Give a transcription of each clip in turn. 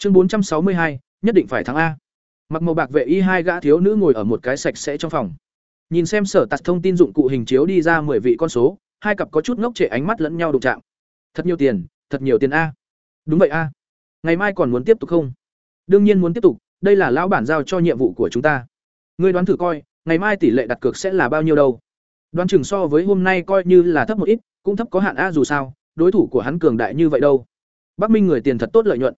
Chương 462, nhất định phải thắng a. Mặc màu bạc vệ y hai gã thiếu nữ ngồi ở một cái sạch sẽ trong phòng. Nhìn xem sở tạt thông tin dụng cụ hình chiếu đi ra 10 vị con số, hai cặp có chút ngốc trệ ánh mắt lẫn nhau đụng chạm. Thật nhiều tiền, thật nhiều tiền a. Đúng vậy a. Ngày mai còn muốn tiếp tục không? Đương nhiên muốn tiếp tục, đây là lão bản giao cho nhiệm vụ của chúng ta. Ngươi đoán thử coi, ngày mai tỷ lệ đặt cược sẽ là bao nhiêu đâu? Đoán chừng so với hôm nay coi như là thấp một ít, cũng thấp có hạn a dù sao, đối thủ của hắn cường đại như vậy đâu. Bắc Minh người tiền thật tốt lợi nhuận.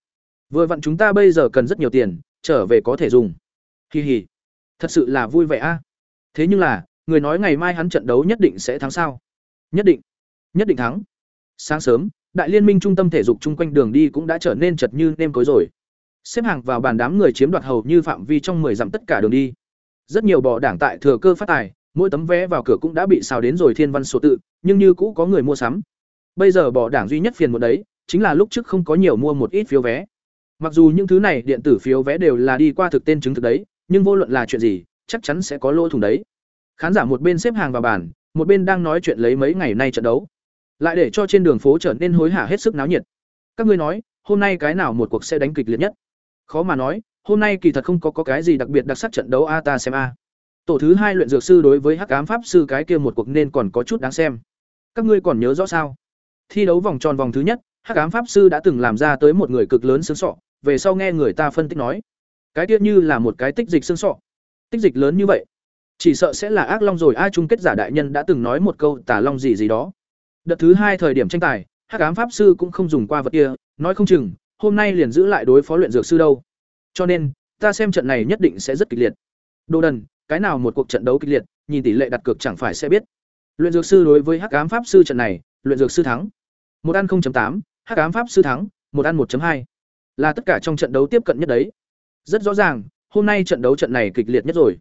Vừa vặn chúng ta bây giờ cần rất nhiều tiền, trở về có thể dùng. Hi hi. Thật sự là vui vẻ a. Thế nhưng là, người nói ngày mai hắn trận đấu nhất định sẽ thắng sao? Nhất định. Nhất định thắng. Sáng sớm, đại liên minh trung tâm thể dục chung quanh đường đi cũng đã trở nên chật như nêm cối rồi. Xếp hàng vào bàn đám người chiếm đoạt hầu như phạm vi trong 10 dặm tất cả đường đi. Rất nhiều bò đảng tại thừa cơ phát tài, mỗi tấm vé vào cửa cũng đã bị xào đến rồi thiên văn số tự, nhưng như cũ có người mua sắm. Bây giờ bò đảng duy nhất phiền một đấy, chính là lúc trước không có nhiều mua một ít phiếu vé. Mặc dù những thứ này điện tử phiếu vé đều là đi qua thực tên chứng thực đấy, nhưng vô luận là chuyện gì, chắc chắn sẽ có lỗ thủng đấy. Khán giả một bên xếp hàng vào bàn, một bên đang nói chuyện lấy mấy ngày nay trận đấu, lại để cho trên đường phố trở nên hối hả hết sức náo nhiệt. Các ngươi nói, hôm nay cái nào một cuộc sẽ đánh kịch liệt nhất? Khó mà nói, hôm nay kỳ thật không có, có cái gì đặc biệt đặc sắc trận đấu a ta xem a. Tổ thứ hai luyện dược sư đối với Hắc Ám pháp sư cái kia một cuộc nên còn có chút đáng xem. Các ngươi còn nhớ rõ sao? Thi đấu vòng tròn vòng thứ nhất, Hắc Ám pháp sư đã từng làm ra tới một người cực lớn sướng sọ, về sau nghe người ta phân tích nói, cái tiết như là một cái tích dịch xương sọ. Tích dịch lớn như vậy, chỉ sợ sẽ là ác long rồi ai chung kết giả đại nhân đã từng nói một câu tả long gì gì đó. Đợt thứ hai thời điểm tranh tài, Hắc Ám pháp sư cũng không dùng qua vật kia, nói không chừng hôm nay liền giữ lại đối phó luyện dược sư đâu. Cho nên, ta xem trận này nhất định sẽ rất kịch liệt. Đồ đần, cái nào một cuộc trận đấu kịch liệt, nhìn tỷ lệ đặt cược chẳng phải sẽ biết. Luyện dược sư đối với Hắc ám pháp sư trận này, luyện dược sư thắng. Một ăn 0.8, Hắc ám pháp sư thắng, một ăn 1.2. Là tất cả trong trận đấu tiếp cận nhất đấy. Rất rõ ràng, hôm nay trận đấu trận này kịch liệt nhất rồi.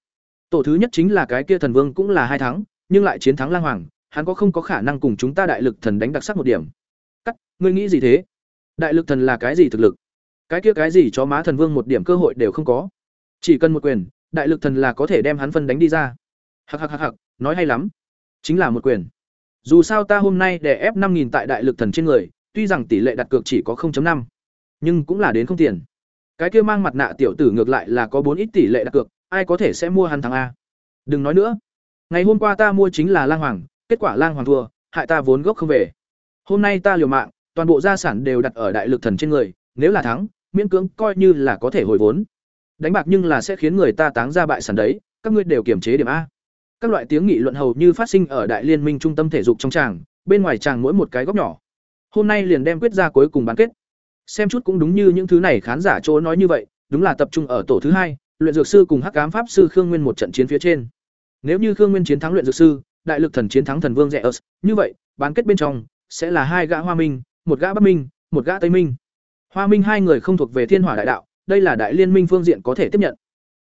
Tổ thứ nhất chính là cái kia thần vương cũng là hai thắng, nhưng lại chiến thắng lang hoàng, hắn có không có khả năng cùng chúng ta đại lực thần đánh đặc sắc một điểm. Cắt, ngươi nghĩ gì thế? Đại lực thần là cái gì thực lực? Cái kia cái gì cho má thần vương một điểm cơ hội đều không có. Chỉ cần một quyền, đại lực thần là có thể đem hắn phân đánh đi ra. Hắc hắc hắc hắc, nói hay lắm. Chính là một quyền. Dù sao ta hôm nay để ép 5000 tại đại lực thần trên người, tuy rằng tỷ lệ đặt cược chỉ có 0.5, nhưng cũng là đến không tiền. Cái kia mang mặt nạ tiểu tử ngược lại là có 4 ít tỷ lệ đặt cược, ai có thể sẽ mua hắn thắng a. Đừng nói nữa. Ngày hôm qua ta mua chính là Lang Hoàng, kết quả Lang Hoàng thua, hại ta vốn gốc không về. Hôm nay ta liều mạng, toàn bộ gia sản đều đặt ở đại lực thần trên người, nếu là thắng, miễn cưỡng coi như là có thể hồi vốn đánh bạc nhưng là sẽ khiến người ta táng ra bại sản đấy các ngươi đều kiềm chế điểm a các loại tiếng nghị luận hầu như phát sinh ở đại liên minh trung tâm thể dục trong tràng bên ngoài tràng mỗi một cái góc nhỏ hôm nay liền đem quyết ra cuối cùng bán kết xem chút cũng đúng như những thứ này khán giả chỗ nói như vậy, đúng là tập trung ở tổ thứ hai, luyện dược sư cùng hắc cám pháp sư khương nguyên một trận chiến phía trên. Nếu như khương nguyên chiến thắng luyện dược sư, đại lực thần chiến thắng thần vương rẻ ớt như vậy, bán kết bên trong sẽ là hai gã hoa minh, một gã bắc minh, một gã tây minh. Hoa minh hai người không thuộc về thiên hỏa đại đạo, đây là đại liên minh phương diện có thể tiếp nhận.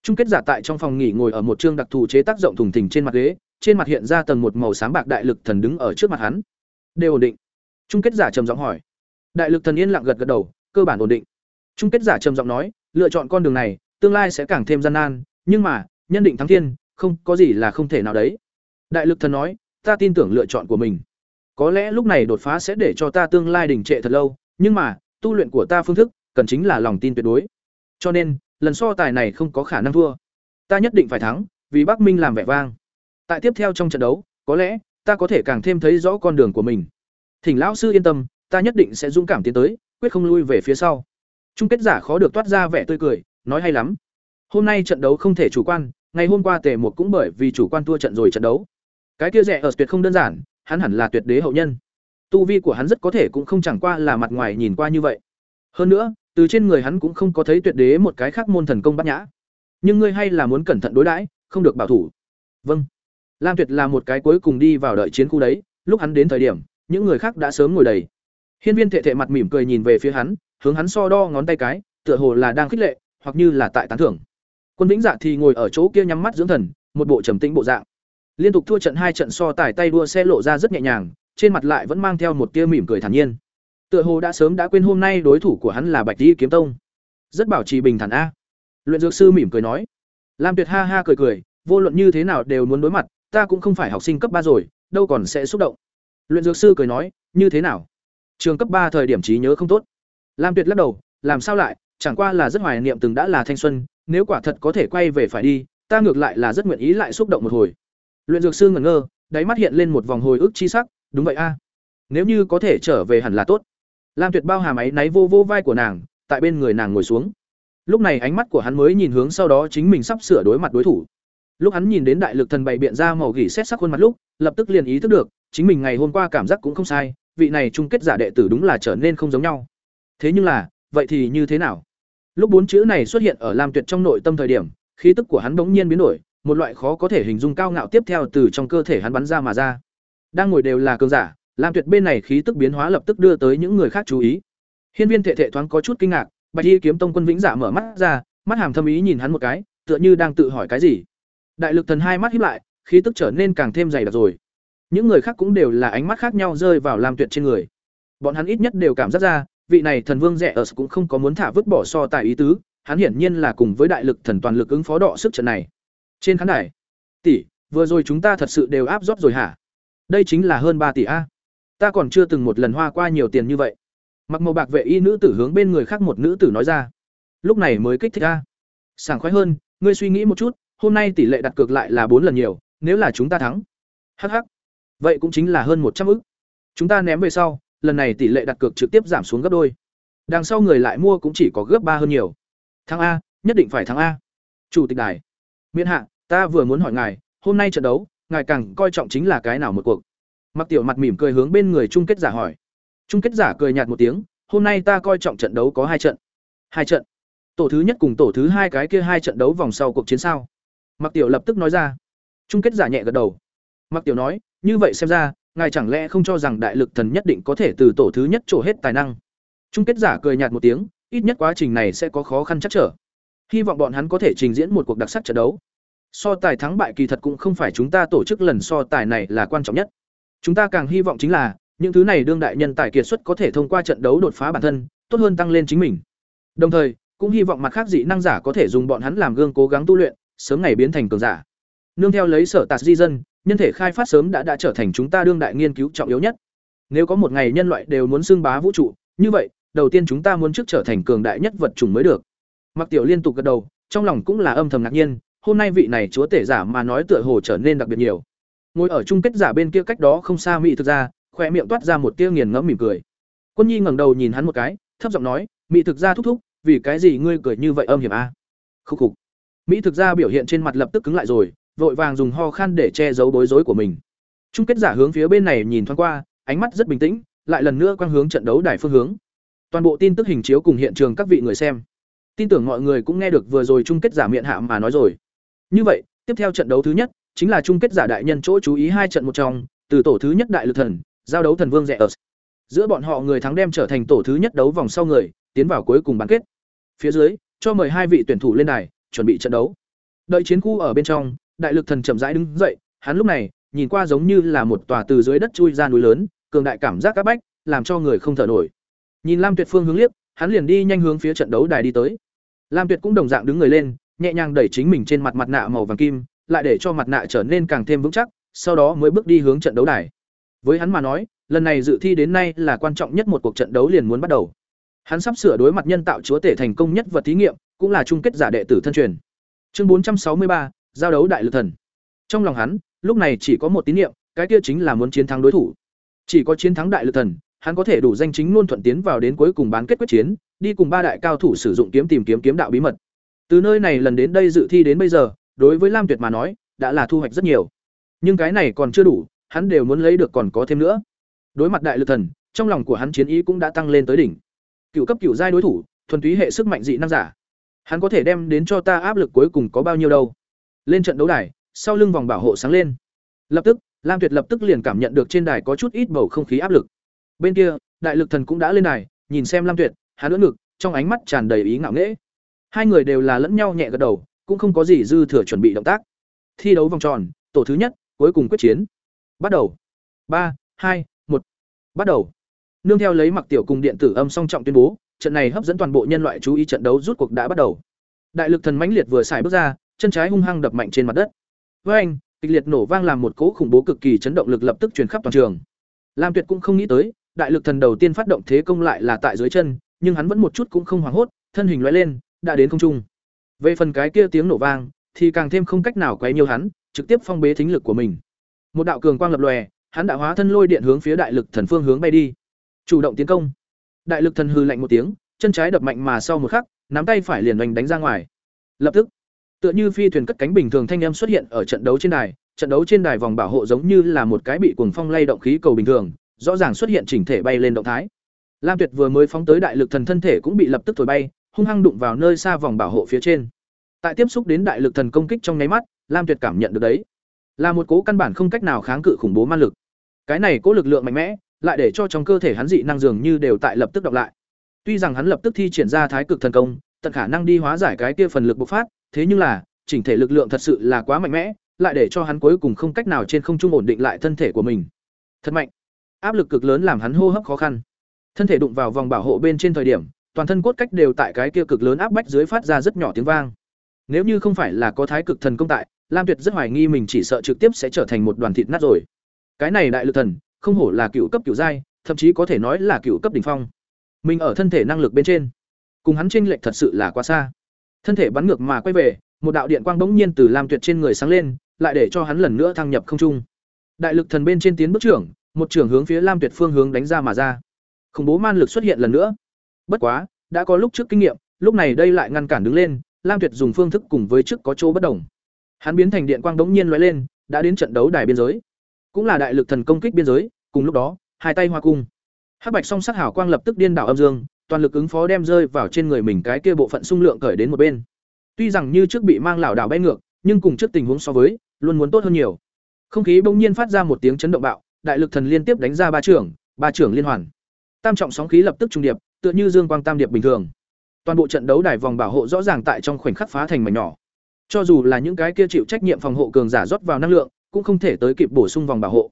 Chung kết giả tại trong phòng nghỉ ngồi ở một chương đặc thù chế tác rộng thùng thình trên mặt ghế, trên mặt hiện ra tầng một màu sáng bạc đại lực thần đứng ở trước mặt hắn. Đều ổn định. Chung kết giả trầm giọng hỏi. Đại lực thần yên lặng gật gật đầu cơ bản ổn định chung kết giả trầm giọng nói lựa chọn con đường này tương lai sẽ càng thêm gian nan nhưng mà nhân định thắng thiên không có gì là không thể nào đấy đại lực thần nói ta tin tưởng lựa chọn của mình có lẽ lúc này đột phá sẽ để cho ta tương lai đình trệ thật lâu nhưng mà tu luyện của ta phương thức cần chính là lòng tin tuyệt đối cho nên, lần so tài này không có khả năng thua. Ta nhất định phải thắng, vì Bắc Minh làm vẻ vang. Tại tiếp theo trong trận đấu, có lẽ ta có thể càng thêm thấy rõ con đường của mình. Thỉnh lão sư yên tâm, ta nhất định sẽ dũng cảm tiến tới, quyết không lui về phía sau. Chung kết giả khó được toát ra vẻ tươi cười, nói hay lắm. Hôm nay trận đấu không thể chủ quan, ngày hôm qua Tề một cũng bởi vì chủ quan thua trận rồi trận đấu. Cái kia rẻ ở tuyệt không đơn giản, hắn hẳn là tuyệt đế hậu nhân. Tu vi của hắn rất có thể cũng không chẳng qua là mặt ngoài nhìn qua như vậy. Hơn nữa, từ trên người hắn cũng không có thấy tuyệt đế một cái khác môn thần công bát nhã nhưng ngươi hay là muốn cẩn thận đối đãi không được bảo thủ vâng lam tuyệt là một cái cuối cùng đi vào đợi chiến khu đấy lúc hắn đến thời điểm những người khác đã sớm ngồi đầy hiên viên thệ thệ mặt mỉm cười nhìn về phía hắn, hướng hắn so đo ngón tay cái, tựa hồ là đang khích lệ, hoặc như là tại tán thưởng. Quân vĩnh dạ thì ngồi ở chỗ kia nhắm mắt dưỡng thần, một bộ trầm tĩnh bộ dạng. Liên tục thua trận hai trận so tài tay đua xe lộ ra rất nhẹ nhàng, trên mặt lại vẫn mang theo một tia mỉm cười thản nhiên. Tựa hồ đã sớm đã quên hôm nay đối thủ của hắn là bạch di kiếm tông. Rất bảo trì bình thản a. Luyện dược sư mỉm cười nói. Lam tuyệt ha ha cười cười, vô luận như thế nào đều muốn đối mặt, ta cũng không phải học sinh cấp ba rồi, đâu còn sẽ xúc động. Luyện dược sư cười nói, như thế nào? Trường cấp ba thời điểm trí nhớ không tốt lam tuyệt lắc đầu làm sao lại chẳng qua là rất hoài niệm từng đã là thanh xuân, nếu quả thật có thể quay về phải đi, ta ngược lại là rất nguyện ý lại xúc động một hồi. Luyện dược sư ngẩn ngơ, đáy mắt hiện lên một vòng hồi ức chi sắc, đúng vậy a. Nếu như có thể trở về hẳn là tốt. Lam Tuyệt bao hàm ấy náy vô vô vai của nàng, tại bên người nàng ngồi xuống. Lúc này ánh mắt của hắn mới nhìn hướng sau đó chính mình sắp sửa đối mặt đối thủ. Lúc hắn nhìn đến đại lực thần bày biện ra màu gỉ xét sắc khuôn mặt lúc, lập tức liền ý thức được, chính mình ngày hôm qua cảm giác cũng không sai, vị này chung kết giả đệ tử đúng là trở nên không giống nhau. Thế nhưng là, vậy thì như thế nào? Lúc bốn chữ này xuất hiện ở Lam Tuyệt trong nội tâm thời điểm, khí tức của hắn bỗng nhiên biến đổi, một loại khó có thể hình dung cao ngạo tiếp theo từ trong cơ thể hắn bắn ra mà ra. Đang ngồi đều là cường giả, Lam Tuyệt bên này khí tức biến hóa lập tức đưa tới những người khác chú ý. Hiên Viên Thệ Thệ thoáng có chút kinh ngạc, Bạch Y kiếm tông quân vĩnh giả mở mắt ra, mắt hàm thâm ý nhìn hắn một cái, tựa như đang tự hỏi cái gì. Đại lực thần hai mắt híp lại, khí tức trở nên càng thêm dày đặc rồi. Những người khác cũng đều là ánh mắt khác nhau rơi vào Lam Tuyệt trên người. Bọn hắn ít nhất đều cảm giác ra, vị này thần vương rẻ ở cũng không có muốn thả vứt bỏ so tài ý tứ, hắn hiển nhiên là cùng với đại lực thần toàn lực ứng phó đọ sức trận này. Trên khán đài, tỷ, vừa rồi chúng ta thật sự đều áp rót rồi hả? Đây chính là hơn ba tỷ a. Ta còn chưa từng một lần hoa qua nhiều tiền như vậy. Mặc màu bạc vệ y nữ tử hướng bên người khác một nữ tử nói ra. Lúc này mới kích thích a. Sảng khoái hơn, ngươi suy nghĩ một chút, hôm nay tỷ lệ đặt cược lại là bốn lần nhiều, nếu là chúng ta thắng. Hắc hắc. Vậy cũng chính là hơn một trăm ức. Chúng ta ném về sau, lần này tỷ lệ đặt cược trực tiếp giảm xuống gấp đôi. Đằng sau người lại mua cũng chỉ có gấp ba hơn nhiều. Thắng A, nhất định phải thắng A. Chủ tịch đài. Miễn hạ, ta vừa muốn hỏi ngài, hôm nay trận đấu, ngài càng coi trọng chính là cái nào một cuộc. Mặc Tiểu mặt mỉm cười hướng bên người chung kết giả hỏi. Chung kết giả cười nhạt một tiếng, hôm nay ta coi trọng trận đấu có hai trận. Hai trận. Tổ thứ nhất cùng tổ thứ hai cái kia hai trận đấu vòng sau cuộc chiến sao? Mặc Tiểu lập tức nói ra. Chung kết giả nhẹ gật đầu. Mặc Tiểu nói, như vậy xem ra, ngài chẳng lẽ không cho rằng đại lực thần nhất định có thể từ tổ thứ nhất trổ hết tài năng? Chung kết giả cười nhạt một tiếng, ít nhất quá trình này sẽ có khó khăn chắc trở. Hy vọng bọn hắn có thể trình diễn một cuộc đặc sắc trận đấu. So tài thắng bại kỳ thật cũng không phải chúng ta tổ chức lần so tài này là quan trọng nhất. Chúng ta càng hy vọng chính là những thứ này đương đại nhân tài kiệt xuất có thể thông qua trận đấu đột phá bản thân, tốt hơn tăng lên chính mình. Đồng thời, cũng hy vọng mặt khác dị năng giả có thể dùng bọn hắn làm gương cố gắng tu luyện, sớm ngày biến thành cường giả. Nương theo lấy sở tạt di dân, nhân thể khai phát sớm đã đã trở thành chúng ta đương đại nghiên cứu trọng yếu nhất. Nếu có một ngày nhân loại đều muốn xưng bá vũ trụ, như vậy, đầu tiên chúng ta muốn trước trở thành cường đại nhất vật chủng mới được. Mặc Tiểu liên tục gật đầu, trong lòng cũng là âm thầm ngạc nhiên, hôm nay vị này chúa tể giả mà nói tựa hồ trở nên đặc biệt nhiều. Ngồi ở chung kết giả bên kia cách đó không xa mỹ thực ra, khóe miệng toát ra một tia nghiền ngẫm mỉm cười. Quân Nhi ngẩng đầu nhìn hắn một cái, thấp giọng nói, "Mỹ thực ra thúc thúc, vì cái gì ngươi cười như vậy âm hiểm a?" Khúc khục. Mỹ thực ra biểu hiện trên mặt lập tức cứng lại rồi, vội vàng dùng ho khan để che giấu bối rối của mình. Chung kết giả hướng phía bên này nhìn thoáng qua, ánh mắt rất bình tĩnh, lại lần nữa quang hướng trận đấu đài phương hướng. Toàn bộ tin tức hình chiếu cùng hiện trường các vị người xem. Tin tưởng mọi người cũng nghe được vừa rồi chung kết giả miệng hạ mà nói rồi. Như vậy, tiếp theo trận đấu thứ nhất chính là chung kết giả đại nhân chỗ chú ý hai trận một trong, từ tổ thứ nhất đại lực thần, giao đấu thần vương rẻ ở. Giữa bọn họ người thắng đem trở thành tổ thứ nhất đấu vòng sau người, tiến vào cuối cùng bán kết. Phía dưới, cho mời hai vị tuyển thủ lên đài, chuẩn bị trận đấu. Đợi chiến khu ở bên trong, đại lực thần chậm rãi đứng dậy, hắn lúc này, nhìn qua giống như là một tòa từ dưới đất chui ra núi lớn, cường đại cảm giác các bách, làm cho người không thở nổi. Nhìn Lam Tuyệt Phương hướng liếc, hắn liền đi nhanh hướng phía trận đấu đài đi tới. Lam Tuyệt cũng đồng dạng đứng người lên, nhẹ nhàng đẩy chính mình trên mặt mặt nạ màu vàng kim, lại để cho mặt nạ trở nên càng thêm vững chắc, sau đó mới bước đi hướng trận đấu đài. Với hắn mà nói, lần này dự thi đến nay là quan trọng nhất một cuộc trận đấu liền muốn bắt đầu. Hắn sắp sửa đối mặt nhân tạo chúa tể thành công nhất vật thí nghiệm, cũng là chung kết giả đệ tử thân truyền. Chương 463, giao đấu đại lực thần. Trong lòng hắn, lúc này chỉ có một tín niệm, cái kia chính là muốn chiến thắng đối thủ. Chỉ có chiến thắng đại lực thần, hắn có thể đủ danh chính luôn thuận tiến vào đến cuối cùng bán kết quyết chiến, đi cùng ba đại cao thủ sử dụng kiếm tìm kiếm kiếm đạo bí mật. Từ nơi này lần đến đây dự thi đến bây giờ, đối với Lam Tuyệt mà nói, đã là thu hoạch rất nhiều. Nhưng cái này còn chưa đủ, hắn đều muốn lấy được còn có thêm nữa. Đối mặt đại lực thần, trong lòng của hắn chiến ý cũng đã tăng lên tới đỉnh. Cựu cấp cựu giai đối thủ, thuần túy hệ sức mạnh dị năng giả. Hắn có thể đem đến cho ta áp lực cuối cùng có bao nhiêu đâu? Lên trận đấu đài, sau lưng vòng bảo hộ sáng lên. Lập tức, Lam Tuyệt lập tức liền cảm nhận được trên đài có chút ít bầu không khí áp lực. Bên kia, đại lực thần cũng đã lên đài, nhìn xem Lam Tuyệt, hắn ưỡn ngực, trong ánh mắt tràn đầy ý ngạo nghễ. Hai người đều là lẫn nhau nhẹ gật đầu, cũng không có gì dư thừa chuẩn bị động tác. Thi đấu vòng tròn, tổ thứ nhất, cuối cùng quyết chiến. Bắt đầu. ba hai một Bắt đầu. Nương theo lấy mặc tiểu cùng điện tử âm song trọng tuyên bố, trận này hấp dẫn toàn bộ nhân loại chú ý trận đấu rút cuộc đã bắt đầu. Đại lực thần mãnh liệt vừa xài bước ra, chân trái hung hăng đập mạnh trên mặt đất. Với anh, kịch liệt nổ vang làm một cỗ khủng bố cực kỳ chấn động lực lập tức truyền khắp toàn trường. Lam Tuyệt cũng không nghĩ tới, đại lực thần đầu tiên phát động thế công lại là tại dưới chân, nhưng hắn vẫn một chút cũng không hoảng hốt, thân hình lóe lên, đã đến không trung. Về phần cái kia tiếng nổ vang, thì càng thêm không cách nào quấy nhiều hắn, trực tiếp phong bế thính lực của mình. Một đạo cường quang lập lòe, hắn đã hóa thân lôi điện hướng phía đại lực thần phương hướng bay đi. Chủ động tiến công. Đại lực thần hư lạnh một tiếng, chân trái đập mạnh mà sau một khắc, nắm tay phải liền đánh đánh ra ngoài. Lập tức, tựa như phi thuyền cất cánh bình thường thanh âm xuất hiện ở trận đấu trên đài, trận đấu trên đài vòng bảo hộ giống như là một cái bị cuồng phong lay động khí cầu bình thường, rõ ràng xuất hiện chỉnh thể bay lên động thái. Lam Tuyệt vừa mới phóng tới đại lực thần thân thể cũng bị lập tức thổi bay, hung hăng đụng vào nơi xa vòng bảo hộ phía trên. Tại tiếp xúc đến đại lực thần công kích trong nháy mắt, Lam Tuyệt cảm nhận được đấy, là một cố căn bản không cách nào kháng cự khủng bố man lực. Cái này cố lực lượng mạnh mẽ, lại để cho trong cơ thể hắn dị năng dường như đều tại lập tức đọc lại. Tuy rằng hắn lập tức thi triển ra thái cực thần công, tận khả năng đi hóa giải cái kia phần lực bộc phát, thế nhưng là, chỉnh thể lực lượng thật sự là quá mạnh mẽ, lại để cho hắn cuối cùng không cách nào trên không trung ổn định lại thân thể của mình. Thật mạnh. Áp lực cực lớn làm hắn hô hấp khó khăn. Thân thể đụng vào vòng bảo hộ bên trên thời điểm, toàn thân cốt cách đều tại cái kia cực lớn áp bách dưới phát ra rất nhỏ tiếng vang. Nếu như không phải là có thái cực thần công tại, Lam Tuyệt rất hoài nghi mình chỉ sợ trực tiếp sẽ trở thành một đoàn thịt nát rồi. Cái này đại lực thần, không hổ là cựu cấp cựu giai, thậm chí có thể nói là cựu cấp đỉnh phong. Mình ở thân thể năng lực bên trên, cùng hắn chênh lệch thật sự là quá xa. Thân thể bắn ngược mà quay về, một đạo điện quang bỗng nhiên từ Lam Tuyệt trên người sáng lên, lại để cho hắn lần nữa thăng nhập không trung. Đại lực thần bên trên tiến bước trưởng, một trưởng hướng phía Lam Tuyệt phương hướng đánh ra mà ra. Khủng bố man lực xuất hiện lần nữa. Bất quá, đã có lúc trước kinh nghiệm, lúc này đây lại ngăn cản đứng lên, Lam Tuyệt dùng phương thức cùng với trước có chỗ bất đồng. Hắn biến thành điện quang đống nhiên lóe lên, đã đến trận đấu đài biên giới. Cũng là đại lực thần công kích biên giới, cùng lúc đó, hai tay hoa cung. Hắc bạch song sắc hảo quang lập tức điên đảo âm dương, toàn lực ứng phó đem rơi vào trên người mình cái kia bộ phận xung lượng cởi đến một bên. Tuy rằng như trước bị mang lảo đảo bay ngược, nhưng cùng trước tình huống so với, luôn muốn tốt hơn nhiều. Không khí bỗng nhiên phát ra một tiếng chấn động bạo, đại lực thần liên tiếp đánh ra ba trưởng, ba trưởng liên hoàn. Tam trọng sóng khí lập tức trung điệp, tựa như dương quang tam điệp bình thường. Toàn bộ trận đấu đài vòng bảo hộ rõ ràng tại trong khoảnh khắc phá thành mảnh nhỏ. Cho dù là những cái kia chịu trách nhiệm phòng hộ cường giả rót vào năng lượng, cũng không thể tới kịp bổ sung vòng bảo hộ.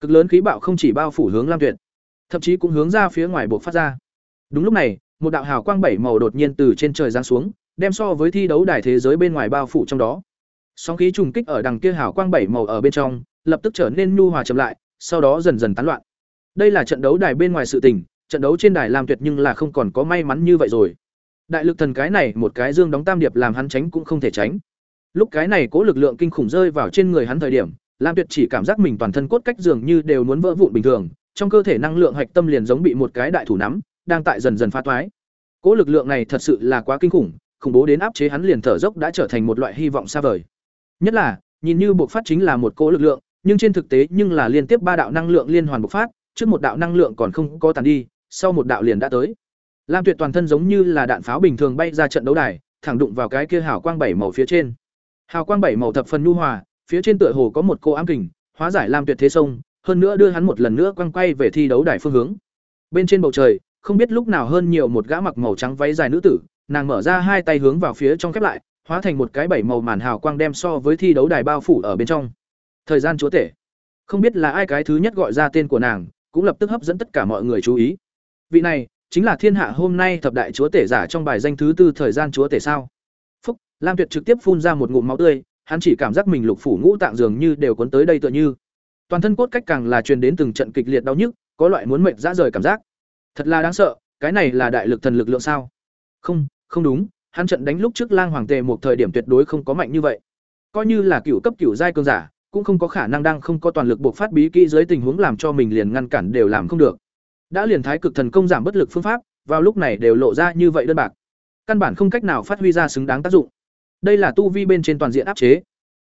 Cực lớn khí bạo không chỉ bao phủ hướng Lam Tuyệt, thậm chí cũng hướng ra phía ngoài buộc phát ra. Đúng lúc này, một đạo hào quang bảy màu đột nhiên từ trên trời giáng xuống, đem so với thi đấu đài thế giới bên ngoài bao phủ trong đó. Sóng khí trùng kích ở đằng kia hào quang bảy màu ở bên trong, lập tức trở nên nhu hòa chậm lại, sau đó dần dần tán loạn. Đây là trận đấu đài bên ngoài sự tình, trận đấu trên đài làm tuyệt nhưng là không còn có may mắn như vậy rồi. Đại lực thần cái này một cái dương đóng tam điệp làm hắn tránh cũng không thể tránh. Lúc cái này cố lực lượng kinh khủng rơi vào trên người hắn thời điểm, Lam Tuyệt chỉ cảm giác mình toàn thân cốt cách dường như đều muốn vỡ vụn bình thường, trong cơ thể năng lượng hạch tâm liền giống bị một cái đại thủ nắm, đang tại dần dần phá toái. Cố lực lượng này thật sự là quá kinh khủng, khủng bố đến áp chế hắn liền thở dốc đã trở thành một loại hy vọng xa vời. Nhất là, nhìn như buộc phát chính là một cỗ lực lượng, nhưng trên thực tế nhưng là liên tiếp ba đạo năng lượng liên hoàn bộc phát, trước một đạo năng lượng còn không có tàn đi, sau một đạo liền đã tới. Lam Tuyệt toàn thân giống như là đạn pháo bình thường bay ra trận đấu đài, thẳng đụng vào cái kia hào quang bảy màu phía trên. Hào quang bảy màu thập phần nhu hòa, phía trên tựa hồ có một cô ám kình, hóa giải Lam Tuyệt thế sông, hơn nữa đưa hắn một lần nữa quăng quay về thi đấu đài phương hướng. Bên trên bầu trời, không biết lúc nào hơn nhiều một gã mặc màu trắng váy dài nữ tử, nàng mở ra hai tay hướng vào phía trong khép lại, hóa thành một cái bảy màu màn hào quang đem so với thi đấu đài bao phủ ở bên trong. Thời gian chúa tể. Không biết là ai cái thứ nhất gọi ra tên của nàng, cũng lập tức hấp dẫn tất cả mọi người chú ý. Vị này chính là thiên hạ hôm nay thập đại chúa tể giả trong bài danh thứ tư thời gian chúa tể sao? Phúc, Lam Tuyệt trực tiếp phun ra một ngụm máu tươi, hắn chỉ cảm giác mình lục phủ ngũ tạng dường như đều cuốn tới đây tựa như. Toàn thân cốt cách càng là truyền đến từng trận kịch liệt đau nhức, có loại muốn mệt rã rời cảm giác. Thật là đáng sợ, cái này là đại lực thần lực lượng sao? Không, không đúng, hắn trận đánh lúc trước Lang Hoàng Tề một thời điểm tuyệt đối không có mạnh như vậy. Coi như là cựu cấp cựu giai cường giả, cũng không có khả năng đang không có toàn lực buộc phát bí kỹ dưới tình huống làm cho mình liền ngăn cản đều làm không được. Đã liền thái cực thần công giảm bất lực phương pháp, vào lúc này đều lộ ra như vậy đơn bạc. Căn bản không cách nào phát huy ra xứng đáng tác dụng. Đây là tu vi bên trên toàn diện áp chế.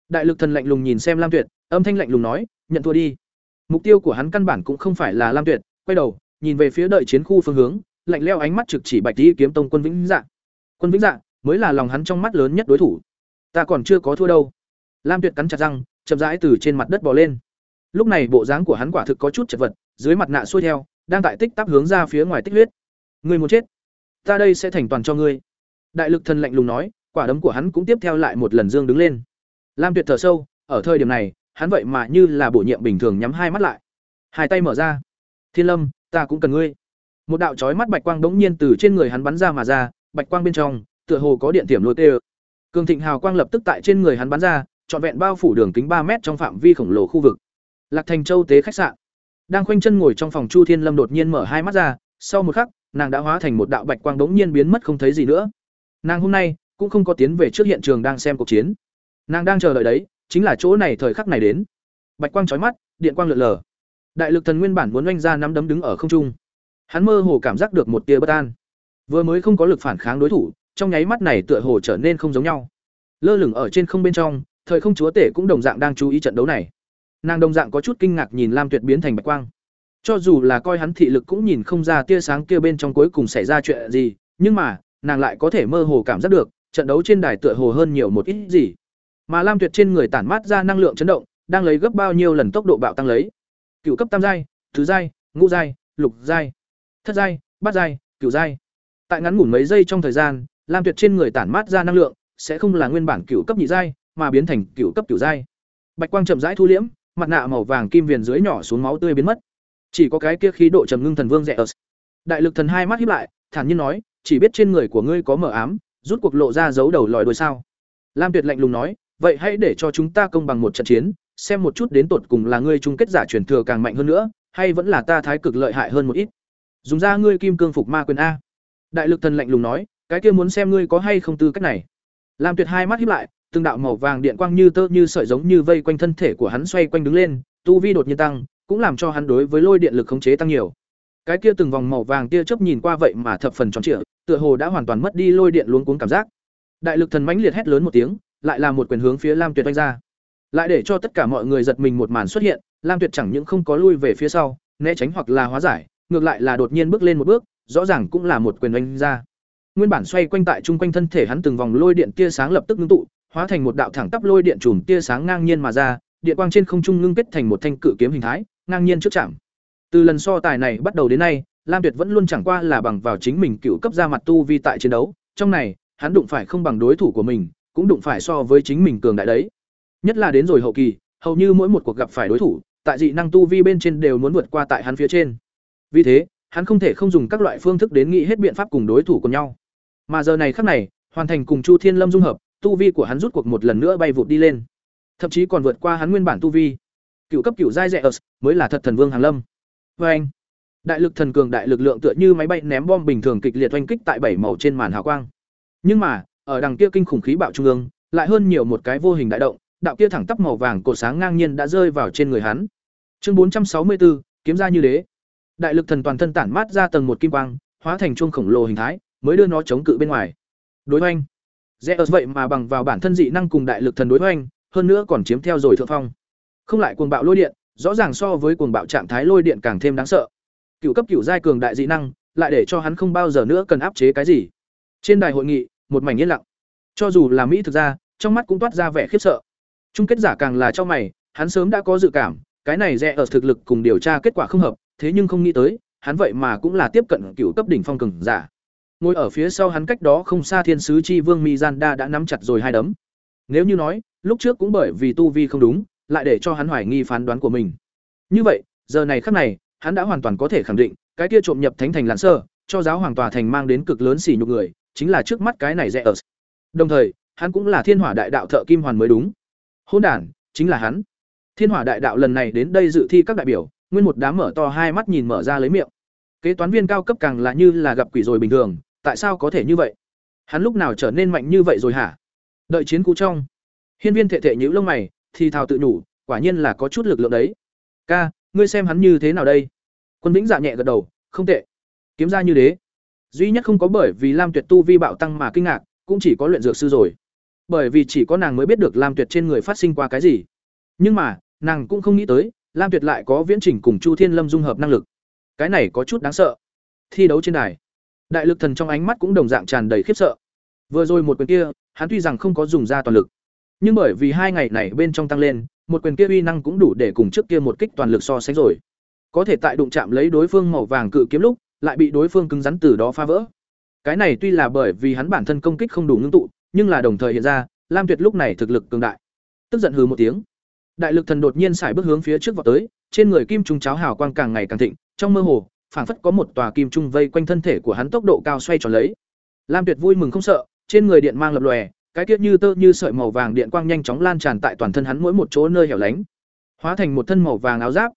Đại lực thần lạnh lùng nhìn xem Lam Tuyệt, âm thanh lạnh lùng nói, nhận thua đi. Mục tiêu của hắn căn bản cũng không phải là Lam Tuyệt, quay đầu, nhìn về phía đợi chiến khu phương hướng, lạnh lẽo ánh mắt trực chỉ Bạch Tỷ kiếm tông quân Vĩnh Dạ. Quân Vĩnh Dạ mới là lòng hắn trong mắt lớn nhất đối thủ. Ta còn chưa có thua đâu. Lam Tuyệt cắn chặt răng, chậm rãi từ trên mặt đất bò lên. Lúc này bộ dáng của hắn quả thực có chút chật vật, dưới mặt nạ xuôi theo, đang tại tích tắp hướng ra phía ngoài tích huyết. Ngươi muốn chết, ta đây sẽ thành toàn cho ngươi. Đại lực thần lạnh lùng nói, quả đấm của hắn cũng tiếp theo lại một lần dương đứng lên. Lam Tuyệt thở sâu, ở thời điểm này, hắn vậy mà như là bổ nhiệm bình thường nhắm hai mắt lại. Hai tay mở ra. Thiên Lâm, ta cũng cần ngươi. Một đạo chói mắt bạch quang đống nhiên từ trên người hắn bắn ra mà ra, bạch quang bên trong, tựa hồ có điện tiềm lôi tê. Cường thịnh hào quang lập tức tại trên người hắn bắn ra, trọn vẹn bao phủ đường kính ba mét trong phạm vi khổng lồ khu vực. Lạc Thành Châu tế khách sạn. Đang khoanh chân ngồi trong phòng Chu Thiên Lâm đột nhiên mở hai mắt ra, sau một khắc, nàng đã hóa thành một đạo bạch quang đống nhiên biến mất không thấy gì nữa. Nàng hôm nay cũng không có tiến về trước hiện trường đang xem cuộc chiến. Nàng đang chờ đợi đấy, chính là chỗ này thời khắc này đến. Bạch quang chói mắt, điện quang lượn lờ. Đại lực thần nguyên bản muốn oanh ra nắm đấm đứng ở không trung. Hắn mơ hồ cảm giác được một tia bất an. Vừa mới không có lực phản kháng đối thủ, trong nháy mắt này tựa hồ trở nên không giống nhau. Lơ lửng ở trên không bên trong, thời không chúa tể cũng đồng dạng đang chú ý trận đấu này. Nàng đồng dạng có chút kinh ngạc nhìn Lam Tuyệt biến thành bạch quang. Cho dù là coi hắn thị lực cũng nhìn không ra tia sáng kia bên trong cuối cùng xảy ra chuyện gì, nhưng mà, nàng lại có thể mơ hồ cảm giác được, trận đấu trên đài tựa hồ hơn nhiều một ít gì. Mà Lam Tuyệt trên người tản mát ra năng lượng chấn động, đang lấy gấp bao nhiêu lần tốc độ bạo tăng lấy. Cựu cấp tam giai, thứ giai, ngũ giai, lục giai, thất giai, bát giai, cửu giai. Tại ngắn ngủn mấy giây trong thời gian, Lam Tuyệt trên người tản mát ra năng lượng, sẽ không là nguyên bản cựu cấp nhị giai, mà biến thành cựu cấp cửu giai. Bạch quang chậm rãi thu liễm, mặt nạ màu vàng kim viền dưới nhỏ xuống máu tươi biến mất. Chỉ có cái kia khí độ trầm ngưng thần vương rẻ ớt Đại lực thần hai mắt híp lại, thản nhiên nói, chỉ biết trên người của ngươi có mờ ám, rút cuộc lộ ra giấu đầu lòi đuôi sao? Lam Tuyệt lạnh lùng nói, vậy hãy để cho chúng ta công bằng một trận chiến, xem một chút đến tột cùng là ngươi chung kết giả truyền thừa càng mạnh hơn nữa, hay vẫn là ta thái cực lợi hại hơn một ít. Dùng ra ngươi kim cương phục ma quyền a. Đại lực thần lạnh lùng nói, cái kia muốn xem ngươi có hay không tư cách này. Lam Tuyệt hai mắt híp lại, từng đạo màu vàng điện quang như tơ như sợi giống như vây quanh thân thể của hắn xoay quanh đứng lên, tu vi đột nhiên tăng, cũng làm cho hắn đối với lôi điện lực khống chế tăng nhiều. Cái kia từng vòng màu vàng tia chớp nhìn qua vậy mà thập phần tròn trịa, tựa hồ đã hoàn toàn mất đi lôi điện luống cuống cảm giác. Đại lực thần mãnh liệt hét lớn một tiếng, lại là một quyền hướng phía Lam Tuyệt đánh ra. Lại để cho tất cả mọi người giật mình một màn xuất hiện, Lam Tuyệt chẳng những không có lui về phía sau, né tránh hoặc là hóa giải, ngược lại là đột nhiên bước lên một bước, rõ ràng cũng là một quyền đánh ra. Nguyên bản xoay quanh tại trung quanh thân thể hắn từng vòng lôi điện tia sáng lập tức ngưng tụ, hóa thành một đạo thẳng tắp lôi điện chùm tia sáng ngang nhiên mà ra, điện quang trên không trung ngưng kết thành một thanh cự kiếm hình thái, ngang nhiên trước chạm. Từ lần so tài này bắt đầu đến nay, Lam Tuyệt vẫn luôn chẳng qua là bằng vào chính mình cựu cấp ra mặt tu vi tại chiến đấu, trong này, hắn đụng phải không bằng đối thủ của mình, cũng đụng phải so với chính mình cường đại đấy. Nhất là đến rồi hậu kỳ, hầu như mỗi một cuộc gặp phải đối thủ, tại dị năng tu vi bên trên đều muốn vượt qua tại hắn phía trên. Vì thế, hắn không thể không dùng các loại phương thức đến nghĩ hết biện pháp cùng đối thủ của nhau. Mà giờ này khắc này, hoàn thành cùng Chu Thiên Lâm dung hợp, tu vi của hắn rút cuộc một lần nữa bay vụt đi lên. Thậm chí còn vượt qua hắn nguyên bản tu vi. Cựu cấp cựu giai Zeus mới là thật thần vương hàng lâm. Và anh, đại lực thần cường đại lực lượng tựa như máy bay ném bom bình thường kịch liệt oanh kích tại bảy màu trên màn hào quang. Nhưng mà, ở đằng kia kinh khủng khí bạo trung ương, lại hơn nhiều một cái vô hình đại động, đạo kia thẳng tắp màu vàng cổ sáng ngang nhiên đã rơi vào trên người hắn. Chương 464, kiếm ra như đế. Đại lực thần toàn thân tản mát ra tầng một kim quang, hóa thành chuông khổng lồ hình thái, mới đưa nó chống cự bên ngoài. Đối hoành. Zeus vậy mà bằng vào bản thân dị năng cùng đại lực thần đối hoành, hơn nữa còn chiếm theo rồi thượng phong. Không lại cuồng bạo lôi điện, rõ ràng so với cuồng bạo trạng thái lôi điện càng thêm đáng sợ. Cựu cấp cựu giai cường đại dị năng, lại để cho hắn không bao giờ nữa cần áp chế cái gì. Trên đài hội nghị, một mảnh yên lặng. Cho dù là Mỹ thực ra, trong mắt cũng toát ra vẻ khiếp sợ. Chung kết giả càng là cho mày, hắn sớm đã có dự cảm, cái này rẻ ở thực lực cùng điều tra kết quả không hợp, thế nhưng không nghĩ tới, hắn vậy mà cũng là tiếp cận cựu cấp đỉnh phong cường giả. Ngồi ở phía sau hắn cách đó không xa thiên sứ chi vương Mizanda đã nắm chặt rồi hai đấm. Nếu như nói, lúc trước cũng bởi vì tu vi không đúng, lại để cho hắn hoài nghi phán đoán của mình. Như vậy, giờ này khắc này, hắn đã hoàn toàn có thể khẳng định, cái kia trộm nhập thánh thành lạn sơ, cho giáo hoàng tòa thành mang đến cực lớn sỉ nhục người, chính là trước mắt cái này rẻ ở. Đồng thời, hắn cũng là thiên hỏa đại đạo thợ kim hoàn mới đúng. Hôn đản, chính là hắn. Thiên hỏa đại đạo lần này đến đây dự thi các đại biểu, nguyên một đám mở to hai mắt nhìn mở ra lấy miệng. Kế toán viên cao cấp càng là như là gặp quỷ rồi bình thường, tại sao có thể như vậy? Hắn lúc nào trở nên mạnh như vậy rồi hả? Đợi chiến cú trong. Hiên viên thệ thệ nhíu lông mày, thì thào tự nhủ, quả nhiên là có chút lực lượng đấy. Ca, ngươi xem hắn như thế nào đây? Quân Vĩnh dạ nhẹ gật đầu, không tệ. Kiếm ra như đế. Duy nhất không có bởi vì Lam Tuyệt tu vi bạo tăng mà kinh ngạc, cũng chỉ có luyện dược sư rồi. Bởi vì chỉ có nàng mới biết được Lam Tuyệt trên người phát sinh qua cái gì. Nhưng mà, nàng cũng không nghĩ tới, Lam Tuyệt lại có viễn trình cùng Chu Thiên Lâm dung hợp năng lực. Cái này có chút đáng sợ. Thi đấu trên đài, đại lực thần trong ánh mắt cũng đồng dạng tràn đầy khiếp sợ. Vừa rồi một quyền kia, hắn tuy rằng không có dùng ra toàn lực, nhưng bởi vì hai ngày này bên trong tăng lên, một quyền kia uy năng cũng đủ để cùng trước kia một kích toàn lực so sánh rồi. Có thể tại đụng chạm lấy đối phương màu vàng cự kiếm lúc, lại bị đối phương cứng rắn từ đó phá vỡ. Cái này tuy là bởi vì hắn bản thân công kích không đủ ngưng tụ, nhưng là đồng thời hiện ra, Lam Tuyệt lúc này thực lực cường đại. Tức giận hừ một tiếng. Đại lực thần đột nhiên xài bước hướng phía trước vọt tới, trên người kim trung cháo hào quang càng ngày càng thịnh, trong mơ hồ, phảng phất có một tòa kim trung vây quanh thân thể của hắn tốc độ cao xoay tròn lấy. Lam Tuyệt vui mừng không sợ, trên người điện mang lập lòe, cái tiết như tơ như sợi màu vàng điện quang nhanh chóng lan tràn tại toàn thân hắn mỗi một chỗ nơi hẻo lánh, hóa thành một thân màu vàng áo giáp.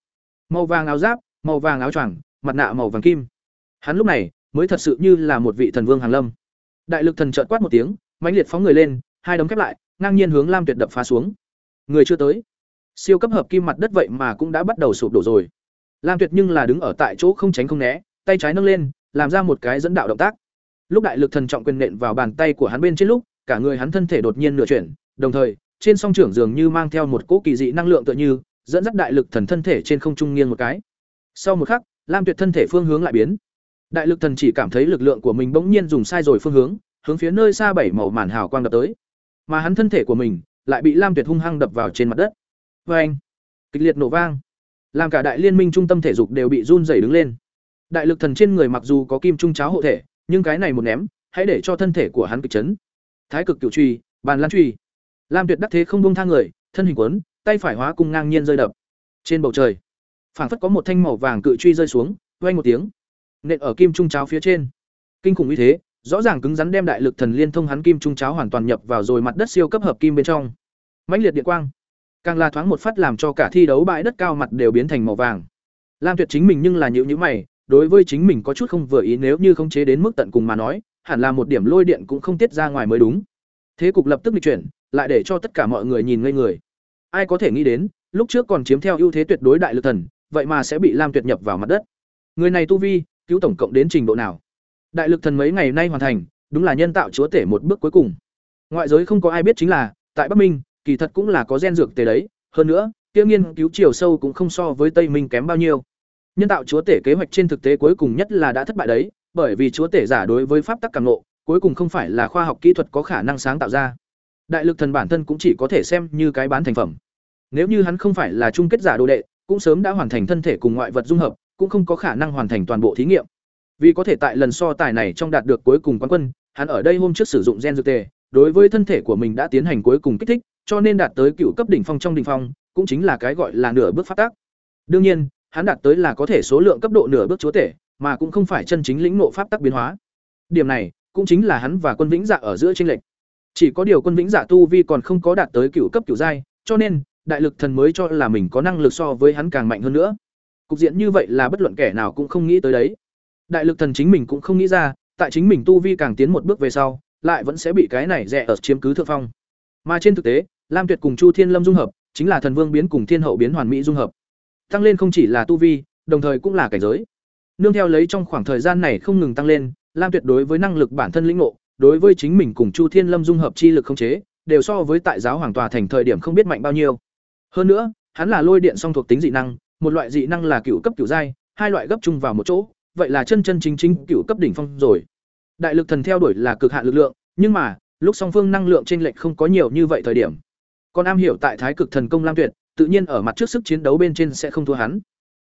Màu vàng áo giáp, màu vàng áo choàng, mặt nạ màu vàng kim. Hắn lúc này mới thật sự như là một vị thần vương hàng lâm. Đại lực thần chợt quát một tiếng, mãnh liệt phóng người lên, hai đấm khép lại, ngang nhiên hướng Lam Tuyệt đập phá xuống. Người chưa tới, siêu cấp hợp kim mặt đất vậy mà cũng đã bắt đầu sụp đổ rồi. Lam Tuyệt nhưng là đứng ở tại chỗ không tránh không né, tay trái nâng lên, làm ra một cái dẫn đạo động tác. Lúc đại lực thần trọng quyền nện vào bàn tay của hắn bên trên lúc, cả người hắn thân thể đột nhiên nửa chuyển, đồng thời, trên song trưởng dường như mang theo một cỗ kỳ dị năng lượng tựa như, dẫn dắt đại lực thần thân thể trên không trung nghiêng một cái. Sau một khắc, Lam Tuyệt thân thể phương hướng lại biến. Đại lực thần chỉ cảm thấy lực lượng của mình bỗng nhiên dùng sai rồi phương hướng, hướng phía nơi xa bảy màu màn hào quang đập tới. Mà hắn thân thể của mình lại bị Lam Tuyệt hung hăng đập vào trên mặt đất. Oeng! Kịch liệt nổ vang, làm cả đại liên minh trung tâm thể dục đều bị run rẩy đứng lên. Đại lực thần trên người mặc dù có kim trung cháo hộ thể, nhưng cái này một ném, hãy để cho thân thể của hắn kịch chấn. Thái cực cửu truy, bàn lan truy. Lam Tuyệt đắc thế không buông thang người, thân hình quấn, tay phải hóa cung ngang nhiên rơi đập. Trên bầu trời, phảng phất có một thanh màu vàng cự truy rơi xuống, vang một tiếng, nện ở kim trung cháo phía trên. Kinh khủng như thế, rõ ràng cứng rắn đem đại lực thần liên thông hắn kim trung cháo hoàn toàn nhập vào rồi mặt đất siêu cấp hợp kim bên trong. Mãnh liệt điện quang, càng là thoáng một phát làm cho cả thi đấu bãi đất cao mặt đều biến thành màu vàng. Lam Tuyệt chính mình nhưng là nhữ nhữ mày, đối với chính mình có chút không vừa ý nếu như không chế đến mức tận cùng mà nói, hẳn là một điểm lôi điện cũng không tiết ra ngoài mới đúng. Thế cục lập tức bị chuyển, lại để cho tất cả mọi người nhìn ngây người. Ai có thể nghĩ đến, lúc trước còn chiếm theo ưu thế tuyệt đối đại lực thần, vậy mà sẽ bị Lam Tuyệt nhập vào mặt đất. Người này tu vi, cứu tổng cộng đến trình độ nào? Đại lực thần mấy ngày nay hoàn thành, đúng là nhân tạo chúa tể một bước cuối cùng. Ngoại giới không có ai biết chính là, tại Bắc Minh, kỳ thật cũng là có gen dược tề đấy, hơn nữa, tiêu nghiên cứu chiều sâu cũng không so với Tây Minh kém bao nhiêu. Nhân tạo chúa tể kế hoạch trên thực tế cuối cùng nhất là đã thất bại đấy, bởi vì chúa tể giả đối với pháp tắc càng ngộ, cuối cùng không phải là khoa học kỹ thuật có khả năng sáng tạo ra. Đại lực thần bản thân cũng chỉ có thể xem như cái bán thành phẩm. Nếu như hắn không phải là chung kết giả đồ đệ, cũng sớm đã hoàn thành thân thể cùng ngoại vật dung hợp, cũng không có khả năng hoàn thành toàn bộ thí nghiệm. Vì có thể tại lần so tài này trong đạt được cuối cùng quán quân, hắn ở đây hôm trước sử dụng gen dược tề, đối với thân thể của mình đã tiến hành cuối cùng kích thích, cho nên đạt tới cựu cấp đỉnh phong trong đỉnh phong, cũng chính là cái gọi là nửa bước phát tác. Đương nhiên, hắn đạt tới là có thể số lượng cấp độ nửa bước chúa tể, mà cũng không phải chân chính lĩnh ngộ pháp tắc biến hóa. Điểm này, cũng chính là hắn và quân vĩnh dạ ở giữa chênh lệch. Chỉ có điều quân vĩnh dạ tu vi còn không có đạt tới cựu cấp cựu giai, cho nên đại lực thần mới cho là mình có năng lực so với hắn càng mạnh hơn nữa. Cục diện như vậy là bất luận kẻ nào cũng không nghĩ tới đấy. Đại lực thần chính mình cũng không nghĩ ra, tại chính mình tu vi càng tiến một bước về sau, lại vẫn sẽ bị cái này rẻ ở chiếm cứ thượng phong. Mà trên thực tế, Lam Tuyệt cùng Chu Thiên Lâm dung hợp, chính là thần vương biến cùng thiên hậu biến hoàn mỹ dung hợp. Tăng lên không chỉ là tu vi, đồng thời cũng là cảnh giới. Nương theo lấy trong khoảng thời gian này không ngừng tăng lên, Lam Tuyệt đối với năng lực bản thân lĩnh ngộ, đối với chính mình cùng Chu Thiên Lâm dung hợp chi lực không chế, đều so với tại giáo hoàng tòa thành thời điểm không biết mạnh bao nhiêu. Hơn nữa, hắn là lôi điện song thuộc tính dị năng, một loại dị năng là cựu cấp cựu giai, hai loại gấp chung vào một chỗ, vậy là chân chân chính chính cựu cấp đỉnh phong rồi. Đại lực thần theo đuổi là cực hạn lực lượng, nhưng mà, lúc song phương năng lượng chênh lệch không có nhiều như vậy thời điểm. Còn am hiểu tại Thái Cực Thần Công Lam Tuyệt, tự nhiên ở mặt trước sức chiến đấu bên trên sẽ không thua hắn.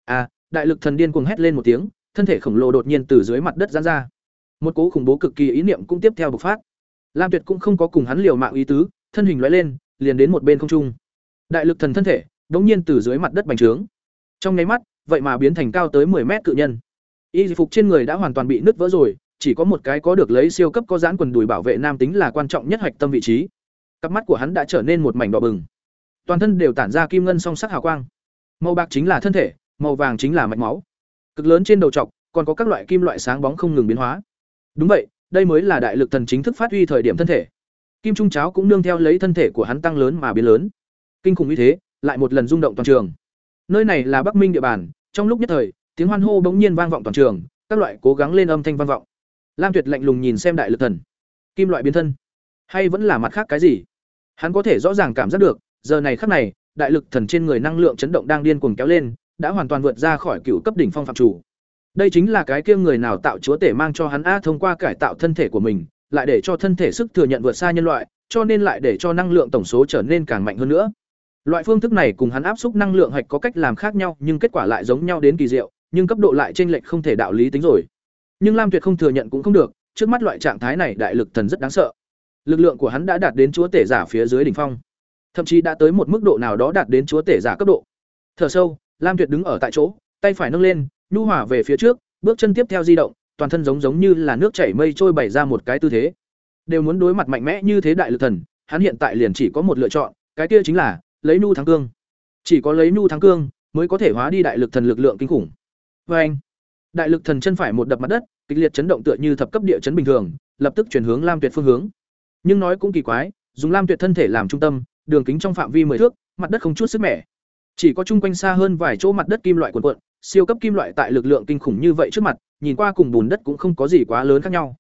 À, đại lực thần điên cuồng hét lên một tiếng, thân thể khổng lồ đột nhiên từ dưới mặt đất giãn ra. Một cú khủng bố cực kỳ ý niệm cũng tiếp theo bộc phát. Lam Tuyệt cũng không có cùng hắn liều mạng ý tứ, thân hình lóe lên, liền đến một bên không trung. Đại lực thần thân thể, đột nhiên từ dưới mặt đất bành trướng. Trong nháy mắt, vậy mà biến thành cao tới 10 mét cự nhân. Y phục trên người đã hoàn toàn bị nứt vỡ rồi, chỉ có một cái có được lấy siêu cấp có giãn quần đùi bảo vệ nam tính là quan trọng nhất hoạch tâm vị trí. Cặp mắt của hắn đã trở nên một mảnh đỏ bừng. Toàn thân đều tản ra kim ngân song sắc hào quang. Màu bạc chính là thân thể, màu vàng chính là mạch máu. Cực lớn trên đầu trọc, còn có các loại kim loại sáng bóng không ngừng biến hóa. Đúng vậy, đây mới là đại lực thần chính thức phát huy thời điểm thân thể. Kim trung cháo cũng nương theo lấy thân thể của hắn tăng lớn mà biến lớn. Kinh khủng như thế, lại một lần rung động toàn trường. Nơi này là Bắc Minh địa bàn, trong lúc nhất thời, tiếng hoan hô bỗng nhiên vang vọng toàn trường, các loại cố gắng lên âm thanh vang vọng. Lam Tuyệt lạnh lùng nhìn xem đại lực thần. Kim loại biến thân, hay vẫn là mặt khác cái gì? Hắn có thể rõ ràng cảm giác được, giờ này khắc này, đại lực thần trên người năng lượng chấn động đang điên cuồng kéo lên, đã hoàn toàn vượt ra khỏi cựu cấp đỉnh phong phạm chủ. Đây chính là cái kia người nào tạo chúa tể mang cho hắn a thông qua cải tạo thân thể của mình, lại để cho thân thể sức thừa nhận vượt xa nhân loại, cho nên lại để cho năng lượng tổng số trở nên càng mạnh hơn nữa. Loại phương thức này cùng hắn áp xúc năng lượng hạch có cách làm khác nhau, nhưng kết quả lại giống nhau đến kỳ diệu, nhưng cấp độ lại chênh lệch không thể đạo lý tính rồi. Nhưng Lam Tuyệt không thừa nhận cũng không được, trước mắt loại trạng thái này đại lực thần rất đáng sợ. Lực lượng của hắn đã đạt đến chúa tể giả phía dưới đỉnh phong, thậm chí đã tới một mức độ nào đó đạt đến chúa tể giả cấp độ. Thở sâu, Lam Tuyệt đứng ở tại chỗ, tay phải nâng lên, nhu hỏa về phía trước, bước chân tiếp theo di động, toàn thân giống giống như là nước chảy mây trôi bày ra một cái tư thế. Đều muốn đối mặt mạnh mẽ như thế đại lực thần, hắn hiện tại liền chỉ có một lựa chọn, cái kia chính là lấy nhu thắng cương. Chỉ có lấy nhu thắng cương mới có thể hóa đi đại lực thần lực lượng kinh khủng. Và anh, đại lực thần chân phải một đập mặt đất, kịch liệt chấn động tựa như thập cấp địa chấn bình thường, lập tức chuyển hướng Lam Tuyệt phương hướng. Nhưng nói cũng kỳ quái, dùng Lam Tuyệt thân thể làm trung tâm, đường kính trong phạm vi 10 thước, mặt đất không chút sức mẻ. Chỉ có chung quanh xa hơn vài chỗ mặt đất kim loại cuộn cuộn, siêu cấp kim loại tại lực lượng kinh khủng như vậy trước mặt, nhìn qua cùng bùn đất cũng không có gì quá lớn khác nhau.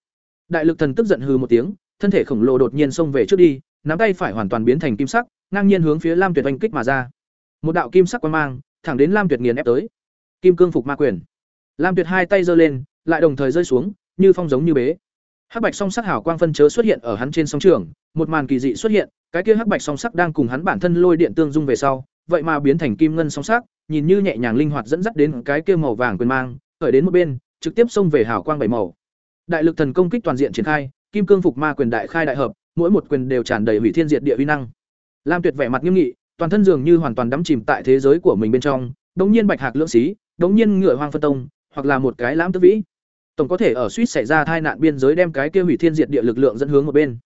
Đại lực thần tức giận hừ một tiếng, thân thể khổng lồ đột nhiên xông về trước đi, nắm tay phải hoàn toàn biến thành kim sắc, ngang nhiên hướng phía Lam Tuyệt oanh kích mà ra. Một đạo kim sắc quang mang, thẳng đến Lam Tuyệt nghiền ép tới. Kim cương phục ma quyền. Lam Tuyệt hai tay giơ lên, lại đồng thời rơi xuống, như phong giống như bế. Hắc bạch song sắc Hảo quang phân chớ xuất hiện ở hắn trên sóng trường, một màn kỳ dị xuất hiện, cái kia hắc bạch song sắc đang cùng hắn bản thân lôi điện tương dung về sau, vậy mà biến thành kim ngân song sắc, nhìn như nhẹ nhàng linh hoạt dẫn dắt đến cái kia màu vàng quyền mang, khởi đến một bên, trực tiếp xông về hảo quang bảy màu. Đại lực thần công kích toàn diện triển khai, kim cương phục ma quyền đại khai đại hợp, mỗi một quyền đều tràn đầy hủy thiên diệt địa uy năng. Lam Tuyệt vẻ mặt nghiêm nghị, toàn thân dường như hoàn toàn đắm chìm tại thế giới của mình bên trong, đống nhiên bạch hạc lưỡng xí, đống nhiên ngựa hoang phân tông, hoặc là một cái lãm tứ vĩ. Tổng có thể ở suýt xảy ra tai nạn biên giới đem cái kia hủy thiên diệt địa lực lượng dẫn hướng một bên.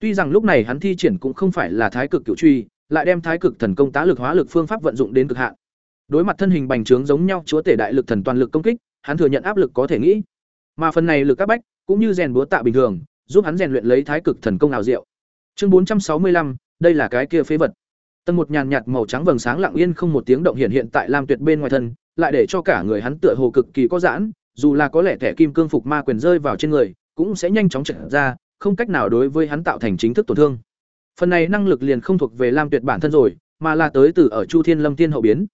Tuy rằng lúc này hắn thi triển cũng không phải là thái cực cửu truy, lại đem thái cực thần công tá lực hóa lực phương pháp vận dụng đến cực hạn. Đối mặt thân hình bành trướng giống nhau chúa tể đại lực thần toàn lực công kích, hắn thừa nhận áp lực có thể nghĩ. Mà phần này lực các bách, cũng như rèn búa tạ bình thường, giúp hắn rèn luyện lấy thái cực thần công ảo diệu. Chương 465, đây là cái kia phế vật. Tầng một nhàn nhạt màu trắng vầng sáng lặng yên không một tiếng động hiện hiện tại Lam Tuyệt bên ngoài thân, lại để cho cả người hắn tựa hồ cực kỳ có giãn, dù là có lẽ thẻ kim cương phục ma quyền rơi vào trên người, cũng sẽ nhanh chóng trượt ra, không cách nào đối với hắn tạo thành chính thức tổn thương. Phần này năng lực liền không thuộc về Lam Tuyệt bản thân rồi, mà là tới từ ở Chu Thiên Lâm Tiên hậu biến.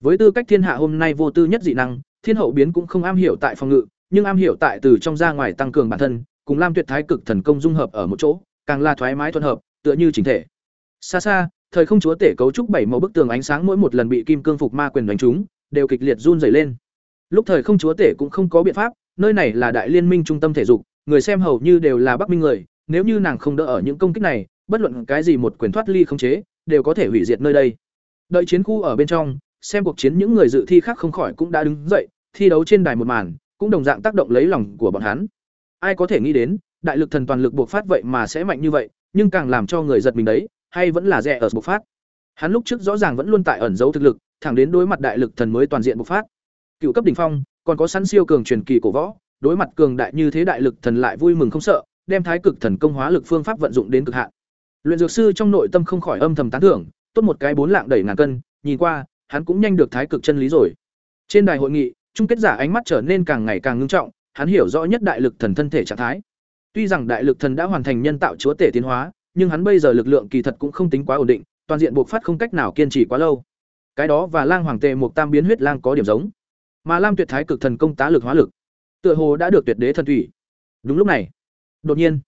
Với tư cách thiên hạ hôm nay vô tư nhất dị năng, Thiên hậu biến cũng không am hiểu tại phòng ngự, nhưng am hiểu tại từ trong ra ngoài tăng cường bản thân, cùng Lam Tuyệt Thái cực thần công dung hợp ở một chỗ, càng là thoải mái thuận hợp, tựa như chỉnh thể. Xa xa, thời không chúa tể cấu trúc bảy màu bức tường ánh sáng mỗi một lần bị kim cương phục ma quyền đánh trúng, đều kịch liệt run rẩy lên. Lúc thời không chúa tể cũng không có biện pháp, nơi này là đại liên minh trung tâm thể dục, người xem hầu như đều là Bắc Minh người, nếu như nàng không đỡ ở những công kích này, bất luận cái gì một quyền thoát ly không chế, đều có thể hủy diệt nơi đây. Đợi chiến khu ở bên trong, xem cuộc chiến những người dự thi khác không khỏi cũng đã đứng dậy, thi đấu trên đài một màn, cũng đồng dạng tác động lấy lòng của bọn hắn. Ai có thể nghĩ đến, đại lực thần toàn lực buộc phát vậy mà sẽ mạnh như vậy, nhưng càng làm cho người giật mình đấy, hay vẫn là rẻ ở bộc phát. Hắn lúc trước rõ ràng vẫn luôn tại ẩn giấu thực lực, thẳng đến đối mặt đại lực thần mới toàn diện bộc phát. Cựu cấp đỉnh phong, còn có sẵn siêu cường truyền kỳ cổ võ, đối mặt cường đại như thế đại lực thần lại vui mừng không sợ, đem thái cực thần công hóa lực phương pháp vận dụng đến cực hạn. Luyện dược sư trong nội tâm không khỏi âm thầm tán thưởng, tốt một cái bốn lạng đẩy ngàn cân, nhìn qua, hắn cũng nhanh được thái cực chân lý rồi. Trên đài hội nghị, chung kết giả ánh mắt trở nên càng ngày càng ngưng trọng, hắn hiểu rõ nhất đại lực thần thân thể trạng thái. Tuy rằng đại lực thần đã hoàn thành nhân tạo chúa tể tiến hóa, nhưng hắn bây giờ lực lượng kỳ thật cũng không tính quá ổn định, toàn diện buộc phát không cách nào kiên trì quá lâu. Cái đó và Lang Hoàng Tề một tam biến huyết lang có điểm giống, mà Lam Tuyệt Thái cực thần công tá lực hóa lực, tựa hồ đã được tuyệt đế thần thủy. Đúng lúc này, đột nhiên,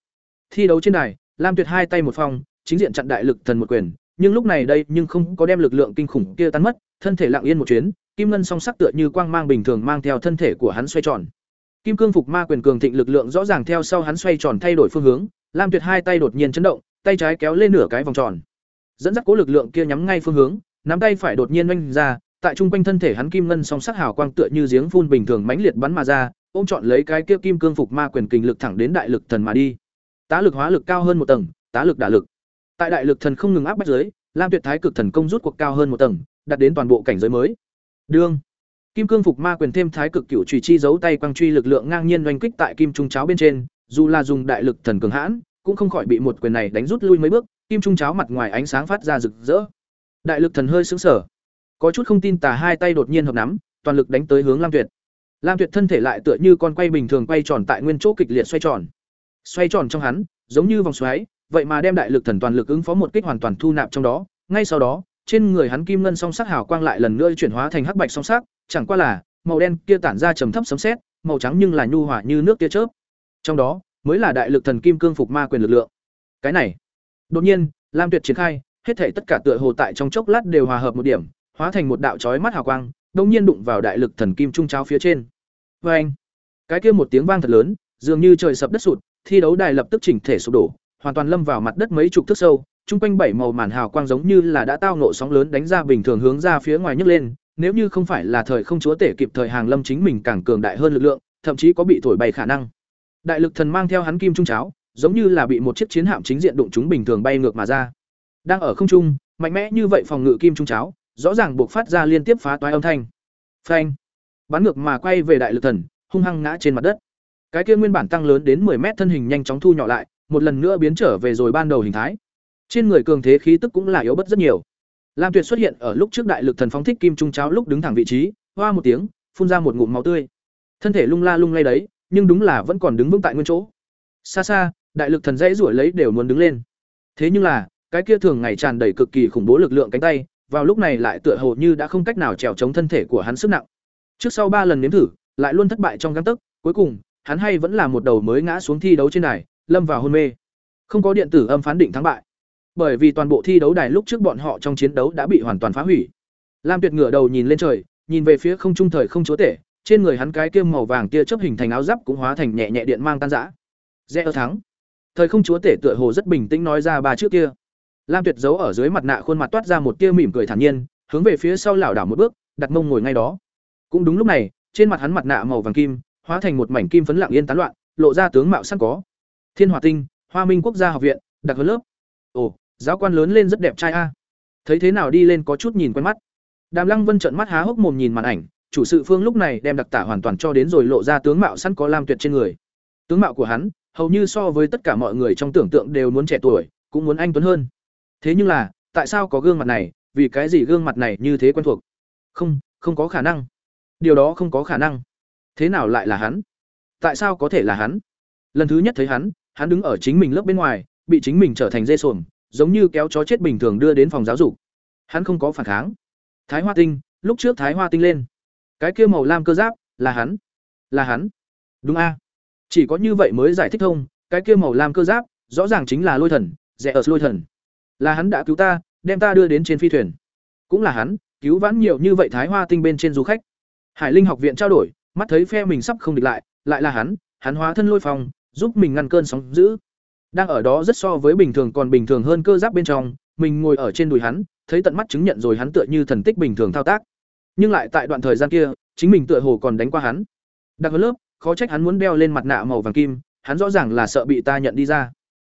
thi đấu trên đài, Lam Tuyệt hai tay một phong, chính diện chặn đại lực thần một quyền, nhưng lúc này đây nhưng không có đem lực lượng kinh khủng kia tan mất, thân thể lặng yên một chuyến, kim ngân song sắc tựa như quang mang bình thường mang theo thân thể của hắn xoay tròn. Kim cương phục ma quyền cường thịnh lực lượng rõ ràng theo sau hắn xoay tròn thay đổi phương hướng, Lam Tuyệt hai tay đột nhiên chấn động, tay trái kéo lên nửa cái vòng tròn. Dẫn dắt cố lực lượng kia nhắm ngay phương hướng, nắm tay phải đột nhiên vung ra, tại trung quanh thân thể hắn kim ngân song sắc hào quang tựa như giếng phun bình thường mãnh liệt bắn mà ra, ôm chọn lấy cái kia kim cương phục ma quyền kình lực thẳng đến đại lực thần mà đi. Tá lực hóa lực cao hơn một tầng, tá lực đả lực. Tại đại lực thần không ngừng áp bách dưới, Lam Tuyệt Thái cực thần công rút cuộc cao hơn một tầng, đạt đến toàn bộ cảnh giới mới. Đương Kim cương phục ma quyền thêm thái cực cửu chủy chi giấu tay quang truy lực lượng ngang nhiên oanh kích tại kim trung cháo bên trên, dù là dùng đại lực thần cường hãn, cũng không khỏi bị một quyền này đánh rút lui mấy bước, kim trung cháo mặt ngoài ánh sáng phát ra rực rỡ. Đại lực thần hơi sững sờ, có chút không tin tà hai tay đột nhiên hợp nắm, toàn lực đánh tới hướng Lam Tuyệt. Lam Tuyệt thân thể lại tựa như con quay bình thường quay tròn tại nguyên chỗ kịch liệt xoay tròn. Xoay tròn trong hắn, giống như vòng xoáy, vậy mà đem đại lực thần toàn lực ứng phó một kích hoàn toàn thu nạp trong đó, ngay sau đó, trên người hắn kim ngân song sắc hào quang lại lần nữa chuyển hóa thành hắc bạch song sắc, chẳng qua là màu đen kia tản ra trầm thấp sấm sét, màu trắng nhưng là nhu hòa như nước tia chớp. Trong đó, mới là đại lực thần kim cương phục ma quyền lực lượng. Cái này, đột nhiên, Lam Tuyệt triển khai, hết thảy tất cả tựa hồ tại trong chốc lát đều hòa hợp một điểm, hóa thành một đạo chói mắt hào quang, đồng nhiên đụng vào đại lực thần kim trung cháo phía trên. Oeng! Cái kia một tiếng vang thật lớn, dường như trời sập đất sụt, thi đấu đài lập tức chỉnh thể sụp đổ, hoàn toàn lâm vào mặt đất mấy chục thước sâu, trung quanh bảy màu màn hào quang giống như là đã tao nộ sóng lớn đánh ra bình thường hướng ra phía ngoài nhấc lên, nếu như không phải là thời không chúa tể kịp thời hàng lâm chính mình càng cường đại hơn lực lượng, thậm chí có bị thổi bay khả năng. Đại lực thần mang theo hắn kim trung cháo, giống như là bị một chiếc chiến hạm chính diện đụng chúng bình thường bay ngược mà ra. Đang ở không trung, mạnh mẽ như vậy phòng ngự kim trung cháo, rõ ràng buộc phát ra liên tiếp phá toái âm thanh. Phanh! Bắn ngược mà quay về đại lực thần, hung hăng ngã trên mặt đất. cái kia nguyên bản tăng lớn đến 10 mét thân hình nhanh chóng thu nhỏ lại một lần nữa biến trở về rồi ban đầu hình thái trên người cường thế khí tức cũng là yếu bất rất nhiều lam tuyệt xuất hiện ở lúc trước đại lực thần phóng thích kim trung cháo lúc đứng thẳng vị trí hoa một tiếng phun ra một ngụm máu tươi thân thể lung la lung lay đấy nhưng đúng là vẫn còn đứng vững tại nguyên chỗ xa xa đại lực thần dãy rủi lấy đều muốn đứng lên thế nhưng là cái kia thường ngày tràn đầy cực kỳ khủng bố lực lượng cánh tay, vào lúc này lại tựa hồ như đã không cách nào trèo chống thân thể của hắn sức nặng. Trước sau ba lần nếm thử, lại luôn thất bại trong găng tấc, cuối cùng, hắn hay vẫn là một đầu mới ngã xuống thi đấu trên đài, lâm vào hôn mê. Không có điện tử âm phán định thắng bại. Bởi vì toàn bộ thi đấu đài lúc trước bọn họ trong chiến đấu đã bị hoàn toàn phá hủy. Lam tuyệt ngửa đầu nhìn lên trời, nhìn về phía không trung thời không chúa tể, trên người hắn cái kiêm màu vàng tia chớp hình thành áo giáp cũng hóa thành nhẹ nhẹ điện mang tan rã. Rẽ thắng. Thời không chúa tể tựa hồ rất bình tĩnh nói ra ba trước kia lam tuyệt giấu ở dưới mặt nạ khuôn mặt toát ra một tia mỉm cười thản nhiên, hướng về phía sau lảo đảo một bước, đặt mông ngồi ngay đó. Cũng đúng lúc này, trên mặt hắn mặt nạ màu vàng kim, hóa thành một mảnh kim phấn lặng yên tán loạn, lộ ra tướng mạo sẵn có. Thiên hòa tinh, hoa minh quốc gia học viện, đặc hơn lớp. Ồ, giáo quan lớn lên rất đẹp trai a. Thấy thế nào đi lên có chút nhìn quen mắt. Đàm lăng vân trợn mắt há hốc mồm nhìn màn ảnh, chủ sự phương lúc này đem đặc tả hoàn toàn cho đến rồi lộ ra tướng mạo sẵn có lam tuyệt trên người. Tướng mạo của hắn, hầu như so với tất cả mọi người trong tưởng tượng đều muốn trẻ tuổi, cũng muốn anh tuấn hơn thế nhưng là, tại sao có gương mặt này, vì cái gì gương mặt này như thế quen thuộc? Không không có khả năng. Điều đó không có khả năng. Thế nào lại là hắn? Tại sao có thể là hắn? Lần thứ nhất thấy hắn hắn đứng ở chính mình lớp bên ngoài, bị chính mình trở thành dê xuồng giống như kéo chó chết bình thường đưa đến phòng giáo dục. Hắn không có phản kháng. Thái hoa tinh, lúc trước thái hoa tinh lên. Cái kia màu lam cơ giáp, là hắn. Là hắn. Đúng a. Chỉ có như vậy mới giải thích thông, cái kia màu lam cơ giáp, rõ ràng chính là lôi thần rẽ ở lôi thần là hắn đã cứu ta, đem ta đưa đến trên phi thuyền. Cũng là hắn, cứu vãn nhiều như vậy thái hoa tinh bên trên du khách. Hải linh học viện trao đổi, mắt thấy phe mình sắp không địch lại lại là hắn hắn hóa thân lôi phòng giúp mình ngăn cơn sóng dữ. Đang ở đó rất so với bình thường còn bình thường hơn cơ giáp bên trong, mình ngồi ở trên đùi hắn, thấy tận mắt chứng nhận rồi hắn tựa như thần tích bình thường thao tác. Nhưng lại tại đoạn thời gian kia, chính mình tựa hồ còn đánh qua hắn. Đặc hơn lớp, khó trách hắn muốn đeo lên mặt nạ màu vàng kim, hắn rõ ràng là sợ bị ta nhận đi ra.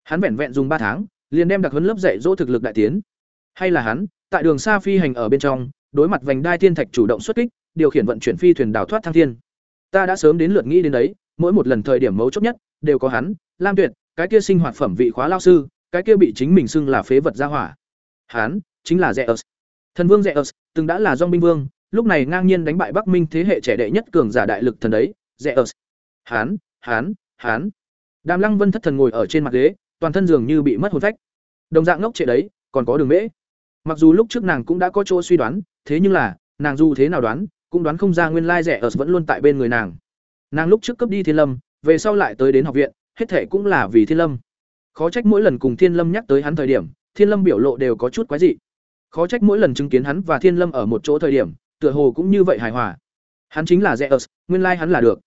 Hắn vẹn vẹn dùng ba tháng liền đem đặc huấn lớp dạy dỗ thực lực đại tiến hay là hắn tại đường xa phi hành ở bên trong đối mặt vành đai thiên thạch chủ động xuất kích điều khiển vận chuyển phi thuyền đào thoát thăng thiên ta đã sớm đến lượt nghĩ đến đấy mỗi một lần thời điểm mấu chốt nhất đều có hắn lam tuyệt cái kia sinh hoạt phẩm vị khóa lao sư cái kia bị chính mình xưng là phế vật gia hỏa hắn chính là Zeus. Thần vương Zeus từng đã là Dòng binh vương, lúc này ngang nhiên đánh bại Bắc Minh thế hệ trẻ đệ nhất cường giả đại lực thần đấy, Zeus. Hán, hán, hán. Đàm Lăng Vân thất thần ngồi ở trên mặt ghế, toàn thân dường như bị mất hồn phách. Đồng dạng ngốc trệ đấy, còn có đường mễ. Mặc dù lúc trước nàng cũng đã có chỗ suy đoán, thế nhưng là, nàng dù thế nào đoán, cũng đoán không ra nguyên lai rẻ ở vẫn luôn tại bên người nàng. Nàng lúc trước cấp đi Thiên Lâm, về sau lại tới đến học viện, hết thể cũng là vì Thiên Lâm. Khó trách mỗi lần cùng Thiên Lâm nhắc tới hắn thời điểm, Thiên Lâm biểu lộ đều có chút quái dị. Khó trách mỗi lần chứng kiến hắn và Thiên Lâm ở một chỗ thời điểm, tựa hồ cũng như vậy hài hòa. Hắn chính là Zeus, nguyên lai hắn là được.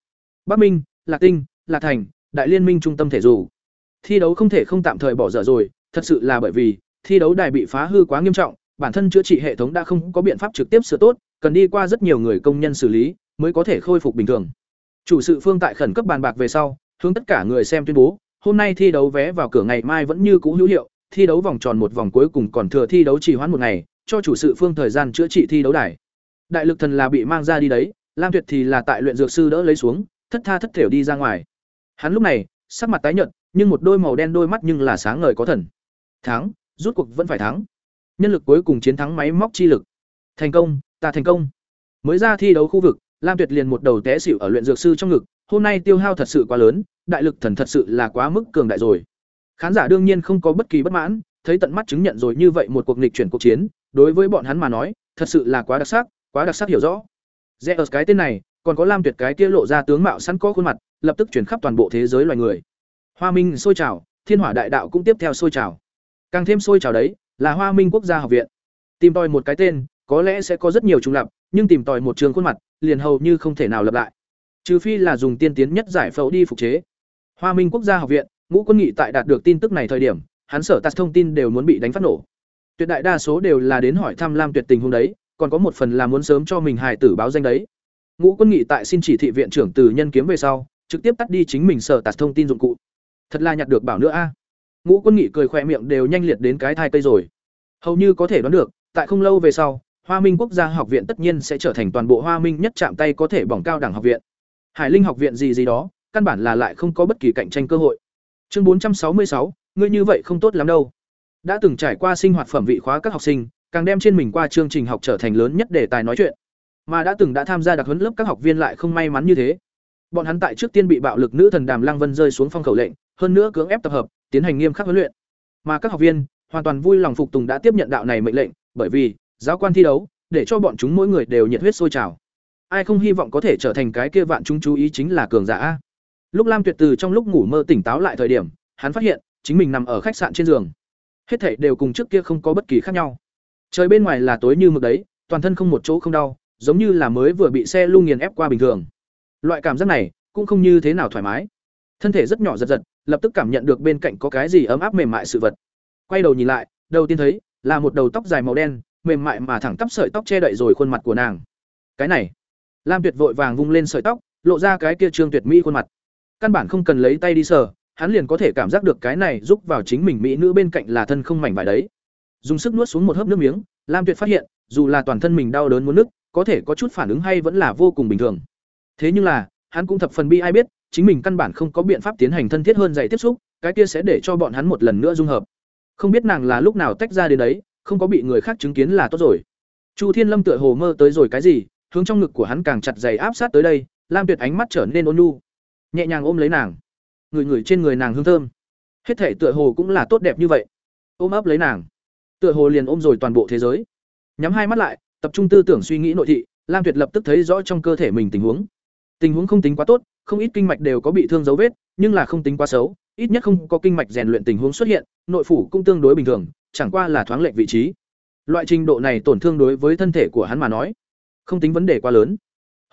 Bắc Minh, Lạc Tinh, Lạc Thành, Đại Liên minh trung tâm thể dù. Thi đấu không thể không tạm thời bỏ dở rồi, thật sự là bởi vì thi đấu đài bị phá hư quá nghiêm trọng, bản thân chữa trị hệ thống đã không có biện pháp trực tiếp sửa tốt, cần đi qua rất nhiều người công nhân xử lý mới có thể khôi phục bình thường. Chủ sự phương tại khẩn cấp bàn bạc về sau, hướng tất cả người xem tuyên bố, hôm nay thi đấu vé vào cửa ngày mai vẫn như cũ hữu hiệu, thi đấu vòng tròn một vòng cuối cùng còn thừa thi đấu trì hoãn một ngày, cho chủ sự phương thời gian chữa trị thi đấu đài. Đại lực thần là bị mang ra đi đấy, Lam Tuyệt thì là tại luyện dược sư đỡ lấy xuống, thất tha thất thểu đi ra ngoài. Hắn lúc này, sắc mặt tái nhợt, nhưng một đôi màu đen đôi mắt nhưng là sáng ngời có thần. Thắng, rút cuộc vẫn phải thắng. Nhân lực cuối cùng chiến thắng máy móc chi lực. Thành công, ta thành công. Mới ra thi đấu khu vực, Lam Tuyệt liền một đầu té xỉu ở luyện dược sư trong ngực, hôm nay tiêu hao thật sự quá lớn, đại lực thần thật sự là quá mức cường đại rồi. Khán giả đương nhiên không có bất kỳ bất mãn, thấy tận mắt chứng nhận rồi như vậy một cuộc nghịch chuyển cuộc chiến, đối với bọn hắn mà nói, thật sự là quá đặc sắc, quá đặc sắc hiểu rõ. Zeus cái tên này, còn có Lam Tuyệt cái kia lộ ra tướng mạo sẵn có khuôn mặt, lập tức chuyển khắp toàn bộ thế giới loài người. Hoa Minh sôi trào, Thiên Hỏa Đại Đạo cũng tiếp theo sôi trào. Càng thêm sôi trào đấy, là Hoa Minh Quốc gia học viện. Tìm tòi một cái tên, có lẽ sẽ có rất nhiều trùng lập, nhưng tìm tòi một trường khuôn mặt, liền hầu như không thể nào lập lại. Trừ phi là dùng tiên tiến nhất giải phẫu đi phục chế. Hoa Minh Quốc gia học viện, Ngũ Quân Nghị tại đạt được tin tức này thời điểm, hắn sở tạt thông tin đều muốn bị đánh phát nổ. Tuyệt đại đa số đều là đến hỏi thăm Lam Tuyệt tình hôm đấy, còn có một phần là muốn sớm cho mình hài tử báo danh đấy. Ngũ Quân Nghị tại xin chỉ thị viện trưởng từ nhân kiếm về sau, trực tiếp tắt đi chính mình sở tạt thông tin dụng cụ. Thật là nhặt được bảo nữa a. Ngũ Quân Nghị cười khỏe miệng đều nhanh liệt đến cái thai cây rồi. Hầu như có thể đoán được, tại không lâu về sau, Hoa Minh Quốc gia học viện tất nhiên sẽ trở thành toàn bộ Hoa Minh nhất chạm tay có thể bỏng cao đẳng học viện. Hải Linh học viện gì gì đó, căn bản là lại không có bất kỳ cạnh tranh cơ hội. Chương 466, ngươi như vậy không tốt lắm đâu. Đã từng trải qua sinh hoạt phẩm vị khóa các học sinh, càng đem trên mình qua chương trình học trở thành lớn nhất đề tài nói chuyện. Mà đã từng đã tham gia đặc huấn lớp các học viên lại không may mắn như thế. Bọn hắn tại trước tiên bị bạo lực nữ thần Đàm lang Vân rơi xuống phong khẩu lệnh, hơn nữa cưỡng ép tập hợp, tiến hành nghiêm khắc huấn luyện. Mà các học viên hoàn toàn vui lòng phục tùng đã tiếp nhận đạo này mệnh lệnh, bởi vì giáo quan thi đấu, để cho bọn chúng mỗi người đều nhiệt huyết sôi trào. Ai không hy vọng có thể trở thành cái kia vạn chúng chú ý chính là cường giả Lúc Lam Tuyệt từ trong lúc ngủ mơ tỉnh táo lại thời điểm, hắn phát hiện chính mình nằm ở khách sạn trên giường. Hết thảy đều cùng trước kia không có bất kỳ khác nhau. Trời bên ngoài là tối như mực đấy, toàn thân không một chỗ không đau, giống như là mới vừa bị xe lu nghiền ép qua bình thường. Loại cảm giác này cũng không như thế nào thoải mái. Thân thể rất nhỏ giật giật, lập tức cảm nhận được bên cạnh có cái gì ấm áp mềm mại sự vật. Quay đầu nhìn lại, đầu tiên thấy là một đầu tóc dài màu đen, mềm mại mà thẳng tắp sợi tóc che đậy rồi khuôn mặt của nàng. Cái này, Lam Tuyệt vội vàng vung lên sợi tóc, lộ ra cái kia trương tuyệt mỹ khuôn mặt. Căn bản không cần lấy tay đi sờ, hắn liền có thể cảm giác được cái này giúp vào chính mình mỹ nữ bên cạnh là thân không mảnh vải đấy. Dùng sức nuốt xuống một hớp nước miếng, Lam Tuyệt phát hiện, dù là toàn thân mình đau đớn muốn nức, có thể có chút phản ứng hay vẫn là vô cùng bình thường. Thế nhưng là, hắn cũng thập phần bi ai biết, chính mình căn bản không có biện pháp tiến hành thân thiết hơn dạy tiếp xúc, cái kia sẽ để cho bọn hắn một lần nữa dung hợp. Không biết nàng là lúc nào tách ra đến đấy, không có bị người khác chứng kiến là tốt rồi. Chu Thiên Lâm tựa hồ mơ tới rồi cái gì, hướng trong ngực của hắn càng chặt dày áp sát tới đây, Lam Tuyệt ánh mắt trở nên ôn nhu, nhẹ nhàng ôm lấy nàng, người người trên người nàng hương thơm. Hết thể tựa hồ cũng là tốt đẹp như vậy. Ôm ấp lấy nàng, tựa hồ liền ôm rồi toàn bộ thế giới. Nhắm hai mắt lại, tập trung tư tưởng suy nghĩ nội thị, Lam Tuyệt lập tức thấy rõ trong cơ thể mình tình huống. Tình huống không tính quá tốt, không ít kinh mạch đều có bị thương dấu vết, nhưng là không tính quá xấu, ít nhất không có kinh mạch rèn luyện tình huống xuất hiện, nội phủ cũng tương đối bình thường, chẳng qua là thoáng lệch vị trí. Loại trình độ này tổn thương đối với thân thể của hắn mà nói, không tính vấn đề quá lớn.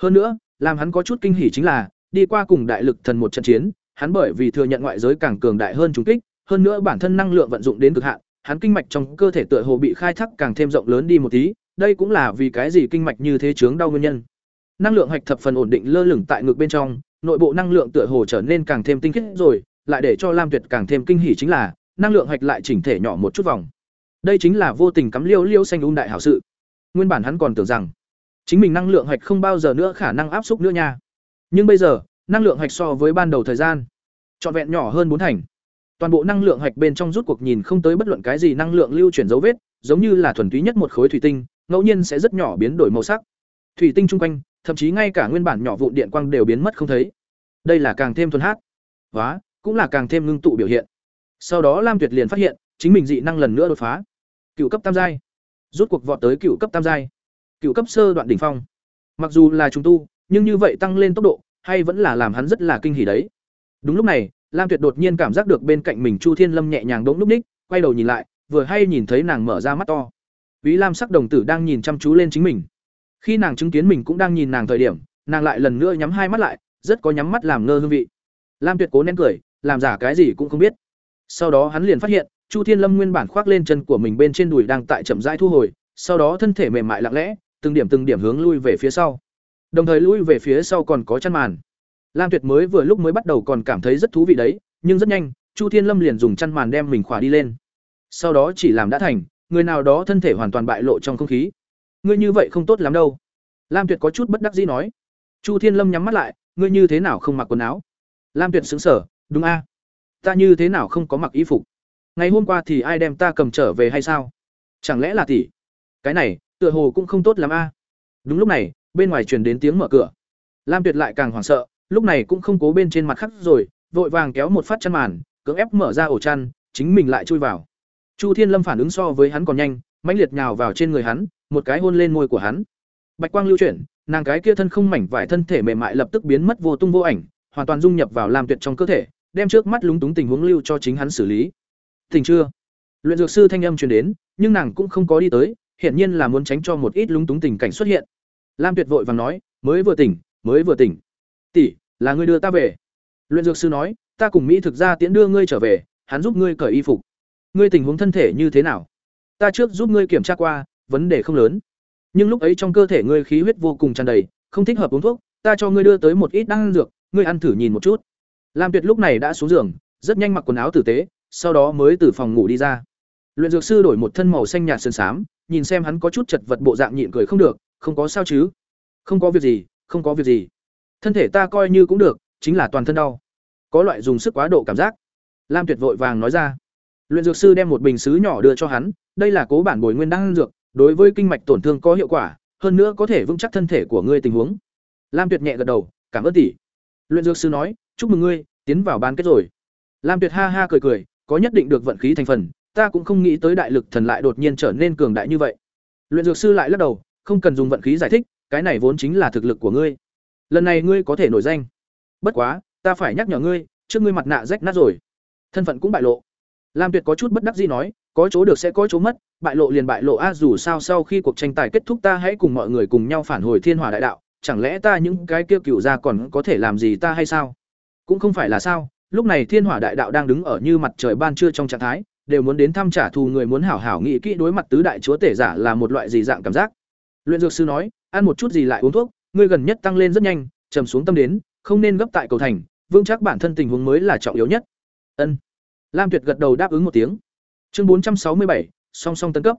Hơn nữa, làm hắn có chút kinh hỉ chính là, đi qua cùng đại lực thần một trận chiến, hắn bởi vì thừa nhận ngoại giới càng cường đại hơn trùng kích, hơn nữa bản thân năng lượng vận dụng đến cực hạn, hắn kinh mạch trong cơ thể tựa hồ bị khai thác càng thêm rộng lớn đi một tí, đây cũng là vì cái gì kinh mạch như thế chướng đau nguyên nhân. Năng lượng hạch thập phần ổn định lơ lửng tại ngực bên trong, nội bộ năng lượng tựa hồ trở nên càng thêm tinh khiết rồi, lại để cho Lam Tuyệt càng thêm kinh hỉ chính là, năng lượng hạch lại chỉnh thể nhỏ một chút vòng. Đây chính là vô tình cắm liêu liêu xanh ung đại hảo sự. Nguyên bản hắn còn tưởng rằng chính mình năng lượng hạch không bao giờ nữa khả năng áp xúc nữa nha. Nhưng bây giờ, năng lượng hạch so với ban đầu thời gian, trọn vẹn nhỏ hơn bốn thành. Toàn bộ năng lượng hạch bên trong rút cuộc nhìn không tới bất luận cái gì năng lượng lưu chuyển dấu vết, giống như là thuần túy nhất một khối thủy tinh, ngẫu nhiên sẽ rất nhỏ biến đổi màu sắc. Thủy tinh chung quanh, thậm chí ngay cả nguyên bản nhỏ vụn điện quang đều biến mất không thấy. Đây là càng thêm thuần hát. Hóa, cũng là càng thêm ngưng tụ biểu hiện. Sau đó Lam Tuyệt liền phát hiện, chính mình dị năng lần nữa đột phá. Cựu cấp tam giai. Rút cuộc vọt tới cựu cấp tam giai. Cựu cấp sơ đoạn đỉnh phong. Mặc dù là trùng tu, nhưng như vậy tăng lên tốc độ, hay vẫn là làm hắn rất là kinh hỉ đấy. Đúng lúc này, Lam Tuyệt đột nhiên cảm giác được bên cạnh mình Chu Thiên Lâm nhẹ nhàng đống lúc ních, quay đầu nhìn lại, vừa hay nhìn thấy nàng mở ra mắt to. Vĩ Lam sắc đồng tử đang nhìn chăm chú lên chính mình. Khi nàng chứng kiến mình cũng đang nhìn nàng thời điểm, nàng lại lần nữa nhắm hai mắt lại, rất có nhắm mắt làm ngơ hương vị. Lam Tuyệt cố nén cười, làm giả cái gì cũng không biết. Sau đó hắn liền phát hiện, Chu Thiên Lâm nguyên bản khoác lên chân của mình bên trên đùi đang tại chậm rãi thu hồi, sau đó thân thể mềm mại lặng lẽ, từng điểm từng điểm hướng lui về phía sau. Đồng thời lui về phía sau còn có chăn màn. Lam Tuyệt mới vừa lúc mới bắt đầu còn cảm thấy rất thú vị đấy, nhưng rất nhanh, Chu Thiên Lâm liền dùng chăn màn đem mình khỏa đi lên. Sau đó chỉ làm đã thành, người nào đó thân thể hoàn toàn bại lộ trong không khí. Ngươi như vậy không tốt lắm đâu. Lam Tuyệt có chút bất đắc dĩ nói. Chu Thiên Lâm nhắm mắt lại, ngươi như thế nào không mặc quần áo? Lam Tuyệt sững sờ, đúng a? Ta như thế nào không có mặc y phục? Ngày hôm qua thì ai đem ta cầm trở về hay sao? Chẳng lẽ là tỷ? Cái này, tựa hồ cũng không tốt lắm a. Đúng lúc này, bên ngoài truyền đến tiếng mở cửa. Lam Tuyệt lại càng hoảng sợ, lúc này cũng không cố bên trên mặt khắc rồi, vội vàng kéo một phát chăn màn, cưỡng ép mở ra ổ chăn, chính mình lại chui vào. Chu Thiên Lâm phản ứng so với hắn còn nhanh, mãnh liệt nhào vào trên người hắn, một cái hôn lên môi của hắn. Bạch quang lưu chuyển, nàng cái kia thân không mảnh vải thân thể mềm mại lập tức biến mất vô tung vô ảnh, hoàn toàn dung nhập vào Lam Tuyệt trong cơ thể, đem trước mắt lúng túng tình huống lưu cho chính hắn xử lý. Thỉnh chưa? Luyện dược sư thanh âm truyền đến, nhưng nàng cũng không có đi tới, hiển nhiên là muốn tránh cho một ít lúng túng tình cảnh xuất hiện. Lam Tuyệt vội vàng nói, mới vừa tỉnh, mới vừa tỉnh. Tỷ, là ngươi đưa ta về. Luyện dược sư nói, ta cùng Mỹ thực ra tiễn đưa ngươi trở về, hắn giúp ngươi cởi y phục. Ngươi tình huống thân thể như thế nào? Ta trước giúp ngươi kiểm tra qua, vấn đề không lớn. Nhưng lúc ấy trong cơ thể ngươi khí huyết vô cùng tràn đầy, không thích hợp uống thuốc, ta cho ngươi đưa tới một ít đan dược, ngươi ăn thử nhìn một chút. Lam Tuyệt lúc này đã xuống giường, rất nhanh mặc quần áo tử tế, sau đó mới từ phòng ngủ đi ra. Luyện dược sư đổi một thân màu xanh nhạt sơn xám, nhìn xem hắn có chút chật vật bộ dạng nhịn cười không được, không có sao chứ? Không có việc gì, không có việc gì. Thân thể ta coi như cũng được, chính là toàn thân đau có loại dùng sức quá độ cảm giác lam tuyệt vội vàng nói ra luyện dược sư đem một bình sứ nhỏ đưa cho hắn đây là cố bản bồi nguyên đan dược đối với kinh mạch tổn thương có hiệu quả, hơn nữa có thể vững chắc thân thể của ngươi tình huống. Lam tuyệt nhẹ gật đầu, cảm ơn tỷ. Luyện dược sư nói, chúc mừng ngươi, tiến vào bán kết rồi. Lam tuyệt ha ha cười cười, có nhất định được vận khí thành phần, ta cũng không nghĩ tới đại lực thần lại đột nhiên trở nên cường đại như vậy. Luyện dược sư lại lắc đầu, không cần dùng vận khí giải thích, cái này vốn chính là thực lực của ngươi. Lần này ngươi có thể nổi danh. Bất quá, ta phải nhắc nhở ngươi, trước ngươi mặt nạ rách nát rồi. Thân phận cũng bại lộ. Lam tuyệt có chút bất đắc dĩ nói có chỗ được sẽ có chỗ mất, bại lộ liền bại lộ a, dù sao sau khi cuộc tranh tài kết thúc ta hãy cùng mọi người cùng nhau phản hồi thiên hỏa đại đạo, chẳng lẽ ta những cái kia cựu ra còn có thể làm gì ta hay sao? Cũng không phải là sao, lúc này thiên hỏa đại đạo đang đứng ở như mặt trời ban trưa trong trạng thái, đều muốn đến thăm trả thù người muốn hảo hảo nghĩ kỹ đối mặt tứ đại chúa tể giả là một loại gì dạng cảm giác. Luyện dược sư nói, ăn một chút gì lại uống thuốc, ngươi gần nhất tăng lên rất nhanh, trầm xuống tâm đến, không nên gấp tại cầu thành, vững chắc bản thân tình huống mới là trọng yếu nhất. Ân. Lam tuyệt gật đầu đáp ứng một tiếng chương bốn trăm sáu mươi bảy, song song tấn cấp.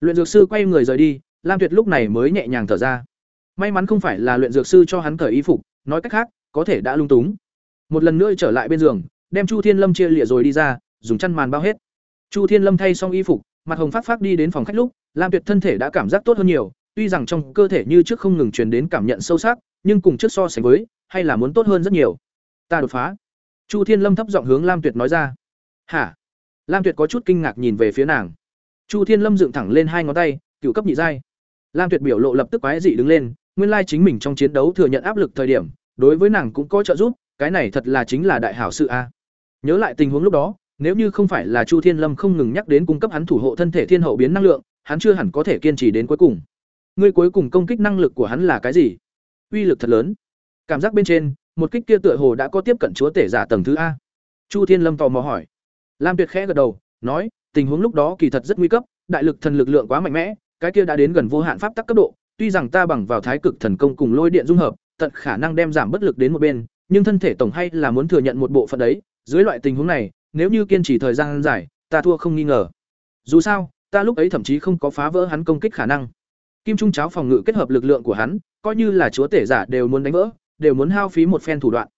Luyện dược sư quay người rời đi, lam tuyệt lúc này mới nhẹ nhàng thở ra. May mắn không phải là luyện dược sư cho hắn cởi y phục, nói cách khác, có thể đã lung túng. Một lần nữa trở lại bên giường, đem chu thiên lâm chia lịa rồi đi ra, dùng chăn màn bao hết. Chu thiên lâm thay xong y phục, mặt hồng phát phát đi đến phòng khách lúc, lam tuyệt thân thể đã cảm giác tốt hơn nhiều, tuy rằng trong cơ thể như trước không ngừng truyền đến cảm nhận sâu sắc, nhưng cùng trước so sánh với, hay là muốn tốt hơn rất nhiều. Ta đột phá. Chu thiên lâm thấp giọng hướng lam tuyệt nói ra. Hả? Lam tuyệt có chút kinh ngạc nhìn về phía nàng. Chu thiên lâm dựng thẳng lên hai ngón tay, cựu cấp nhị giai. Lam tuyệt biểu lộ lập tức quái dị đứng lên, nguyên lai chính mình trong chiến đấu thừa nhận áp lực thời điểm, đối với nàng cũng có trợ giúp, cái này thật là chính là đại hảo sự a. Nhớ lại tình huống lúc đó, nếu như không phải là chu thiên lâm không ngừng nhắc đến cung cấp hắn thủ hộ thân thể thiên hậu biến năng lượng, hắn chưa hẳn có thể kiên trì đến cuối cùng. Ngươi cuối cùng công kích năng lực của hắn là cái gì? Uy lực thật lớn. Cảm giác bên trên, một kích kia tựa hồ đã có tiếp cận chúa tể giả tầng thứ a. Chu thiên lâm tò mò hỏi lam tuyệt khẽ gật đầu, nói, tình huống lúc đó kỳ thật rất nguy cấp, đại lực thần lực lượng quá mạnh mẽ, cái kia đã đến gần vô hạn pháp tắc cấp độ, tuy rằng ta bằng vào thái cực thần công cùng lôi điện dung hợp, tận khả năng đem giảm bất lực đến một bên, nhưng thân thể tổng hay là muốn thừa nhận một bộ phận đấy, dưới loại tình huống này, nếu như kiên trì thời gian dài, ta thua không nghi ngờ. Dù sao, ta lúc ấy thậm chí không có phá vỡ hắn công kích khả năng. Kim trung cháo phòng ngự kết hợp lực lượng của hắn, coi như là chúa tể giả đều muốn đánh vỡ, đều muốn hao phí một phen thủ đoạn.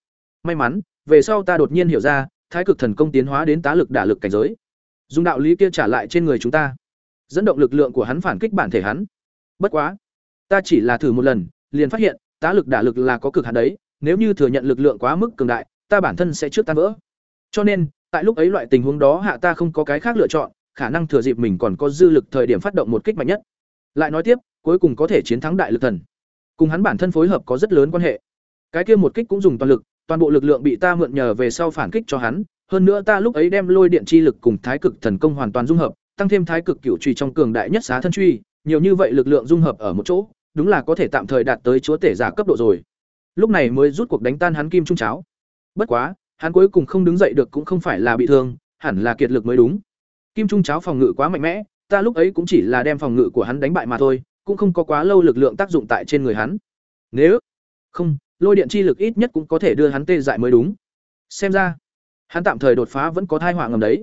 May mắn, về sau ta đột nhiên hiểu ra thái cực thần công tiến hóa đến tá lực đả lực cảnh giới. Dùng đạo lý kia trả lại trên người chúng ta. Dẫn động lực lượng của hắn phản kích bản thể hắn. Bất quá, ta chỉ là thử một lần, liền phát hiện, tá lực đả lực là có cực hạn đấy, nếu như thừa nhận lực lượng quá mức cường đại, ta bản thân sẽ trước tan vỡ. Cho nên, tại lúc ấy loại tình huống đó hạ ta không có cái khác lựa chọn, khả năng thừa dịp mình còn có dư lực thời điểm phát động một kích mạnh nhất. Lại nói tiếp, cuối cùng có thể chiến thắng đại lực thần. Cùng hắn bản thân phối hợp có rất lớn quan hệ. Cái kia một kích cũng dùng toàn lực toàn bộ lực lượng bị ta mượn nhờ về sau phản kích cho hắn, hơn nữa ta lúc ấy đem lôi điện chi lực cùng thái cực thần công hoàn toàn dung hợp, tăng thêm thái cực cửu truy trong cường đại nhất xá thân truy, nhiều như vậy lực lượng dung hợp ở một chỗ, đúng là có thể tạm thời đạt tới chúa tể giả cấp độ rồi. Lúc này mới rút cuộc đánh tan hắn kim trung cháo. Bất quá, hắn cuối cùng không đứng dậy được cũng không phải là bị thương, hẳn là kiệt lực mới đúng. Kim trung cháo phòng ngự quá mạnh mẽ, ta lúc ấy cũng chỉ là đem phòng ngự của hắn đánh bại mà thôi, cũng không có quá lâu lực lượng tác dụng tại trên người hắn. Nếu không lôi điện chi lực ít nhất cũng có thể đưa hắn tê dại mới đúng. Xem ra, hắn tạm thời đột phá vẫn có thai họa ngầm đấy.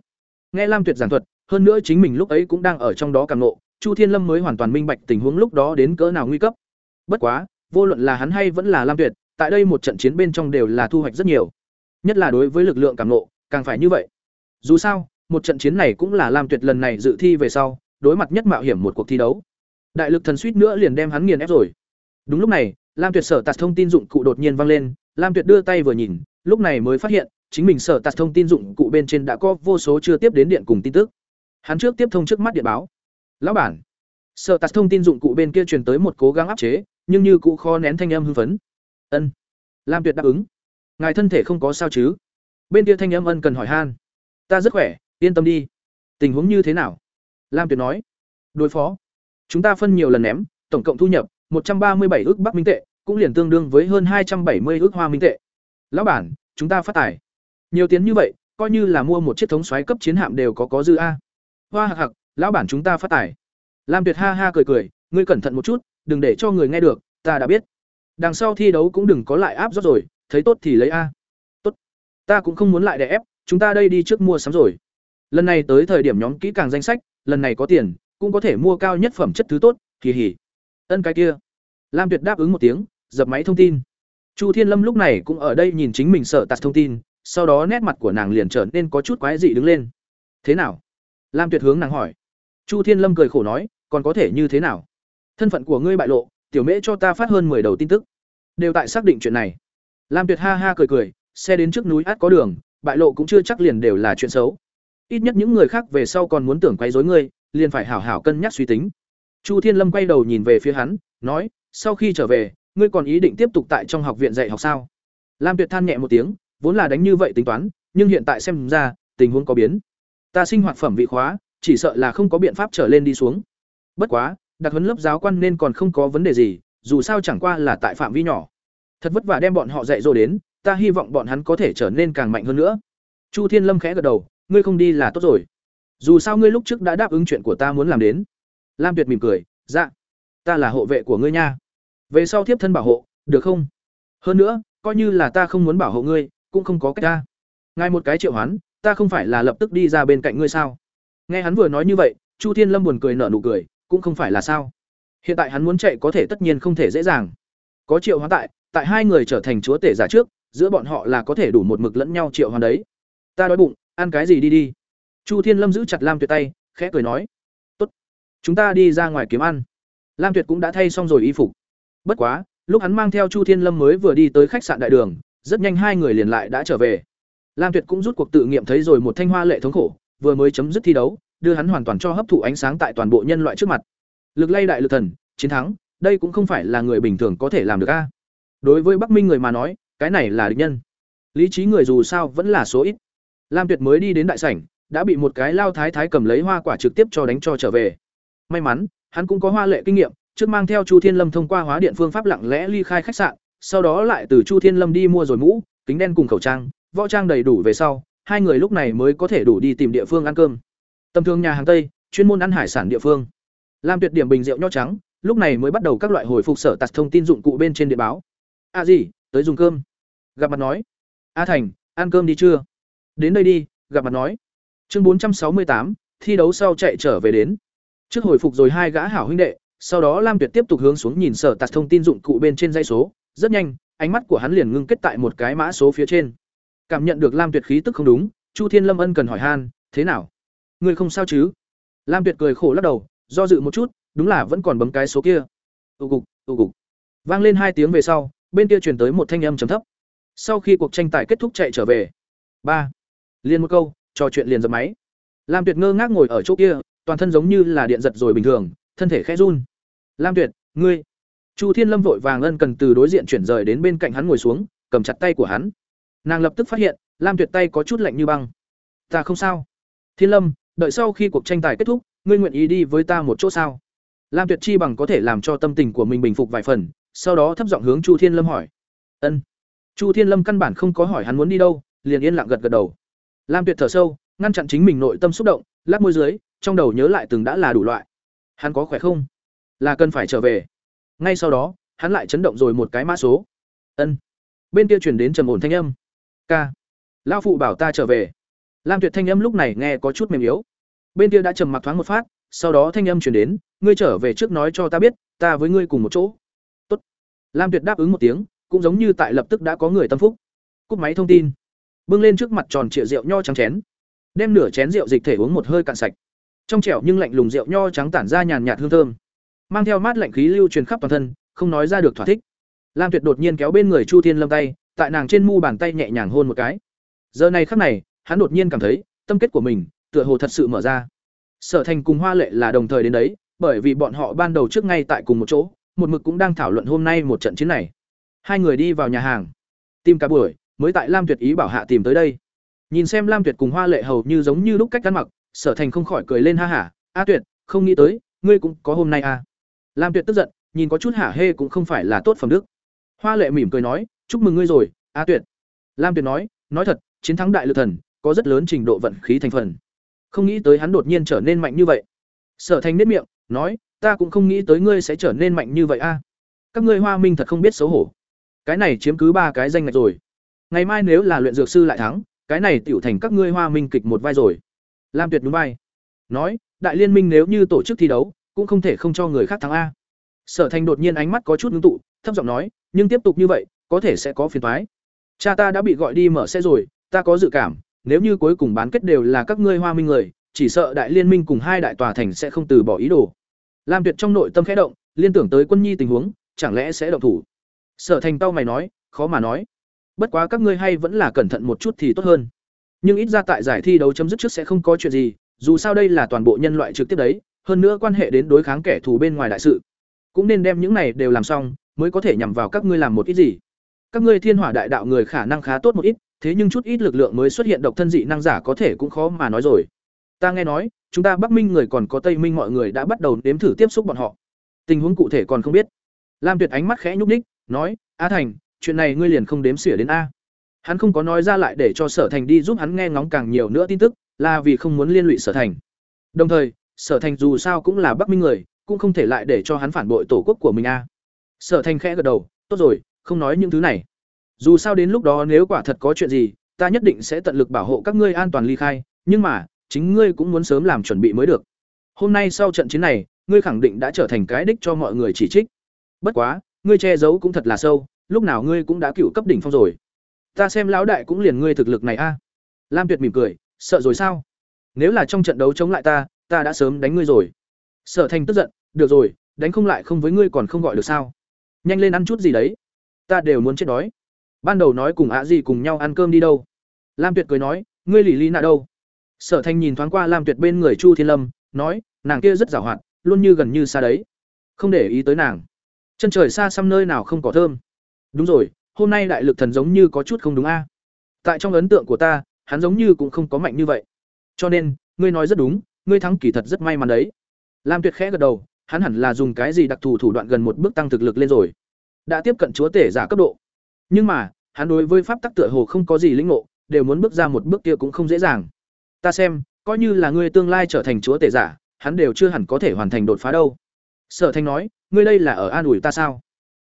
Nghe lam tuyệt giảng thuật, hơn nữa chính mình lúc ấy cũng đang ở trong đó cảm nộ chu thiên lâm mới hoàn toàn minh bạch tình huống lúc đó đến cỡ nào nguy cấp. Bất quá, vô luận là hắn hay vẫn là lam tuyệt, tại đây một trận chiến bên trong đều là thu hoạch rất nhiều. Nhất là đối với lực lượng cảm nộ càng phải như vậy. Dù sao, một trận chiến này cũng là lam tuyệt lần này dự thi về sau, đối mặt nhất mạo hiểm một cuộc thi đấu. Đại lực thần suýt nữa liền đem hắn nghiền ép rồi. Đúng lúc này lam tuyệt sở tạt thông tin dụng cụ đột nhiên vang lên, lam tuyệt đưa tay vừa nhìn, lúc này mới phát hiện, chính mình sở tạt thông tin dụng cụ bên trên đã có vô số chưa tiếp đến điện cùng tin tức. Hắn trước tiếp thông trước mắt điện báo. Lão bản, sở tạt thông tin dụng cụ bên kia truyền tới một cố gắng áp chế, nhưng như cụ kho nén thanh âm hưng phấn. Ân. Lam tuyệt đáp ứng. Ngài thân thể không có sao chứ? Bên kia thanh âm ân cần hỏi han. Ta rất khỏe, yên tâm đi. Tình huống như thế nào? Lam tuyệt nói. Đối phó. Chúng ta phân nhiều lần ném, tổng cộng thu nhập một trăm ba mươi bảy ước bắc minh tệ, cũng liền tương đương với hơn hai trăm bảy mươi ước hoa minh tệ. Lão bản, chúng ta phát tài. Nhiều tiền như vậy, coi như là mua một chiếc thống xoáy cấp chiến hạm đều có có dư a. Hoa hạc hạc, lão bản chúng ta phát tài. Lam tuyệt ha ha cười cười, ngươi cẩn thận một chút, đừng để cho người nghe được, ta đã biết. Đằng sau thi đấu cũng đừng có lại áp rót rồi, thấy tốt thì lấy a. Tốt. Ta cũng không muốn lại đè ép, chúng ta đây đi trước mua sắm rồi. Lần này tới thời điểm nhóm kỹ càng danh sách, lần này có tiền, cũng có thể mua cao nhất phẩm chất thứ tốt, kỳ hỉ. Ân cái kia lam tuyệt đáp ứng một tiếng, dập máy thông tin. Chu thiên lâm lúc này cũng ở đây nhìn chính mình sợ tạt thông tin, sau đó nét mặt của nàng liền trở nên có chút quái dị đứng lên. Thế nào? Lam tuyệt hướng nàng hỏi. Chu thiên lâm cười khổ nói, còn có thể như thế nào? Thân phận của ngươi bại lộ, tiểu mễ cho ta phát hơn mười đầu tin tức. Đều tại xác định chuyện này. Lam tuyệt ha ha cười cười, xe đến trước núi át có đường, bại lộ cũng chưa chắc liền đều là chuyện xấu. Ít nhất những người khác về sau còn muốn tưởng quấy rối ngươi, liền phải hảo hảo cân nhắc suy tính. Chu thiên lâm quay đầu nhìn về phía hắn, nói sau khi trở về, ngươi còn ý định tiếp tục tại trong học viện dạy học sao? Lam tuyệt than nhẹ một tiếng, vốn là đánh như vậy tính toán, nhưng hiện tại xem ra, tình huống có biến. Ta sinh hoạt phẩm vị khóa, chỉ sợ là không có biện pháp trở lên đi xuống. Bất quá, đặc huấn lớp giáo quan nên còn không có vấn đề gì, dù sao chẳng qua là tại phạm vi nhỏ. Thật vất vả đem bọn họ dạy dỗ đến, ta hy vọng bọn hắn có thể trở nên càng mạnh hơn nữa. Chu thiên lâm khẽ gật đầu, ngươi không đi là tốt rồi. Dù sao ngươi lúc trước đã đáp ứng chuyện của ta muốn làm đến. Lam tuyệt mỉm cười dạ ta là hộ vệ của ngươi nha về sau tiếp thân bảo hộ, được không? Hơn nữa, coi như là ta không muốn bảo hộ ngươi, cũng không có cách ta. Ngài một cái triệu hoán, ta không phải là lập tức đi ra bên cạnh ngươi sao? Nghe hắn vừa nói như vậy, chu thiên lâm buồn cười nở nụ cười, cũng không phải là sao. Hiện tại hắn muốn chạy có thể tất nhiên không thể dễ dàng. Có triệu hoán tại tại hai người trở thành chúa tể giả trước, giữa bọn họ là có thể đủ một mực lẫn nhau triệu hoán đấy. Ta đói bụng, ăn cái gì đi đi. Chu thiên lâm giữ chặt lam tuyệt tay, khẽ cười nói. Tốt, chúng ta đi ra ngoài kiếm ăn. Lam tuyệt cũng đã thay xong rồi y phục bất quá, lúc hắn mang theo chu thiên lâm mới vừa đi tới khách sạn đại đường, rất nhanh hai người liền lại đã trở về. Lam tuyệt cũng rút cuộc tự nghiệm thấy rồi một thanh hoa lệ thống khổ, vừa mới chấm dứt thi đấu, đưa hắn hoàn toàn cho hấp thụ ánh sáng tại toàn bộ nhân loại trước mặt. Lực lay đại lực thần, chiến thắng, đây cũng không phải là người bình thường có thể làm được a. Đối với bắc minh người mà nói, cái này là địch nhân. Lý trí người dù sao vẫn là số ít. Lam tuyệt mới đi đến đại sảnh, đã bị một cái lao thái thái cầm lấy hoa quả trực tiếp cho đánh cho trở về. May mắn, hắn cũng có hoa lệ kinh nghiệm trước mang theo chu thiên lâm thông qua hóa điện phương pháp lặng lẽ ly khai khách sạn, sau đó lại từ chu thiên lâm đi mua rồi mũ, kính đen cùng khẩu trang, võ trang đầy đủ về sau, hai người lúc này mới có thể đủ đi tìm địa phương ăn cơm. Tầm thường nhà hàng tây, chuyên môn ăn hải sản địa phương. Lam tuyệt điểm bình rượu nho trắng, lúc này mới bắt đầu các loại hồi phục sở tạc thông tin dụng cụ bên trên địa báo. A gì tới dùng cơm. Gặp mặt nói. A thành, ăn cơm đi chưa? Đến đây đi, gặp mặt nói. Chương bốn trăm sáu mươi tám, thi đấu sau chạy trở về đến. Trước hồi phục rồi hai gã hảo huynh đệ sau đó lam tuyệt tiếp tục hướng xuống nhìn sở tạt thông tin dụng cụ bên trên dây số. Rất nhanh, ánh mắt của hắn liền ngưng kết tại một cái mã số phía trên. Cảm nhận được lam tuyệt khí tức không đúng, chu thiên lâm ân cần hỏi han, thế nào? Ngươi không sao chứ? Lam tuyệt cười khổ lắc đầu, do dự một chút, đúng là vẫn còn bấm cái số kia. Ưu cục ưu cục. Vang lên hai tiếng về sau, bên kia truyền tới một thanh âm trầm thấp. Sau khi cuộc tranh tài kết thúc chạy trở về. Ba. Liền một câu, trò chuyện liền dập máy. Lam tuyệt ngơ ngác ngồi ở chỗ kia, toàn thân giống như là điện giật rồi bình thường, thân thể khẽ run lam tuyệt, ngươi. Chu thiên lâm vội vàng ân cần từ đối diện chuyển rời đến bên cạnh hắn ngồi xuống, cầm chặt tay của hắn. Nàng lập tức phát hiện, lam tuyệt tay có chút lạnh như băng. Ta không sao. Thiên lâm, đợi sau khi cuộc tranh tài kết thúc, ngươi nguyện ý đi với ta một chỗ sao? Lam tuyệt chi bằng có thể làm cho tâm tình của mình bình phục vài phần, sau đó thấp giọng hướng chu thiên lâm hỏi. Ân. Chu thiên lâm căn bản không có hỏi hắn muốn đi đâu, liền yên lặng gật gật đầu. Lam tuyệt thở sâu, ngăn chặn chính mình nội tâm xúc động, lắc môi dưới, trong đầu nhớ lại từng đã là đủ loại. Hắn có khỏe không? Là cần phải trở về. Ngay sau đó, hắn lại chấn động rồi một cái mã số. Ân. Bên kia chuyển đến trầm ổn thanh âm. Ca lao phụ bảo ta trở về. Lam tuyệt thanh âm lúc này nghe có chút mềm yếu. Bên kia đã trầm mặc thoáng một phát, sau đó thanh âm chuyển đến, ngươi trở về trước nói cho ta biết, ta với ngươi cùng một chỗ. Tốt. lam tuyệt đáp ứng một tiếng, cũng giống như tại lập tức đã có người tâm phúc. Cúp máy thông tin. Bưng lên trước mặt tròn trịa rượu nho trắng chén. Đem nửa chén rượu dịch thể uống một hơi cạn sạch. Trong trẻo nhưng lạnh lùng rượu nho trắng tản ra nhàn nhạt hương thơm mang theo mát lạnh khí lưu truyền khắp toàn thân, không nói ra được thỏa thích. Lam tuyệt đột nhiên kéo bên người chu thiên lâm tay, tại nàng trên mu bàn tay nhẹ nhàng hôn một cái. Giờ này khắc này, hắn đột nhiên cảm thấy, tâm kết của mình, tựa hồ thật sự mở ra. Sở thành cùng hoa lệ là đồng thời đến đấy, bởi vì bọn họ ban đầu trước ngay tại cùng một chỗ, một mực cũng đang thảo luận hôm nay một trận chiến này. Hai người đi vào nhà hàng. Tìm cả buổi, mới tại lam tuyệt ý bảo hạ tìm tới đây. Nhìn xem lam tuyệt cùng hoa lệ hầu như giống như lúc cách ăn mặc, sở thành không khỏi cười lên ha hả. A tuyệt, không nghĩ tới, ngươi cũng có hôm nay à lam tuyệt tức giận, nhìn có chút hả hê cũng không phải là tốt phẩm đức. Hoa lệ mỉm cười nói, chúc mừng ngươi rồi, a tuyệt. Lam tuyệt nói nói thật, chiến thắng đại lực thần, có rất lớn trình độ vận khí thành phần. Không nghĩ tới hắn đột nhiên trở nên mạnh như vậy. Sở thành nếp miệng, nói, ta cũng không nghĩ tới ngươi sẽ trở nên mạnh như vậy a. Các ngươi hoa minh thật không biết xấu hổ. Cái này chiếm cứ ba cái danh ngạch rồi. Ngày mai nếu là luyện dược sư lại thắng, cái này tiểu thành các ngươi hoa minh kịch một vai rồi. Lam tuyệt đúng vai, nói, đại liên minh nếu như tổ chức thi đấu cũng không thể không cho người khác thắng a sở thành đột nhiên ánh mắt có chút ngưng tụ thấp giọng nói nhưng tiếp tục như vậy có thể sẽ có phiền toái. Cha ta đã bị gọi đi mở xe rồi, ta có dự cảm, nếu như cuối cùng bán kết đều là các ngươi Hoa Minh người, chỉ sợ đại liên minh cùng hai đại tòa thành sẽ không từ bỏ ý đồ. Lam Tuyệt trong nội tâm khẽ động, liên tưởng tới Quân Nhi tình huống, chẳng lẽ sẽ động thủ. Sở Thành tao mày nói, khó mà nói. Bất quá các ngươi hay vẫn là cẩn thận một chút thì tốt hơn. Nhưng ít ra tại giải thi đấu chấm dứt trước sẽ không có chuyện gì, dù sao đây là toàn bộ nhân loại trực tiếp đấy, hơn nữa quan hệ đến đối kháng kẻ thù bên ngoài đại sự. Cũng nên đem những này đều làm xong, mới có thể nhằm vào các ngươi làm một ít gì. Các ngươi Thiên Hỏa Đại Đạo người khả năng khá tốt một ít, thế nhưng chút ít lực lượng mới xuất hiện độc thân dị năng giả có thể cũng khó mà nói rồi. Ta nghe nói, chúng ta Bắc Minh người còn có Tây Minh mọi người đã bắt đầu nếm thử tiếp xúc bọn họ. Tình huống cụ thể còn không biết. Lam Tuyệt ánh mắt khẽ nhúc nhích, nói: "A Thành, chuyện này ngươi liền không đếm xỉa đến a." Hắn không có nói ra lại để cho Sở Thành đi giúp hắn nghe ngóng càng nhiều nữa tin tức, là vì không muốn liên lụy Sở Thành. Đồng thời, Sở Thành dù sao cũng là Bắc Minh người, cũng không thể lại để cho hắn phản bội tổ quốc của mình a. Sở Thành khẽ gật đầu, "Tốt rồi, không nói những thứ này. Dù sao đến lúc đó nếu quả thật có chuyện gì, ta nhất định sẽ tận lực bảo hộ các ngươi an toàn ly khai, nhưng mà, chính ngươi cũng muốn sớm làm chuẩn bị mới được. Hôm nay sau trận chiến này, ngươi khẳng định đã trở thành cái đích cho mọi người chỉ trích. Bất quá, ngươi che giấu cũng thật là sâu, lúc nào ngươi cũng đã cựu cấp đỉnh phong rồi. Ta xem lão đại cũng liền ngươi thực lực này a." Lam Tuyệt mỉm cười, "Sợ rồi sao? Nếu là trong trận đấu chống lại ta, ta đã sớm đánh ngươi rồi." Sở Thành tức giận, "Được rồi, đánh không lại không với ngươi còn không gọi được sao? Nhanh lên ăn chút gì đấy, ta đều muốn chết đói." Ban đầu nói cùng ạ gì cùng nhau ăn cơm đi đâu? Lam Tuyệt cười nói, "Ngươi lì lì nạ đâu?" Sở Thanh nhìn thoáng qua Lam Tuyệt bên người Chu Thiên Lâm, nói, nàng kia rất giàu hoạt, luôn như gần như xa đấy. Không để ý tới nàng. Chân trời xa xăm nơi nào không có thơm. Đúng rồi, hôm nay đại lực thần giống như có chút không đúng a. Tại trong ấn tượng của ta, hắn giống như cũng không có mạnh như vậy. Cho nên, ngươi nói rất đúng, ngươi thắng kỳ thật rất may mắn đấy. Lam Tuyệt khẽ gật đầu, hắn hẳn là dùng cái gì đặc thù thủ đoạn gần một bước tăng thực lực lên rồi. Đã tiếp cận chúa tể giả cấp độ. Nhưng mà, hắn đối với pháp tắc tựa hồ không có gì lĩnh ngộ, đều muốn bước ra một bước kia cũng không dễ dàng ta xem coi như là ngươi tương lai trở thành chúa tể giả hắn đều chưa hẳn có thể hoàn thành đột phá đâu sở thanh nói ngươi đây là ở an ủi ta sao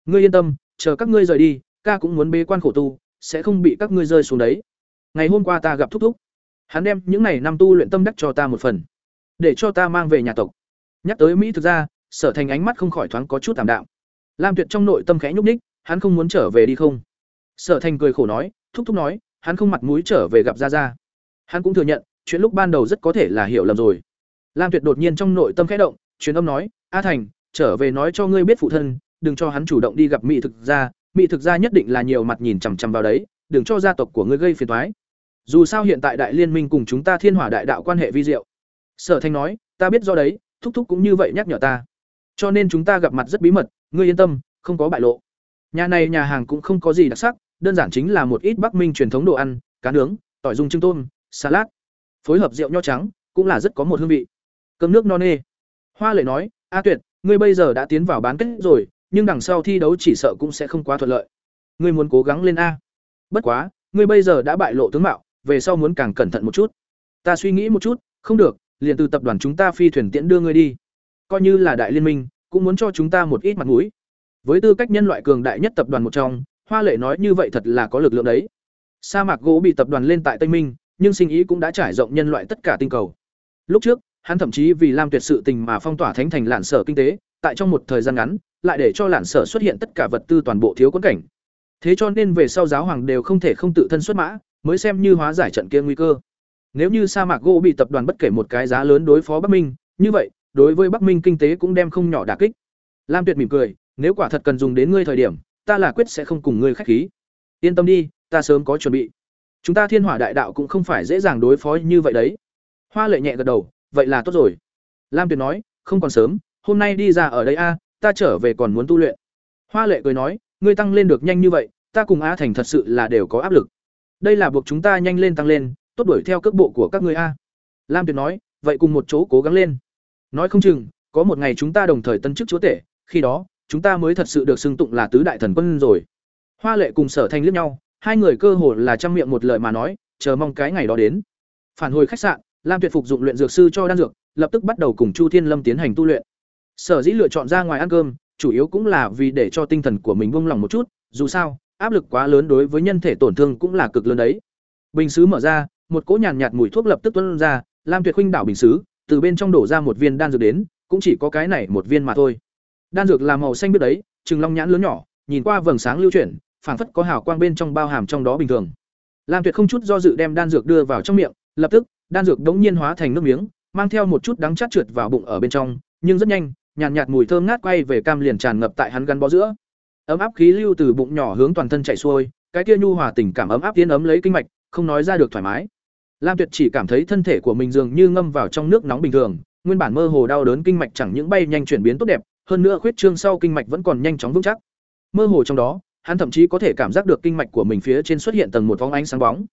ngươi yên tâm chờ các ngươi rời đi ca cũng muốn bế quan khổ tu sẽ không bị các ngươi rơi xuống đấy ngày hôm qua ta gặp thúc thúc hắn đem những n à y năm tu luyện tâm đắc cho ta một phần để cho ta mang về nhà tộc. Nhắc tới mỹ thực ra, sở thành ánh mắt không khỏi thoáng có chút tạm đạm. Lam tuyệt trong nội tâm khẽ nhúc ních hắn không muốn trở về đi không? Sở thành cười khổ nói, thúc thúc nói, hắn không mặt mũi trở về gặp ra ra hắn cũng thừa nhận, chuyện lúc ban đầu rất có thể là hiểu lầm rồi. Lam tuyệt đột nhiên trong nội tâm khẽ động, truyền âm nói, a thành, trở về nói cho ngươi biết phụ thân, đừng cho hắn chủ động đi gặp mỹ thực gia mỹ thực gia nhất định là nhiều mặt nhìn chằm chằm vào đấy, đừng cho gia tộc của ngươi gây phiền toái. Dù sao hiện tại đại liên minh cùng chúng ta thiên hỏa đại đạo quan hệ vi diệu sở thanh nói, ta biết do đấy, thúc thúc cũng như vậy nhắc nhở ta. Cho nên chúng ta gặp mặt rất bí mật, ngươi yên tâm, không có bại lộ. Nhà này nhà hàng cũng không có gì đặc sắc, đơn giản chính là một ít bắc minh truyền thống đồ ăn, cá nướng, tỏi dùng trưng tôm, salad. Phối hợp rượu nho trắng, cũng là rất có một hương vị. Cơm nước no nê. Hoa lệ nói, a tuyệt, ngươi bây giờ đã tiến vào bán kết rồi, nhưng đằng sau thi đấu chỉ sợ cũng sẽ không quá thuận lợi. Ngươi muốn cố gắng lên a. Bất quá, ngươi bây giờ đã bại lộ tướng mạo, về sau muốn càng cẩn thận một chút. Ta suy nghĩ một chút, không được liền từ tập đoàn chúng ta phi thuyền tiễn đưa ngươi đi coi như là đại liên minh cũng muốn cho chúng ta một ít mặt mũi với tư cách nhân loại cường đại nhất tập đoàn một trong hoa lệ nói như vậy thật là có lực lượng đấy sa mạc gỗ bị tập đoàn lên tại tây minh nhưng sinh ý cũng đã trải rộng nhân loại tất cả tinh cầu. Lúc trước, hắn thậm chí vì Lam Tuyệt sự tình mà phong tỏa thánh thành lạn sở kinh tế, tại trong một thời gian ngắn, lại để cho lạn sở xuất hiện tất cả vật tư toàn bộ thiếu quân cảnh. Thế cho nên về sau giáo hoàng đều không thể không tự thân xuất mã, mới xem như hóa giải trận kia nguy cơ. Nếu như sa mạc gỗ bị tập đoàn bất kể một cái giá lớn đối phó Bắc Minh, như vậy, đối với Bắc Minh kinh tế cũng đem không nhỏ đả kích. Lam Tuyệt mỉm cười, nếu quả thật cần dùng đến ngươi thời điểm, ta là quyết sẽ không cùng ngươi khách khí. Yên tâm đi, ta sớm có chuẩn bị. Chúng ta thiên hỏa đại đạo cũng không phải dễ dàng đối phó như vậy đấy. Hoa lệ nhẹ gật đầu vậy là tốt rồi. Lam tuyệt nói không còn sớm hôm nay đi ra ở đây a ta trở về còn muốn tu luyện. Hoa lệ cười nói ngươi tăng lên được nhanh như vậy ta cùng a thành thật sự là đều có áp lực. Đây là buộc chúng ta nhanh lên tăng lên tốt đuổi theo cước bộ của các ngươi a. Lam tuyệt nói, vậy cùng một chỗ cố gắng lên. Nói không chừng, có một ngày chúng ta đồng thời tân chức chúa tể, khi đó, chúng ta mới thật sự được xưng tụng là tứ đại thần quân rồi. Hoa lệ cùng sở thanh liếc nhau, hai người cơ hồ là trăm miệng một lời mà nói, chờ mong cái ngày đó đến. Phản hồi khách sạn, lam tuyệt phục dụng luyện dược sư cho đan dược, lập tức bắt đầu cùng chu thiên lâm tiến hành tu luyện. Sở dĩ lựa chọn ra ngoài ăn cơm, chủ yếu cũng là vì để cho tinh thần của mình buông lỏng một chút, dù sao, áp lực quá lớn đối với nhân thể tổn thương cũng là cực lớn đấy. Bình xứ mở ra một cỗ nhàn nhạt mùi thuốc lập tức tuôn ra lam tuyệt khuynh đảo bình xứ từ bên trong đổ ra một viên đan dược đến cũng chỉ có cái này một viên mà thôi đan dược là màu xanh biết đấy trừng long nhãn lớn nhỏ nhìn qua vầng sáng lưu chuyển phảng phất có hào quang bên trong bao hàm trong đó bình thường. Lam Tuyệt không chút do dự đem đan dược đưa vào trong miệng, lập tức, đan dược đống nhiên hóa thành nước miếng, mang theo một chút đắng chát trượt vào bụng ở bên trong, nhưng rất nhanh, nhàn nhạt, nhạt mùi thơm ngát quay về cam liền tràn ngập tại hắn gắn bó giữa. Ấm áp khí lưu từ bụng nhỏ hướng toàn thân chảy xuôi, cái kia nhu hòa tình cảm ấm áp tiến ấm lấy kinh mạch, không nói ra được thoải mái. Lam Tuyệt chỉ cảm thấy thân thể của mình dường như ngâm vào trong nước nóng bình thường, nguyên bản mơ hồ đau đớn kinh mạch chẳng những bay nhanh chuyển biến tốt đẹp, hơn nữa khuyết trương sau kinh mạch vẫn còn nhanh chóng vững chắc. Mơ hồ trong đó, hắn thậm chí có thể cảm giác được kinh mạch của mình phía trên xuất hiện tầng một vòng ánh sáng bóng.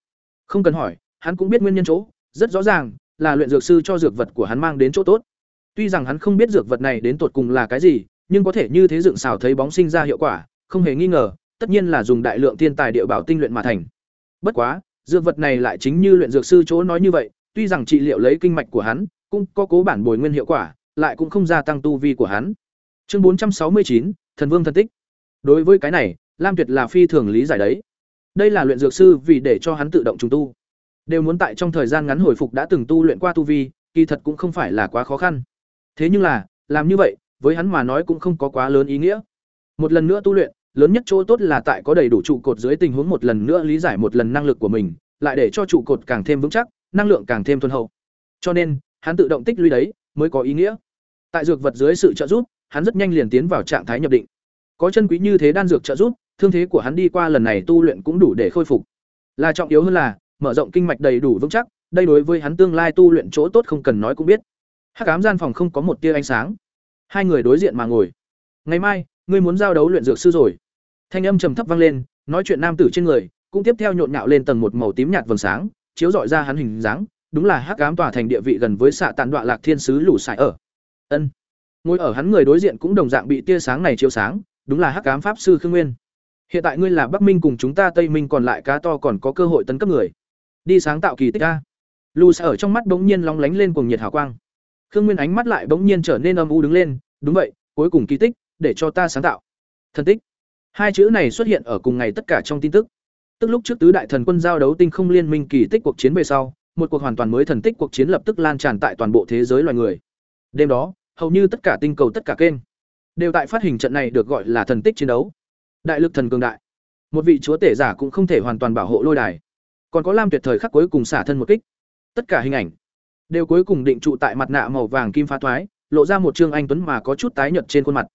Không cần hỏi, hắn cũng biết nguyên nhân chỗ, rất rõ ràng, là luyện dược sư cho dược vật của hắn mang đến chỗ tốt. Tuy rằng hắn không biết dược vật này đến tột cùng là cái gì, nhưng có thể như thế dựng xào thấy bóng sinh ra hiệu quả, không hề nghi ngờ, tất nhiên là dùng đại lượng thiên tài địa bảo tinh luyện mà thành. Bất quá, dược vật này lại chính như luyện dược sư chỗ nói như vậy, tuy rằng trị liệu lấy kinh mạch của hắn, cũng có cố bản bồi nguyên hiệu quả, lại cũng không gia tăng tu vi của hắn. Chương bốn trăm sáu mươi chín Thần Vương thân tích. Đối với cái này, Lam Tuyệt là phi thường lý giải đấy. Đây là luyện dược sư vì để cho hắn tự động trùng tu. Đều muốn tại trong thời gian ngắn hồi phục đã từng tu luyện qua tu vi, kỳ thật cũng không phải là quá khó khăn. Thế nhưng là, làm như vậy, với hắn mà nói cũng không có quá lớn ý nghĩa. Một lần nữa tu luyện, lớn nhất chỗ tốt là tại có đầy đủ trụ cột dưới tình huống một lần nữa lý giải một lần năng lực của mình, lại để cho trụ cột càng thêm vững chắc, năng lượng càng thêm thuần hậu. Cho nên, hắn tự động tích lũy đấy mới có ý nghĩa. Tại dược vật dưới sự trợ giúp, hắn rất nhanh liền tiến vào trạng thái nhập định. Có chân quý như thế đan dược trợ giúp, thương thế của hắn đi qua lần này tu luyện cũng đủ để khôi phục. Là trọng yếu hơn là, mở rộng kinh mạch đầy đủ vững chắc, đây đối với hắn tương lai tu luyện chỗ tốt không cần nói cũng biết. Hắc ám gian phòng không có một tia ánh sáng. Hai người đối diện mà ngồi. Ngày mai, ngươi muốn giao đấu luyện dược sư rồi. Thanh âm trầm thấp vang lên, nói chuyện nam tử trên người, cũng tiếp theo nhộn nhạo lên tầng một màu tím nhạt vầng sáng, chiếu rọi ra hắn hình dáng, đúng là Hắc ám tỏa thành địa vị gần với xạ tàn đoạn lạc thiên sứ lũ sải ở. Ân. Ngồi ở hắn người đối diện cũng đồng dạng bị tia sáng này chiếu sáng, đúng là Hắc ám pháp sư Khương Nguyên. Hiện tại ngươi là Bắc Minh cùng chúng ta Tây Minh còn lại cá to còn có cơ hội tấn cấp người. Đi sáng tạo kỳ tích a. Lũ sải ở trong mắt bỗng nhiên long lánh lên cuồng nhiệt hào quang. Khương Nguyên ánh mắt lại bỗng nhiên trở nên âm u đứng lên, đúng vậy, cuối cùng kỳ tích, để cho ta sáng tạo. Thần tích. Hai chữ này xuất hiện ở cùng ngày tất cả trong tin tức. Tức lúc trước tứ đại thần quân giao đấu tinh không liên minh kỳ tích cuộc chiến về sau, một cuộc hoàn toàn mới thần tích cuộc chiến lập tức lan tràn tại toàn bộ thế giới loài người. Đêm đó, hầu như tất cả tinh cầu tất cả kênh đều tại phát hình trận này được gọi là thần tích chiến đấu. Đại lực thần cường đại. Một vị chúa tể giả cũng không thể hoàn toàn bảo hộ lôi đài. Còn có Lam Tuyệt thời khắc cuối cùng xả thân một kích. Tất cả hình ảnh đều cuối cùng định trụ tại mặt nạ màu vàng kim phá thoái, lộ ra một trương anh tuấn mà có chút tái nhợt trên khuôn mặt.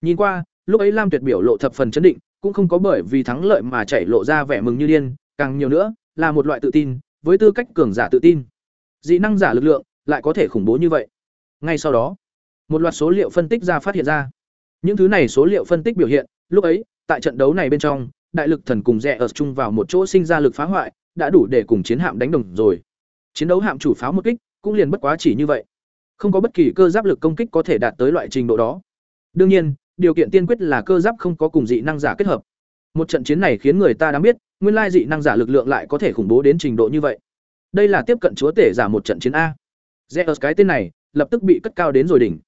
Nhìn qua, lúc ấy Lam Tuyệt biểu lộ thập phần chấn định, cũng không có bởi vì thắng lợi mà chảy lộ ra vẻ mừng như điên, càng nhiều nữa là một loại tự tin, với tư cách cường giả tự tin. Dị năng giả lực lượng lại có thể khủng bố như vậy. Ngay sau đó, một loạt số liệu phân tích ra phát hiện ra. Những thứ này số liệu phân tích biểu hiện, lúc ấy, tại trận đấu này bên trong, đại lực thần cùng rẽ ở chung vào một chỗ sinh ra lực phá hoại, đã đủ để cùng chiến hạm đánh đồng rồi. Chiến đấu hạm chủ pháo một kích, cũng liền bất quá chỉ như vậy. Không có bất kỳ cơ giáp lực công kích có thể đạt tới loại trình độ đó. Đương nhiên, điều kiện tiên quyết là cơ giáp không có cùng dị năng giả kết hợp. Một trận chiến này khiến người ta đáng biết, nguyên lai dị năng giả lực lượng lại có thể khủng bố đến trình độ như vậy. Đây là tiếp cận chúa tể giả một trận chiến a. Zeus cái tên này, lập tức bị cất cao đến rồi đỉnh.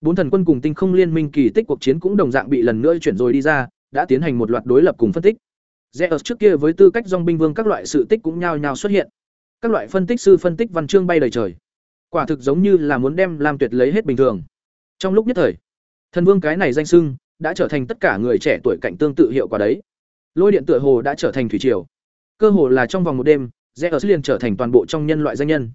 Bốn thần quân cùng tinh không liên minh kỳ tích cuộc chiến cũng đồng dạng bị lần nữa chuyển rồi đi ra, đã tiến hành một loạt đối lập cùng phân tích. Zeus trước kia với tư cách dòng binh vương các loại sự tích cũng nhao nhao xuất hiện. Các loại phân tích sư phân tích văn chương bay đầy trời. Quả thực giống như là muốn đem Lam Tuyệt lấy hết bình thường. Trong lúc nhất thời, thần vương cái này danh xưng đã trở thành tất cả người trẻ tuổi cạnh tương tự hiệu quả đấy. Lôi điện tựa hồ đã trở thành thủy triều. Cơ hồ là trong vòng một đêm, Zeus liền trở thành toàn bộ trong nhân loại danh nhân.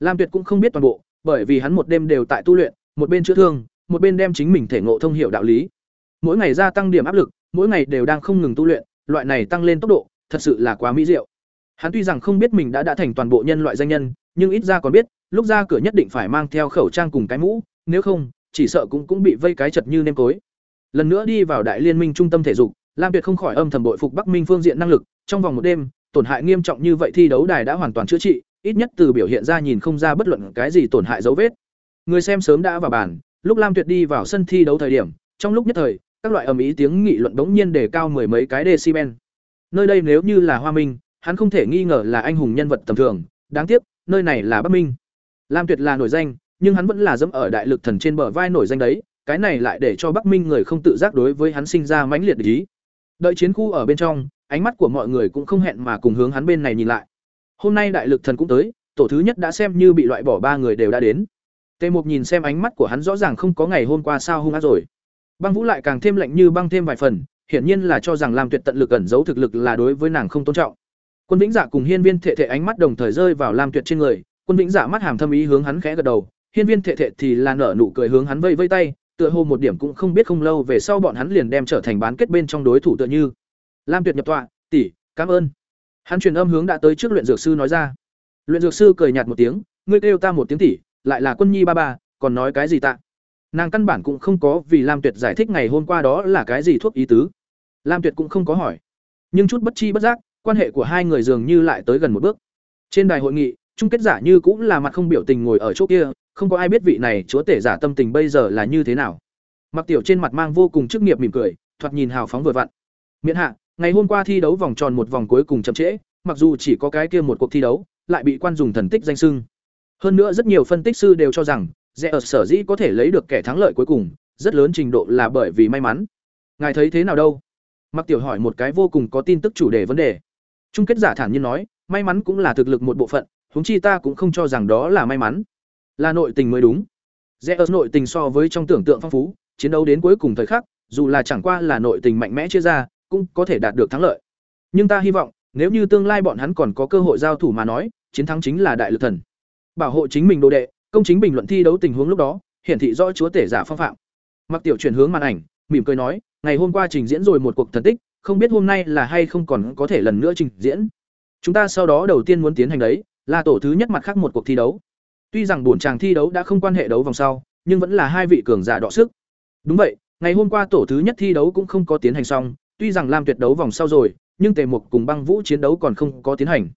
Lam Tuyệt cũng không biết toàn bộ, bởi vì hắn một đêm đều tại tu luyện, một bên chữa thương, một bên đem chính mình thể ngộ thông hiểu đạo lý. Mỗi ngày gia tăng điểm áp lực, mỗi ngày đều đang không ngừng tu luyện, loại này tăng lên tốc độ, thật sự là quá mỹ diệu. Hắn tuy rằng không biết mình đã đã thành toàn bộ nhân loại danh nhân, nhưng ít ra còn biết, lúc ra cửa nhất định phải mang theo khẩu trang cùng cái mũ, nếu không, chỉ sợ cũng cũng bị vây cái chật như nêm cối. Lần nữa đi vào đại liên minh trung tâm thể dục, Lam Tuyệt không khỏi âm thầm bội phục Bắc Minh phương diện năng lực, trong vòng một đêm, tổn hại nghiêm trọng như vậy thi đấu đài đã hoàn toàn chữa trị, ít nhất từ biểu hiện ra nhìn không ra bất luận cái gì tổn hại dấu vết. Người xem sớm đã vào bàn, lúc Lam Tuyệt đi vào sân thi đấu thời điểm, trong lúc nhất thời, các loại ầm ý tiếng nghị luận bỗng nhiên đề cao mười mấy cái decibel. Nơi đây nếu như là Hoa Minh, hắn không thể nghi ngờ là anh hùng nhân vật tầm thường, đáng tiếc, nơi này là Bắc Minh. Lam Tuyệt là nổi danh, nhưng hắn vẫn là dẫm ở đại lực thần trên bờ vai nổi danh đấy, cái này lại để cho Bắc Minh người không tự giác đối với hắn sinh ra mãnh liệt ý. Đợi chiến khu ở bên trong, ánh mắt của mọi người cũng không hẹn mà cùng hướng hắn bên này nhìn lại. Hôm nay đại lực thần cũng tới, tổ thứ nhất đã xem như bị loại bỏ ba người đều đã đến. Tề Mục nhìn xem ánh mắt của hắn rõ ràng không có ngày hôm qua sao hung ác rồi. Băng Vũ lại càng thêm lạnh như băng thêm vài phần, hiển nhiên là cho rằng làm Tuyệt tận lực ẩn giấu thực lực là đối với nàng không tôn trọng. Quân Vĩnh Dạ cùng Hiên Viên Thệ Thệ ánh mắt đồng thời rơi vào Lam Tuyệt trên người, Quân Vĩnh Dạ mắt hàm thâm ý hướng hắn khẽ gật đầu, Hiên Viên Thệ Thệ thì là nở nụ cười hướng hắn vây vây tay, tựa hồ một điểm cũng không biết không lâu về sau bọn hắn liền đem trở thành bán kết bên trong đối thủ tựa như. Lam Tuyệt nhập tọa, "Tỷ, cảm ơn." Hắn truyền âm hướng đã tới trước luyện dược sư nói ra. Luyện dược sư cười nhạt một tiếng, "Ngươi kêu ta một tiếng tỷ, lại là Quân Nhi ba ba, còn nói cái gì ta?" Nàng căn bản cũng không có vì Lam Tuyệt giải thích ngày hôm qua đó là cái gì thuốc ý tứ. Lam Tuyệt cũng không có hỏi. Nhưng chút bất chi bất giác, quan hệ của hai người dường như lại tới gần một bước. Trên đài hội nghị, chung kết giả như cũng là mặt không biểu tình ngồi ở chỗ kia, không có ai biết vị này chúa tể giả tâm tình bây giờ là như thế nào. Mặc Tiểu trên mặt mang vô cùng chức nghiệp mỉm cười, thoạt nhìn hào phóng vừa vặn. Miễn hạ, ngày hôm qua thi đấu vòng tròn một vòng cuối cùng chậm trễ, mặc dù chỉ có cái kia một cuộc thi đấu, lại bị quan dùng thần tích danh sưng. Hơn nữa rất nhiều phân tích sư đều cho rằng, rẽ ở sở dĩ có thể lấy được kẻ thắng lợi cuối cùng, rất lớn trình độ là bởi vì may mắn. Ngài thấy thế nào đâu? Mặc Tiểu hỏi một cái vô cùng có tin tức chủ đề vấn đề. Trung kết giả thản nhiên nói, may mắn cũng là thực lực một bộ phận, huống chi ta cũng không cho rằng đó là may mắn, là nội tình mới đúng. Zeus nội tình so với trong tưởng tượng phong phú, chiến đấu đến cuối cùng thời khắc, dù là chẳng qua là nội tình mạnh mẽ chia ra, cũng có thể đạt được thắng lợi. Nhưng ta hy vọng, nếu như tương lai bọn hắn còn có cơ hội giao thủ mà nói, chiến thắng chính là đại lực thần. Bảo hộ chính mình đồ đệ, công chính bình luận thi đấu tình huống lúc đó, hiển thị rõ chúa tể giả phong phạm. Mặc Tiểu chuyển hướng màn ảnh, mỉm cười nói, ngày hôm qua trình diễn rồi một cuộc thần tích, không biết hôm nay là hay không còn có thể lần nữa trình diễn. Chúng ta sau đó đầu tiên muốn tiến hành đấy, là tổ thứ nhất mặt khác một cuộc thi đấu. Tuy rằng buồn chàng thi đấu đã không quan hệ đấu vòng sau, nhưng vẫn là hai vị cường giả đọ sức. Đúng vậy, ngày hôm qua tổ thứ nhất thi đấu cũng không có tiến hành xong, tuy rằng Lam Tuyệt đấu vòng sau rồi, nhưng Tề Mục cùng Băng Vũ chiến đấu còn không có tiến hành.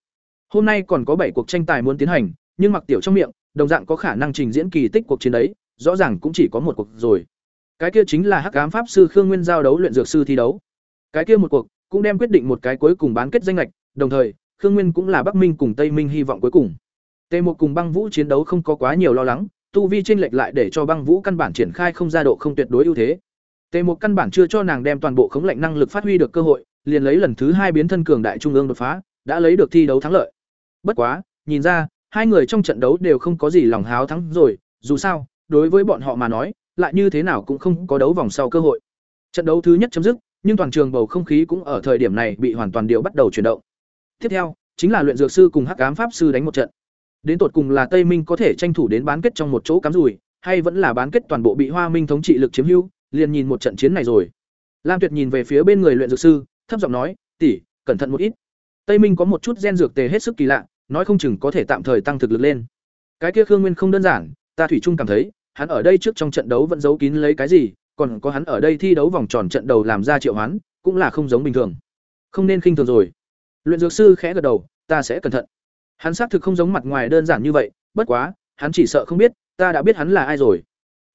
Hôm nay còn có bảy cuộc tranh tài muốn tiến hành, nhưng Mặc Tiểu trong miệng, đồng dạng có khả năng trình diễn kỳ tích cuộc chiến đấy, rõ ràng cũng chỉ có một cuộc rồi. Cái kia chính là Hắc Ám Pháp sư Khương Nguyên giao đấu luyện dược sư thi đấu. Cái kia một cuộc cũng đem quyết định một cái cuối cùng bán kết danh lệch, đồng thời, Khương Nguyên cũng là Bắc Minh cùng Tây Minh hy vọng cuối cùng. Tề Mục cùng Băng Vũ chiến đấu không có quá nhiều lo lắng, tu vi chênh lệch lại để cho Băng Vũ căn bản triển khai không ra độ không tuyệt đối ưu thế. Tề Mục căn bản chưa cho nàng đem toàn bộ khống lệnh năng lực phát huy được cơ hội, liền lấy lần thứ hai biến thân cường đại trung ương đột phá, đã lấy được thi đấu thắng lợi. Bất quá, nhìn ra, hai người trong trận đấu đều không có gì lòng háo thắng rồi, dù sao, đối với bọn họ mà nói, lại như thế nào cũng không có đấu vòng sau cơ hội. Trận đấu thứ nhất chấm dứt, nhưng toàn trường bầu không khí cũng ở thời điểm này bị hoàn toàn điều bắt đầu chuyển động. Tiếp theo, chính là luyện dược sư cùng Hắc Ám pháp sư đánh một trận. Đến tột cùng là Tây Minh có thể tranh thủ đến bán kết trong một chỗ cắm rủi, hay vẫn là bán kết toàn bộ bị Hoa Minh thống trị lực chiếm hữu, liền nhìn một trận chiến này rồi. Lam Tuyệt nhìn về phía bên người luyện dược sư, thấp giọng nói, "Tỷ, cẩn thận một ít." Tây Minh có một chút gen dược tề hết sức kỳ lạ, nói không chừng có thể tạm thời tăng thực lực lên. Cái kia Khương Nguyên không đơn giản, ta thủy chung cảm thấy, hắn ở đây trước trong trận đấu vẫn giấu kín lấy cái gì, còn có hắn ở đây thi đấu vòng tròn trận đầu làm ra triệu hoán, cũng là không giống bình thường. Không nên khinh thường rồi. Luyện dược sư khẽ gật đầu, ta sẽ cẩn thận. Hắn xác thực không giống mặt ngoài đơn giản như vậy, bất quá, hắn chỉ sợ không biết, ta đã biết hắn là ai rồi.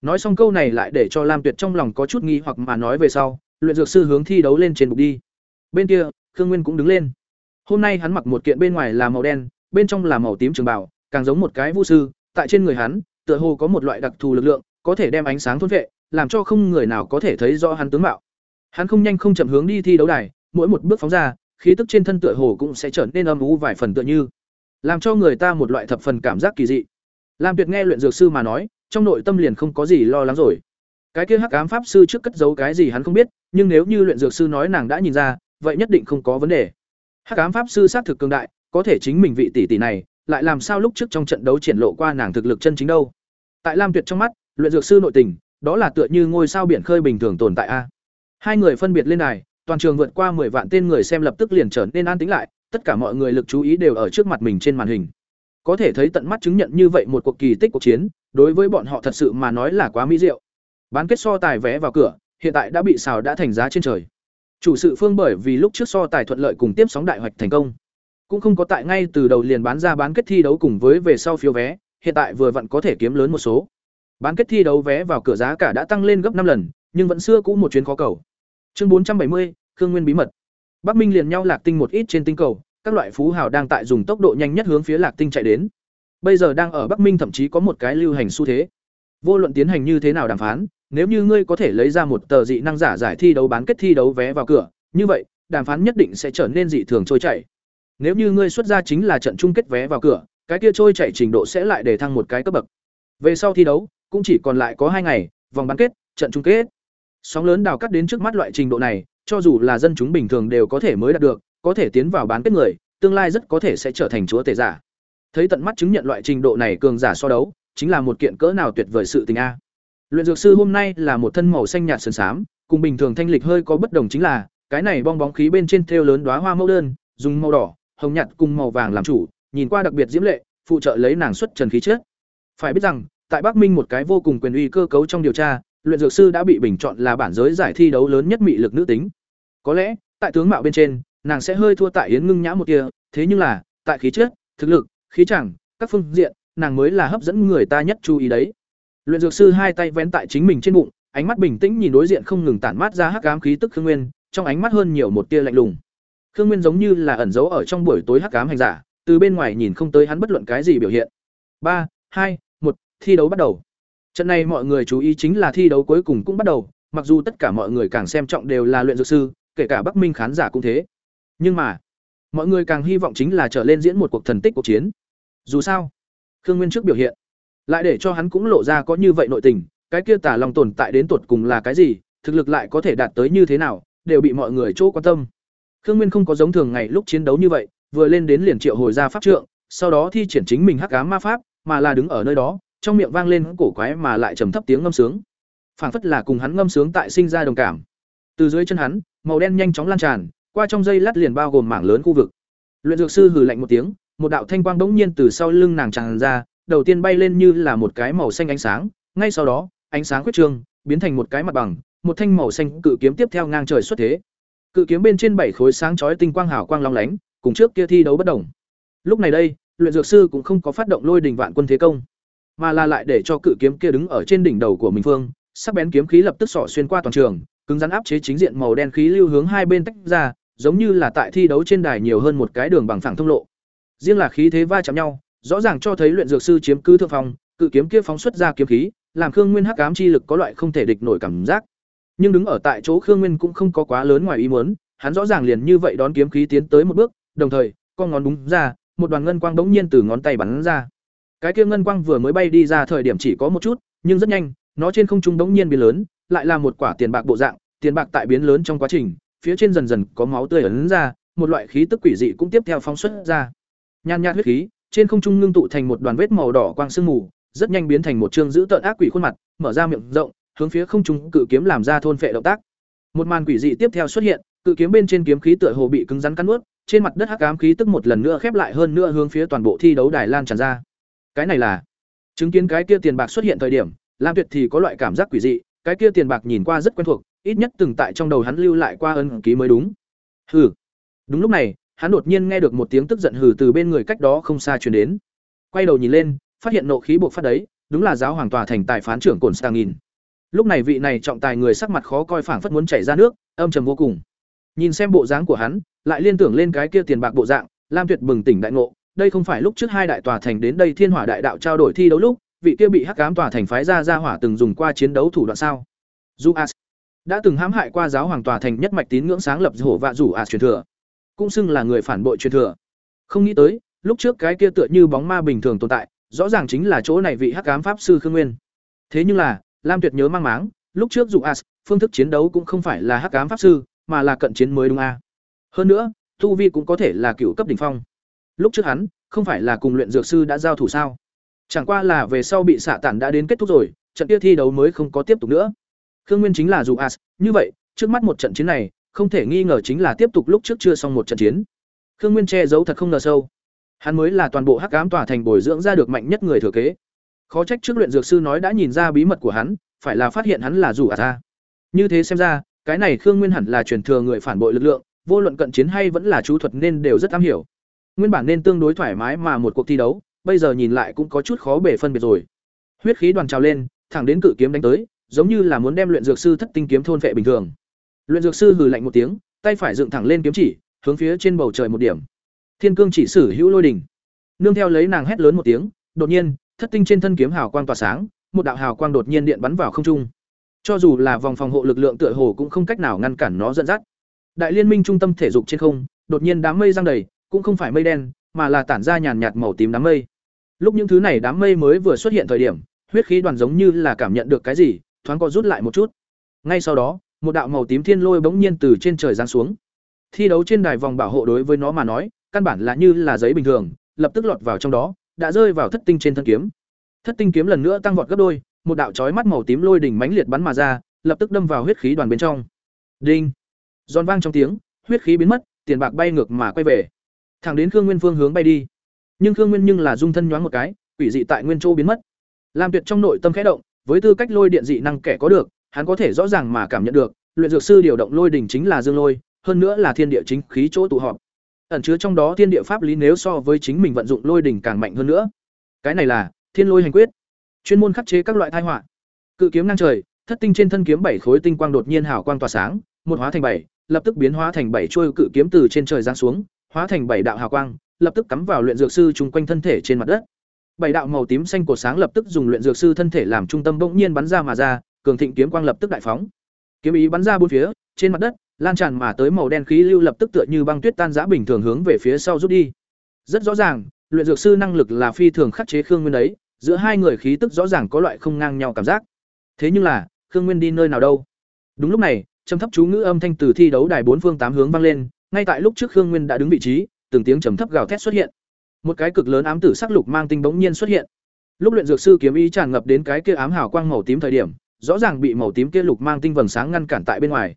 Nói xong câu này lại để cho Lam Tuyệt trong lòng có chút nghi hoặc mà nói về sau, luyện dược sư hướng thi đấu lên trên bục đi. Bên kia, Khương Nguyên cũng đứng lên. Hôm nay hắn mặc một kiện bên ngoài là màu đen, bên trong là màu tím trường bào, càng giống một cái vũ sư, tại trên người hắn, tựa hồ có một loại đặc thù lực lượng, có thể đem ánh sáng thôn vệ, làm cho không người nào có thể thấy rõ hắn tướng mạo. Hắn không nhanh không chậm hướng đi thi đấu đài, mỗi một bước phóng ra, khí tức trên thân tựa hồ cũng sẽ trở nên âm u vài phần tựa như, làm cho người ta một loại thập phần cảm giác kỳ dị. Lam Tuyệt nghe luyện dược sư mà nói, trong nội tâm liền không có gì lo lắng rồi. Cái kia Hắc ám pháp sư trước cất giấu cái gì hắn không biết, nhưng nếu như luyện dược sư nói nàng đã nhìn ra, vậy nhất định không có vấn đề. Hắc ám pháp sư xác thực cường đại, có thể chính mình vị tỷ tỷ này, lại làm sao lúc trước trong trận đấu triển lộ qua nàng thực lực chân chính đâu? Tại Lam Tuyệt trong mắt, luyện dược sư nội tình, đó là tựa như ngôi sao biển khơi bình thường tồn tại a. Hai người phân biệt lên đài, toàn trường vượt qua 10 vạn tên người xem lập tức liền trở nên an tĩnh lại, tất cả mọi người lực chú ý đều ở trước mặt mình trên màn hình. Có thể thấy tận mắt chứng nhận như vậy một cuộc kỳ tích cuộc chiến, đối với bọn họ thật sự mà nói là quá mỹ diệu. Bán kết so tài vé vào cửa, hiện tại đã bị xào đã thành giá trên trời. Chủ sự phương bởi vì lúc trước so tài thuận lợi cùng tiếp sóng đại hoạch thành công, cũng không có tại ngay từ đầu liền bán ra bán kết thi đấu cùng với về sau phiếu vé, hiện tại vừa vặn có thể kiếm lớn một số. Bán kết thi đấu vé vào cửa giá cả đã tăng lên gấp năm lần, nhưng vẫn xưa cũ một chuyến khó cầu. Chương 470, Khương Nguyên bí mật. Bắc Minh liền nhau Lạc Tinh một ít trên tinh cầu, các loại phú hào đang tại dùng tốc độ nhanh nhất hướng phía Lạc Tinh chạy đến. Bây giờ đang ở Bắc Minh thậm chí có một cái lưu hành xu thế. Vô luận tiến hành như thế nào đàm phán, nếu như ngươi có thể lấy ra một tờ dị năng giả giải thi đấu bán kết thi đấu vé vào cửa, như vậy, đàm phán nhất định sẽ trở nên dị thường trôi chảy. Nếu như ngươi xuất ra chính là trận chung kết vé vào cửa, cái kia trôi chảy trình độ sẽ lại để thăng một cái cấp bậc. Về sau thi đấu, cũng chỉ còn lại có hai ngày, vòng bán kết, trận chung kết. Sóng lớn đào cắt đến trước mắt loại trình độ này, cho dù là dân chúng bình thường đều có thể mới đạt được, có thể tiến vào bán kết người, tương lai rất có thể sẽ trở thành chúa tể giả. Thấy tận mắt chứng nhận loại trình độ này cường giả so đấu, chính là một kiện cỡ nào tuyệt vời sự tình a. Luyện dược sư hôm nay là một thân màu xanh nhạt sơn xám, cùng bình thường thanh lịch hơi có bất đồng chính là, cái này bong bóng khí bên trên thêu lớn đóa hoa mẫu đơn, dùng màu đỏ, hồng nhạt cùng màu vàng làm chủ, nhìn qua đặc biệt diễm lệ, phụ trợ lấy nàng xuất trần khí chất. Phải biết rằng, tại Bắc Minh một cái vô cùng quyền uy cơ cấu trong điều tra, luyện dược sư đã bị bình chọn là bản giới giải thi đấu lớn nhất mị lực nữ tính. Có lẽ, tại tướng mạo bên trên, nàng sẽ hơi thua tại Yến Ngưng Nhã một kia, thế nhưng là, tại khí chất, thực lực, khí chẳng, các phương diện, nàng mới là hấp dẫn người ta nhất chú ý đấy. Luyện dược sư hai tay vén tại chính mình trên bụng, ánh mắt bình tĩnh nhìn đối diện không ngừng tản mát ra hắc ám khí tức Khương Nguyên, trong ánh mắt hơn nhiều một tia lạnh lùng. Khương Nguyên giống như là ẩn giấu ở trong buổi tối hắc ám hành giả, từ bên ngoài nhìn không tới hắn bất luận cái gì biểu hiện. Ba, hai, một, thi đấu bắt đầu. Trận này mọi người chú ý chính là thi đấu cuối cùng cũng bắt đầu, mặc dù tất cả mọi người càng xem trọng đều là luyện dược sư, kể cả Bắc Minh khán giả cũng thế. Nhưng mà, mọi người càng hy vọng chính là trở lên diễn một cuộc thần tích cuộc chiến. Dù sao, Khương Nguyên trước biểu hiện, lại để cho hắn cũng lộ ra có như vậy nội tình, cái kia tả lòng tồn tại đến tuột cùng là cái gì, thực lực lại có thể đạt tới như thế nào, đều bị mọi người chỗ quan tâm. Khương Nguyên không có giống thường ngày lúc chiến đấu như vậy, vừa lên đến liền triệu hồi ra pháp trượng, sau đó thi triển chính mình hắc ám ma pháp, mà là đứng ở nơi đó, trong miệng vang lên cổ quái mà lại trầm thấp tiếng ngâm sướng. Phảng phất là cùng hắn ngâm sướng tại sinh ra đồng cảm. Từ dưới chân hắn, màu đen nhanh chóng lan tràn, qua trong dây lát liền bao gồm mảng lớn khu vực. Luyện dược sư hừ lạnh một tiếng, một đạo thanh quang bỗng nhiên từ sau lưng nàng tràn ra, đầu tiên bay lên như là một cái màu xanh ánh sáng, ngay sau đó, ánh sáng khuyết trương, biến thành một cái mặt bằng, một thanh màu xanh cự kiếm tiếp theo ngang trời xuất thế. Cự kiếm bên trên bảy khối sáng chói tinh quang hào quang long lánh, cùng trước kia thi đấu bất đồng. Lúc này đây, luyện dược sư cũng không có phát động lôi đình vạn quân thế công, mà là lại để cho cự kiếm kia đứng ở trên đỉnh đầu của mình phương, sắc bén kiếm khí lập tức xỏ xuyên qua toàn trường, cứng rắn áp chế chính diện màu đen khí lưu hướng hai bên tách ra, giống như là tại thi đấu trên đài nhiều hơn một cái đường bằng phẳng thông lộ. Riêng là khí thế va chạm nhau, rõ ràng cho thấy luyện dược sư chiếm cứ thượng phong, cự kiếm kia phóng xuất ra kiếm khí, làm Khương Nguyên hắc ám chi lực có loại không thể địch nổi cảm giác. Nhưng đứng ở tại chỗ Khương Nguyên cũng không có quá lớn ngoài ý muốn, hắn rõ ràng liền như vậy đón kiếm khí tiến tới một bước, đồng thời, con ngón đúng ra, một đoàn ngân quang bỗng nhiên từ ngón tay bắn ra. Cái kia ngân quang vừa mới bay đi ra thời điểm chỉ có một chút, nhưng rất nhanh, nó trên không trung bỗng nhiên biến lớn, lại là một quả tiền bạc bộ dạng, tiền bạc tại biến lớn trong quá trình, phía trên dần dần có máu tươi ấn ra, một loại khí tức quỷ dị cũng tiếp theo phóng xuất ra. Nhan nhạt huyết khí, trên không trung ngưng tụ thành một đoàn vết màu đỏ quang sương mù, rất nhanh biến thành một chương dữ tợn ác quỷ khuôn mặt, mở ra miệng rộng, hướng phía không trung cự kiếm làm ra thôn phệ động tác. Một màn quỷ dị tiếp theo xuất hiện, cự kiếm bên trên kiếm khí tựa hồ bị cứng rắn cắn nuốt, trên mặt đất hắc ám khí tức một lần nữa khép lại hơn nữa hướng phía toàn bộ thi đấu đài lan tràn ra. Cái này là chứng kiến cái kia tiền bạc xuất hiện thời điểm, Lam Tuyệt thì có loại cảm giác quỷ dị, cái kia tiền bạc nhìn qua rất quen thuộc, ít nhất từng tại trong đầu hắn lưu lại qua ân ký mới đúng. Hừ. Đúng lúc này, hắn đột nhiên nghe được một tiếng tức giận hừ từ bên người cách đó không xa truyền đến. Quay đầu nhìn lên, phát hiện nộ khí buộc phát đấy, đúng là giáo hoàng tòa thành tài phán trưởng cồn stang nghìn Lúc này vị này trọng tài người sắc mặt khó coi phảng phất muốn chảy ra nước, âm trầm vô cùng. Nhìn xem bộ dáng của hắn, lại liên tưởng lên cái kia tiền bạc bộ dạng, Lam Tuyệt bừng tỉnh đại ngộ, đây không phải lúc trước hai đại tòa thành đến đây Thiên Hỏa đại đạo trao đổi thi đấu lúc, vị kia bị Hắc Ám tòa thành phái ra ra hỏa từng dùng qua chiến đấu thủ đoạn sao? Dù As đã từng hãm hại qua giáo hoàng tòa thành nhất mạch tín ngưỡng sáng lập hổ vạ rủ as truyền thừa, cũng xưng là người phản bội truyền thừa. Không nghĩ tới, lúc trước cái kia tựa như bóng ma bình thường tồn tại, rõ ràng chính là chỗ này vị Hắc Ám pháp sư Khương Nguyên. Thế nhưng là, Lam Tuyệt nhớ mang máng, lúc trước dù as phương thức chiến đấu cũng không phải là hắc ám pháp sư mà là cận chiến mới đúng a hơn nữa tu vi cũng có thể là cựu cấp đỉnh phong lúc trước hắn không phải là cùng luyện dược sư đã giao thủ sao? Chẳng qua là về sau bị xạ tản đã đến kết thúc rồi trận kia thi đấu mới không có tiếp tục nữa. Khương nguyên chính là dù as như vậy trước mắt một trận chiến này không thể nghi ngờ chính là tiếp tục lúc trước chưa xong một trận chiến. Khương nguyên che giấu thật không ngờ sâu. Hắn mới là toàn bộ hắc ám tỏa thành bồi dưỡng ra được mạnh nhất người thừa kế. Khó trách trước luyện dược sư nói đã nhìn ra bí mật của hắn phải là phát hiện hắn là dù à ta. Như thế xem ra, cái này Khương Nguyên hẳn là truyền thừa người phản bội lực lượng, vô luận cận chiến hay vẫn là chú thuật nên đều rất am hiểu. Nguyên bản nên tương đối thoải mái mà một cuộc thi đấu, bây giờ nhìn lại cũng có chút khó bể phân biệt rồi. Huyết khí đoàn trào lên, thẳng đến cự kiếm đánh tới, giống như là muốn đem luyện dược sư thất tinh kiếm thôn vệ bình thường. Luyện dược sư hừ lạnh một tiếng, tay phải dựng thẳng lên kiếm chỉ, hướng phía trên bầu trời một điểm. Thiên cương chỉ sử hữu lôi đỉnh. Nương theo lấy nàng hét lớn một tiếng, đột nhiên, thất tinh trên thân kiếm hào quang tỏa sáng, một đạo hào quang đột nhiên điện bắn vào không trung. Cho dù là vòng phòng hộ lực lượng tựa hồ cũng không cách nào ngăn cản nó dẫn dắt. Đại liên minh trung tâm thể dục trên không, đột nhiên đám mây giăng đầy, cũng không phải mây đen, mà là tản ra nhàn nhạt màu tím đám mây. Lúc những thứ này đám mây mới vừa xuất hiện thời điểm, huyết khí đoàn giống như là cảm nhận được cái gì, thoáng co rút lại một chút. ngay sau đó một đạo màu tím thiên lôi bỗng nhiên từ trên trời giáng xuống. Thi đấu trên đài vòng bảo hộ đối với nó mà nói căn bản là như là giấy bình thường lập tức lọt vào trong đó đã rơi vào thất tinh trên thân kiếm. Thất tinh kiếm lần nữa tăng vọt gấp đôi một đạo chói mắt màu tím lôi đỉnh mãnh liệt bắn mà ra lập tức đâm vào huyết khí đoàn bên trong. Đinh! Giòn vang trong tiếng huyết khí biến mất tiền bạc bay ngược mà quay về thẳng đến khương nguyên phương hướng bay đi. Nhưng khương nguyên nhưng là dung thân nhoáng một cái, quỷ dị tại nguyên châu biến mất. Lam tuyệt trong nội tâm khẽ động, với tư cách lôi điện dị năng kẻ có được, hắn có thể rõ ràng mà cảm nhận được, luyện dược sư điều động lôi đỉnh chính là dương lôi, hơn nữa là thiên địa chính khí chỗ tụ họp. Ẩn chứa trong đó thiên địa pháp lý nếu so với chính mình vận dụng lôi đỉnh càng mạnh hơn nữa. Cái này là thiên lôi hành quyết, chuyên môn khắc chế các loại tai họa. Cự kiếm ngang trời, thất tinh trên thân kiếm bảy khối tinh quang đột nhiên hào quang tỏa sáng, một hóa thành bảy, lập tức biến hóa thành bảy chuôi cự kiếm từ trên trời giáng xuống hóa thành bảy đạo hào quang, lập tức cắm vào luyện dược sư chung quanh thân thể trên mặt đất. Bảy đạo màu tím xanh của sáng lập tức dùng luyện dược sư thân thể làm trung tâm bỗng nhiên bắn ra mà ra, cường thịnh kiếm quang lập tức đại phóng. Kiếm ý bắn ra bốn phía, trên mặt đất, lan tràn mà tới màu đen khí lưu lập tức tựa như băng tuyết tan rã bình thường hướng về phía sau rút đi. Rất rõ ràng, luyện dược sư năng lực là phi thường khắc chế khương nguyên ấy giữa hai người khí tức rõ ràng có loại không ngang nhau cảm giác. Thế nhưng là, khương nguyên đi nơi nào đâu? Đúng lúc này, trầm thấp chú ngữ âm thanh từ thi đấu đài bốn phương tám hướng vang lên ngay tại lúc trước khương nguyên đã đứng vị trí, từng tiếng trầm thấp gào thét xuất hiện. Một cái cực lớn ám tử sắc lục mang tinh bỗng nhiên xuất hiện. Lúc luyện dược sư kiếm ý tràn ngập đến cái kia ám hào quang màu tím thời điểm, rõ ràng bị màu tím kia lục mang tinh vầng sáng ngăn cản tại bên ngoài.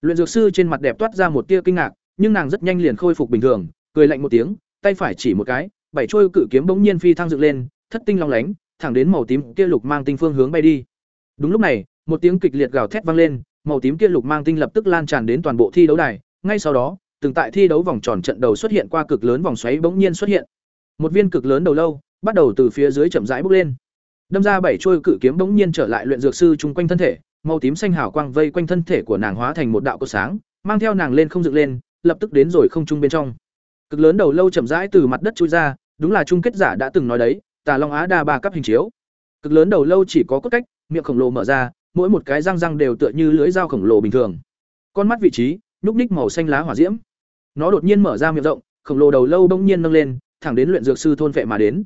Luyện dược sư trên mặt đẹp toát ra một tia kinh ngạc, nhưng nàng rất nhanh liền khôi phục bình thường, cười lạnh một tiếng, tay phải chỉ một cái, bảy trôi cự kiếm bỗng nhiên phi thăng dựng lên, thất tinh long lánh, thẳng đến màu tím kia lục mang tinh phương hướng bay đi. Đúng lúc này, một tiếng kịch liệt gào thét vang lên, màu tím kia lục mang tinh lập tức lan tràn đến toàn bộ thi đấu đài, ngay sau đó từng tại thi đấu vòng tròn trận đầu xuất hiện qua cực lớn vòng xoáy bỗng nhiên xuất hiện. Một viên cực lớn đầu lâu, bắt đầu từ phía dưới chậm rãi bốc lên. Đâm ra bảy chuôi cự kiếm bỗng nhiên trở lại luyện dược sư chung quanh thân thể, màu tím xanh hào quang vây quanh thân thể của nàng hóa thành một đạo cột sáng, mang theo nàng lên không dựng lên, lập tức đến rồi không trung bên trong. Cực lớn đầu lâu chậm rãi từ mặt đất chui ra, đúng là chung kết giả đã từng nói đấy, tà long á đa ba cấp hình chiếu. Cực lớn đầu lâu chỉ có cốt cách, miệng khổng lồ mở ra, mỗi một cái răng răng đều tựa như lưới dao khổng lồ bình thường. Con mắt vị trí, nhúc ních màu xanh lá hỏa diễm nó đột nhiên mở ra miệng rộng, khổng lồ đầu lâu bỗng nhiên nâng lên, thẳng đến luyện dược sư thôn vệ mà đến.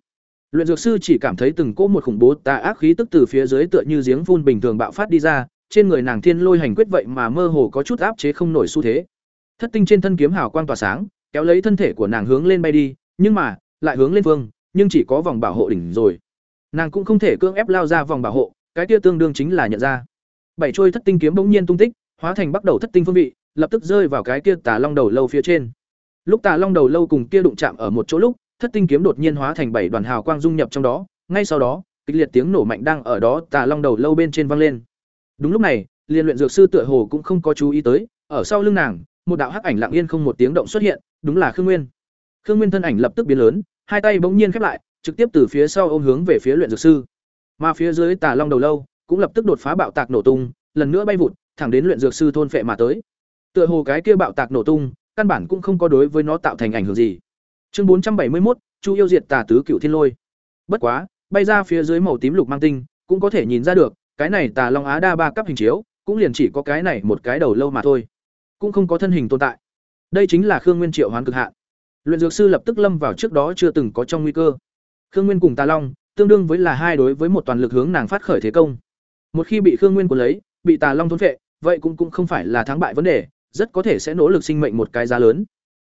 Luyện dược sư chỉ cảm thấy từng cỗ một khủng bố tà ác khí tức từ phía dưới tựa như giếng phun bình thường bạo phát đi ra, trên người nàng thiên lôi hành quyết vậy mà mơ hồ có chút áp chế không nổi xu thế. Thất tinh trên thân kiếm hào quang tỏa sáng, kéo lấy thân thể của nàng hướng lên bay đi, nhưng mà, lại hướng lên phương, nhưng chỉ có vòng bảo hộ đỉnh rồi. Nàng cũng không thể cưỡng ép lao ra vòng bảo hộ, cái kia tương đương chính là nhận ra. Bảy trôi thất tinh kiếm bỗng nhiên tung tích, hóa thành bắt đầu thất tinh phương vị lập tức rơi vào cái kia tà long đầu lâu phía trên. Lúc tà long đầu lâu cùng kia đụng chạm ở một chỗ lúc, thất tinh kiếm đột nhiên hóa thành bảy đoàn hào quang dung nhập trong đó, ngay sau đó, kịch liệt tiếng nổ mạnh đang ở đó tà long đầu lâu bên trên vang lên. Đúng lúc này, liên luyện dược sư tựa hồ cũng không có chú ý tới, ở sau lưng nàng, một đạo hắc ảnh lặng yên không một tiếng động xuất hiện, đúng là khương nguyên. Khương nguyên thân ảnh lập tức biến lớn, hai tay bỗng nhiên khép lại, trực tiếp từ phía sau ôm hướng về phía luyện dược sư. Mà phía dưới tà long đầu lâu cũng lập tức đột phá bạo tạc nổ tung, lần nữa bay vụt, thẳng đến luyện dược sư thôn phệ mà tới tựa hồ cái kia bạo tạc nổ tung, căn bản cũng không có đối với nó tạo thành ảnh hưởng gì. Chương bốn trăm bảy mươi một chu yêu diệt tà tứ cựu thiên lôi. Bất quá, bay ra phía dưới màu tím lục mang tinh, cũng có thể nhìn ra được, cái này tà long á đa ba cấp hình chiếu, cũng liền chỉ có cái này một cái đầu lâu mà thôi. Cũng không có thân hình tồn tại. Đây chính là khương nguyên triệu hoán cực hạn. Luyện dược sư lập tức lâm vào trước đó chưa từng có trong nguy cơ. Khương nguyên cùng tà long, tương đương với là hai đối với một toàn lực hướng nàng phát khởi thế công. Một khi bị khương nguyên cuốn lấy, bị tà long thôn phệ, vậy cũng cũng không phải là thắng bại vấn đề rất có thể sẽ nỗ lực sinh mệnh một cái giá lớn.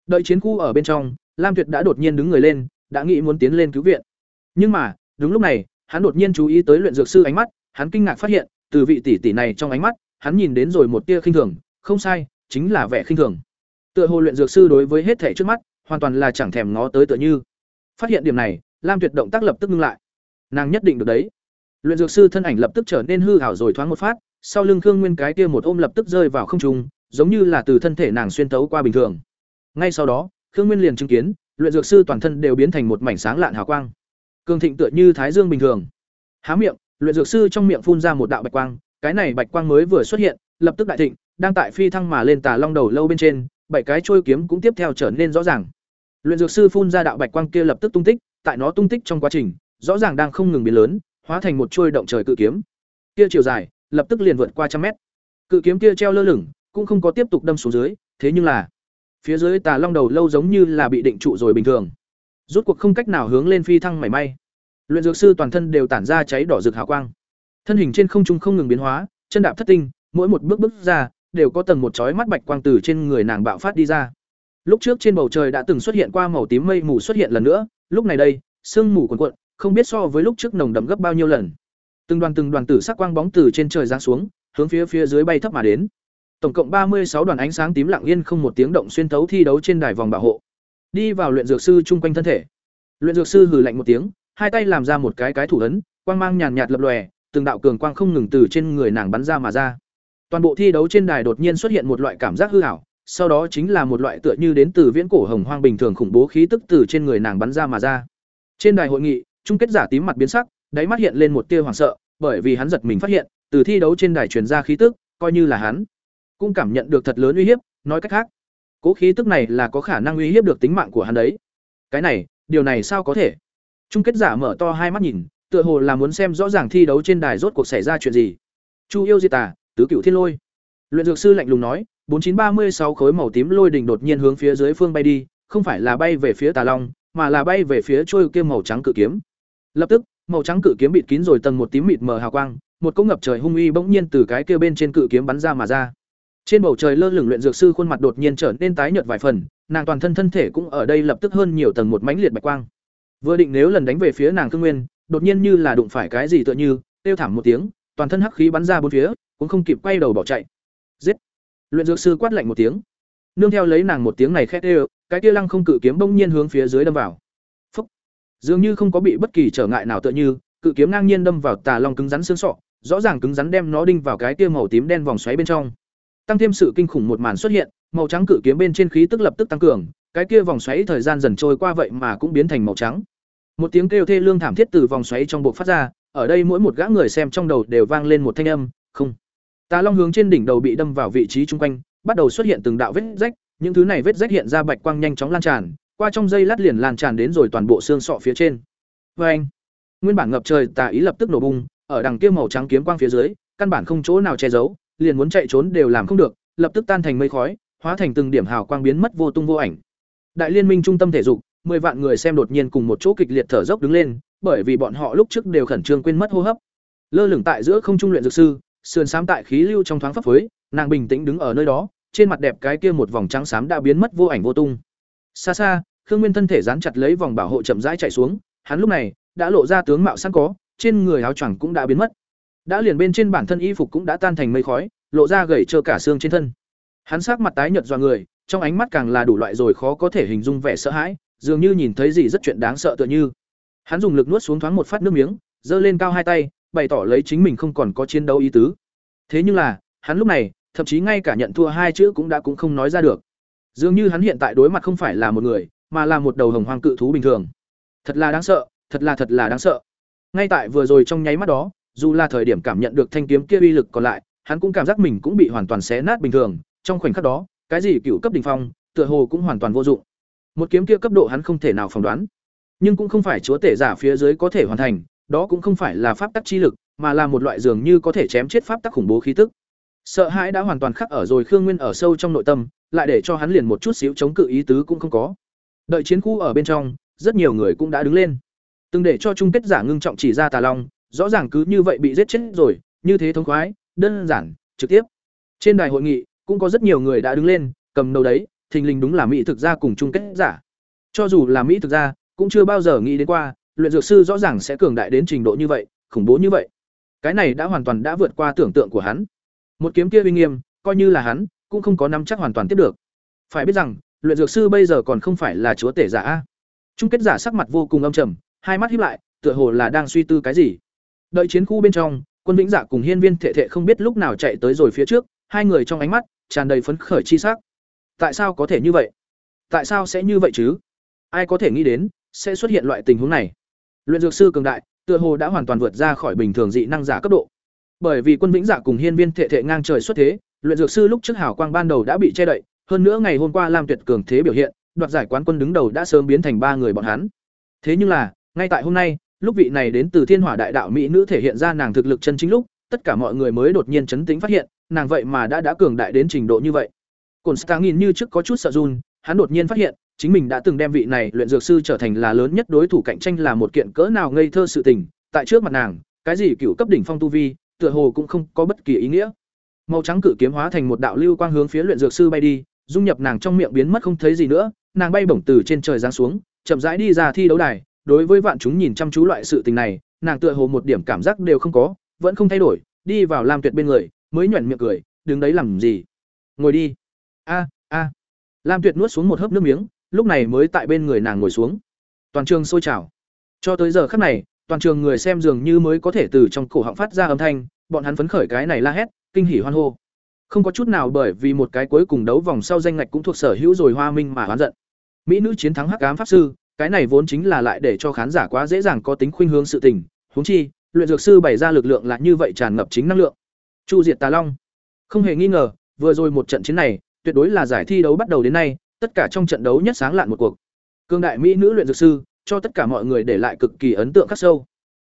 Đợi chiến khu ở bên trong, lam tuyệt đã đột nhiên đứng người lên, đã nghĩ muốn tiến lên cứu viện. Nhưng mà, đúng lúc này, hắn đột nhiên chú ý tới luyện dược sư ánh mắt, hắn kinh ngạc phát hiện, từ vị tỷ tỷ này trong ánh mắt, hắn nhìn đến rồi một tia khinh thường, không sai, chính là vẻ khinh thường. Tựa hồ luyện dược sư đối với hết thể trước mắt, hoàn toàn là chẳng thèm ngó tới tựa như. Phát hiện điểm này, lam tuyệt động tác lập tức ngưng lại. Nàng nhất định được đấy. Luyện dược sư thân ảnh lập tức trở nên hư ảo rồi thoáng một phát, sau lưng khương nguyên cái kia một ôm lập tức rơi vào không trung giống như là từ thân thể nàng xuyên tấu qua bình thường. Ngay sau đó, khương nguyên liền chứng kiến, luyện dược sư toàn thân đều biến thành một mảnh sáng lạn hào quang. Cường thịnh tựa như thái dương bình thường. Há miệng, luyện dược sư trong miệng phun ra một đạo bạch quang, cái này bạch quang mới vừa xuất hiện, lập tức đại thịnh, đang tại phi thăng mà lên tà long đầu lâu bên trên, bảy cái trôi kiếm cũng tiếp theo trở nên rõ ràng. Luyện dược sư phun ra đạo bạch quang kia lập tức tung tích, tại nó tung tích trong quá trình, rõ ràng đang không ngừng biến lớn, hóa thành một trôi động trời cự kiếm. Kia chiều dài, lập tức liền vượt qua trăm mét. Cự kiếm kia treo lơ lửng cũng không có tiếp tục đâm xuống dưới thế nhưng là phía dưới tà long đầu lâu giống như là bị định trụ rồi bình thường rút cuộc không cách nào hướng lên phi thăng mảy may luyện dược sư toàn thân đều tản ra cháy đỏ rực hào quang thân hình trên không trung không ngừng biến hóa chân đạp thất tinh mỗi một bước bước ra đều có tầng một chói mắt bạch quang từ trên người nàng bạo phát đi ra. Lúc trước trên bầu trời đã từng xuất hiện qua màu tím mây mù xuất hiện lần nữa, lúc này đây, sương mù cuồn cuộn, không biết so với lúc trước nồng đậm gấp bao nhiêu lần. Từng đoàn từng đoàn tử sắc quang bóng từ trên trời giáng xuống, hướng phía phía dưới bay thấp mà đến. Tổng cộng ba mươi sáu đoàn ánh sáng tím lặng yên không một tiếng động xuyên thấu thi đấu trên đài vòng bảo hộ. Đi vào luyện dược sư trung quanh thân thể. Luyện dược sư hừ lạnh một tiếng, hai tay làm ra một cái cái thủ ấn, quang mang nhàn nhạt lập lòe, từng đạo cường quang không ngừng từ trên người nàng bắn ra mà ra. Toàn bộ thi đấu trên đài đột nhiên xuất hiện một loại cảm giác hư ảo, sau đó chính là một loại tựa như đến từ viễn cổ hồng hoang bình thường khủng bố khí tức từ trên người nàng bắn ra mà ra. Trên đài hội nghị, chung kết giả tím mặt biến sắc, đáy mắt hiện lên một tia hoảng sợ, bởi vì hắn giật mình phát hiện, từ thi đấu trên đài truyền ra khí tức, coi như là hắn, cũng cảm nhận được thật lớn uy hiếp, nói cách khác, cố khí tức này là có khả năng uy hiếp được tính mạng của hắn đấy. Cái này, điều này sao có thể? Chung kết giả mở to hai mắt nhìn, tựa hồ là muốn xem rõ ràng thi đấu trên đài rốt cuộc xảy ra chuyện gì. Chu Yêu Diệt Tà, tứ cửu thiên lôi. Luyện dược sư lạnh lùng nói, bốn chín ba mươi sáu khối màu tím lôi đỉnh đột nhiên hướng phía dưới phương bay đi, không phải là bay về phía Tà Long, mà là bay về phía trôi kia màu trắng cự kiếm. Lập tức, màu trắng cự kiếm bịt kín rồi tầng một tím mịt mờ hào quang, một cỗ ngập trời hung uy bỗng nhiên từ cái kia bên trên cự kiếm bắn ra mà ra. Trên bầu trời lơ lửng luyện dược sư khuôn mặt đột nhiên trở nên tái nhợt vài phần, nàng toàn thân thân thể cũng ở đây lập tức hơn nhiều tầng một mảnh liệt bạch quang. Vừa định nếu lần đánh về phía nàng thương Nguyên, đột nhiên như là đụng phải cái gì tựa như, tiêu thảm một tiếng, toàn thân hắc khí bắn ra bốn phía, cũng không kịp quay đầu bỏ chạy. Giết! Luyện dược sư quát lạnh một tiếng. Nương theo lấy nàng một tiếng này khét đều, cái kia lăng không cự kiếm bỗng nhiên hướng phía dưới đâm vào. Phúc! Dường như không có bị bất kỳ trở ngại nào tựa như, cự kiếm ngang nhiên đâm vào tà long cứng rắn xương sọ, rõ ràng cứng rắn đem nó đinh vào cái kia màu tím đen vòng xoáy bên trong. Tăng thêm sự kinh khủng một màn xuất hiện, màu trắng cự kiếm bên trên khí tức lập tức tăng cường, cái kia vòng xoáy thời gian dần trôi qua vậy mà cũng biến thành màu trắng. Một tiếng kêu thê lương thảm thiết từ vòng xoáy trong bộ phát ra, ở đây mỗi một gã người xem trong đầu đều vang lên một thanh âm, không. Tà Long hướng trên đỉnh đầu bị đâm vào vị trí trung quanh, bắt đầu xuất hiện từng đạo vết rách, những thứ này vết rách hiện ra bạch quang nhanh chóng lan tràn, qua trong dây lát liền lan tràn đến rồi toàn bộ xương sọ phía trên. Oeng! Nguyên bản ngập trời tà ý lập tức nổ bung, ở đằng kia màu trắng kiếm quang phía dưới, căn bản không chỗ nào che giấu, liền muốn chạy trốn đều làm không được, lập tức tan thành mây khói, hóa thành từng điểm hào quang biến mất vô tung vô ảnh. Đại liên minh trung tâm thể dục, 10 vạn người xem đột nhiên cùng một chỗ kịch liệt thở dốc đứng lên, bởi vì bọn họ lúc trước đều khẩn trương quên mất hô hấp. Lơ lửng tại giữa không trung luyện dược sư, sườn xám tại khí lưu trong thoáng phấp phới, nàng bình tĩnh đứng ở nơi đó, trên mặt đẹp cái kia một vòng trắng xám đã biến mất vô ảnh vô tung. Xa xa, Khương Nguyên thân thể dán chặt lấy vòng bảo hộ chậm rãi chạy xuống, hắn lúc này đã lộ ra tướng mạo sẵn có, trên người áo choàng cũng đã biến mất. Đã liền bên trên bản thân y phục cũng đã tan thành mây khói, lộ ra gầy trơ cả xương trên thân. Hắn sắc mặt tái nhợt doa người, trong ánh mắt càng là đủ loại rồi khó có thể hình dung vẻ sợ hãi, dường như nhìn thấy gì rất chuyện đáng sợ tựa như. Hắn dùng lực nuốt xuống thoáng một phát nước miếng, giơ lên cao hai tay, bày tỏ lấy chính mình không còn có chiến đấu ý tứ. Thế nhưng là, hắn lúc này, thậm chí ngay cả nhận thua hai chữ cũng đã cũng không nói ra được. Dường như hắn hiện tại đối mặt không phải là một người, mà là một đầu hồng hoang cự thú bình thường. Thật là đáng sợ, thật là thật là đáng sợ. Ngay tại vừa rồi trong nháy mắt đó, dù là thời điểm cảm nhận được thanh kiếm kia uy lực còn lại, hắn cũng cảm giác mình cũng bị hoàn toàn xé nát bình thường, trong khoảnh khắc đó, cái gì cựu cấp đỉnh phong, tựa hồ cũng hoàn toàn vô dụng. Một kiếm kia cấp độ hắn không thể nào phỏng đoán, nhưng cũng không phải chúa tể giả phía dưới có thể hoàn thành, đó cũng không phải là pháp tắc chi lực, mà là một loại dường như có thể chém chết pháp tắc khủng bố khí tức. Sợ hãi đã hoàn toàn khắc ở rồi Khương Nguyên ở sâu trong nội tâm, lại để cho hắn liền một chút xíu chống cự ý tứ cũng không có. Đợi chiến khu ở bên trong, rất nhiều người cũng đã đứng lên. Từng để cho chung kết giả ngưng trọng chỉ ra Tà Long, rõ ràng cứ như vậy bị giết chết rồi, như thế thống khoái, đơn giản, trực tiếp. Trên đài hội nghị, cũng có rất nhiều người đã đứng lên, cầm đầu đấy, thình lình đúng là mỹ thực gia cùng chung kết giả. Cho dù là mỹ thực gia, cũng chưa bao giờ nghĩ đến qua, luyện dược sư rõ ràng sẽ cường đại đến trình độ như vậy, khủng bố như vậy. Cái này đã hoàn toàn đã vượt qua tưởng tượng của hắn. Một kiếm kia uy nghiêm, coi như là hắn, cũng không có nắm chắc hoàn toàn tiếp được. Phải biết rằng, luyện dược sư bây giờ còn không phải là chúa tể giả a. Chung kết giả sắc mặt vô cùng âm trầm, hai mắt híp lại, tựa hồ là đang suy tư cái gì. Đợi chiến khu bên trong, Quân Vĩnh Dạ cùng Hiên Viên Thệ Thệ không biết lúc nào chạy tới rồi phía trước, hai người trong ánh mắt tràn đầy phấn khởi chi sắc. Tại sao có thể như vậy? Tại sao sẽ như vậy chứ? Ai có thể nghĩ đến sẽ xuất hiện loại tình huống này? Luyện dược sư cường đại, tựa hồ đã hoàn toàn vượt ra khỏi bình thường dị năng giả cấp độ. Bởi vì Quân Vĩnh Dạ cùng Hiên Viên Thệ Thệ ngang trời xuất thế, luyện dược sư lúc trước hào quang ban đầu đã bị che đậy, hơn nữa ngày hôm qua Lam Tuyệt cường thế biểu hiện, đoạt giải quán quân đứng đầu đã sớm biến thành ba người bọn hắn. Thế nhưng là, ngay tại hôm nay, lúc vị này đến từ Thiên Hỏa Đại Đạo mỹ nữ thể hiện ra nàng thực lực chân chính lúc, tất cả mọi người mới đột nhiên chấn tĩnh phát hiện, nàng vậy mà đã đã cường đại đến trình độ như vậy. cồn Stang nhìn như trước có chút sợ run, hắn đột nhiên phát hiện, chính mình đã từng đem vị này luyện dược sư trở thành là lớn nhất đối thủ cạnh tranh là một kiện cỡ nào ngây thơ sự tình, tại trước mặt nàng, cái gì cựu cấp đỉnh phong tu vi, tựa hồ cũng không có bất kỳ ý nghĩa. Màu trắng cự kiếm hóa thành một đạo lưu quang hướng phía luyện dược sư bay đi, dung nhập nàng trong miệng biến mất không thấy gì nữa, nàng bay bổng từ trên trời giáng xuống, chậm rãi đi ra thi đấu đài, đối với vạn chúng nhìn chăm chú loại sự tình này, nàng tựa hồ một điểm cảm giác đều không có, vẫn không thay đổi, đi vào Lam Tuyệt bên người, mới nhuyễn miệng cười, đứng đấy làm gì? Ngồi đi. A, a. Lam Tuyệt nuốt xuống một hớp nước miếng, lúc này mới tại bên người nàng ngồi xuống. Toàn trường sôi trào. Cho tới giờ khắc này, toàn trường người xem dường như mới có thể từ trong cổ họng phát ra âm thanh, bọn hắn phấn khởi cái này la hét, kinh hỉ hoan hô. Không có chút nào bởi vì một cái cuối cùng đấu vòng sau danh ngạch cũng thuộc sở hữu rồi Hoa Minh mà oán giận. Mỹ nữ chiến thắng Hắc Ám pháp sư, cái này vốn chính là lại để cho khán giả quá dễ dàng có tính khuynh hướng sự tình, huống chi, luyện dược sư bày ra lực lượng là như vậy tràn ngập chính năng lượng. Chu Diệt Tà Long. Không hề nghi ngờ, vừa rồi một trận chiến này, tuyệt đối là giải thi đấu bắt đầu đến nay, tất cả trong trận đấu nhất sáng lạn một cuộc. Cương đại mỹ nữ luyện dược sư, cho tất cả mọi người để lại cực kỳ ấn tượng khắc sâu.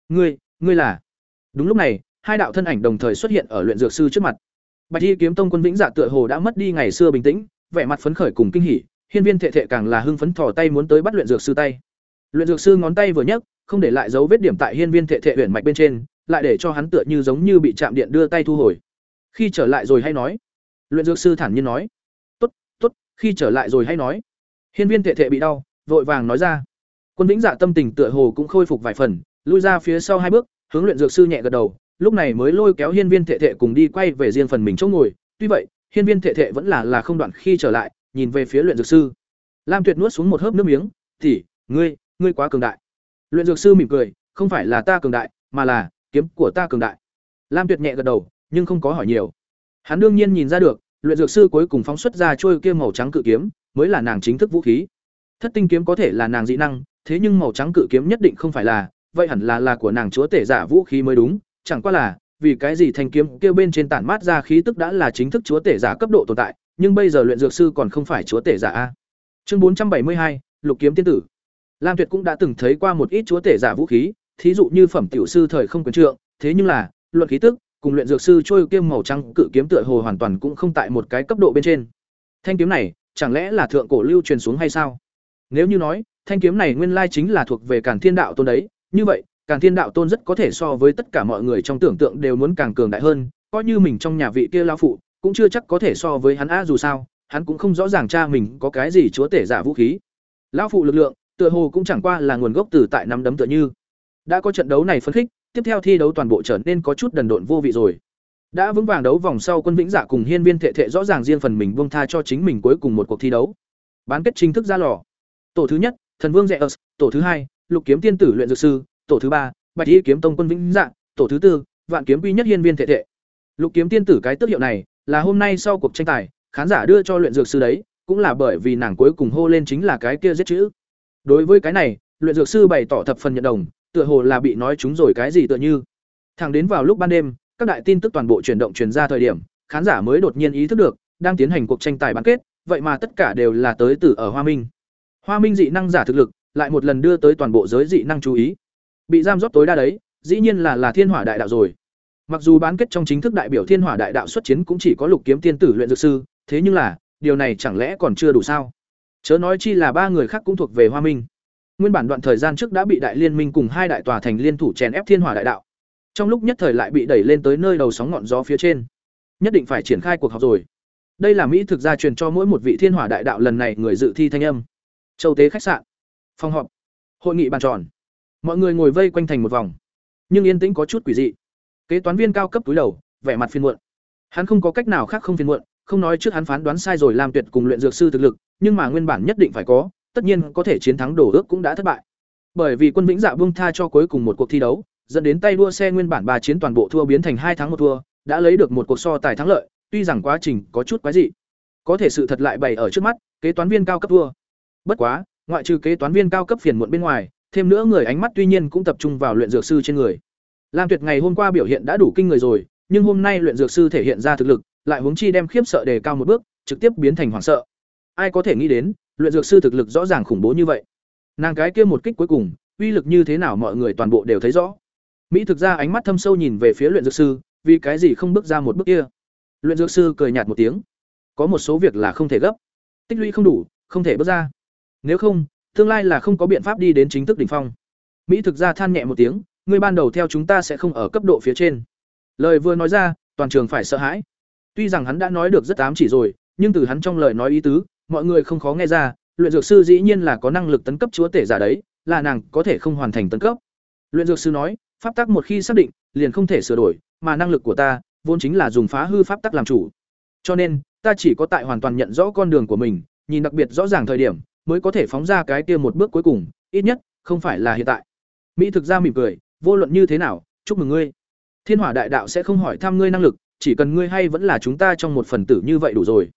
Ngươi, ngươi là? Đúng lúc này, hai đạo thân ảnh đồng thời xuất hiện ở luyện dược sư trước mặt. Bạch Y kiếm tông quân vĩnh dạ tựa hồ đã mất đi ngày xưa bình tĩnh, vẻ mặt phấn khởi cùng kinh hỉ, hiên viên thệ thệ càng là hưng phấn thò tay muốn tới bắt luyện dược sư tay. Luyện dược sư ngón tay vừa nhấc, không để lại dấu vết điểm tại hiên viên thệ thệ huyền mạch bên trên, lại để cho hắn tựa như giống như bị chạm điện đưa tay thu hồi. Khi trở lại rồi hay nói. Luyện dược sư thản nhiên nói. Tốt, tốt, khi trở lại rồi hay nói. Hiên viên thệ thệ bị đau, vội vàng nói ra. Quân vĩnh dạ tâm tình tựa hồ cũng khôi phục vài phần, lui ra phía sau hai bước, hướng luyện dược sư nhẹ gật đầu, lúc này mới lôi kéo hiên viên thệ thệ cùng đi quay về riêng phần mình chỗ ngồi tuy vậy hiên viên thệ thệ vẫn là là không đoạn khi trở lại nhìn về phía luyện dược sư. Lam tuyệt nuốt xuống một hớp nước miếng tỷ, ngươi ngươi quá cường đại. Luyện dược sư mỉm cười không phải là ta cường đại mà là kiếm của ta cường đại. Lam tuyệt nhẹ gật đầu nhưng không có hỏi nhiều. Hắn đương nhiên nhìn ra được luyện dược sư cuối cùng phóng xuất ra trôi kia màu trắng cự kiếm mới là nàng chính thức vũ khí. Thất tinh kiếm có thể là nàng dị năng thế nhưng màu trắng cự kiếm nhất định không phải là vậy hẳn là là của nàng chúa tể giả vũ khí mới đúng chẳng qua là vì cái gì thanh kiếm kia bên trên tản mát ra khí tức đã là chính thức chúa tể giả cấp độ tồn tại, nhưng bây giờ luyện dược sư còn không phải chúa tể giả a. Chương bốn trăm bảy mươi hai, Lục kiếm tiên tử. Lam Tuyệt cũng đã từng thấy qua một ít chúa tể giả vũ khí, thí dụ như phẩm tiểu sư thời không quyền trượng, thế nhưng là, luận khí tức, cùng luyện dược sư trôi kiếm màu trắng cự kiếm tựa hồ hoàn toàn cũng không tại một cái cấp độ bên trên. Thanh kiếm này, chẳng lẽ là thượng cổ lưu truyền xuống hay sao? Nếu như nói, thanh kiếm này nguyên lai chính là thuộc về Càn Thiên đạo tôn đấy, như vậy, Càn Thiên đạo tôn rất có thể so với tất cả mọi người trong tưởng tượng đều muốn càng cường đại hơn, coi như mình trong nhà vị kia lão phụ, cũng chưa chắc có thể so với hắn a dù sao, hắn cũng không rõ ràng cha mình có cái gì chúa tể giả vũ khí. Lão phụ lực lượng, tựa hồ cũng chẳng qua là nguồn gốc từ tại năm đấm tựa như. Đã có trận đấu này phấn khích, tiếp theo thi đấu toàn bộ trở nên có chút đần độn vô vị rồi. Đã vững vàng đấu vòng sau quân vĩnh giả cùng hiên viên thệ thệ rõ ràng riêng phần mình buông tha cho chính mình cuối cùng một cuộc thi đấu. Bán kết chính thức ra lò. Tổ thứ nhất, Thần Vương Zeus, tổ thứ hai, Lục Kiếm Tiên tử luyện dược sư, tổ thứ ba bạch y kiếm tông quân vĩnh dạng tổ thứ tư vạn kiếm quy nhất hiên viên thệ thệ lục kiếm tiên tử cái tước hiệu này là hôm nay sau cuộc tranh tài, khán giả đưa cho luyện dược sư đấy, cũng là bởi vì nàng cuối cùng hô lên chính là cái kia giết chữ. Đối với cái này, luyện dược sư bày tỏ thập phần nhận đồng, tựa hồ là bị nói chúng rồi cái gì tựa như. Thẳng đến vào lúc ban đêm, các đại tin tức toàn bộ chuyển động truyền ra thời điểm, khán giả mới đột nhiên ý thức được, đang tiến hành cuộc tranh tài bán kết, vậy mà tất cả đều là tới từ ở hoa minh. Hoa minh dị năng giả thực lực, lại một lần đưa tới toàn bộ giới dị năng chú ý. Bị giam rót tối đa đấy, dĩ nhiên là là thiên hỏa đại đạo rồi mặc dù bán kết trong chính thức đại biểu thiên hỏa đại đạo xuất chiến cũng chỉ có lục kiếm tiên tử luyện dược sư, thế nhưng là, điều này chẳng lẽ còn chưa đủ sao? Chớ nói chi là ba người khác cũng thuộc về hoa minh. Nguyên bản đoạn thời gian trước đã bị đại liên minh cùng hai đại tòa thành liên thủ chèn ép thiên hỏa đại đạo. Trong lúc nhất thời lại bị đẩy lên tới nơi đầu sóng ngọn gió phía trên. Nhất định phải triển khai cuộc họp rồi. Đây là mỹ thực gia truyền cho mỗi một vị thiên hỏa đại đạo lần này người dự thi thanh âm. Châu tế khách sạn. Phòng họp. Hội nghị bàn tròn. Mọi người ngồi vây quanh thành một vòng. Nhưng yên tĩnh có chút quỷ dị kế toán viên cao cấp túi đầu, vẻ mặt phiền muộn. Hắn không có cách nào khác không phiền muộn, không nói trước hắn phán đoán sai rồi làm tuyệt cùng luyện dược sư thực lực, nhưng mà nguyên bản nhất định phải có, tất nhiên có thể chiến thắng đổ ước cũng đã thất bại. Bởi vì quân vĩnh dạ buông tha cho cuối cùng một cuộc thi đấu, dẫn đến tay đua xe nguyên bản ba chiến toàn bộ thua biến thành hai thắng một thua, đã lấy được một cuộc so tài thắng lợi, tuy rằng quá trình có chút quái dị. Có thể sự thật lại bày ở trước mắt, kế toán viên cao cấp thua. Bất quá, ngoại trừ kế toán viên cao cấp phiền muộn bên ngoài, thêm nữa người ánh mắt tuy nhiên cũng tập trung vào luyện dược sư trên người. Lam Tuyệt ngày hôm qua biểu hiện đã đủ kinh người rồi, nhưng hôm nay luyện dược sư thể hiện ra thực lực, lại huống chi đem khiếp sợ đề cao một bước, trực tiếp biến thành hoảng sợ. Ai có thể nghĩ đến, luyện dược sư thực lực rõ ràng khủng bố như vậy. Nàng cái kia một kích cuối cùng, uy lực như thế nào mọi người toàn bộ đều thấy rõ. Mỹ thực ra ánh mắt thâm sâu nhìn về phía luyện dược sư, vì cái gì không bước ra một bước kia. Luyện dược sư cười nhạt một tiếng, có một số việc là không thể gấp, tích lũy không đủ, không thể bước ra. Nếu không, tương lai là không có biện pháp đi đến chính thức đỉnh phong. Mỹ thực ra than nhẹ một tiếng, ngươi ban đầu theo chúng ta sẽ không ở cấp độ phía trên. Lời vừa nói ra, toàn trường phải sợ hãi. Tuy rằng hắn đã nói được rất ám chỉ rồi, nhưng từ hắn trong lời nói ý tứ, mọi người không khó nghe ra, luyện dược sư dĩ nhiên là có năng lực tấn cấp chúa tể giả đấy, là nàng có thể không hoàn thành tấn cấp. Luyện dược sư nói, pháp tắc một khi xác định, liền không thể sửa đổi, mà năng lực của ta vốn chính là dùng phá hư pháp tắc làm chủ. Cho nên, ta chỉ có tại hoàn toàn nhận rõ con đường của mình, nhìn đặc biệt rõ ràng thời điểm, mới có thể phóng ra cái kia một bước cuối cùng, ít nhất không phải là hiện tại. Mỹ thực ra mỉm cười, vô luận như thế nào, chúc mừng ngươi. Thiên Hỏa Đại Đạo sẽ không hỏi thăm ngươi năng lực, chỉ cần ngươi hay vẫn là chúng ta trong một phần tử như vậy đủ rồi.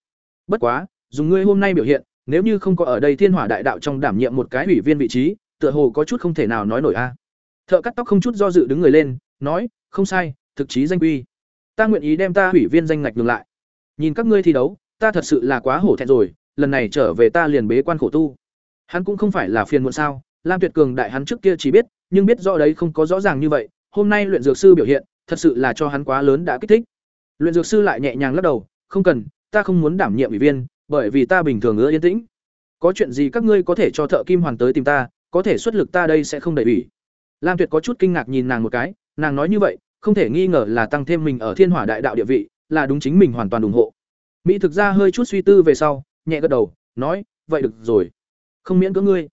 Bất quá, dùng ngươi hôm nay biểu hiện, nếu như không có ở đây Thiên Hỏa Đại Đạo trong đảm nhiệm một cái ủy viên vị trí, tựa hồ có chút không thể nào nói nổi a. Thợ cắt tóc không chút do dự đứng người lên, nói, không sai, thực chí danh quy. Ta nguyện ý đem ta ủy viên danh ngạch ngược lại. Nhìn các ngươi thi đấu, ta thật sự là quá hổ thẹn rồi, lần này trở về ta liền bế quan khổ tu. Hắn cũng không phải là phiền muộn sao, Lam Tuyệt Cường đại hắn trước kia chỉ biết, nhưng biết rõ đấy không có rõ ràng như vậy, hôm nay luyện dược sư biểu hiện, thật sự là cho hắn quá lớn đã kích thích. Luyện dược sư lại nhẹ nhàng lắc đầu, không cần, ta không muốn đảm nhiệm ủy viên, bởi vì ta bình thường ưa yên tĩnh. Có chuyện gì các ngươi có thể cho thợ kim hoàn tới tìm ta, có thể xuất lực ta đây sẽ không đẩy ủy. Lam Tuyệt có chút kinh ngạc nhìn nàng một cái, nàng nói như vậy, không thể nghi ngờ là tăng thêm mình ở Thiên Hỏa Đại Đạo địa vị, là đúng chính mình hoàn toàn ủng hộ. Mỹ thực ra hơi chút suy tư về sau, nhẹ gật đầu, nói, vậy được rồi, không miễn cưỡng ngươi.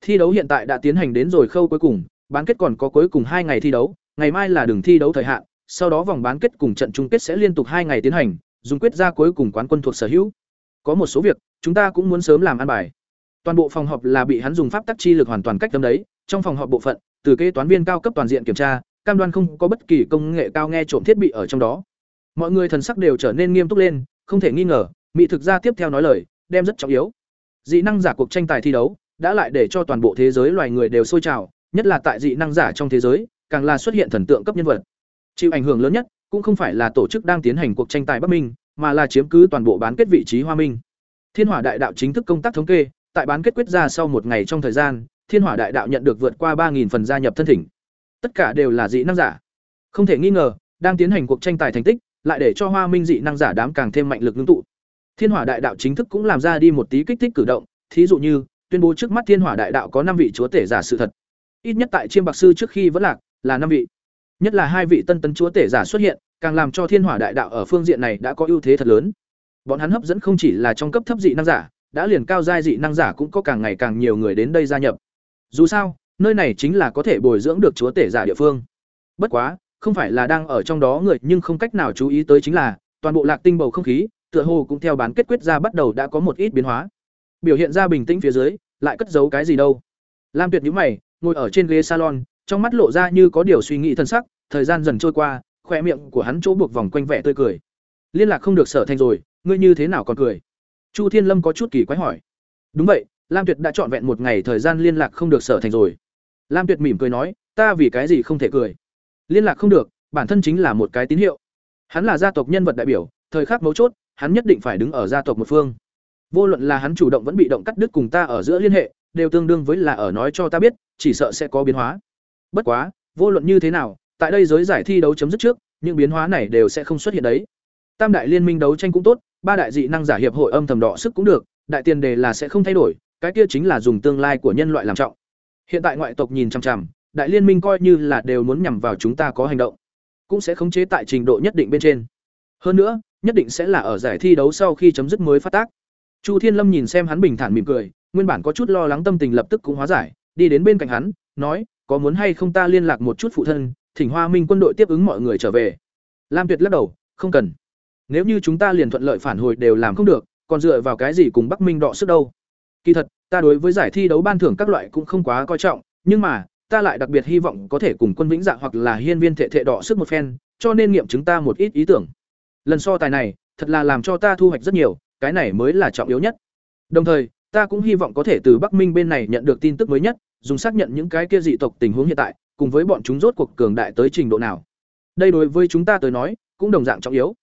Thi đấu hiện tại đã tiến hành đến rồi khâu cuối cùng, bán kết còn có cuối cùng hai ngày thi đấu, ngày mai là đường thi đấu thời hạn, sau đó vòng bán kết cùng trận chung kết sẽ liên tục hai ngày tiến hành, dùng quyết ra cuối cùng quán quân thuộc sở hữu. Có một số việc, chúng ta cũng muốn sớm làm an bài. Toàn bộ phòng họp là bị hắn dùng pháp tắc chi lực hoàn toàn cách tâm đấy, trong phòng họp bộ phận, từ kế toán viên cao cấp toàn diện kiểm tra, cam đoan không có bất kỳ công nghệ cao nghe trộm thiết bị ở trong đó. Mọi người thần sắc đều trở nên nghiêm túc lên, không thể nghi ngờ, mỹ thực ra tiếp theo nói lời, đem rất trọng yếu. Dị năng giả cuộc tranh tài thi đấu, đã lại để cho toàn bộ thế giới loài người đều sôi trào, nhất là tại dị năng giả trong thế giới, càng là xuất hiện thần tượng cấp nhân vật. Chịu ảnh hưởng lớn nhất cũng không phải là tổ chức đang tiến hành cuộc tranh tài Bắc Minh, mà là chiếm cứ toàn bộ bán kết vị trí Hoa Minh. Thiên Hỏa Đại Đạo chính thức công tác thống kê, tại bán kết quyết ra sau một ngày trong thời gian, Thiên Hỏa Đại Đạo nhận được vượt qua ba phần gia nhập thân thỉnh. Tất cả đều là dị năng giả. Không thể nghi ngờ, đang tiến hành cuộc tranh tài thành tích, lại để cho Hoa Minh dị năng giả đám càng thêm mạnh lực ngưng tụ. Thiên Hỏa Đại Đạo chính thức cũng làm ra đi một tí kích thích cử động, thí dụ như tuyên bố trước mắt Thiên Hỏa Đại Đạo có năm vị chúa tể giả sự thật. Ít nhất tại Chiêm Bạc sư trước khi vẫn lạc, là năm vị. Nhất là hai vị tân tấn chúa tể giả xuất hiện, càng làm cho Thiên Hỏa Đại Đạo ở phương diện này đã có ưu thế thật lớn. Bọn hắn hấp dẫn không chỉ là trong cấp thấp dị năng giả, đã liền cao giai dị năng giả cũng có càng ngày càng nhiều người đến đây gia nhập. Dù sao, nơi này chính là có thể bồi dưỡng được chúa tể giả địa phương. Bất quá, không phải là đang ở trong đó người nhưng không cách nào chú ý tới chính là toàn bộ lạc tinh bầu không khí, tựa hồ cũng theo bán kết quyết ra bắt đầu đã có một ít biến hóa. Biểu hiện ra bình tĩnh phía dưới, lại cất giấu cái gì đâu. Lam Tuyệt nhíu mày, ngồi ở trên ghế salon, trong mắt lộ ra như có điều suy nghĩ thân sắc, thời gian dần trôi qua, khóe miệng của hắn chỗ buộc vòng quanh vẻ tươi cười. Liên lạc không được sở thành rồi, ngươi như thế nào còn cười? Chu Thiên Lâm có chút kỳ quái hỏi. Đúng vậy, Lam Tuyệt đã chọn vẹn một ngày thời gian liên lạc không được sở thành rồi. Lam Tuyệt mỉm cười nói, ta vì cái gì không thể cười? Liên lạc không được, bản thân chính là một cái tín hiệu. Hắn là gia tộc nhân vật đại biểu, thời khắc mấu chốt, hắn nhất định phải đứng ở gia tộc một phương. Vô luận là hắn chủ động vẫn bị động cắt đứt cùng ta ở giữa liên hệ, đều tương đương với là ở nói cho ta biết, chỉ sợ sẽ có biến hóa. Bất quá, vô luận như thế nào, tại đây giới giải thi đấu chấm dứt trước, những biến hóa này đều sẽ không xuất hiện đấy. Tam đại liên minh đấu tranh cũng tốt, ba đại dị năng giả hiệp hội âm thầm đỏ sức cũng được, đại tiền đề là sẽ không thay đổi, cái kia chính là dùng tương lai của nhân loại làm trọng. Hiện tại ngoại tộc nhìn chằm chằm, đại liên minh coi như là đều muốn nhằm vào chúng ta có hành động, cũng sẽ khống chế tại trình độ nhất định bên trên. Hơn nữa, nhất định sẽ là ở giải thi đấu sau khi chấm dứt mới phát tác. Chu Thiên Lâm nhìn xem hắn bình thản mỉm cười, nguyên bản có chút lo lắng tâm tình lập tức cũng hóa giải, đi đến bên cạnh hắn, nói, có muốn hay không ta liên lạc một chút phụ thân, thỉnh Hoa Minh quân đội tiếp ứng mọi người trở về. Lam Tuyệt lắc đầu, không cần. Nếu như chúng ta liền thuận lợi phản hồi đều làm không được, còn dựa vào cái gì cùng Bắc Minh đọ sức đâu? Kỳ thật, ta đối với giải thi đấu ban thưởng các loại cũng không quá coi trọng, nhưng mà, ta lại đặc biệt hy vọng có thể cùng quân vĩnh dạ hoặc là hiên viên thể thể đọ sức một phen, cho nên nghiệm chứng ta một ít ý tưởng. Lần so tài này, thật là làm cho ta thu hoạch rất nhiều, cái này mới là trọng yếu nhất. Đồng thời, ta cũng hy vọng có thể từ Bắc Minh bên này nhận được tin tức mới nhất, dùng xác nhận những cái kia dị tộc tình huống hiện tại, cùng với bọn chúng rốt cuộc cường đại tới trình độ nào. Đây đối với chúng ta tới nói, cũng đồng dạng trọng yếu.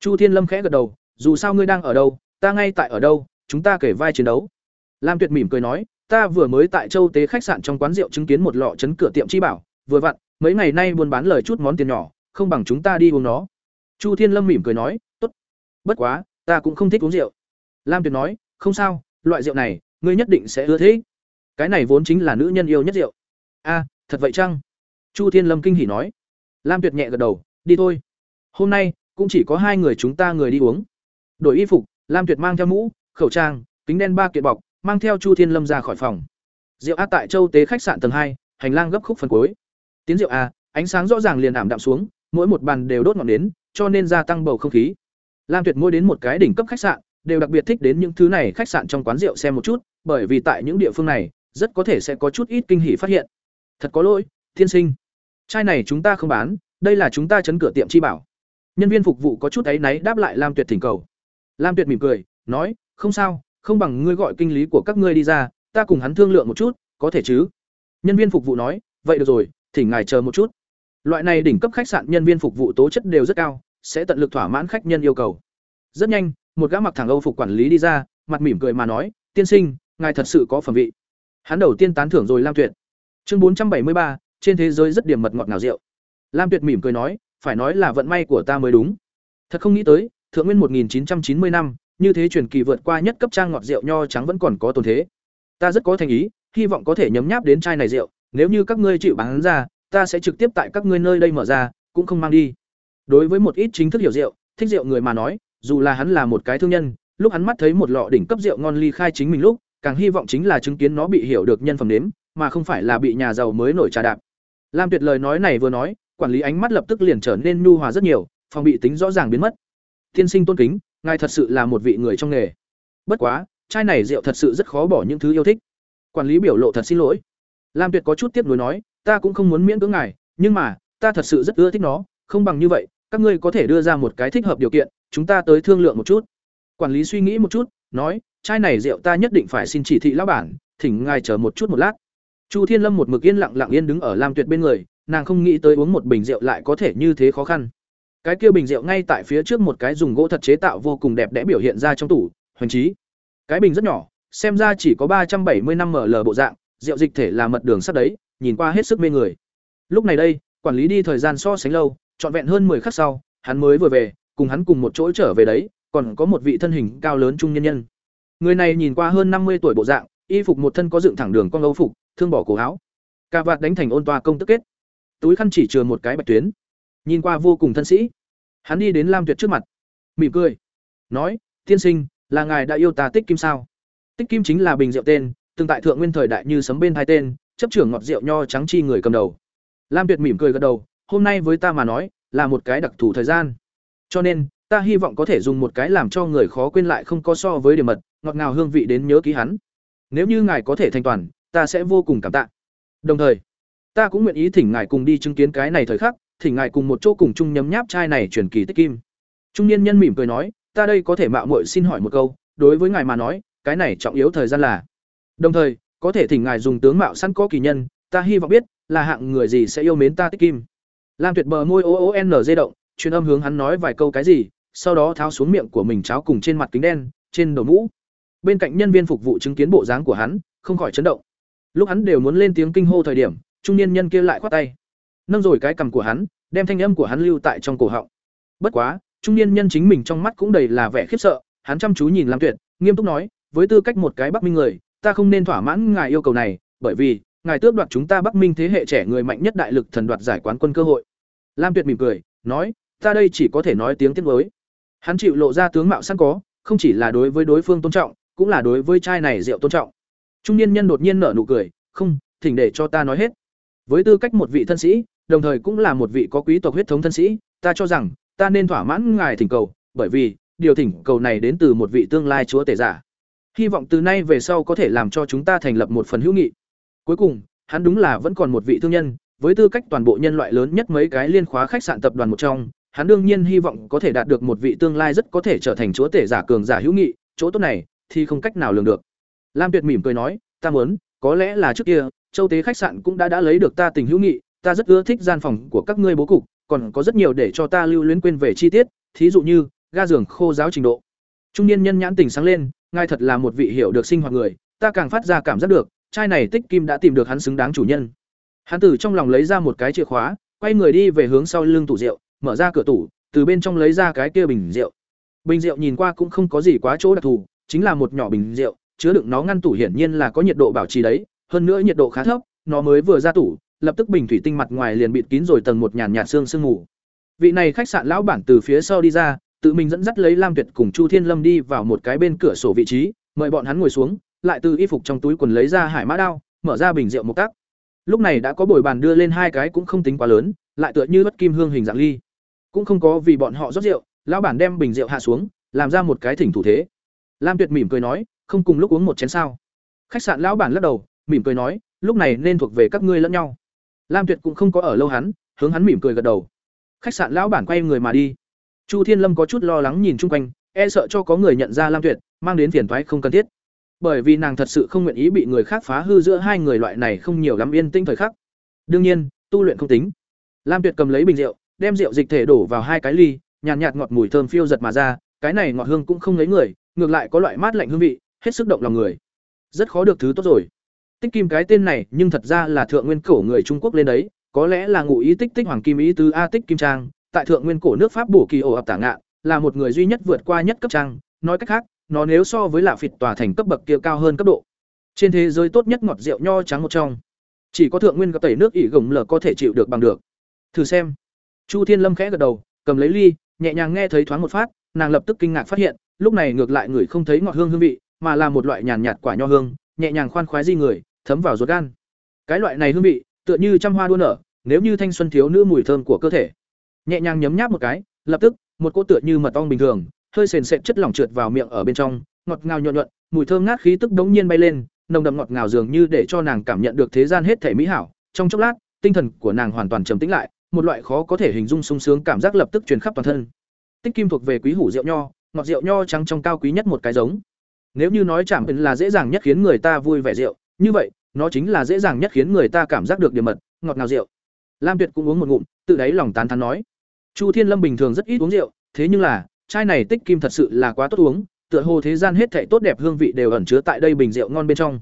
Chu Thiên Lâm khẽ gật đầu, dù sao ngươi đang ở đâu, ta ngay tại ở đâu, chúng ta kể vai chiến đấu. Lam Tuyệt mỉm cười nói, ta vừa mới tại Châu Tế khách sạn trong quán rượu chứng kiến một lọ chấn cửa tiệm chi bảo, vừa vặn, mấy ngày nay buôn bán lời chút món tiền nhỏ, không bằng chúng ta đi uống nó. Chu Thiên Lâm mỉm cười nói, tốt. Bất quá, ta cũng không thích uống rượu. Lam Tuyệt nói, không sao, loại rượu này, ngươi nhất định sẽ ưa thích. Cái này vốn chính là nữ nhân yêu nhất rượu. A, thật vậy chăng? Chu Thiên Lâm kinh hỉ nói. Lam Tuyệt nhẹ gật đầu, đi thôi. Hôm nay, cũng chỉ có hai người chúng ta người đi uống đổi y phục lam tuyệt mang theo mũ khẩu trang kính đen ba kiện bọc mang theo chu thiên lâm ra khỏi phòng rượu a tại châu tế khách sạn tầng hai hành lang gấp khúc phần cuối tiến rượu a ánh sáng rõ ràng liền ảm đạm xuống mỗi một bàn đều đốt ngọn nến cho nên gia tăng bầu không khí lam tuyệt mua đến một cái đỉnh cấp khách sạn đều đặc biệt thích đến những thứ này khách sạn trong quán rượu xem một chút, bởi vì tại những địa phương này, rất có thể sẽ có chút ít kinh hỉ phát hiện. Thật có lỗi thiên sinh. Chai này chúng ta không bán, đây là chúng ta chấn cửa tiệm chi bảo. Nhân viên phục vụ có chút ấy náy đáp lại lam tuyệt thỉnh cầu. Lam tuyệt mỉm cười, nói, không sao, không bằng ngươi gọi kinh lý của các ngươi đi ra, ta cùng hắn thương lượng một chút, có thể chứ? Nhân viên phục vụ nói, vậy được rồi, thỉnh ngài chờ một chút. Loại này đỉnh cấp khách sạn nhân viên phục vụ tố chất đều rất cao, sẽ tận lực thỏa mãn khách nhân yêu cầu. Rất nhanh một gã mặc thẳng âu phục quản lý đi ra, mặt mỉm cười mà nói, tiên sinh, ngài thật sự có phẩm vị. Hắn đầu tiên tán thưởng rồi lam tuyệt. Chương bốn trăm bảy mươi ba, trên thế giới rất điểm mật ngọt ngào rượu. Lam tuyệt mỉm cười nói, phải nói là vận may của ta mới đúng. Thật không nghĩ tới, thượng nguyên một nghìn chín trăm chín mươi năm, như thế truyền kỳ vượt qua nhất cấp trang ngọt rượu nho trắng vẫn còn có tồn thế. Ta rất có thành ý, hy vọng có thể nhấm nháp đến chai này rượu. Nếu như các ngươi chịu bán ra, ta sẽ trực tiếp tại các ngươi nơi đây mở ra, cũng không mang đi. Đối với một ít chính thức hiểu rượu, thích rượu người mà nói dù là hắn là một cái thương nhân, lúc hắn mắt thấy một lọ đỉnh cấp rượu ngon ly khai chính mình lúc, càng hy vọng chính là chứng kiến nó bị hiểu được nhân phẩm nếm, mà không phải là bị nhà giàu mới nổi trà đạp. Lam tuyệt lời nói này vừa nói, quản lý ánh mắt lập tức liền trở nên nhu hòa rất nhiều, phòng bị tính rõ ràng biến mất. Tiên sinh tôn kính, ngài thật sự là một vị người trong nghề. Bất quá, chai này rượu thật sự rất khó bỏ những thứ yêu thích. Quản lý biểu lộ thật xin lỗi. Lam tuyệt có chút tiếp nối nói, ta cũng không muốn miễn cưỡng ngài, nhưng mà, ta thật sự rất ưa thích nó, không bằng như vậy, các ngươi có thể đưa ra một cái thích hợp điều kiện chúng ta tới thương lượng một chút. Quản lý suy nghĩ một chút, nói, chai này rượu ta nhất định phải xin chỉ thị lão bản, thỉnh ngài chờ một chút một lát. Chu thiên lâm một mực yên lặng lặng yên đứng ở lam tuyệt bên người, nàng không nghĩ tới uống một bình rượu lại có thể như thế khó khăn. Cái kia bình rượu ngay tại phía trước một cái dùng gỗ thật chế tạo vô cùng đẹp đẽ biểu hiện ra trong tủ, hoành trí cái bình rất nhỏ, xem ra chỉ có ba trăm bảy mươi năm ml bộ dạng, rượu dịch thể là mật đường sắt đấy, nhìn qua hết sức mê người. Lúc này đây, quản lý đi thời gian so sánh lâu, trọn vẹn hơn 10 khắc sau, hắn mới vừa về cùng hắn cùng một chỗ trở về đấy, còn có một vị thân hình cao lớn trung nhân nhân. Người này nhìn qua hơn năm mươi tuổi bộ dạng, y phục một thân có dựng thẳng đường con âu phục, thương bỏ cổ áo. Cà vạt đánh thành ôn toa công tức kết. Túi khăn chỉ chừa một cái bạch tuyến. Nhìn qua vô cùng thân sĩ. Hắn đi đến lam tuyệt trước mặt. Mỉm cười. Nói, tiên sinh, là ngài đã yêu ta tích kim sao? Tích kim chính là bình rượu tên từng tại thượng nguyên thời đại như sấm bên hai tên, chấp trưởng ngọt rượu nho trắng chi người cầm đầu. Lam tuyệt mỉm cười gật đầu, hôm nay với ta mà nói, là một cái đặc thù thời gian cho nên, ta hy vọng có thể dùng một cái làm cho người khó quên lại không có so với điểm mật, ngọt ngào hương vị đến nhớ ký hắn. Nếu như ngài có thể thành toàn, ta sẽ vô cùng cảm tạ. Đồng thời, ta cũng nguyện ý thỉnh ngài cùng đi chứng kiến cái này thời khắc, thỉnh ngài cùng một chỗ cùng chung nhấm nháp chai này truyền kỳ tích kim. Trung niên nhân mỉm cười nói, ta đây có thể mạo muội xin hỏi một câu, đối với ngài mà nói, cái này trọng yếu thời gian là. Đồng thời, có thể thỉnh ngài dùng tướng mạo sẵn có kỳ nhân, ta hy vọng biết là hạng người gì sẽ yêu mến ta tích kim. Lam tuyệt bờ môi o o n g động truyền âm hướng hắn nói vài câu cái gì, sau đó tháo xuống miệng của mình cháo cùng trên mặt kính đen, trên đầu mũ. Bên cạnh nhân viên phục vụ chứng kiến bộ dáng của hắn, không khỏi chấn động. Lúc hắn đều muốn lên tiếng kinh hô thời điểm, trung niên nhân kia lại khoát tay. Nâng rồi cái cằm của hắn, đem thanh âm của hắn lưu tại trong cổ họng. Bất quá, trung niên nhân chính mình trong mắt cũng đầy là vẻ khiếp sợ, hắn chăm chú nhìn lam tuyệt, nghiêm túc nói, với tư cách một cái bắc minh người, ta không nên thỏa mãn ngài yêu cầu này, bởi vì, ngài tước đoạt chúng ta bắc minh thế hệ trẻ người mạnh nhất đại lực thần đoạt giải quán quân cơ hội. Lam tuyệt mỉm cười, nói ta đây chỉ có thể nói tiếng tiếc với hắn chịu lộ ra tướng mạo sẵn có, không chỉ là đối với đối phương tôn trọng, cũng là đối với trai này rượu tôn trọng. Trung niên nhân đột nhiên nở nụ cười, không, thỉnh để cho ta nói hết. Với tư cách một vị thân sĩ, đồng thời cũng là một vị có quý tộc huyết thống thân sĩ, ta cho rằng, ta nên thỏa mãn ngài thỉnh cầu, bởi vì, điều thỉnh cầu này đến từ một vị tương lai chúa tể giả. Hy vọng từ nay về sau có thể làm cho chúng ta thành lập một phần hữu nghị. Cuối cùng, hắn đúng là vẫn còn một vị thương nhân, với tư cách toàn bộ nhân loại lớn nhất mấy cái liên khóa khách sạn tập đoàn một trong hắn đương nhiên hy vọng có thể đạt được một vị tương lai rất có thể trở thành chúa tể giả cường giả hữu nghị, chỗ tốt này thì không cách nào lường được. Lam tuyệt mỉm cười nói, ta muốn, có lẽ là trước kia, châu tế khách sạn cũng đã đã lấy được ta tình hữu nghị, ta rất ưa thích gian phòng của các ngươi bố cục, còn có rất nhiều để cho ta lưu luyến quên về chi tiết, thí dụ như, ga giường khô giáo trình độ. Trung niên nhân nhãn tình sáng lên ngay thật là một vị hiểu được sinh hoạt người, ta càng phát ra cảm giác được, trai này tích kim đã tìm được hắn xứng đáng chủ nhân. Hắn từ trong lòng lấy ra một cái chìa khóa, quay người đi về hướng sau lưng tủ rượu mở ra cửa tủ, từ bên trong lấy ra cái kia bình rượu. Bình rượu nhìn qua cũng không có gì quá chỗ đặc thù, chính là một nhỏ bình rượu, chứa đựng nó ngăn tủ hiển nhiên là có nhiệt độ bảo trì đấy, hơn nữa nhiệt độ khá thấp, nó mới vừa ra tủ, lập tức bình thủy tinh mặt ngoài liền bịt kín rồi tầng một nhàn nhạt xương sương mù. Vị này khách sạn lão bản từ phía sau đi ra, tự mình dẫn dắt lấy lam tuyệt cùng chu thiên lâm đi vào một cái bên cửa sổ vị trí, mời bọn hắn ngồi xuống, lại từ y phục trong túi quần lấy ra hải mã đao, mở ra bình rượu một tắc. Lúc này đã có bồi bàn đưa lên hai cái cũng không tính quá lớn, lại tựa như bất kim hương hình dạng ly cũng không có vì bọn họ rót rượu, lão bản đem bình rượu hạ xuống, làm ra một cái thỉnh thủ thế. Lam tuyệt mỉm cười nói, không cùng lúc uống một chén sao? Khách sạn lão bản lắc đầu, mỉm cười nói, lúc này nên thuộc về các ngươi lẫn nhau. Lam tuyệt cũng không có ở lâu hắn, hướng hắn mỉm cười gật đầu. Khách sạn lão bản quay người mà đi. Chu thiên lâm có chút lo lắng nhìn chung quanh e sợ cho có người nhận ra lam tuyệt, mang đến phiền toái không cần thiết. Bởi vì nàng thật sự không nguyện ý bị người khác phá hư giữa hai người loại này không nhiều lắm yên tĩnh thời khắc. Đương nhiên, tu luyện không tính. Lam tuyệt cầm lấy bình rượu đem rượu dịch thể đổ vào hai cái ly nhàn nhạt, nhạt ngọt mùi thơm phiêu giật mà ra cái này ngọt hương cũng không lấy người ngược lại có loại mát lạnh hương vị hết sức động lòng người. Rất khó được thứ tốt rồi. Tích kim cái tên này nhưng thật ra là thượng nguyên cổ người trung quốc lên đấy có lẽ là ngụ ý tích tích hoàng kim ý tứ a tích kim trang tại thượng nguyên cổ nước pháp bổ kỳ ổ ập tả ngạn là một người duy nhất vượt qua nhất cấp trang nói cách khác nó nếu so với lạ phịt tòa thành cấp bậc kia cao hơn cấp độ. Trên thế giới tốt nhất ngọt rượu nho trắng một trong. Chỉ có thượng nguyên có tẩy nước ỉ gồng lở có thể chịu được bằng được. Thử xem chu thiên lâm khẽ gật đầu, cầm lấy ly, nhẹ nhàng nghe thấy thoáng một phát, nàng lập tức kinh ngạc phát hiện, lúc này ngược lại người không thấy ngọt hương hương vị, mà là một loại nhàn nhạt quả nho hương, nhẹ nhàng khoan khoái di người, thấm vào ruột gan. Cái loại này hương vị, tựa như trăm hoa đua nở, nếu như thanh xuân thiếu nữ mùi thơm của cơ thể. Nhẹ nhàng nhấm nháp một cái, lập tức, một cỗ tựa như mật ong bình thường, hơi sền sệt chất lỏng trượt vào miệng ở bên trong, ngọt ngào nhuận nhuận, mùi thơm ngát khí tức đống nhiên bay lên, nồng đậm ngọt ngào dường như để cho nàng cảm nhận được thế gian hết thể mỹ hảo. Trong chốc lát, tinh thần của nàng hoàn toàn trầm tĩnh lại một loại khó có thể hình dung sung sướng cảm giác lập tức truyền khắp toàn thân. Tích kim thuộc về quý hủ rượu nho, ngọt rượu nho trắng trong cao quý nhất một cái giống. Nếu như nói chạm là dễ dàng nhất khiến người ta vui vẻ rượu, như vậy, nó chính là dễ dàng nhất khiến người ta cảm giác được điểm mật, ngọt ngào rượu. Lam tuyệt cũng uống một ngụm, tự đáy lòng tán thán nói. Chu thiên lâm bình thường rất ít uống rượu, thế nhưng là, chai này tích kim thật sự là quá tốt uống, tựa hồ thế gian hết thảy tốt đẹp hương vị đều ẩn chứa tại đây bình rượu ngon bên trong.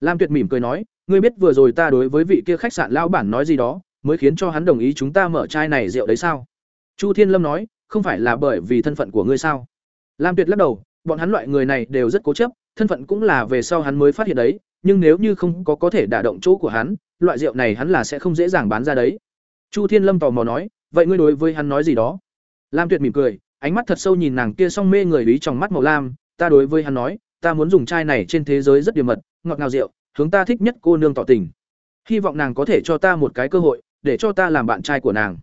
Lam tuyệt mỉm cười nói, ngươi biết vừa rồi ta đối với vị kia khách sạn lão bản nói gì đó mới khiến cho hắn đồng ý chúng ta mở chai này rượu đấy sao? Chu thiên lâm nói, không phải là bởi vì thân phận của ngươi sao? Lam tuyệt lắc đầu, bọn hắn loại người này đều rất cố chấp, thân phận cũng là về sau hắn mới phát hiện đấy, nhưng nếu như không có có thể đả động chỗ của hắn, loại rượu này hắn là sẽ không dễ dàng bán ra đấy. Chu thiên lâm tò mò nói, vậy ngươi đối với hắn nói gì đó? Lam tuyệt mỉm cười, ánh mắt thật sâu nhìn nàng kia song mê người lý trong mắt màu lam, ta đối với hắn nói, ta muốn dùng chai này trên thế giới rất điểm mật, ngọt ngào rượu, hướng ta thích nhất cô nương tỏ tình. Hy vọng nàng có thể cho ta một cái cơ hội để cho ta làm bạn trai của nàng.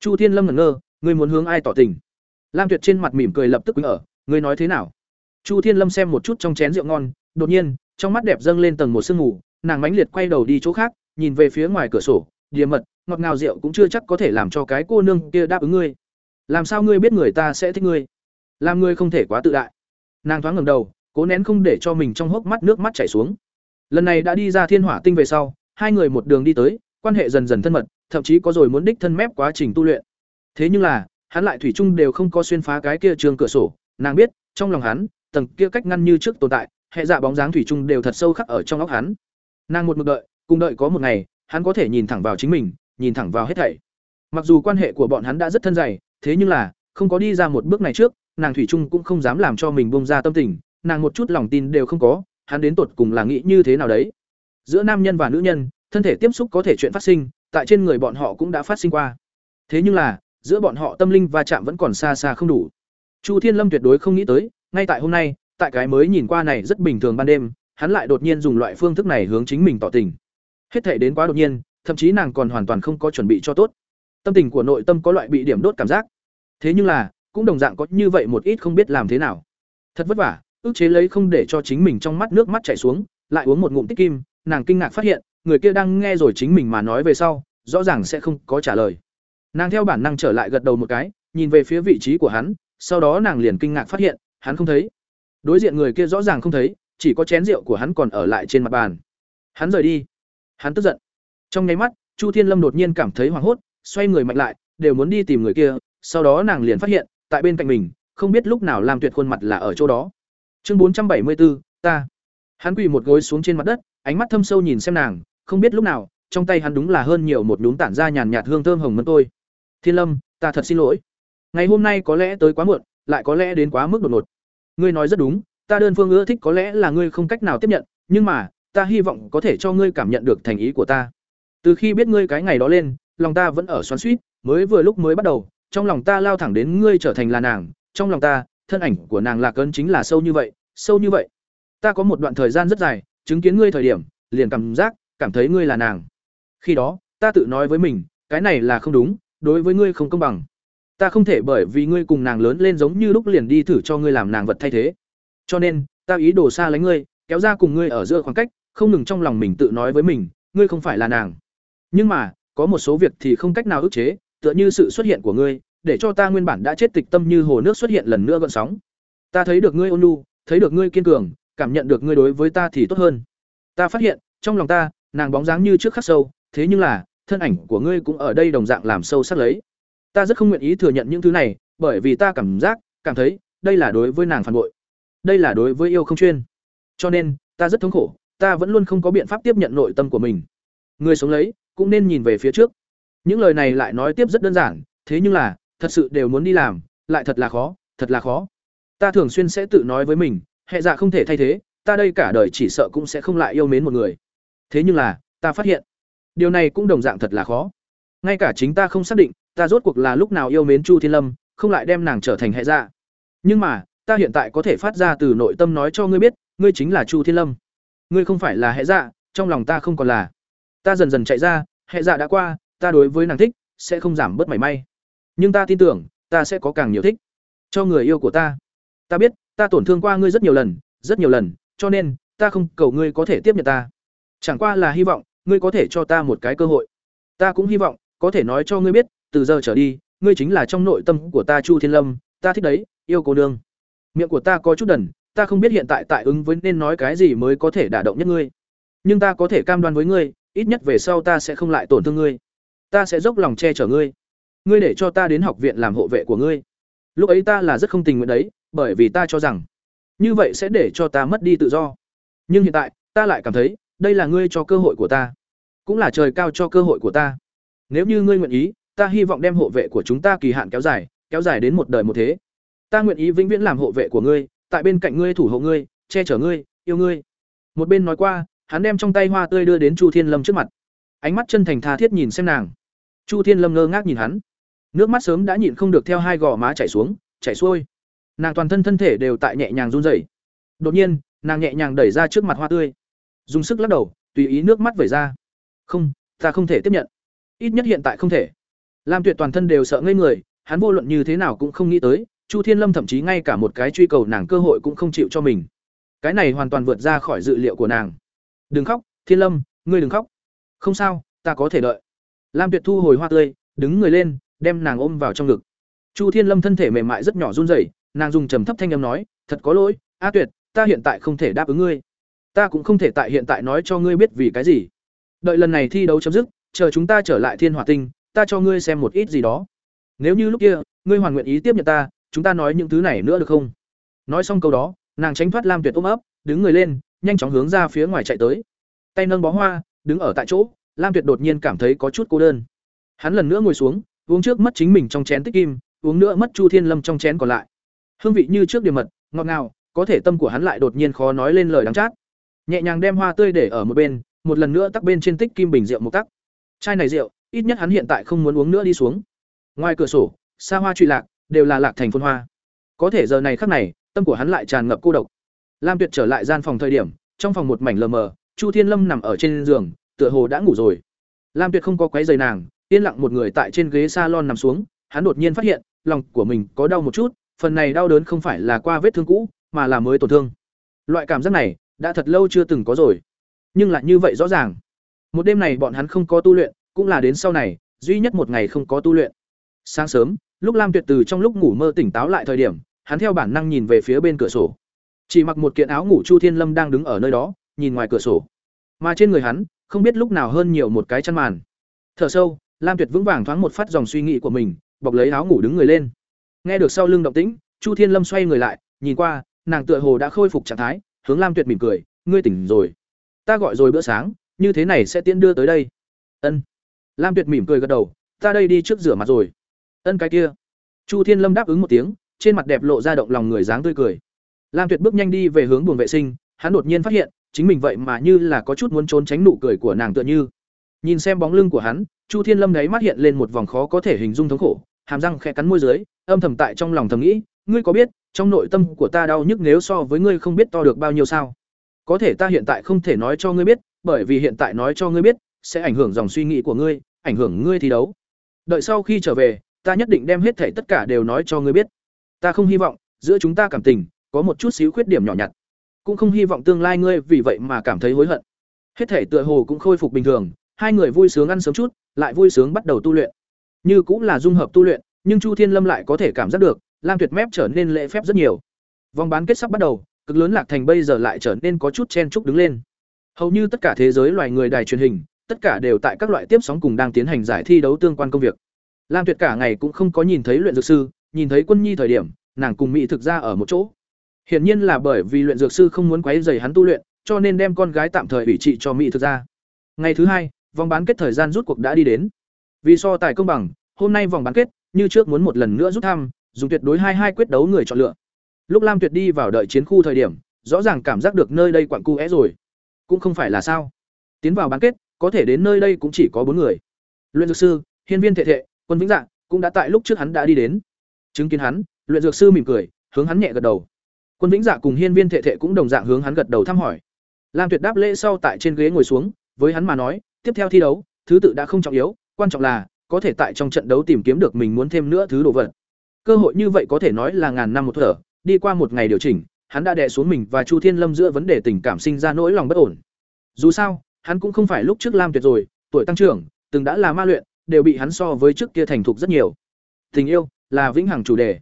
Chu thiên lâm ngẩn ngơ, ngươi muốn hướng ai tỏ tình? Lam tuyệt trên mặt mỉm cười lập tức quýnh ở, ngươi nói thế nào? Chu thiên lâm xem một chút trong chén rượu ngon, đột nhiên, trong mắt đẹp dâng lên tầng một sương ngủ nàng mãnh liệt quay đầu đi chỗ khác, nhìn về phía ngoài cửa sổ, địa mật, ngọt ngào rượu cũng chưa chắc có thể làm cho cái cô nương kia đáp ứng ngươi. Làm sao ngươi biết người ta sẽ thích ngươi? Làm ngươi không thể quá tự đại. Nàng thoáng ngẩng đầu, cố nén không để cho mình trong hốc mắt nước mắt chảy xuống. Lần này đã đi ra thiên hỏa tinh về sau, hai người một đường đi tới, quan hệ dần dần thân mật thậm chí có rồi muốn đích thân mép quá trình tu luyện. Thế nhưng là, hắn lại thủy chung đều không có xuyên phá cái kia trường cửa sổ. Nàng biết, trong lòng hắn, tầng kia cách ngăn như trước tồn tại, hệ dạ bóng dáng thủy chung đều thật sâu khắc ở trong óc hắn. Nàng một mực đợi, cùng đợi có một ngày, hắn có thể nhìn thẳng vào chính mình, nhìn thẳng vào hết thảy. Mặc dù quan hệ của bọn hắn đã rất thân dày, thế nhưng là, không có đi ra một bước này trước, nàng thủy chung cũng không dám làm cho mình buông ra tâm tình, nàng một chút lòng tin đều không có, hắn đến tột cùng là nghĩ như thế nào đấy. Giữa nam nhân và nữ nhân, thân thể tiếp xúc có thể chuyện phát sinh tại trên người bọn họ cũng đã phát sinh qua. Thế nhưng là, giữa bọn họ tâm linh va chạm vẫn còn xa xa không đủ. Chu thiên lâm tuyệt đối không nghĩ tới, ngay tại hôm nay, tại cái mới nhìn qua này rất bình thường ban đêm, hắn lại đột nhiên dùng loại phương thức này hướng chính mình tỏ tình. Hết thể đến quá đột nhiên, thậm chí nàng còn hoàn toàn không có chuẩn bị cho tốt. Tâm tình của nội tâm có loại bị điểm đốt cảm giác. Thế nhưng là, cũng đồng dạng có như vậy một ít không biết làm thế nào. Thật vất vả, ước chế lấy không để cho chính mình trong mắt nước mắt chảy xuống, lại uống một ngụm tích kim, nàng kinh ngạc phát hiện, người kia đang nghe rồi chính mình mà nói về sau rõ ràng sẽ không có trả lời. Nàng theo bản năng trở lại gật đầu một cái, nhìn về phía vị trí của hắn, sau đó nàng liền kinh ngạc phát hiện, hắn không thấy. Đối diện người kia rõ ràng không thấy, chỉ có chén rượu của hắn còn ở lại trên mặt bàn. Hắn rời đi. Hắn tức giận. Trong nháy mắt, chu thiên lâm đột nhiên cảm thấy hoảng hốt, xoay người mạnh lại, đều muốn đi tìm người kia, sau đó nàng liền phát hiện, tại bên cạnh mình, không biết lúc nào làm tuyệt khuôn mặt là ở chỗ đó. Chương bốn trăm bảy mươi bốn ta. Hắn quỳ một gối xuống trên mặt đất, ánh mắt thâm sâu nhìn xem nàng, không biết lúc nào trong tay hắn đúng là hơn nhiều một nhúm tản ra nhàn nhạt hương thơm hồng mân tôi thiên lâm ta thật xin lỗi ngày hôm nay có lẽ tới quá muộn lại có lẽ đến quá mức đột ngột ngươi nói rất đúng ta đơn phương ưa thích có lẽ là ngươi không cách nào tiếp nhận nhưng mà ta hy vọng có thể cho ngươi cảm nhận được thành ý của ta từ khi biết ngươi cái ngày đó lên lòng ta vẫn ở xoắn suýt mới vừa lúc mới bắt đầu trong lòng ta lao thẳng đến ngươi trở thành là nàng, trong lòng ta, thân ảnh của nàng lạc cơn chính là sâu như vậy, sâu như vậy. Ta có một đoạn thời gian rất dài, chứng kiến ngươi thời điểm, liền cảm giác, cảm thấy ngươi là nàng. Khi đó, ta tự nói với mình, cái này là không đúng, đối với ngươi không công bằng. Ta không thể bởi vì ngươi cùng nàng lớn lên giống như lúc liền đi thử cho ngươi làm nàng vật thay thế. Cho nên, ta ý đồ xa lánh ngươi, kéo ra cùng ngươi ở giữa khoảng cách, không ngừng trong lòng mình tự nói với mình, ngươi không phải là nàng. Nhưng mà, có một số việc thì không cách nào ức chế, tựa như sự xuất hiện của ngươi, để cho ta nguyên bản đã chết tịch tâm như hồ nước xuất hiện lần nữa gợn sóng. Ta thấy được ngươi ôn nhu, thấy được ngươi kiên cường, cảm nhận được ngươi đối với ta thì tốt hơn. Ta phát hiện, trong lòng ta, nàng bóng dáng như trước khắc sâu, thế nhưng là, thân ảnh của ngươi cũng ở đây đồng dạng làm sâu sắc lấy. Ta rất không nguyện ý thừa nhận những thứ này, bởi vì ta cảm giác, cảm thấy, đây là đối với nàng phản bội. Đây là đối với yêu không chuyên. Cho nên, ta rất thống khổ, ta vẫn luôn không có biện pháp tiếp nhận nội tâm của mình. Người sống lấy, cũng nên nhìn về phía trước. Những lời này lại nói tiếp rất đơn giản, thế nhưng là, thật sự đều muốn đi làm, lại thật là khó, thật là khó. Ta thường xuyên sẽ tự nói với mình, hệ dạ không thể thay thế, ta đây cả đời chỉ sợ cũng sẽ không lại yêu mến một người. Thế nhưng là, ta phát hiện, điều này cũng đồng dạng thật là khó. Ngay cả chính ta không xác định, ta rốt cuộc là lúc nào yêu mến Chu Thiên Lâm, không lại đem nàng trở thành hệ dạ. Nhưng mà, ta hiện tại có thể phát ra từ nội tâm nói cho ngươi biết, ngươi chính là Chu Thiên Lâm. Ngươi không phải là hệ dạ, trong lòng ta không còn là. Ta dần dần chạy ra, hệ dạ đã qua, ta đối với nàng thích, sẽ không giảm bớt mảy may. Nhưng ta tin tưởng, ta sẽ có càng nhiều thích cho người yêu của ta. Ta biết, ta tổn thương qua ngươi rất nhiều lần, rất nhiều lần, cho nên ta không cầu ngươi có thể tiếp nhận ta. Chẳng qua là hy vọng ngươi có thể cho ta một cái cơ hội. Ta cũng hy vọng có thể nói cho ngươi biết, từ giờ trở đi, ngươi chính là trong nội tâm của ta Chu Thiên Lâm, ta thích đấy, yêu cô nương. Miệng của ta có chút đần, ta không biết hiện tại tại ứng với nên nói cái gì mới có thể đả động nhất ngươi. Nhưng ta có thể cam đoan với ngươi, ít nhất về sau ta sẽ không lại tổn thương ngươi. Ta sẽ dốc lòng che chở ngươi. Ngươi để cho ta đến học viện làm hộ vệ của ngươi. Lúc ấy ta là rất không tình nguyện đấy, bởi vì ta cho rằng như vậy sẽ để cho ta mất đi tự do. Nhưng hiện tại, ta lại cảm thấy, đây là ngươi cho cơ hội của ta, cũng là trời cao cho cơ hội của ta. Nếu như ngươi nguyện ý, ta hy vọng đem hộ vệ của chúng ta kỳ hạn kéo dài, kéo dài đến một đời một thế. Ta nguyện ý vĩnh viễn làm hộ vệ của ngươi, tại bên cạnh ngươi thủ hộ ngươi, che chở ngươi, yêu ngươi. Một bên nói qua, hắn đem trong tay hoa tươi đưa đến Chu Thiên Lâm trước mặt. Ánh mắt chân thành tha thiết nhìn xem nàng. Chu Thiên Lâm ngơ ngác nhìn hắn. Nước mắt sớm đã nhịn không được theo hai gò má chảy xuống, chảy xuôi. Nàng toàn thân thân thể đều tại nhẹ nhàng run rẩy. Đột nhiên, nàng nhẹ nhàng đẩy ra trước mặt hoa tươi, dùng sức lắc đầu, tùy ý nước mắt vẩy ra. "Không, ta không thể tiếp nhận. Ít nhất hiện tại không thể." Lam Tuyệt toàn thân đều sợ ngây người, hắn vô luận như thế nào cũng không nghĩ tới, Chu Thiên Lâm thậm chí ngay cả một cái truy cầu nàng cơ hội cũng không chịu cho mình. Cái này hoàn toàn vượt ra khỏi dự liệu của nàng. "Đừng khóc, Thiên Lâm, ngươi đừng khóc." "Không sao, ta có thể đợi." Lam Tuyệt thu hồi hoa tươi, đứng người lên, đem nàng ôm vào trong ngực. Chu Thiên Lâm thân thể mềm mại rất nhỏ run rẩy, nàng dùng trầm thấp thanh âm nói, "Thật có lỗi, A Tuyệt, ta hiện tại không thể đáp ứng ngươi. Ta cũng không thể tại hiện tại nói cho ngươi biết vì cái gì. Đợi lần này thi đấu chấm dứt, chờ chúng ta trở lại Thiên Hỏa Tinh, ta cho ngươi xem một ít gì đó. Nếu như lúc kia, ngươi hoàn nguyện ý tiếp nhận ta, chúng ta nói những thứ này nữa được không?" Nói xong câu đó, nàng tránh thoát Lam Tuyệt ôm ấp, đứng người lên, nhanh chóng hướng ra phía ngoài chạy tới. Tay nâng bó hoa, đứng ở tại chỗ, Lam Tuyệt đột nhiên cảm thấy có chút cô đơn. Hắn lần nữa ngồi xuống, uống trước mất chính mình trong chén tích kim, uống nữa mất Chu Thiên Lâm trong chén còn lại. Hương vị như trước điểm mật, ngọt ngào, có thể tâm của hắn lại đột nhiên khó nói lên lời đắng chát. Nhẹ nhàng đem hoa tươi để ở một bên, một lần nữa tắc bên trên tích kim bình rượu một tắc. Chai này rượu, ít nhất hắn hiện tại không muốn uống nữa đi xuống. Ngoài cửa sổ, xa hoa trụy lạc, đều là lạc thành phun hoa. Có thể giờ này khắc này, tâm của hắn lại tràn ngập cô độc. Lam Tuyệt trở lại gian phòng thời điểm, trong phòng một mảnh lờ mờ, Chu Thiên Lâm nằm ở trên giường, tựa hồ đã ngủ rồi. Lam Tuyệt không có quấy giày nàng, yên lặng một người tại trên ghế salon nằm xuống, hắn đột nhiên phát hiện, lòng của mình có đau một chút, phần này đau đớn không phải là qua vết thương cũ, mà là mới tổn thương. Loại cảm giác này, đã thật lâu chưa từng có rồi. Nhưng lại như vậy rõ ràng. Một đêm này bọn hắn không có tu luyện, cũng là đến sau này, duy nhất một ngày không có tu luyện. Sáng sớm, lúc Lam Tuyệt từ trong lúc ngủ mơ tỉnh táo lại thời điểm, hắn theo bản năng nhìn về phía bên cửa sổ. Chỉ mặc một kiện áo ngủ Chu Thiên Lâm đang đứng ở nơi đó, nhìn ngoài cửa sổ. Mà trên người hắn, không biết lúc nào hơn nhiều một cái chăn màn. Thở sâu, Lam Tuyệt vững vàng thoáng một phát dòng suy nghĩ của mình, bọc lấy áo ngủ đứng người lên. Nghe được sau lưng động tĩnh, Chu Thiên Lâm xoay người lại, nhìn qua, nàng tựa hồ đã khôi phục trạng thái, hướng Lam Tuyệt mỉm cười, "Ngươi tỉnh rồi. Ta gọi rồi bữa sáng, như thế này sẽ tiễn đưa tới đây." Ân. Lam Tuyệt mỉm cười gật đầu, "Ta đây đi trước rửa mặt rồi." "Ân cái kia." Chu Thiên Lâm đáp ứng một tiếng, trên mặt đẹp lộ ra động lòng người dáng tươi cười. Lam Tuyệt bước nhanh đi về hướng buồng vệ sinh, hắn đột nhiên phát hiện, chính mình vậy mà như là có chút muốn trốn tránh nụ cười của nàng tựa như. Nhìn xem bóng lưng của hắn, Chu Thiên Lâm đấy mắt hiện lên một vòng khó có thể hình dung thống khổ, hàm răng khẽ cắn môi dưới, âm thầm tại trong lòng thầm nghĩ, ngươi có biết, trong nội tâm của ta đau nhức nếu so với ngươi không biết to được bao nhiêu sao? Có thể ta hiện tại không thể nói cho ngươi biết, bởi vì hiện tại nói cho ngươi biết sẽ ảnh hưởng dòng suy nghĩ của ngươi, ảnh hưởng ngươi thi đấu. Đợi sau khi trở về, ta nhất định đem hết thảy tất cả đều nói cho ngươi biết. Ta không hy vọng giữa chúng ta cảm tình có một chút xíu khuyết điểm nhỏ nhặt, cũng không hy vọng tương lai ngươi vì vậy mà cảm thấy hối hận. Hết thảy tựa hồ cũng khôi phục bình thường, hai người vui sướng ăn sớm chút, lại vui sướng bắt đầu tu luyện. Như cũng là dung hợp tu luyện, nhưng Chu Thiên Lâm lại có thể cảm giác được, Lam Tuyệt mép trở nên lễ phép rất nhiều. Vòng bán kết sắp bắt đầu, cực lớn Lạc Thành bây giờ lại trở nên có chút chen chúc đứng lên. Hầu như tất cả thế giới loài người đài truyền hình, tất cả đều tại các loại tiếp sóng cùng đang tiến hành giải thi đấu tương quan công việc. Lam Tuyệt cả ngày cũng không có nhìn thấy luyện dược sư, nhìn thấy Quân Nhi thời điểm, nàng cùng Mỹ thực ra ở một chỗ. Hiển nhiên là bởi vì luyện dược sư không muốn quấy rầy hắn tu luyện, cho nên đem con gái tạm thời ủy trị cho Mỹ thực ra. Ngày thứ hai, vòng bán kết thời gian rút cuộc đã đi đến. Vì so tài công bằng, hôm nay vòng bán kết, như trước muốn một lần nữa rút thăm, dùng tuyệt đối hai hai quyết đấu người chọn lựa. Lúc Lam Tuyệt đi vào đợi chiến khu thời điểm, rõ ràng cảm giác được nơi đây quặng cu é rồi. Cũng không phải là sao? Tiến vào bán kết, có thể đến nơi đây cũng chỉ có bốn người. Luyện dược sư, hiên viên thệ thệ, quân vĩnh dạ, cũng đã tại lúc trước hắn đã đi đến. Chứng kiến hắn, luyện dược sư mỉm cười, hướng hắn nhẹ gật đầu. Quân vĩnh dạ cùng hiên viên thệ thệ cũng đồng dạng hướng hắn gật đầu thăm hỏi. Lam Tuyệt đáp lễ sau tại trên ghế ngồi xuống, với hắn mà nói, tiếp theo thi đấu, thứ tự đã không trọng yếu, quan trọng là có thể tại trong trận đấu tìm kiếm được mình muốn thêm nữa thứ đồ vật. Cơ hội như vậy có thể nói là ngàn năm một thở, đi qua một ngày điều chỉnh, hắn đã đè xuống mình và Chu Thiên Lâm giữa vấn đề tình cảm sinh ra nỗi lòng bất ổn. Dù sao, hắn cũng không phải lúc trước Lam Tuyệt rồi, tuổi tăng trưởng, từng đã là ma luyện, đều bị hắn so với trước kia thành thục rất nhiều. Tình yêu là vĩnh hằng chủ đề.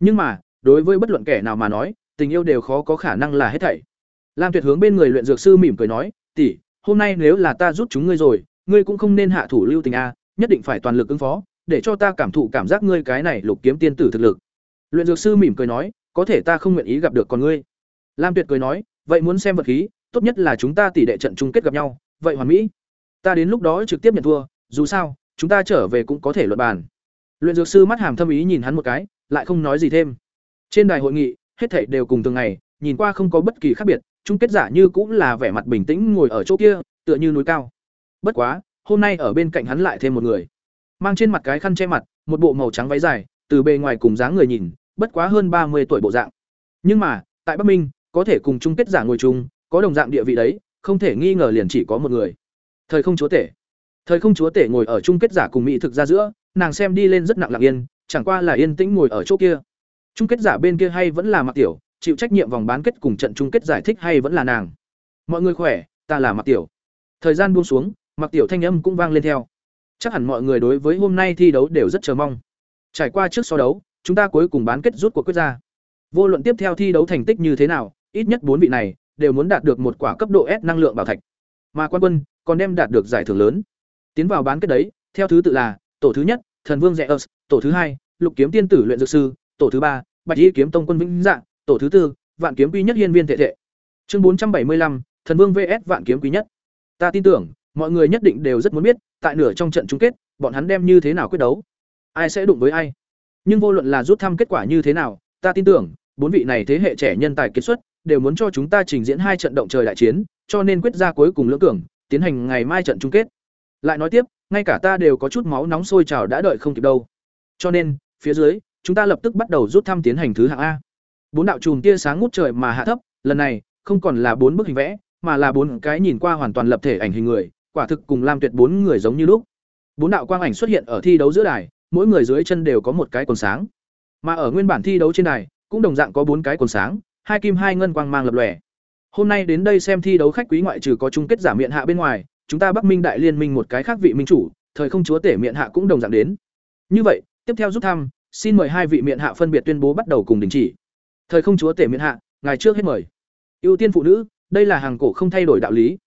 Nhưng mà, đối với bất luận kẻ nào mà nói, tình yêu đều khó có khả năng là hết thảy. Lam Tuyệt hướng bên người luyện dược sư mỉm cười nói, "Tỷ, hôm nay nếu là ta giúp chúng ngươi rồi, ngươi cũng không nên hạ thủ lưu tình a, nhất định phải toàn lực ứng phó, để cho ta cảm thụ cảm giác ngươi cái này lục kiếm tiên tử thực lực." Luyện dược sư mỉm cười nói, "Có thể ta không nguyện ý gặp được con ngươi." Lam Tuyệt cười nói, "Vậy muốn xem vật khí, tốt nhất là chúng ta tỷ đệ trận chung kết gặp nhau, vậy hoàn mỹ. Ta đến lúc đó trực tiếp nhận thua, dù sao, chúng ta trở về cũng có thể luận bàn." Luyện dược sư mắt hàm thâm ý nhìn hắn một cái, lại không nói gì thêm. Trên đài hội nghị, hết thảy đều cùng thường ngày, nhìn qua không có bất kỳ khác biệt, chung kết giả như cũng là vẻ mặt bình tĩnh ngồi ở chỗ kia, tựa như núi cao. Bất quá, hôm nay ở bên cạnh hắn lại thêm một người, mang trên mặt cái khăn che mặt, một bộ màu trắng váy dài, từ bề ngoài cùng dáng người nhìn, bất quá hơn ba mươi tuổi bộ dạng. Nhưng mà, tại Bắc Minh, có thể cùng chung kết giả ngồi chung, có đồng dạng địa vị đấy, không thể nghi ngờ liền chỉ có một người. Thời không chúa tể. Thời không chúa tể ngồi ở chung kết giả cùng mỹ thực ra giữa, nàng xem đi lên rất nặng lặng yên, chẳng qua là yên tĩnh ngồi ở chỗ kia. Chung kết giả bên kia hay vẫn là Mạc Tiểu, chịu trách nhiệm vòng bán kết cùng trận chung kết giải thích hay vẫn là nàng. Mọi người khỏe, ta là Mạc Tiểu. Thời gian buông xuống, Mạc Tiểu thanh âm cũng vang lên theo. Chắc hẳn mọi người đối với hôm nay thi đấu đều rất chờ mong. Trải qua trước so đấu, chúng ta cuối cùng bán kết rút cuộc quyết ra. Vô luận tiếp theo thi đấu thành tích như thế nào, ít nhất bốn vị này đều muốn đạt được một quả cấp độ S năng lượng bảo thạch. Mà quan quân còn đem đạt được giải thưởng lớn. Tiến vào bán kết đấy, theo thứ tự là tổ thứ nhất, Thần Vương Zeus, tổ thứ hai, Lục Kiếm Tiên tử luyện dược sư, tổ thứ ba, Bạch Y kiếm tông quân vĩnh dạng, tổ thứ tư, Vạn kiếm quý nhất hiên viên thể thể. Chương bốn trăm bảy mươi lăm, Thần Vương VS Vạn kiếm quý nhất. Ta tin tưởng, mọi người nhất định đều rất muốn biết, tại nửa trong trận chung kết, bọn hắn đem như thế nào quyết đấu, ai sẽ đụng với ai. Nhưng vô luận là rút thăm kết quả như thế nào, ta tin tưởng, bốn vị này thế hệ trẻ nhân tài kiệt xuất, đều muốn cho chúng ta trình diễn hai trận động trời đại chiến, cho nên quyết ra cuối cùng lưỡng cường, tiến hành ngày mai trận chung kết. Lại nói tiếp, ngay cả ta đều có chút máu nóng sôi trào đã đợi không kịp đâu. Cho nên, phía dưới, chúng ta lập tức bắt đầu rút thăm tiến hành thứ hạng A. Bốn đạo chùm tia sáng ngút trời mà hạ thấp, lần này, không còn là bốn bức hình vẽ, mà là bốn cái nhìn qua hoàn toàn lập thể ảnh hình người, quả thực cùng Lam Tuyệt bốn người giống như lúc. Bốn đạo quang ảnh xuất hiện ở thi đấu giữa đài, mỗi người dưới chân đều có một cái quần sáng. Mà ở nguyên bản thi đấu trên đài, cũng đồng dạng có bốn cái quần sáng, hai kim hai ngân quang mang lập lòe. Hôm nay đến đây xem thi đấu khách quý ngoại trừ có chung kết giả miệng hạ bên ngoài, chúng ta Bắc Minh Đại Liên minh một cái khác vị minh chủ, thời không chúa tể miệng hạ cũng đồng dạng đến. Như vậy, tiếp theo rút thăm, xin mời hai vị miệng hạ phân biệt tuyên bố bắt đầu cùng đình chỉ. Thời không chúa tể miệng hạ, ngài trước hết mời. Ưu tiên phụ nữ, đây là hàng cổ không thay đổi đạo lý.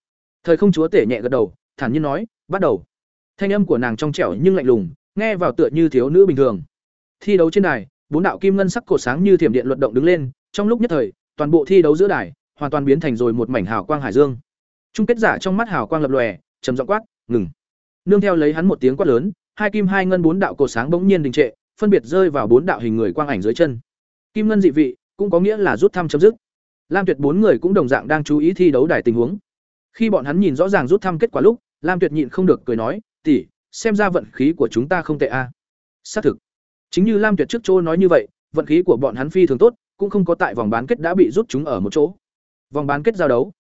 Thời không chúa tể nhẹ gật đầu, thản nhiên nói, bắt đầu. Thanh âm của nàng trong trẻo nhưng lạnh lùng, nghe vào tựa như thiếu nữ bình thường. Thi đấu trên đài, bốn đạo kim ngân sắc cổ sáng như thiểm điện luận động đứng lên, trong lúc nhất thời, toàn bộ thi đấu giữa đài hoàn toàn biến thành rồi một mảnh hào quang hải dương. Chung kết giả trong mắt hào quang lập lòe, trầm giọng quát, "Ngừng!" Nương theo lấy hắn một tiếng quát lớn, hai kim hai ngân bốn đạo cổ sáng bỗng nhiên đình trệ, phân biệt rơi vào bốn đạo hình người quang ảnh dưới chân. Kim ngân dị vị, cũng có nghĩa là rút thăm chấm dứt. Lam Tuyệt bốn người cũng đồng dạng đang chú ý thi đấu đài tình huống. Khi bọn hắn nhìn rõ ràng rút thăm kết quả lúc, Lam Tuyệt nhịn không được cười nói, "Tỷ, xem ra vận khí của chúng ta không tệ a." À. Xác thực. Chính như Lam Tuyệt trước chỗ nói như vậy, vận khí của bọn hắn phi thường tốt, cũng không có tại vòng bán kết đã bị rút chúng ở một chỗ. Vòng bán kết giao đấu.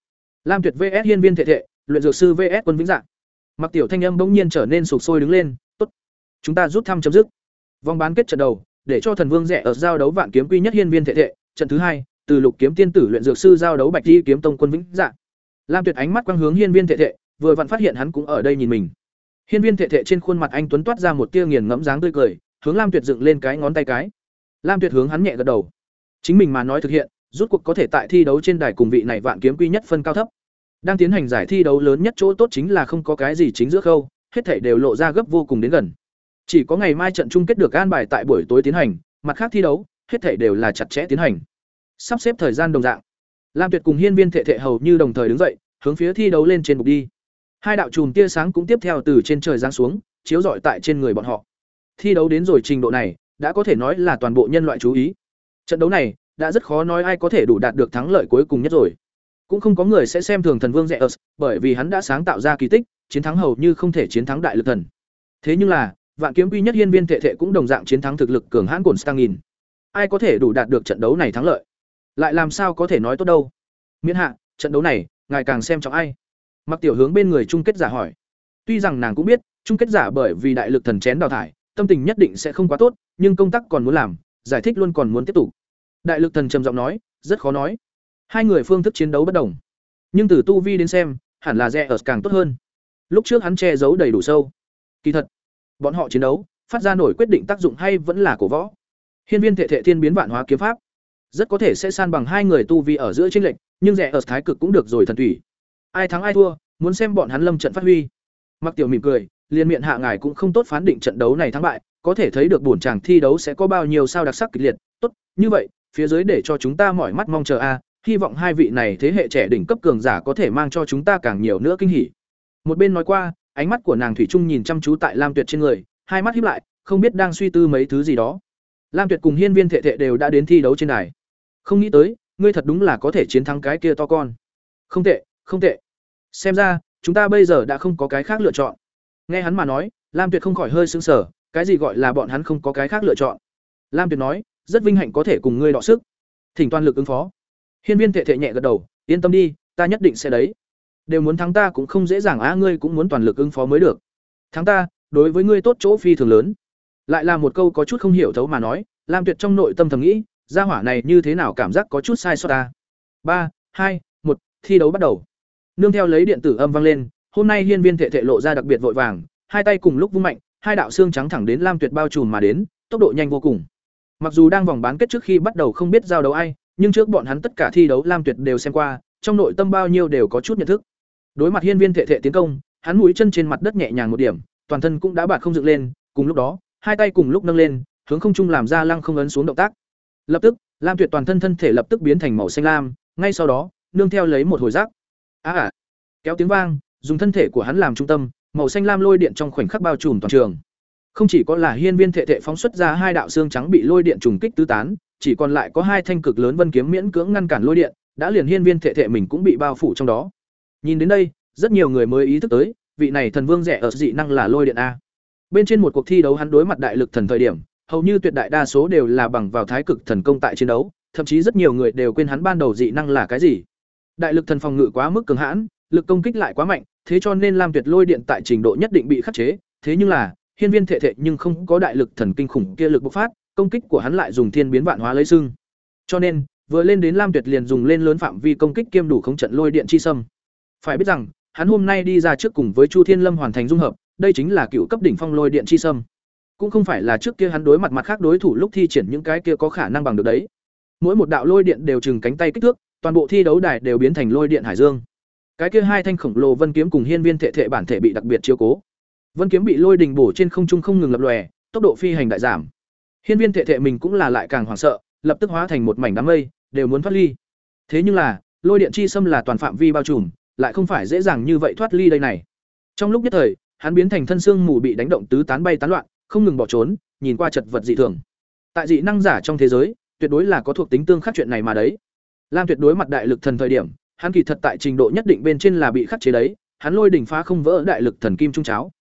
Lam Tuyệt VS Hiên Viên Thệ Thệ, luyện dược sư VS Quân Vĩnh Dạng. Mặc Tiểu Thanh âm bỗng nhiên trở nên sục sôi đứng lên, "Tốt, chúng ta rút thăm chấm dứt." Vòng bán kết trận đầu, để cho Thần Vương rẻ ở giao đấu vạn kiếm quy nhất Hiên Viên Thể Thể, trận thứ hai, từ Lục Kiếm Tiên tử luyện dược sư giao đấu Bạch Di kiếm tông Quân Vĩnh Dạng. Lam Tuyệt ánh mắt quang hướng Hiên Viên Thệ Thệ, vừa vặn phát hiện hắn cũng ở đây nhìn mình. Hiên Viên Thệ Thệ trên khuôn mặt anh tuấn toát ra một tia nghiền ngẫm dáng tươi cười, hướng Lam Tuyệt dựng lên cái ngón tay cái. Lam Tuyệt hướng hắn nhẹ gật đầu. Chính mình mà nói thực hiện, rút cuộc có thể tại thi đấu trên đài cùng vị này vạn kiếm quy nhất phân cao thấp. Đang tiến hành giải thi đấu lớn nhất chỗ tốt chính là không có cái gì chính giữa khâu, hết thảy đều lộ ra gấp vô cùng đến gần. Chỉ có ngày mai trận chung kết được an bài tại buổi tối tiến hành, mặt khác thi đấu, hết thảy đều là chặt chẽ tiến hành. Sắp xếp thời gian đồng dạng. Lam Tuyệt cùng Hiên Viên Thệ Thệ hầu như đồng thời đứng dậy, hướng phía thi đấu lên trên bục đi. Hai đạo chùm tia sáng cũng tiếp theo từ trên trời giáng xuống, chiếu rọi tại trên người bọn họ. Thi đấu đến rồi trình độ này, đã có thể nói là toàn bộ nhân loại chú ý. Trận đấu này, đã rất khó nói ai có thể đủ đạt được thắng lợi cuối cùng nhất rồi. Cũng không có người sẽ xem thường thần vương Zeus, bởi vì hắn đã sáng tạo ra kỳ tích, chiến thắng hầu như không thể chiến thắng đại lực thần. Thế nhưng là, vạn kiếm quy nhất hiên viên tệ thệ cũng đồng dạng chiến thắng thực lực cường hãn của Stangin. Ai có thể đủ đạt được trận đấu này thắng lợi? Lại làm sao có thể nói tốt đâu? Miễn hạ, trận đấu này, ngài càng xem trọng ai? Mặc Tiểu hướng bên người chung kết giả hỏi. Tuy rằng nàng cũng biết, chung kết giả bởi vì đại lực thần chén đào thải, tâm tình nhất định sẽ không quá tốt, nhưng công tác còn muốn làm, giải thích luôn còn muốn tiếp tục. Đại lực thần trầm giọng nói, rất khó nói. Hai người phương thức chiến đấu bất đồng, nhưng từ tu vi đến xem, hẳn là rẻ ở càng tốt hơn. Lúc trước hắn che giấu đầy đủ sâu. Kỳ thật, bọn họ chiến đấu, phát ra nổi quyết định tác dụng hay vẫn là cổ võ. Hiên viên Thệ Thệ thiên biến vạn hóa kiếm pháp, rất có thể sẽ san bằng hai người tu vi ở giữa chênh lệch, nhưng rẻ ở thái cực cũng được rồi thần thủy. Ai thắng ai thua, muốn xem bọn hắn lâm trận phát huy. Mặc Tiểu mỉm cười, liên miệng hạ ngài cũng không tốt phán định trận đấu này thắng bại, có thể thấy được buồn chàng thi đấu sẽ có bao nhiêu sao đặc sắc kịch liệt. Tốt, như vậy, phía dưới để cho chúng ta mỏi mắt mong chờ a, hy vọng hai vị này thế hệ trẻ đỉnh cấp cường giả có thể mang cho chúng ta càng nhiều nữa kinh hỉ. Một bên nói qua, ánh mắt của nàng thủy trung nhìn chăm chú tại Lam Tuyệt trên người, hai mắt híp lại, không biết đang suy tư mấy thứ gì đó. Lam Tuyệt cùng Hiên Viên Thệ Thệ đều đã đến thi đấu trên đài. Không nghĩ tới, ngươi thật đúng là có thể chiến thắng cái kia to con. Không tệ, không tệ. Xem ra, chúng ta bây giờ đã không có cái khác lựa chọn. Nghe hắn mà nói, Lam Tuyệt không khỏi hơi sững sờ, cái gì gọi là bọn hắn không có cái khác lựa chọn? Lam Tuyệt nói, rất vinh hạnh có thể cùng ngươi đọ sức, thỉnh toàn lực ứng phó. Hiên Viên Thệ Thệ nhẹ gật đầu, yên tâm đi, ta nhất định sẽ đấy. Đều muốn thắng ta cũng không dễ dàng á, ngươi cũng muốn toàn lực ứng phó mới được. Thắng ta, đối với ngươi tốt chỗ phi thường lớn. Lại là một câu có chút không hiểu thấu mà nói, Lam Tuyệt trong nội tâm thầm nghĩ, gia hỏa này như thế nào cảm giác có chút sai sót ta. Ba, hai, một, thi đấu bắt đầu. Nương theo lấy điện tử âm vang lên, hôm nay Hiên Viên Thệ Thệ lộ ra đặc biệt vội vàng, hai tay cùng lúc vung mạnh, hai đạo xương trắng thẳng đến Lam Tuyệt bao trùm mà đến, tốc độ nhanh vô cùng. Mặc dù đang vòng bán kết trước khi bắt đầu không biết giao đấu ai, nhưng trước bọn hắn tất cả thi đấu Lam Tuyệt đều xem qua, trong nội tâm bao nhiêu đều có chút nhận thức. Đối mặt hiên viên thệ thệ tiến công, hắn mũi chân trên mặt đất nhẹ nhàng một điểm, toàn thân cũng đã bạt không dựng lên, cùng lúc đó, hai tay cùng lúc nâng lên, hướng không trung làm ra lăng không ấn xuống động tác. Lập tức, Lam Tuyệt toàn thân thân thể lập tức biến thành màu xanh lam, ngay sau đó, nương theo lấy một hồi rắc. À, à, kéo tiếng vang, dùng thân thể của hắn làm trung tâm, màu xanh lam lôi điện trong khoảnh khắc bao trùm toàn trường. Không chỉ có là hiên viên thệ thệ phóng xuất ra hai đạo xương trắng bị lôi điện trùng kích tứ tán, chỉ còn lại có hai thanh cực lớn vân kiếm miễn cưỡng ngăn cản lôi điện, đã liền hiên viên thệ thệ mình cũng bị bao phủ trong đó. Nhìn đến đây, rất nhiều người mới ý thức tới, vị này thần vương rẻ ở dị năng là lôi điện a. Bên trên một cuộc thi đấu hắn đối mặt đại lực thần thời điểm, hầu như tuyệt đại đa số đều là bằng vào thái cực thần công tại chiến đấu, thậm chí rất nhiều người đều quên hắn ban đầu dị năng là cái gì. Đại lực thần phòng ngự quá mức cường hãn, lực công kích lại quá mạnh, thế cho nên Lam Tuyệt lôi điện tại trình độ nhất định bị khắc chế, thế nhưng là, hiên viên thể thể nhưng không có đại lực thần kinh khủng kia lực bộc phát, công kích của hắn lại dùng thiên biến vạn hóa lấy xưng. Cho nên, vừa lên đến Lam Tuyệt liền dùng lên lớn phạm vi công kích kiêm đủ không trận lôi điện chi sâm. Phải biết rằng, hắn hôm nay đi ra trước cùng với Chu Thiên Lâm hoàn thành dung hợp, đây chính là cựu cấp đỉnh phong lôi điện chi sâm. Cũng không phải là trước kia hắn đối mặt mặt khác đối thủ lúc thi triển những cái kia có khả năng bằng được đấy. Mỗi một đạo lôi điện đều chừng cánh tay kích thước, toàn bộ thi đấu đài đều biến thành lôi điện hải dương. Cái kia hai thanh khổng lồ vân kiếm cùng hiên viên thể thể bản thể bị đặc biệt chiếu cố. Vân kiếm bị lôi đình bổ trên không trung không ngừng lập lòe, tốc độ phi hành đại giảm. Hiên viên thể thể mình cũng là lại càng hoảng sợ, lập tức hóa thành một mảnh đám mây, đều muốn thoát ly. Thế nhưng là, lôi điện chi xâm là toàn phạm vi bao trùm, lại không phải dễ dàng như vậy thoát ly đây này. Trong lúc nhất thời, hắn biến thành thân xương mù bị đánh động tứ tán bay tán loạn, không ngừng bỏ trốn, nhìn qua chật vật dị thường. Tại dị năng giả trong thế giới, tuyệt đối là có thuộc tính tương khắc chuyện này mà đấy. Lam tuyệt đối mặt đại lực thần thời điểm, hắn kỳ thật tại trình độ nhất định bên trên là bị khắc chế đấy, hắn lôi đỉnh phá không vỡ đại lực thần kim trung cháo.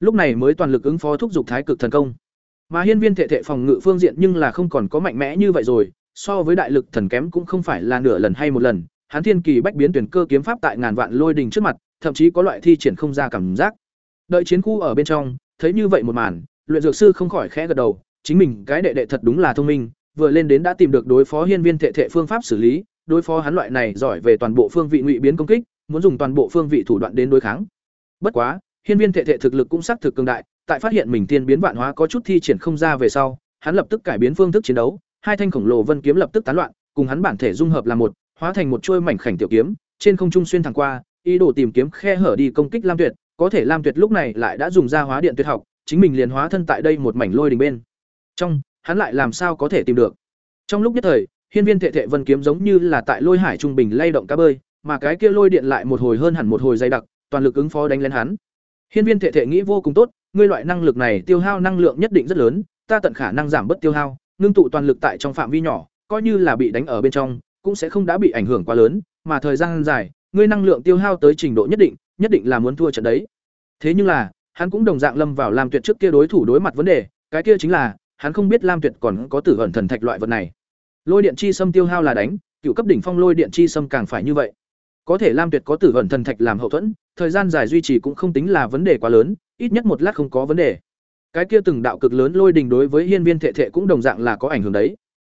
Lúc này mới toàn lực ứng phó thúc dục thái cực thần công. Mà hiên viên thể thể phòng ngự phương diện nhưng là không còn có mạnh mẽ như vậy rồi, so với đại lực thần kém cũng không phải là nửa lần hay một lần, hắn thiên kỳ bách biến tuyển cơ kiếm pháp tại ngàn vạn lôi đình trước mặt, thậm chí có loại thi triển không ra cảm giác. Đợi chiến khu ở bên trong, thấy như vậy một màn, luyện dược sư không khỏi khẽ gật đầu, chính mình cái đệ đệ thật đúng là thông minh, vừa lên đến đã tìm được đối phó hiên viên Thệ Thệ phương pháp xử lý, đối phó hắn loại này giỏi về toàn bộ phương vị ngụy biến công kích, muốn dùng toàn bộ phương vị thủ đoạn đến đối kháng. Bất quá, hiên viên Thệ Thệ thực lực cũng xác thực cường đại, tại phát hiện mình tiên biến vạn hóa có chút thi triển không ra về sau, hắn lập tức cải biến phương thức chiến đấu, hai thanh khổng lồ vân kiếm lập tức tán loạn, cùng hắn bản thể dung hợp là một, hóa thành một chuôi mảnh khảnh tiểu kiếm, trên không trung xuyên thẳng qua, ý đồ tìm kiếm khe hở đi công kích Lam Tuyệt, có thể Lam Tuyệt lúc này lại đã dùng ra hóa điện tuyệt học, chính mình liền hóa thân tại đây một mảnh lôi đình bên. Trong, hắn lại làm sao có thể tìm được? Trong lúc nhất thời, hiên viên thệ thệ vân kiếm giống như là tại lôi hải trung bình lay động cá bơi, mà cái kia lôi điện lại một hồi hơn hẳn một hồi dày đặc, toàn lực ứng phó đánh lên hắn. Hiên viên thệ thệ nghĩ vô cùng tốt, ngươi loại năng lực này tiêu hao năng lượng nhất định rất lớn, ta tận khả năng giảm bớt tiêu hao, ngưng tụ toàn lực tại trong phạm vi nhỏ, coi như là bị đánh ở bên trong, cũng sẽ không đã bị ảnh hưởng quá lớn, mà thời gian dài, ngươi năng lượng tiêu hao tới trình độ nhất định, nhất định là muốn thua trận đấy. Thế nhưng là, hắn cũng đồng dạng lâm vào Lam Tuyệt trước kia đối thủ đối mặt vấn đề, cái kia chính là, hắn không biết Lam Tuyệt còn có tử ẩn thần thạch loại vật này. Lôi điện chi xâm tiêu hao là đánh, cựu cấp đỉnh phong lôi điện chi xâm càng phải như vậy. Có thể Lam Tuyệt có tử ẩn thần thạch làm hậu thuẫn, thời gian dài duy trì cũng không tính là vấn đề quá lớn, ít nhất một lát không có vấn đề. Cái kia từng đạo cực lớn lôi đình đối với hiên viên thệ thệ cũng đồng dạng là có ảnh hưởng đấy.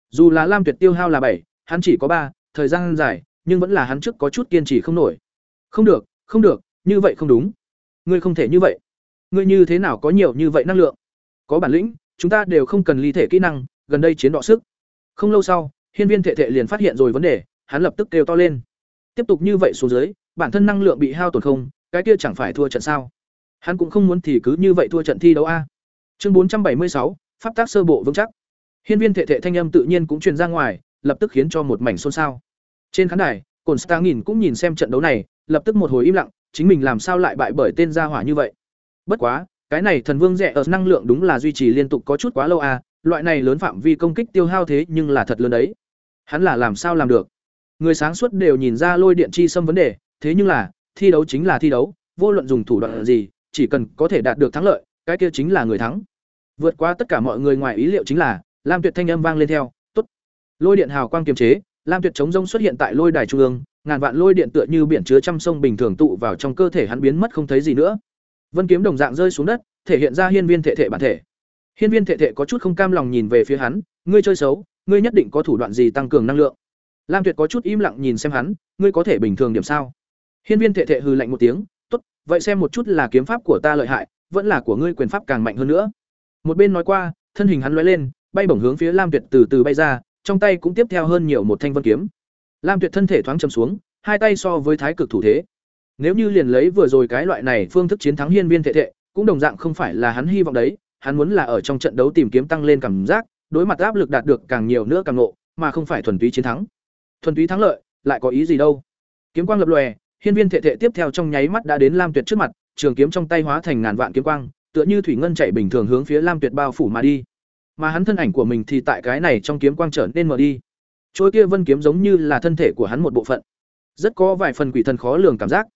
Dù là Lam Tuyệt tiêu hao là bảy, hắn chỉ có ba, thời gian dài, nhưng vẫn là hắn trước có chút kiên trì không nổi. Không được, không được, như vậy không đúng. Ngươi không thể như vậy. Ngươi như thế nào có nhiều như vậy năng lượng? Có bản lĩnh, chúng ta đều không cần ly thể kỹ năng, gần đây chiến đọ sức. Không lâu sau, hiên viên thệ thệ liền phát hiện rồi vấn đề, hắn lập tức kêu to lên. Tiếp tục như vậy xuống dưới, bản thân năng lượng bị hao tổn không, cái kia chẳng phải thua trận sao? Hắn cũng không muốn thì cứ như vậy thua trận thi đấu a. Chương bốn trăm bảy mươi sáu, pháp tác sơ bộ vững chắc. Hiên viên thệ thệ thanh âm tự nhiên cũng truyền ra ngoài, lập tức khiến cho một mảnh xôn xao. Trên khán đài, Cổn Star nhìn cũng nhìn xem trận đấu này, lập tức một hồi im lặng, chính mình làm sao lại bại bởi tên gia hỏa như vậy. Bất quá, cái này thần vương rẻ ở năng lượng đúng là duy trì liên tục có chút quá lâu à, loại này lớn phạm vi công kích tiêu hao thế nhưng là thật lớn đấy. Hắn là làm sao làm được? Người sáng suốt đều nhìn ra lôi điện chi xâm vấn đề, thế nhưng là, thi đấu chính là thi đấu, vô luận dùng thủ đoạn gì, chỉ cần có thể đạt được thắng lợi, cái kia chính là người thắng. Vượt qua tất cả mọi người ngoài ý liệu chính là, Lam Tuyệt thanh âm vang lên theo, "Tốt." Lôi điện hào quang kiềm chế, Lam Tuyệt chống rông xuất hiện tại lôi đài trung ương, ngàn vạn lôi điện tựa như biển chứa trăm sông bình thường tụ vào trong cơ thể hắn biến mất không thấy gì nữa. Vân kiếm đồng dạng rơi xuống đất, thể hiện ra hiên viên thể thể bản thể. Hiên viên thể thể có chút không cam lòng nhìn về phía hắn, ngươi chơi xấu, ngươi nhất định có thủ đoạn gì tăng cường năng lượng. Lam Tuyệt có chút im lặng nhìn xem hắn, ngươi có thể bình thường điểm sao? Hiên viên thể thể hừ lạnh một tiếng, tốt, vậy xem một chút là kiếm pháp của ta lợi hại, vẫn là của ngươi quyền pháp càng mạnh hơn nữa. Một bên nói qua, thân hình hắn lóe lên, bay bổng hướng phía Lam Tuyệt từ từ bay ra, trong tay cũng tiếp theo hơn nhiều một thanh vân kiếm. Lam Tuyệt thân thể thoáng trầm xuống, hai tay so với thái cực thủ thế. Nếu như liền lấy vừa rồi cái loại này phương thức chiến thắng hiên viên thể thể, cũng đồng dạng không phải là hắn hy vọng đấy, hắn muốn là ở trong trận đấu tìm kiếm tăng lên cảm giác, đối mặt áp lực đạt được càng nhiều nữa càng ngộ, mà không phải thuần túy chiến thắng. Thuần túy thắng lợi, lại có ý gì đâu? Kiếm quang lập lòe, hiên viên thể thể tiếp theo trong nháy mắt đã đến Lam Tuyệt trước mặt, trường kiếm trong tay hóa thành ngàn vạn kiếm quang, tựa như thủy ngân chạy bình thường hướng phía Lam Tuyệt bao phủ mà đi. Mà hắn thân ảnh của mình thì tại cái này trong kiếm quang trở nên mờ đi. Trôi kia vân kiếm giống như là thân thể của hắn một bộ phận. Rất có vài phần quỷ thần khó lường cảm giác.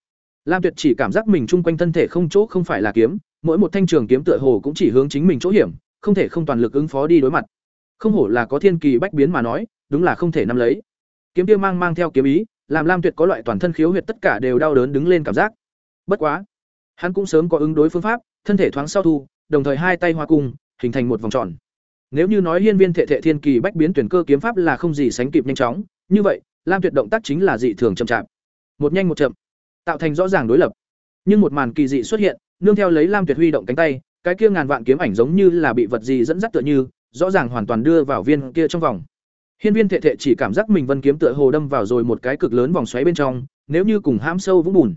Lam Tuyệt chỉ cảm giác mình chung quanh thân thể không chỗ không phải là kiếm, mỗi một thanh trường kiếm tựa hồ cũng chỉ hướng chính mình chỗ hiểm, không thể không toàn lực ứng phó đi đối mặt. Không hổ là có thiên kỳ bách biến mà nói, đúng là không thể nắm lấy. Kiếm kia mang mang theo kiếm ý, làm Lam Tuyệt có loại toàn thân khiếu huyệt tất cả đều đau đớn đứng lên cảm giác. Bất quá, hắn cũng sớm có ứng đối phương pháp, thân thể thoáng sau thu, đồng thời hai tay hòa cùng, hình thành một vòng tròn. Nếu như nói hiên viên thể thể thiên kỳ bách biến tuyển cơ kiếm pháp là không gì sánh kịp nhanh chóng, như vậy, Lam Tuyệt động tác chính là dị thường chậm chạp. Một nhanh một chậm, tạo thành rõ ràng đối lập. Nhưng một màn kỳ dị xuất hiện, nương theo lấy Lam Tuyệt huy động cánh tay, cái kia ngàn vạn kiếm ảnh giống như là bị vật gì dẫn dắt tựa như, rõ ràng hoàn toàn đưa vào viên kia trong vòng. Hiên viên thệ thệ chỉ cảm giác mình vân kiếm tựa hồ đâm vào rồi một cái cực lớn vòng xoáy bên trong, nếu như cùng hãm sâu vũng bùn,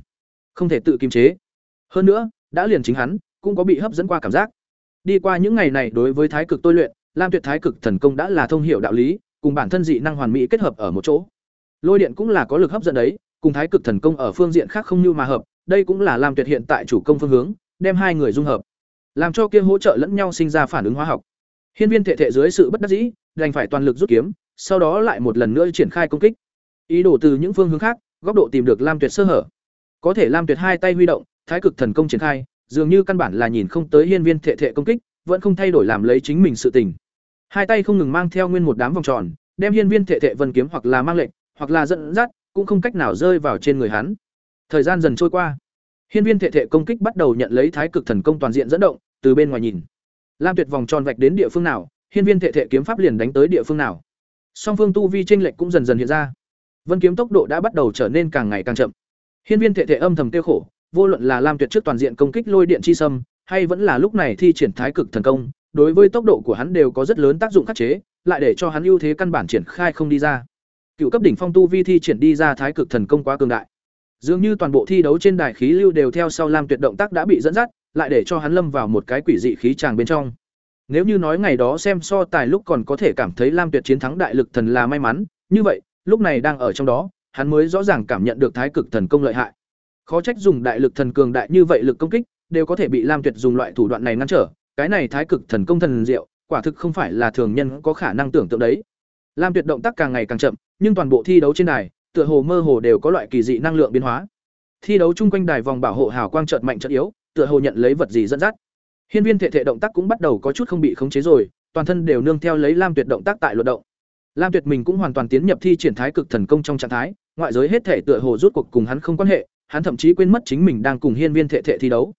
không thể tự kiềm chế. Hơn nữa, đã liền chính hắn cũng có bị hấp dẫn qua cảm giác. Đi qua những ngày này đối với thái cực tôi luyện, Lam Tuyệt thái cực thần công đã là thông hiểu đạo lý, cùng bản thân dị năng hoàn mỹ kết hợp ở một chỗ. Lôi điện cũng là có lực hấp dẫn đấy, cùng thái cực thần công ở phương diện khác không như mà hợp, đây cũng là Lam Tuyệt hiện tại chủ công phương hướng, đem hai người dung hợp, làm cho kia hỗ trợ lẫn nhau sinh ra phản ứng hóa học. Hiên viên thể thể dưới sự bất đắc dĩ, đành phải toàn lực rút kiếm, sau đó lại một lần nữa triển khai công kích. Ý đồ từ những phương hướng khác, góc độ tìm được Lam Tuyệt sơ hở. Có thể Lam Tuyệt hai tay huy động, thái cực thần công triển khai, dường như căn bản là nhìn không tới hiên viên thể thể công kích, vẫn không thay đổi làm lấy chính mình sự tình. Hai tay không ngừng mang theo nguyên một đám vòng tròn, đem hiên viên thể thể vân kiếm hoặc là mang lệnh, hoặc là dẫn dắt, cũng không cách nào rơi vào trên người hắn. Thời gian dần trôi qua, hiên viên thể thể công kích bắt đầu nhận lấy thái cực thần công toàn diện dẫn động, từ bên ngoài nhìn. Lam Tuyệt vòng tròn vạch đến địa phương nào, hiên viên thể thể kiếm pháp liền đánh tới địa phương nào. Song phương tu vi chênh lệch cũng dần dần hiện ra. Vân kiếm tốc độ đã bắt đầu trở nên càng ngày càng chậm. Hiên viên thể thể âm thầm tiêu khổ, vô luận là Lam Tuyệt trước toàn diện công kích lôi điện chi sâm, hay vẫn là lúc này thi triển thái cực thần công, đối với tốc độ của hắn đều có rất lớn tác dụng khắc chế, lại để cho hắn ưu thế căn bản triển khai không đi ra. Cựu cấp đỉnh phong tu vi thi triển đi ra thái cực thần công quá cường đại. Dường như toàn bộ thi đấu trên đài khí lưu đều theo sau Lam Tuyệt động tác đã bị dẫn dắt, lại để cho hắn lâm vào một cái quỷ dị khí tràng bên trong. Nếu như nói ngày đó xem so tài lúc còn có thể cảm thấy Lam Tuyệt chiến thắng đại lực thần là may mắn, như vậy, lúc này đang ở trong đó, hắn mới rõ ràng cảm nhận được thái cực thần công lợi hại. Khó trách dùng đại lực thần cường đại như vậy lực công kích, đều có thể bị Lam Tuyệt dùng loại thủ đoạn này ngăn trở, cái này thái cực thần công thần diệu, quả thực không phải là thường nhân có khả năng tưởng tượng đấy. Lam Tuyệt động tác càng ngày càng chậm, nhưng toàn bộ thi đấu trên đài, tựa hồ mơ hồ đều có loại kỳ dị năng lượng biến hóa. Thi đấu chung quanh đài vòng bảo hộ hào quang chợt mạnh chợt yếu, tựa hồ nhận lấy vật gì dẫn dắt. Hiên viên thệ thệ động tác cũng bắt đầu có chút không bị khống chế rồi, toàn thân đều nương theo lấy Lam Tuyệt động tác tại luật động. Lam Tuyệt mình cũng hoàn toàn tiến nhập thi triển thái cực thần công trong trạng thái, ngoại giới hết thể tựa hồ rút cuộc cùng hắn không quan hệ, hắn thậm chí quên mất chính mình đang cùng hiên viên thệ thệ thi đấu.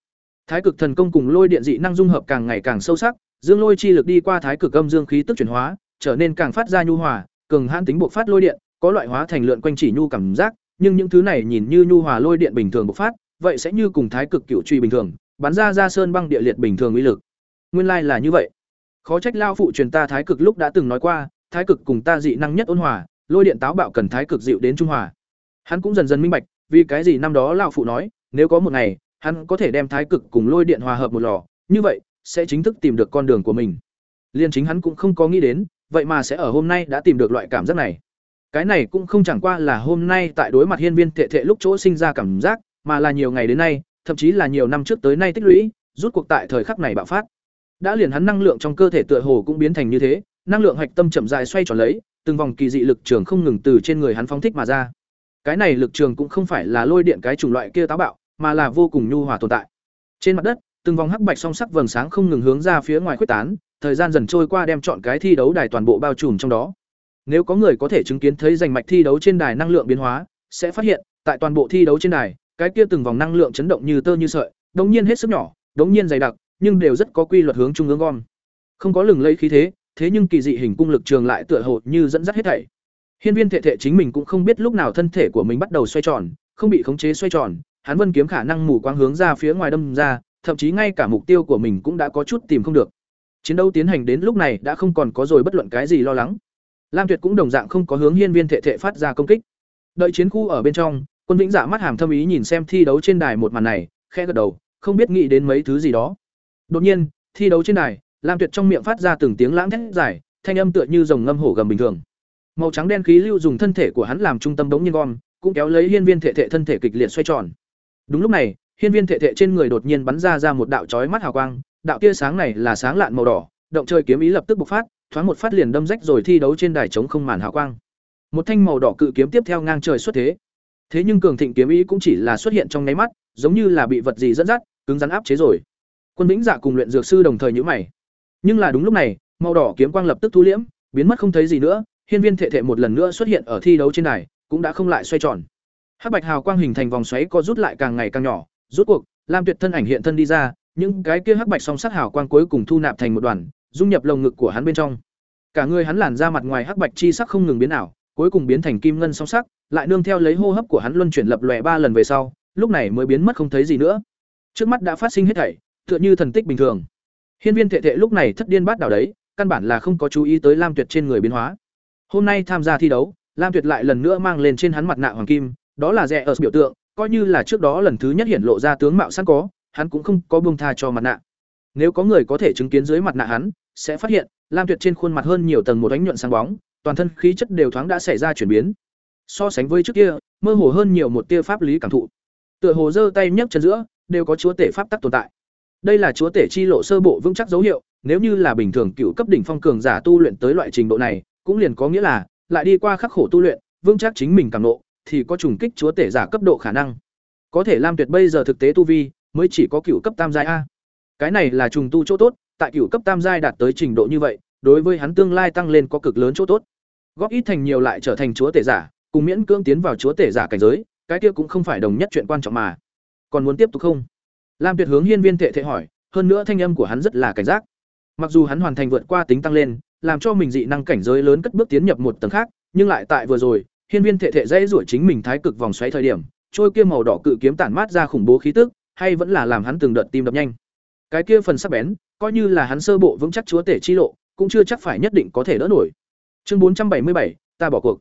Thái cực thần công cùng lôi điện dị năng dung hợp càng ngày càng sâu sắc, dương lôi chi lực đi qua thái cực âm dương khí tức chuyển hóa, trở nên càng phát ra nhu hòa, cường hãn tính bộc phát lôi điện, có loại hóa thành lượn quanh chỉ nhu cảm giác, nhưng những thứ này nhìn như nhu hòa lôi điện bình thường bộc phát, vậy sẽ như cùng thái cực cựu truy bình thường, bắn ra ra sơn băng địa liệt bình thường uy lực. Nguyên lai là như vậy. Khó trách lao phụ truyền ta thái cực lúc đã từng nói qua, thái cực cùng ta dị năng nhất ôn hòa, lôi điện táo bạo cần thái cực dịu đến trung hòa. Hắn cũng dần dần minh bạch, vì cái gì năm đó lão phụ nói, nếu có một ngày, hắn có thể đem thái cực cùng lôi điện hòa hợp một lò, như vậy sẽ chính thức tìm được con đường của mình. Liên chính hắn cũng không có nghĩ đến, vậy mà sẽ ở hôm nay đã tìm được loại cảm giác này. Cái này cũng không chẳng qua là hôm nay tại đối mặt hiên viên tệ thệ lúc chỗ sinh ra cảm giác, mà là nhiều ngày đến nay, thậm chí là nhiều năm trước tới nay tích lũy, rút cuộc tại thời khắc này bạo phát. Đã liền hắn năng lượng trong cơ thể tựa hồ cũng biến thành như thế, năng lượng hạch tâm chậm rãi xoay tròn lấy, từng vòng kỳ dị lực trường không ngừng từ trên người hắn phóng thích mà ra. Cái này lực trường cũng không phải là lôi điện cái chủng loại kia táo bạo, mà là vô cùng nhu hòa tồn tại. Trên mặt đất, từng vòng hắc bạch song sắc vầng sáng không ngừng hướng ra phía ngoài khuếch tán, thời gian dần trôi qua đem chọn cái thi đấu đài toàn bộ bao trùm trong đó. Nếu có người có thể chứng kiến thấy giành mạch thi đấu trên đài năng lượng biến hóa, sẽ phát hiện, tại toàn bộ thi đấu trên đài, cái kia từng vòng năng lượng chấn động như tơ như sợi, đống nhiên hết sức nhỏ, đống nhiên dày đặc, nhưng đều rất có quy luật hướng trung ương gom. Không có lừng lẫy khí thế, thế nhưng kỳ dị hình cung lực trường lại tựa hồ như dẫn dắt hết thảy. Hiên Viên Thệ Thệ chính mình cũng không biết lúc nào thân thể của mình bắt đầu xoay tròn, không bị khống chế xoay tròn, hắn vân kiếm khả năng mù quáng hướng ra phía ngoài đâm ra, thậm chí ngay cả mục tiêu của mình cũng đã có chút tìm không được. Chiến đấu tiến hành đến lúc này đã không còn có rồi bất luận cái gì lo lắng. Lam Tuyệt cũng đồng dạng không có hướng Hiên Viên Thệ Thệ phát ra công kích. Đợi chiến khu ở bên trong, Quân Vĩnh Dạ mắt hàm thâm ý nhìn xem thi đấu trên đài một màn này, khẽ gật đầu, không biết nghĩ đến mấy thứ gì đó. Đột nhiên, thi đấu trên đài, Lam Tuyệt trong miệng phát ra từng tiếng lãng thét dài, thanh âm tựa như rồng ngâm hổ gầm bình thường. Màu trắng đen khí lưu dùng thân thể của hắn làm trung tâm đống nhiên gom, cũng kéo lấy hiên viên thệ thệ thân thể kịch liệt xoay tròn. Đúng lúc này, hiên viên thệ thệ trên người đột nhiên bắn ra ra một đạo chói mắt hào quang, đạo tia sáng này là sáng lạn màu đỏ, động trời kiếm ý lập tức bộc phát, thoáng một phát liền đâm rách rồi thi đấu trên đài trống không màn hào quang. Một thanh màu đỏ cự kiếm tiếp theo ngang trời xuất thế. Thế nhưng cường thịnh kiếm ý cũng chỉ là xuất hiện trong nháy mắt, giống như là bị vật gì dẫn dắt, cứng rắn áp chế rồi. Quân Vĩnh Dạ cùng luyện dược sư đồng thời nhíu mày. Nhưng là đúng lúc này, màu đỏ kiếm quang lập tức thu liễm, biến mất không thấy gì nữa, hiên viên thể thể một lần nữa xuất hiện ở thi đấu trên đài, cũng đã không lại xoay tròn. Hắc bạch hào quang hình thành vòng xoáy co rút lại càng ngày càng nhỏ, rút cuộc, Lam Tuyệt thân ảnh hiện thân đi ra, những cái kia hắc bạch song sắc hào quang cuối cùng thu nạp thành một đoàn, dung nhập lồng ngực của hắn bên trong. Cả người hắn làn ra mặt ngoài hắc bạch chi sắc không ngừng biến ảo, cuối cùng biến thành kim ngân song sắc, lại nương theo lấy hô hấp của hắn luân chuyển lập lòe ba lần về sau, lúc này mới biến mất không thấy gì nữa. Trước mắt đã phát sinh hết thảy, tựa như thần tích bình thường. Hiên Viên Thệ Thệ lúc này thất điên bát đảo đấy, căn bản là không có chú ý tới Lam Tuyệt trên người biến hóa. Hôm nay tham gia thi đấu, Lam Tuyệt lại lần nữa mang lên trên hắn mặt nạ hoàng kim, đó là rẻ ở biểu tượng, coi như là trước đó lần thứ nhất hiển lộ ra tướng mạo sẵn có, hắn cũng không có buông tha cho mặt nạ. Nếu có người có thể chứng kiến dưới mặt nạ hắn, sẽ phát hiện, Lam Tuyệt trên khuôn mặt hơn nhiều tầng một ánh nhuận sáng bóng, toàn thân khí chất đều thoáng đã xảy ra chuyển biến. So sánh với trước kia, mơ hồ hơn nhiều một tia pháp lý cảm thụ. Tựa hồ giơ tay nhấc chân giữa, đều có chúa tể pháp tắc tồn tại. Đây là chúa tể chi lộ sơ bộ vững chắc dấu hiệu, nếu như là bình thường cựu cấp đỉnh phong cường giả tu luyện tới loại trình độ này, cũng liền có nghĩa là lại đi qua khắc khổ tu luyện, vững chắc chính mình càng nộ, thì có trùng kích chúa tể giả cấp độ khả năng. Có thể Lam Tuyệt bây giờ thực tế tu vi mới chỉ có cựu cấp tam giai a. Cái này là trùng tu chỗ tốt, tại cựu cấp tam giai đạt tới trình độ như vậy, đối với hắn tương lai tăng lên có cực lớn chỗ tốt. Góp ít thành nhiều lại trở thành chúa tể giả, cùng miễn cưỡng tiến vào chúa tể giả cảnh giới, cái kia cũng không phải đồng nhất chuyện quan trọng mà. Còn muốn tiếp tục không? Lam Tuyệt hướng Hiên Viên Thệ Thệ hỏi, hơn nữa thanh âm của hắn rất là cảnh giác. Mặc dù hắn hoàn thành vượt qua tính tăng lên, làm cho mình dị năng cảnh giới lớn cất bước tiến nhập một tầng khác, nhưng lại tại vừa rồi, Hiên Viên Thệ Thệ dãy rủa chính mình thái cực vòng xoáy thời điểm, trôi kia màu đỏ cự kiếm tản mát ra khủng bố khí tức, hay vẫn là làm hắn từng đợt tim đập nhanh. Cái kia phần sắc bén, coi như là hắn sơ bộ vững chắc chúa tể chi lộ, cũng chưa chắc phải nhất định có thể đỡ nổi. Chương bốn trăm bảy mươi bảy, ta bỏ cuộc.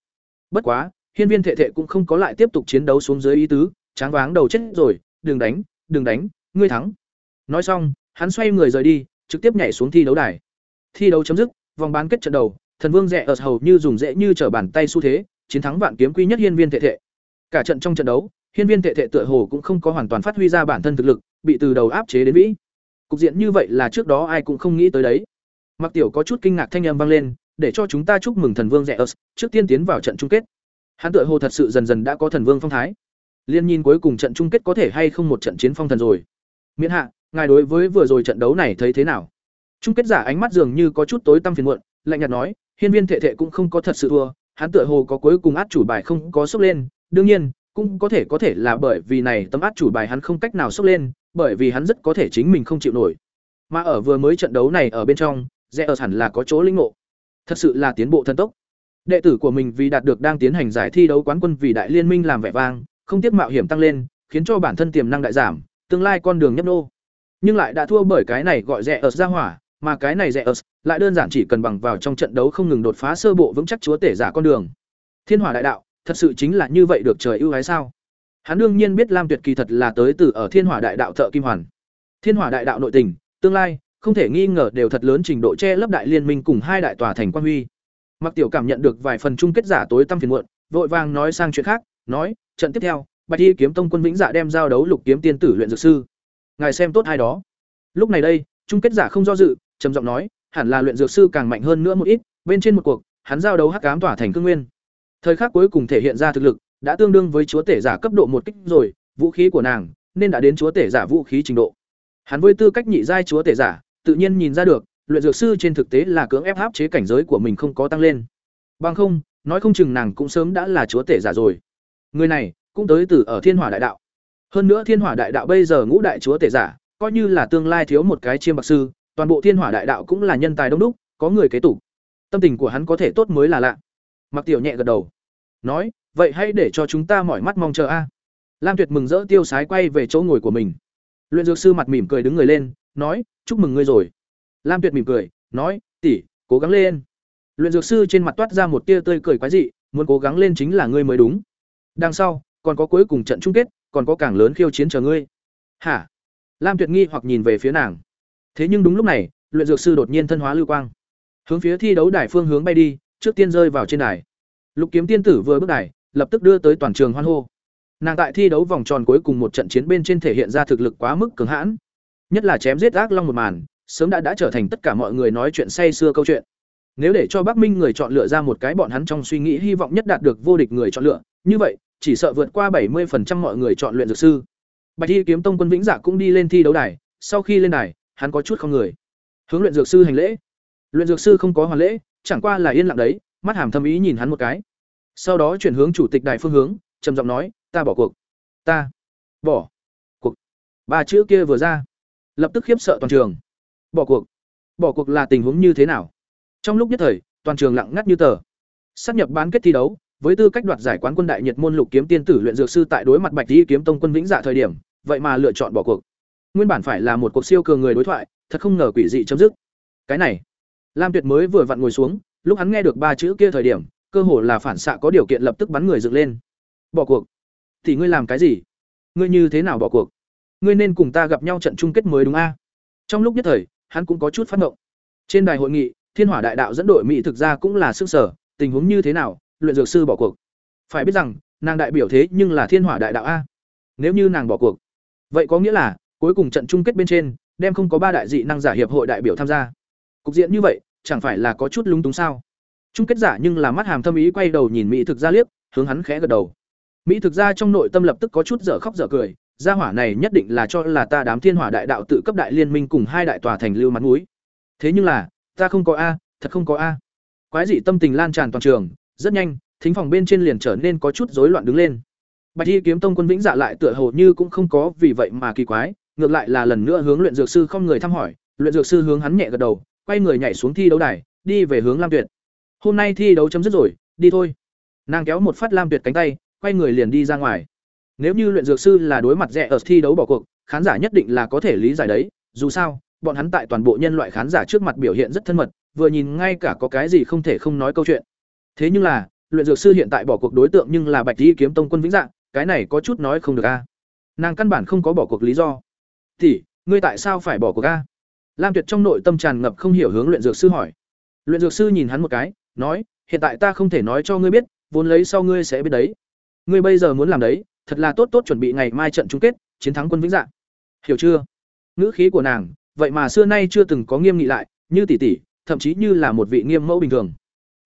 Bất quá, Hiên Viên Thệ Thệ cũng không có lại tiếp tục chiến đấu xuống dưới ý tứ, tráng váng đầu chết rồi, đừng đánh, đừng đánh, ngươi thắng. Nói xong, hắn xoay người rời đi, trực tiếp nhảy xuống thi đấu đài. Thi đấu chấm dứt, vòng bán kết trận đầu, Thần Vương rẻ ở hầu như dùng dễ như trở bàn tay xu thế, chiến thắng vạn kiếm quy nhất Hiên Viên Thệ Thệ. Cả trận trong trận đấu, Hiên Viên Thệ Thệ tựa hồ cũng không có hoàn toàn phát huy ra bản thân thực lực, bị từ đầu áp chế đến vĩ. Cục diện như vậy là trước đó ai cũng không nghĩ tới đấy. Mặc Tiểu có chút kinh ngạc thanh âm vang lên, để cho chúng ta chúc mừng Thần Vương Zeus trước tiên tiến vào trận chung kết. Hắn tựa hồ thật sự dần dần đã có Thần Vương phong thái. Liên nhìn cuối cùng trận chung kết có thể hay không một trận chiến phong thần rồi. Miễn hạ, ngài đối với vừa rồi trận đấu này thấy thế nào? Chung kết giả ánh mắt dường như có chút tối tăm phiền muộn, lạnh nhạt nói, Hiên Viên Thệ Thệ cũng không có thật sự thua, hắn tựa hồ có cuối cùng át chủ bài không có xúc lên, đương nhiên, cũng có thể có thể là bởi vì này tấm át chủ bài hắn không cách nào sốc lên, bởi vì hắn rất có thể chính mình không chịu nổi. Mà ở vừa mới trận đấu này ở bên trong, Zeus hẳn là có chỗ linh ngộ. Thật sự là tiến bộ thần tốc. Đệ tử của mình vì đạt được đang tiến hành giải thi đấu quán quân vì đại liên minh làm vẻ vang, không tiếc mạo hiểm tăng lên, khiến cho bản thân tiềm năng đại giảm, tương lai con đường nhấp nô. Nhưng lại đã thua bởi cái này gọi Zeus ra hỏa, mà cái này Zeus lại đơn giản chỉ cần bằng vào trong trận đấu không ngừng đột phá sơ bộ vững chắc chúa tể giả con đường. Thiên Hỏa đại đạo, thật sự chính là như vậy được trời ưu ái sao? Hắn đương nhiên biết Lam Tuyệt kỳ thật là tới từ ở Thiên Hỏa đại đạo thợ kim hoàn. Thiên Hỏa đại đạo nội tình, tương lai không thể nghi ngờ đều thật lớn trình độ che lấp đại liên minh cùng hai đại tòa thành quan huy. Mặc Tiểu cảm nhận được vài phần chung kết giả tối tăm phiền muộn, vội vàng nói sang chuyện khác, nói, trận tiếp theo, Bạch Y kiếm tông quân vĩnh dạ đem giao đấu lục kiếm tiên tử luyện dược sư. Ngài xem tốt hai đó. Lúc này đây, chung kết giả không do dự, trầm giọng nói, hẳn là luyện dược sư càng mạnh hơn nữa một ít, bên trên một cuộc, hắn giao đấu hắc ám tỏa thành cương nguyên. Thời khắc cuối cùng thể hiện ra thực lực, đã tương đương với chúa tể giả cấp độ một kích rồi, vũ khí của nàng nên đã đến chúa tể giả vũ khí trình độ. Hắn với tư cách nhị giai chúa tể giả, tự nhiên nhìn ra được, luyện dược sư trên thực tế là cưỡng ép áp chế cảnh giới của mình không có tăng lên. Bằng không, nói không chừng nàng cũng sớm đã là chúa tể giả rồi. Người này cũng tới từ ở Thiên Hỏa Đại Đạo. Hơn nữa Thiên Hỏa Đại Đạo bây giờ ngũ đại chúa tể giả, coi như là tương lai thiếu một cái chiêm bạc sư, toàn bộ Thiên Hỏa Đại Đạo cũng là nhân tài đông đúc, có người kế tục. Tâm tình của hắn có thể tốt mới là lạ. Mặc Tiểu nhẹ gật đầu, nói, vậy hãy để cho chúng ta mỏi mắt mong chờ a. Lam Tuyệt mừng rỡ tiêu sái quay về chỗ ngồi của mình. Luyện dược sư mặt mỉm cười đứng người lên, nói, chúc mừng ngươi rồi. Lam Tuyệt mỉm cười, nói, tỷ, cố gắng lên. Luyện dược sư trên mặt toát ra một tia tươi cười quái dị, muốn cố gắng lên chính là ngươi mới đúng. Đằng sau, còn có cuối cùng trận chung kết, còn có càng lớn khiêu chiến chờ ngươi. Hả? Lam Tuyệt nghi hoặc nhìn về phía nàng. Thế nhưng đúng lúc này, luyện dược sư đột nhiên thân hóa lưu quang, hướng phía thi đấu đài phương hướng bay đi, trước tiên rơi vào trên đài. Lục Kiếm Tiên tử vừa bước đài, lập tức đưa tới toàn trường hoan hô. Nàng tại thi đấu vòng tròn cuối cùng một trận chiến bên trên thể hiện ra thực lực quá mức cường hãn, nhất là chém giết ác long một màn, sớm đã đã trở thành tất cả mọi người nói chuyện say xưa câu chuyện. Nếu để cho Bắc Minh người chọn lựa ra một cái bọn hắn trong suy nghĩ hy vọng nhất đạt được vô địch người chọn lựa, như vậy, chỉ sợ vượt qua 70% mọi người chọn luyện dược sư. Bạch Y kiếm tông quân vĩnh dạ cũng đi lên thi đấu đài, sau khi lên đài, hắn có chút không người. Hướng luyện dược sư hành lễ. Luyện dược sư không có hoàn lễ, chẳng qua là yên lặng đấy, mắt hàm thâm ý nhìn hắn một cái. Sau đó chuyển hướng chủ tịch đài phương hướng, trầm giọng nói, "Ta bỏ cuộc." "Ta bỏ cuộc." Ba chữ kia vừa ra, lập tức khiếp sợ toàn trường. Bỏ cuộc? Bỏ cuộc là tình huống như thế nào? Trong lúc nhất thời, toàn trường lặng ngắt như tờ. Sắp nhập bán kết thi đấu, với tư cách đoạt giải quán quân đại nhiệt môn lục kiếm tiên tử luyện dược sư tại đối mặt Bạch Di kiếm tông quân vĩnh dạ thời điểm, vậy mà lựa chọn bỏ cuộc. Nguyên bản phải là một cuộc siêu cường người đối thoại, thật không ngờ quỷ dị chấm dứt. Cái này, Lam Tuyệt mới vừa vặn ngồi xuống, lúc hắn nghe được ba chữ kia thời điểm, cơ hồ là phản xạ có điều kiện lập tức bắn người dựng lên. Bỏ cuộc? Thì ngươi làm cái gì? Ngươi như thế nào bỏ cuộc? Ngươi nên cùng ta gặp nhau trận chung kết mới đúng a? Trong lúc nhất thời, hắn cũng có chút phát ngộng. Trên đài hội nghị, Thiên Hỏa Đại Đạo dẫn đội Mỹ thực ra cũng là sức sở, tình huống như thế nào, luyện dược sư bỏ cuộc. Phải biết rằng, nàng đại biểu thế nhưng là Thiên Hỏa Đại Đạo a. Nếu như nàng bỏ cuộc, vậy có nghĩa là cuối cùng trận chung kết bên trên, đem không có ba đại dị năng giả hiệp hội đại biểu tham gia. Cục diện như vậy, chẳng phải là có chút lúng túng sao? Chung kết giả nhưng là mắt hàm thâm ý quay đầu nhìn Mỹ thực ra liếc, hướng hắn khẽ gật đầu. Mỹ thực ra trong nội tâm lập tức có chút dở khóc dở cười, gia hỏa này nhất định là cho là ta đám thiên hỏa đại đạo tự cấp đại liên minh cùng hai đại tòa thành lưu mặt mũi thế nhưng là ta không có a thật không có a quái dị tâm tình lan tràn toàn trường rất nhanh thính phòng bên trên liền trở nên có chút rối loạn đứng lên bạch y kiếm tông quân vĩnh dạ lại tựa hồ như cũng không có vì vậy mà kỳ quái ngược lại là lần nữa hướng luyện dược sư không người thăm hỏi luyện dược sư hướng hắn nhẹ gật đầu quay người nhảy xuống thi đấu đài, đi về hướng lam tuyệt. Hôm nay thi đấu chấm dứt rồi, đi thôi. Nàng kéo một phát lam tuyệt cánh tay, quay người liền đi ra ngoài. Nếu như luyện dược sư là đối mặt rẻ ở thi đấu bỏ cuộc, khán giả nhất định là có thể lý giải đấy. Dù sao, bọn hắn tại toàn bộ nhân loại khán giả trước mặt biểu hiện rất thân mật, vừa nhìn ngay cả có cái gì không thể không nói câu chuyện. Thế nhưng là, luyện dược sư hiện tại bỏ cuộc đối tượng nhưng là bạch Tỷ kiếm tông quân vĩnh dạng, cái này có chút nói không được a. Nàng căn bản không có bỏ cuộc lý do. Thì ngươi tại sao phải bỏ cuộc a? Lam tuyệt trong nội tâm tràn ngập không hiểu hướng luyện dược sư hỏi. Luyện dược sư nhìn hắn một cái, nói, hiện tại ta không thể nói cho ngươi biết, vốn lấy sau ngươi sẽ biết đấy. Ngươi bây giờ muốn làm đấy, thật là tốt tốt chuẩn bị ngày mai trận chung kết, chiến thắng quân vĩnh dạ. hiểu chưa? Ngữ khí của nàng, vậy mà xưa nay chưa từng có nghiêm nghị lại, như tỷ tỷ thậm chí như là một vị nghiêm mẫu bình thường.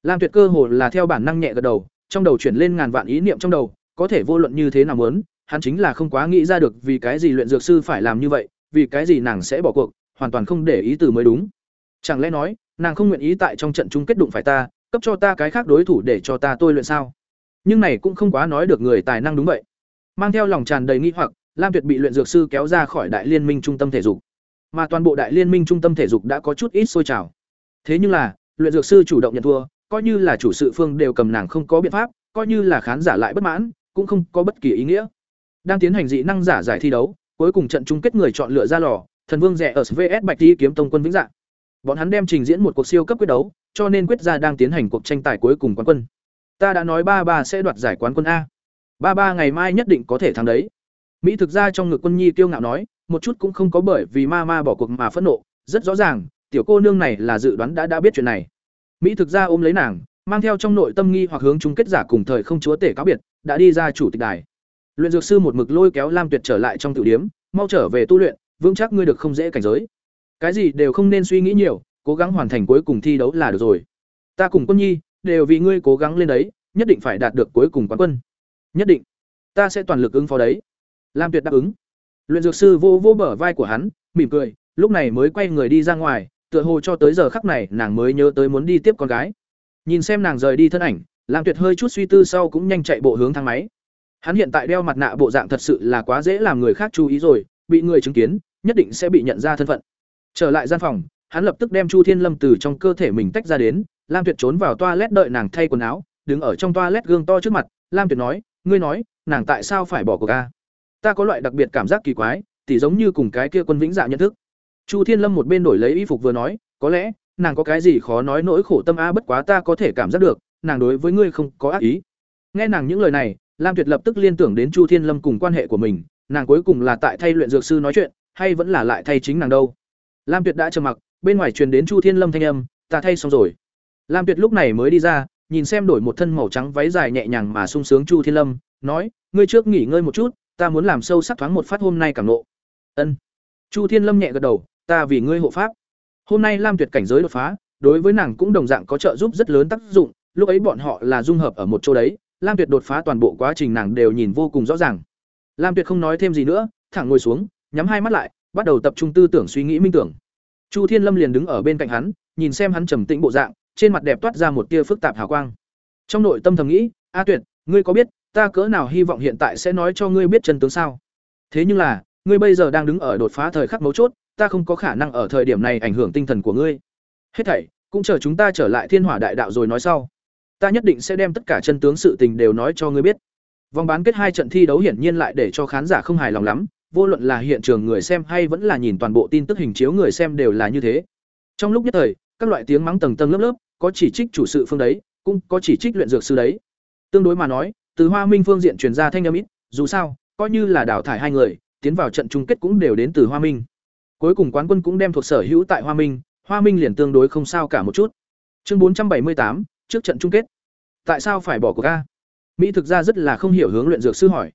Lam tuyệt cơ hồ là theo bản năng nhẹ gật đầu, trong đầu chuyển lên ngàn vạn ý niệm trong đầu, có thể vô luận như thế nào muốn, hắn chính là không quá nghĩ ra được vì cái gì luyện dược sư phải làm như vậy, vì cái gì nàng sẽ bỏ cuộc hoàn toàn không để ý từ mới đúng. Chẳng lẽ nói, nàng không nguyện ý tại trong trận chung kết đụng phải ta, cấp cho ta cái khác đối thủ để cho ta tôi luyện sao? Nhưng này cũng không quá nói được người tài năng đúng vậy. Mang theo lòng tràn đầy nghi hoặc, lam tuyệt bị luyện dược sư kéo ra khỏi đại liên minh trung tâm thể dục. Mà toàn bộ đại liên minh trung tâm thể dục đã có chút ít sôi trào. Thế nhưng là, luyện dược sư chủ động nhận thua, coi như là chủ sự phương đều cầm nàng không có biện pháp, coi như là khán giả lại bất mãn, cũng không có bất kỳ ý nghĩa. Đang tiến hành dị năng giả giải thi đấu, cuối cùng trận chung kết người chọn lựa ra lò thần vương rẻ ở vs bạch đi kiếm tông quân vĩnh dạng. Bọn hắn đem trình diễn một cuộc siêu cấp quyết đấu, cho nên quyết ra đang tiến hành cuộc tranh tài cuối cùng quán quân. Ta đã nói ba ba sẽ đoạt giải quán quân a. Ba ba ngày mai nhất định có thể thắng đấy. Mỹ thực ra trong ngực quân nhi kiêu ngạo nói, một chút cũng không có bởi vì ma ma bỏ cuộc mà phẫn nộ. Rất rõ ràng, tiểu cô nương này là dự đoán đã đã biết chuyện này. Mỹ thực ra ôm lấy nàng, mang theo trong nội tâm nghi hoặc hướng chung kết giả cùng thời không chúa tể cáo biệt, đã đi ra chủ tịch đài. Luyện dược sư một mực lôi kéo lam tuyệt trở lại trong tự điếm, mau trở về tu luyện vững chắc ngươi được không dễ cảnh giới. Cái gì đều không nên suy nghĩ nhiều, cố gắng hoàn thành cuối cùng thi đấu là được rồi. Ta cùng quân nhi, đều vì ngươi cố gắng lên đấy, nhất định phải đạt được cuối cùng quán quân. Nhất định. Ta sẽ toàn lực ứng phó đấy. Lam tuyệt đáp ứng. Luyện dược sư vô vô bở vai của hắn, mỉm cười, lúc này mới quay người đi ra ngoài, tựa hồ cho tới giờ khắc này nàng mới nhớ tới muốn đi tiếp con gái. Nhìn xem nàng rời đi thân ảnh, lam tuyệt hơi chút suy tư sau cũng nhanh chạy bộ hướng thang máy. Hắn hiện tại đeo mặt nạ bộ dạng thật sự là quá dễ làm người khác chú ý rồi, bị người chứng kiến nhất định sẽ bị nhận ra thân phận. Trở lại gian phòng, hắn lập tức đem chu thiên lâm từ trong cơ thể mình tách ra đến, lam tuyệt trốn vào toa lét đợi nàng thay quần áo, đứng ở trong toa lét gương to trước mặt, lam tuyệt nói, ngươi nói, nàng tại sao phải bỏ cuộc ca ta có loại đặc biệt cảm giác kỳ quái, tỉ giống như cùng cái kia quân vĩnh dạ nhận thức. Chu thiên lâm một bên đổi lấy y phục vừa nói, có lẽ, nàng có cái gì khó nói nỗi khổ tâm a, bất quá ta có thể cảm giác được, nàng đối với ngươi không có ác ý. Nghe nàng những lời này, lam tuyệt lập tức liên tưởng đến chu thiên lâm cùng quan hệ của mình, nàng cuối cùng là tại thay luyện dược sư nói chuyện hay vẫn là lại thay chính nàng đâu? Lam tuyệt đã trầm mặc, bên ngoài truyền đến chu thiên lâm thanh âm, ta thay xong rồi. Lam tuyệt lúc này mới đi ra, nhìn xem đổi một thân màu trắng váy dài nhẹ nhàng mà sung sướng chu thiên lâm, nói, ngươi trước nghỉ ngơi một chút, ta muốn làm sâu sắc thoáng một phát hôm nay cảm nộ. Ân. Chu thiên lâm nhẹ gật đầu, ta vì ngươi hộ pháp. Hôm nay lam tuyệt cảnh giới đột phá, đối với nàng cũng đồng dạng có trợ giúp rất lớn tác dụng, lúc ấy bọn họ là dung hợp ở một chỗ đấy, lam tuyệt đột phá toàn bộ quá trình nàng đều nhìn vô cùng rõ ràng. Lam tuyệt không nói thêm gì nữa, thẳng ngồi xuống nhắm hai mắt lại, bắt đầu tập trung tư tưởng suy nghĩ minh tưởng. Chu thiên lâm liền đứng ở bên cạnh hắn, nhìn xem hắn trầm tĩnh bộ dạng, trên mặt đẹp toát ra một tia phức tạp hào quang. Trong nội tâm thầm nghĩ, a tuyệt, ngươi có biết, ta cỡ nào hy vọng hiện tại sẽ nói cho ngươi biết chân tướng sao? Thế nhưng là, ngươi bây giờ đang đứng ở đột phá thời khắc mấu chốt, ta không có khả năng ở thời điểm này ảnh hưởng tinh thần của ngươi. Hết thảy, cũng chờ chúng ta trở lại thiên hỏa đại đạo rồi nói sau. Ta nhất định sẽ đem tất cả chân tướng sự tình đều nói cho ngươi biết. Vòng bán kết hai trận thi đấu hiển nhiên lại để cho khán giả không hài lòng lắm vô luận là hiện trường người xem hay vẫn là nhìn toàn bộ tin tức hình chiếu người xem đều là như thế. Trong lúc nhất thời, các loại tiếng mắng tầng tầng lớp lớp, có chỉ trích chủ sự phương đấy, cũng có chỉ trích luyện dược sư đấy. Tương đối mà nói, từ hoa minh phương diện truyền ra thanh âm ít, dù sao, coi như là đào thải hai người, tiến vào trận chung kết cũng đều đến từ hoa minh. Cuối cùng quán quân cũng đem thuộc sở hữu tại hoa minh hoa minh liền tương đối không sao cả một chút. Chương bốn trăm bảy mươi tám, trước trận chung kết. Tại sao phải bỏ cuộc a? mỹ thực ra rất là không hiểu hướng luyện dược sư hỏi.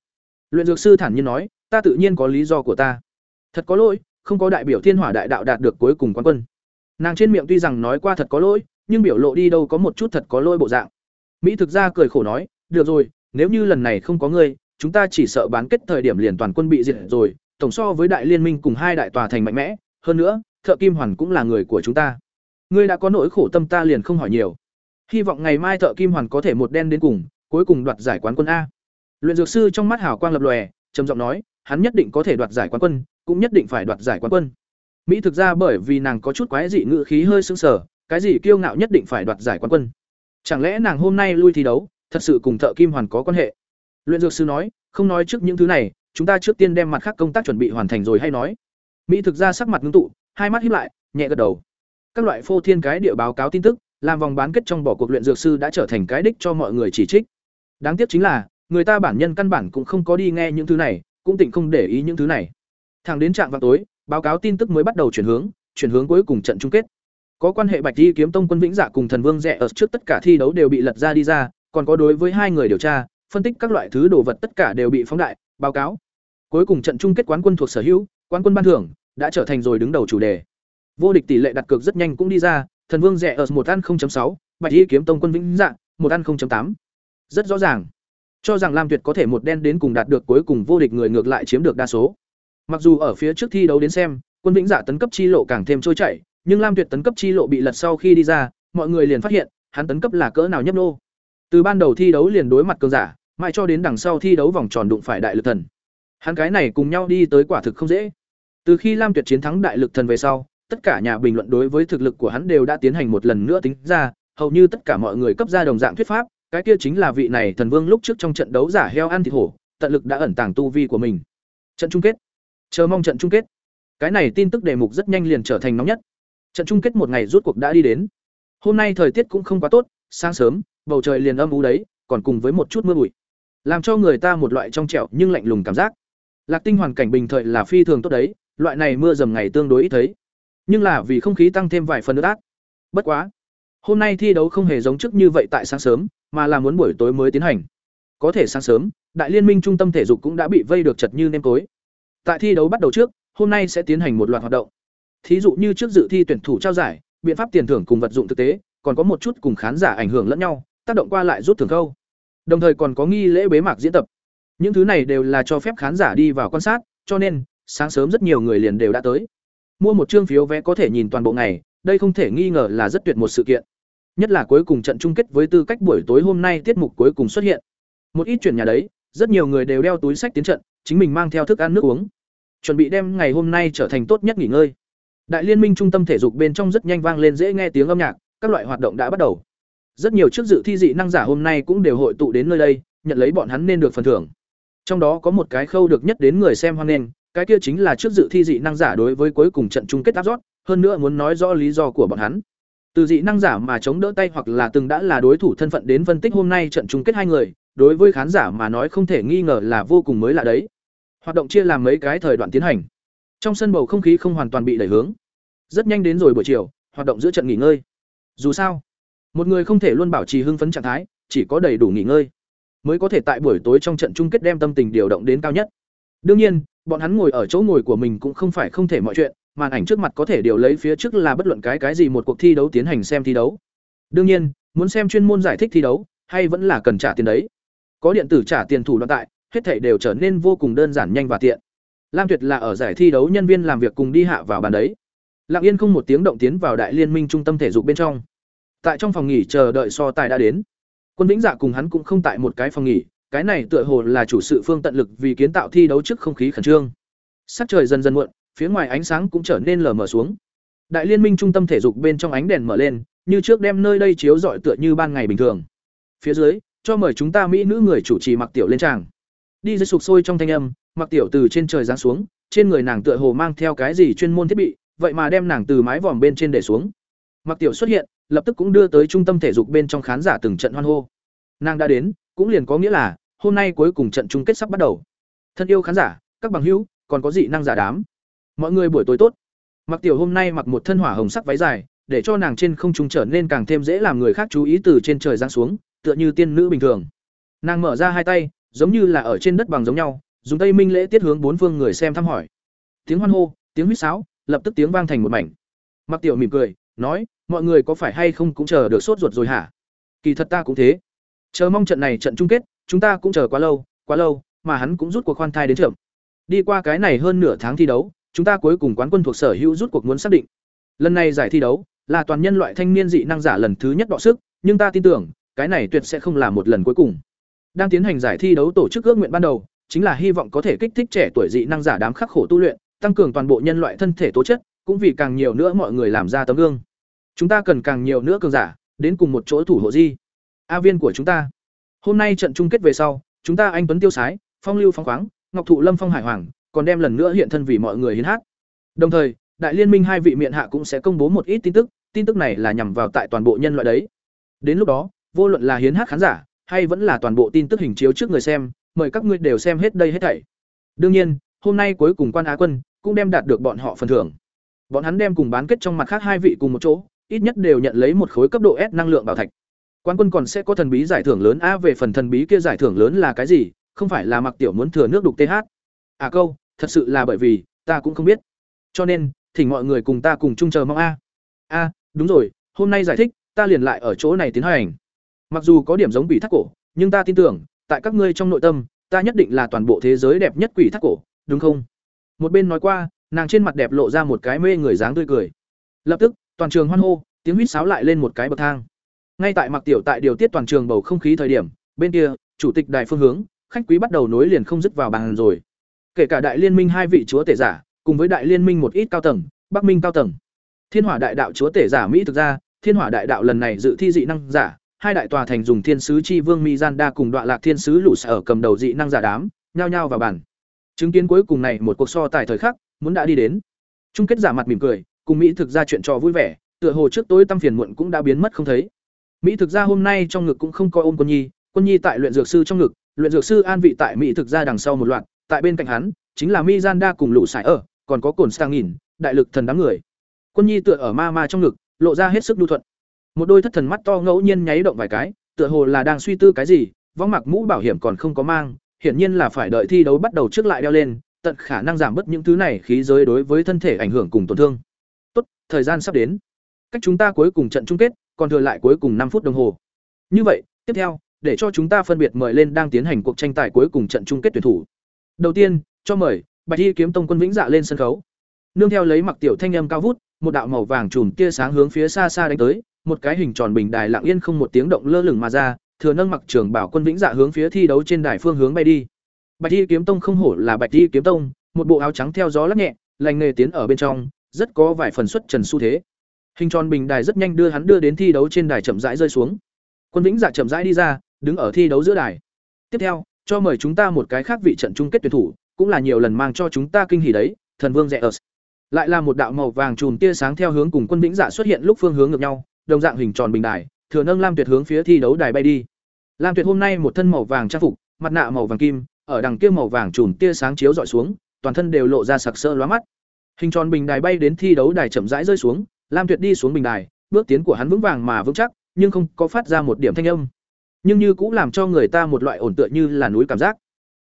Luyện dược sư thản nhiên nói ta tự nhiên có lý do của ta. Thật có lỗi, không có đại biểu thiên hỏa đại đạo đạt được cuối cùng quán quân. Nàng trên miệng tuy rằng nói qua thật có lỗi, nhưng biểu lộ đi đâu có một chút thật có lỗi bộ dạng. Mỹ thực ra cười khổ nói, được rồi, nếu như lần này không có ngươi, chúng ta chỉ sợ bán kết thời điểm liền toàn quân bị diệt rồi, tổng so với đại liên minh cùng hai đại tòa thành mạnh mẽ. Hơn nữa, thợ kim hoàn cũng là người của chúng ta. Ngươi đã có nỗi khổ tâm ta liền không hỏi nhiều. Hy vọng ngày mai thợ kim hoàn có thể một đen đến cùng, cuối cùng đoạt giải quán quân a. Luyện dược sư trong mắt hào quang lập lòe, trầm giọng nói hắn nhất định có thể đoạt giải quán quân, cũng nhất định phải đoạt giải quán quân. Mỹ thực ra bởi vì nàng có chút quái dị ngữ khí hơi sưng sờ, cái gì kiêu ngạo nhất định phải đoạt giải quán quân. Chẳng lẽ nàng hôm nay lui thi đấu, thật sự cùng thợ kim hoàn có quan hệ? Luyện dược sư nói, không nói trước những thứ này, chúng ta trước tiên đem mặt khác công tác chuẩn bị hoàn thành rồi hay nói. Mỹ thực ra sắc mặt ngưng tụ, hai mắt híp lại, nhẹ gật đầu. Các loại phô thiên cái địa báo cáo tin tức, làm vòng bán kết trong bỏ cuộc luyện dược sư đã trở thành cái đích cho mọi người chỉ trích. Đáng tiếc chính là, người ta bản nhân căn bản cũng không có đi nghe những thứ này cũng tỉnh không để ý những thứ này. Thẳng đến trạng vào tối báo cáo tin tức mới bắt đầu chuyển hướng chuyển hướng cuối cùng trận chung kết. Có quan hệ bạch di kiếm tông quân vĩnh giả cùng thần vương rẻ ở trước tất cả thi đấu đều bị lật ra đi ra còn có đối với hai người điều tra phân tích các loại thứ đồ vật tất cả đều bị phóng đại báo cáo. Cuối cùng trận chung kết quán quân thuộc sở hữu quán quân ban thưởng đã trở thành rồi đứng đầu chủ đề. Vô địch tỷ lệ đặt cược rất nhanh cũng đi ra thần vương rẻ ở một ăn 0.6, bạch y kiếm tông quân vĩnh dạng một ăn 0.8. rất rõ ràng cho rằng lam tuyệt có thể một đen đến cùng đạt được cuối cùng vô địch người ngược lại chiếm được đa số. Mặc dù ở phía trước thi đấu đến xem quân vĩnh giả tấn cấp chi lộ càng thêm trôi chảy nhưng lam tuyệt tấn cấp chi lộ bị lật sau khi đi ra mọi người liền phát hiện hắn tấn cấp là cỡ nào nhấp nô. Từ ban đầu thi đấu liền đối mặt cường giả mãi cho đến đằng sau thi đấu vòng tròn đụng phải đại lực thần. Hắn cái này cùng nhau đi tới quả thực không dễ. Từ khi lam tuyệt chiến thắng đại lực thần về sau tất cả nhà bình luận đối với thực lực của hắn đều đã tiến hành một lần nữa tính ra, hầu như tất cả mọi người cấp ra đồng dạng thuyết pháp, cái kia chính là vị này thần vương lúc trước trong trận đấu giả heo ăn thịt hổ, tận lực đã ẩn tàng tu vi của mình. Trận chung kết. Chờ mong trận chung kết. Cái này tin tức đề mục rất nhanh liền trở thành nóng nhất. Trận chung kết một ngày rút cuộc đã đi đến. Hôm nay thời tiết cũng không quá tốt, sáng sớm, bầu trời liền âm u đấy, còn cùng với một chút mưa bụi, làm cho người ta một loại trong trẻo nhưng lạnh lùng cảm giác. Lạc Tinh hoàn cảnh bình thời là phi thường tốt đấy, loại này mưa dầm ngày tương đối ít thấy nhưng là vì không khí tăng thêm vài phần nước át Bất quá, hôm nay thi đấu không hề giống trước như vậy tại sáng sớm, mà là muốn buổi tối mới tiến hành. Có thể sáng sớm, đại liên minh trung tâm thể dục cũng đã bị vây được chật như nêm tối. Tại thi đấu bắt đầu trước, hôm nay sẽ tiến hành một loạt hoạt động. Thí dụ như trước dự thi tuyển thủ trao giải, biện pháp tiền thưởng cùng vật dụng thực tế, còn có một chút cùng khán giả ảnh hưởng lẫn nhau, tác động qua lại rút thưởng câu. Đồng thời còn có nghi lễ bế mạc diễn tập. Những thứ này đều là cho phép khán giả đi vào quan sát, cho nên sáng sớm rất nhiều người liền đều đã tới. Mua một trương phiếu vé có thể nhìn toàn bộ ngày, đây không thể nghi ngờ là rất tuyệt một sự kiện. Nhất là cuối cùng trận chung kết với tư cách buổi tối hôm nay tiết mục cuối cùng xuất hiện. Một ít chuyển nhà đấy, rất nhiều người đều đeo túi sách tiến trận, chính mình mang theo thức ăn nước uống, chuẩn bị đem ngày hôm nay trở thành tốt nhất nghỉ ngơi. Đại liên minh trung tâm thể dục bên trong rất nhanh vang lên dễ nghe tiếng âm nhạc, các loại hoạt động đã bắt đầu. Rất nhiều trước dự thi dị năng giả hôm nay cũng đều hội tụ đến nơi đây, nhận lấy bọn hắn nên được phần thưởng. Trong đó có một cái khâu được nhất đến người xem hoan nghênh, cái kia chính là trước dự thi dị năng giả đối với cuối cùng trận chung kết áp rót, hơn nữa muốn nói rõ lý do của bọn hắn. Từ dị năng giả mà chống đỡ tay hoặc là từng đã là đối thủ thân phận đến phân tích hôm nay trận chung kết hai người, đối với khán giả mà nói không thể nghi ngờ là vô cùng mới lạ đấy. Hoạt động chia làm mấy cái thời đoạn tiến hành. Trong sân bầu không khí không hoàn toàn bị đẩy hướng. Rất nhanh đến rồi buổi chiều, hoạt động giữa trận nghỉ ngơi. Dù sao, một người không thể luôn bảo trì hưng phấn trạng thái, chỉ có đầy đủ nghỉ ngơi mới có thể tại buổi tối trong trận chung kết đem tâm tình điều động đến cao nhất. Đương nhiên, bọn hắn ngồi ở chỗ ngồi của mình cũng không phải không thể mọi chuyện, màn ảnh trước mặt có thể điều lấy phía trước là bất luận cái cái gì một cuộc thi đấu tiến hành xem thi đấu. Đương nhiên, muốn xem chuyên môn giải thích thi đấu, hay vẫn là cần trả tiền đấy. Có điện tử trả tiền thủ đoạn tại, hết thảy đều trở nên vô cùng đơn giản nhanh và tiện. Lam Tuyệt là ở giải thi đấu nhân viên làm việc cùng đi hạ vào bàn đấy. Lặng Yên không một tiếng động tiến vào đại liên minh trung tâm thể dục bên trong. Tại trong phòng nghỉ chờ đợi so tài đã đến. Quân Vĩnh Dạ cùng hắn cũng không tại một cái phòng nghỉ, cái này tựa hồ là chủ sự phương tận lực vì kiến tạo thi đấu trước không khí khẩn trương. Sắp trời dần dần muộn, phía ngoài ánh sáng cũng trở nên lờ mờ xuống. Đại liên minh trung tâm thể dục bên trong ánh đèn mở lên, như trước đem nơi đây chiếu rọi tựa như ban ngày bình thường. Phía dưới, cho mời chúng ta mỹ nữ người chủ trì Mặc Tiểu lên tràng. Đi dưới sục sôi trong thanh âm, Mặc Tiểu từ trên trời giáng xuống, trên người nàng tựa hồ mang theo cái gì chuyên môn thiết bị, vậy mà đem nàng từ mái vòm bên trên để xuống. Mặc Tiểu xuất hiện, lập tức cũng đưa tới trung tâm thể dục bên trong khán giả từng trận hoan hô. Nàng đã đến, cũng liền có nghĩa là hôm nay cuối cùng trận chung kết sắp bắt đầu. Thân yêu khán giả, các bằng hữu, còn có dị năng giả đám. Mọi người buổi tối tốt. Mặc Tiểu hôm nay mặc một thân hỏa hồng sắc váy dài, để cho nàng trên không trung trở nên càng thêm dễ làm người khác chú ý từ trên trời giáng xuống, tựa như tiên nữ bình thường. Nàng mở ra hai tay, giống như là ở trên đất bằng giống nhau, dùng tay minh lễ tiết hướng bốn phương người xem thăm hỏi. Tiếng hoan hô, tiếng huýt sáo, lập tức tiếng vang thành một mảnh. Mặc Tiểu mỉm cười, nói, mọi người có phải hay không cũng chờ được sốt ruột rồi hả? Kỳ thật ta cũng thế. Chờ mong trận này trận chung kết, chúng ta cũng chờ quá lâu, quá lâu, mà hắn cũng rút cuộc khoan thai đến trưởng. Đi qua cái này hơn nửa tháng thi đấu, chúng ta cuối cùng quán quân thuộc sở hữu rút cuộc muốn xác định. Lần này giải thi đấu là toàn nhân loại thanh niên dị năng giả lần thứ nhất đọ sức, nhưng ta tin tưởng, cái này tuyệt sẽ không là một lần cuối cùng. Đang tiến hành giải thi đấu tổ chức ước nguyện ban đầu, chính là hy vọng có thể kích thích trẻ tuổi dị năng giả đám khắc khổ tu luyện, tăng cường toàn bộ nhân loại thân thể tố chất, cũng vì càng nhiều nữa mọi người làm ra tấm gương. Chúng ta cần càng nhiều nữa cường giả, đến cùng một chỗ thủ hộ di. A viên của chúng ta. Hôm nay trận chung kết về sau, chúng ta anh tuấn tiêu sái, phong lưu phong khoáng, ngọc thụ lâm phong hải hoàng, còn đem lần nữa hiện thân vì mọi người hiến hát. Đồng thời, đại liên minh hai vị miện hạ cũng sẽ công bố một ít tin tức, tin tức này là nhằm vào tại toàn bộ nhân loại đấy. Đến lúc đó, vô luận là hiến hát khán giả, hay vẫn là toàn bộ tin tức hình chiếu trước người xem, mời các ngươi đều xem hết đây hết thảy. Đương nhiên, hôm nay cuối cùng quan á quân cũng đem đạt được bọn họ phần thưởng. Bọn hắn đem cùng bán kết trong mặt khác hai vị cùng một chỗ, ít nhất đều nhận lấy một khối cấp độ S năng lượng bảo thạch. Quan quân còn sẽ có thần bí giải thưởng lớn a về phần thần bí kia giải thưởng lớn là cái gì, không phải là Mặc Tiểu muốn thừa nước đục TH. À câu, thật sự là bởi vì ta cũng không biết. Cho nên, thỉnh mọi người cùng ta cùng chung chờ mong a. A, đúng rồi, hôm nay giải thích, ta liền lại ở chỗ này tiến hành. Mặc dù có điểm giống bị thác cổ, nhưng ta tin tưởng, tại các ngươi trong nội tâm, ta nhất định là toàn bộ thế giới đẹp nhất quỷ thác cổ, đúng không? Một bên nói qua, nàng trên mặt đẹp lộ ra một cái mê người dáng tươi cười. Lập tức, toàn trường hoan hô, tiếng huýt sáo lại lên một cái bậc thang. Ngay tại Mặc Tiểu tại điều tiết toàn trường bầu không khí thời điểm, bên kia, chủ tịch đài phương hướng, khách quý bắt đầu nối liền không dứt vào bàn rồi. Kể cả đại liên minh hai vị chúa tể giả, cùng với đại liên minh một ít cao tầng, Bắc Minh cao tầng. Thiên Hỏa đại đạo chúa tể giả Mỹ thực ra, Thiên Hỏa đại đạo lần này dự thi dị năng giả, hai đại tòa thành dùng thiên sứ chi vương mi gianda cùng đoạn lạc thiên sứ lũ sở cầm đầu dị năng giả đám, nhao nhao vào bàn. Chứng kiến cuối cùng này một cuộc so tài thời khắc, muốn đã đi đến. Chung kết giả mặt mỉm cười, cùng Mỹ thực ra chuyện trò vui vẻ, tựa hồ trước tối tâm phiền muộn cũng đã biến mất không thấy. Mỹ thực ra hôm nay trong ngực cũng không coi ôm quân nhi, quân nhi tại luyện dược sư trong ngực, luyện dược sư an vị tại Mỹ thực ra đằng sau một loạt, tại bên cạnh hắn chính là Mizanda cùng lũ sải ở, còn có cồn stang nghìn, đại lực thần đám người. Quân nhi tựa ở ma ma trong ngực, lộ ra hết sức nhu thuận. Một đôi thất thần mắt to ngẫu nhiên nháy động vài cái tựa hồ là đang suy tư cái gì võng mặc mũ bảo hiểm còn không có mang hiển nhiên là phải đợi thi đấu bắt đầu trước lại đeo lên tận khả năng giảm bớt những thứ này khí giới đối với thân thể ảnh hưởng cùng tổn thương. Tốt thời gian sắp đến. Cách chúng ta cuối cùng trận chung kết còn thừa lại cuối cùng năm phút đồng hồ. Như vậy tiếp theo để cho chúng ta phân biệt mời lên đang tiến hành cuộc tranh tài cuối cùng trận chung kết tuyển thủ đầu tiên cho mời bạch y kiếm tông quân vĩnh dạ lên sân khấu nương theo lấy mặc tiểu thanh âm cao vút một đạo màu vàng chùm tia sáng hướng phía xa xa đánh tới một cái hình tròn bình đài lặng yên không một tiếng động lơ lửng mà ra, thừa nâng mặc trường bảo quân vĩnh dạ hướng phía thi đấu trên đài phương hướng bay đi. Bạch Y kiếm tông không hổ là Bạch Y kiếm tông, một bộ áo trắng theo gió lắc nhẹ, lành nghề tiến ở bên trong, rất có vài phần xuất trần xu thế. Hình tròn bình đài rất nhanh đưa hắn đưa đến thi đấu trên đài chậm rãi rơi xuống. Quân vĩnh dạ chậm rãi đi ra, đứng ở thi đấu giữa đài. Tiếp theo, cho mời chúng ta một cái khác vị trận chung kết tuyển thủ, cũng là nhiều lần mang cho chúng ta kinh hỉ đấy, thần vương Zeus. Lại là một đạo màu vàng chùm tia sáng theo hướng cùng quân vĩnh dạ xuất hiện lúc phương hướng ngược nhau, đồng dạng hình tròn bình đài, thừa nâng Lam Tuyệt hướng phía thi đấu đài bay đi. Lam Tuyệt hôm nay một thân màu vàng trang phục, mặt nạ màu vàng kim, ở đằng kia màu vàng chùm tia sáng chiếu rọi xuống, toàn thân đều lộ ra sặc sỡ lóa mắt. Hình tròn bình đài bay đến thi đấu đài chậm rãi rơi xuống, Lam Tuyệt đi xuống bình đài, bước tiến của hắn vững vàng mà vững chắc, nhưng không có phát ra một điểm thanh âm. Nhưng như cũng làm cho người ta một loại ổn tựa như là núi cảm giác.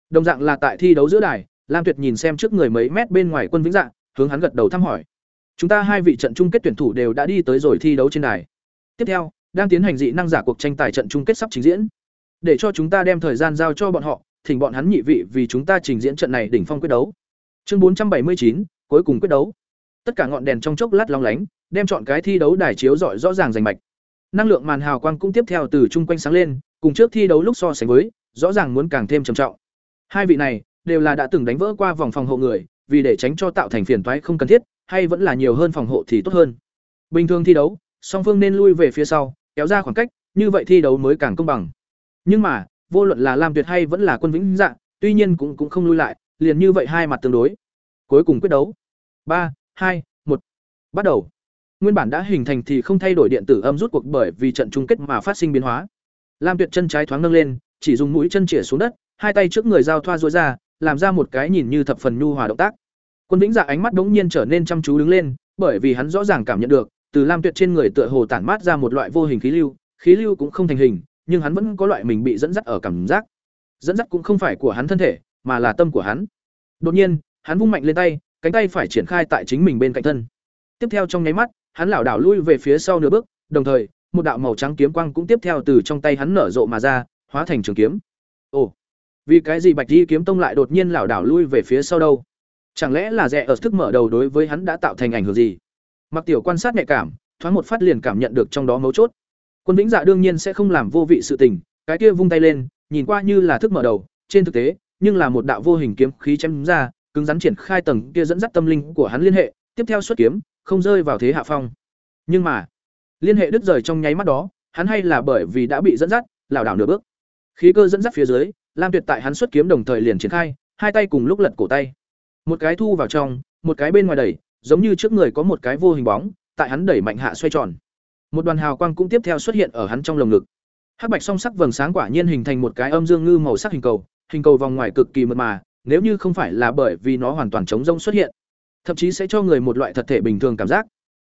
Đồng dạng là tại thi đấu giữa đài, Lam Tuyệt nhìn xem trước người mấy mét bên ngoài Quân Vĩnh dạng, hướng hắn gật đầu thăm hỏi. Chúng ta hai vị trận chung kết tuyển thủ đều đã đi tới rồi thi đấu trên đài. Tiếp theo, đang tiến hành dị năng giả cuộc tranh tài trận chung kết sắp trình diễn. Để cho chúng ta đem thời gian giao cho bọn họ, thỉnh bọn hắn nhị vị vì chúng ta trình diễn trận này đỉnh phong quyết đấu. Chương bốn trăm bảy mươi chín cuối cùng quyết đấu. Tất cả ngọn đèn trong chốc lát long lánh, đem chọn cái thi đấu đài chiếu rọi rõ ràng rành mạch. Năng lượng màn hào quang cũng tiếp theo từ chung quanh sáng lên, cùng trước thi đấu lúc so sánh với, rõ ràng muốn càng thêm trầm trọng. Hai vị này đều là đã từng đánh vỡ qua vòng phòng hộ người, vì để tránh cho tạo thành phiền toái không cần thiết, hay vẫn là nhiều hơn phòng hộ thì tốt hơn. Bình thường thi đấu, song phương nên lui về phía sau, kéo ra khoảng cách, như vậy thi đấu mới càng công bằng. Nhưng mà, vô luận là Lam Tuyệt hay vẫn là Quân Vĩnh Dạ, tuy nhiên cũng cũng không lui lại, liền như vậy hai mặt tương đối. Cuối cùng quyết đấu. ba hai một Bắt đầu. Nguyên bản đã hình thành thì không thay đổi điện tử âm rút cuộc bởi vì trận chung kết mà phát sinh biến hóa. Lam Tuyệt chân trái thoáng nâng lên, chỉ dùng mũi chân chĩa xuống đất, hai tay trước người giao thoa duỗi ra, làm ra một cái nhìn như thập phần nhu hòa động tác. Quân Vĩnh Dạ ánh mắt bỗng nhiên trở nên chăm chú đứng lên, bởi vì hắn rõ ràng cảm nhận được, từ Lam Tuyệt trên người tựa hồ tản mát ra một loại vô hình khí lưu, khí lưu cũng không thành hình, nhưng hắn vẫn có loại mình bị dẫn dắt ở cảm giác. Dẫn dắt cũng không phải của hắn thân thể, mà là tâm của hắn. Đột nhiên, hắn vung mạnh lên tay, cánh tay phải triển khai tại chính mình bên cạnh thân. Tiếp theo trong nháy mắt, hắn lảo đảo lui về phía sau nửa bước, đồng thời, một đạo màu trắng kiếm quang cũng tiếp theo từ trong tay hắn nở rộ mà ra, hóa thành trường kiếm. Ồ, vì cái gì Bạch Di kiếm tông lại đột nhiên lảo đảo lui về phía sau đâu? Chẳng lẽ là rẻ ở thức mở đầu đối với hắn đã tạo thành ảnh hưởng gì? Mặc Tiểu quan sát nhạy cảm, thoáng một phát liền cảm nhận được trong đó mấu chốt. Quân Vĩnh Dạ đương nhiên sẽ không làm vô vị sự tình, cái kia vung tay lên, nhìn qua như là thức mở đầu, trên thực tế, nhưng là một đạo vô hình kiếm khí chém ra, cứng rắn triển khai tầng kia dẫn dắt tâm linh của hắn liên hệ, tiếp theo xuất kiếm, không rơi vào thế hạ phong. Nhưng mà, liên hệ đứt rời trong nháy mắt đó, hắn hay là bởi vì đã bị dẫn dắt, lảo đảo nửa bước. Khí cơ dẫn dắt phía dưới, Lam Tuyệt tại hắn xuất kiếm đồng thời liền triển khai, hai tay cùng lúc lật cổ tay. Một cái thu vào trong, một cái bên ngoài đẩy, giống như trước người có một cái vô hình bóng, tại hắn đẩy mạnh hạ xoay tròn. Một đoàn hào quang cũng tiếp theo xuất hiện ở hắn trong lồng ngực. Hắc bạch song sắc vầng sáng quả nhiên hình thành một cái âm dương ngư màu sắc hình cầu, hình cầu vòng ngoài cực kỳ mượt mà, nếu như không phải là bởi vì nó hoàn toàn chống rông xuất hiện, thậm chí sẽ cho người một loại thật thể bình thường cảm giác.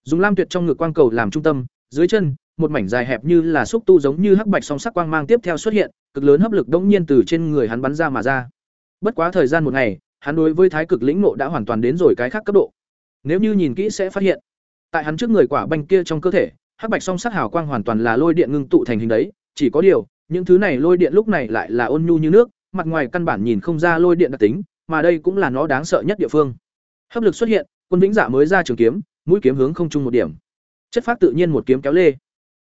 Dùng lam tuyệt trong ngực quang cầu làm trung tâm, dưới chân, một mảnh dài hẹp như là xúc tu giống như hắc bạch song sắc quang mang tiếp theo xuất hiện, cực lớn hấp lực đống nhiên từ trên người hắn bắn ra mà ra. Bất quá thời gian một ngày, hắn đối với thái cực lĩnh nộ đã hoàn toàn đến rồi cái khác cấp độ. Nếu như nhìn kỹ sẽ phát hiện, tại hắn trước người quả banh kia trong cơ thể, hắc bạch song sắc hào quang hoàn toàn là lôi điện ngưng tụ thành hình đấy, chỉ có điều, những thứ này lôi điện lúc này lại là ôn nhu như nước, mặt ngoài căn bản nhìn không ra lôi điện đặc tính, mà đây cũng là nó đáng sợ nhất địa phương. Hấp lực xuất hiện, quân vĩnh dạ mới ra trường kiếm, mũi kiếm hướng không chung một điểm. Chất phát tự nhiên một kiếm kéo lê.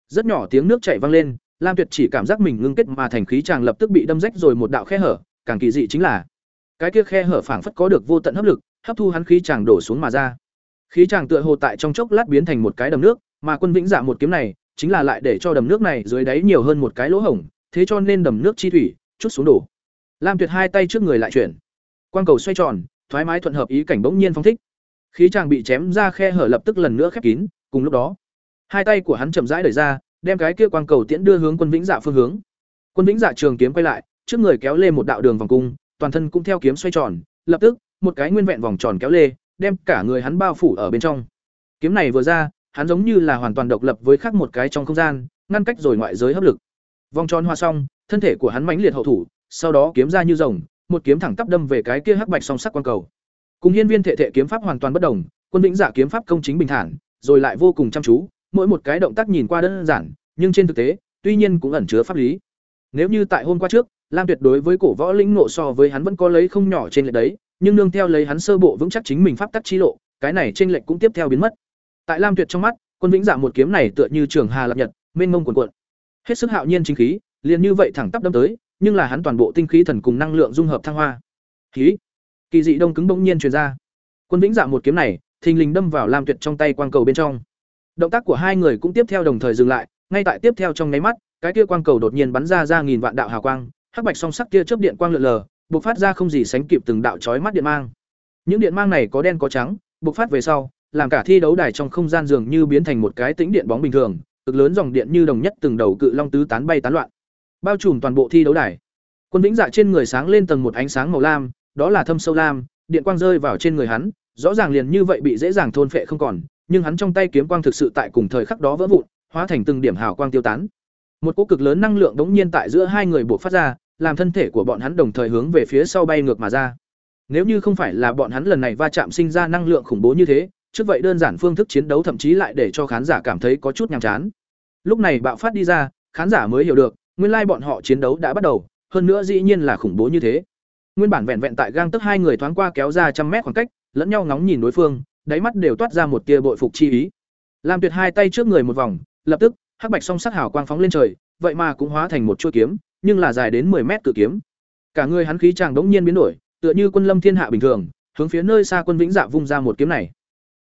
Rất nhỏ tiếng nước chảy vang lên, Lam Tuyệt chỉ cảm giác mình ngưng kết mà thành khí chàng lập tức bị đâm rách rồi một đạo khe hở, càng kỳ dị chính là cái kia khe hở phảng phất có được vô tận hấp lực, hấp thu hắn khí chàng đổ xuống mà ra. Khí chàng tựa hồ tại trong chốc lát biến thành một cái đầm nước, mà quân vĩnh dạ một kiếm này, chính là lại để cho đầm nước này dưới đáy nhiều hơn một cái lỗ hổng, thế cho nên đầm nước chi thủy chút xuống đổ. Lam Tuyệt hai tay trước người lại chuyển, quang cầu xoay tròn, thoải mái thuận hợp ý cảnh bỗng nhiên phong thích. Khí chàng bị chém ra khe hở lập tức lần nữa khép kín, cùng lúc đó, hai tay của hắn chậm rãi đẩy ra, đem cái kia quang cầu tiễn đưa hướng quân vĩnh dạ phương hướng. Quân vĩnh dạ trường kiếm quay lại, trước người kéo lê một đạo đường vòng cung, toàn thân cũng theo kiếm xoay tròn, lập tức, một cái nguyên vẹn vòng tròn kéo lê, đem cả người hắn bao phủ ở bên trong. Kiếm này vừa ra, hắn giống như là hoàn toàn độc lập với khác một cái trong không gian, ngăn cách rồi ngoại giới hấp lực. Vòng tròn hoa xong, thân thể của hắn mãnh liệt hậu thủ, sau đó kiếm ra như rồng, một kiếm thẳng tắp đâm về cái kia hắc bạch song sắc quang cầu. Cùng hiên viên thể thể kiếm pháp hoàn toàn bất đồng, quân vĩnh giả kiếm pháp công chính bình thản, rồi lại vô cùng chăm chú, mỗi một cái động tác nhìn qua đơn giản, nhưng trên thực tế, tuy nhiên cũng ẩn chứa pháp lý. Nếu như tại hôm qua trước, Lam Tuyệt đối với cổ võ lĩnh ngộ so với hắn vẫn có lấy không nhỏ trên lệch đấy, nhưng nương theo lấy hắn sơ bộ vững chắc chính mình pháp tắc chi lộ, cái này trên lệch cũng tiếp theo biến mất. Tại Lam Tuyệt trong mắt, quân vĩnh giả một kiếm này tựa như trường hà lập nhật, mênh mông cuồn cuộn. Hết sức hạo nhiên chính khí, liền như vậy thẳng tắp đâm tới, nhưng là hắn toàn bộ tinh khí thần cùng năng lượng dung hợp thăng hoa. Khí, kỳ dị đông cứng bỗng nhiên truyền ra. Quân vĩnh dạ một kiếm này, thình lình đâm vào Lam Tuyệt trong tay quang cầu bên trong. Động tác của hai người cũng tiếp theo đồng thời dừng lại, ngay tại tiếp theo trong nháy mắt, cái kia quang cầu đột nhiên bắn ra ra nghìn vạn đạo hào quang, hắc bạch song sắc kia chớp điện quang lượn lờ, bộc phát ra không gì sánh kịp từng đạo chói mắt điện mang. Những điện mang này có đen có trắng, bộc phát về sau, làm cả thi đấu đài trong không gian dường như biến thành một cái tĩnh điện bóng bình thường, cực lớn dòng điện như đồng nhất từng đầu cự long tứ tán bay tán loạn, bao trùm toàn bộ thi đấu đài. Quân Vĩnh Dạ trên người sáng lên tầng một ánh sáng màu lam, đó là thâm sâu lam, điện quang rơi vào trên người hắn, rõ ràng liền như vậy bị dễ dàng thôn phệ không còn, nhưng hắn trong tay kiếm quang thực sự tại cùng thời khắc đó vỡ vụn, hóa thành từng điểm hào quang tiêu tán. Một cỗ cực lớn năng lượng đống nhiên tại giữa hai người buộc phát ra, làm thân thể của bọn hắn đồng thời hướng về phía sau bay ngược mà ra. Nếu như không phải là bọn hắn lần này va chạm sinh ra năng lượng khủng bố như thế, trước vậy đơn giản phương thức chiến đấu thậm chí lại để cho khán giả cảm thấy có chút nhàm chán. Lúc này bạo phát đi ra, khán giả mới hiểu được, nguyên lai bọn họ chiến đấu đã bắt đầu, hơn nữa dĩ nhiên là khủng bố như thế. Nguyên bản vẹn vẹn tại gang tức hai người thoáng qua kéo ra trăm mét khoảng cách, lẫn nhau ngóng nhìn đối phương, đáy mắt đều toát ra một tia bội phục chi ý. làm Tuyệt hai tay trước người một vòng, lập tức, hắc bạch song sắc hào quang phóng lên trời, vậy mà cũng hóa thành một chuôi kiếm, nhưng là dài đến 10 mét cự kiếm. Cả người hắn khí chàng đống nhiên biến đổi, tựa như quân lâm thiên hạ bình thường, hướng phía nơi xa quân vĩnh dạ vung ra một kiếm này.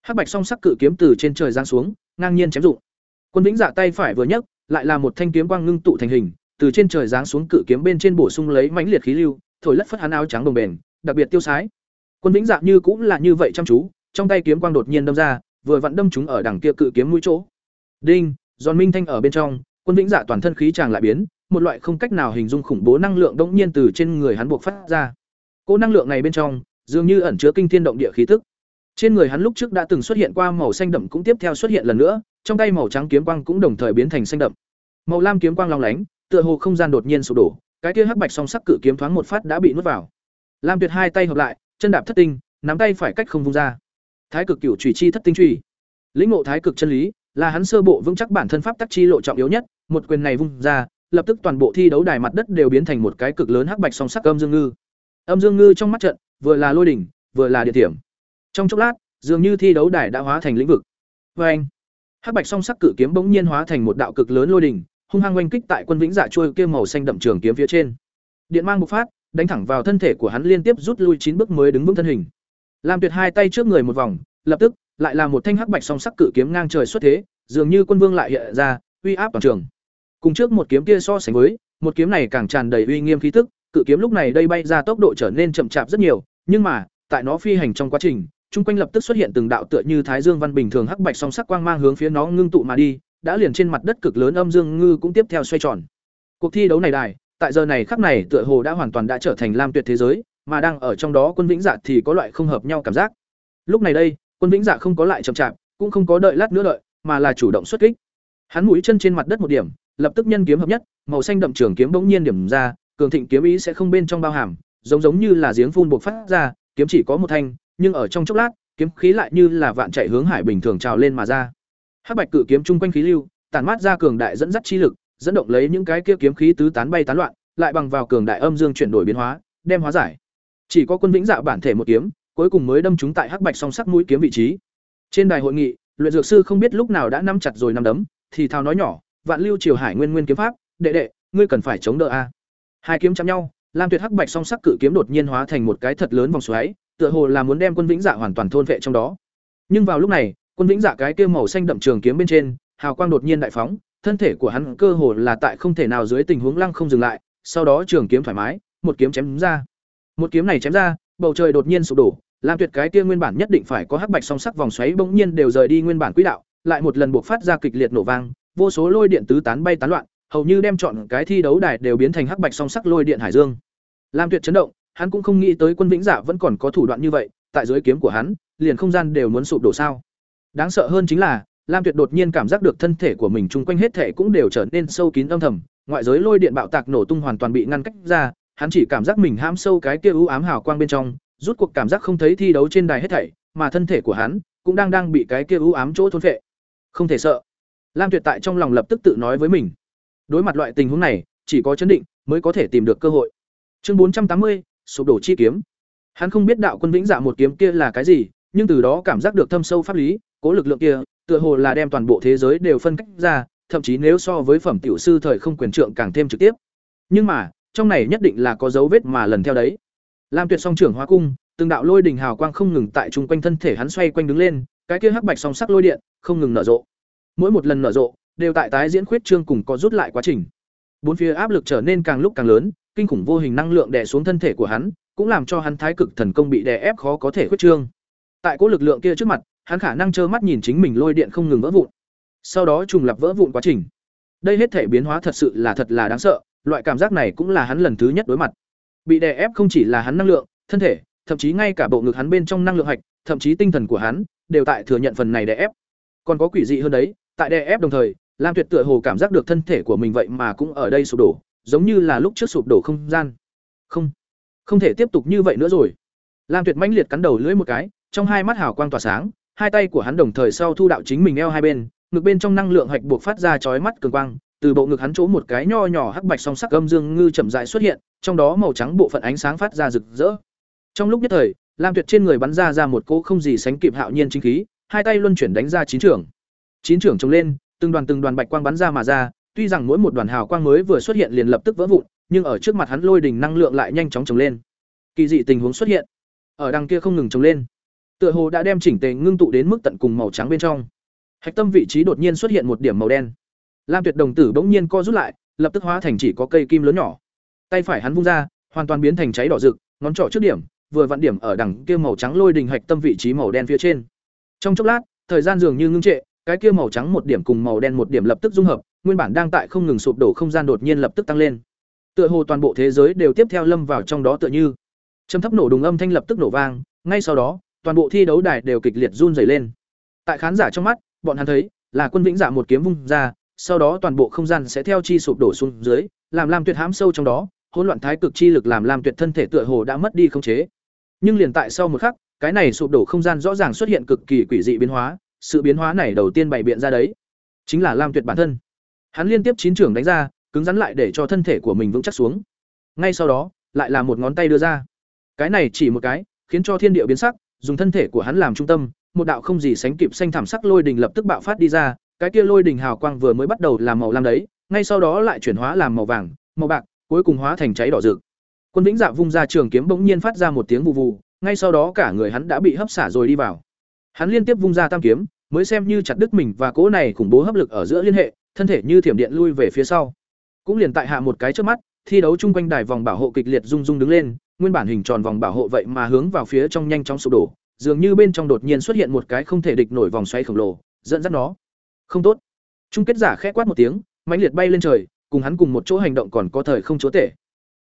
Hắc bạch song sắc cự kiếm từ trên trời giáng xuống, ngang nhiên chém dụng. Quân vĩnh dạ tay phải vừa nhấc, lại là một thanh kiếm quang ngưng tụ thành hình, từ trên trời giáng xuống cự kiếm bên trên bổ sung lấy mãnh liệt khí lưu, thổi lất phất hắn áo trắng đồng bền, đặc biệt tiêu sái. Quân vĩnh dạ như cũng là như vậy chăm chú, trong tay kiếm quang đột nhiên đâm ra, vừa vặn đâm chúng ở đằng kia cự kiếm mũi chỗ. Đinh, giòn minh thanh ở bên trong, quân vĩnh dạ toàn thân khí tràng lại biến, một loại không cách nào hình dung khủng bố năng lượng đột nhiên từ trên người hắn buộc phát ra. Cố năng lượng này bên trong, dường như ẩn chứa kinh thiên động địa khí tức. Trên người hắn lúc trước đã từng xuất hiện qua màu xanh đậm cũng tiếp theo xuất hiện lần nữa, trong tay màu trắng kiếm quang cũng đồng thời biến thành xanh đậm. Màu lam kiếm quang long lánh, tựa hồ không gian đột nhiên sụp đổ, cái kia hắc bạch song sắc cự kiếm thoáng một phát đã bị nuốt vào. Lam Tuyệt hai tay hợp lại, chân đạp thất tinh, nắm tay phải cách không vung ra. Thái cực cửu chủy chi thất tinh chủy. Lĩnh ngộ thái cực chân lý, là hắn sơ bộ vững chắc bản thân pháp tắc chi lộ trọng yếu nhất, một quyền này vung ra, lập tức toàn bộ thi đấu đài mặt đất đều biến thành một cái cực lớn hắc bạch song sắc âm dương ngư. Âm dương ngư trong mắt trận, vừa là lôi đỉnh, vừa là địa điểm. Trong chốc lát, dường như thi đấu đài đã hóa thành lĩnh vực. Và anh, Hắc bạch song sắc cự kiếm bỗng nhiên hóa thành một đạo cực lớn lôi đỉnh, hung hăng oanh kích tại quân vĩnh dạ trôi kia màu xanh đậm trường kiếm phía trên. Điện mang bộc phát, đánh thẳng vào thân thể của hắn liên tiếp rút lui chín bước mới đứng vững thân hình. Lam Tuyệt hai tay trước người một vòng, lập tức lại là một thanh hắc bạch song sắc cự kiếm ngang trời xuất thế, dường như quân vương lại hiện ra, uy áp toàn trường. Cùng trước một kiếm kia so sánh với, một kiếm này càng tràn đầy uy nghiêm khí tức, cự kiếm lúc này đây bay ra tốc độ trở nên chậm chạp rất nhiều, nhưng mà, tại nó phi hành trong quá trình, trung quanh lập tức xuất hiện từng đạo tựa như thái dương văn bình thường hắc bạch song sắc quang mang hướng phía nó ngưng tụ mà đi, đã liền trên mặt đất cực lớn âm dương ngư cũng tiếp theo xoay tròn. Cuộc thi đấu này đài, tại giờ này khắc này tựa hồ đã hoàn toàn đã trở thành lam tuyệt thế giới, mà đang ở trong đó quân vĩnh dạ thì có loại không hợp nhau cảm giác. Lúc này đây, quân vĩnh dạ không có lại chậm chạp, cũng không có đợi lát nữa đợi, mà là chủ động xuất kích. Hắn mũi chân trên mặt đất một điểm, lập tức nhân kiếm hợp nhất, màu xanh đậm trường kiếm bỗng nhiên điểm ra, cường thịnh kiếm ý sẽ không bên trong bao hàm, giống giống như là giếng phun bộc phát ra, kiếm chỉ có một thanh, nhưng ở trong chốc lát, kiếm khí lại như là vạn chạy hướng hải bình thường trào lên mà ra. Hắc bạch cự kiếm trung quanh khí lưu, tản mát ra cường đại dẫn dắt chi lực, dẫn động lấy những cái kia kiếm khí tứ tán bay tán loạn, lại bằng vào cường đại âm dương chuyển đổi biến hóa, đem hóa giải. Chỉ có quân vĩnh dạ bản thể một kiếm, cuối cùng mới đâm trúng tại hắc bạch song sắc mũi kiếm vị trí. Trên đài hội nghị, luyện dược sư không biết lúc nào đã nắm chặt rồi nắm đấm, thì thào nói nhỏ, "Vạn Lưu Triều Hải Nguyên Nguyên kiếm pháp, đệ đệ, ngươi cần phải chống đỡ a." Hai kiếm chạm nhau, Lam Tuyệt hắc bạch song sắc cự kiếm đột nhiên hóa thành một cái thật lớn vòng xoáy, tựa hồ là muốn đem quân vĩnh dạ hoàn toàn thôn vệ trong đó. Nhưng vào lúc này, quân vĩnh dạ cái kia màu xanh đậm trường kiếm bên trên, hào quang đột nhiên đại phóng, thân thể của hắn cơ hồ là tại không thể nào dưới tình huống lăng không dừng lại, sau đó trường kiếm thoải mái, một kiếm chém ra. Một kiếm này chém ra, bầu trời đột nhiên sụp đổ, Lam Tuyệt cái kia nguyên bản nhất định phải có hắc bạch song sắc vòng xoáy bỗng nhiên đều rời đi nguyên bản quỹ đạo, lại một lần buộc phát ra kịch liệt nổ vang, vô số lôi điện tứ tán bay tán loạn, hầu như đem chọn cái thi đấu đài đều biến thành hắc bạch song sắc lôi điện hải dương. Lam Tuyệt chấn động, hắn cũng không nghĩ tới quân vĩnh dạ vẫn còn có thủ đoạn như vậy, tại dưới kiếm của hắn, liền không gian đều muốn sụp đổ sao? Đáng sợ hơn chính là, Lam Tuyệt đột nhiên cảm giác được thân thể của mình chung quanh hết thể cũng đều trở nên sâu kín âm thầm, ngoại giới lôi điện bạo tạc nổ tung hoàn toàn bị ngăn cách ra, hắn chỉ cảm giác mình hãm sâu cái kia u ám hào quang bên trong, rút cuộc cảm giác không thấy thi đấu trên đài hết thảy, mà thân thể của hắn cũng đang đang bị cái kia u ám chỗ thôn phệ. Không thể sợ. Lam Tuyệt tại trong lòng lập tức tự nói với mình. Đối mặt loại tình huống này, chỉ có chấn định mới có thể tìm được cơ hội. Chương bốn trăm tám mươi, sụp đổ chi kiếm. Hắn không biết đạo quân vĩnh dạ một kiếm kia là cái gì, nhưng từ đó cảm giác được thâm sâu pháp lý, cố lực lượng kia, tựa hồ là đem toàn bộ thế giới đều phân cách ra, thậm chí nếu so với phẩm tiểu sư thời không quyền trượng càng thêm trực tiếp. Nhưng mà, trong này nhất định là có dấu vết mà lần theo đấy. Lam Tuyệt song trưởng hóa cung, từng đạo lôi đình hào quang không ngừng tại trung quanh thân thể hắn xoay quanh đứng lên, cái kia hắc bạch song sắc lôi điện, không ngừng nở rộ. Mỗi một lần nở rộ, đều tại tái diễn khuyết trương cùng có rút lại quá trình. Bốn phía áp lực trở nên càng lúc càng lớn, kinh khủng vô hình năng lượng đè xuống thân thể của hắn, cũng làm cho hắn thái cực thần công bị đè ép khó có thể khuyết trương. Tại cỗ lực lượng kia trước mặt, hắn khả năng trơ mắt nhìn chính mình lôi điện không ngừng vỡ vụn. Sau đó trùng lập vỡ vụn quá trình. Đây hết thể biến hóa thật sự là thật là đáng sợ, loại cảm giác này cũng là hắn lần thứ nhất đối mặt. Bị đè ép không chỉ là hắn năng lượng, thân thể, thậm chí ngay cả bộ ngực hắn bên trong năng lượng hạch, thậm chí tinh thần của hắn đều tại thừa nhận phần này đè ép. Còn có quỷ dị hơn đấy, tại đè ép đồng thời, Lam Tuyệt tựa hồ cảm giác được thân thể của mình vậy mà cũng ở đây sụp đổ, giống như là lúc trước sụp đổ không gian. Không, không thể tiếp tục như vậy nữa rồi. Lam Tuyệt mãnh liệt cắn đầu lưỡi một cái, trong hai mắt hào quang tỏa sáng, hai tay của hắn đồng thời sau thu đạo chính mình eo hai bên, ngực bên trong năng lượng hạch buộc phát ra chói mắt cường quang, từ bộ ngực hắn chỗ một cái nho nhỏ hắc bạch song sắc âm dương ngư chậm rãi xuất hiện, trong đó màu trắng bộ phận ánh sáng phát ra rực rỡ. Trong lúc nhất thời, Lam Tuyệt trên người bắn ra ra một cỗ không gì sánh kịp hạo nhiên chính khí, hai tay luân chuyển đánh ra chín trưởng. Chín trưởng trồng lên, từng đoàn từng đoàn bạch quang bắn ra mà ra, tuy rằng mỗi một đoàn hào quang mới vừa xuất hiện liền lập tức vỡ vụn, nhưng ở trước mặt hắn lôi đỉnh năng lượng lại nhanh chóng trồng lên. Kỳ dị tình huống xuất hiện. Ở đằng kia không ngừng trồng lên. Tựa hồ đã đem chỉnh tề ngưng tụ đến mức tận cùng màu trắng bên trong. Hạch tâm vị trí đột nhiên xuất hiện một điểm màu đen. Lam Tuyệt đồng tử bỗng nhiên co rút lại, lập tức hóa thành chỉ có cây kim lớn nhỏ. Tay phải hắn vung ra, hoàn toàn biến thành cháy đỏ rực, ngón trỏ trước điểm, vừa vặn điểm ở đằng kia màu trắng lôi đình hạch tâm vị trí màu đen phía trên. Trong chốc lát, thời gian dường như ngưng trệ, cái kia màu trắng một điểm cùng màu đen một điểm lập tức dung hợp, nguyên bản đang tại không ngừng sụp đổ không gian đột nhiên lập tức tăng lên. Tựa hồ toàn bộ thế giới đều tiếp theo lâm vào trong đó tựa như. châm thấp nổ đùng âm thanh lập tức nổ vang, ngay sau đó, toàn bộ thi đấu đài đều kịch liệt run rẩy lên. Tại khán giả trong mắt, bọn hắn thấy là quân vĩnh dạ một kiếm vung ra, sau đó toàn bộ không gian sẽ theo chi sụp đổ xuống dưới, làm Lam Tuyệt hãm sâu trong đó, hỗn loạn thái cực chi lực làm Lam Tuyệt thân thể tựa hồ đã mất đi khống chế. Nhưng liền tại sau một khắc, cái này sụp đổ không gian rõ ràng xuất hiện cực kỳ quỷ dị biến hóa, sự biến hóa này đầu tiên bày biện ra đấy, chính là Lam Tuyệt bản thân. Hắn liên tiếp chín trưởng đánh ra, cứng rắn lại để cho thân thể của mình vững chắc xuống. Ngay sau đó, lại là một ngón tay đưa ra. Cái này chỉ một cái, khiến cho thiên địa biến sắc, dùng thân thể của hắn làm trung tâm, một đạo không gì sánh kịp xanh thảm sắc lôi đình lập tức bạo phát đi ra, cái kia lôi đình hào quang vừa mới bắt đầu làm màu lam đấy ngay sau đó lại chuyển hóa làm màu vàng màu bạc cuối cùng hóa thành cháy đỏ rực. Quân vĩnh dạ vung ra trường kiếm bỗng nhiên phát ra một tiếng vụ vụ ngay sau đó cả người hắn đã bị hấp xả rồi đi vào. Hắn liên tiếp vung ra tam kiếm mới xem như chặt đứt mình và cỗ này khủng bố hấp lực ở giữa liên hệ thân thể như thiểm điện lui về phía sau. Cũng liền tại hạ một cái trước mắt thi đấu chung quanh đài vòng bảo hộ kịch liệt rung rung đứng lên, nguyên bản hình tròn vòng bảo hộ vậy mà hướng vào phía trong nhanh chóng sụp đổ, dường như bên trong đột nhiên xuất hiện một cái không thể địch nổi vòng xoáy khổng lồ, dẫn dắt nó. Không tốt. Chung kết giả khẽ quát một tiếng, mãnh liệt bay lên trời, cùng hắn cùng một chỗ hành động còn có thời không chúa tể.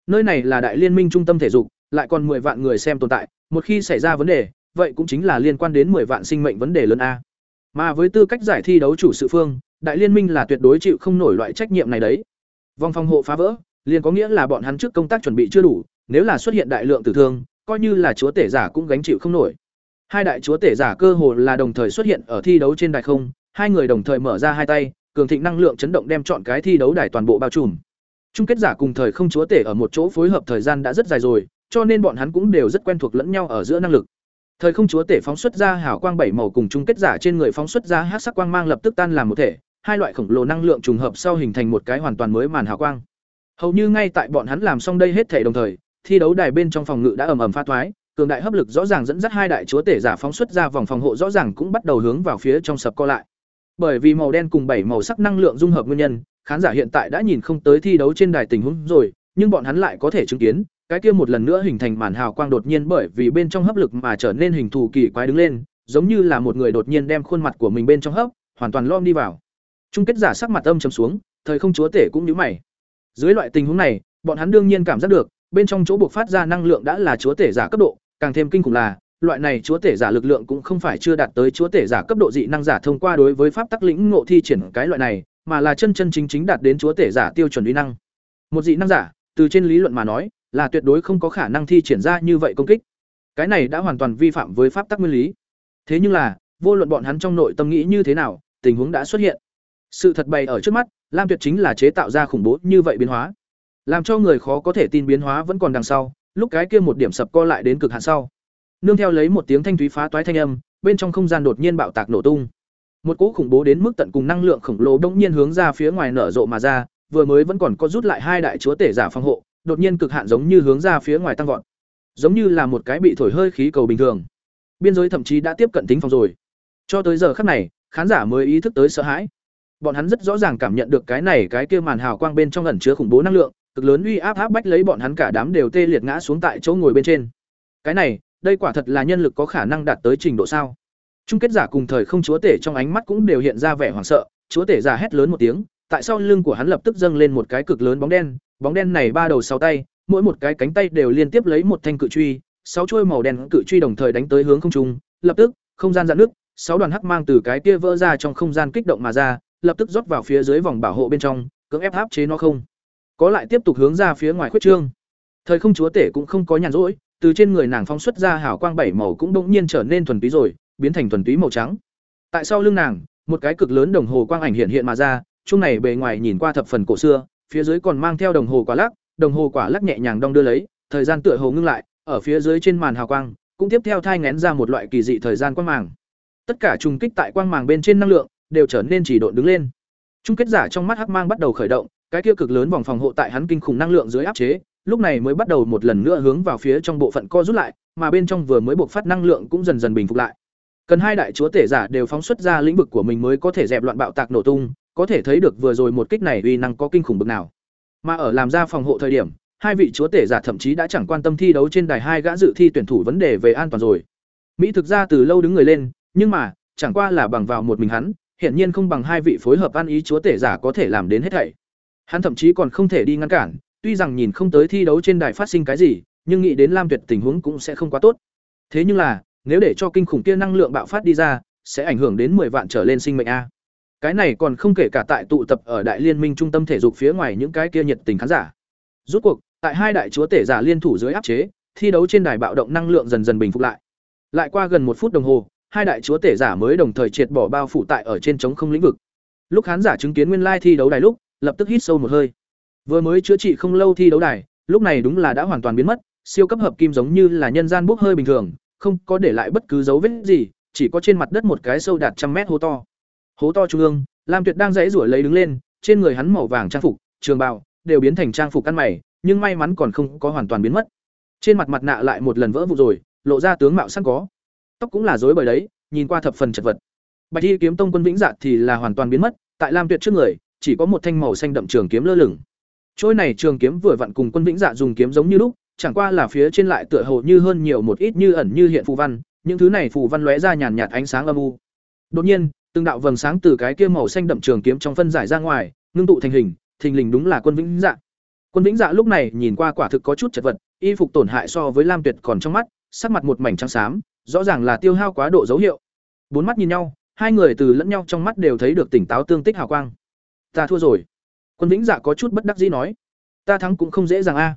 Nơi này là đại liên minh trung tâm thể dục, lại còn mười vạn người xem tồn tại, một khi xảy ra vấn đề, vậy cũng chính là liên quan đến mười vạn sinh mệnh vấn đề lớn a. Mà với tư cách giải thi đấu chủ sự phương, đại liên minh là tuyệt đối chịu không nổi loại trách nhiệm này đấy. Vòng phòng hộ phá vỡ liền có nghĩa là bọn hắn trước công tác chuẩn bị chưa đủ, nếu là xuất hiện đại lượng tử thương, coi như là chúa tể giả cũng gánh chịu không nổi. Hai đại chúa tể giả cơ hồ là đồng thời xuất hiện ở thi đấu trên đài không, hai người đồng thời mở ra hai tay, cường thịnh năng lượng chấn động đem chọn cái thi đấu đài toàn bộ bao trùm. Chung kết giả cùng thời không chúa tể ở một chỗ phối hợp thời gian đã rất dài rồi, cho nên bọn hắn cũng đều rất quen thuộc lẫn nhau ở giữa năng lực. Thời không chúa tể phóng xuất ra hảo quang bảy màu cùng chung kết giả trên người phóng xuất ra hát sắc quang mang lập tức tan làm một thể, hai loại khổng lồ năng lượng trùng hợp sau hình thành một cái hoàn toàn mới màn hào quang hầu như ngay tại bọn hắn làm xong đây hết thể đồng thời, thi đấu đài bên trong phòng ngự đã ầm ầm pha thoái, cường đại hấp lực rõ ràng dẫn dắt hai đại chúa tể giả phóng xuất ra vòng phòng hộ rõ ràng cũng bắt đầu hướng vào phía trong sập co lại. Bởi vì màu đen cùng bảy màu sắc năng lượng dung hợp nguyên nhân, khán giả hiện tại đã nhìn không tới thi đấu trên đài tình huống rồi, nhưng bọn hắn lại có thể chứng kiến, cái kia một lần nữa hình thành màn hào quang đột nhiên bởi vì bên trong hấp lực mà trở nên hình thù kỳ quái đứng lên, giống như là một người đột nhiên đem khuôn mặt của mình bên trong hấp, hoàn toàn lom đi vào. Chung kết giả sắc mặt âm trầm xuống, thời không chúa tể cũng nhíu mày dưới loại tình huống này, bọn hắn đương nhiên cảm giác được, bên trong chỗ buộc phát ra năng lượng đã là chúa tể giả cấp độ, càng thêm kinh khủng là, loại này chúa tể giả lực lượng cũng không phải chưa đạt tới chúa tể giả cấp độ dị năng giả thông qua đối với pháp tắc lĩnh ngộ thi triển cái loại này, mà là chân chân chính chính đạt đến chúa tể giả tiêu chuẩn uy năng. Một dị năng giả, từ trên lý luận mà nói, là tuyệt đối không có khả năng thi triển ra như vậy công kích. Cái này đã hoàn toàn vi phạm với pháp tắc nguyên lý. Thế nhưng là, vô luận bọn hắn trong nội tâm nghĩ như thế nào, tình huống đã xuất hiện. Sự thật bày ở trước mắt lam tuyệt chính là chế tạo ra khủng bố như vậy biến hóa. Làm cho người khó có thể tin biến hóa vẫn còn đằng sau, lúc cái kia một điểm sập co lại đến cực hạn sau. Nương theo lấy một tiếng thanh thúy phá toái thanh âm, bên trong không gian đột nhiên bạo tạc nổ tung. Một cỗ khủng bố đến mức tận cùng năng lượng khổng lồ đột nhiên hướng ra phía ngoài nở rộ mà ra, vừa mới vẫn còn có rút lại hai đại chúa tể giả phòng hộ, đột nhiên cực hạn giống như hướng ra phía ngoài tăng vọt. Giống như là một cái bị thổi hơi khí cầu bình thường. Biên giới thậm chí đã tiếp cận tính phòng rồi. Cho tới giờ khắc này, khán giả mới ý thức tới sợ hãi bọn hắn rất rõ ràng cảm nhận được cái này cái kia màn hào quang bên trong ẩn chứa khủng bố năng lượng, cực lớn uy áp áp bách lấy bọn hắn cả đám đều tê liệt ngã xuống tại chỗ ngồi bên trên. Cái này, đây quả thật là nhân lực có khả năng đạt tới trình độ sao? Chung kết giả cùng thời không chúa tể trong ánh mắt cũng đều hiện ra vẻ hoảng sợ, chúa tể giả hét lớn một tiếng, tại sau lưng của hắn lập tức dâng lên một cái cực lớn bóng đen bóng đen này ba đầu sáu tay, mỗi một cái cánh tay đều liên tiếp lấy một thanh cự truy, sáu chuôi màu đen cự truy đồng thời đánh tới hướng không trung, lập tức, không gian dạn nước sáu đoàn hắc mang từ cái kia vỡ ra trong không gian kích động mà ra lập tức rót vào phía dưới vòng bảo hộ bên trong, cưỡng ép áp chế nó không. Có lại tiếp tục hướng ra phía ngoài khuyết trương. Thời không chúa tể cũng không có nhàn rỗi, từ trên người nàng phóng xuất ra hào quang bảy màu cũng bỗng nhiên trở nên thuần túy rồi, biến thành thuần túy màu trắng. Tại sau lưng nàng, một cái cực lớn đồng hồ quang ảnh hiện hiện mà ra, chung này bề ngoài nhìn qua thập phần cổ xưa, phía dưới còn mang theo đồng hồ quả lắc, đồng hồ quả lắc nhẹ nhàng đong đưa lấy, thời gian tựa hồ ngưng lại, ở phía dưới trên màn hào quang, cũng tiếp theo thai ngén ra một loại kỳ dị thời gian quang màng. Tất cả trùng kích tại quang màng bên trên năng lượng đều trở nên chỉ độn đứng lên. Chung kết giả trong mắt hắc mang bắt đầu khởi động, cái kia cực lớn vòng phòng hộ tại hắn kinh khủng năng lượng dưới áp chế, lúc này mới bắt đầu một lần nữa hướng vào phía trong bộ phận co rút lại, mà bên trong vừa mới buộc phát năng lượng cũng dần dần bình phục lại. Cần hai đại chúa tể giả đều phóng xuất ra lĩnh vực của mình mới có thể dẹp loạn bạo tạc nổ tung, có thể thấy được vừa rồi một kích này uy năng có kinh khủng bực nào. Mà ở làm ra phòng hộ thời điểm, hai vị chúa tể giả thậm chí đã chẳng quan tâm thi đấu trên đài hai gã dự thi tuyển thủ vấn đề về an toàn rồi. Mỹ thực ra từ lâu đứng người lên, nhưng mà, chẳng qua là bằng vào một mình hắn hiển nhiên không bằng hai vị phối hợp ăn ý chúa tể giả có thể làm đến hết thảy. Hắn thậm chí còn không thể đi ngăn cản, tuy rằng nhìn không tới thi đấu trên đài phát sinh cái gì, nhưng nghĩ đến lam tuyệt tình huống cũng sẽ không quá tốt. Thế nhưng là, nếu để cho kinh khủng kia năng lượng bạo phát đi ra, sẽ ảnh hưởng đến 10 vạn trở lên sinh mệnh a. Cái này còn không kể cả tại tụ tập ở đại liên minh trung tâm thể dục phía ngoài những cái kia nhiệt tình khán giả. Rút cuộc, tại hai đại chúa tể giả liên thủ dưới áp chế, thi đấu trên đài bạo động năng lượng dần dần bình phục lại. Lại qua gần một phút đồng hồ hai đại chúa tể giả mới đồng thời triệt bỏ bao phủ tại ở trên trống không lĩnh vực lúc khán giả chứng kiến nguyên lai thi đấu đài lúc lập tức hít sâu một hơi vừa mới chữa trị không lâu thi đấu đài lúc này đúng là đã hoàn toàn biến mất siêu cấp hợp kim giống như là nhân gian bốc hơi bình thường không có để lại bất cứ dấu vết gì chỉ có trên mặt đất một cái sâu đạt trăm mét hố to hố to trung ương Lam Tuyệt đang dãy rủa lấy đứng lên, trên người hắn màu vàng trang phục, trường bào đều biến thành trang phục căn mày, nhưng may mắn còn không có hoàn toàn biến mất. Trên mặt mặt nạ lại một lần vỡ vụn rồi, lộ ra tướng mạo sẵn có. Tóc cũng là rối bời đấy, nhìn qua thập phần chật vật. Bạch Y kiếm tông quân vĩnh dạ thì là hoàn toàn biến mất, tại Lam Tuyệt trước người, chỉ có một thanh màu xanh đậm trường kiếm lơ lửng. Trôi này trường kiếm vừa vặn cùng quân vĩnh dạ dùng kiếm giống như lúc, chẳng qua là phía trên lại tựa hồ như hơn nhiều một ít như ẩn như hiện phù văn, những thứ này phù văn lóe ra nhàn nhạt ánh sáng âm u. Đột nhiên, từng đạo vầng sáng từ cái kia màu xanh đậm trường kiếm trong phân giải ra ngoài, ngưng tụ thành hình, thình lình đúng là quân vĩnh dạ. Quân vĩnh dạ lúc này nhìn qua quả thực có chút chật vật, y phục tổn hại so với Lam Tuyệt còn trong mắt, sắc mặt một mảnh trắng xám, rõ ràng là tiêu hao quá độ dấu hiệu. Bốn mắt nhìn nhau, hai người từ lẫn nhau trong mắt đều thấy được tỉnh táo tương tích hào quang. Ta thua rồi. Quân vĩnh dạ có chút bất đắc dĩ nói, ta thắng cũng không dễ dàng a.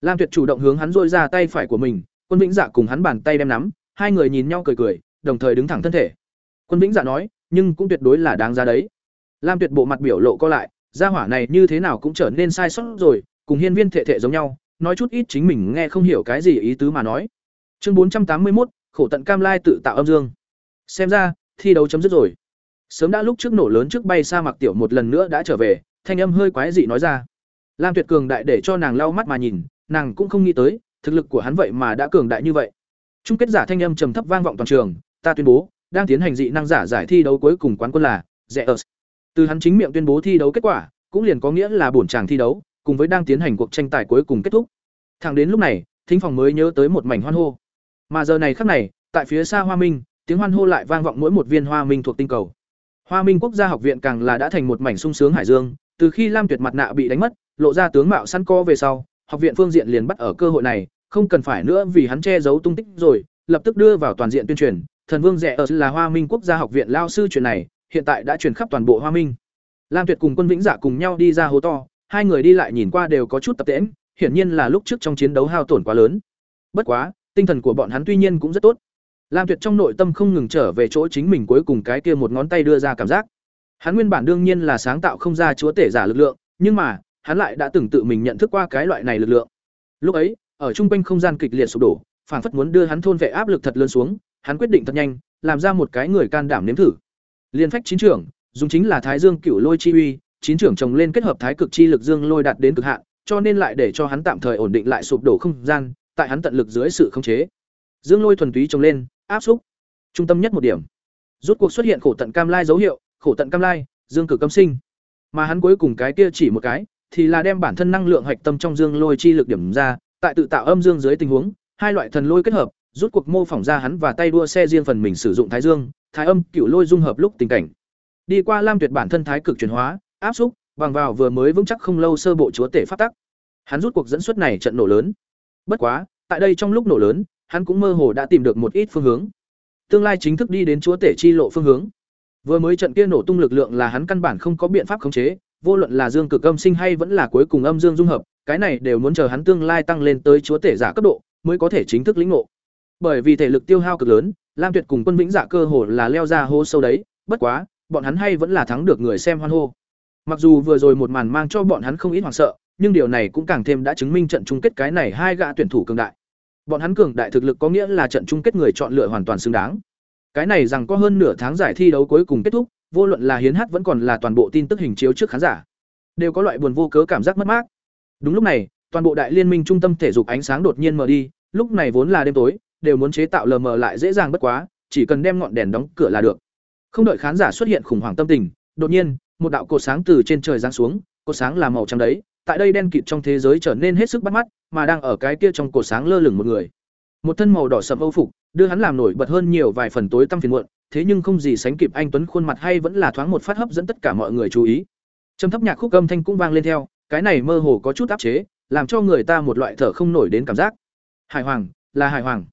Lam Tuyệt chủ động hướng hắn rôi ra tay phải của mình, Quân Vĩnh Dạ cùng hắn bàn tay đem nắm, hai người nhìn nhau cười cười, đồng thời đứng thẳng thân thể. Quân Vĩnh Dạ nói, nhưng cũng tuyệt đối là đáng giá đấy. Lam Tuyệt bộ mặt biểu lộ co lại, gia hỏa này như thế nào cũng trở nên sai sót rồi, cùng hiên viên thệ thệ giống nhau, nói chút ít chính mình nghe không hiểu cái gì ý tứ mà nói. Chương bốn trăm tám mươi một, khổ tận cam lai tự tạo âm dương. Xem ra, thi đấu chấm dứt rồi. Sớm đã lúc trước nổ lớn trước bay xa mặc tiểu một lần nữa đã trở về, thanh âm hơi quái dị nói ra. Lam Tuyệt cường đại để cho nàng lau mắt mà nhìn, nàng cũng không nghĩ tới, thực lực của hắn vậy mà đã cường đại như vậy. Chung kết giả thanh âm trầm thấp vang vọng toàn trường, ta tuyên bố, đang tiến hành dị năng giả giải thi đấu cuối cùng quán quân là Zeus. Từ hắn chính miệng tuyên bố thi đấu kết quả, cũng liền có nghĩa là bổn chàng thi đấu, cùng với đang tiến hành cuộc tranh tài cuối cùng kết thúc. Thẳng đến lúc này, thính phòng mới nhớ tới một mảnh hoan hô. Mà giờ này khắc này, tại phía xa Hoa Minh, tiếng hoan hô lại vang vọng mỗi một viên hoa minh thuộc tinh cầu. Hoa Minh Quốc gia học viện càng là đã thành một mảnh sung sướng hải dương, từ khi Lam Tuyệt mặt nạ bị đánh mất, lộ ra tướng mạo săn co về sau, học viện phương diện liền bắt ở cơ hội này, không cần phải nữa vì hắn che giấu tung tích rồi, lập tức đưa vào toàn diện tuyên truyền, thần vương rẻ ở là Hoa Minh quốc gia học viện lao sư chuyện này, hiện tại đã truyền khắp toàn bộ Hoa Minh. Lam Tuyệt cùng Quân Vĩnh Dạ cùng nhau đi ra hố to, hai người đi lại nhìn qua đều có chút tập tễnh, hiển nhiên là lúc trước trong chiến đấu hao tổn quá lớn. Bất quá, tinh thần của bọn hắn tuy nhiên cũng rất tốt. Lam Tuyệt trong nội tâm không ngừng trở về chỗ chính mình cuối cùng cái kia một ngón tay đưa ra cảm giác. Hắn nguyên bản đương nhiên là sáng tạo không ra chúa tể giả lực lượng, nhưng mà, hắn lại đã từng tự mình nhận thức qua cái loại này lực lượng. Lúc ấy, ở trung quanh không gian kịch liệt sụp đổ, phảng phất muốn đưa hắn thôn vệ áp lực thật lớn xuống, hắn quyết định thật nhanh, làm ra một cái người can đảm nếm thử. Liên phách chín trưởng, dùng chính là Thái Dương Cửu Lôi chi uy, chín trưởng chồng lên kết hợp thái cực chi lực dương lôi đạt đến cực hạn, cho nên lại để cho hắn tạm thời ổn định lại sụp đổ không gian, tại hắn tận lực dưới sự khống chế. Dương lôi thuần túy trồng lên, áp xúc. Trung tâm nhất một điểm. Rút cuộc xuất hiện khổ tận cam lai dấu hiệu, khổ tận cam lai, dương cử cấm sinh. Mà hắn cuối cùng cái kia chỉ một cái, thì là đem bản thân năng lượng hạch tâm trong dương lôi chi lực điểm ra, tại tự tạo âm dương dưới tình huống, hai loại thần lôi kết hợp, rút cuộc mô phỏng ra hắn và tay đua xe riêng phần mình sử dụng thái dương, thái âm, cựu lôi dung hợp lúc tình cảnh. Đi qua Lam Tuyệt bản thân thái cực chuyển hóa, áp xúc, bằng vào vừa mới vững chắc không lâu sơ bộ chúa tể phát tắc. Hắn rút cuộc dẫn xuất này trận nổ lớn. Bất quá, tại đây trong lúc nổ lớn, hắn cũng mơ hồ đã tìm được một ít phương hướng. Tương lai chính thức đi đến chúa tể chi lộ phương hướng. Vừa mới trận kia nổ tung lực lượng là hắn căn bản không có biện pháp khống chế, vô luận là dương cực âm sinh hay vẫn là cuối cùng âm dương dung hợp, cái này đều muốn chờ hắn tương lai tăng lên tới chúa tể giả cấp độ, mới có thể chính thức lĩnh ngộ. Bởi vì thể lực tiêu hao cực lớn, Lam Tuyệt cùng Quân Vĩnh giả cơ hồ là leo ra hô sâu đấy, bất quá, bọn hắn hay vẫn là thắng được người xem hoan hô. Mặc dù vừa rồi một màn mang cho bọn hắn không ít hoảng sợ, nhưng điều này cũng càng thêm đã chứng minh trận chung kết cái này hai gã tuyển thủ cường đại. Bọn hắn cường đại thực lực có nghĩa là trận chung kết người chọn lựa hoàn toàn xứng đáng. Cái này rằng có hơn nửa tháng giải thi đấu cuối cùng kết thúc, vô luận là hiến hát vẫn còn là toàn bộ tin tức hình chiếu trước khán giả, đều có loại buồn vô cớ cảm giác mất mát. Đúng lúc này, toàn bộ đại liên minh trung tâm thể dục ánh sáng đột nhiên mở đi, lúc này vốn là đêm tối, đều muốn chế tạo lờ mờ lại dễ dàng bất quá, chỉ cần đem ngọn đèn đóng cửa là được. Không đợi khán giả xuất hiện khủng hoảng tâm tình, đột nhiên, một đạo cột sáng từ trên trời giáng xuống, cột sáng là màu trắng đấy, tại đây đen kịt trong thế giới trở nên hết sức bắt mắt, mà đang ở cái kia trong cột sáng lơ lửng một người. Một thân màu đỏ sẫm âu phục, đưa hắn làm nổi bật hơn nhiều vài phần tối tăm phiền muộn, thế nhưng không gì sánh kịp anh tuấn khuôn mặt hay vẫn là thoáng một phát hấp dẫn tất cả mọi người chú ý. Trầm thấp nhạc khúc âm thanh cũng vang lên theo, cái này mơ hồ có chút áp chế, làm cho người ta một loại thở không nổi đến cảm giác. Hải Hoàng, là Hải Hoàng.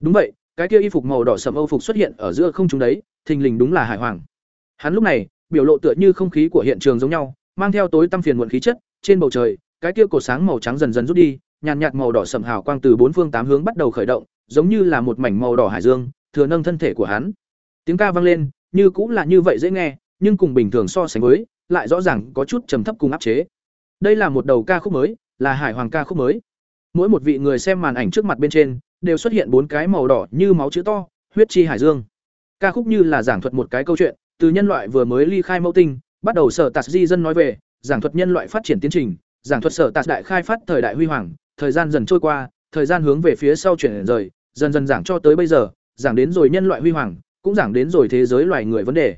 Đúng vậy, cái kia y phục màu đỏ sẫm Âu phục xuất hiện ở giữa không trung đấy, thình lình đúng là Hải Hoàng. Hắn lúc này, biểu lộ tựa như không khí của hiện trường giống nhau, mang theo tối tăm phiền muộn khí chất, trên bầu trời, cái kia cột sáng màu trắng dần dần rút đi, nhàn nhạt màu đỏ sẫm hào quang từ bốn phương tám hướng bắt đầu khởi động, giống như là một mảnh màu đỏ hải dương, thừa nâng thân thể của hắn. Tiếng ca vang lên, như cũng là như vậy dễ nghe, nhưng cùng bình thường so sánh với, lại rõ ràng có chút trầm thấp cùng áp chế. Đây là một đầu ca khúc mới, là Hải Hoàng ca khúc mới. Mỗi một vị người xem màn ảnh trước mặt bên trên đều xuất hiện bốn cái màu đỏ như máu chữ to, huyết chi hải dương. Ca khúc như là giảng thuật một cái câu chuyện, từ nhân loại vừa mới ly khai mẫu tinh, bắt đầu sở tạt di dân nói về giảng thuật nhân loại phát triển tiến trình, giảng thuật sở tạc đại khai phát thời đại huy hoàng, thời gian dần trôi qua, thời gian hướng về phía sau chuyển rời, dần dần giảng cho tới bây giờ, giảng đến rồi nhân loại huy hoàng, cũng giảng đến rồi thế giới loài người vấn đề.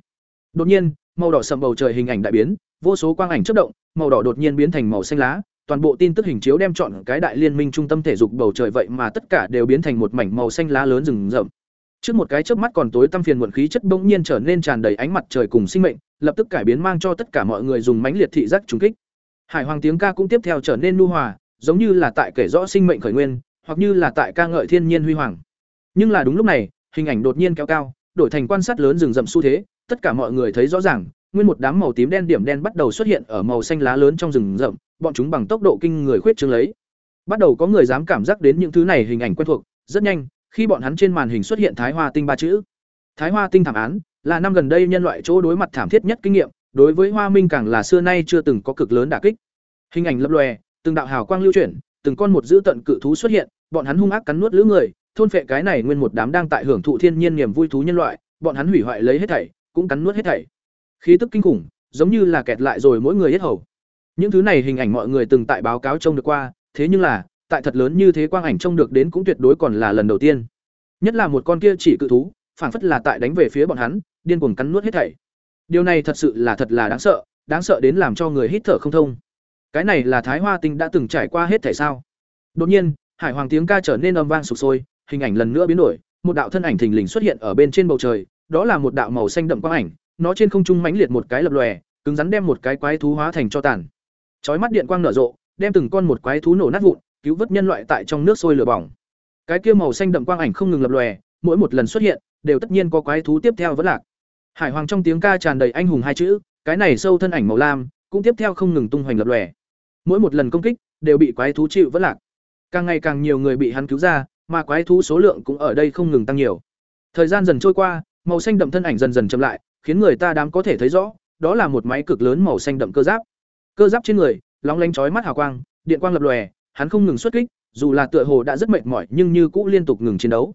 Đột nhiên, màu đỏ sầm bầu trời hình ảnh đại biến, vô số quang ảnh chớp động, màu đỏ đột nhiên biến thành màu xanh lá, toàn bộ tin tức hình chiếu đem chọn cái đại liên minh trung tâm thể dục bầu trời vậy mà tất cả đều biến thành một mảnh màu xanh lá lớn rừng rậm trước một cái chớp mắt còn tối tăm phiền muộn khí chất bỗng nhiên trở nên tràn đầy ánh mặt trời cùng sinh mệnh, lập tức cải biến mang cho tất cả mọi người dùng mãnh liệt thị giác trùng kích. Hải hoàng tiếng ca cũng tiếp theo trở nên nu hòa, giống như là tại kể rõ sinh mệnh khởi nguyên, hoặc như là tại ca ngợi thiên nhiên huy hoàng. Nhưng là đúng lúc này, hình ảnh đột nhiên kéo cao, đổi thành quan sát lớn rừng rậm xu thế, tất cả mọi người thấy rõ ràng, nguyên một đám màu tím đen điểm đen bắt đầu xuất hiện ở màu xanh lá lớn trong rừng rậm, bọn chúng bằng tốc độ kinh người khuyết trương lấy. Bắt đầu có người dám cảm giác đến những thứ này hình ảnh quen thuộc, rất nhanh khi bọn hắn trên màn hình xuất hiện thái hoa tinh ba chữ. Thái hoa tinh thảm án là năm gần đây nhân loại chỗ đối mặt thảm thiết nhất kinh nghiệm, đối với hoa minh càng là xưa nay chưa từng có cực lớn đả kích. Hình ảnh lập lòe, từng đạo hào quang lưu chuyển, từng con một dữ tận cự thú xuất hiện, bọn hắn hung ác cắn nuốt lữ người, thôn phệ cái này nguyên một đám đang tại hưởng thụ thiên nhiên niềm vui thú nhân loại, bọn hắn hủy hoại lấy hết thảy, cũng cắn nuốt hết thảy. Khí tức kinh khủng, giống như là kẹt lại rồi mỗi người hết hầu. Những thứ này hình ảnh mọi người từng tại báo cáo trông được qua, thế nhưng là tại thật lớn như thế quang ảnh trông được đến cũng tuyệt đối còn là lần đầu tiên. Nhất là một con kia chỉ cự thú phản phất là tại đánh về phía bọn hắn, điên cuồng cắn nuốt hết thảy. Điều này thật sự là thật là đáng sợ đáng sợ đến làm cho người hít thở không thông. Cái này là thái hoa tinh đã từng trải qua hết thảy sao? Đột nhiên, hải hoàng tiếng ca trở nên âm vang sụp sôi, hình ảnh lần nữa biến đổi, một đạo thân ảnh thình lình xuất hiện ở bên trên bầu trời, đó là một đạo màu xanh đậm quang ảnh, nó trên không trung mãnh liệt một cái lập lòe, cứng rắn đem một cái quái thú hóa thành cho tàn. Chói mắt điện quang nở rộ, đem từng con một quái thú nổ nát vụn cứu vớt nhân loại tại trong nước sôi lửa bỏng. Cái kia màu xanh đậm quang ảnh không ngừng lập lòe, mỗi một lần xuất hiện, đều tất nhiên có quái thú tiếp theo vẫn lạc. Hải hoàng trong tiếng ca tràn đầy anh hùng hai chữ, cái này sâu thân ảnh màu lam, cũng tiếp theo không ngừng tung hoành lập lòe. Mỗi một lần công kích, đều bị quái thú chịu vẫn lạc. Càng ngày càng nhiều người bị hắn cứu ra, mà quái thú số lượng cũng ở đây không ngừng tăng nhiều. Thời gian dần trôi qua, màu xanh đậm thân ảnh dần dần chậm lại, khiến người ta đám có thể thấy rõ, đó là một máy cực lớn màu xanh đậm cơ giáp. Cơ giáp trên người, lóng lánh chói mắt hào quang, điện quang lập lòe hắn không ngừng xuất kích, dù là tựa hồ đã rất mệt mỏi nhưng như cũ liên tục ngừng chiến đấu.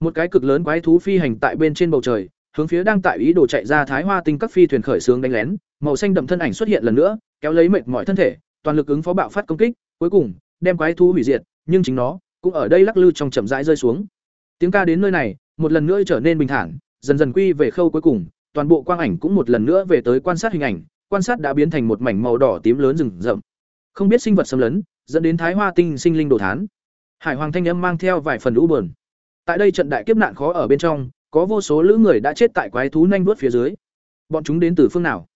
Một cái cực lớn quái thú phi hành tại bên trên bầu trời, hướng phía đang tại ý đồ chạy ra thái hoa tinh các phi thuyền khởi sướng đánh lén, màu xanh đậm thân ảnh xuất hiện lần nữa, kéo lấy mệt mỏi thân thể, toàn lực ứng phó bạo phát công kích, cuối cùng, đem quái thú hủy diệt, nhưng chính nó cũng ở đây lắc lư trong chậm rãi rơi xuống. Tiếng ca đến nơi này, một lần nữa trở nên bình thản, dần dần quy về khâu cuối cùng, toàn bộ quang ảnh cũng một lần nữa về tới quan sát hình ảnh, quan sát đã biến thành một mảnh màu đỏ tím lớn rừng rậm. Không biết sinh vật xâm lấn dẫn đến thái hoa tinh sinh linh đồ thán. Hải hoàng thanh âm mang theo vài phần lũ bờn tại đây trận đại kiếp nạn khó ở bên trong, có vô số lữ người đã chết tại quái thú nhanh vuốt phía dưới. Bọn chúng đến từ phương nào?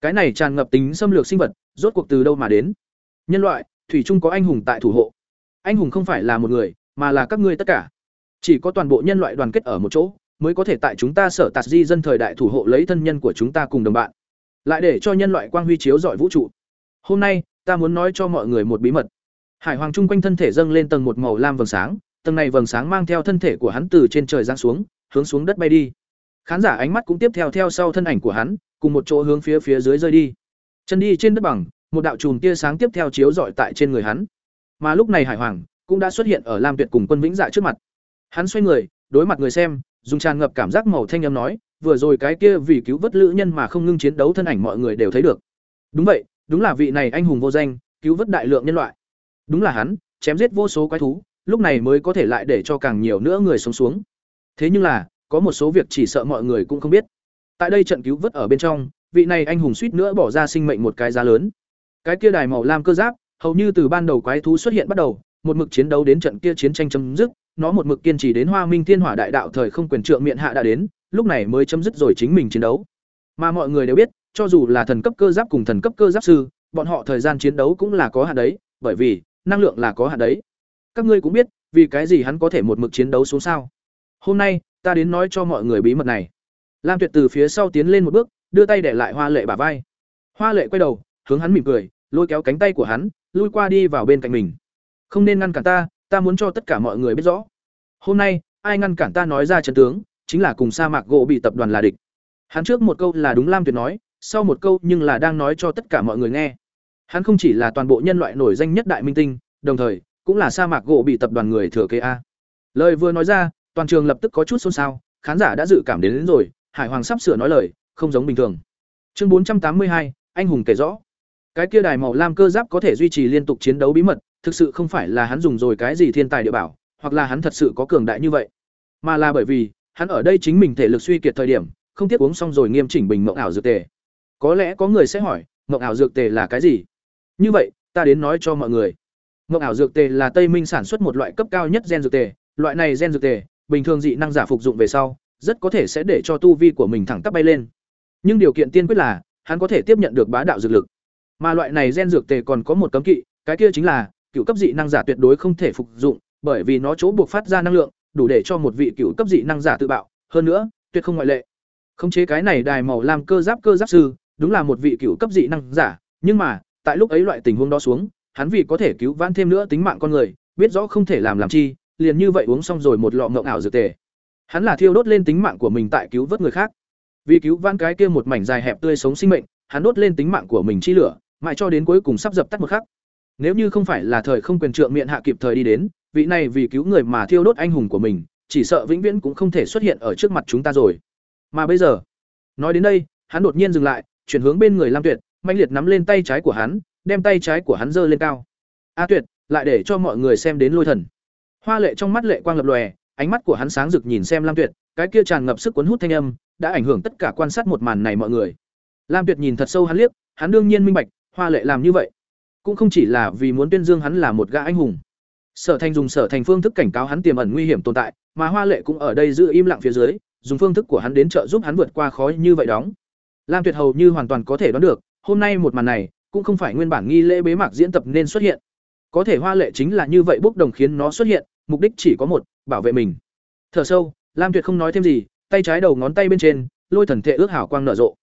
Cái này tràn ngập tính xâm lược sinh vật, rốt cuộc từ đâu mà đến? Nhân loại, thủy chung có anh hùng tại thủ hộ. Anh hùng không phải là một người, mà là các ngươi tất cả. Chỉ có toàn bộ nhân loại đoàn kết ở một chỗ, mới có thể tại chúng ta sở tạt di dân thời đại thủ hộ lấy thân nhân của chúng ta cùng đồng bạn. Lại để cho nhân loại quang huy chiếu dọi vũ trụ. Hôm nay, ta muốn nói cho mọi người một bí mật hải hoàng trung quanh thân thể dâng lên tầng một màu lam vầng sáng, tầng này vầng sáng mang theo thân thể của hắn từ trên trời giáng xuống, hướng xuống đất bay đi. Khán giả ánh mắt cũng tiếp theo theo sau thân ảnh của hắn, cùng một chỗ hướng phía phía dưới rơi đi. Chân đi trên đất bằng, một đạo chùm tia sáng tiếp theo chiếu rọi tại trên người hắn. Mà lúc này hải hoàng cũng đã xuất hiện ở lam tuyệt cùng quân vĩnh dạ trước mặt. Hắn xoay người, đối mặt người xem, dùng tràn ngập cảm giác màu thanh âm nói, vừa rồi cái kia vì cứu vớt lữ nhân mà không ngưng chiến đấu thân ảnh mọi người đều thấy được. Đúng vậy, đúng là vị này anh hùng vô danh, cứu vớt đại lượng nhân loại đúng là hắn, chém giết vô số quái thú, lúc này mới có thể lại để cho càng nhiều nữa người sống xuống. Thế nhưng là, có một số việc chỉ sợ mọi người cũng không biết. Tại đây trận cứu vớt ở bên trong, vị này anh hùng suýt nữa bỏ ra sinh mệnh một cái giá lớn. Cái kia đài màu lam cơ giáp, hầu như từ ban đầu quái thú xuất hiện bắt đầu, một mực chiến đấu đến trận kia chiến tranh chấm dứt, nó một mực kiên trì đến hoa minh thiên hỏa đại đạo thời không quyền trượng miệng hạ đã đến, lúc này mới chấm dứt rồi chính mình chiến đấu. Mà mọi người đều biết, cho dù là thần cấp cơ giáp cùng thần cấp cơ giáp sư, bọn họ thời gian chiến đấu cũng là có hạn đấy, bởi vì năng lượng là có hạn đấy. Các ngươi cũng biết, vì cái gì hắn có thể một mực chiến đấu xuống sao? Hôm nay, ta đến nói cho mọi người bí mật này. Lam tuyệt từ phía sau tiến lên một bước, đưa tay để lại hoa lệ bả vai. Hoa lệ quay đầu, hướng hắn mỉm cười, lôi kéo cánh tay của hắn, lui qua đi vào bên cạnh mình. Không nên ngăn cản ta ta muốn cho tất cả mọi người biết rõ. Hôm nay, ai ngăn cản ta nói ra trận tướng, chính là cùng sa mạc gỗ bị tập đoàn là địch. Hắn trước một câu là đúng lam tuyệt nói, sau một câu nhưng là đang nói cho tất cả mọi người nghe hắn không chỉ là toàn bộ nhân loại nổi danh nhất đại minh tinh đồng thời cũng là sa mạc gỗ bị tập đoàn người thừa kế a lời vừa nói ra toàn trường lập tức có chút xôn xao khán giả đã dự cảm đến, đến rồi hải hoàng sắp sửa nói lời không giống bình thường Chương 482, anh hùng kể rõ. Cái kia đài màu lam cơ giáp có thể duy trì liên tục chiến đấu bí mật, thực sự không phải là hắn dùng rồi cái gì thiên tài địa bảo, hoặc là hắn thật sự có cường đại như vậy, mà là bởi vì hắn ở đây chính mình thể lực suy kiệt thời điểm, không tiếc uống xong rồi nghiêm chỉnh bình mộng ảo dược tề. Có lẽ có người sẽ hỏi, mộng ảo dược tề là cái gì? Như vậy, ta đến nói cho mọi người. Mộng ảo dược tề là Tây Minh sản xuất một loại cấp cao nhất gen dược tề, loại này gen dược tề, bình thường dị năng giả phục dụng về sau, rất có thể sẽ để cho tu vi của mình thẳng tắp bay lên. Nhưng điều kiện tiên quyết là, hắn có thể tiếp nhận được bá đạo dược lực. Mà loại này gen dược tề còn có một cấm kỵ, cái kia chính là cựu cấp dị năng giả tuyệt đối không thể phục dụng, bởi vì nó chỗ buộc phát ra năng lượng, đủ để cho một vị cựu cấp dị năng giả tự bạo, hơn nữa, tuyệt không ngoại lệ. Khống chế cái này đài màu làm cơ giáp cơ giáp sư, đúng là một vị cựu cấp dị năng giả, nhưng mà, tại lúc ấy loại tình huống đó xuống, hắn vì có thể cứu vãn thêm nữa tính mạng con người, biết rõ không thể làm làm chi, liền như vậy uống xong rồi một lọ ngộng ảo dược tề. Hắn là thiêu đốt lên tính mạng của mình tại cứu vớt người khác. Vì cứu vãn cái kia một mảnh dài hẹp tươi sống sinh mệnh, hắn đốt lên tính mạng của mình chi lửa, mãi cho đến cuối cùng sắp dập tắt một khắc. Nếu như không phải là thời không quyền trượng miệng hạ kịp thời đi đến, vị này vì cứu người mà thiêu đốt anh hùng của mình, chỉ sợ vĩnh viễn cũng không thể xuất hiện ở trước mặt chúng ta rồi. Mà bây giờ, nói đến đây, hắn đột nhiên dừng lại, chuyển hướng bên người Lam Tuyệt, mạnh liệt nắm lên tay trái của hắn, đem tay trái của hắn giơ lên cao. A Tuyệt, lại để cho mọi người xem đến lôi thần. Hoa lệ trong mắt lệ quang lập lòe, ánh mắt của hắn sáng rực nhìn xem Lam Tuyệt, cái kia tràn ngập sức cuốn hút thanh âm, đã ảnh hưởng tất cả quan sát một màn này mọi người. Lam Tuyệt nhìn thật sâu hắn liếc, hắn đương nhiên minh bạch, Hoa lệ làm như vậy, cũng không chỉ là vì muốn tuyên dương hắn là một gã anh hùng. Sở Thành dùng Sở Thành phương thức cảnh cáo hắn tiềm ẩn nguy hiểm tồn tại, mà Hoa Lệ cũng ở đây giữ im lặng phía dưới, dùng phương thức của hắn đến trợ giúp hắn vượt qua khó như vậy đóng. Lam Tuyệt hầu như hoàn toàn có thể đoán được, hôm nay một màn này cũng không phải nguyên bản nghi lễ bế mạc diễn tập nên xuất hiện. Có thể Hoa Lệ chính là như vậy bốc đồng khiến nó xuất hiện, mục đích chỉ có một, bảo vệ mình. Thở sâu, Lam Tuyệt không nói thêm gì, tay trái đầu ngón tay bên trên, lôi thần thể ước hảo quang nở rộ.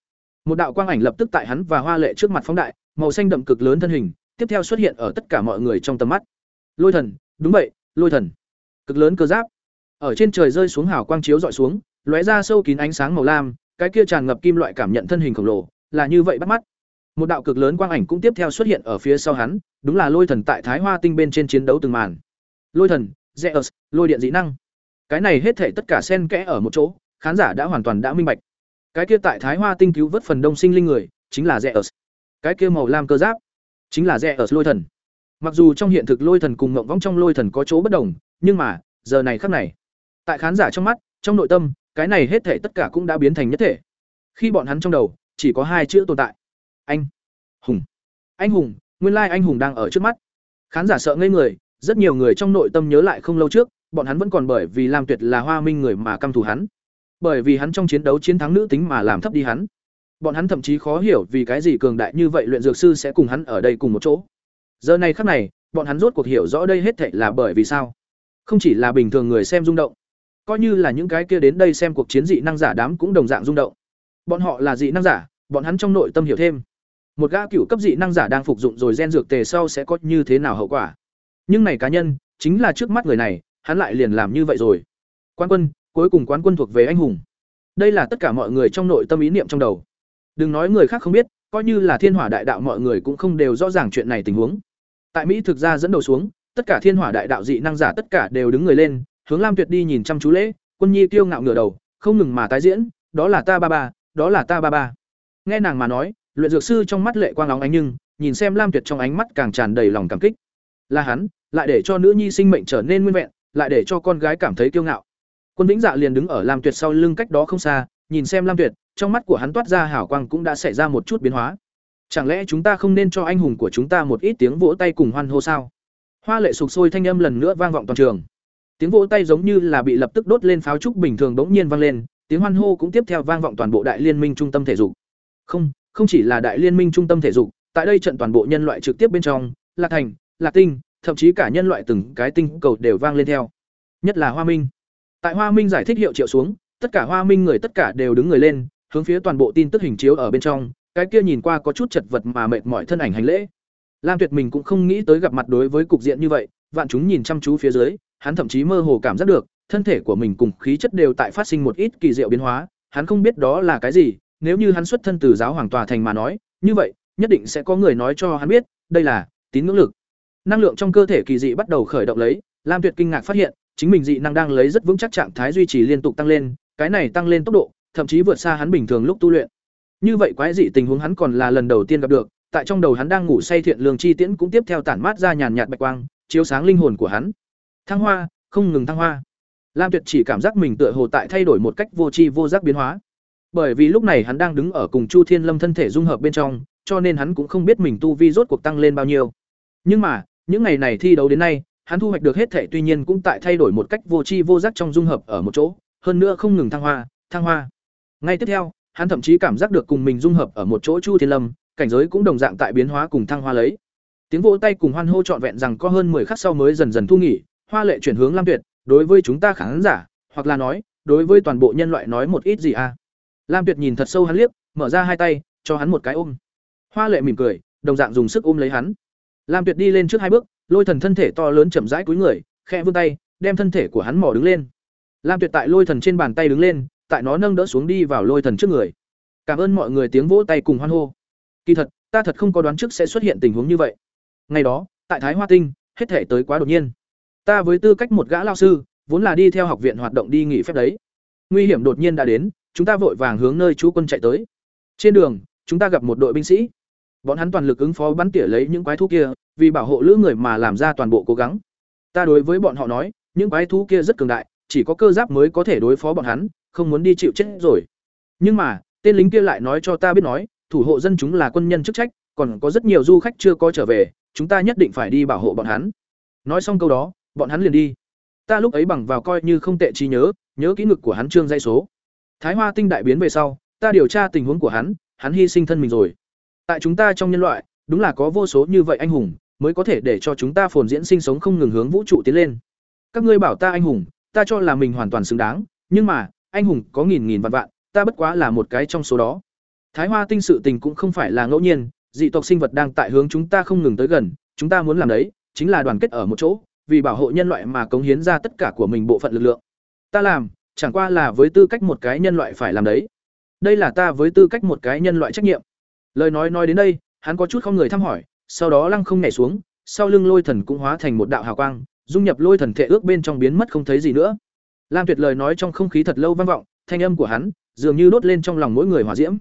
Một đạo quang ảnh lập tức tại hắn và Hoa Lệ trước mặt phóng đại, màu xanh đậm cực lớn thân hình, tiếp theo xuất hiện ở tất cả mọi người trong tầm mắt. Lôi thần, đúng vậy, lôi thần. Cực lớn cơ giáp. Ở trên trời rơi xuống hào quang chiếu dọi xuống, lóe ra sâu kín ánh sáng màu lam, cái kia tràn ngập kim loại cảm nhận thân hình khổng lồ, là như vậy bắt mắt. Một đạo cực lớn quang ảnh cũng tiếp theo xuất hiện ở phía sau hắn, đúng là lôi thần tại Thái Hoa tinh bên trên chiến đấu từng màn. Lôi thần, Zeus, lôi điện dị năng. Cái này hết thảy tất cả xen kẽ ở một chỗ, khán giả đã hoàn toàn đã minh bạch. Cái kia tại Thái Hoa tinh cứu vớt phần đông sinh linh người, chính là Zeus. Cái kia màu lam cơ giáp, chính là rẽ lôi thần mặc dù trong hiện thực lôi thần cùng ngộng võng trong lôi thần có chỗ bất đồng nhưng mà giờ này khắc này tại khán giả trong mắt trong nội tâm cái này hết thể tất cả cũng đã biến thành nhất thể khi bọn hắn trong đầu chỉ có hai chữ tồn tại anh hùng anh hùng nguyên lai anh hùng đang ở trước mắt khán giả sợ ngây người rất nhiều người trong nội tâm nhớ lại không lâu trước bọn hắn vẫn còn bởi vì làm tuyệt là hoa minh người mà căm thù hắn bởi vì hắn trong chiến đấu chiến thắng nữ tính mà làm thấp đi hắn Bọn hắn thậm chí khó hiểu vì cái gì cường đại như vậy luyện dược sư sẽ cùng hắn ở đây cùng một chỗ. Giờ này khắc này, bọn hắn rốt cuộc hiểu rõ đây hết thệ là bởi vì sao? Không chỉ là bình thường người xem rung động, coi như là những cái kia đến đây xem cuộc chiến dị năng giả đám cũng đồng dạng rung động. Bọn họ là dị năng giả, bọn hắn trong nội tâm hiểu thêm. Một gã cựu cấp dị năng giả đang phục dụng rồi gen dược tề sau sẽ có như thế nào hậu quả. Nhưng này cá nhân, chính là trước mắt người này, hắn lại liền làm như vậy rồi. Quán quân, cuối cùng quán quân thuộc về anh hùng. Đây là tất cả mọi người trong nội tâm ý niệm trong đầu. Đừng nói người khác không biết, coi như là thiên hỏa đại đạo mọi người cũng không đều rõ ràng chuyện này tình huống. Tại Mỹ thực ra dẫn đầu xuống, tất cả thiên hỏa đại đạo dị năng giả tất cả đều đứng người lên, hướng Lam Tuyệt đi nhìn chăm chú lễ, Quân Nhi tiêu ngạo ngửa đầu, không ngừng mà tái diễn, đó là ta ba ba, đó là ta ba ba. Nghe nàng mà nói, luyện dược sư trong mắt lệ quang nóng ánh nhưng, nhìn xem Lam Tuyệt trong ánh mắt càng tràn đầy lòng cảm kích. Là hắn, lại để cho nữ nhi sinh mệnh trở nên nguyên vẹn, lại để cho con gái cảm thấy kiêu ngạo. Quân Vĩnh Dạ liền đứng ở Lam Tuyệt sau lưng cách đó không xa, nhìn xem Lam Tuyệt, trong mắt của hắn toát ra hào quang cũng đã xảy ra một chút biến hóa. Chẳng lẽ chúng ta không nên cho anh hùng của chúng ta một ít tiếng vỗ tay cùng hoan hô sao? Hoa lệ sục sôi thanh âm lần nữa vang vọng toàn trường. Tiếng vỗ tay giống như là bị lập tức đốt lên pháo trúc bình thường bỗng nhiên vang lên, tiếng hoan hô cũng tiếp theo vang vọng toàn bộ đại liên minh trung tâm thể dục. Không, không chỉ là đại liên minh trung tâm thể dục, tại đây trận toàn bộ nhân loại trực tiếp bên trong, Lạc Thành, Lạc Tinh, thậm chí cả nhân loại từng cái tinh cầu đều vang lên theo. Nhất là Hoa Minh. Tại Hoa Minh giải thích hiệu triệu xuống, tất cả Hoa Minh người tất cả đều đứng người lên, hướng phía toàn bộ tin tức hình chiếu ở bên trong cái kia nhìn qua có chút chật vật mà mệt mỏi thân ảnh hành lễ lam tuyệt mình cũng không nghĩ tới gặp mặt đối với cục diện như vậy vạn chúng nhìn chăm chú phía dưới hắn thậm chí mơ hồ cảm giác được thân thể của mình cùng khí chất đều tại phát sinh một ít kỳ diệu biến hóa hắn không biết đó là cái gì nếu như hắn xuất thân từ giáo hoàng tòa thành mà nói như vậy nhất định sẽ có người nói cho hắn biết đây là tín ngưỡng lực năng lượng trong cơ thể kỳ dị bắt đầu khởi động lấy lam tuyệt kinh ngạc phát hiện chính mình dị năng đang lấy rất vững chắc trạng thái duy trì liên tục tăng lên cái này tăng lên tốc độ thậm chí vượt xa hắn bình thường lúc tu luyện. Như vậy quái dị tình huống hắn còn là lần đầu tiên gặp được, tại trong đầu hắn đang ngủ say thiện lương chi tiễn cũng tiếp theo tản mát ra nhàn nhạt bạch quang, chiếu sáng linh hồn của hắn. Thăng hoa, không ngừng thăng hoa. Lam Tuyệt chỉ cảm giác mình tựa hồ tại thay đổi một cách vô tri vô giác biến hóa. Bởi vì lúc này hắn đang đứng ở cùng Chu Thiên Lâm thân thể dung hợp bên trong, cho nên hắn cũng không biết mình tu vi rốt cuộc tăng lên bao nhiêu. Nhưng mà, những ngày này thi đấu đến nay, hắn thu hoạch được hết thể tuy nhiên cũng tại thay đổi một cách vô tri vô giác trong dung hợp ở một chỗ, hơn nữa không ngừng thăng hoa, thăng hoa. Ngay tiếp theo, hắn thậm chí cảm giác được cùng mình dung hợp ở một chỗ Chu Thiên Lâm, cảnh giới cũng đồng dạng tại biến hóa cùng thăng hoa lấy. Tiếng vỗ tay cùng hoan hô trọn vẹn rằng có hơn 10 khắc sau mới dần dần thu nghỉ, hoa lệ chuyển hướng Lam Tuyệt, đối với chúng ta khán giả, hoặc là nói, đối với toàn bộ nhân loại nói một ít gì à? Lam Tuyệt nhìn thật sâu hắn liếc, mở ra hai tay, cho hắn một cái ôm. Hoa lệ mỉm cười, đồng dạng dùng sức ôm lấy hắn. Lam Tuyệt đi lên trước hai bước, lôi thần thân thể to lớn chậm rãi cúi người, khẽ vươn tay, đem thân thể của hắn mò đứng lên. Lam Tuyệt tại lôi thần trên bàn tay đứng lên, tại nó nâng đỡ xuống đi vào lôi thần trước người. Cảm ơn mọi người tiếng vỗ tay cùng hoan hô. Kỳ thật, ta thật không có đoán trước sẽ xuất hiện tình huống như vậy. Ngày đó, tại Thái Hoa Tinh, hết thể tới quá đột nhiên. Ta với tư cách một gã lao sư, vốn là đi theo học viện hoạt động đi nghỉ phép đấy. Nguy hiểm đột nhiên đã đến, chúng ta vội vàng hướng nơi chú quân chạy tới. Trên đường, chúng ta gặp một đội binh sĩ. Bọn hắn toàn lực ứng phó bắn tỉa lấy những quái thú kia, vì bảo hộ lữ người mà làm ra toàn bộ cố gắng. Ta đối với bọn họ nói, những quái thú kia rất cường đại, chỉ có cơ giáp mới có thể đối phó bọn hắn, không muốn đi chịu chết rồi. Nhưng mà, tên lính kia lại nói cho ta biết nói, thủ hộ dân chúng là quân nhân chức trách, còn có rất nhiều du khách chưa có trở về, chúng ta nhất định phải đi bảo hộ bọn hắn. Nói xong câu đó, bọn hắn liền đi. Ta lúc ấy bằng vào coi như không tệ trí nhớ, nhớ kỹ ngực của hắn trương dây số. Thái Hoa tinh đại biến về sau, ta điều tra tình huống của hắn, hắn hy sinh thân mình rồi. Tại chúng ta trong nhân loại, đúng là có vô số như vậy anh hùng, mới có thể để cho chúng ta phồn diễn sinh sống không ngừng hướng vũ trụ tiến lên. Các ngươi bảo ta anh hùng, ta cho là mình hoàn toàn xứng đáng, nhưng mà, anh hùng có nghìn nghìn vạn vạn, ta bất quá là một cái trong số đó. Thái Hoa tinh sự tình cũng không phải là ngẫu nhiên, dị tộc sinh vật đang tại hướng chúng ta không ngừng tới gần, chúng ta muốn làm đấy, chính là đoàn kết ở một chỗ, vì bảo hộ nhân loại mà cống hiến ra tất cả của mình bộ phận lực lượng. Ta làm, chẳng qua là với tư cách một cái nhân loại phải làm đấy. Đây là ta với tư cách một cái nhân loại trách nhiệm. Lời nói nói đến đây, hắn có chút không người thăm hỏi, sau đó lăng không nhảy xuống, sau lưng lôi thần cũng hóa thành một đạo hào quang, dung nhập lôi thần thể ước bên trong biến mất không thấy gì nữa. Lam Tuyệt lời nói trong không khí thật lâu vang vọng, thanh âm của hắn dường như đốt lên trong lòng mỗi người hỏa diễm.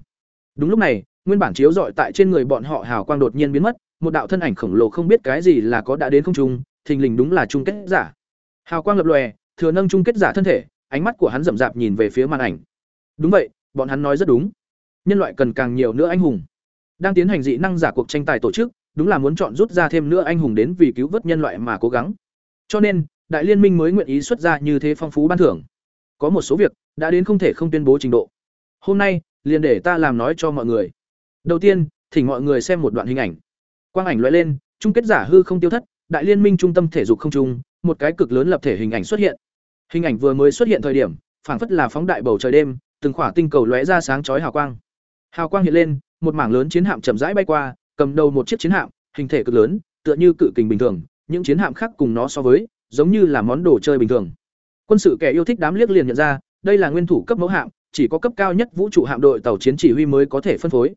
Đúng lúc này, nguyên bản chiếu rọi tại trên người bọn họ hào quang đột nhiên biến mất, một đạo thân ảnh khổng lồ không biết cái gì là có đã đến không trung, thình lình đúng là trung kết giả. Hào quang lập lòe, thừa nâng trung kết giả thân thể, ánh mắt của hắn rậm rạp nhìn về phía màn ảnh. Đúng vậy, bọn hắn nói rất đúng. Nhân loại cần càng nhiều nữa anh hùng. Đang tiến hành dị năng giả cuộc tranh tài tổ chức, đúng là muốn chọn rút ra thêm nữa anh hùng đến vì cứu vớt nhân loại mà cố gắng. Cho nên, đại liên minh mới nguyện ý xuất ra như thế phong phú ban thưởng. Có một số việc đã đến không thể không tuyên bố trình độ. Hôm nay, liền để ta làm nói cho mọi người. Đầu tiên, thỉnh mọi người xem một đoạn hình ảnh. Quang ảnh lóe lên, chung kết giả hư không tiêu thất, đại liên minh trung tâm thể dục không trung, một cái cực lớn lập thể hình ảnh xuất hiện. Hình ảnh vừa mới xuất hiện thời điểm, phảng phất là phóng đại bầu trời đêm, từng khỏa tinh cầu lóe ra sáng chói hào quang. Hào quang hiện lên, một mảng lớn chiến hạm chậm rãi bay qua, cầm đầu một chiếc chiến hạm, hình thể cực lớn, tựa như cự kình bình thường, những chiến hạm khác cùng nó so với, giống như là món đồ chơi bình thường. Quân sự kẻ yêu thích đám liếc liền nhận ra, đây là nguyên thủ cấp mẫu hạm, chỉ có cấp cao nhất vũ trụ hạm đội tàu chiến chỉ huy mới có thể phân phối.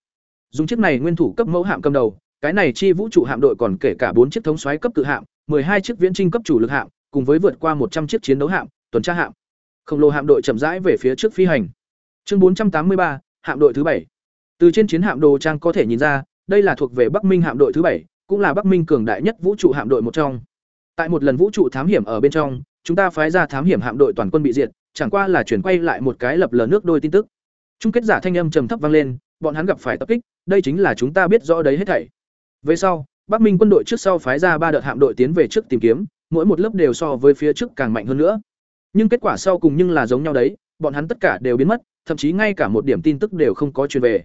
Dùng chiếc này nguyên thủ cấp mẫu hạm cầm đầu, cái này chi vũ trụ hạm đội còn kể cả bốn chiếc thống soái cấp cự hạm, hai chiếc viễn trinh cấp chủ lực hạm, cùng với vượt qua một trăm chiếc chiến đấu hạm, tuần tra hạm. Khổng lồ hạm đội chậm rãi về phía trước phi hành. Chương bốn trăm tám mươi ba, hạm đội thứ bảy. Từ trên chiến hạm đồ trang có thể nhìn ra, đây là thuộc về Bắc Minh hạm đội thứ bảy, cũng là Bắc Minh cường đại nhất vũ trụ hạm đội một trong. Tại một lần vũ trụ thám hiểm ở bên trong, chúng ta phái ra thám hiểm hạm đội toàn quân bị diệt, chẳng qua là chuyển quay lại một cái lập lờ nước đôi tin tức. Chung kết giả thanh âm trầm thấp vang lên, bọn hắn gặp phải tập kích, đây chính là chúng ta biết rõ đấy hết thảy. Về sau, Bắc Minh quân đội trước sau phái ra ba đợt hạm đội tiến về trước tìm kiếm, mỗi một lớp đều so với phía trước càng mạnh hơn nữa. Nhưng kết quả sau cùng nhưng là giống nhau đấy, bọn hắn tất cả đều biến mất, thậm chí ngay cả một điểm tin tức đều không có truyền về.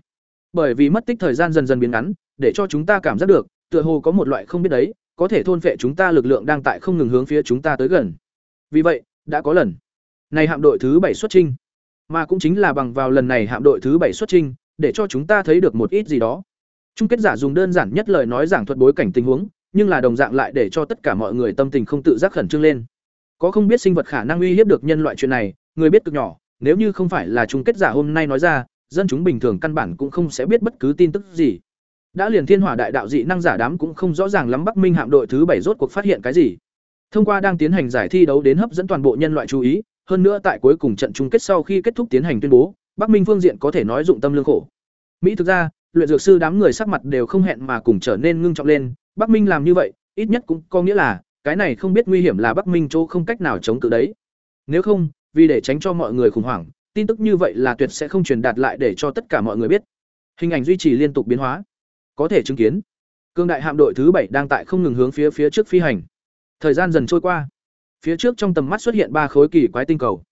Bởi vì mất tích thời gian dần dần biến ngắn, để cho chúng ta cảm giác được, tựa hồ có một loại không biết đấy, có thể thôn phệ chúng ta lực lượng đang tại không ngừng hướng phía chúng ta tới gần. Vì vậy, đã có lần này hạm đội thứ bảy xuất trinh, mà cũng chính là bằng vào lần này hạm đội thứ bảy xuất trinh, để cho chúng ta thấy được một ít gì đó. Chung kết giả dùng đơn giản nhất lời nói giảng thuật bối cảnh tình huống, nhưng là đồng dạng lại để cho tất cả mọi người tâm tình không tự giác khẩn trương lên. Có không biết sinh vật khả năng uy hiếp được nhân loại chuyện này, người biết cực nhỏ, nếu như không phải là chung kết giả hôm nay nói ra, dân chúng bình thường căn bản cũng không sẽ biết bất cứ tin tức gì. Đã liền thiên hỏa đại đạo dị năng giả đám cũng không rõ ràng lắm Bắc Minh hạm đội thứ bảy rốt cuộc phát hiện cái gì. Thông qua đang tiến hành giải thi đấu đến hấp dẫn toàn bộ nhân loại chú ý, hơn nữa tại cuối cùng trận chung kết sau khi kết thúc tiến hành tuyên bố, Bắc Minh phương diện có thể nói dụng tâm lương khổ. mỹ thực ra luyện dược sư đám người sắc mặt đều không hẹn mà cùng trở nên ngưng trọng lên bắc minh làm như vậy ít nhất cũng có nghĩa là cái này không biết nguy hiểm là bắc minh chỗ không cách nào chống cự đấy. Nếu không, vì để tránh cho mọi người khủng hoảng, tin tức như vậy là tuyệt sẽ không truyền đạt lại để cho tất cả mọi người biết. Hình ảnh duy trì liên tục biến hóa. Có thể chứng kiến, cương đại hạm đội thứ bảy đang tại không ngừng hướng phía phía trước phi hành. Thời gian dần trôi qua. Phía trước trong tầm mắt xuất hiện ba khối kỳ quái tinh cầu.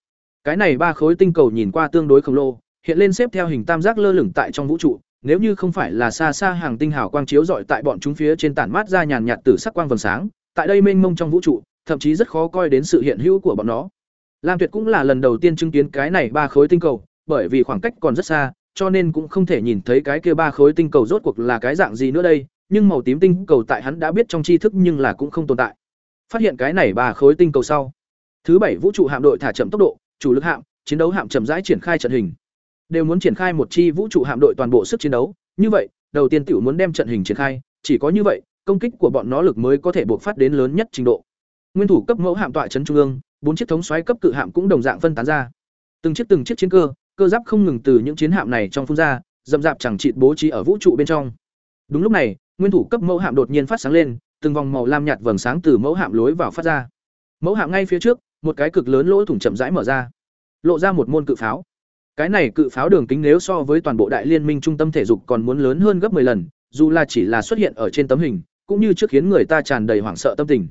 Cái này ba khối tinh cầu nhìn qua tương đối khổng lồ, hiện lên xếp theo hình tam giác lơ lửng tại trong vũ trụ, nếu như không phải là xa xa hàng tinh hào quang chiếu rọi tại bọn chúng phía trên tản mát ra nhàn nhạt tử sắc quang vầng sáng tại đây mênh mông trong vũ trụ, thậm chí rất khó coi đến sự hiện hữu của bọn nó. Lam tuyệt cũng là lần đầu tiên chứng kiến cái này ba khối tinh cầu, bởi vì khoảng cách còn rất xa, cho nên cũng không thể nhìn thấy cái kia ba khối tinh cầu rốt cuộc là cái dạng gì nữa đây, nhưng màu tím tinh cầu tại hắn đã biết trong tri thức nhưng là cũng không tồn tại. Phát hiện cái này ba khối tinh cầu sau, thứ bảy vũ trụ hạm đội thả chậm tốc độ, chủ lực hạm, chiến đấu hạm chậm rãi triển khai trận hình. Đều muốn triển khai một chi vũ trụ hạm đội toàn bộ sức chiến đấu, như vậy, đầu tiên tiểu muốn đem trận hình triển khai, chỉ có như vậy công kích của bọn nó lực mới có thể buộc phát đến lớn nhất trình độ. Nguyên thủ cấp mẫu hạm tọa trấn trung ương, bốn chiếc thống xoáy cấp cự hạm cũng đồng dạng phân tán ra. Từng chiếc từng chiếc chiến cơ cơ giáp không ngừng từ những chiến hạm này trong phun ra, dậm dạp chẳng chịt bố trí ở vũ trụ bên trong. Đúng lúc này, nguyên thủ cấp mẫu hạm đột nhiên phát sáng lên, từng vòng màu lam nhạt vầng sáng từ mẫu hạm lối vào phát ra. Mẫu hạm ngay phía trước, một cái cực lớn lỗ thủng chậm rãi mở ra. Lộ ra một môn cự pháo. Cái này cự pháo đường kính nếu so với toàn bộ đại liên minh trung tâm thể dục còn muốn lớn hơn gấp 10 lần, dù là chỉ là xuất hiện ở trên tấm hình cũng như trước khiến người ta tràn đầy hoảng sợ tâm tình.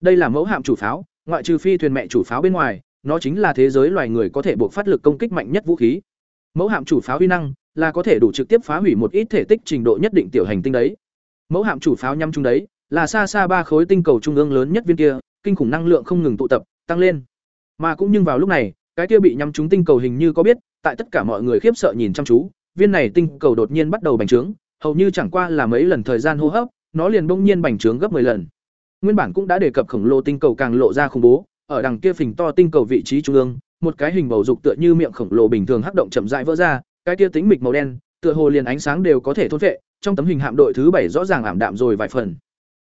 Đây là mẫu hạm chủ pháo, ngoại trừ phi thuyền mẹ chủ pháo bên ngoài, nó chính là thế giới loài người có thể buộc phát lực công kích mạnh nhất vũ khí. Mẫu hạm chủ pháo huy năng là có thể đủ trực tiếp phá hủy một ít thể tích trình độ nhất định tiểu hành tinh đấy. Mẫu hạm chủ pháo nhắm chúng đấy là xa xa ba khối tinh cầu trung ương lớn nhất viên kia, kinh khủng năng lượng không ngừng tụ tập, tăng lên. Mà cũng nhưng vào lúc này, cái kia bị nhắm trúng tinh cầu hình như có biết, tại tất cả mọi người khiếp sợ nhìn chăm chú, viên này tinh cầu đột nhiên bắt đầu bành trướng, hầu như chẳng qua là mấy lần thời gian hô hấp nó liền bỗng nhiên bành trướng gấp 10 lần. Nguyên bản cũng đã đề cập khổng lồ tinh cầu càng lộ ra khủng bố, ở đằng kia phình to tinh cầu vị trí trung ương, một cái hình bầu dục tựa như miệng khổng lồ bình thường hắc động chậm rãi vỡ ra, cái kia tính mịch màu đen, tựa hồ liền ánh sáng đều có thể thôn vệ, trong tấm hình hạm đội thứ bảy rõ ràng ảm đạm rồi vài phần.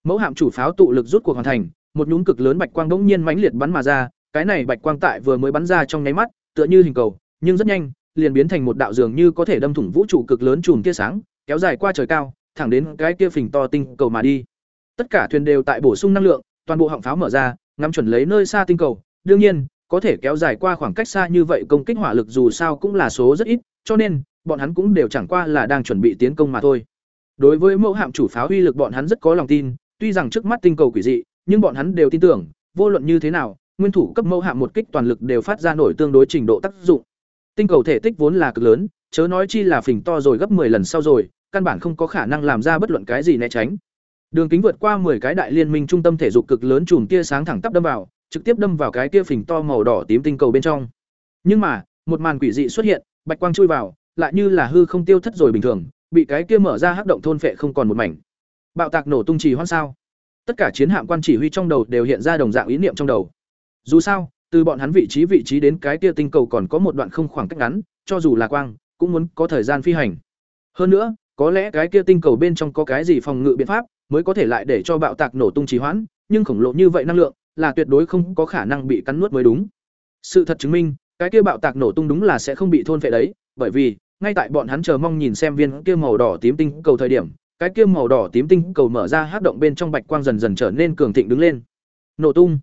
Mẫu hạm chủ pháo tụ lực rút cuộc hoàn thành, một nhún cực lớn bạch quang bỗng nhiên mãnh liệt bắn mà ra, cái này bạch quang tại vừa mới bắn ra trong nháy mắt, tựa như hình cầu, nhưng rất nhanh, liền biến thành một đạo dường như có thể đâm thủng vũ trụ cực lớn chùm tia sáng, kéo dài qua trời cao thẳng đến cái kia phình to tinh cầu mà đi. Tất cả thuyền đều tại bổ sung năng lượng, toàn bộ họng pháo mở ra, ngắm chuẩn lấy nơi xa tinh cầu. Đương nhiên, có thể kéo dài qua khoảng cách xa như vậy công kích hỏa lực dù sao cũng là số rất ít, cho nên, bọn hắn cũng đều chẳng qua là đang chuẩn bị tiến công mà thôi. Đối với mẫu hạm chủ pháo uy lực bọn hắn rất có lòng tin, tuy rằng trước mắt tinh cầu quỷ dị, nhưng bọn hắn đều tin tưởng, vô luận như thế nào, nguyên thủ cấp mẫu hạm một kích toàn lực đều phát ra nổi tương đối trình độ tác dụng. Tinh cầu thể tích vốn là cực lớn, chớ nói chi là phình to rồi gấp 10 lần sau rồi căn bản không có khả năng làm ra bất luận cái gì né tránh. Đường kính vượt qua 10 cái đại liên minh trung tâm thể dục cực lớn chùm tia sáng thẳng tắp đâm vào, trực tiếp đâm vào cái kia phình to màu đỏ tím tinh cầu bên trong. Nhưng mà, một màn quỷ dị xuất hiện, bạch quang chui vào, lại như là hư không tiêu thất rồi bình thường, bị cái kia mở ra hắc động thôn phệ không còn một mảnh. Bạo tạc nổ tung trì hoãn sao? Tất cả chiến hạm quan chỉ huy trong đầu đều hiện ra đồng dạng ý niệm trong đầu. Dù sao, từ bọn hắn vị trí vị trí đến cái kia tinh cầu còn có một đoạn không khoảng cách ngắn, cho dù là quang, cũng muốn có thời gian phi hành. Hơn nữa có lẽ cái kia tinh cầu bên trong có cái gì phòng ngự biện pháp mới có thể lại để cho bạo tạc nổ tung trì hoãn, nhưng khổng lồ như vậy năng lượng là tuyệt đối không có khả năng bị cắn nuốt mới đúng. Sự thật chứng minh, cái kia bạo tạc nổ tung đúng là sẽ không bị thôn phệ đấy, bởi vì, ngay tại bọn hắn chờ mong nhìn xem viên kia màu đỏ tím tinh cầu thời điểm, cái kia màu đỏ tím tinh cầu mở ra hát động bên trong bạch quang dần dần trở nên cường thịnh đứng lên. Nổ tung.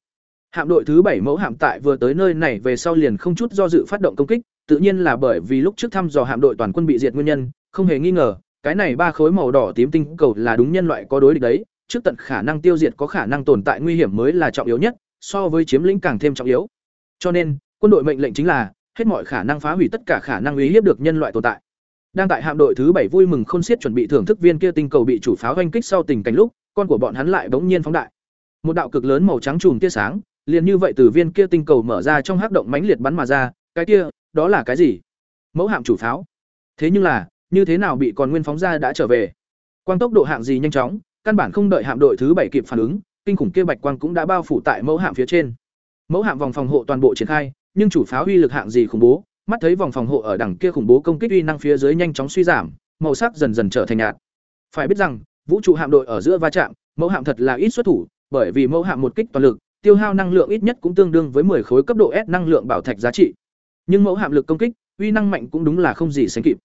Hạm đội thứ bảy mẫu hạm tại vừa tới nơi này về sau liền không chút do dự phát động công kích, tự nhiên là bởi vì lúc trước thăm dò hạm đội toàn quân bị diệt nguyên nhân, không hề nghi ngờ cái này ba khối màu đỏ tím tinh cầu là đúng nhân loại có đối địch đấy. Trước tận khả năng tiêu diệt có khả năng tồn tại nguy hiểm mới là trọng yếu nhất, so với chiếm lĩnh càng thêm trọng yếu. Cho nên, quân đội mệnh lệnh chính là, hết mọi khả năng phá hủy tất cả khả năng uy hiếp được nhân loại tồn tại. Đang tại hạm đội thứ bảy vui mừng khôn xiết chuẩn bị thưởng thức viên kia tinh cầu bị chủ pháo oanh kích sau tình cảnh lúc, con của bọn hắn lại bỗng nhiên phóng đại. Một đạo cực lớn màu trắng chùm tia sáng, liền như vậy từ viên kia tinh cầu mở ra trong hắc động mãnh liệt bắn mà ra, cái kia, đó là cái gì? Mẫu hạm chủ pháo. Thế nhưng là như thế nào bị còn nguyên phóng ra đã trở về. Quang tốc độ hạng gì nhanh chóng, căn bản không đợi hạm đội thứ bảy kịp phản ứng, kinh khủng kia bạch quang cũng đã bao phủ tại mẫu hạm phía trên. Mẫu hạm vòng phòng hộ toàn bộ triển khai, nhưng chủ pháo uy lực hạng gì khủng bố, mắt thấy vòng phòng hộ ở đằng kia khủng bố công kích uy năng phía dưới nhanh chóng suy giảm, màu sắc dần dần trở thành nhạt. Phải biết rằng, vũ trụ hạm đội ở giữa va chạm, mẫu hạm thật là ít xuất thủ, bởi vì mẫu hạm một kích toàn lực, tiêu hao năng lượng ít nhất cũng tương đương với 10 khối cấp độ S năng lượng bảo thạch giá trị. Nhưng mẫu hạm lực công kích, uy năng mạnh cũng đúng là không gì sánh kịp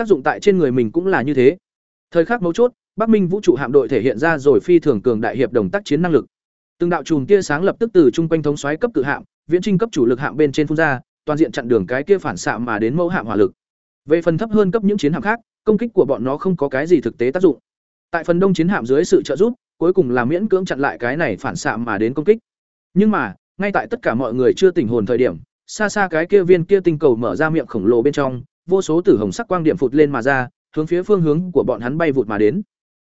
tác dụng tại trên người mình cũng là như thế. Thời khắc mấu chốt, bắc minh vũ trụ hạm đội thể hiện ra rồi phi thường cường đại hiệp đồng tác chiến năng lực. Từng đạo chùm tia sáng lập tức từ trung quanh thống xoáy cấp cự hạm, viễn trinh cấp chủ lực hạm bên trên phun ra, toàn diện chặn đường cái kia phản xạ mà đến mẫu hạm hỏa lực. Về phần thấp hơn cấp những chiến hạm khác, công kích của bọn nó không có cái gì thực tế tác dụng. Tại phần đông chiến hạm dưới sự trợ giúp, cuối cùng là miễn cưỡng chặn lại cái này phản xạ mà đến công kích. Nhưng mà, ngay tại tất cả mọi người chưa tỉnh hồn thời điểm, xa xa cái kia viên kia tinh cầu mở ra miệng khổng lồ bên trong vô số tử hồng sắc quang điểm phụt lên mà ra, hướng phía phương hướng của bọn hắn bay vụt mà đến.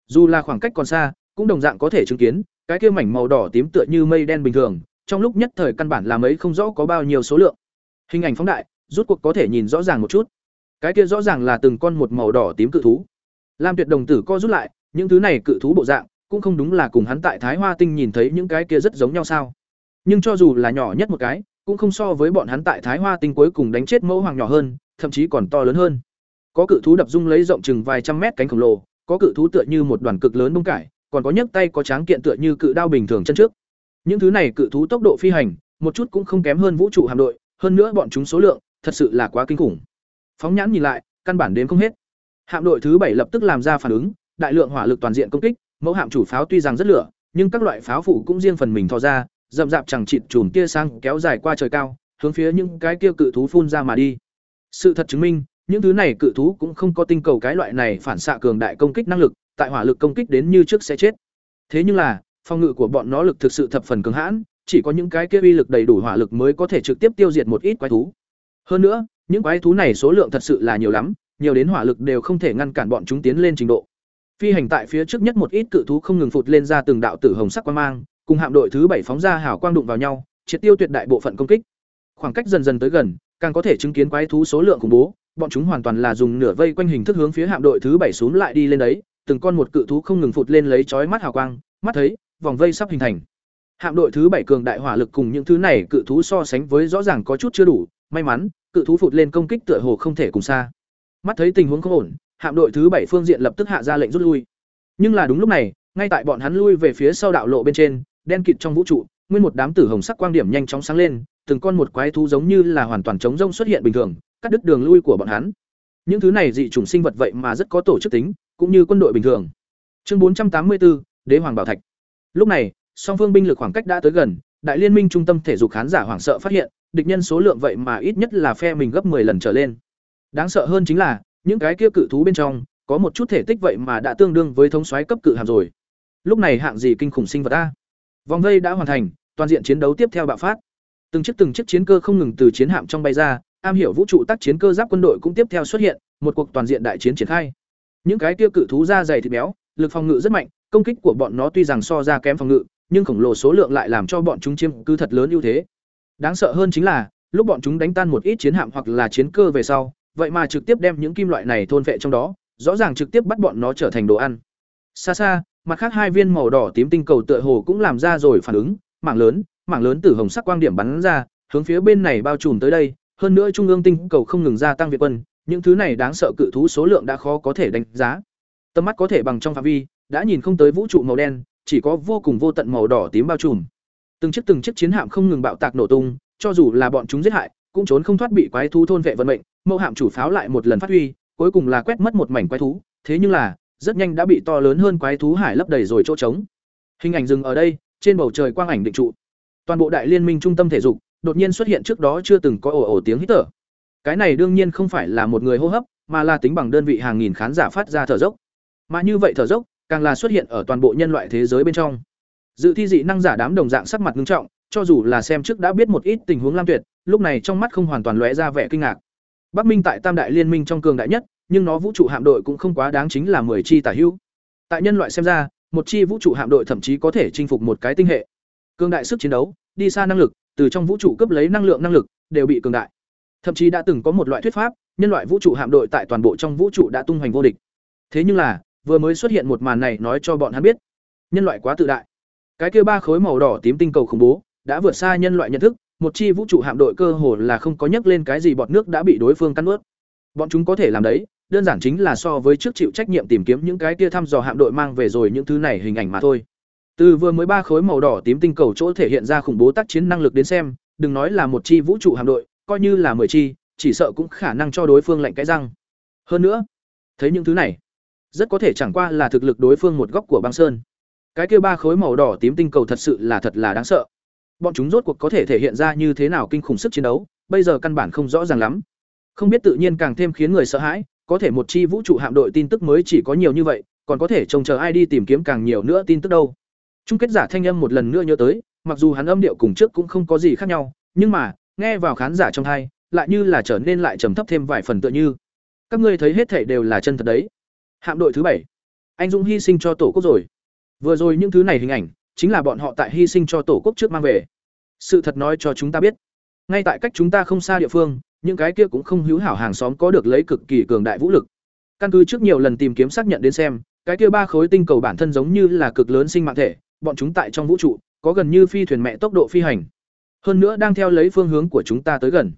Dù là khoảng cách còn xa, cũng đồng dạng có thể chứng kiến, cái kia mảnh màu đỏ tím tựa như mây đen bình thường, trong lúc nhất thời căn bản là mấy không rõ có bao nhiêu số lượng. Hình ảnh phóng đại rút cuộc có thể nhìn rõ ràng một chút. Cái kia rõ ràng là từng con một màu đỏ tím cự thú. Lam tuyệt đồng tử co rút lại, những thứ này cự thú bộ dạng, cũng không đúng là cùng hắn tại thái hoa tinh nhìn thấy những cái kia rất giống nhau sao. Nhưng cho dù là nhỏ nhất một cái, cũng không so với bọn hắn tại thái hoa tinh cuối cùng đánh chết mẫu hoàng nhỏ hơn thậm chí còn to lớn hơn. Có cự thú đập dung lấy rộng chừng vài trăm mét cánh khổng lồ, có cự thú tựa như một đoàn cực lớn bông cải, còn có nhấc tay có tráng kiện tựa như cự đao bình thường chân trước. Những thứ này cự thú tốc độ phi hành, một chút cũng không kém hơn vũ trụ hạm đội, hơn nữa bọn chúng số lượng, thật sự là quá kinh khủng. Phóng nhãn nhìn lại, căn bản đến không hết. Hạm đội thứ bảy lập tức làm ra phản ứng, đại lượng hỏa lực toàn diện công kích, mẫu hạm chủ pháo tuy rằng rất lửa, nhưng các loại pháo phụ cũng riêng phần mình thò ra, rậm rạp chẳng chịt chùm tia sang kéo dài qua trời cao, hướng phía những cái kia cự thú phun ra mà đi sự thật chứng minh, những thứ này cự thú cũng không có tinh cầu cái loại này phản xạ cường đại công kích năng lực, tại hỏa lực công kích đến như trước sẽ chết. Thế nhưng là, phòng ngự của bọn nó lực thực sự thập phần cường hãn, chỉ có những cái kia uy lực đầy đủ hỏa lực mới có thể trực tiếp tiêu diệt một ít quái thú. Hơn nữa, những quái thú này số lượng thật sự là nhiều lắm, nhiều đến hỏa lực đều không thể ngăn cản bọn chúng tiến lên trình độ. Phi hành tại phía trước nhất một ít cự thú không ngừng phụt lên ra từng đạo tử hồng sắc quang mang, cùng hạm đội thứ bảy phóng ra hào quang đụng vào nhau, triệt tiêu tuyệt đại bộ phận công kích. Khoảng cách dần dần tới gần càng có thể chứng kiến quái thú số lượng khủng bố, bọn chúng hoàn toàn là dùng nửa vây quanh hình thức hướng phía hạm đội thứ bảy xuống lại đi lên đấy, từng con một cự thú không ngừng phụt lên lấy chói mắt hào quang, mắt thấy, vòng vây sắp hình thành. Hạm đội thứ bảy cường đại hỏa lực cùng những thứ này cự thú so sánh với rõ ràng có chút chưa đủ, may mắn, cự thú phụt lên công kích tựa hồ không thể cùng xa. Mắt thấy tình huống không ổn, hạm đội thứ bảy phương diện lập tức hạ ra lệnh rút lui. Nhưng là đúng lúc này, ngay tại bọn hắn lui về phía sau đạo lộ bên trên, đen kịt trong vũ trụ, nguyên một đám tử hồng sắc quang điểm nhanh chóng sáng lên từng con một quái thú giống như là hoàn toàn chống rông xuất hiện bình thường, cắt đứt đường lui của bọn hắn. Những thứ này dị chủng sinh vật vậy mà rất có tổ chức tính, cũng như quân đội bình thường. Chương bốn trăm tám mươi bốn đế hoàng bảo thạch. Lúc này, song phương binh lực khoảng cách đã tới gần, đại liên minh trung tâm thể dục khán giả hoảng sợ phát hiện, địch nhân số lượng vậy mà ít nhất là phe mình gấp 10 lần trở lên. Đáng sợ hơn chính là, những cái kia cự thú bên trong, có một chút thể tích vậy mà đã tương đương với thống soái cấp cự hàm rồi. Lúc này hạng gì kinh khủng sinh vật a? Vòng vây đã hoàn thành, toàn diện chiến đấu tiếp theo bạo phát từng chiếc từng chiếc chiến cơ không ngừng từ chiến hạm trong bay ra, am hiểu vũ trụ tác chiến cơ giáp quân đội cũng tiếp theo xuất hiện, một cuộc toàn diện đại chiến triển khai. Những cái tiêu cự thú da dày thịt béo, lực phòng ngự rất mạnh, công kích của bọn nó tuy rằng so ra kém phòng ngự, nhưng khổng lồ số lượng lại làm cho bọn chúng chiếm cứ thật lớn ưu thế. Đáng sợ hơn chính là, lúc bọn chúng đánh tan một ít chiến hạm hoặc là chiến cơ về sau, vậy mà trực tiếp đem những kim loại này thôn vệ trong đó, rõ ràng trực tiếp bắt bọn nó trở thành đồ ăn. Xa xa, mặt khác hai viên màu đỏ tím tinh cầu tựa hồ cũng làm ra rồi phản ứng, mảng lớn mảng lớn từ hồng sắc quang điểm bắn ra, hướng phía bên này bao trùm tới đây. Hơn nữa trung ương tinh cầu không ngừng gia tăng việt quân, những thứ này đáng sợ cự thú số lượng đã khó có thể đánh giá. Tầm mắt có thể bằng trong phạm vi, đã nhìn không tới vũ trụ màu đen, chỉ có vô cùng vô tận màu đỏ tím bao trùm. Từng chiếc từng chiếc chiến hạm không ngừng bạo tạc nổ tung, cho dù là bọn chúng giết hại, cũng trốn không thoát bị quái thú thôn vệ vận mệnh. Mẫu hạm chủ pháo lại một lần phát huy, cuối cùng là quét mất một mảnh quái thú. Thế nhưng là, rất nhanh đã bị to lớn hơn quái thú hải lấp đầy rồi chỗ trống. Hình ảnh dừng ở đây, trên bầu trời quang ảnh định trụ toàn bộ đại liên minh trung tâm thể dục, đột nhiên xuất hiện trước đó chưa từng có ồ ồ tiếng hít thở. Cái này đương nhiên không phải là một người hô hấp, mà là tính bằng đơn vị hàng nghìn khán giả phát ra thở dốc. Mà như vậy thở dốc, càng là xuất hiện ở toàn bộ nhân loại thế giới bên trong. Dự thi dị năng giả đám đồng dạng sắc mặt nghiêm trọng, cho dù là xem trước đã biết một ít tình huống lam tuyệt, lúc này trong mắt không hoàn toàn lóe ra vẻ kinh ngạc. Bắc minh tại tam đại liên minh trong cường đại nhất, nhưng nó vũ trụ hạm đội cũng không quá đáng chính là mười chi tả hữu. Tại nhân loại xem ra, một chi vũ trụ hạm đội thậm chí có thể chinh phục một cái tinh hệ cường đại sức chiến đấu, đi xa năng lực, từ trong vũ trụ cấp lấy năng lượng năng lực, đều bị cường đại. Thậm chí đã từng có một loại thuyết pháp, nhân loại vũ trụ hạm đội tại toàn bộ trong vũ trụ đã tung hoành vô địch. Thế nhưng là, vừa mới xuất hiện một màn này nói cho bọn hắn biết, nhân loại quá tự đại. Cái kia ba khối màu đỏ tím tinh cầu khủng bố, đã vượt xa nhân loại nhận thức, một chi vũ trụ hạm đội cơ hồ là không có nhắc lên cái gì bọn nước đã bị đối phương cắn ướt bọn chúng có thể làm đấy, đơn giản chính là so với trước chịu trách nhiệm tìm kiếm những cái kia thăm dò hạm đội mang về rồi những thứ này hình ảnh mà thôi từ vừa mới ba khối màu đỏ tím tinh cầu chỗ thể hiện ra khủng bố tác chiến năng lực đến xem đừng nói là một chi vũ trụ hạm đội coi như là mười chi chỉ sợ cũng khả năng cho đối phương lạnh cái răng hơn nữa Thấy những thứ này, rất có thể chẳng qua là thực lực đối phương một góc của băng sơn. Cái kia ba khối màu đỏ tím tinh cầu thật sự là thật là đáng sợ. Bọn chúng rốt cuộc có thể thể hiện ra như thế nào kinh khủng sức chiến đấu, bây giờ căn bản không rõ ràng lắm. Không biết tự nhiên càng thêm khiến người sợ hãi, có thể một chi vũ trụ hạm đội tin tức mới chỉ có nhiều như vậy, còn có thể trông chờ ai đi tìm kiếm càng nhiều nữa tin tức đâu. Chung kết giả thanh âm một lần nữa nhớ tới, mặc dù hắn âm điệu cùng trước cũng không có gì khác nhau, nhưng mà, nghe vào khán giả trong hai lại như là trở nên lại trầm thấp thêm vài phần tựa như. Các ngươi thấy hết thảy đều là chân thật đấy. Hạm đội thứ bảy, anh dũng hy sinh cho tổ quốc rồi. Vừa rồi những thứ này hình ảnh, chính là bọn họ tại hy sinh cho tổ quốc trước mang về. Sự thật nói cho chúng ta biết, ngay tại cách chúng ta không xa địa phương, những cái kia cũng không hữu hảo hàng xóm có được lấy cực kỳ cường đại vũ lực. Căn cứ trước nhiều lần tìm kiếm xác nhận đến xem, cái kia ba khối tinh cầu bản thân giống như là cực lớn sinh mạng thể, bọn chúng tại trong vũ trụ có gần như phi thuyền mẹ tốc độ phi hành. Hơn nữa đang theo lấy phương hướng của chúng ta tới gần.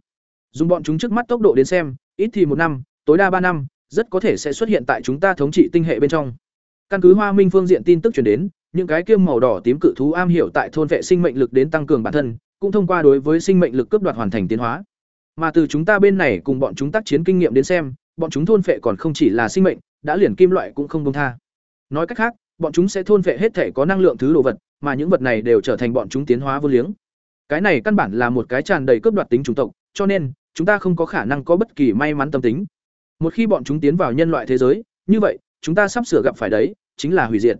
Dùng bọn chúng trước mắt tốc độ đến xem, ít thì một năm, tối đa ba năm, rất có thể sẽ xuất hiện tại chúng ta thống trị tinh hệ bên trong. Căn cứ Hoa Minh phương diện tin tức truyền đến, những cái kiêm màu đỏ tím cự thú am hiểu tại thôn vệ sinh mệnh lực đến tăng cường bản thân, cũng thông qua đối với sinh mệnh lực cướp đoạt hoàn thành tiến hóa. Mà từ chúng ta bên này cùng bọn chúng tác chiến kinh nghiệm đến xem, bọn chúng thôn phệ còn không chỉ là sinh mệnh, đã liền kim loại cũng không buông tha. Nói cách khác, bọn chúng sẽ thôn phệ hết thể có năng lượng thứ đồ vật, mà những vật này đều trở thành bọn chúng tiến hóa vô liếng. Cái này căn bản là một cái tràn đầy cướp đoạt tính chủng tộc, cho nên chúng ta không có khả năng có bất kỳ may mắn tâm tính. Một khi bọn chúng tiến vào nhân loại thế giới, như vậy, chúng ta sắp sửa gặp phải đấy, chính là hủy diệt.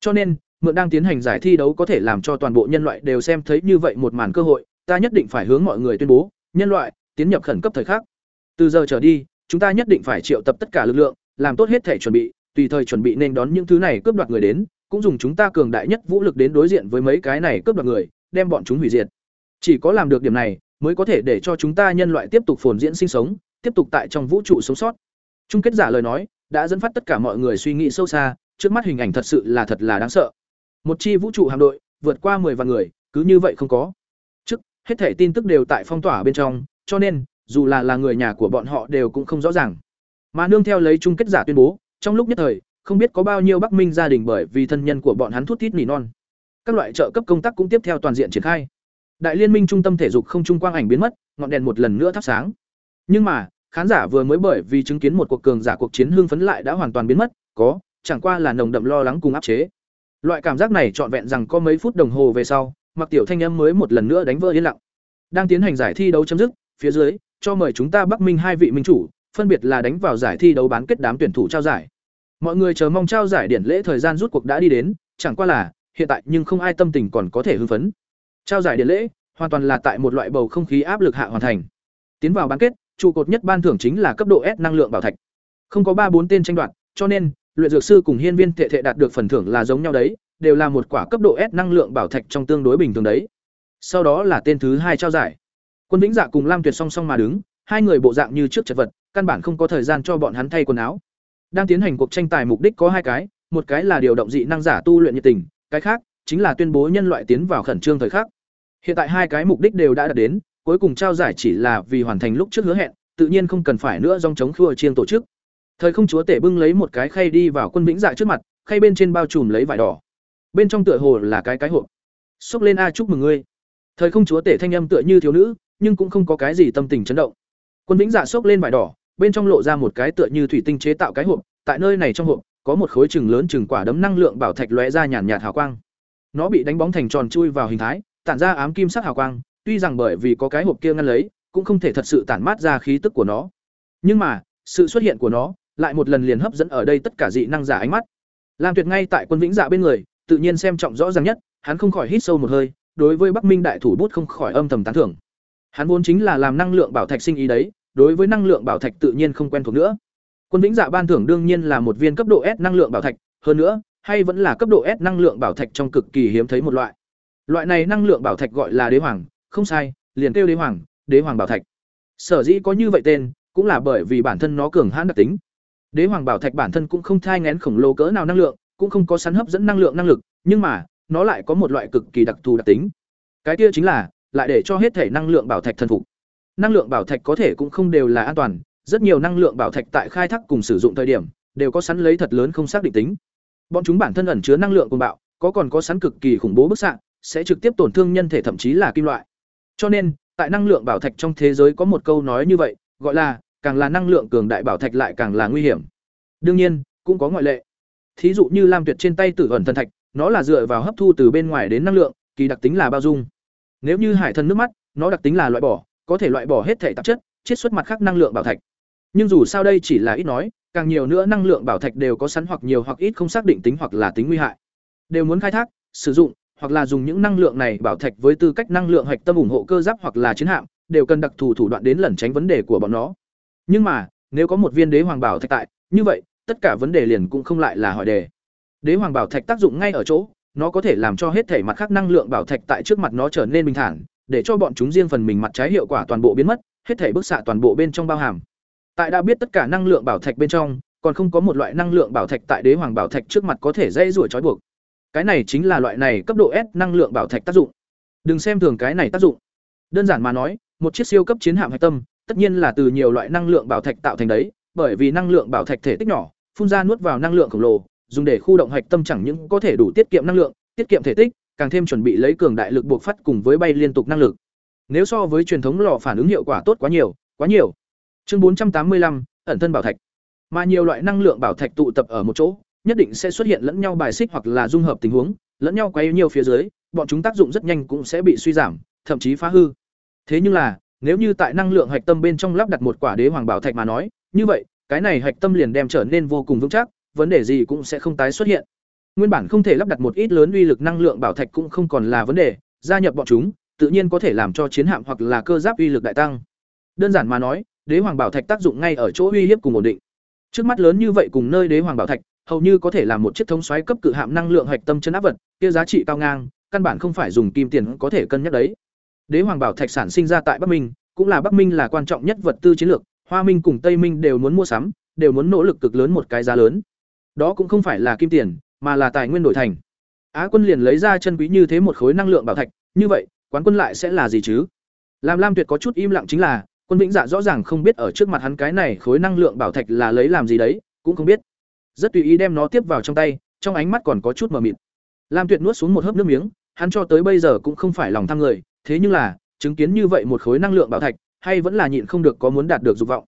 Cho nên, mượn đang tiến hành giải thi đấu có thể làm cho toàn bộ nhân loại đều xem thấy như vậy một màn cơ hội, ta nhất định phải hướng mọi người tuyên bố, nhân loại tiến nhập khẩn cấp thời khắc. Từ giờ trở đi, chúng ta nhất định phải triệu tập tất cả lực lượng, làm tốt hết thể chuẩn bị, tùy thời chuẩn bị nên đón những thứ này cướp đoạt người đến, cũng dùng chúng ta cường đại nhất vũ lực đến đối diện với mấy cái này cướp đoạt người, đem bọn chúng hủy diệt. Chỉ có làm được điểm này, mới có thể để cho chúng ta nhân loại tiếp tục phồn diễn sinh sống, tiếp tục tại trong vũ trụ sống sót. Chung kết giả lời nói, đã dẫn phát tất cả mọi người suy nghĩ sâu xa, trước mắt hình ảnh thật sự là thật là đáng sợ. Một chi vũ trụ hạm đội, vượt qua 10 vạn người, cứ như vậy không có. Trước, hết thảy tin tức đều tại phong tỏa bên trong, cho nên, dù là là người nhà của bọn họ đều cũng không rõ ràng. Mà nương theo lấy chung kết giả tuyên bố, trong lúc nhất thời, không biết có bao nhiêu Bắc Minh gia đình bởi vì thân nhân của bọn hắn thút thít nỉ non. Các loại trợ cấp công tác cũng tiếp theo toàn diện triển khai. Đại liên minh trung tâm thể dục không trung quang ảnh biến mất, ngọn đèn một lần nữa thắp sáng. Nhưng mà, khán giả vừa mới bởi vì chứng kiến một cuộc cường giả cuộc chiến hưng phấn lại đã hoàn toàn biến mất, có, chẳng qua là nồng đậm lo lắng cùng áp chế. Loại cảm giác này trọn vẹn rằng có mấy phút đồng hồ về sau, Mặc Tiểu Thanh âm mới một lần nữa đánh vỡ yên lặng. Đang tiến hành giải thi đấu chấm dứt, phía dưới, cho mời chúng ta Bắc Minh hai vị minh chủ, phân biệt là đánh vào giải thi đấu bán kết đám tuyển thủ trao giải. Mọi người chờ mong trao giải điển lễ thời gian rút cuộc đã đi đến, chẳng qua là, hiện tại nhưng không ai tâm tình còn có thể hưng phấn. Trao giải điển lễ, hoàn toàn là tại một loại bầu không khí áp lực hạ hoàn thành. Tiến vào bán kết, trụ cột nhất ban thưởng chính là cấp độ S năng lượng bảo thạch. Không có ba bốn tên tranh đoạt, cho nên luyện dược sư cùng hiên viên thể thệ đạt được phần thưởng là giống nhau đấy, đều là một quả cấp độ S năng lượng bảo thạch trong tương đối bình thường đấy. Sau đó là tên thứ hai trao giải. Quân Vĩnh Dạ cùng Lam Tuyệt song song mà đứng, hai người bộ dạng như trước chật vật, căn bản không có thời gian cho bọn hắn thay quần áo. Đang tiến hành cuộc tranh tài mục đích có hai cái, một cái là điều động dị năng giả tu luyện nhiệt tình, cái khác chính là tuyên bố nhân loại tiến vào khẩn trương thời khắc. Hiện tại hai cái mục đích đều đã đạt đến, cuối cùng trao giải chỉ là vì hoàn thành lúc trước hứa hẹn, tự nhiên không cần phải nữa dòng chống khua chiêng tổ chức. Thời không chúa tể bưng lấy một cái khay đi vào quân vĩnh dạ trước mặt, khay bên trên bao trùm lấy vải đỏ. Bên trong tựa hồ là cái cái hộp. Xúc lên a chúc mừng ngươi. Thời không chúa tể thanh âm tựa như thiếu nữ, nhưng cũng không có cái gì tâm tình chấn động. Quân vĩnh dạ xốc lên vải đỏ, bên trong lộ ra một cái tựa như thủy tinh chế tạo cái hộp, tại nơi này trong hộp có một khối chừng lớn chừng quả đấm năng lượng bảo thạch lóe ra nhàn nhạt hào quang. Nó bị đánh bóng thành tròn chui vào hình thái, tản ra ám kim sắc hào quang, tuy rằng bởi vì có cái hộp kia ngăn lấy, cũng không thể thật sự tản mát ra khí tức của nó. Nhưng mà, sự xuất hiện của nó lại một lần liền hấp dẫn ở đây tất cả dị năng giả ánh mắt. Lam Tuyệt ngay tại quân vĩnh dạ bên người, tự nhiên xem trọng rõ ràng nhất, hắn không khỏi hít sâu một hơi, đối với Bắc Minh đại thủ bút không khỏi âm thầm tán thưởng. Hắn vốn chính là làm năng lượng bảo thạch sinh ý đấy, đối với năng lượng bảo thạch tự nhiên không quen thuộc nữa. Quân Vĩnh Dạ ban thưởng đương nhiên là một viên cấp độ S năng lượng bảo thạch, hơn nữa, hay vẫn là cấp độ S năng lượng bảo thạch trong cực kỳ hiếm thấy một loại. Loại này năng lượng bảo thạch gọi là đế hoàng, không sai, liền kêu đế hoàng, đế hoàng bảo thạch. Sở dĩ có như vậy tên, cũng là bởi vì bản thân nó cường hãn đặc tính. Đế hoàng bảo thạch bản thân cũng không thai ngén khổng lồ cỡ nào năng lượng, cũng không có sẵn hấp dẫn năng lượng năng lực, nhưng mà, nó lại có một loại cực kỳ đặc thù đặc tính. Cái kia chính là, lại để cho hết thể năng lượng bảo thạch thần phục. Năng lượng bảo thạch có thể cũng không đều là an toàn, rất nhiều năng lượng bảo thạch tại khai thác cùng sử dụng thời điểm, đều có sẵn lấy thật lớn không xác định tính. Bọn chúng bản thân ẩn chứa năng lượng cuồng bạo, có còn có sẵn cực kỳ khủng bố bức xạ, sẽ trực tiếp tổn thương nhân thể thậm chí là kim loại. Cho nên, tại năng lượng bảo thạch trong thế giới có một câu nói như vậy, gọi là càng là năng lượng cường đại bảo thạch lại càng là nguy hiểm. Đương nhiên, cũng có ngoại lệ. Thí dụ như Lam Tuyệt trên tay Tử ẩn thần thạch, nó là dựa vào hấp thu từ bên ngoài đến năng lượng, kỳ đặc tính là bao dung. Nếu như Hải thần nước mắt, nó đặc tính là loại bỏ, có thể loại bỏ hết thể tạp chất, chiết xuất mặt khác năng lượng bảo thạch. Nhưng dù sao đây chỉ là ít nói, càng nhiều nữa năng lượng bảo thạch đều có sẵn hoặc nhiều hoặc ít không xác định tính hoặc là tính nguy hại. Đều muốn khai thác, sử dụng, hoặc là dùng những năng lượng này bảo thạch với tư cách năng lượng hạch tâm ủng hộ cơ giáp hoặc là chiến hạm, đều cần đặc thù thủ đoạn đến lẩn tránh vấn đề của bọn nó. Nhưng mà, nếu có một viên đế hoàng bảo thạch tại, như vậy, tất cả vấn đề liền cũng không lại là hỏi đề. Đế hoàng bảo thạch tác dụng ngay ở chỗ, nó có thể làm cho hết thể mặt khác năng lượng bảo thạch tại trước mặt nó trở nên bình thản, để cho bọn chúng riêng phần mình mặt trái hiệu quả toàn bộ biến mất, hết thể bức xạ toàn bộ bên trong bao hàm. Tại đã biết tất cả năng lượng bảo thạch bên trong, còn không có một loại năng lượng bảo thạch tại đế hoàng bảo thạch trước mặt có thể dễ rủi trói buộc. Cái này chính là loại này cấp độ S năng lượng bảo thạch tác dụng. Đừng xem thường cái này tác dụng. Đơn giản mà nói, một chiếc siêu cấp chiến hạm hạch tâm, tất nhiên là từ nhiều loại năng lượng bảo thạch tạo thành đấy, bởi vì năng lượng bảo thạch thể tích nhỏ, phun ra nuốt vào năng lượng khổng lồ, dùng để khu động hạch tâm chẳng những có thể đủ tiết kiệm năng lượng, tiết kiệm thể tích, càng thêm chuẩn bị lấy cường đại lực buộc phát cùng với bay liên tục năng lực. Nếu so với truyền thống lò phản ứng hiệu quả tốt quá nhiều, quá nhiều. Chương 485, ẩn thân bảo thạch. Mà nhiều loại năng lượng bảo thạch tụ tập ở một chỗ, nhất định sẽ xuất hiện lẫn nhau bài xích hoặc là dung hợp tình huống, lẫn nhau quấy nhiều phía dưới, bọn chúng tác dụng rất nhanh cũng sẽ bị suy giảm, thậm chí phá hư. Thế nhưng là, nếu như tại năng lượng hạch tâm bên trong lắp đặt một quả đế hoàng bảo thạch mà nói, như vậy, cái này hạch tâm liền đem trở nên vô cùng vững chắc, vấn đề gì cũng sẽ không tái xuất hiện. Nguyên bản không thể lắp đặt một ít lớn uy lực năng lượng bảo thạch cũng không còn là vấn đề, gia nhập bọn chúng, tự nhiên có thể làm cho chiến hạm hoặc là cơ giáp uy lực đại tăng. Đơn giản mà nói, đế hoàng bảo thạch tác dụng ngay ở chỗ uy hiếp cùng ổn định. Trước mắt lớn như vậy cùng nơi đế hoàng bảo thạch, hầu như có thể làm một chiếc thống xoáy cấp cự hạm năng lượng hạch tâm chân áp vật, kia giá trị cao ngang, căn bản không phải dùng kim tiền có thể cân nhắc đấy. Đế hoàng bảo thạch sản sinh ra tại Bắc Minh, cũng là Bắc Minh là quan trọng nhất vật tư chiến lược, Hoa Minh cùng Tây Minh đều muốn mua sắm, đều muốn nỗ lực cực lớn một cái giá lớn. Đó cũng không phải là kim tiền, mà là tài nguyên đổi thành. Á quân liền lấy ra chân quý như thế một khối năng lượng bảo thạch, như vậy, quán quân lại sẽ là gì chứ? Lam Lam Tuyệt có chút im lặng chính là, quân Vĩnh Dạ rõ ràng không biết ở trước mặt hắn cái này khối năng lượng bảo thạch là lấy làm gì đấy, cũng không biết. Rất tùy ý đem nó tiếp vào trong tay, trong ánh mắt còn có chút mờ mịt. Lam Tuyệt nuốt xuống một hớp nước miếng, hắn cho tới bây giờ cũng không phải lòng tham người, thế nhưng là, chứng kiến như vậy một khối năng lượng bảo thạch, hay vẫn là nhịn không được có muốn đạt được dục vọng.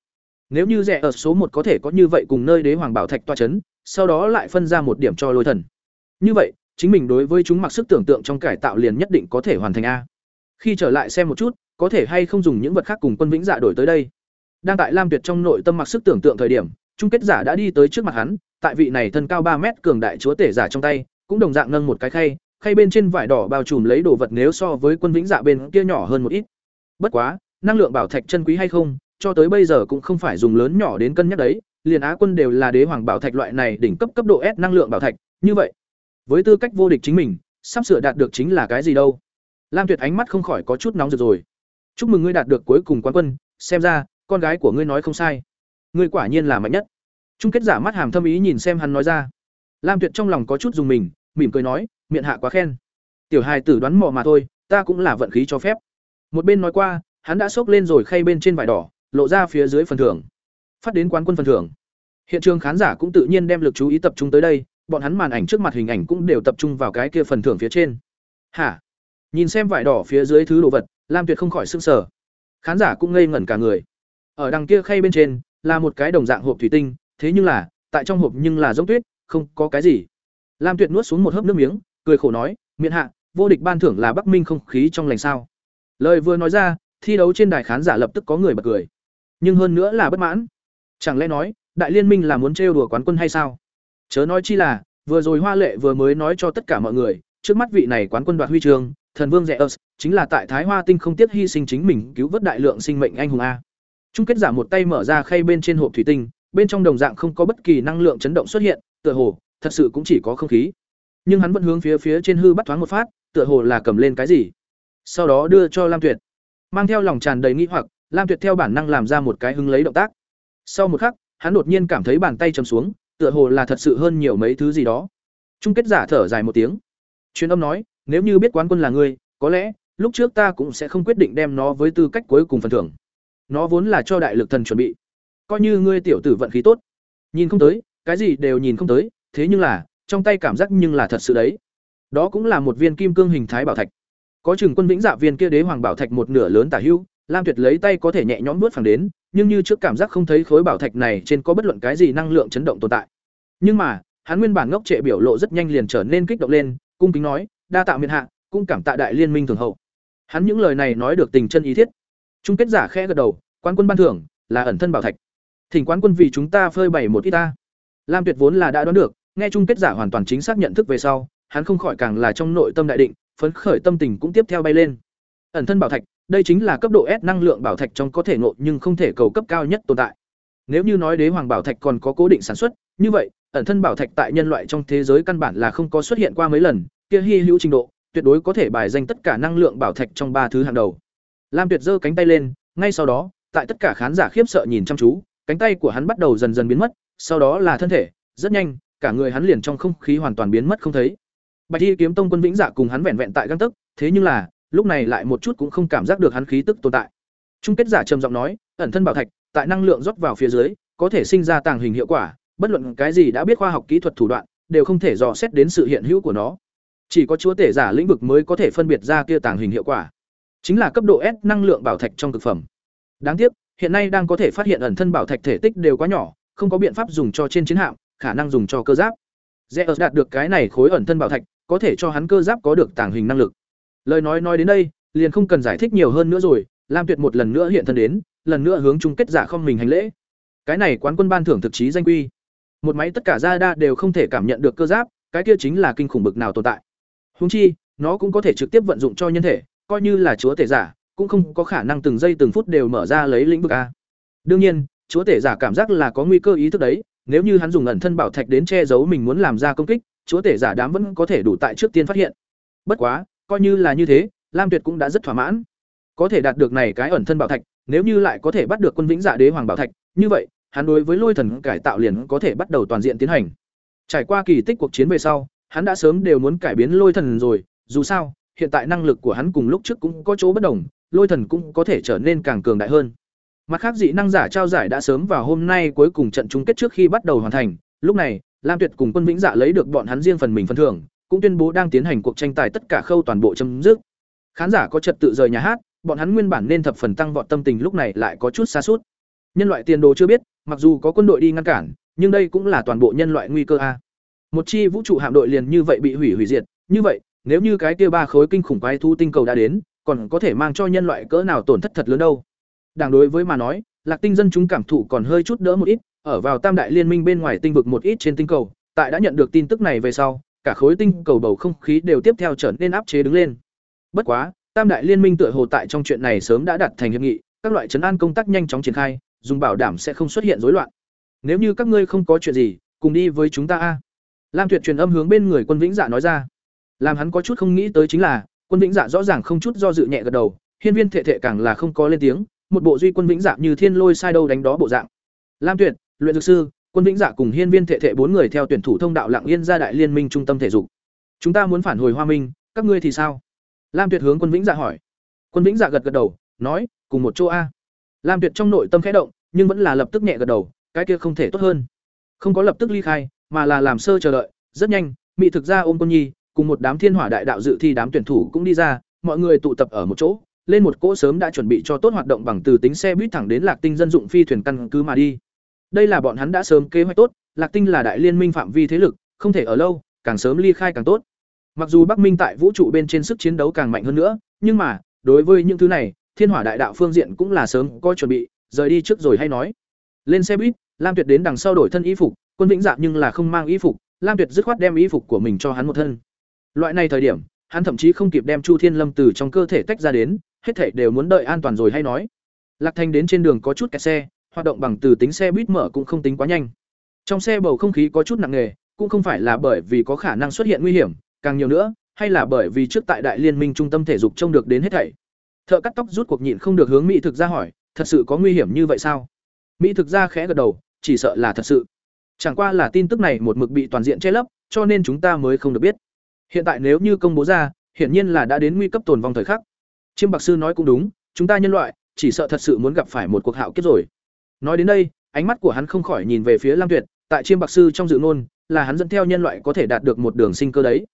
Nếu như rẻ ở số một có thể có như vậy cùng nơi đế hoàng bảo thạch toa chấn, sau đó lại phân ra một điểm cho lôi thần. Như vậy, chính mình đối với chúng mặc sức tưởng tượng trong cải tạo liền nhất định có thể hoàn thành a. Khi trở lại xem một chút, có thể hay không dùng những vật khác cùng quân vĩnh dạ đổi tới đây. Đang tại Lam Tuyệt trong nội tâm mặc sức tưởng tượng thời điểm, chung kết giả đã đi tới trước mặt hắn, tại vị này thân cao ba mét cường đại chúa tể giả trong tay, cũng đồng dạng nâng một cái khay, khay bên trên vải đỏ bao trùm lấy đồ vật nếu so với quân vĩnh dạ bên kia nhỏ hơn một ít. Bất quá, năng lượng bảo thạch chân quý hay không, cho tới bây giờ cũng không phải dùng lớn nhỏ đến cân nhắc đấy, liền Á quân đều là đế hoàng bảo thạch loại này đỉnh cấp cấp độ S năng lượng bảo thạch, như vậy, với tư cách vô địch chính mình, sắp sửa đạt được chính là cái gì đâu? Lam Tuyệt ánh mắt không khỏi có chút nóng rực rồi. Chúc mừng ngươi đạt được cuối cùng quán quân, xem ra, con gái của ngươi nói không sai. Ngươi quả nhiên là mạnh nhất. Trung kết giả mắt hàm thâm ý nhìn xem hắn nói ra. Lam Tuyệt trong lòng có chút dùng mình, mỉm cười nói, miệng hạ quá khen. Tiểu hài tử đoán mò mà thôi, ta cũng là vận khí cho phép. Một bên nói qua, hắn đã xốc lên rồi khay bên trên vải đỏ, lộ ra phía dưới phần thưởng. Phát đến quán quân phần thưởng. Hiện trường khán giả cũng tự nhiên đem lực chú ý tập trung tới đây, bọn hắn màn ảnh trước mặt hình ảnh cũng đều tập trung vào cái kia phần thưởng phía trên. Hả? Nhìn xem vải đỏ phía dưới thứ đồ vật, Lam Tuyệt không khỏi sửng sở. Khán giả cũng ngây ngẩn cả người. Ở đằng kia khay bên trên là một cái đồng dạng hộp thủy tinh, thế nhưng là, tại trong hộp nhưng là giống tuyết, không có cái gì. Lam Tuyệt nuốt xuống một hớp nước miếng, cười khổ nói, "Miện hạ, vô địch ban thưởng là Bắc Minh không khí trong lành sao?" Lời vừa nói ra, thi đấu trên đài khán giả lập tức có người bật cười. Nhưng hơn nữa là bất mãn. Chẳng lẽ nói, đại liên minh là muốn trêu đùa quán quân hay sao? Chớ nói chi là, vừa rồi Hoa Lệ vừa mới nói cho tất cả mọi người, trước mắt vị này quán quân đoạt huy chương, thần vương rẻ ớt, chính là tại Thái Hoa Tinh không tiếc hy sinh chính mình cứu vớt đại lượng sinh mệnh anh hùng a. Chung kết giả một tay mở ra khay bên trên hộp thủy tinh, bên trong đồng dạng không có bất kỳ năng lượng chấn động xuất hiện, tựa hồ thật sự cũng chỉ có không khí. Nhưng hắn vẫn hướng phía phía trên hư bắt thoáng một phát, tựa hồ là cầm lên cái gì. Sau đó đưa cho Lam Tuyệt. Mang theo lòng tràn đầy nghi hoặc, Lam Tuyệt theo bản năng làm ra một cái hứng lấy động tác. Sau một khắc, hắn đột nhiên cảm thấy bàn tay chầm xuống, tựa hồ là thật sự hơn nhiều mấy thứ gì đó. Chung kết giả thở dài một tiếng. Truyền âm nói, nếu như biết quán quân là ngươi, có lẽ lúc trước ta cũng sẽ không quyết định đem nó với tư cách cuối cùng phần thưởng. Nó vốn là cho đại lực thần chuẩn bị. Coi như ngươi tiểu tử vận khí tốt. Nhìn không tới, cái gì đều nhìn không tới, thế nhưng là, trong tay cảm giác nhưng là thật sự đấy. Đó cũng là một viên kim cương hình thái bảo thạch. Có chừng quân vĩnh dạ viên kia đế hoàng bảo thạch một nửa lớn tả hữu, Lam Tuyệt lấy tay có thể nhẹ nhõm vuốt phẳng đến, nhưng như trước cảm giác không thấy khối bảo thạch này trên có bất luận cái gì năng lượng chấn động tồn tại. Nhưng mà, hắn nguyên bản ngốc trệ biểu lộ rất nhanh liền trở nên kích động lên, cung kính nói, đa tạ miện hạ, cũng cảm tạ đại liên minh thường hậu. Hắn những lời này nói được tình chân ý thiết. Trung kết giả khẽ gật đầu, quan quân ban thưởng là ẩn thân bảo thạch. Thỉnh quán quân vì chúng ta phơi bày một ít ta. Lam Tuyệt vốn là đã đoán được, nghe chung kết giả hoàn toàn chính xác nhận thức về sau, hắn không khỏi càng là trong nội tâm đại định, phấn khởi tâm tình cũng tiếp theo bay lên. Ẩn thân bảo thạch, đây chính là cấp độ S năng lượng bảo thạch trong có thể ngộ nhưng không thể cầu cấp cao nhất tồn tại. Nếu như nói đế hoàng bảo thạch còn có cố định sản xuất, như vậy, ẩn thân bảo thạch tại nhân loại trong thế giới căn bản là không có xuất hiện qua mấy lần, kia Hi hữu trình độ, tuyệt đối có thể bài danh tất cả năng lượng bảo thạch trong ba thứ hàng đầu. Lam Tuyệt giơ cánh tay lên, ngay sau đó, tại tất cả khán giả khiếp sợ nhìn chăm chú, cánh tay của hắn bắt đầu dần dần biến mất, sau đó là thân thể, rất nhanh, cả người hắn liền trong không khí hoàn toàn biến mất không thấy. Bạch Y kiếm tông quân vĩnh dạ cùng hắn vẹn vẹn tại găng tức, thế nhưng là, lúc này lại một chút cũng không cảm giác được hắn khí tức tồn tại. Trung kết giả trầm giọng nói, ẩn thân bảo thạch, tại năng lượng rót vào phía dưới, có thể sinh ra tàng hình hiệu quả, bất luận cái gì đã biết khoa học kỹ thuật thủ đoạn, đều không thể dò xét đến sự hiện hữu của nó. Chỉ có chúa tể giả lĩnh vực mới có thể phân biệt ra kia tàng hình hiệu quả. Chính là cấp độ S năng lượng bảo thạch trong thực phẩm. Đáng tiếc, hiện nay đang có thể phát hiện ẩn thân bảo thạch thể tích đều quá nhỏ, không có biện pháp dùng cho trên chiến hạm, khả năng dùng cho cơ giáp. Zeus đạt được cái này khối ẩn thân bảo thạch, có thể cho hắn cơ giáp có được tàng hình năng lực. Lời nói nói đến đây, liền không cần giải thích nhiều hơn nữa rồi, Lam Tuyệt một lần nữa hiện thân đến, lần nữa hướng chung kết giả không mình hành lễ. Cái này quán quân ban thưởng thực chí danh quy. Một máy tất cả gia đa đều không thể cảm nhận được cơ giáp, cái kia chính là kinh khủng bực nào tồn tại. húng chi, nó cũng có thể trực tiếp vận dụng cho nhân thể, coi như là chúa tể giả, cũng không có khả năng từng giây từng phút đều mở ra lấy lĩnh vực a. Đương nhiên, chúa tể giả cảm giác là có nguy cơ ý thức đấy, nếu như hắn dùng ẩn thân bảo thạch đến che giấu mình muốn làm ra công kích, chúa tể giả đám vẫn có thể đủ tại trước tiên phát hiện. Bất quá, coi như là như thế, Lam Tuyệt cũng đã rất thỏa mãn. Có thể đạt được này cái ẩn thân bảo thạch, nếu như lại có thể bắt được quân vĩnh dạ đế hoàng bảo thạch, như vậy, hắn đối với lôi thần cải tạo liền có thể bắt đầu toàn diện tiến hành. Trải qua kỳ tích cuộc chiến về sau, hắn đã sớm đều muốn cải biến lôi thần rồi, dù sao, hiện tại năng lực của hắn cùng lúc trước cũng có chỗ bất đồng, lôi thần cũng có thể trở nên càng cường đại hơn. Mặt khác dị năng giả trao giải đã sớm vào hôm nay cuối cùng trận chung kết trước khi bắt đầu hoàn thành, lúc này, Lam Tuyệt cùng Quân Vĩnh Dạ lấy được bọn hắn riêng phần mình phần thưởng, cũng tuyên bố đang tiến hành cuộc tranh tài tất cả khâu toàn bộ chấm dứt. Khán giả có trật tự rời nhà hát, bọn hắn nguyên bản nên thập phần tăng vọt tâm tình lúc này lại có chút xa sút. Nhân loại tiền đồ chưa biết, mặc dù có quân đội đi ngăn cản, nhưng đây cũng là toàn bộ nhân loại nguy cơ a. Một chi vũ trụ hạm đội liền như vậy bị hủy hủy diệt, như vậy, nếu như cái kia ba khối kinh khủng quái thú tinh cầu đã đến, còn có thể mang cho nhân loại cỡ nào tổn thất thật lớn đâu. Đảng đối với mà nói, Lạc Tinh dân chúng cảm thụ còn hơi chút đỡ một ít, ở vào Tam đại liên minh bên ngoài tinh vực một ít trên tinh cầu, tại đã nhận được tin tức này về sau, cả khối tinh cầu bầu không khí đều tiếp theo trở nên áp chế đứng lên. Bất quá, Tam đại liên minh tựa hồ tại trong chuyện này sớm đã đạt thành hiệp nghị, các loại trấn an công tác nhanh chóng triển khai, dùng bảo đảm sẽ không xuất hiện rối loạn. Nếu như các ngươi không có chuyện gì, cùng đi với chúng ta a." Lam Tuyệt truyền âm hướng bên người Quân Vĩnh Dạ nói ra. Làm hắn có chút không nghĩ tới chính là, Quân Vĩnh Dạ rõ ràng không chút do dự nhẹ gật đầu, hiên viên thệ thệ càng là không có lên tiếng, một bộ duy Quân Vĩnh Dạ như thiên lôi sai đâu đánh đó bộ dạng. Lam Tuyệt, luyện dược sư, Quân Vĩnh Dạ cùng hiên viên thệ thệ bốn người theo tuyển thủ thông đạo lặng yên ra đại liên minh trung tâm thể dục. Chúng ta muốn phản hồi Hoa Minh, các ngươi thì sao? Lam Tuyệt hướng Quân Vĩnh Dạ hỏi. Quân Vĩnh Dạ gật gật đầu, nói, cùng một chỗ a. Lam Tuyệt trong nội tâm khẽ động, nhưng vẫn là lập tức nhẹ gật đầu, cái kia không thể tốt hơn. Không có lập tức ly khai, mà là làm sơ chờ đợi, rất nhanh, mỹ thực ra ôm Quân Nhi, cùng một đám thiên hỏa đại đạo dự thi đám tuyển thủ cũng đi ra, mọi người tụ tập ở một chỗ, lên một cỗ sớm đã chuẩn bị cho tốt hoạt động bằng từ tính xe buýt thẳng đến Lạc Tinh dân dụng phi thuyền căn cứ mà đi. Đây là bọn hắn đã sớm kế hoạch tốt, Lạc Tinh là đại liên minh phạm vi thế lực, không thể ở lâu, càng sớm ly khai càng tốt. Mặc dù Bắc Minh tại vũ trụ bên trên sức chiến đấu càng mạnh hơn nữa, nhưng mà, đối với những thứ này, Thiên Hỏa Đại Đạo phương diện cũng là sớm có chuẩn bị, rời đi trước rồi hay nói. Lên xe buýt, Lam Tuyệt đến đằng sau đổi thân y phục, Quân Vĩnh Dạ nhưng là không mang y phục, Lam Tuyệt dứt khoát đem y phục của mình cho hắn một thân. Loại này thời điểm, hắn thậm chí không kịp đem Chu Thiên Lâm từ trong cơ thể tách ra đến, hết thảy đều muốn đợi an toàn rồi hay nói. Lạc Thanh đến trên đường có chút kẹt xe, hoạt động bằng từ tính xe buýt mở cũng không tính quá nhanh. Trong xe bầu không khí có chút nặng nề, cũng không phải là bởi vì có khả năng xuất hiện nguy hiểm, càng nhiều nữa, hay là bởi vì trước tại đại liên minh trung tâm thể dục trông được đến hết thảy. Thợ cắt tóc rút cuộc nhịn không được hướng mỹ thực ra hỏi, thật sự có nguy hiểm như vậy sao? Mỹ thực ra khẽ gật đầu, chỉ sợ là thật sự. Chẳng qua là tin tức này một mực bị toàn diện che lấp, cho nên chúng ta mới không được biết. Hiện tại nếu như công bố ra, hiển nhiên là đã đến nguy cấp tồn vong thời khắc. Chiêm Bạc sư nói cũng đúng, chúng ta nhân loại chỉ sợ thật sự muốn gặp phải một cuộc hạo kiếp rồi. Nói đến đây, ánh mắt của hắn không khỏi nhìn về phía Lam Tuyệt, tại Chiêm Bạc sư trong dự ngôn, là hắn dẫn theo nhân loại có thể đạt được một đường sinh cơ đấy.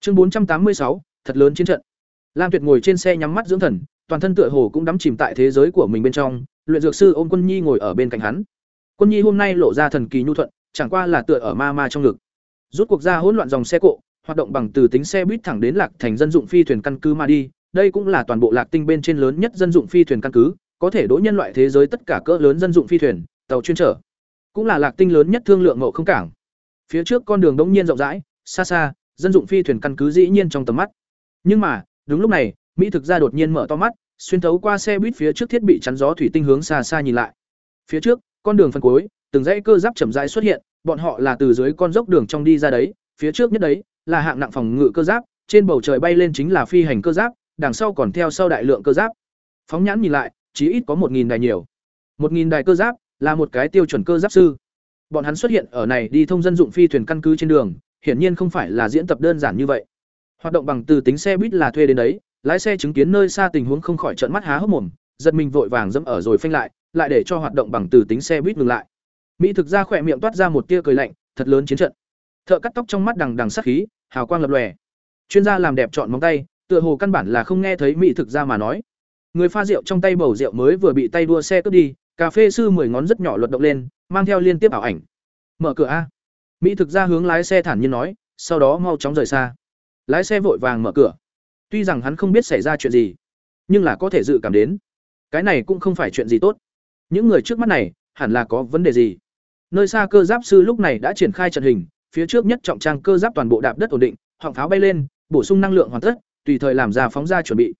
Chương bốn trăm tám mươi sáu, thật lớn chiến trận. Lam Tuyệt ngồi trên xe nhắm mắt dưỡng thần, toàn thân tựa hồ cũng đắm chìm tại thế giới của mình bên trong, luyện dược sư ôm Quân Nhi ngồi ở bên cạnh hắn. Quân Nhi hôm nay lộ ra thần kỳ nhu thuận, chẳng qua là tựa ở ma ma trong ngực. Rút cuộc ra hỗn loạn dòng xe cộ, hoạt động bằng từ tính xe buýt thẳng đến Lạc Thành dân dụng phi thuyền căn cứ mà đi, đây cũng là toàn bộ Lạc Tinh bên trên lớn nhất dân dụng phi thuyền căn cứ, có thể đỗ nhân loại thế giới tất cả cỡ lớn dân dụng phi thuyền, tàu chuyên trở. Cũng là Lạc Tinh lớn nhất thương lượng ngộ không cảng. Phía trước con đường đống nhiên rộng rãi, xa xa, dân dụng phi thuyền căn cứ dĩ nhiên trong tầm mắt. Nhưng mà, đúng lúc này, Mỹ thực ra đột nhiên mở to mắt, xuyên thấu qua xe buýt phía trước thiết bị chắn gió thủy tinh hướng xa xa nhìn lại. Phía trước, con đường phân cuối, từng dãy cơ giáp chậm rãi xuất hiện, bọn họ là từ dưới con dốc đường trong đi ra đấy, phía trước nhất đấy là hạng nặng phòng ngự cơ giáp, trên bầu trời bay lên chính là phi hành cơ giáp, đằng sau còn theo sau đại lượng cơ giáp. Phóng nhãn nhìn lại, chí ít có một nghìn đài nhiều. một nghìn đài cơ giáp là một cái tiêu chuẩn cơ giáp sư. Bọn hắn xuất hiện ở này đi thông dân dụng phi thuyền căn cứ trên đường, hiển nhiên không phải là diễn tập đơn giản như vậy. Hoạt động bằng từ tính xe buýt là thuê đến đấy, lái xe chứng kiến nơi xa tình huống không khỏi trợn mắt há hốc mồm, giật mình vội vàng dẫm ở rồi phanh lại, lại để cho hoạt động bằng từ tính xe buýt ngừng lại. Mỹ thực ra khỏe miệng toát ra một tia cười lạnh, thật lớn chiến trận. Thợ cắt tóc trong mắt đằng đằng sát khí, hào quang lập lòe. Chuyên gia làm đẹp chọn móng tay, tựa hồ căn bản là không nghe thấy Mỹ thực ra mà nói. Người pha rượu trong tay bầu rượu mới vừa bị tay đua xe cướp đi, cà phê sư mười ngón rất nhỏ luật động lên, mang theo liên tiếp ảo ảnh. Mở cửa a. Mỹ thực ra hướng lái xe thản nhiên nói, sau đó mau chóng rời xa. Lái xe vội vàng mở cửa. Tuy rằng hắn không biết xảy ra chuyện gì, nhưng là có thể dự cảm đến. Cái này cũng không phải chuyện gì tốt. Những người trước mắt này, hẳn là có vấn đề gì. Nơi xa cơ giáp sư lúc này đã triển khai trận hình, phía trước nhất trọng trang cơ giáp toàn bộ đạp đất ổn định, họng pháo bay lên, bổ sung năng lượng hoàn tất, tùy thời làm ra phóng ra chuẩn bị.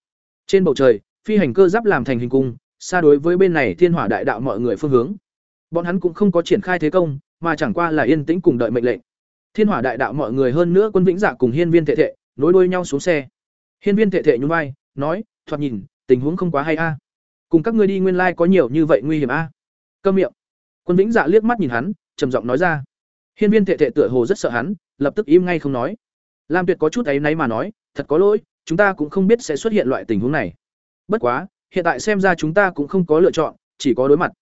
Trên bầu trời, phi hành cơ giáp làm thành hình cung, xa đối với bên này Thiên Hỏa Đại Đạo mọi người phương hướng. Bọn hắn cũng không có triển khai thế công, mà chẳng qua là yên tĩnh cùng đợi mệnh lệnh. Thiên Hỏa Đại Đạo mọi người hơn nữa quân vĩnh dạ cùng Hiên Viên Thệ Thệ, nối đuôi nhau xuống xe. Hiên Viên Thệ Thệ nhún vai, nói, thoạt nhìn, tình huống không quá hay a. Cùng các ngươi đi nguyên lai like có nhiều như vậy nguy hiểm a. Câm miệng. Quân Vĩnh Dạ liếc mắt nhìn hắn, trầm giọng nói ra. Hiên Viên Thệ Thệ tựa hồ rất sợ hắn, lập tức im ngay không nói. Lam Tuyệt có chút ấy nấy mà nói, thật có lỗi, chúng ta cũng không biết sẽ xuất hiện loại tình huống này. Bất quá, hiện tại xem ra chúng ta cũng không có lựa chọn, chỉ có đối mặt.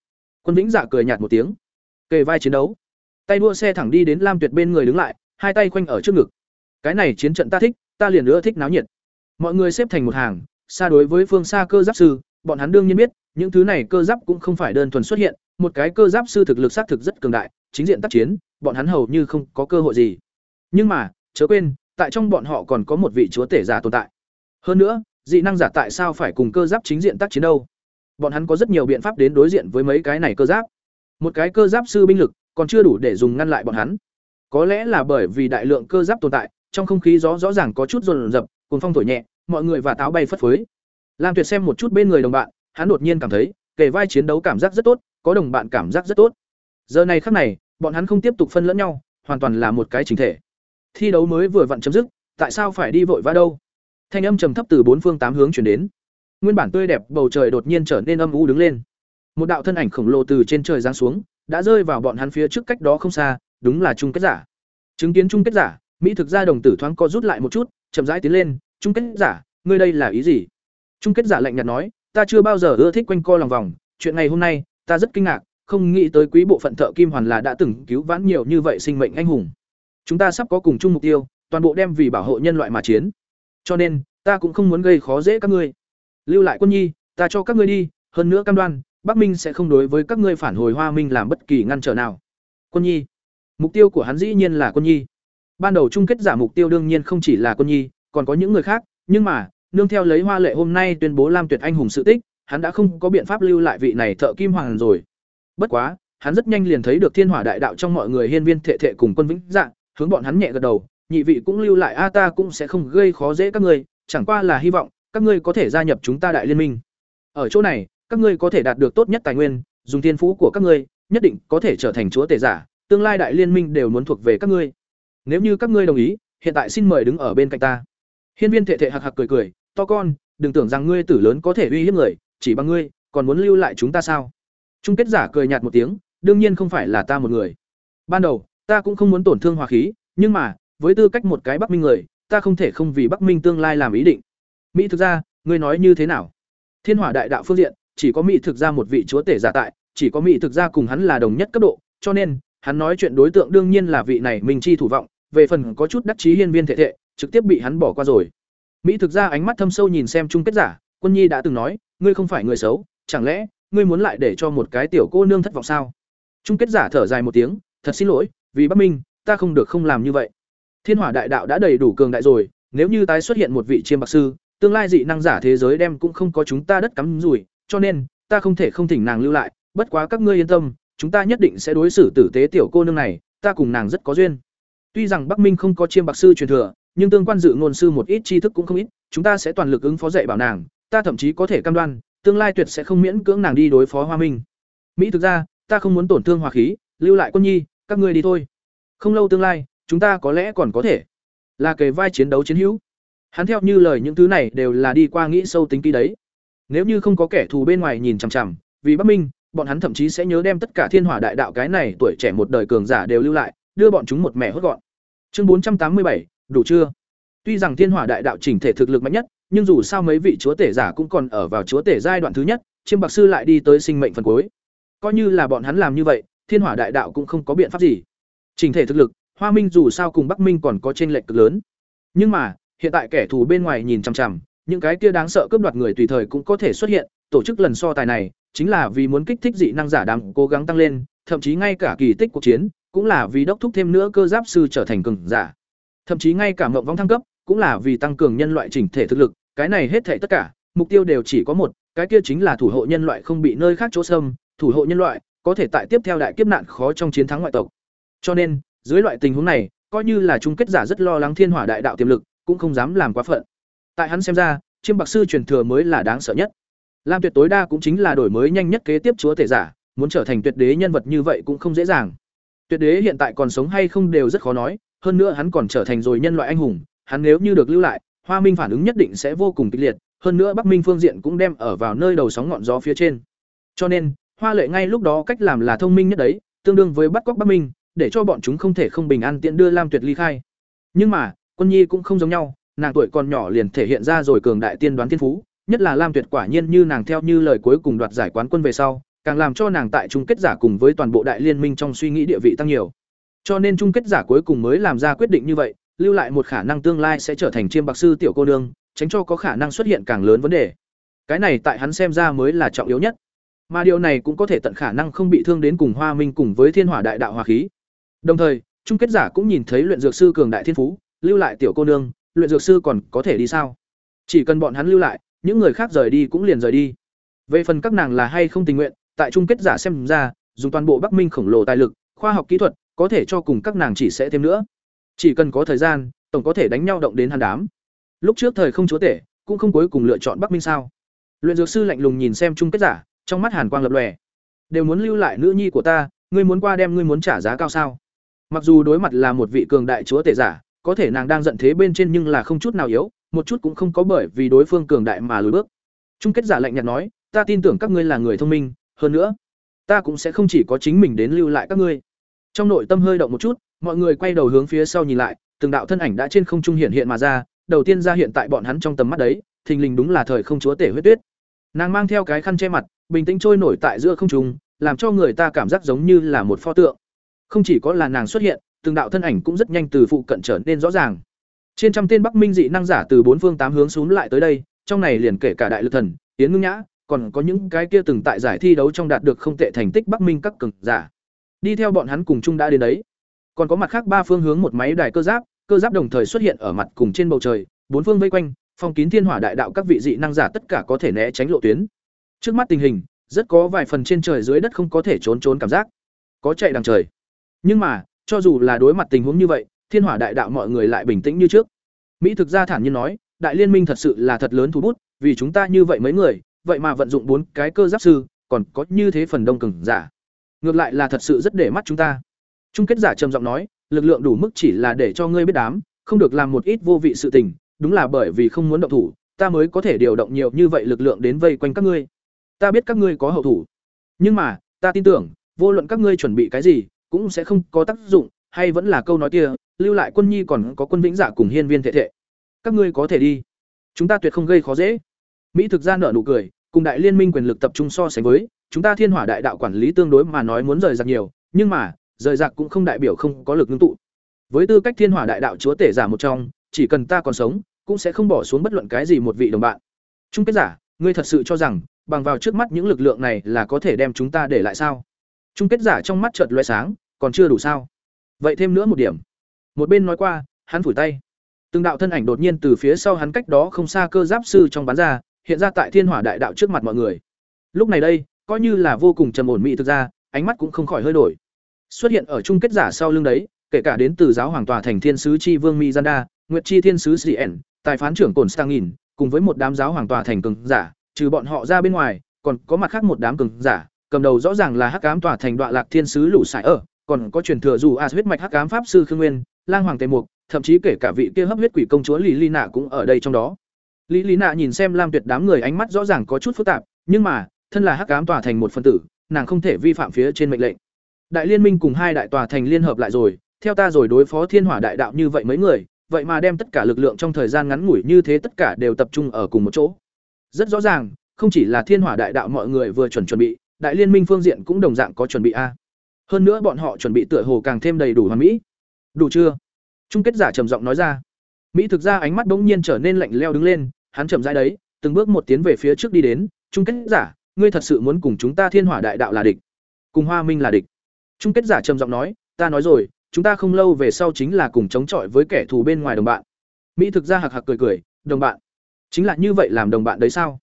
Quân Vĩnh Dạ cười nhạt một tiếng, kề vai chiến đấu. Tay đua xe thẳng đi đến Lam Tuyệt bên người đứng lại, hai tay quanh ở trước ngực. Cái này chiến trận ta thích, ta liền nữa thích náo nhiệt. Mọi người xếp thành một hàng, xa đối với phương xa cơ giáp sư, bọn hắn đương nhiên biết, những thứ này cơ giáp cũng không phải đơn thuần xuất hiện, một cái cơ giáp sư thực lực xác thực rất cường đại, chính diện tác chiến, bọn hắn hầu như không có cơ hội gì. Nhưng mà, chớ quên, tại trong bọn họ còn có một vị chúa tể giả tồn tại. Hơn nữa, dị năng giả tại sao phải cùng cơ giáp chính diện tác chiến đâu? Bọn hắn có rất nhiều biện pháp đến đối diện với mấy cái này cơ giáp. Một cái cơ giáp sư binh lực còn chưa đủ để dùng ngăn lại bọn hắn. Có lẽ là bởi vì đại lượng cơ giáp tồn tại, trong không khí gió rõ ràng có chút rồn rập, cuồng phong thổi nhẹ, mọi người và táo bay phất phới. Lam Tuyệt xem một chút bên người đồng bạn, hắn đột nhiên cảm thấy, kể vai chiến đấu cảm giác rất tốt, có đồng bạn cảm giác rất tốt. Giờ này khắc này, bọn hắn không tiếp tục phân lẫn nhau, hoàn toàn là một cái chỉnh thể. Thi đấu mới vừa vặn chấm dứt, tại sao phải đi vội vã đâu? Thanh âm trầm thấp từ bốn phương tám hướng truyền đến. Nguyên bản tươi đẹp bầu trời đột nhiên trở nên âm u đứng lên. Một đạo thân ảnh khổng lồ từ trên trời giáng xuống, đã rơi vào bọn hắn phía trước cách đó không xa, đúng là chung kết giả. Chứng kiến chung kết giả, Mỹ thực ra đồng tử thoáng co rút lại một chút, chậm rãi tiến lên, "Chung kết giả, ngươi đây là ý gì?" Chung kết giả lạnh nhạt nói, "Ta chưa bao giờ ưa thích quanh co lòng vòng, chuyện ngày hôm nay, ta rất kinh ngạc, không nghĩ tới quý bộ phận thợ kim hoàn là đã từng cứu vãn nhiều như vậy sinh mệnh anh hùng. Chúng ta sắp có cùng chung mục tiêu, toàn bộ đem vì bảo hộ nhân loại mà chiến. Cho nên, ta cũng không muốn gây khó dễ các ngươi. Lưu lại quân nhi, ta cho các ngươi đi, hơn nữa cam đoan, Bắc Minh sẽ không đối với các ngươi phản hồi Hoa Minh làm bất kỳ ngăn trở nào. Quân nhi. Mục tiêu của hắn dĩ nhiên là quân nhi. Ban đầu chung kết giả mục tiêu đương nhiên không chỉ là quân nhi, còn có những người khác, nhưng mà, nương theo lấy Hoa Lệ hôm nay tuyên bố Lam Tuyệt anh hùng sự tích, hắn đã không có biện pháp lưu lại vị này thợ kim hoàng rồi. Bất quá, hắn rất nhanh liền thấy được Thiên Hỏa Đại Đạo trong mọi người hiên viên thệ thệ cùng quân vĩnh dạng, hướng bọn hắn nhẹ gật đầu, nhị vị cũng lưu lại a ta cũng sẽ không gây khó dễ các ngươi, chẳng qua là hy vọng các ngươi có thể gia nhập chúng ta đại liên minh. Ở chỗ này, các ngươi có thể đạt được tốt nhất tài nguyên, dùng thiên phú của các ngươi, nhất định có thể trở thành chúa tể giả, tương lai đại liên minh đều muốn thuộc về các ngươi. Nếu như các ngươi đồng ý, hiện tại xin mời đứng ở bên cạnh ta. Hiên viên thệ thệ hạc hạc cười cười, to con, đừng tưởng rằng ngươi tử lớn có thể uy hiếp người, chỉ bằng ngươi, còn muốn lưu lại chúng ta sao? Trung kết giả cười nhạt một tiếng, đương nhiên không phải là ta một người. Ban đầu, ta cũng không muốn tổn thương hòa khí, nhưng mà, với tư cách một cái Bắc Minh người, ta không thể không vì Bắc Minh tương lai làm ý định. Mỹ thực ra, ngươi nói như thế nào? Thiên Hỏa Đại Đạo phương diện, chỉ có Mỹ thực ra một vị chúa tể giả tại, chỉ có Mỹ thực ra cùng hắn là đồng nhất cấp độ, cho nên, hắn nói chuyện đối tượng đương nhiên là vị này Minh chi thủ vọng, về phần có chút đắc chí hiên viên thể thể, trực tiếp bị hắn bỏ qua rồi. Mỹ thực ra ánh mắt thâm sâu nhìn xem chung kết giả, Quân Nhi đã từng nói, ngươi không phải người xấu, chẳng lẽ ngươi muốn lại để cho một cái tiểu cô nương thất vọng sao chung kết giả thở dài một tiếng thật xin lỗi vì bắc minh ta không được không làm như vậy thiên hỏa đại đạo đã đầy đủ cường đại rồi, nếu như tái xuất hiện một vị chiêm bạc sư, tương lai dị năng giả thế giới đem cũng không có chúng ta đất cắm rủi, cho nên, ta không thể không thỉnh nàng lưu lại, bất quá các ngươi yên tâm, chúng ta nhất định sẽ đối xử tử tế tiểu cô nương này, ta cùng nàng rất có duyên. Tuy rằng bắc minh không có chiêm bạc sư truyền thừa, nhưng tương quan dự ngôn sư một ít tri thức cũng không ít, chúng ta sẽ toàn lực ứng phó dạy bảo nàng, ta thậm chí có thể cam đoan, tương lai tuyệt sẽ không miễn cưỡng nàng đi đối phó hoa minh. Mỹ thực ra, ta không muốn tổn thương hòa khí, lưu lại quân nhi, các ngươi đi thôi. Không lâu tương lai chúng ta có lẽ còn có thể. Là kề vai chiến đấu chiến hữu. Hắn theo như lời những thứ này đều là đi qua nghĩ sâu tính kỹ đấy. Nếu như không có kẻ thù bên ngoài nhìn chằm chằm, vì bắc minh, bọn hắn thậm chí sẽ nhớ đem tất cả thiên hỏa đại đạo cái này tuổi trẻ một đời cường giả đều lưu lại, đưa bọn chúng một mẻ hốt gọn. Chương bốn trăm tám mươi bảy, đủ chưa? Tuy rằng thiên hỏa đại đạo chỉnh thể thực lực mạnh nhất, nhưng dù sao mấy vị chúa tể giả cũng còn ở vào chúa tể giai đoạn thứ nhất, chiêm bạc sư lại đi tới sinh mệnh phần cuối. Coi như là bọn hắn làm như vậy, thiên hỏa đại đạo cũng không có biện pháp gì. Chỉnh thể thực lực hoa minh dù sao cùng bắc minh còn có chênh lệch cực lớn. Nhưng mà, hiện tại kẻ thù bên ngoài nhìn chằm chằm, những cái kia đáng sợ cướp đoạt người tùy thời cũng có thể xuất hiện, tổ chức lần so tài này, chính là vì muốn kích thích dị năng giả đám cố gắng tăng lên, thậm chí ngay cả kỳ tích cuộc chiến, cũng là vì đốc thúc thêm nữa cơ giáp sư trở thành cường giả. Thậm chí ngay cả ngộng vong thăng cấp, cũng là vì tăng cường nhân loại chỉnh thể thực lực, cái này hết thảy tất cả, mục tiêu đều chỉ có một, cái kia chính là thủ hộ nhân loại không bị nơi khác chỗ xâm, thủ hộ nhân loại, có thể tại tiếp theo đại kiếp nạn khó trong chiến thắng ngoại tộc. Cho nên dưới loại tình huống này, coi như là chung kết giả rất lo lắng thiên hỏa đại đạo tiềm lực, cũng không dám làm quá phận. Tại hắn xem ra, chiêm bạc sư truyền thừa mới là đáng sợ nhất. Lam tuyệt tối đa cũng chính là đổi mới nhanh nhất kế tiếp chúa thể giả, muốn trở thành tuyệt đế nhân vật như vậy cũng không dễ dàng. Tuyệt đế hiện tại còn sống hay không đều rất khó nói, hơn nữa hắn còn trở thành rồi nhân loại anh hùng, hắn nếu như được lưu lại, hoa minh phản ứng nhất định sẽ vô cùng kịch liệt, hơn nữa bắc minh phương diện cũng đem ở vào nơi đầu sóng ngọn gió phía trên. Cho nên, hoa lệ ngay lúc đó cách làm là thông minh nhất đấy, tương đương với bắt cóc bắc minh để cho bọn chúng không thể không bình an tiện đưa lam tuyệt ly khai. Nhưng mà, quân nhi cũng không giống nhau, nàng tuổi còn nhỏ liền thể hiện ra rồi cường đại tiên đoán thiên phú, nhất là lam tuyệt quả nhiên như nàng theo như lời cuối cùng đoạt giải quán quân về sau, càng làm cho nàng tại chung kết giả cùng với toàn bộ đại liên minh trong suy nghĩ địa vị tăng nhiều. Cho nên chung kết giả cuối cùng mới làm ra quyết định như vậy, lưu lại một khả năng tương lai sẽ trở thành chiêm bạc sư tiểu cô nương, tránh cho có khả năng xuất hiện càng lớn vấn đề. Cái này tại hắn xem ra mới là trọng yếu nhất. Mà điều này cũng có thể tận khả năng không bị thương đến cùng hoa minh cùng với thiên hỏa đại đạo hòa khí đồng thời, chung kết giả cũng nhìn thấy luyện dược sư cường đại thiên phú, lưu lại tiểu cô nương, luyện dược sư còn có thể đi sao? Chỉ cần bọn hắn lưu lại, những người khác rời đi cũng liền rời đi. Về phần các nàng là hay không tình nguyện, tại chung kết giả xem ra, dùng toàn bộ bắc minh khổng lồ tài lực, khoa học kỹ thuật, có thể cho cùng các nàng chỉ sẽ thêm nữa. Chỉ cần có thời gian, tổng có thể đánh nhau động đến hàn đám. Lúc trước thời không chúa tể, cũng không cuối cùng lựa chọn bắc minh sao. Luyện dược sư lạnh lùng nhìn xem chung kết giả, trong mắt hàn quang lập lòe. Đều muốn lưu lại nữ nhi của ta, ngươi muốn qua đem ngươi muốn trả giá cao sao? Mặc dù đối mặt là một vị cường đại chúa tể giả, có thể nàng đang giận thế bên trên nhưng là không chút nào yếu, một chút cũng không có bởi vì đối phương cường đại mà lùi bước. Chung kết giả lạnh nhạt nói, ta tin tưởng các ngươi là người thông minh, hơn nữa, ta cũng sẽ không chỉ có chính mình đến lưu lại các ngươi. Trong nội tâm hơi động một chút, mọi người quay đầu hướng phía sau nhìn lại, từng đạo thân ảnh đã trên không trung hiện hiện mà ra, đầu tiên ra hiện tại bọn hắn trong tầm mắt đấy, thình lình đúng là thời không chúa tể huyết tuyết. Nàng mang theo cái khăn che mặt, bình tĩnh trôi nổi tại giữa không trung, làm cho người ta cảm giác giống như là một pho tượng không chỉ có là nàng xuất hiện, từng đạo thân ảnh cũng rất nhanh từ phụ cận trở nên rõ ràng. Trên trăm tên bắc minh dị năng giả từ bốn phương tám hướng xuống lại tới đây, trong này liền kể cả đại lực thần tiến ngưng nhã, còn có những cái kia từng tại giải thi đấu trong đạt được không tệ thành tích bắc minh các cường giả. Đi theo bọn hắn cùng chung đã đến đấy. Còn có mặt khác ba phương hướng một máy đài cơ giáp cơ giáp đồng thời xuất hiện ở mặt cùng trên bầu trời, bốn phương vây quanh, phong kín thiên hỏa đại đạo các vị dị năng giả tất cả có thể né tránh lộ tuyến. Trước mắt tình hình, rất có vài phần trên trời dưới đất không có thể trốn trốn cảm giác. Có chạy đằng trời nhưng mà, cho dù là đối mặt tình huống như vậy, thiên hỏa đại đạo mọi người lại bình tĩnh như trước. Mỹ thực ra thản nhiên nói, đại liên minh thật sự là thật lớn thu bút, vì chúng ta như vậy mấy người, vậy mà vận dụng bốn cái cơ giáp sư, còn có như thế phần đông cường giả. Ngược lại là thật sự rất để mắt chúng ta. Chung kết giả trầm giọng nói, lực lượng đủ mức chỉ là để cho ngươi biết đám, không được làm một ít vô vị sự tình, đúng là bởi vì không muốn động thủ, ta mới có thể điều động nhiều như vậy lực lượng đến vây quanh các ngươi. Ta biết các ngươi có hậu thủ. Nhưng mà, ta tin tưởng, vô luận các ngươi chuẩn bị cái gì cũng sẽ không có tác dụng, hay vẫn là câu nói kia, lưu lại quân nhi còn có quân vĩnh giả cùng hiên viên thể thể. các ngươi có thể đi. Chúng ta tuyệt không gây khó dễ. Mỹ thực ra nở nụ cười, cùng đại liên minh quyền lực tập trung so sánh với, chúng ta thiên hỏa đại đạo quản lý tương đối mà nói muốn rời giặc nhiều, nhưng mà, rời giặc cũng không đại biểu không có lực ngưng tụ. Với tư cách thiên hỏa đại đạo chúa tể giả một trong, chỉ cần ta còn sống, cũng sẽ không bỏ xuống bất luận cái gì một vị đồng bạn. Chung kết giả, ngươi thật sự cho rằng, bằng vào trước mắt những lực lượng này là có thể đem chúng ta để lại sao? Chung kết giả trong mắt chợt lóe sáng còn chưa đủ sao? Vậy thêm nữa một điểm. Một bên nói qua hắn phủi tay. Từng đạo thân ảnh đột nhiên từ phía sau hắn cách đó không xa cơ giáp sư trong bán ra hiện ra tại thiên hỏa đại đạo trước mặt mọi người. Lúc này đây coi như là vô cùng trầm ổn mỹ thực ra ánh mắt cũng không khỏi hơi đổi. Xuất hiện ở chung kết giả sau lưng đấy kể cả đến từ giáo hoàng tòa thành thiên sứ chi vương mỹ Mizanda, Nguyệt chi thiên sứ Sien, tài phán trưởng Cổn Stangin, cùng với một đám giáo hoàng tòa thành cường giả, trừ bọn họ ra bên ngoài, còn có mặt khác một đám cường giả, cầm đầu rõ ràng là Hắc Ám tòa thành đoạn lạc thiên sứ lũ sải ở, còn có truyền thừa dù A huyết mạch Hắc Ám pháp sư Khương Nguyên, Lang hoàng Tề Mục, thậm chí kể cả vị kia hấp huyết quỷ công chúa Lý lý Nạ cũng ở đây trong đó. Lý Lý Nạ nhìn xem Lam Tuyệt đám người ánh mắt rõ ràng có chút phức tạp, nhưng mà, thân là Hắc Ám tòa thành một phân tử, nàng không thể vi phạm phía trên mệnh lệnh. Đại liên minh cùng hai đại tòa thành liên hợp lại rồi, theo ta rồi đối phó Thiên Hỏa đại đạo như vậy mấy người, vậy mà đem tất cả lực lượng trong thời gian ngắn ngủi như thế tất cả đều tập trung ở cùng một chỗ. Rất rõ ràng, không chỉ là Thiên Hỏa đại đạo mọi người vừa chuẩn chuẩn bị, đại liên minh phương diện cũng đồng dạng có chuẩn bị a. Hơn nữa bọn họ chuẩn bị tựa hồ càng thêm đầy đủ hoàn mỹ. Đủ chưa? Chung kết giả trầm giọng nói ra. Mỹ thực ra ánh mắt bỗng nhiên trở nên lạnh lẽo đứng lên, hắn chậm rãi đấy, từng bước một tiến về phía trước đi đến, Chung kết giả, ngươi thật sự muốn cùng chúng ta Thiên Hỏa đại đạo là địch?" Cùng Hoa Minh là địch. Chung kết giả trầm giọng nói, "Ta nói rồi, chúng ta không lâu về sau chính là cùng chống chọi với kẻ thù bên ngoài đồng bạn." Mỹ thực ra hạc hạc cười cười, "Đồng bạn? Chính là như vậy làm đồng bạn đấy sao?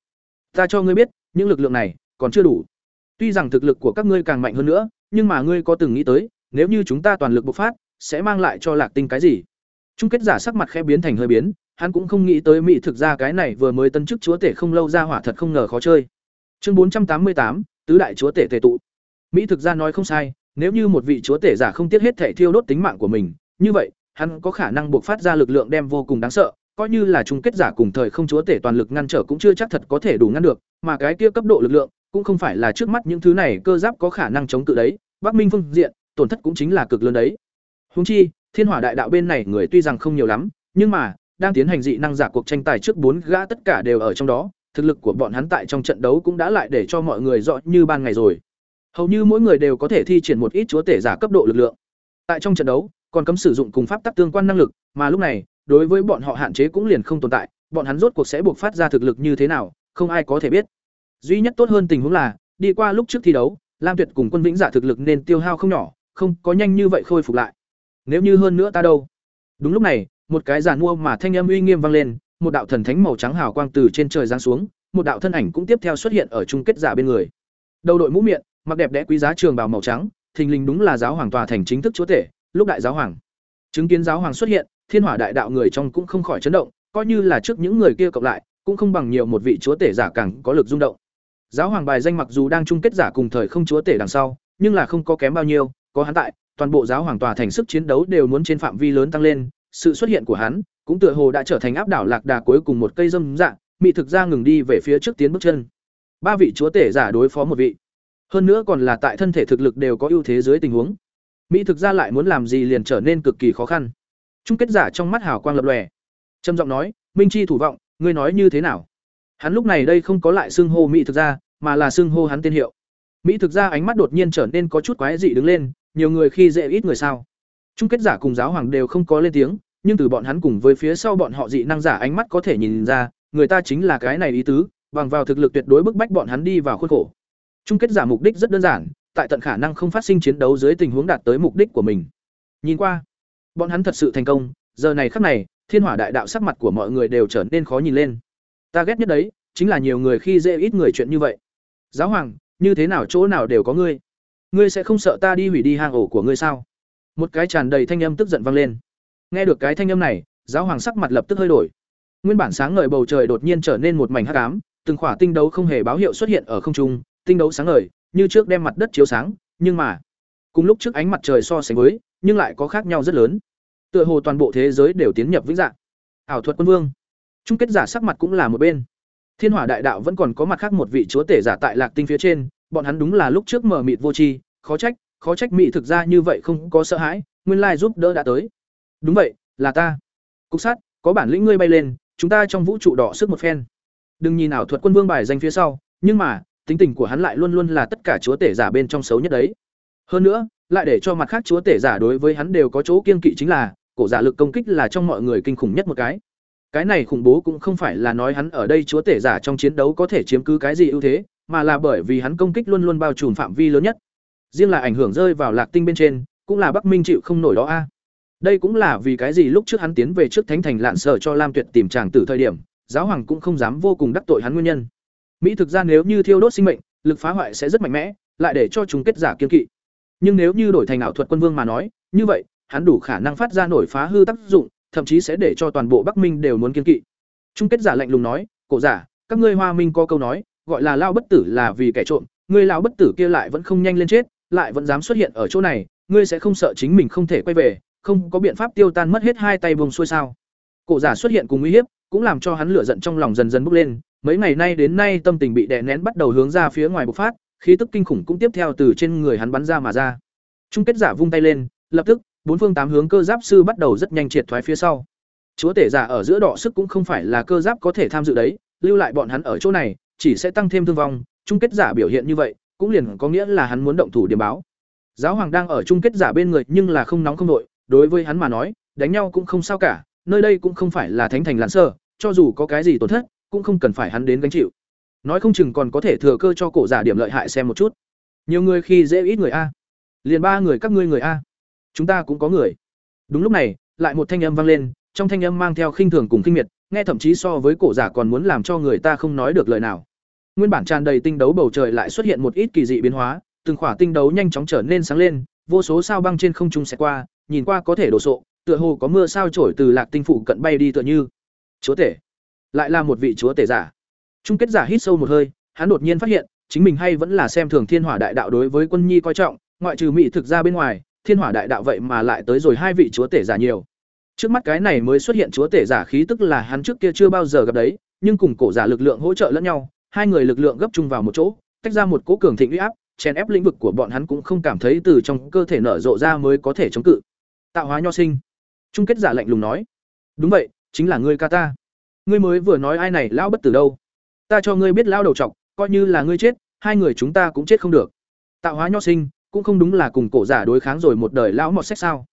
Ta cho ngươi biết, những lực lượng này còn chưa đủ. Tuy rằng thực lực của các ngươi càng mạnh hơn nữa, nhưng mà ngươi có từng nghĩ tới, nếu như chúng ta toàn lực bộc phát, sẽ mang lại cho Lạc Tinh cái gì? Trung kết giả sắc mặt khẽ biến thành hơi biến, hắn cũng không nghĩ tới mỹ thực ra cái này vừa mới tân chức chúa tể không lâu ra hỏa thật không ngờ khó chơi. Chương bốn trăm tám mươi tám, tứ đại chúa tể tề tụ. Mỹ thực ra nói không sai, nếu như một vị chúa tể giả không tiếc hết thể thiêu đốt tính mạng của mình, như vậy, hắn có khả năng buộc phát ra lực lượng đem vô cùng đáng sợ, coi như là trung kết giả cùng thời không chúa tể toàn lực ngăn trở cũng chưa chắc thật có thể đủ ngăn được, mà cái kia cấp độ lực lượng cũng không phải là trước mắt những thứ này cơ giáp có khả năng chống cự đấy, Bắc Minh phương diện, tổn thất cũng chính là cực lớn đấy. Huống chi, Thiên Hỏa Đại Đạo bên này người tuy rằng không nhiều lắm, nhưng mà đang tiến hành dị năng giả cuộc tranh tài trước bốn gã tất cả đều ở trong đó, thực lực của bọn hắn tại trong trận đấu cũng đã lại để cho mọi người rõ như ban ngày rồi. Hầu như mỗi người đều có thể thi triển một ít chúa tể giả cấp độ lực lượng. Tại trong trận đấu, còn cấm sử dụng cùng pháp tắc tương quan năng lực, mà lúc này, đối với bọn họ hạn chế cũng liền không tồn tại, bọn hắn rốt cuộc sẽ buộc phát ra thực lực như thế nào, không ai có thể biết. Duy nhất tốt hơn tình huống là, đi qua lúc trước thi đấu, Lam Tuyệt cùng Quân Vĩnh Giả thực lực nên tiêu hao không nhỏ, không có nhanh như vậy khôi phục lại. Nếu như hơn nữa ta đâu? Đúng lúc này, một cái giàn mua mà thanh âm uy nghiêm vang lên, một đạo thần thánh màu trắng hào quang từ trên trời giáng xuống, một đạo thân ảnh cũng tiếp theo xuất hiện ở chung kết giả bên người. Đầu đội mũ miệng, mặc đẹp đẽ quý giá trường bào màu trắng, thình lình đúng là giáo hoàng tòa thành chính thức chúa tể, lúc đại giáo hoàng. Chứng kiến giáo hoàng xuất hiện, thiên hỏa đại đạo người trong cũng không khỏi chấn động, coi như là trước những người kia cộng lại, cũng không bằng nhiều một vị chúa tể giả càng có lực rung động. Giáo hoàng bài danh mặc dù đang chung kết giả cùng thời không chúa tể đằng sau, nhưng là không có kém bao nhiêu, có hắn tại, toàn bộ giáo hoàng tòa thành sức chiến đấu đều muốn trên phạm vi lớn tăng lên, sự xuất hiện của hắn cũng tựa hồ đã trở thành áp đảo lạc đà cuối cùng một cây dâm dạng, mị thực ra ngừng đi về phía trước tiến bước chân. Ba vị chúa tể giả đối phó một vị. Hơn nữa còn là tại thân thể thực lực đều có ưu thế dưới tình huống. Mỹ thực ra lại muốn làm gì liền trở nên cực kỳ khó khăn. Chung kết giả trong mắt hào quang lập lòe. Trầm giọng nói, "Minh chi thủ vọng, ngươi nói như thế nào?" Hắn lúc này đây không có lại xưng hô Mỹ thực ra, mà là xưng hô hắn tên hiệu. Mỹ thực ra ánh mắt đột nhiên trở nên có chút quái dị đứng lên, nhiều người khi dễ ít người sao? Trung kết giả cùng giáo hoàng đều không có lên tiếng, nhưng từ bọn hắn cùng với phía sau bọn họ dị năng giả ánh mắt có thể nhìn ra, người ta chính là cái này ý tứ, bằng vào thực lực tuyệt đối bức bách bọn hắn đi vào khuôn khổ. Trung kết giả mục đích rất đơn giản, tại tận khả năng không phát sinh chiến đấu dưới tình huống đạt tới mục đích của mình. Nhìn qua, bọn hắn thật sự thành công, giờ này khắc này, Thiên Hỏa Đại Đạo sắc mặt của mọi người đều trở nên khó nhìn lên. Ta ghét nhất đấy, chính là nhiều người khi dễ ít người chuyện như vậy. Giáo hoàng, như thế nào chỗ nào đều có ngươi. Ngươi sẽ không sợ ta đi hủy đi hang ổ của ngươi sao? Một cái tràn đầy thanh âm tức giận vang lên. Nghe được cái thanh âm này, giáo hoàng sắc mặt lập tức hơi đổi. Nguyên bản sáng ngời bầu trời đột nhiên trở nên một mảnh hắc ám, từng khỏa tinh đấu không hề báo hiệu xuất hiện ở không trung, tinh đấu sáng ngời, như trước đem mặt đất chiếu sáng, nhưng mà, cùng lúc trước ánh mặt trời so sánh với, nhưng lại có khác nhau rất lớn. Tựa hồ toàn bộ thế giới đều tiến nhập vĩnh dạng. Ảo thuật quân vương. Trung kết giả sắc mặt cũng là một bên. Thiên Hỏa Đại Đạo vẫn còn có mặt khác một vị chúa tể giả tại Lạc Tinh phía trên, bọn hắn đúng là lúc trước mở mịt vô tri, khó trách, khó trách mị thực ra như vậy không có sợ hãi, nguyên lai giúp đỡ đã tới. Đúng vậy, là ta. Cục sát, có bản lĩnh ngươi bay lên, chúng ta trong vũ trụ đỏ sức một phen. Đừng nhìn ảo thuật quân vương bài danh phía sau, nhưng mà, tính tình của hắn lại luôn luôn là tất cả chúa tể giả bên trong xấu nhất đấy. Hơn nữa, lại để cho mặt khác chúa tể giả đối với hắn đều có chỗ kiên kỵ chính là, cổ giả lực công kích là trong mọi người kinh khủng nhất một cái. Cái này khủng bố cũng không phải là nói hắn ở đây chúa tể giả trong chiến đấu có thể chiếm cứ cái gì ưu thế, mà là bởi vì hắn công kích luôn luôn bao trùm phạm vi lớn nhất. Riêng là ảnh hưởng rơi vào Lạc Tinh bên trên, cũng là Bắc Minh chịu không nổi đó a. Đây cũng là vì cái gì lúc trước hắn tiến về trước Thánh Thành Lạn Sở cho Lam Tuyệt tìm chàng tử thời điểm, giáo hoàng cũng không dám vô cùng đắc tội hắn nguyên nhân. Mỹ thực ra nếu như thiêu đốt sinh mệnh, lực phá hoại sẽ rất mạnh mẽ, lại để cho chúng kết giả kiên kỵ. Nhưng nếu như đổi thành ảo thuật quân vương mà nói, như vậy, hắn đủ khả năng phát ra nổi phá hư tác dụng, thậm chí sẽ để cho toàn bộ Bắc Minh đều muốn kiên kỵ. Trung kết giả lạnh lùng nói, "Cổ giả, các ngươi Hoa Minh có câu nói, gọi là lao bất tử là vì kẻ trộm, ngươi lão bất tử kia lại vẫn không nhanh lên chết, lại vẫn dám xuất hiện ở chỗ này, ngươi sẽ không sợ chính mình không thể quay về, không có biện pháp tiêu tan mất hết hai tay vùng xuôi sao?" Cổ giả xuất hiện cùng uy hiếp, cũng làm cho hắn lửa giận trong lòng dần dần bốc lên, mấy ngày nay đến nay tâm tình bị đè nén bắt đầu hướng ra phía ngoài bộc phát, khí tức kinh khủng cũng tiếp theo từ trên người hắn bắn ra mà ra. Trung kết giả vung tay lên, lập tức, bốn phương tám hướng cơ giáp sư bắt đầu rất nhanh triệt thoái phía sau. Chúa tể giả ở giữa đỏ sức cũng không phải là cơ giáp có thể tham dự đấy, lưu lại bọn hắn ở chỗ này, chỉ sẽ tăng thêm thương vong, Chung kết giả biểu hiện như vậy, cũng liền có nghĩa là hắn muốn động thủ điểm báo. Giáo hoàng đang ở Chung kết giả bên người, nhưng là không nóng không đội đối với hắn mà nói, đánh nhau cũng không sao cả, nơi đây cũng không phải là thánh thành lạn sơ, cho dù có cái gì tổn thất, cũng không cần phải hắn đến gánh chịu. Nói không chừng còn có thể thừa cơ cho cổ giả điểm lợi hại xem một chút. Nhiều người khi dễ ít người a. Liền ba người các ngươi người a. Chúng ta cũng có người. Đúng lúc này, lại một thanh âm vang lên, trong thanh âm mang theo khinh thường cùng kinh miệt, nghe thậm chí so với cổ giả còn muốn làm cho người ta không nói được lời nào. Nguyên bản tràn đầy tinh đấu bầu trời lại xuất hiện một ít kỳ dị biến hóa, từng khỏa tinh đấu nhanh chóng trở nên sáng lên, vô số sao băng trên không trung sẽ qua, nhìn qua có thể đổ sộ, tựa hồ có mưa sao trổi từ lạc tinh phụ cận bay đi tựa như. Chúa tể, lại là một vị chúa tể giả. Chung kết giả hít sâu một hơi, hắn đột nhiên phát hiện, chính mình hay vẫn là xem thường Thiên Hỏa Đại Đạo đối với Quân Nhi coi trọng, ngoại trừ mỹ thực ra bên ngoài, Thiên Hỏa Đại Đạo vậy mà lại tới rồi hai vị chúa tể giả nhiều. Trước mắt cái này mới xuất hiện chúa tể giả khí tức là hắn trước kia chưa bao giờ gặp đấy, nhưng cùng cổ giả lực lượng hỗ trợ lẫn nhau, hai người lực lượng gấp chung vào một chỗ, tách ra một cỗ cường thịnh uy áp, chèn ép lĩnh vực của bọn hắn cũng không cảm thấy từ trong cơ thể nở rộ ra mới có thể chống cự. Tạo hóa nho sinh. Chung kết giả lạnh lùng nói: "Đúng vậy, chính là ngươi ca ta. Ngươi mới vừa nói ai này lão bất tử đâu? Ta cho ngươi biết lão đầu trọc, coi như là ngươi chết, hai người chúng ta cũng chết không được." Tạo hóa nho sinh, cũng không đúng là cùng cổ giả đối kháng rồi một đời lão mọt sách sao?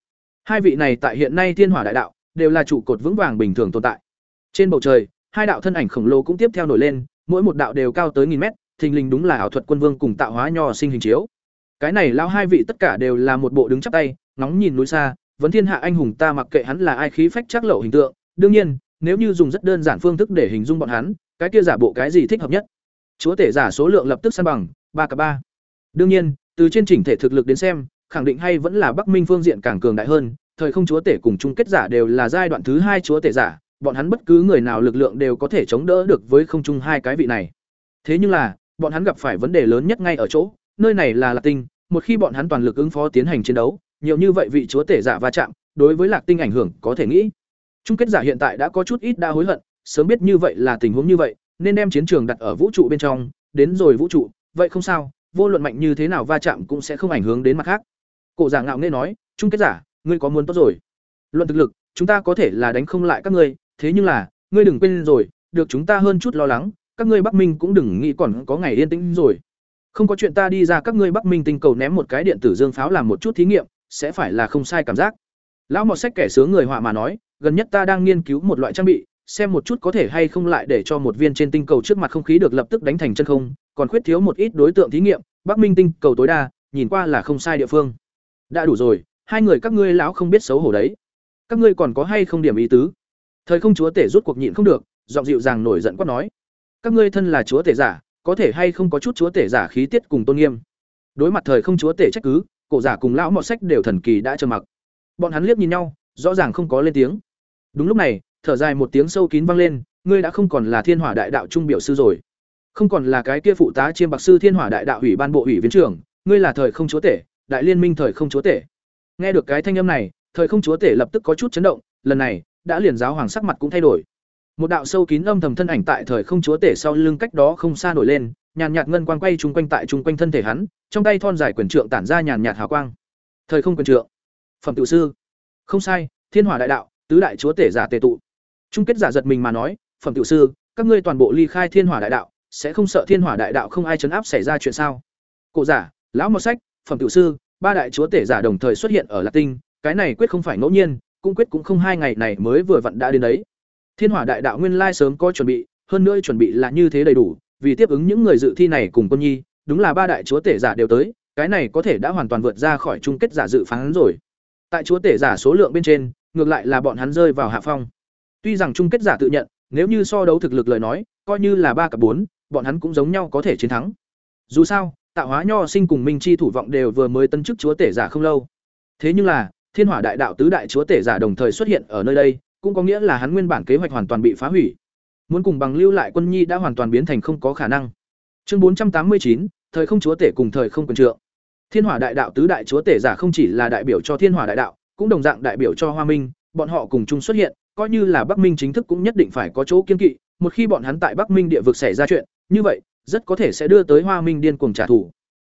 Hai vị này tại hiện nay thiên hỏa đại đạo đều là trụ cột vững vàng bình thường tồn tại. Trên bầu trời, hai đạo thân ảnh khổng lồ cũng tiếp theo nổi lên, mỗi một đạo đều cao tới nghìn mét, thình lình đúng là ảo thuật quân vương cùng tạo hóa nho sinh hình chiếu. Cái này lão hai vị tất cả đều là một bộ đứng chắp tay, ngóng nhìn núi xa, vấn thiên hạ anh hùng ta mặc kệ hắn là ai khí phách chắc lậu hình tượng, đương nhiên, nếu như dùng rất đơn giản phương thức để hình dung bọn hắn, cái kia giả bộ cái gì thích hợp nhất. Chúa tể giả số lượng lập tức san bằng, ba cả ba. Đương nhiên, từ trên chỉnh thể thực lực đến xem, khẳng định hay vẫn là Bắc Minh phương diện càng cường đại hơn, thời không chúa tể cùng chung kết giả đều là giai đoạn thứ hai chúa tể giả, bọn hắn bất cứ người nào lực lượng đều có thể chống đỡ được với không chung hai cái vị này. Thế nhưng là, bọn hắn gặp phải vấn đề lớn nhất ngay ở chỗ, nơi này là Lạc Tinh, một khi bọn hắn toàn lực ứng phó tiến hành chiến đấu, nhiều như vậy vị chúa tể giả va chạm, đối với Lạc Tinh ảnh hưởng có thể nghĩ. Chung kết giả hiện tại đã có chút ít đã hối hận, sớm biết như vậy là tình huống như vậy, nên đem chiến trường đặt ở vũ trụ bên trong, đến rồi vũ trụ, vậy không sao, vô luận mạnh như thế nào va chạm cũng sẽ không ảnh hưởng đến mặt khác. Cổ giả ngạo nghễ nói, chung kết giả, ngươi có muốn tốt rồi. Luận thực lực, chúng ta có thể là đánh không lại các ngươi, thế nhưng là, ngươi đừng quên rồi, được chúng ta hơn chút lo lắng, các ngươi Bắc Minh cũng đừng nghĩ còn có ngày yên tĩnh rồi. Không có chuyện ta đi ra các ngươi Bắc Minh tinh cầu ném một cái điện tử dương pháo làm một chút thí nghiệm, sẽ phải là không sai cảm giác. Lão mọt sách kẻ sướng người họa mà nói, gần nhất ta đang nghiên cứu một loại trang bị, xem một chút có thể hay không lại để cho một viên trên tinh cầu trước mặt không khí được lập tức đánh thành chân không, còn khuyết thiếu một ít đối tượng thí nghiệm, Bắc Minh tinh cầu tối đa, nhìn qua là không sai địa phương. Đã đủ rồi, hai người các ngươi lão không biết xấu hổ đấy. Các ngươi còn có hay không điểm ý tứ? Thời không chúa tể rút cuộc nhịn không được, giọng dịu dàng nổi giận quát nói: "Các ngươi thân là chúa tể giả, có thể hay không có chút chúa tể giả khí tiết cùng tôn nghiêm?" Đối mặt thời không chúa tể trách cứ, cổ giả cùng lão mọ sách đều thần kỳ đã trầm mặc. Bọn hắn liếc nhìn nhau, rõ ràng không có lên tiếng. Đúng lúc này, thở dài một tiếng sâu kín vang lên, ngươi đã không còn là Thiên Hỏa Đại Đạo trung biểu sư rồi, không còn là cái kia phụ tá chiêm bạc sư Thiên Hỏa Đại Đạo ủy ban bộ ủy viên trưởng, ngươi là thời không chúa tể, đại liên minh thời không chúa tể. Nghe được cái thanh âm này, thời không chúa tể lập tức có chút chấn động, lần này, đã liền giáo hoàng sắc mặt cũng thay đổi. Một đạo sâu kín âm thầm thân ảnh tại thời không chúa tể sau lưng cách đó không xa nổi lên, nhàn nhạt ngân quang quay trung quanh tại trung quanh thân thể hắn, trong tay thon dài quyền trượng tản ra nhàn nhạt hào quang. Thời không quyền trượng. Phẩm tự sư. Không sai, Thiên Hỏa đại đạo, tứ đại chúa tể giả tề tụ. Trung kết giả giật mình mà nói, "Phẩm tự sư, các ngươi toàn bộ ly khai Thiên Hỏa đại đạo, sẽ không sợ Thiên Hỏa đại đạo không ai chấn áp xảy ra chuyện sao?" Cụ giả, lão mọt sách, phẩm tiểu sư, ba đại chúa tể giả đồng thời xuất hiện ở Lạc Tinh, cái này quyết không phải ngẫu nhiên, cũng quyết cũng không hai ngày này mới vừa vặn đã đến đấy. Thiên Hỏa Đại Đạo nguyên lai sớm có chuẩn bị, hơn nữa chuẩn bị là như thế đầy đủ, vì tiếp ứng những người dự thi này cùng quân nhi, đúng là ba đại chúa tể giả đều tới, cái này có thể đã hoàn toàn vượt ra khỏi chung kết giả dự phán rồi. Tại chúa tể giả số lượng bên trên, ngược lại là bọn hắn rơi vào hạ phong. Tuy rằng chung kết giả tự nhận, nếu như so đấu thực lực lời nói, coi như là ba cặp bốn, bọn hắn cũng giống nhau có thể chiến thắng. Dù sao, tạo hóa nho sinh cùng minh chi thủ vọng đều vừa mới tân chức chúa tể giả không lâu. Thế nhưng là, Thiên Hỏa Đại Đạo tứ đại chúa tể giả đồng thời xuất hiện ở nơi đây, cũng có nghĩa là hắn nguyên bản kế hoạch hoàn toàn bị phá hủy. Muốn cùng bằng lưu lại quân nhi đã hoàn toàn biến thành không có khả năng. Chương bốn trăm tám mươi chín, thời không chúa tể cùng thời không quân trượng. Thiên Hỏa Đại Đạo tứ đại chúa tể giả không chỉ là đại biểu cho Thiên Hỏa Đại Đạo, cũng đồng dạng đại biểu cho Hoa Minh, bọn họ cùng chung xuất hiện, coi như là Bắc Minh chính thức cũng nhất định phải có chỗ kiên kỵ, một khi bọn hắn tại Bắc Minh địa vực xảy ra chuyện, như vậy, rất có thể sẽ đưa tới Hoa Minh điên cuồng trả thù.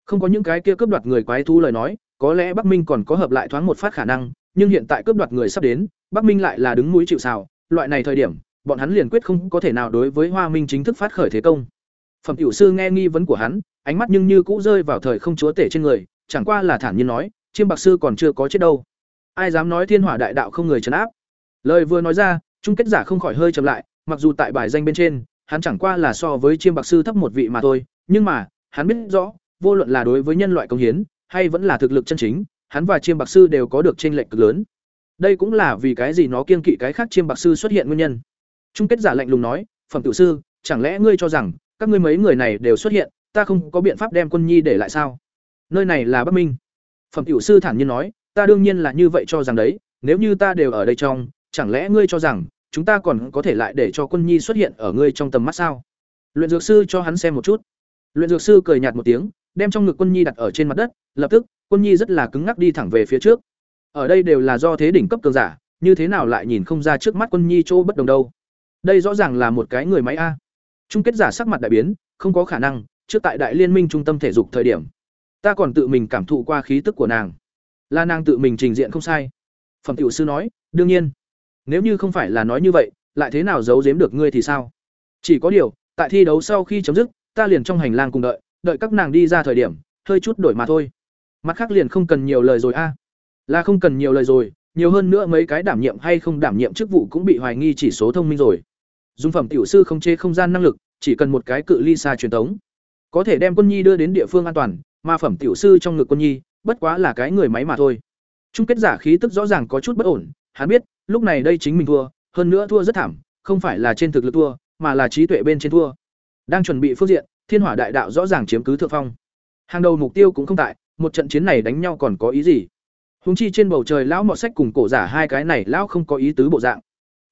Không có những cái kia cướp đoạt người quái thú lời nói, có lẽ Bắc Minh còn có hợp lại thoáng một phát khả năng, nhưng hiện tại cướp đoạt người sắp đến, Bắc Minh lại là đứng mũi chịu sào, loại này thời điểm, bọn hắn liền quyết không có thể nào đối với Hoa Minh chính thức phát khởi thế công. Phẩm tiểu sư nghe nghi vấn của hắn, ánh mắt nhưng như cũ rơi vào thời không chúa tể trên người, chẳng qua là thản nhiên nói, chiêm bạc sư còn chưa có chết đâu. Ai dám nói thiên hỏa đại đạo không người trấn áp? Lời vừa nói ra, chung kết giả không khỏi hơi chậm lại, mặc dù tại bài danh bên trên, hắn chẳng qua là so với chiêm bạc sư thấp một vị mà thôi, nhưng mà, hắn biết rõ, vô luận là đối với nhân loại công hiến, hay vẫn là thực lực chân chính, hắn và chiêm bạc sư đều có được tranh lệch cực lớn. Đây cũng là vì cái gì nó kiên kỵ cái khác chiêm bạc sư xuất hiện nguyên nhân. Chung kết giả lạnh lùng nói, "Phẩm tự sư, chẳng lẽ ngươi cho rằng các ngươi mấy người này đều xuất hiện, ta không có biện pháp đem quân nhi để lại sao?" Nơi này là Bắc Minh. Phẩm tiểu sư thản nhiên nói, "Ta đương nhiên là như vậy cho rằng đấy, nếu như ta đều ở đây trong, chẳng lẽ ngươi cho rằng chúng ta còn có thể lại để cho quân nhi xuất hiện ở ngươi trong tầm mắt sao?" Luyện dược sư cho hắn xem một chút. Luyện dược sư cười nhạt một tiếng, đem trong ngực quân nhi đặt ở trên mặt đất, lập tức, quân nhi rất là cứng ngắc đi thẳng về phía trước. Ở đây đều là do thế đỉnh cấp cường giả, như thế nào lại nhìn không ra trước mắt quân nhi chỗ bất đồng đâu. Đây rõ ràng là một cái người máy a. Chung kết giả sắc mặt đại biến, không có khả năng, trước tại đại liên minh trung tâm thể dục thời điểm, ta còn tự mình cảm thụ qua khí tức của nàng. Là nàng tự mình trình diện không sai. Phẩm tiểu sư nói, đương nhiên. Nếu như không phải là nói như vậy, lại thế nào giấu giếm được ngươi thì sao? Chỉ có điều, tại thi đấu sau khi chấm dứt, ta liền trong hành lang cùng đợi, đợi các nàng đi ra thời điểm, hơi chút đổi mà thôi. Mặt khác liền không cần nhiều lời rồi a. Là không cần nhiều lời rồi, nhiều hơn nữa mấy cái đảm nhiệm hay không đảm nhiệm chức vụ cũng bị hoài nghi chỉ số thông minh rồi. Dung phẩm tiểu sư không chế không gian năng lực, chỉ cần một cái cự ly xa truyền tống, có thể đem quân nhi đưa đến địa phương an toàn, mà phẩm tiểu sư trong ngực quân nhi, bất quá là cái người máy mà thôi. Chung kết giả khí tức rõ ràng có chút bất ổn, hắn biết, lúc này đây chính mình thua, hơn nữa thua rất thảm, không phải là trên thực lực thua, mà là trí tuệ bên trên thua. Đang chuẩn bị phương diện, Thiên Hỏa Đại Đạo rõ ràng chiếm cứ thượng phong. Hàng đầu mục tiêu cũng không tại, một trận chiến này đánh nhau còn có ý gì? Hùng chi trên bầu trời lão mọ sách cùng cổ giả hai cái này lão không có ý tứ bộ dạng.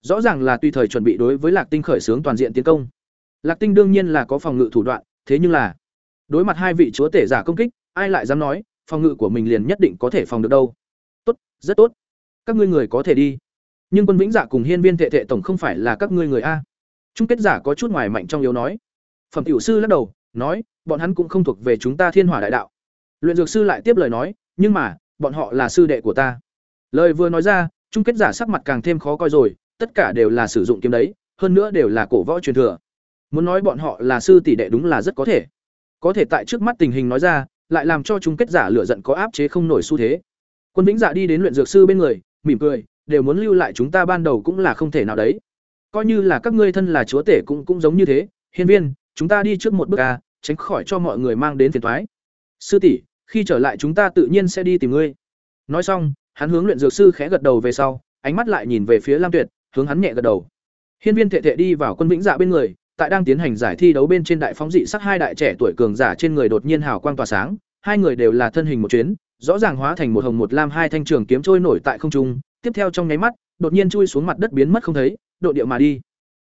Rõ ràng là tùy thời chuẩn bị đối với Lạc Tinh khởi xướng toàn diện tiến công. Lạc Tinh đương nhiên là có phòng ngự thủ đoạn, thế nhưng là đối mặt hai vị chúa tể giả công kích, ai lại dám nói phòng ngự của mình liền nhất định có thể phòng được đâu? Tốt, rất tốt. Các ngươi người có thể đi. Nhưng quân vĩnh giả cùng hiên viên thệ thệ tổng không phải là các ngươi người a. Trung kết giả có chút ngoài mạnh trong yếu nói. Phẩm tiểu sư lắc đầu, nói, bọn hắn cũng không thuộc về chúng ta Thiên Hỏa Đại Đạo. Luyện dược sư lại tiếp lời nói, nhưng mà, bọn họ là sư đệ của ta. Lời vừa nói ra, chung kết giả sắc mặt càng thêm khó coi rồi, tất cả đều là sử dụng kiếm đấy, hơn nữa đều là cổ võ truyền thừa. Muốn nói bọn họ là sư tỷ đệ đúng là rất có thể. Có thể tại trước mắt tình hình nói ra, lại làm cho chung kết giả lửa giận có áp chế không nổi xu thế. Quân Vĩnh Dạ đi đến luyện dược sư bên người, mỉm cười, đều muốn lưu lại chúng ta ban đầu cũng là không thể nào đấy. Coi như là các ngươi thân là chúa tể cũng cũng giống như thế, hiên viên, chúng ta đi trước một bước a, tránh khỏi cho mọi người mang đến phiền toái. Sư tỷ, khi trở lại chúng ta tự nhiên sẽ đi tìm ngươi. Nói xong, hắn hướng luyện dược sư khẽ gật đầu về sau, ánh mắt lại nhìn về phía Lam Tuyệt, hướng hắn nhẹ gật đầu. Hiên Viên Thệ Thệ đi vào quân vĩnh dạ bên người, tại đang tiến hành giải thi đấu bên trên đại phóng dị sắc hai đại trẻ tuổi cường giả trên người đột nhiên hào quang tỏa sáng, hai người đều là thân hình một chuyến, rõ ràng hóa thành một hồng một lam hai thanh trường kiếm trôi nổi tại không trung, tiếp theo trong nháy mắt, đột nhiên chui xuống mặt đất biến mất không thấy, độ địa mà đi.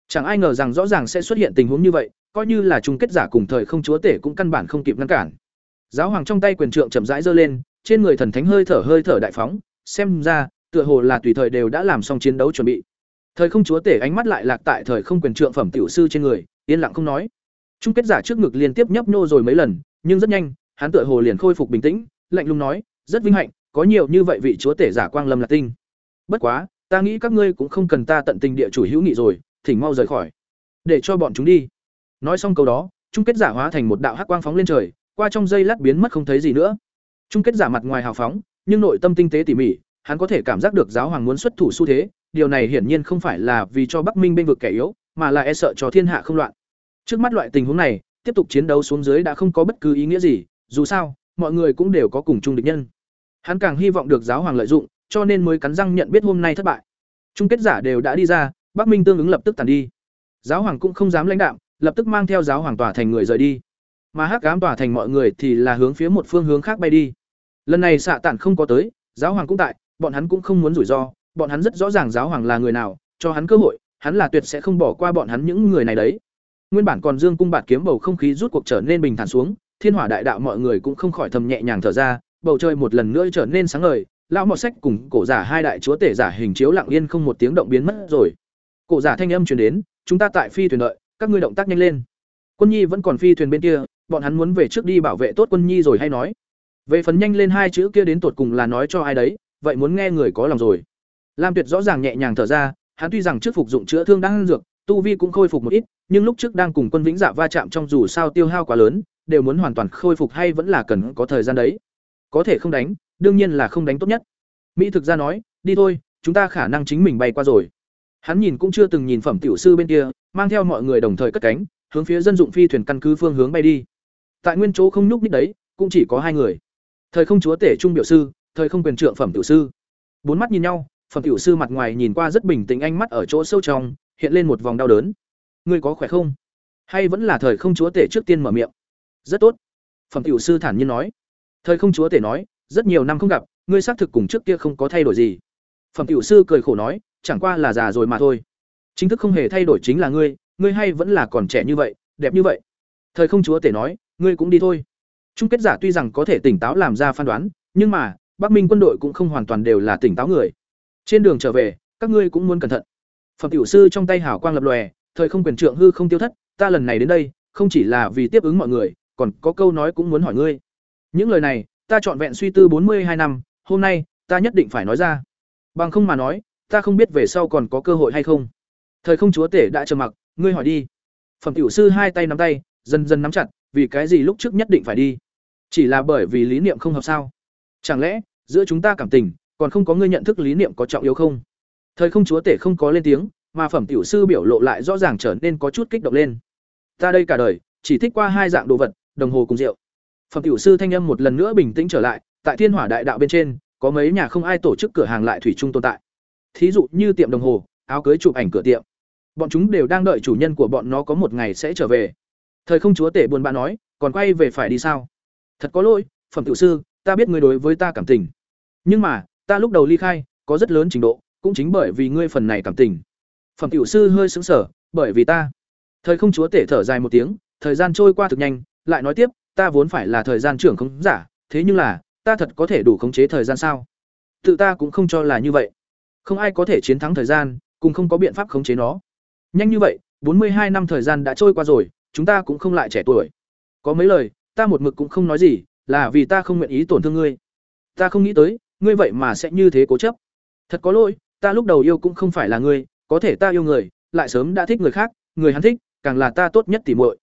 Chẳng ai ngờ rằng rõ ràng sẽ xuất hiện tình huống như vậy, coi như là chung kết giả cùng thời không chúa tể cũng căn bản không kịp ngăn cản. Giáo hoàng trong tay quyền trượng chậm rãi giơ lên, trên người thần thánh hơi thở hơi thở đại phóng, xem ra, tựa hồ là tùy thời đều đã làm xong chiến đấu chuẩn bị. Thời không chúa tể ánh mắt lại lạc tại thời không quyền trượng phẩm tiểu sư trên người, yên lặng không nói. Chung kết giả trước ngực liên tiếp nhấp nhô rồi mấy lần, nhưng rất nhanh, hắn tựa hồ liền khôi phục bình tĩnh, lạnh lùng nói, rất vinh hạnh, có nhiều như vậy vị chúa tể giả quang lâm là tinh. Bất quá, ta nghĩ các ngươi cũng không cần ta tận tình địa chủ hữu nghị rồi, thỉnh mau rời khỏi, để cho bọn chúng đi. Nói xong câu đó, chung kết giả hóa thành một đạo hắc quang phóng lên trời, qua trong giây lát biến mất không thấy gì nữa. Chung kết giả mặt ngoài hào phóng, nhưng nội tâm tinh tế tỉ mỉ, hắn có thể cảm giác được giáo hoàng muốn xuất thủ xu thế, điều này hiển nhiên không phải là vì cho Bắc Minh bên vực kẻ yếu, mà là e sợ cho thiên hạ không loạn. Trước mắt loại tình huống này, tiếp tục chiến đấu xuống dưới đã không có bất cứ ý nghĩa gì, dù sao, mọi người cũng đều có cùng chung địch nhân. Hắn càng hy vọng được giáo hoàng lợi dụng, cho nên mới cắn răng nhận biết hôm nay thất bại. Chung kết giả đều đã đi ra, Bắc Minh tương ứng lập tức tàn đi. Giáo hoàng cũng không dám lãnh đạm, lập tức mang theo giáo hoàng tòa thành người rời đi. Mà Hắc Ám tòa thành mọi người thì là hướng phía một phương hướng khác bay đi. Lần này xạ tản không có tới, giáo hoàng cũng tại, bọn hắn cũng không muốn rủi ro, bọn hắn rất rõ ràng giáo hoàng là người nào, cho hắn cơ hội, hắn là tuyệt sẽ không bỏ qua bọn hắn những người này đấy. Nguyên bản còn dương cung bạt kiếm bầu không khí rút cuộc trở nên bình thản xuống, thiên hỏa đại đạo mọi người cũng không khỏi thầm nhẹ nhàng thở ra, bầu trời một lần nữa trở nên sáng ngời, lão mọt sách cùng cổ giả hai đại chúa tể giả hình chiếu lặng yên không một tiếng động biến mất rồi. Cổ giả thanh âm truyền đến, chúng ta tại phi thuyền đợi, các ngươi động tác nhanh lên. Quân Nhi vẫn còn phi thuyền bên kia, bọn hắn muốn về trước đi bảo vệ tốt Quân Nhi rồi hay nói. Về phần nhanh lên hai chữ kia đến tột cùng là nói cho ai đấy, vậy muốn nghe người có lòng rồi. Lam Tuyệt rõ ràng nhẹ nhàng thở ra, hắn tuy rằng trước phục dụng chữa thương đang dược, tu vi cũng khôi phục một ít, nhưng lúc trước đang cùng quân vĩnh dạ va chạm trong dù sao tiêu hao quá lớn, đều muốn hoàn toàn khôi phục hay vẫn là cần có thời gian đấy. Có thể không đánh, đương nhiên là không đánh tốt nhất. Mỹ thực ra nói, đi thôi, chúng ta khả năng chính mình bay qua rồi. Hắn nhìn cũng chưa từng nhìn phẩm tiểu sư bên kia, mang theo mọi người đồng thời cất cánh, hướng phía dân dụng phi thuyền căn cứ phương hướng bay đi. Tại nguyên chỗ không nhúc nhích đấy, cũng chỉ có hai người. Thời không chúa tể trung biểu sư, thời không quyền trưởng phẩm tiểu sư. Bốn mắt nhìn nhau, phẩm tiểu sư mặt ngoài nhìn qua rất bình tĩnh ánh mắt ở chỗ sâu trong, hiện lên một vòng đau đớn. Ngươi có khỏe không? Hay vẫn là thời không chúa tể trước tiên mở miệng? Rất tốt. Phẩm tiểu sư thản nhiên nói. Thời không chúa tể nói, rất nhiều năm không gặp, ngươi xác thực cùng trước kia không có thay đổi gì. Phẩm tiểu sư cười khổ nói, chẳng qua là già rồi mà thôi. Chính thức không hề thay đổi chính là ngươi, ngươi hay vẫn là còn trẻ như vậy, đẹp như vậy. Thời không chúa tể nói, ngươi cũng đi thôi. Chung kết giả tuy rằng có thể tỉnh táo làm ra phán đoán, nhưng mà, Bắc Minh quân đội cũng không hoàn toàn đều là tỉnh táo người. Trên đường trở về, các ngươi cũng muốn cẩn thận. Phẩm tiểu sư trong tay hảo quang lập lòe, thời không quyền trượng hư không tiêu thất, ta lần này đến đây, không chỉ là vì tiếp ứng mọi người, còn có câu nói cũng muốn hỏi ngươi. Những lời này, ta chọn vẹn suy tư bốn mươi hai năm, hôm nay, ta nhất định phải nói ra. Bằng không mà nói, ta không biết về sau còn có cơ hội hay không. Thời không chúa tể đã trầm mặc, ngươi hỏi đi. Phẩm tiểu sư hai tay nắm tay, dần dần nắm chặt, vì cái gì lúc trước nhất định phải đi? Chỉ là bởi vì lý niệm không hợp sao? Chẳng lẽ, giữa chúng ta cảm tình, còn không có ngươi nhận thức lý niệm có trọng yếu không? Thời không chúa tể không có lên tiếng, mà phẩm tiểu sư biểu lộ lại rõ ràng trở nên có chút kích động lên. Ta đây cả đời, chỉ thích qua hai dạng đồ vật, đồng hồ cùng rượu. Phẩm tiểu sư thanh âm một lần nữa bình tĩnh trở lại, tại Thiên Hỏa Đại Đạo bên trên, có mấy nhà không ai tổ chức cửa hàng lại thủy chung tồn tại. Thí dụ như tiệm đồng hồ, áo cưới chụp ảnh cửa tiệm. Bọn chúng đều đang đợi chủ nhân của bọn nó có một ngày sẽ trở về. Thời không chúa tể buồn bã nói, còn quay về phải đi sao? Thật có lỗi, phẩm tiểu sư, ta biết ngươi đối với ta cảm tình. Nhưng mà, ta lúc đầu ly khai, có rất lớn trình độ, cũng chính bởi vì ngươi phần này cảm tình. Phẩm tiểu sư hơi sững sờ, bởi vì ta. Thời không chúa tể thở dài một tiếng, thời gian trôi qua thực nhanh, lại nói tiếp, ta vốn phải là thời gian trưởng không giả, thế nhưng là, ta thật có thể đủ khống chế thời gian sao? Tự ta cũng không cho là như vậy. Không ai có thể chiến thắng thời gian, cùng không có biện pháp khống chế nó. Nhanh như vậy, bốn mươi hai năm thời gian đã trôi qua rồi, chúng ta cũng không lại trẻ tuổi. Có mấy lời, ta một mực cũng không nói gì, là vì ta không nguyện ý tổn thương ngươi. Ta không nghĩ tới, ngươi vậy mà sẽ như thế cố chấp. Thật có lỗi, ta lúc đầu yêu cũng không phải là ngươi, có thể ta yêu người, lại sớm đã thích người khác, người hắn thích, càng là ta tốt nhất tỉ muội.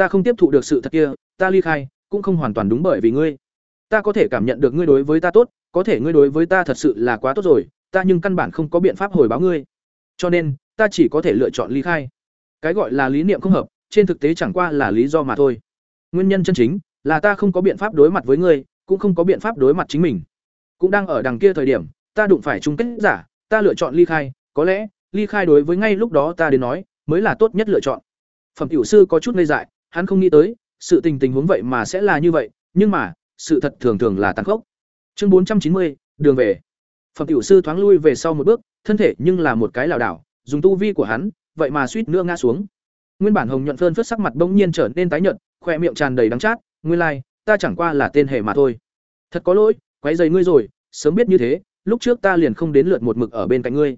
Ta không tiếp thụ được sự thật kia, ta ly khai, cũng không hoàn toàn đúng bởi vì ngươi. Ta có thể cảm nhận được ngươi đối với ta tốt, có thể ngươi đối với ta thật sự là quá tốt rồi, ta nhưng căn bản không có biện pháp hồi báo ngươi. Cho nên, ta chỉ có thể lựa chọn ly khai. Cái gọi là lý niệm không hợp, trên thực tế chẳng qua là lý do mà thôi. Nguyên nhân chân chính là ta không có biện pháp đối mặt với ngươi, cũng không có biện pháp đối mặt chính mình. Cũng đang ở đằng kia thời điểm, ta đụng phải chung kết giả, ta lựa chọn ly khai, có lẽ, ly khai đối với ngay lúc đó ta đến nói, mới là tốt nhất lựa chọn. Phẩm tiểu sư có chút ngây dại, hắn không nghĩ tới, sự tình tình huống vậy mà sẽ là như vậy, nhưng mà, sự thật thường thường là tàn khốc. Chương bốn trăm chín mươi, đường về. Phẩm tiểu sư thoáng lui về sau một bước, thân thể nhưng là một cái lảo đảo, dùng tu vi của hắn, vậy mà suýt nữa ngã xuống. Nguyên bản hồng nhuận phơn phất sắc mặt bỗng nhiên trở nên tái nhợt, khoe miệng tràn đầy đắng chát, nguyên lai, like, ta chẳng qua là tên hề mà thôi. Thật có lỗi, quấy rầy ngươi rồi, sớm biết như thế, lúc trước ta liền không đến lượt một mực ở bên cạnh ngươi.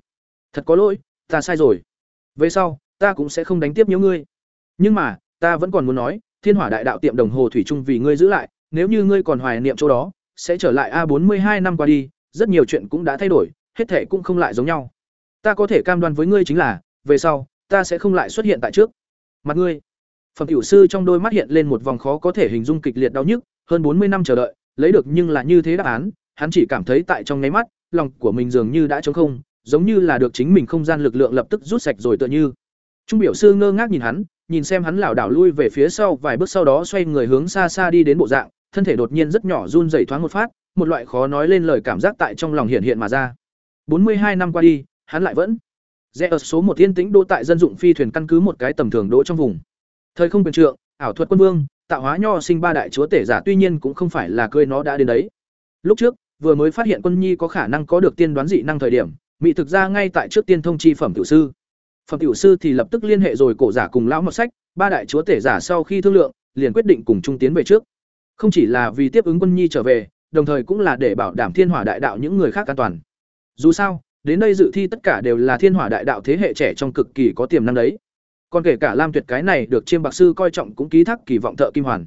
Thật có lỗi, ta sai rồi. Về sau, ta cũng sẽ không đánh tiếp nhiều ngươi. Nhưng mà, ta vẫn còn muốn nói, Thiên Hỏa Đại Đạo tiệm đồng hồ thủy chung vì ngươi giữ lại, nếu như ngươi còn hoài niệm chỗ đó, sẽ trở lại a bốn mươi hai năm qua đi, rất nhiều chuyện cũng đã thay đổi, hết thể cũng không lại giống nhau. Ta có thể cam đoan với ngươi chính là, về sau, ta sẽ không lại xuất hiện tại trước. Mặt ngươi. Phẩm tiểu sư trong đôi mắt hiện lên một vòng khó có thể hình dung kịch liệt đau nhức, hơn bốn mươi năm chờ đợi, lấy được nhưng là như thế đáp án, hắn chỉ cảm thấy tại trong nháy mắt, lòng của mình dường như đã trống không, giống như là được chính mình không gian lực lượng lập tức rút sạch rồi tựa như. Trung biểu sư ngơ ngác nhìn hắn, nhìn xem hắn lảo đảo lui về phía sau vài bước sau đó xoay người hướng xa xa đi đến bộ dạng, thân thể đột nhiên rất nhỏ run rẩy thoáng một phát, một loại khó nói lên lời cảm giác tại trong lòng hiện hiện mà ra. Bốn mươi hai năm qua đi, hắn lại vẫn rẽ ở số một thiên tĩnh đô tại dân dụng phi thuyền căn cứ một cái tầm thường đỗ trong vùng. Thời không quyền trượng, ảo thuật quân vương, tạo hóa nho sinh ba đại chúa tể giả tuy nhiên cũng không phải là cười nó đã đến đấy. Lúc trước, vừa mới phát hiện quân nhi có khả năng có được tiên đoán dị năng thời điểm, mỹ thực ra ngay tại trước tiên thông chi phẩm tiểu sư. Phẩm tiểu sư thì lập tức liên hệ rồi cổ giả cùng lão mọt sách, ba đại chúa tể giả sau khi thương lượng, liền quyết định cùng trung tiến về trước. Không chỉ là vì tiếp ứng quân nhi trở về, đồng thời cũng là để bảo đảm thiên hỏa đại đạo những người khác an toàn. Dù sao, đến đây dự thi tất cả đều là thiên hỏa đại đạo thế hệ trẻ trong cực kỳ có tiềm năng đấy. Còn kể cả Lam Tuyệt cái này được chiêm bạc sư coi trọng cũng ký thác kỳ vọng thợ kim hoàn.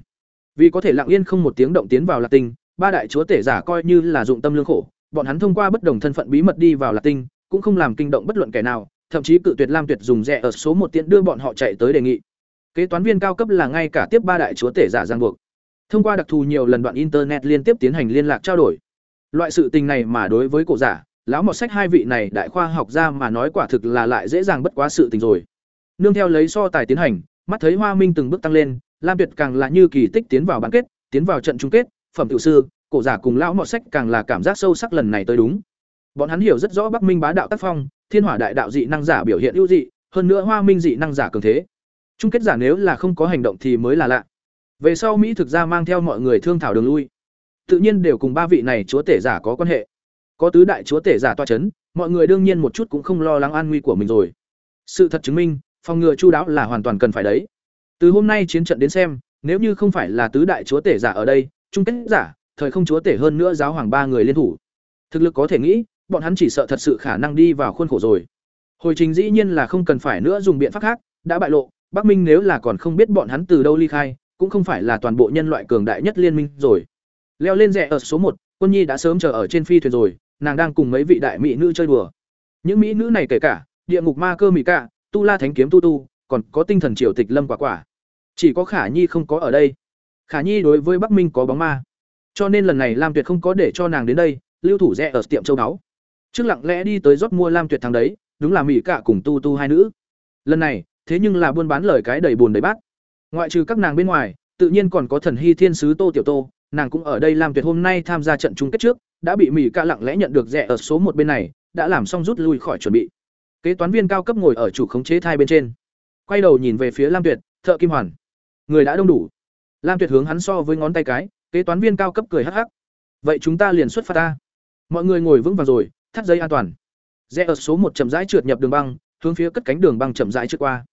Vì có thể lặng yên không một tiếng động tiến vào Lạc Tinh, ba đại chúa tể giả coi như là dụng tâm lương khổ, bọn hắn thông qua bất đồng thân phận bí mật đi vào Lạc Tinh, cũng không làm kinh động bất luận kẻ nào, thậm chí cự tuyệt Lam Tuyệt dùng rẻ ở số một tiện đưa bọn họ chạy tới đề nghị. Kế toán viên cao cấp là ngay cả tiếp ba đại chúa tể giả giang buộc. Thông qua đặc thù nhiều lần đoạn internet liên tiếp tiến hành liên lạc trao đổi. Loại sự tình này mà đối với cổ giả, lão mọt sách hai vị này đại khoa học gia mà nói quả thực là lại dễ dàng bất quá sự tình rồi. Nương theo lấy so tài tiến hành, mắt thấy Hoa Minh từng bước tăng lên, Lam Tuyệt càng là như kỳ tích tiến vào bán kết, tiến vào trận chung kết, phẩm tiểu sư, cổ giả cùng lão mọt sách càng là cảm giác sâu sắc lần này tới đúng. Bọn hắn hiểu rất rõ Bắc Minh bá đạo tác phong, Thiên Hỏa đại đạo dị năng giả biểu hiện ưu dị, hơn nữa Hoa Minh dị năng giả cường thế. Chung kết giả nếu là không có hành động thì mới là lạ. Về sau Mỹ thực ra mang theo mọi người thương thảo đường lui. Tự nhiên đều cùng ba vị này chúa tể giả có quan hệ. Có tứ đại chúa tể giả toa chấn, mọi người đương nhiên một chút cũng không lo lắng an nguy của mình rồi. Sự thật chứng minh, phòng ngừa chu đáo là hoàn toàn cần phải đấy. Từ hôm nay chiến trận đến xem, nếu như không phải là tứ đại chúa tể giả ở đây, chung kết giả, thời không chúa tể hơn nữa giáo hoàng ba người liên thủ. Thực lực có thể nghĩ, bọn hắn chỉ sợ thật sự khả năng đi vào khuôn khổ rồi. Hồi trình dĩ nhiên là không cần phải nữa dùng biện pháp khác, đã bại lộ, Bắc Minh nếu là còn không biết bọn hắn từ đâu ly khai, cũng không phải là toàn bộ nhân loại cường đại nhất liên minh rồi. Leo lên rẽ ở số một, Quân Nhi đã sớm chờ ở trên phi thuyền rồi, nàng đang cùng mấy vị đại mỹ nữ chơi đùa. Những mỹ nữ này kể cả địa ngục ma cơ mỹ cả, tu la thánh kiếm tu tu, còn có tinh thần triều tịch lâm quả quả. Chỉ có Khả Nhi không có ở đây. Khả Nhi đối với Bắc Minh có bóng ma, cho nên lần này Lam Tuyệt không có để cho nàng đến đây, lưu thủ rẽ ở tiệm châu đáo. Trước lặng lẽ đi tới rót mua Lam Tuyệt thằng đấy, đúng là mỹ cả cùng tu tu hai nữ. Lần này, thế nhưng là buôn bán lời cái đầy buồn đầy bát. Ngoại trừ các nàng bên ngoài, tự nhiên còn có thần hy thiên sứ Tô Tiểu Tô, nàng cũng ở đây Lam Tuyệt hôm nay tham gia trận chung kết trước, đã bị mỹ cả lặng lẽ nhận được rẻ ở số một bên này, đã làm xong rút lui khỏi chuẩn bị. Kế toán viên cao cấp ngồi ở chủ khống chế thai bên trên, quay đầu nhìn về phía Lam Tuyệt, thợ kim hoàn. Người đã đông đủ. Lam Tuyệt hướng hắn so với ngón tay cái, kế toán viên cao cấp cười hắc hắc. Vậy chúng ta liền xuất phát ta. Mọi người ngồi vững vàng rồi, thắt dây an toàn. Rẽ ở số một chậm rãi trượt nhập đường băng, hướng phía cất cánh đường băng chậm rãi trượt qua.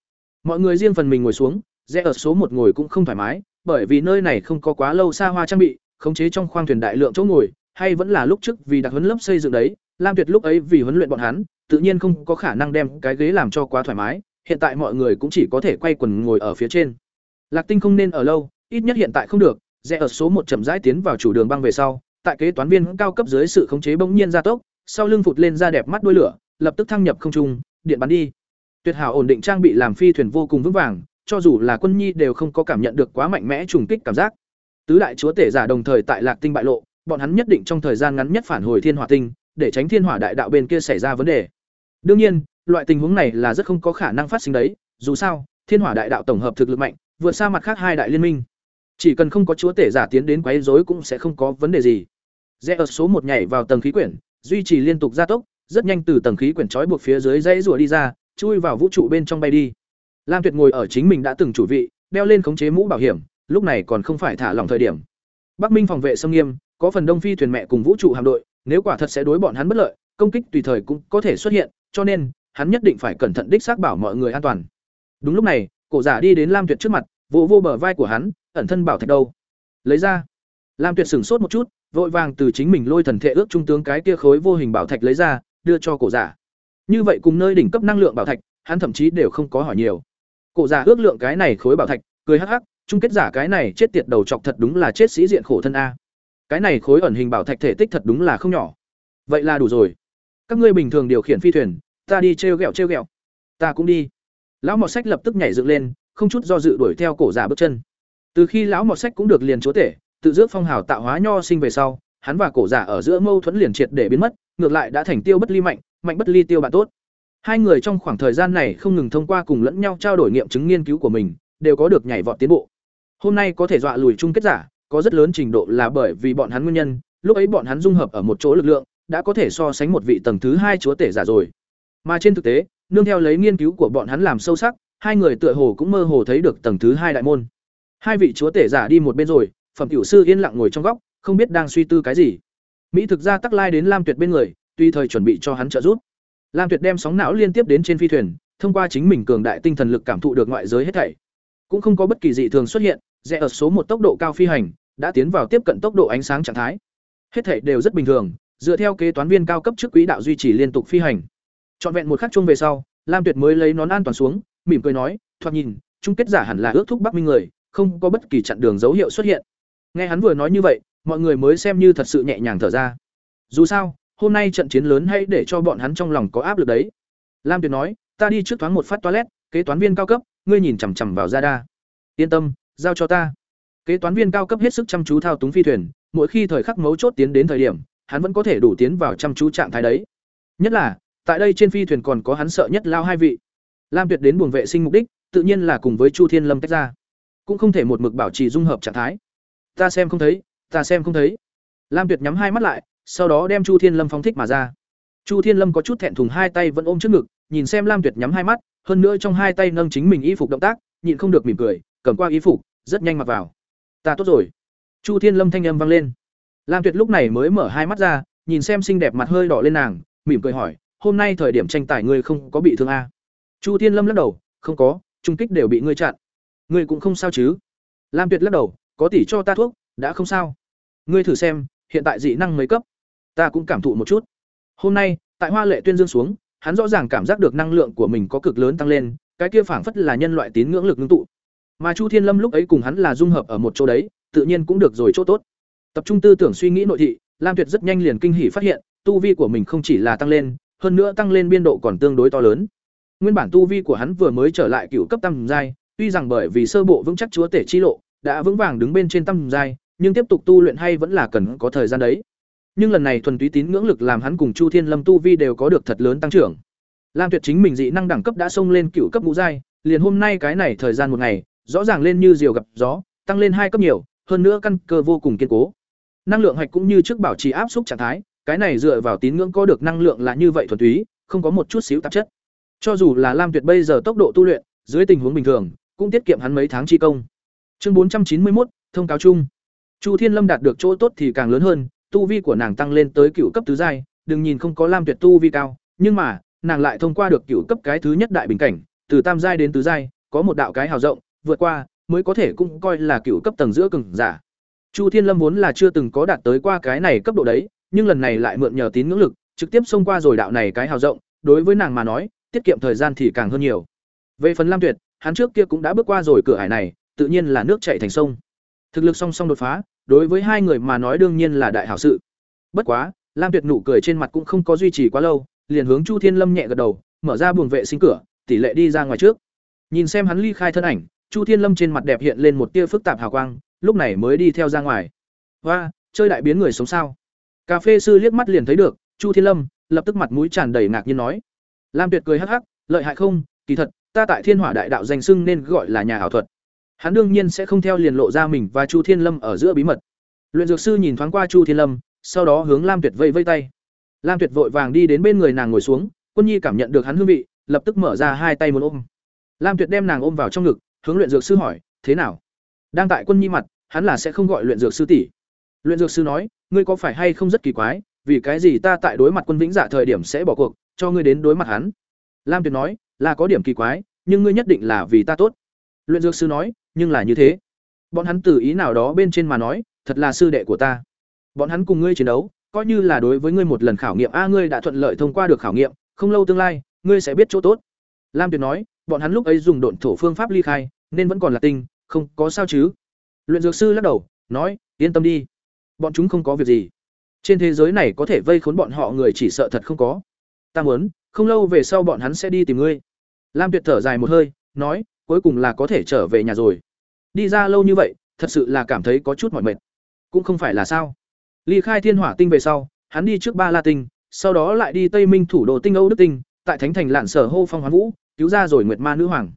Mọi người riêng phần mình ngồi xuống, rẽ ở số một ngồi cũng không thoải mái, bởi vì nơi này không có quá lâu xa hoa trang bị, khống chế trong khoang thuyền đại lượng chỗ ngồi, hay vẫn là lúc trước vì đặc huấn lớp xây dựng đấy, Lam Tuyệt lúc ấy vì huấn luyện bọn hắn, tự nhiên không có khả năng đem cái ghế làm cho quá thoải mái, hiện tại mọi người cũng chỉ có thể quay quần ngồi ở phía trên. Lạc Tinh không nên ở lâu, ít nhất hiện tại không được, rẽ ở số một chậm rãi tiến vào chủ đường băng về sau, tại kế toán viên cao cấp dưới sự khống chế bỗng nhiên gia tốc, sau lưng phụt lên ra đẹp mắt đuôi lửa, lập tức thăng nhập không trung, điện bắn đi. Tuyệt hảo ổn định trang bị làm phi thuyền vô cùng vững vàng, cho dù là quân nhi đều không có cảm nhận được quá mạnh mẽ trùng kích cảm giác. Tứ đại chúa tể giả đồng thời tại Lạc Tinh bại lộ, bọn hắn nhất định trong thời gian ngắn nhất phản hồi Thiên Hỏa Tinh, để tránh Thiên Hỏa đại đạo bên kia xảy ra vấn đề. Đương nhiên, loại tình huống này là rất không có khả năng phát sinh đấy, dù sao, Thiên Hỏa đại đạo tổng hợp thực lực mạnh, vượt xa mặt khác hai đại liên minh. Chỉ cần không có chúa tể giả tiến đến quấy rối cũng sẽ không có vấn đề gì. Rẽ ở số một nhảy vào tầng khí quyển, duy trì liên tục gia tốc, rất nhanh từ tầng khí quyển trói buộc phía dưới dãy rùa đi ra, chui vào vũ trụ bên trong bay đi. Lam Tuyệt ngồi ở chính mình đã từng chủ vị, đeo lên khống chế mũ bảo hiểm, lúc này còn không phải thả lỏng thời điểm. Bắc Minh phòng vệ sông nghiêm, có phần Đông Phi thuyền mẹ cùng vũ trụ hạm đội, nếu quả thật sẽ đối bọn hắn bất lợi, công kích tùy thời cũng có thể xuất hiện, cho nên, hắn nhất định phải cẩn thận đích xác bảo mọi người an toàn. Đúng lúc này, cổ giả đi đến Lam Tuyệt trước mặt, vỗ vô bờ vai của hắn, ẩn thân bảo thạch đâu? Lấy ra. Lam Tuyệt sửng sốt một chút, vội vàng từ chính mình lôi thần thể ước trung tướng cái kia khối vô hình bảo thạch lấy ra, đưa cho cổ giả. Như vậy cùng nơi đỉnh cấp năng lượng bảo thạch, hắn thậm chí đều không có hỏi nhiều. Cổ giả ước lượng cái này khối bảo thạch, cười hắc hắc, chung kết giả cái này chết tiệt đầu chọc thật đúng là chết sĩ diện khổ thân a. Cái này khối ẩn hình bảo thạch thể tích thật đúng là không nhỏ. Vậy là đủ rồi. Các ngươi bình thường điều khiển phi thuyền, ta đi trêu ghẹo trêu ghẹo. Ta cũng đi. Lão Mọt Sách lập tức nhảy dựng lên, không chút do dự đuổi theo cổ giả bước chân. Từ khi lão Mọt Sách cũng được liền chúa tể, tự dước phong hào tạo hóa nho sinh về sau, hắn và cổ giả ở giữa mâu thuẫn liền triệt để biến mất, ngược lại đã thành tiêu bất ly mạnh, mạnh bất ly tiêu bạn tốt. Hai người trong khoảng thời gian này không ngừng thông qua cùng lẫn nhau trao đổi nghiệm chứng nghiên cứu của mình đều có được nhảy vọt tiến bộ. Hôm nay có thể dọa lùi chung kết giả có rất lớn trình độ là bởi vì bọn hắn nguyên nhân lúc ấy bọn hắn dung hợp ở một chỗ lực lượng đã có thể so sánh một vị tầng thứ hai chúa tể giả rồi. Mà trên thực tế nương theo lấy nghiên cứu của bọn hắn làm sâu sắc hai người tựa hồ cũng mơ hồ thấy được tầng thứ hai đại môn. Hai vị chúa tể giả đi một bên rồi phẩm tiểu sư yên lặng ngồi trong góc, không biết đang suy tư cái gì. Mỹ thực ra tắc lai đến lam tuyệt bên người tuy thời chuẩn bị cho hắn trợ giúp. Lam tuyệt đem sóng não liên tiếp đến trên phi thuyền, thông qua chính mình cường đại tinh thần lực cảm thụ được ngoại giới hết thảy. Cũng không có bất kỳ dị thường xuất hiện, rẽ ở số một tốc độ cao phi hành, đã tiến vào tiếp cận tốc độ ánh sáng trạng thái. Hết thảy đều rất bình thường, dựa theo kế toán viên cao cấp trước quỹ đạo duy trì liên tục phi hành. Trọn vẹn một khắc chung về sau, lam tuyệt mới lấy nón an toàn xuống, mỉm cười nói, thoạt nhìn, chung kết giả hẳn là ước thúc bắc minh người, không có bất kỳ chặn đường dấu hiệu xuất hiện nghe hắn vừa nói như vậy, mọi người mới xem như thật sự nhẹ nhàng thở ra. Dù sao, hôm nay trận chiến lớn hay để cho bọn hắn trong lòng có áp lực đấy. Lam tuyệt nói, ta đi trước thoáng một phát toilet, kế toán viên cao cấp, ngươi nhìn chằm chằm vào ra đa yên tâm, giao cho ta. Kế toán viên cao cấp hết sức chăm chú thao túng phi thuyền, mỗi khi thời khắc mấu chốt tiến đến thời điểm, hắn vẫn có thể đủ tiến vào chăm chú trạng thái đấy. Nhất là, tại đây trên phi thuyền còn có hắn sợ nhất lao hai vị. Lam tuyệt đến buồng vệ sinh mục đích, tự nhiên là cùng với chu thiên lâm tách ra. Cũng không thể một mực bảo trì dung hợp trạng thái ta xem không thấy, ta xem không thấy. Lam tuyệt nhắm hai mắt lại, sau đó đem chu thiên lâm phóng thích mà ra. Chu thiên lâm có chút thẹn thùng hai tay vẫn ôm trước ngực, nhìn xem lam tuyệt nhắm hai mắt, hơn nữa trong hai tay nâng chính mình y phục động tác, nhịn không được mỉm cười, cầm qua y phục, rất nhanh mặc vào. Ta tốt rồi. Chu thiên lâm thanh âm vang lên. Lam tuyệt lúc này mới mở hai mắt ra, nhìn xem xinh đẹp mặt hơi đỏ lên nàng, mỉm cười hỏi, hôm nay thời điểm tranh tài ngươi không có bị thương a à? chu thiên lâm lắc đầu, không có, trung kích đều bị ngươi chặn. Ngươi cũng không sao chứ? Lam tuyệt lắc đầu có tỷ cho ta thuốc, đã không sao. Ngươi thử xem, hiện tại dị năng mấy cấp? Ta cũng cảm thụ một chút. Hôm nay, tại hoa lệ tuyên dương xuống, hắn rõ ràng cảm giác được năng lượng của mình có cực lớn tăng lên, cái kia phảng phất là nhân loại tín ngưỡng lực ngưng tụ. Mà chu thiên lâm lúc ấy cùng hắn là dung hợp ở một chỗ đấy, tự nhiên cũng được rồi chỗ tốt. Tập trung tư tưởng suy nghĩ nội thị, lam tuyệt rất nhanh liền kinh hỉ phát hiện, tu vi của mình không chỉ là tăng lên, hơn nữa tăng lên biên độ còn tương đối to lớn. Nguyên bản tu vi của hắn vừa mới trở lại cựu cấp tăng giai, tuy rằng bởi vì sơ bộ vững chắc chúa tể chi lộ đã vững vàng đứng bên trên tam giai nhưng tiếp tục tu luyện hay vẫn là cần có thời gian đấy. Nhưng lần này thuần túy tín ngưỡng lực làm hắn cùng chu thiên lâm tu vi đều có được thật lớn tăng trưởng. Lam tuyệt chính mình dị năng đẳng cấp đã xông lên cựu cấp ngũ giai, liền hôm nay cái này thời gian một ngày, rõ ràng lên như diều gặp gió, tăng lên hai cấp nhiều, hơn nữa căn cơ vô cùng kiên cố. Năng lượng hạch cũng như trước bảo trì áp suất trạng thái, cái này dựa vào tín ngưỡng có được năng lượng là như vậy thuần túy, không có một chút xíu tạp chất. Cho dù là lam tuyệt bây giờ tốc độ tu luyện, dưới tình huống bình thường, cũng tiết kiệm hắn mấy tháng chi công chương bốn trăm chín mươi một thông cáo chung. Chu thiên lâm đạt được chỗ tốt thì càng lớn hơn, tu vi của nàng tăng lên tới cựu cấp tứ giai, đừng nhìn không có lam tuyệt tu vi cao, nhưng mà, nàng lại thông qua được cựu cấp cái thứ nhất đại bình cảnh, từ tam giai đến tứ giai, có một đạo cái hào rộng, vượt qua, mới có thể cũng coi là cựu cấp tầng giữa cường giả. Chu thiên lâm vốn là chưa từng có đạt tới qua cái này cấp độ đấy, nhưng lần này lại mượn nhờ tín ngưỡng lực, trực tiếp xông qua rồi đạo này cái hào rộng, đối với nàng mà nói, tiết kiệm thời gian thì càng hơn nhiều. Về phần lam tuyệt, hắn trước kia cũng đã bước qua rồi cửa hải này tự nhiên là nước chảy thành sông. Thực lực song song đột phá đối với hai người mà nói đương nhiên là đại hảo sự. Bất quá lam tuyệt nụ cười trên mặt cũng không có duy trì quá lâu liền hướng chu thiên lâm nhẹ gật đầu mở ra buồng vệ sinh cửa tỷ lệ đi ra ngoài trước. Nhìn xem hắn ly khai thân ảnh chu thiên lâm trên mặt đẹp hiện lên một tia phức tạp hào quang lúc này mới đi theo ra ngoài. "Oa, chơi đại biến người sống sao? Cà phê sư liếc mắt liền thấy được chu thiên lâm lập tức mặt mũi tràn đầy ngạc nhiên nói. Lam tuyệt cười hắc hắc lợi hại không? Kỳ thật ta tại thiên hỏa đại đạo danh sưng nên gọi là nhà ảo thuật hắn đương nhiên sẽ không theo liền lộ ra mình và chu thiên lâm ở giữa bí mật. Luyện dược sư nhìn thoáng qua chu thiên lâm, sau đó hướng lam tuyệt vây vây tay. Lam tuyệt vội vàng đi đến bên người nàng ngồi xuống, quân nhi cảm nhận được hắn hương vị, lập tức mở ra hai tay muốn ôm. Lam tuyệt đem nàng ôm vào trong ngực, hướng luyện dược sư hỏi, thế nào? Đang tại quân nhi mặt, hắn là sẽ không gọi luyện dược sư tỷ. Luyện dược sư nói, ngươi có phải hay không rất kỳ quái, vì cái gì ta tại đối mặt quân vĩnh giả thời điểm sẽ bỏ cuộc, cho ngươi đến đối mặt hắn? Lam tuyệt nói, là có điểm kỳ quái, nhưng ngươi nhất định là vì ta tốt luyện dược sư nói, nhưng là như thế. Bọn hắn từ ý nào đó bên trên mà nói, thật là sư đệ của ta. Bọn hắn cùng ngươi chiến đấu, coi như là đối với ngươi một lần khảo nghiệm, a, ngươi đã thuận lợi thông qua được khảo nghiệm, không lâu tương lai, ngươi sẽ biết chỗ tốt. Lam tuyệt nói, bọn hắn lúc ấy dùng độn thổ phương pháp ly khai, nên vẫn còn là tinh, không có sao chứ? Luyện dược sư lắc đầu, nói, yên tâm đi. Bọn chúng không có việc gì. Trên thế giới này có thể vây khốn bọn họ người chỉ sợ thật không có. Ta muốn, không lâu về sau bọn hắn sẽ đi tìm ngươi. Lam tuyệt thở dài một hơi, nói cuối cùng là có thể trở về nhà rồi đi ra lâu như vậy thật sự là cảm thấy có chút mỏi mệt cũng không phải là sao ly khai thiên hỏa tinh về sau hắn đi trước ba la tinh sau đó lại đi Tây Minh thủ đô Tinh Âu Đức Tinh, tại Thánh thành Lạn Sở hô phong hoán vũ, cứu ra rồi Nguyệt Ma nữ hoàng,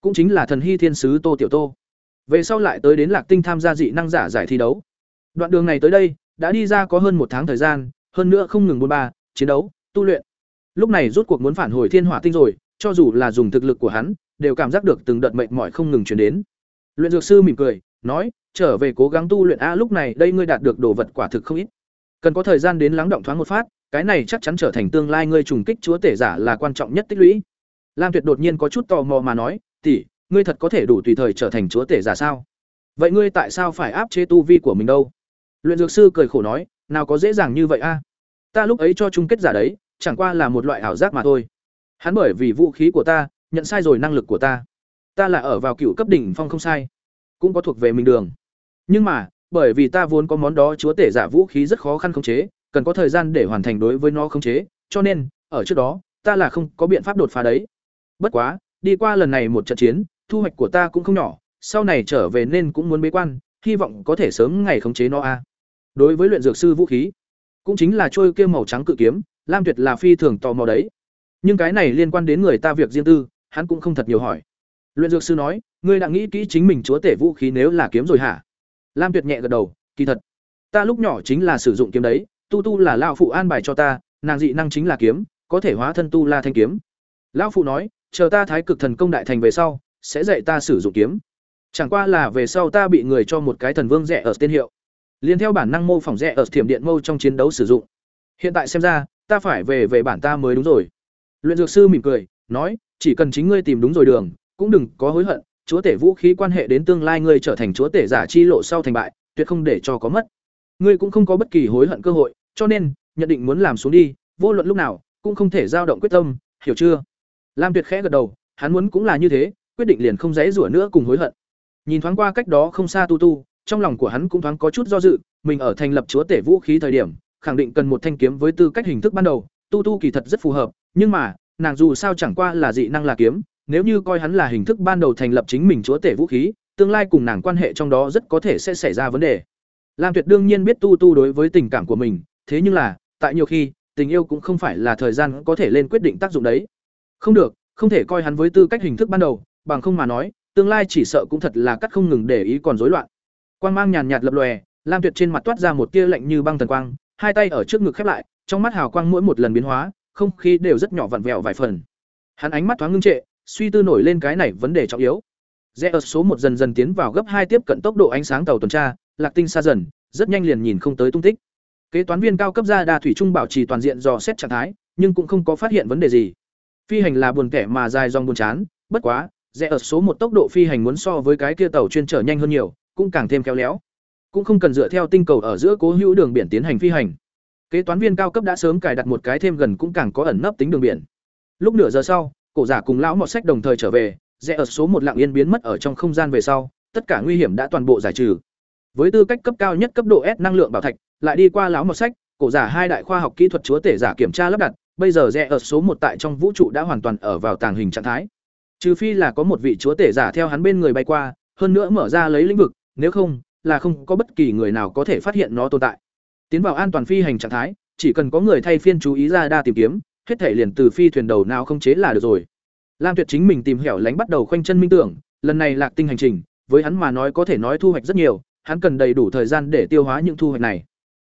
cũng chính là thần hy thiên sứ Tô Tiểu Tô. Về sau lại tới đến Lạc Tinh tham gia dị năng giả giải thi đấu. Đoạn đường này tới đây, đã đi ra có hơn một tháng thời gian, hơn nữa không ngừng buôn ba, chiến đấu, tu luyện. Lúc này rút cuộc muốn phản hồi Thiên Hỏa Tinh rồi, cho dù là dùng thực lực của hắn, đều cảm giác được từng đợt mệt mỏi không ngừng truyền đến. Luyện dược sư mỉm cười, nói, trở về cố gắng tu luyện a lúc này đây ngươi đạt được đồ vật quả thực không ít. Cần có thời gian đến lắng động thoáng một phát, cái này chắc chắn trở thành tương lai ngươi trùng kích chúa tể giả là quan trọng nhất tích lũy. Lam Tuyệt đột nhiên có chút tò mò mà nói, "Tỷ, ngươi thật có thể đủ tùy thời trở thành chúa tể giả sao? Vậy ngươi tại sao phải áp chế tu vi của mình đâu?" Luyện dược sư cười khổ nói, "Nào có dễ dàng như vậy a? Ta lúc ấy cho chung kết giả đấy, chẳng qua là một loại ảo giác mà thôi. Hắn bởi vì vũ khí của ta, nhận sai rồi năng lực của ta. Ta là ở vào cựu cấp đỉnh phong không sai, cũng có thuộc về mình đường. Nhưng mà, bởi vì ta vốn có món đó chúa tể giả vũ khí rất khó khăn khống chế, cần có thời gian để hoàn thành đối với nó khống chế, cho nên, ở trước đó, ta là không có biện pháp đột phá đấy. Bất quá, đi qua lần này một trận chiến, thu hoạch của ta cũng không nhỏ, sau này trở về nên cũng muốn bế quan, hy vọng có thể sớm ngày khống chế nó a. Đối với luyện dược sư vũ khí, cũng chính là trôi kia màu trắng cự kiếm, Lam Tuyệt là phi thường tò mò đấy. Nhưng cái này liên quan đến người ta việc riêng tư, hắn cũng không thật nhiều hỏi. Luyện dược sư nói, ngươi đã nghĩ kỹ chính mình chúa tể vũ khí nếu là kiếm rồi hả? Lam Tuyệt nhẹ gật đầu, kỳ thật, ta lúc nhỏ chính là sử dụng kiếm đấy, tu tu là lão phụ an bài cho ta, nàng dị năng chính là kiếm, có thể hóa thân tu la thanh kiếm. Lão phụ nói, chờ ta thái cực thần công đại thành về sau, sẽ dạy ta sử dụng kiếm. Chẳng qua là về sau ta bị người cho một cái thần vương rẻ ở tên hiệu. Liên theo bản năng mô phỏng rẻ ở thiểm điện mâu trong chiến đấu sử dụng. Hiện tại xem ra, ta phải về về bản ta mới đúng rồi. Luyện dược sư mỉm cười, nói, chỉ cần chính ngươi tìm đúng rồi đường, cũng đừng có hối hận, chúa tể vũ khí quan hệ đến tương lai ngươi trở thành chúa tể giả chi lộ sau thành bại, tuyệt không để cho có mất. Ngươi cũng không có bất kỳ hối hận cơ hội, cho nên, nhận định muốn làm xuống đi, vô luận lúc nào, cũng không thể dao động quyết tâm, hiểu chưa? Lam Tuyệt khẽ gật đầu, hắn muốn cũng là như thế, quyết định liền không dãy rủa nữa cùng hối hận. Nhìn thoáng qua cách đó không xa Tu Tu, trong lòng của hắn cũng thoáng có chút do dự, mình ở thành lập chúa tể vũ khí thời điểm, khẳng định cần một thanh kiếm với tư cách hình thức ban đầu, Tu Tu kỳ thật rất phù hợp, nhưng mà, nàng dù sao chẳng qua là dị năng là kiếm, nếu như coi hắn là hình thức ban đầu thành lập chính mình chúa tể vũ khí, tương lai cùng nàng quan hệ trong đó rất có thể sẽ xảy ra vấn đề. Lam Tuyệt đương nhiên biết Tu Tu đối với tình cảm của mình, thế nhưng là, tại nhiều khi, tình yêu cũng không phải là thời gian có thể lên quyết định tác dụng đấy. Không được, không thể coi hắn với tư cách hình thức ban đầu, bằng không mà nói, tương lai chỉ sợ cũng thật là cắt không ngừng để ý còn rối loạn. Quang mang nhàn nhạt lập lòe, Lam Tuyệt trên mặt toát ra một tia lạnh như băng thần quang, hai tay ở trước ngực khép lại, trong mắt hào quang mỗi một lần biến hóa, không khí đều rất nhỏ vặn vẹo vài phần. Hắn ánh mắt thoáng ngưng trệ, suy tư nổi lên cái này vấn đề trọng yếu. Rẽ ở số một dần dần tiến vào gấp hai tiếp cận tốc độ ánh sáng tàu tuần tra, Lạc Tinh xa dần, rất nhanh liền nhìn không tới tung tích. Kế toán viên cao cấp ra đa thủy trung bảo trì toàn diện dò xét trạng thái, nhưng cũng không có phát hiện vấn đề gì. Phi hành là buồn kẻ mà dài dòng buồn chán, bất quá, rẽ ở số một tốc độ phi hành muốn so với cái kia tàu chuyên trở nhanh hơn nhiều, cũng càng thêm khéo léo. Cũng không cần dựa theo tinh cầu ở giữa cố hữu đường biển tiến hành phi hành. Kế toán viên cao cấp đã sớm cài đặt một cái thêm gần cũng càng có ẩn nấp tính đường biển. Lúc nửa giờ sau, cổ giả cùng lão mọt sách đồng thời trở về, rẽ ở số một lặng yên biến mất ở trong không gian về sau, tất cả nguy hiểm đã toàn bộ giải trừ. Với tư cách cấp cao nhất cấp độ S năng lượng bảo thạch, lại đi qua lão mọt sách, cổ giả hai đại khoa học kỹ thuật chúa tể giả kiểm tra lắp đặt, bây giờ rẽ ở số một tại trong vũ trụ đã hoàn toàn ở vào tàng hình trạng thái. Trừ phi là có một vị chúa tể giả theo hắn bên người bay qua, hơn nữa mở ra lấy lĩnh vực, nếu không, là không có bất kỳ người nào có thể phát hiện nó tồn tại. Tiến vào an toàn phi hành trạng thái, chỉ cần có người thay phiên chú ý ra đa tìm kiếm, hết thể liền từ phi thuyền đầu nào không chế là được rồi. Lam Tuyệt chính mình tìm hẻo lánh bắt đầu khoanh chân minh tưởng, lần này Lạc Tinh hành trình, với hắn mà nói có thể nói thu hoạch rất nhiều, hắn cần đầy đủ thời gian để tiêu hóa những thu hoạch này.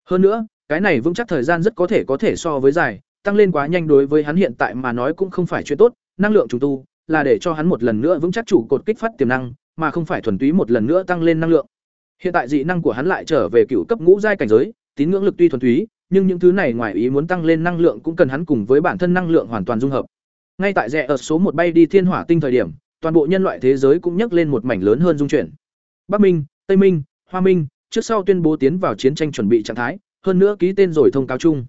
Hơn nữa, cái này vững chắc thời gian rất có thể có thể so với dài, tăng lên quá nhanh đối với hắn hiện tại mà nói cũng không phải chuyện tốt, năng lượng trùng tu là để cho hắn một lần nữa vững chắc chủ cột kích phát tiềm năng, mà không phải thuần túy một lần nữa tăng lên năng lượng. Hiện tại dị năng của hắn lại trở về cựu cấp ngũ giai cảnh giới, tín ngưỡng lực tuy thuần túy, nhưng những thứ này ngoài ý muốn tăng lên năng lượng cũng cần hắn cùng với bản thân năng lượng hoàn toàn dung hợp. Ngay tại rẽ ở số một bay đi thiên hỏa tinh thời điểm, toàn bộ nhân loại thế giới cũng nhấc lên một mảnh lớn hơn dung chuyển. Bắc Minh, Tây Minh, Hoa Minh, trước sau tuyên bố tiến vào chiến tranh chuẩn bị trạng thái, hơn nữa ký tên rồi thông cáo chung.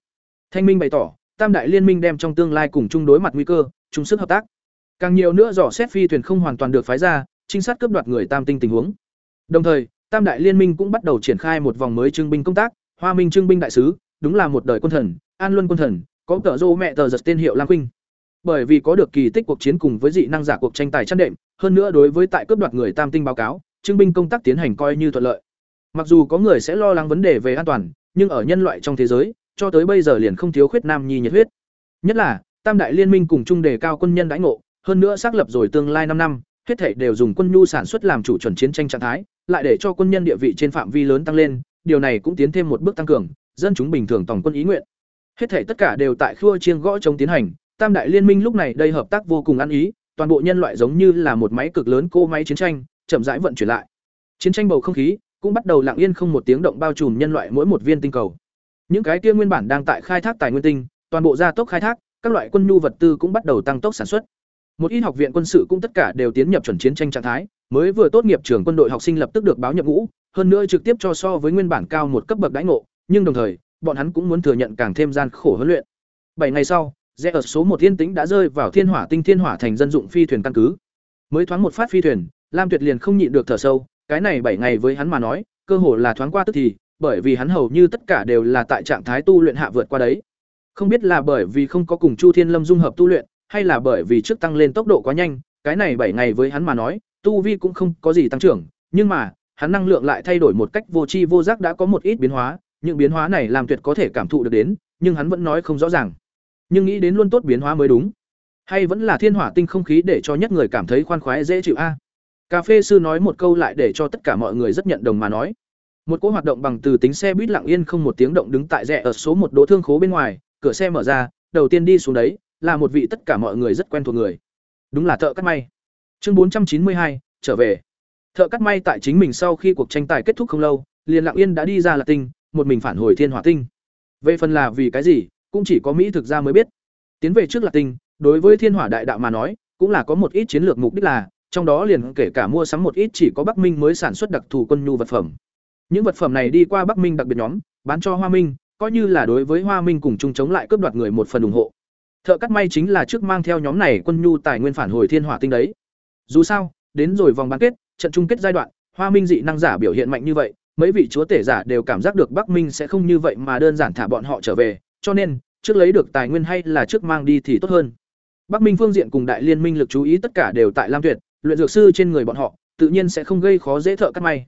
Thanh Minh bày tỏ, Tam đại liên minh đem trong tương lai cùng chung đối mặt nguy cơ, chung sức hợp tác. Càng nhiều nữa dò xét phi thuyền không hoàn toàn được phái ra, trinh sát cướp đoạt người Tam tinh tình huống. Đồng thời, Tam đại liên minh cũng bắt đầu triển khai một vòng mới trưng binh công tác, Hoa Minh trưng binh đại sứ, đúng là một đời quân thần, An Luân quân thần, có tờ rô mẹ tờ giật tên hiệu Lam Khuynh. Bởi vì có được kỳ tích cuộc chiến cùng với dị năng giả cuộc tranh tài chăn đệm, hơn nữa đối với tại cướp đoạt người Tam tinh báo cáo, trưng binh công tác tiến hành coi như thuận lợi. Mặc dù có người sẽ lo lắng vấn đề về an toàn, nhưng ở nhân loại trong thế giới, cho tới bây giờ liền không thiếu khuyết nam nhi nhiệt huyết. Nhất là, Tam đại liên minh cùng chung đề cao quân nhân đãi ngộ, hơn nữa xác lập rồi tương lai năm năm, hết thể đều dùng quân nhu sản xuất làm chủ chuẩn chiến tranh trạng thái, lại để cho quân nhân địa vị trên phạm vi lớn tăng lên, điều này cũng tiến thêm một bước tăng cường, dân chúng bình thường tổng quân ý nguyện. Hết thảy tất cả đều tại khua chiêng gõ chống tiến hành, Tam đại liên minh lúc này đây hợp tác vô cùng ăn ý, toàn bộ nhân loại giống như là một máy cực lớn cô máy chiến tranh, chậm rãi vận chuyển lại. Chiến tranh bầu không khí cũng bắt đầu lặng yên không một tiếng động bao trùm nhân loại mỗi một viên tinh cầu. Những cái kia nguyên bản đang tại khai thác tài nguyên tinh, toàn bộ gia tốc khai thác, các loại quân nhu vật tư cũng bắt đầu tăng tốc sản xuất. Một ít học viện quân sự cũng tất cả đều tiến nhập chuẩn chiến tranh trạng thái, mới vừa tốt nghiệp trường quân đội học sinh lập tức được báo nhập ngũ, hơn nữa trực tiếp cho so với nguyên bản cao một cấp bậc đãi ngộ, nhưng đồng thời, bọn hắn cũng muốn thừa nhận càng thêm gian khổ huấn luyện. Bảy ngày sau, rẽ ở số một thiên tĩnh đã rơi vào thiên hỏa tinh thiên hỏa thành dân dụng phi thuyền căn cứ. Mới thoáng một phát phi thuyền, Lam Tuyệt liền không nhịn được thở sâu, cái này bảy ngày với hắn mà nói, cơ hồ là thoáng qua tức thì, bởi vì hắn hầu như tất cả đều là tại trạng thái tu luyện hạ vượt qua đấy. Không biết là bởi vì không có cùng Chu Thiên Lâm dung hợp tu luyện, hay là bởi vì trước tăng lên tốc độ quá nhanh, cái này bảy ngày với hắn mà nói, tu vi cũng không có gì tăng trưởng, nhưng mà, hắn năng lượng lại thay đổi một cách vô tri vô giác đã có một ít biến hóa, những biến hóa này làm tuyệt có thể cảm thụ được đến, nhưng hắn vẫn nói không rõ ràng. Nhưng nghĩ đến luôn tốt biến hóa mới đúng. Hay vẫn là thiên hỏa tinh không khí để cho nhất người cảm thấy khoan khoái dễ chịu a. Cà phê sư nói một câu lại để cho tất cả mọi người rất nhận đồng mà nói. Một cỗ hoạt động bằng từ tính xe buýt lặng yên không một tiếng động đứng tại rẽ ở số một đỗ thương khố bên ngoài, cửa xe mở ra, đầu tiên đi xuống đấy, là một vị tất cả mọi người rất quen thuộc người. Đúng là thợ cắt may. Chương bốn trăm chín mươi hai trở về. Thợ cắt may tại chính mình sau khi cuộc tranh tài kết thúc không lâu, liền lặng yên đã đi ra là tinh, một mình phản hồi thiên hỏa tinh. Về phần là vì cái gì, cũng chỉ có Mỹ thực ra mới biết. Tiến về trước là tinh, đối với thiên hỏa đại đạo mà nói, cũng là có một ít chiến lược mục đích là, trong đó liền kể cả mua sắm một ít chỉ có Bắc Minh mới sản xuất đặc thù quân nhu vật phẩm. Những vật phẩm này đi qua Bắc Minh đặc biệt nhóm, bán cho Hoa Minh, coi như là đối với Hoa Minh cùng chung chống lại cướp đoạt người một phần ủng hộ. Thợ cắt may chính là trước mang theo nhóm này quân nhu tài nguyên phản hồi thiên hỏa tinh đấy. Dù sao, đến rồi vòng bán kết, trận chung kết giai đoạn, Hoa Minh dị năng giả biểu hiện mạnh như vậy, mấy vị chúa tể giả đều cảm giác được Bắc Minh sẽ không như vậy mà đơn giản thả bọn họ trở về, cho nên, trước lấy được tài nguyên hay là trước mang đi thì tốt hơn. Bắc Minh phương diện cùng đại liên minh lực chú ý tất cả đều tại Lam Tuyệt, luyện dược sư trên người bọn họ, tự nhiên sẽ không gây khó dễ thợ cắt may.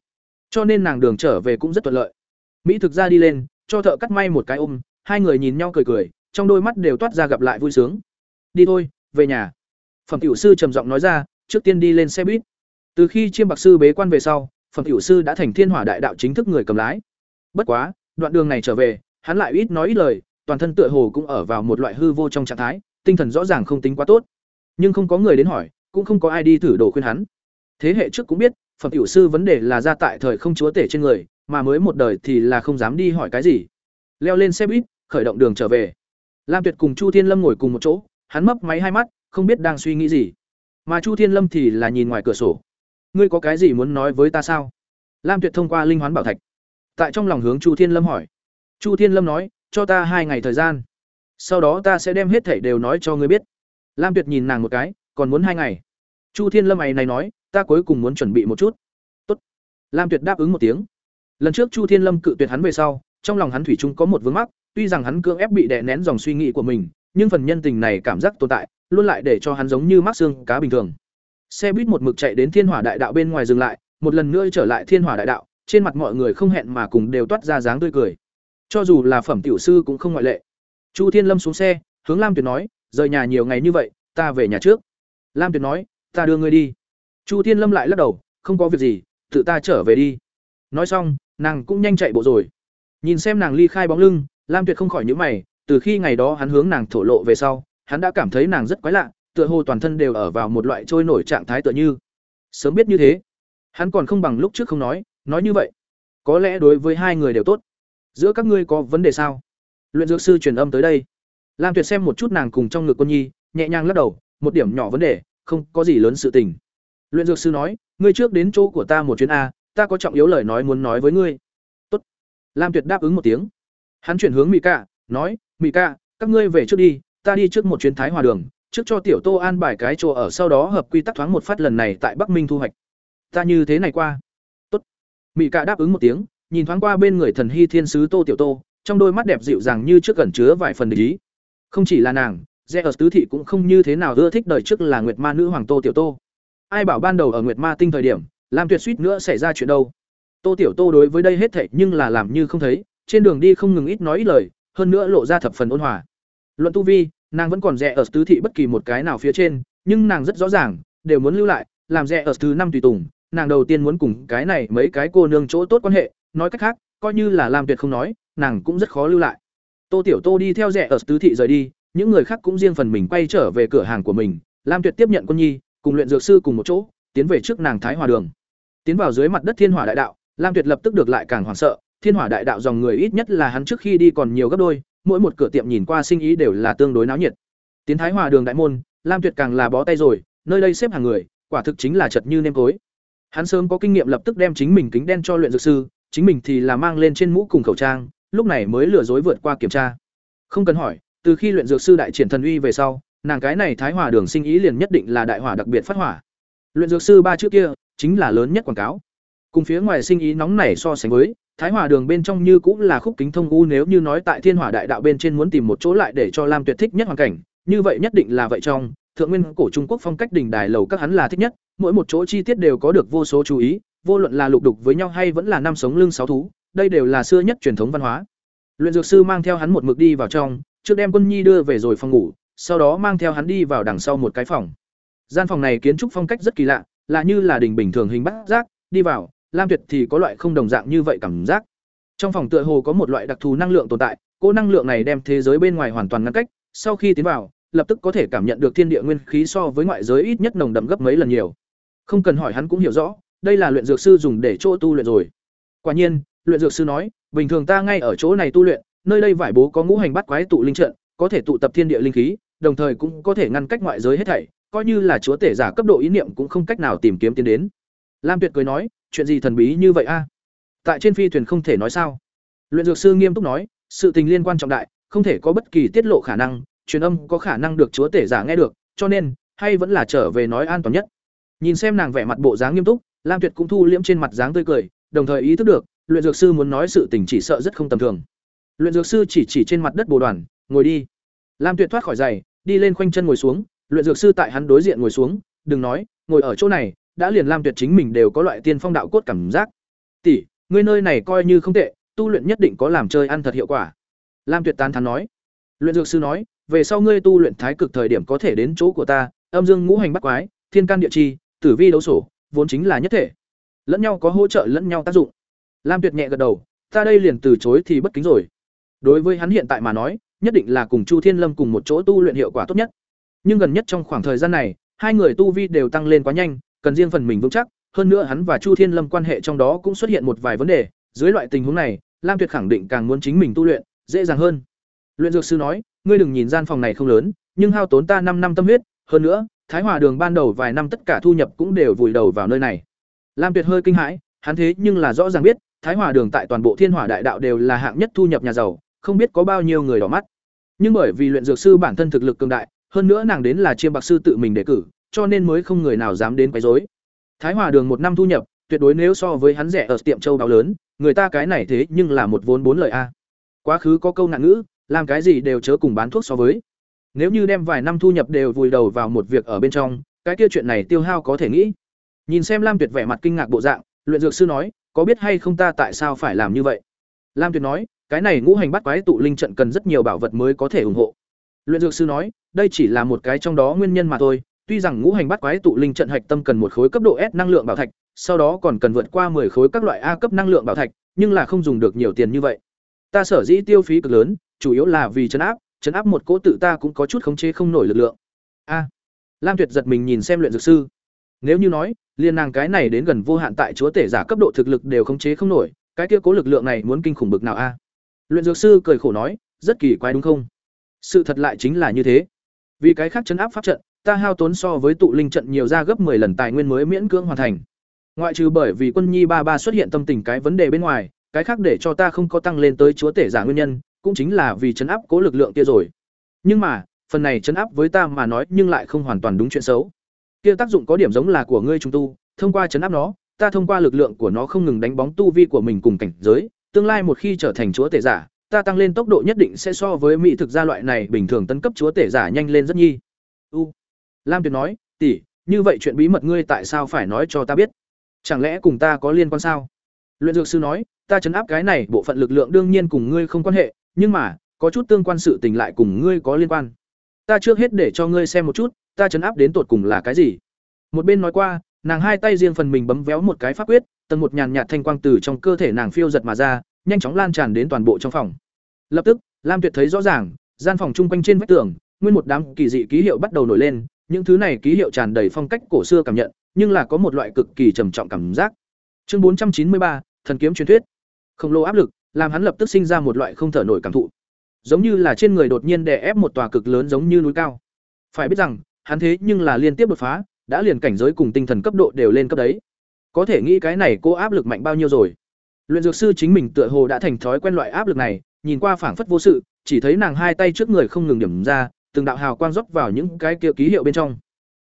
Cho nên nàng đường trở về cũng rất thuận lợi. Mỹ thực ra đi lên, cho thợ cắt may một cái ôm, hai người nhìn nhau cười cười, trong đôi mắt đều toát ra gặp lại vui sướng. Đi thôi, về nhà. Phẩm tiểu sư trầm giọng nói ra, trước tiên đi lên xe buýt. Từ khi chiêm bạc sư bế quan về sau, phẩm hiệu sư đã thành thiên hỏa đại đạo chính thức người cầm lái. Bất quá, đoạn đường này trở về, hắn lại ít nói ít lời, toàn thân tựa hồ cũng ở vào một loại hư vô trong trạng thái, tinh thần rõ ràng không tính quá tốt. Nhưng không có người đến hỏi, cũng không có ai đi thử đồ khuyên hắn. Thế hệ trước cũng biết, phẩm hiệu sư vấn đề là ra tại thời không chúa tể trên người, mà mới một đời thì là không dám đi hỏi cái gì. Leo lên xe buýt, khởi động đường trở về. Lam Tuyệt cùng Chu Thiên Lâm ngồi cùng một chỗ, hắn mấp máy hai mắt, không biết đang suy nghĩ gì. Mà Chu Thiên Lâm thì là nhìn ngoài cửa sổ. Ngươi có cái gì muốn nói với ta sao? Lam Tuyệt thông qua linh hoán bảo thạch, tại trong lòng hướng Chu Thiên Lâm hỏi. Chu Thiên Lâm nói, cho ta hai ngày thời gian. Sau đó ta sẽ đem hết thảy đều nói cho ngươi biết. Lam Tuyệt nhìn nàng một cái, còn muốn hai ngày. Chu Thiên Lâm ấy này nói, ta cuối cùng muốn chuẩn bị một chút. Tốt. Lam Tuyệt đáp ứng một tiếng. Lần trước Chu Thiên Lâm cự tuyệt hắn về sau, trong lòng hắn thủy chung có một vướng mắc, tuy rằng hắn cưỡng ép bị đè nén dòng suy nghĩ của mình, nhưng phần nhân tình này cảm giác tồn tại, luôn lại để cho hắn giống như mắc xương cá bình thường. Xe buýt một mực chạy đến Thiên Hỏa Đại Đạo bên ngoài dừng lại, một lần nữa trở lại Thiên Hỏa Đại Đạo, trên mặt mọi người không hẹn mà cùng đều toát ra dáng tươi cười. Cho dù là phẩm tiểu sư cũng không ngoại lệ. Chu Thiên Lâm xuống xe, hướng Lam Tuyệt nói, rời nhà nhiều ngày như vậy, ta về nhà trước. Lam Tuyệt nói, ta đưa ngươi đi. Chu Thiên Lâm lại lắc đầu, không có việc gì, tự ta trở về đi. Nói xong, nàng cũng nhanh chạy bộ rồi. Nhìn xem nàng ly khai bóng lưng, Lam Tuyệt không khỏi nhíu mày, từ khi ngày đó hắn hướng nàng thổ lộ về sau, hắn đã cảm thấy nàng rất quái lạ, tựa hồ toàn thân đều ở vào một loại trôi nổi trạng thái tựa như. Sớm biết như thế, hắn còn không bằng lúc trước không nói, nói như vậy, có lẽ đối với hai người đều tốt. Giữa các ngươi có vấn đề sao? Luyện dược sư truyền âm tới đây. Lam Tuyệt xem một chút nàng cùng trong ngực quân nhi, nhẹ nhàng lắc đầu, một điểm nhỏ vấn đề, không có gì lớn sự tình. Luyện dược sư nói, ngươi trước đến chỗ của ta một chuyến a, ta có trọng yếu lời nói muốn nói với ngươi. Tốt. Lam Tuyệt đáp ứng một tiếng. Hắn chuyển hướng mỹ Ca, nói, mỹ Ca, các ngươi về trước đi, ta đi trước một chuyến Thái Hòa Đường, trước cho tiểu Tô an bài cái chỗ ở sau đó hợp quy tắc thoáng một phát lần này tại Bắc Minh thu hoạch. Ta như thế này qua. Tốt. Mị cạ đáp ứng một tiếng, nhìn thoáng qua bên người thần hy thiên sứ Tô tiểu Tô, trong đôi mắt đẹp dịu dàng như trước gần chứa vài phần ý. Không chỉ là nàng, Zeus tứ thị cũng không như thế nào ưa thích đời trước là Nguyệt Ma nữ hoàng Tô tiểu Tô. Ai bảo ban đầu ở Nguyệt Ma tinh thời điểm, làm tuyệt suýt nữa xảy ra chuyện đâu. Tô Tiểu Tô đối với đây hết thảy nhưng là làm như không thấy, trên đường đi không ngừng ít nói ít lời, hơn nữa lộ ra thập phần ôn hòa. Luận tu vi, nàng vẫn còn rẻ ở tứ thị bất kỳ một cái nào phía trên, nhưng nàng rất rõ ràng, đều muốn lưu lại, làm rẻ ở thứ năm tùy tùng, nàng đầu tiên muốn cùng cái này mấy cái cô nương chỗ tốt quan hệ, nói cách khác, coi như là làm tuyệt không nói, nàng cũng rất khó lưu lại. Tô Tiểu Tô đi theo rẻ ở tứ thị rời đi, những người khác cũng riêng phần mình quay trở về cửa hàng của mình, Lam Tuyệt tiếp nhận Quân Nhi, cùng luyện dược sư cùng một chỗ, tiến về trước nàng Thái Hòa Đường. Tiến vào dưới mặt đất Thiên Hỏa Đại Đạo, Lam Tuyệt lập tức được lại càng hoảng sợ, Thiên Hỏa Đại Đạo dòng người ít nhất là hắn trước khi đi còn nhiều gấp đôi, mỗi một cửa tiệm nhìn qua sinh ý đều là tương đối náo nhiệt. Tiến Thái Hòa Đường đại môn, Lam Tuyệt càng là bó tay rồi, nơi đây xếp hàng người, quả thực chính là chật như nêm cối. Hắn sớm có kinh nghiệm lập tức đem chính mình kính đen cho luyện dược sư, chính mình thì là mang lên trên mũ cùng khẩu trang, lúc này mới lừa dối vượt qua kiểm tra. Không cần hỏi, từ khi luyện dược sư đại triển thần uy về sau, nàng cái này Thái Hòa Đường sinh ý liền nhất định là đại hỏa đặc biệt phát hỏa. Luyện dược sư ba chữ kia chính là lớn nhất quảng cáo. Cùng phía ngoài sinh ý nóng nảy so sánh với, Thái Hòa Đường bên trong như cũng là khúc kính thông u nếu như nói tại Thiên Hỏa Đại Đạo bên trên muốn tìm một chỗ lại để cho Lam Tuyệt thích nhất hoàn cảnh, như vậy nhất định là vậy trong thượng nguyên cổ Trung Quốc phong cách đỉnh đài lầu các hắn là thích nhất, mỗi một chỗ chi tiết đều có được vô số chú ý, vô luận là lục đục với nhau hay vẫn là năm sống lưng sáu thú, đây đều là xưa nhất truyền thống văn hóa. Luyện dược sư mang theo hắn một mực đi vào trong, trước đem Quân Nhi đưa về rồi phòng ngủ, sau đó mang theo hắn đi vào đằng sau một cái phòng. Gian phòng này kiến trúc phong cách rất kỳ lạ, là như là đỉnh bình thường hình bát giác, đi vào, Lam Tuyệt thì có loại không đồng dạng như vậy cảm giác. Trong phòng tựa hồ có một loại đặc thù năng lượng tồn tại, cô năng lượng này đem thế giới bên ngoài hoàn toàn ngăn cách, sau khi tiến vào, lập tức có thể cảm nhận được thiên địa nguyên khí so với ngoại giới ít nhất nồng đậm gấp mấy lần nhiều. Không cần hỏi hắn cũng hiểu rõ, đây là luyện dược sư dùng để chỗ tu luyện rồi. Quả nhiên, luyện dược sư nói, bình thường ta ngay ở chỗ này tu luyện, nơi đây vải bố có ngũ hành bắt quái tụ linh trận, có thể tụ tập thiên địa linh khí, đồng thời cũng có thể ngăn cách ngoại giới hết thảy, coi như là chúa tể giả cấp độ ý niệm cũng không cách nào tìm kiếm tiến đến. Lam Tuyệt cười nói, chuyện gì thần bí như vậy a? Tại trên phi thuyền không thể nói sao? Luyện dược sư nghiêm túc nói, sự tình liên quan trọng đại, không thể có bất kỳ tiết lộ khả năng, truyền âm có khả năng được chúa tể giả nghe được, cho nên hay vẫn là trở về nói an toàn nhất. Nhìn xem nàng vẻ mặt bộ dáng nghiêm túc, Lam Tuyệt cũng thu liễm trên mặt dáng tươi cười, đồng thời ý thức được, luyện dược sư muốn nói sự tình chỉ sợ rất không tầm thường. Luyện dược sư chỉ chỉ trên mặt đất bồ đoàn, ngồi đi. Lam Tuyệt thoát khỏi giày, đi lên khoanh chân ngồi xuống, luyện dược sư tại hắn đối diện ngồi xuống, đừng nói, ngồi ở chỗ này, đã liền Lam Tuyệt chính mình đều có loại tiên phong đạo cốt cảm giác. "Tỷ, ngươi nơi này coi như không tệ, tu luyện nhất định có làm chơi ăn thật hiệu quả." Lam Tuyệt tán thán nói. Luyện dược sư nói, "Về sau ngươi tu luyện thái cực thời điểm có thể đến chỗ của ta, âm dương ngũ hành bắt quái, thiên can địa chi, tử vi đấu sổ, vốn chính là nhất thể. Lẫn nhau có hỗ trợ lẫn nhau tác dụng." Lam Tuyệt nhẹ gật đầu, "Ta đây liền từ chối thì bất kính rồi." Đối với hắn hiện tại mà nói, nhất định là cùng Chu Thiên Lâm cùng một chỗ tu luyện hiệu quả tốt nhất. Nhưng gần nhất trong khoảng thời gian này, hai người tu vi đều tăng lên quá nhanh, cần riêng phần mình vững chắc, hơn nữa hắn và Chu Thiên Lâm quan hệ trong đó cũng xuất hiện một vài vấn đề, dưới loại tình huống này, Lam Tuyệt khẳng định càng muốn chính mình tu luyện, dễ dàng hơn. Luyện dược sư nói, ngươi đừng nhìn gian phòng này không lớn, nhưng hao tốn ta năm năm tâm huyết, hơn nữa, Thái Hòa Đường ban đầu vài năm tất cả thu nhập cũng đều vùi đầu vào nơi này. Lam Tuyệt hơi kinh hãi, hắn thế nhưng là rõ ràng biết, Thái Hòa Đường tại toàn bộ Thiên Hỏa Đại Đạo đều là hạng nhất thu nhập nhà giàu, không biết có bao nhiêu người đỏ mắt. Nhưng bởi vì luyện dược sư bản thân thực lực cường đại, hơn nữa nàng đến là chiêm bạc sư tự mình đề cử, cho nên mới không người nào dám đến quấy rối. Thái Hòa Đường một năm thu nhập, tuyệt đối nếu so với hắn rẻ ở tiệm châu báo lớn, người ta cái này thế nhưng là một vốn bốn lời a. Quá khứ có câu nạn ngữ, làm cái gì đều chớ cùng bán thuốc so với. Nếu như đem vài năm thu nhập đều vùi đầu vào một việc ở bên trong, cái kia chuyện này tiêu hao có thể nghĩ. Nhìn xem Lam Tuyệt vẻ mặt kinh ngạc bộ dạng, luyện dược sư nói, có biết hay không ta tại sao phải làm như vậy? Lam Tuyệt nói, cái này ngũ hành bắt quái tụ linh trận cần rất nhiều bảo vật mới có thể ủng hộ. Luyện dược sư nói, đây chỉ là một cái trong đó nguyên nhân mà thôi, tuy rằng ngũ hành bắt quái tụ linh trận hạch tâm cần một khối cấp độ S năng lượng bảo thạch, sau đó còn cần vượt qua 10 khối các loại A cấp năng lượng bảo thạch, nhưng là không dùng được nhiều tiền như vậy. Ta sở dĩ tiêu phí cực lớn, chủ yếu là vì trấn áp, trấn áp một cỗ tự ta cũng có chút khống chế không nổi lực lượng. A. Lam Tuyệt giật mình nhìn xem luyện dược sư. Nếu như nói, liên nàng cái này đến gần vô hạn tại chúa tể giả cấp độ thực lực đều khống chế không nổi, cái kia cố lực lượng này muốn kinh khủng bực nào a? Luyện dược sư cười khổ nói, rất kỳ quái đúng không? Sự thật lại chính là như thế. Vì cái khác chấn áp pháp trận, ta hao tốn so với tụ linh trận nhiều ra gấp 10 lần tài nguyên mới miễn cưỡng hoàn thành. Ngoại trừ bởi vì quân nhi ba ba xuất hiện tâm tình cái vấn đề bên ngoài, cái khác để cho ta không có tăng lên tới chúa tể giả nguyên nhân, cũng chính là vì chấn áp cố lực lượng kia rồi. Nhưng mà, phần này chấn áp với ta mà nói nhưng lại không hoàn toàn đúng chuyện xấu. Kia tác dụng có điểm giống là của ngươi trung tu, thông qua chấn áp nó, ta thông qua lực lượng của nó không ngừng đánh bóng tu vi của mình cùng cảnh giới, tương lai một khi trở thành chúa tể giả, ta tăng lên tốc độ nhất định sẽ so với mỹ thực gia loại này bình thường tấn cấp chúa tể giả nhanh lên rất nhi. U. Lam Tuyệt nói, tỷ, như vậy chuyện bí mật ngươi tại sao phải nói cho ta biết? Chẳng lẽ cùng ta có liên quan sao? Luyện dược sư nói, ta chấn áp cái này bộ phận lực lượng đương nhiên cùng ngươi không quan hệ, nhưng mà, có chút tương quan sự tình lại cùng ngươi có liên quan. Ta trước hết để cho ngươi xem một chút, ta chấn áp đến tột cùng là cái gì. Một bên nói qua, nàng hai tay riêng phần mình bấm véo một cái pháp quyết, tầng một nhàn nhạt thanh quang từ trong cơ thể nàng phiêu giật mà ra, nhanh chóng lan tràn đến toàn bộ trong phòng. Lập tức, Lam Tuyệt thấy rõ ràng, gian phòng chung quanh trên vách tường, nguyên một đám kỳ dị ký hiệu bắt đầu nổi lên, những thứ này ký hiệu tràn đầy phong cách cổ xưa cảm nhận, nhưng là có một loại cực kỳ trầm trọng cảm giác. Chương bốn trăm chín mươi ba, thần kiếm truyền thuyết. Khổng lồ áp lực, làm hắn lập tức sinh ra một loại không thở nổi cảm thụ. Giống như là trên người đột nhiên đè ép một tòa cực lớn giống như núi cao. Phải biết rằng, hắn thế nhưng là liên tiếp đột phá, đã liền cảnh giới cùng tinh thần cấp độ đều lên cấp đấy. Có thể nghĩ cái này cô áp lực mạnh bao nhiêu rồi. Luyện dược sư chính mình tựa hồ đã thành thói quen loại áp lực này, nhìn qua phảng phất vô sự, chỉ thấy nàng hai tay trước người không ngừng điểm ra, từng đạo hào quang rót vào những cái kia ký hiệu bên trong.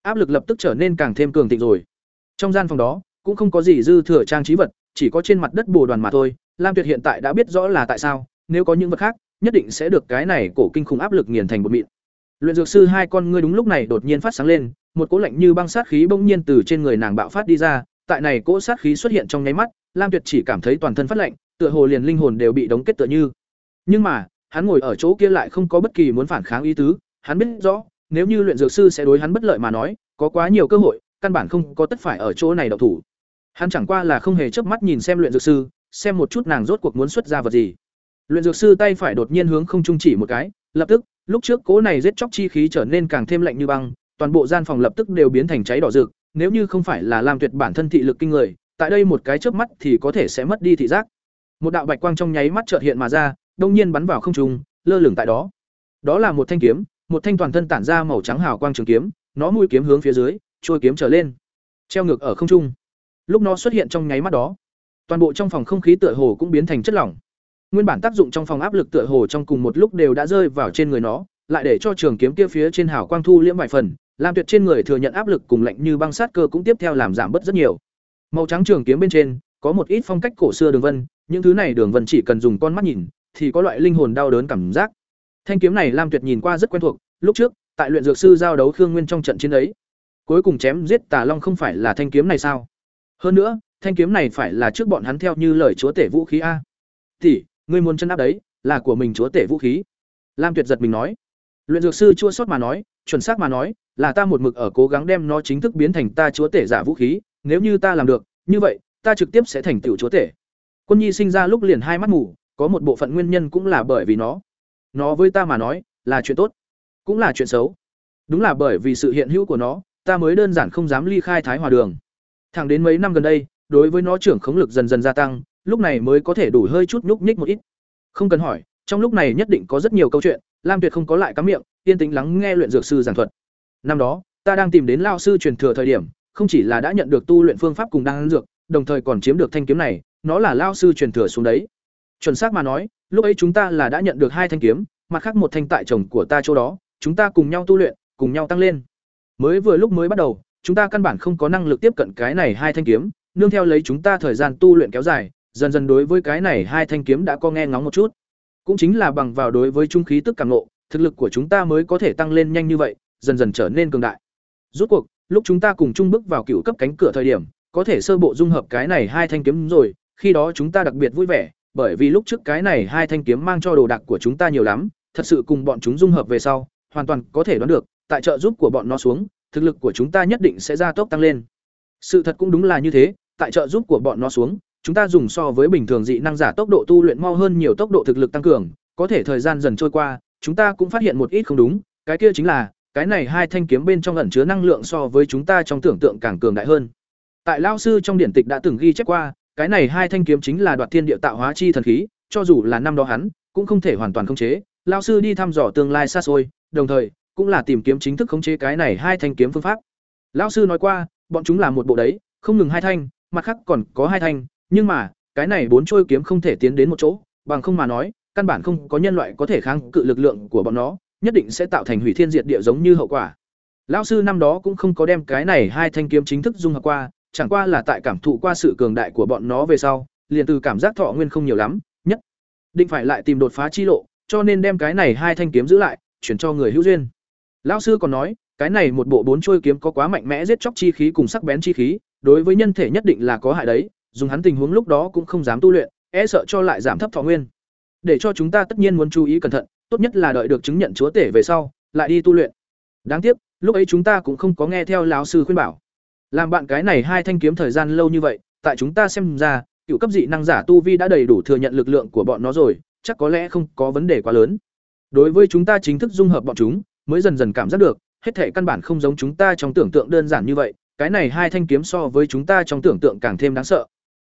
Áp lực lập tức trở nên càng thêm cường thịnh rồi. Trong gian phòng đó, cũng không có gì dư thừa trang trí vật, chỉ có trên mặt đất bồ đoàn mà thôi. Lam Tuyệt hiện tại đã biết rõ là tại sao, nếu có những vật khác, nhất định sẽ được cái này cổ kinh khủng áp lực nghiền thành bột mịn. Luyện dược sư hai con ngươi đúng lúc này đột nhiên phát sáng lên, một cỗ lạnh như băng sát khí bỗng nhiên từ trên người nàng bạo phát đi ra, tại này cỗ sát khí xuất hiện trong nháy mắt, Lam Tuyệt chỉ cảm thấy toàn thân phát lạnh, tựa hồ liền linh hồn đều bị đóng kết tựa như. Nhưng mà, hắn ngồi ở chỗ kia lại không có bất kỳ muốn phản kháng ý tứ, hắn biết rõ, nếu như luyện dược sư sẽ đối hắn bất lợi mà nói, có quá nhiều cơ hội, căn bản không có tất phải ở chỗ này động thủ. Hắn chẳng qua là không hề chớp mắt nhìn xem luyện dược sư, xem một chút nàng rốt cuộc muốn xuất ra vật gì. Luyện dược sư tay phải đột nhiên hướng không trung chỉ một cái, lập tức, lúc trước cố này giết chóc chi khí trở nên càng thêm lạnh như băng, toàn bộ gian phòng lập tức đều biến thành cháy đỏ rực, nếu như không phải là Lam Tuyệt bản thân thị lực kinh người, tại đây một cái chớp mắt thì có thể sẽ mất đi thị giác. Một đạo bạch quang trong nháy mắt chợt hiện mà ra, đông nhiên bắn vào không trung, lơ lửng tại đó. Đó là một thanh kiếm, một thanh toàn thân tản ra màu trắng hào quang trường kiếm, nó mũi kiếm hướng phía dưới, trôi kiếm trở lên, treo ngược ở không trung. Lúc nó xuất hiện trong nháy mắt đó, toàn bộ trong phòng không khí tựa hồ cũng biến thành chất lỏng. Nguyên bản tác dụng trong phòng áp lực tựa hồ trong cùng một lúc đều đã rơi vào trên người nó, lại để cho trường kiếm kia phía trên hào quang thu liễm vài phần, làm tuyệt trên người thừa nhận áp lực cùng lạnh như băng sát cơ cũng tiếp theo làm giảm bớt rất nhiều. Màu trắng trường kiếm bên trên có một ít phong cách cổ xưa đường vân, những thứ này đường vân chỉ cần dùng con mắt nhìn thì có loại linh hồn đau đớn cảm giác. Thanh kiếm này Lam Tuyệt nhìn qua rất quen thuộc, lúc trước, tại luyện dược sư giao đấu Khương Nguyên trong trận chiến ấy, cuối cùng chém giết Tà Long không phải là thanh kiếm này sao? Hơn nữa, thanh kiếm này phải là trước bọn hắn theo như lời chúa tể vũ khí a. "Tỷ, ngươi muốn chân áp đấy, là của mình chúa tể vũ khí." Lam Tuyệt giật mình nói. Luyện dược sư chua sót mà nói, chuẩn xác mà nói, là ta một mực ở cố gắng đem nó chính thức biến thành ta chúa tể giả vũ khí, nếu như ta làm được, như vậy, ta trực tiếp sẽ thành tiểu chúa tể. Quân Nhi sinh ra lúc liền hai mắt mù, có một bộ phận nguyên nhân cũng là bởi vì nó. Nó với ta mà nói, là chuyện tốt, cũng là chuyện xấu. Đúng là bởi vì sự hiện hữu của nó, ta mới đơn giản không dám ly khai Thái Hòa Đường. Thẳng đến mấy năm gần đây, đối với nó trưởng khống lực dần dần gia tăng, lúc này mới có thể đủ hơi chút nhúc nhích một ít. Không cần hỏi, trong lúc này nhất định có rất nhiều câu chuyện, Lam Tuyệt không có lại cắm miệng, yên tĩnh lắng nghe luyện dược sư giảng thuật. Năm đó, ta đang tìm đến lao sư truyền thừa thời điểm, không chỉ là đã nhận được tu luyện phương pháp cùng đan dược, đồng thời còn chiếm được thanh kiếm này, nó là lao sư truyền thừa xuống đấy. Chuẩn xác mà nói, lúc ấy chúng ta là đã nhận được hai thanh kiếm, mặt khác một thanh tại chồng của ta chỗ đó, chúng ta cùng nhau tu luyện, cùng nhau tăng lên. Mới vừa lúc mới bắt đầu, chúng ta căn bản không có năng lực tiếp cận cái này hai thanh kiếm, nương theo lấy chúng ta thời gian tu luyện kéo dài, dần dần đối với cái này hai thanh kiếm đã có nghe ngóng một chút. Cũng chính là bằng vào đối với trung khí tức càng ngộ, thực lực của chúng ta mới có thể tăng lên nhanh như vậy, dần dần trở nên cường đại. Rút cuộc, lúc chúng ta cùng chung bước vào cựu cấp cánh cửa thời điểm, có thể sơ bộ dung hợp cái này hai thanh kiếm rồi, khi đó chúng ta đặc biệt vui vẻ, bởi vì lúc trước cái này hai thanh kiếm mang cho đồ đạc của chúng ta nhiều lắm, thật sự cùng bọn chúng dung hợp về sau, hoàn toàn có thể đoán được, tại trợ giúp của bọn nó xuống, thực lực của chúng ta nhất định sẽ gia tốc tăng lên. Sự thật cũng đúng là như thế, tại trợ giúp của bọn nó xuống, chúng ta dùng so với bình thường dị năng giả tốc độ tu luyện mau hơn nhiều tốc độ thực lực tăng cường, có thể thời gian dần trôi qua, chúng ta cũng phát hiện một ít không đúng, cái kia chính là, cái này hai thanh kiếm bên trong ẩn chứa năng lượng so với chúng ta trong tưởng tượng càng cường đại hơn. Tại Lão sư trong điển tịch đã từng ghi chép qua, cái này hai thanh kiếm chính là đoạt thiên địa tạo hóa chi thần khí, cho dù là năm đó hắn, cũng không thể hoàn toàn khống chế. Lão sư đi thăm dò tương lai xa xôi, đồng thời cũng là tìm kiếm chính thức khống chế cái này hai thanh kiếm phương pháp. Lão sư nói qua, bọn chúng là một bộ đấy, không ngừng hai thanh, mặt khác còn có hai thanh, nhưng mà, cái này bốn trôi kiếm không thể tiến đến một chỗ, bằng không mà nói, căn bản không có nhân loại có thể kháng cự lực lượng của bọn nó, nhất định sẽ tạo thành hủy thiên diệt địa giống như hậu quả. Lão sư năm đó cũng không có đem cái này hai thanh kiếm chính thức dung hợp qua, chẳng qua là tại cảm thụ qua sự cường đại của bọn nó về sau, liền từ cảm giác thọ nguyên không nhiều lắm, nhất định phải lại tìm đột phá chi lộ, cho nên đem cái này hai thanh kiếm giữ lại, chuyển cho người hữu duyên. Lão sư còn nói, cái này một bộ bốn chuôi kiếm có quá mạnh mẽ giết chóc chi khí cùng sắc bén chi khí, đối với nhân thể nhất định là có hại đấy, dùng hắn tình huống lúc đó cũng không dám tu luyện, e sợ cho lại giảm thấp thọ nguyên. Để cho chúng ta tất nhiên muốn chú ý cẩn thận, tốt nhất là đợi được chứng nhận chúa tể về sau, lại đi tu luyện. Đáng tiếc, lúc ấy chúng ta cũng không có nghe theo lão sư khuyên bảo. Làm bạn cái này hai thanh kiếm thời gian lâu như vậy, tại chúng ta xem ra, cựu cấp dị năng giả tu vi đã đầy đủ thừa nhận lực lượng của bọn nó rồi, chắc có lẽ không có vấn đề quá lớn. Đối với chúng ta chính thức dung hợp bọn chúng, mới dần dần cảm giác được, hết thể căn bản không giống chúng ta trong tưởng tượng đơn giản như vậy, cái này hai thanh kiếm so với chúng ta trong tưởng tượng càng thêm đáng sợ.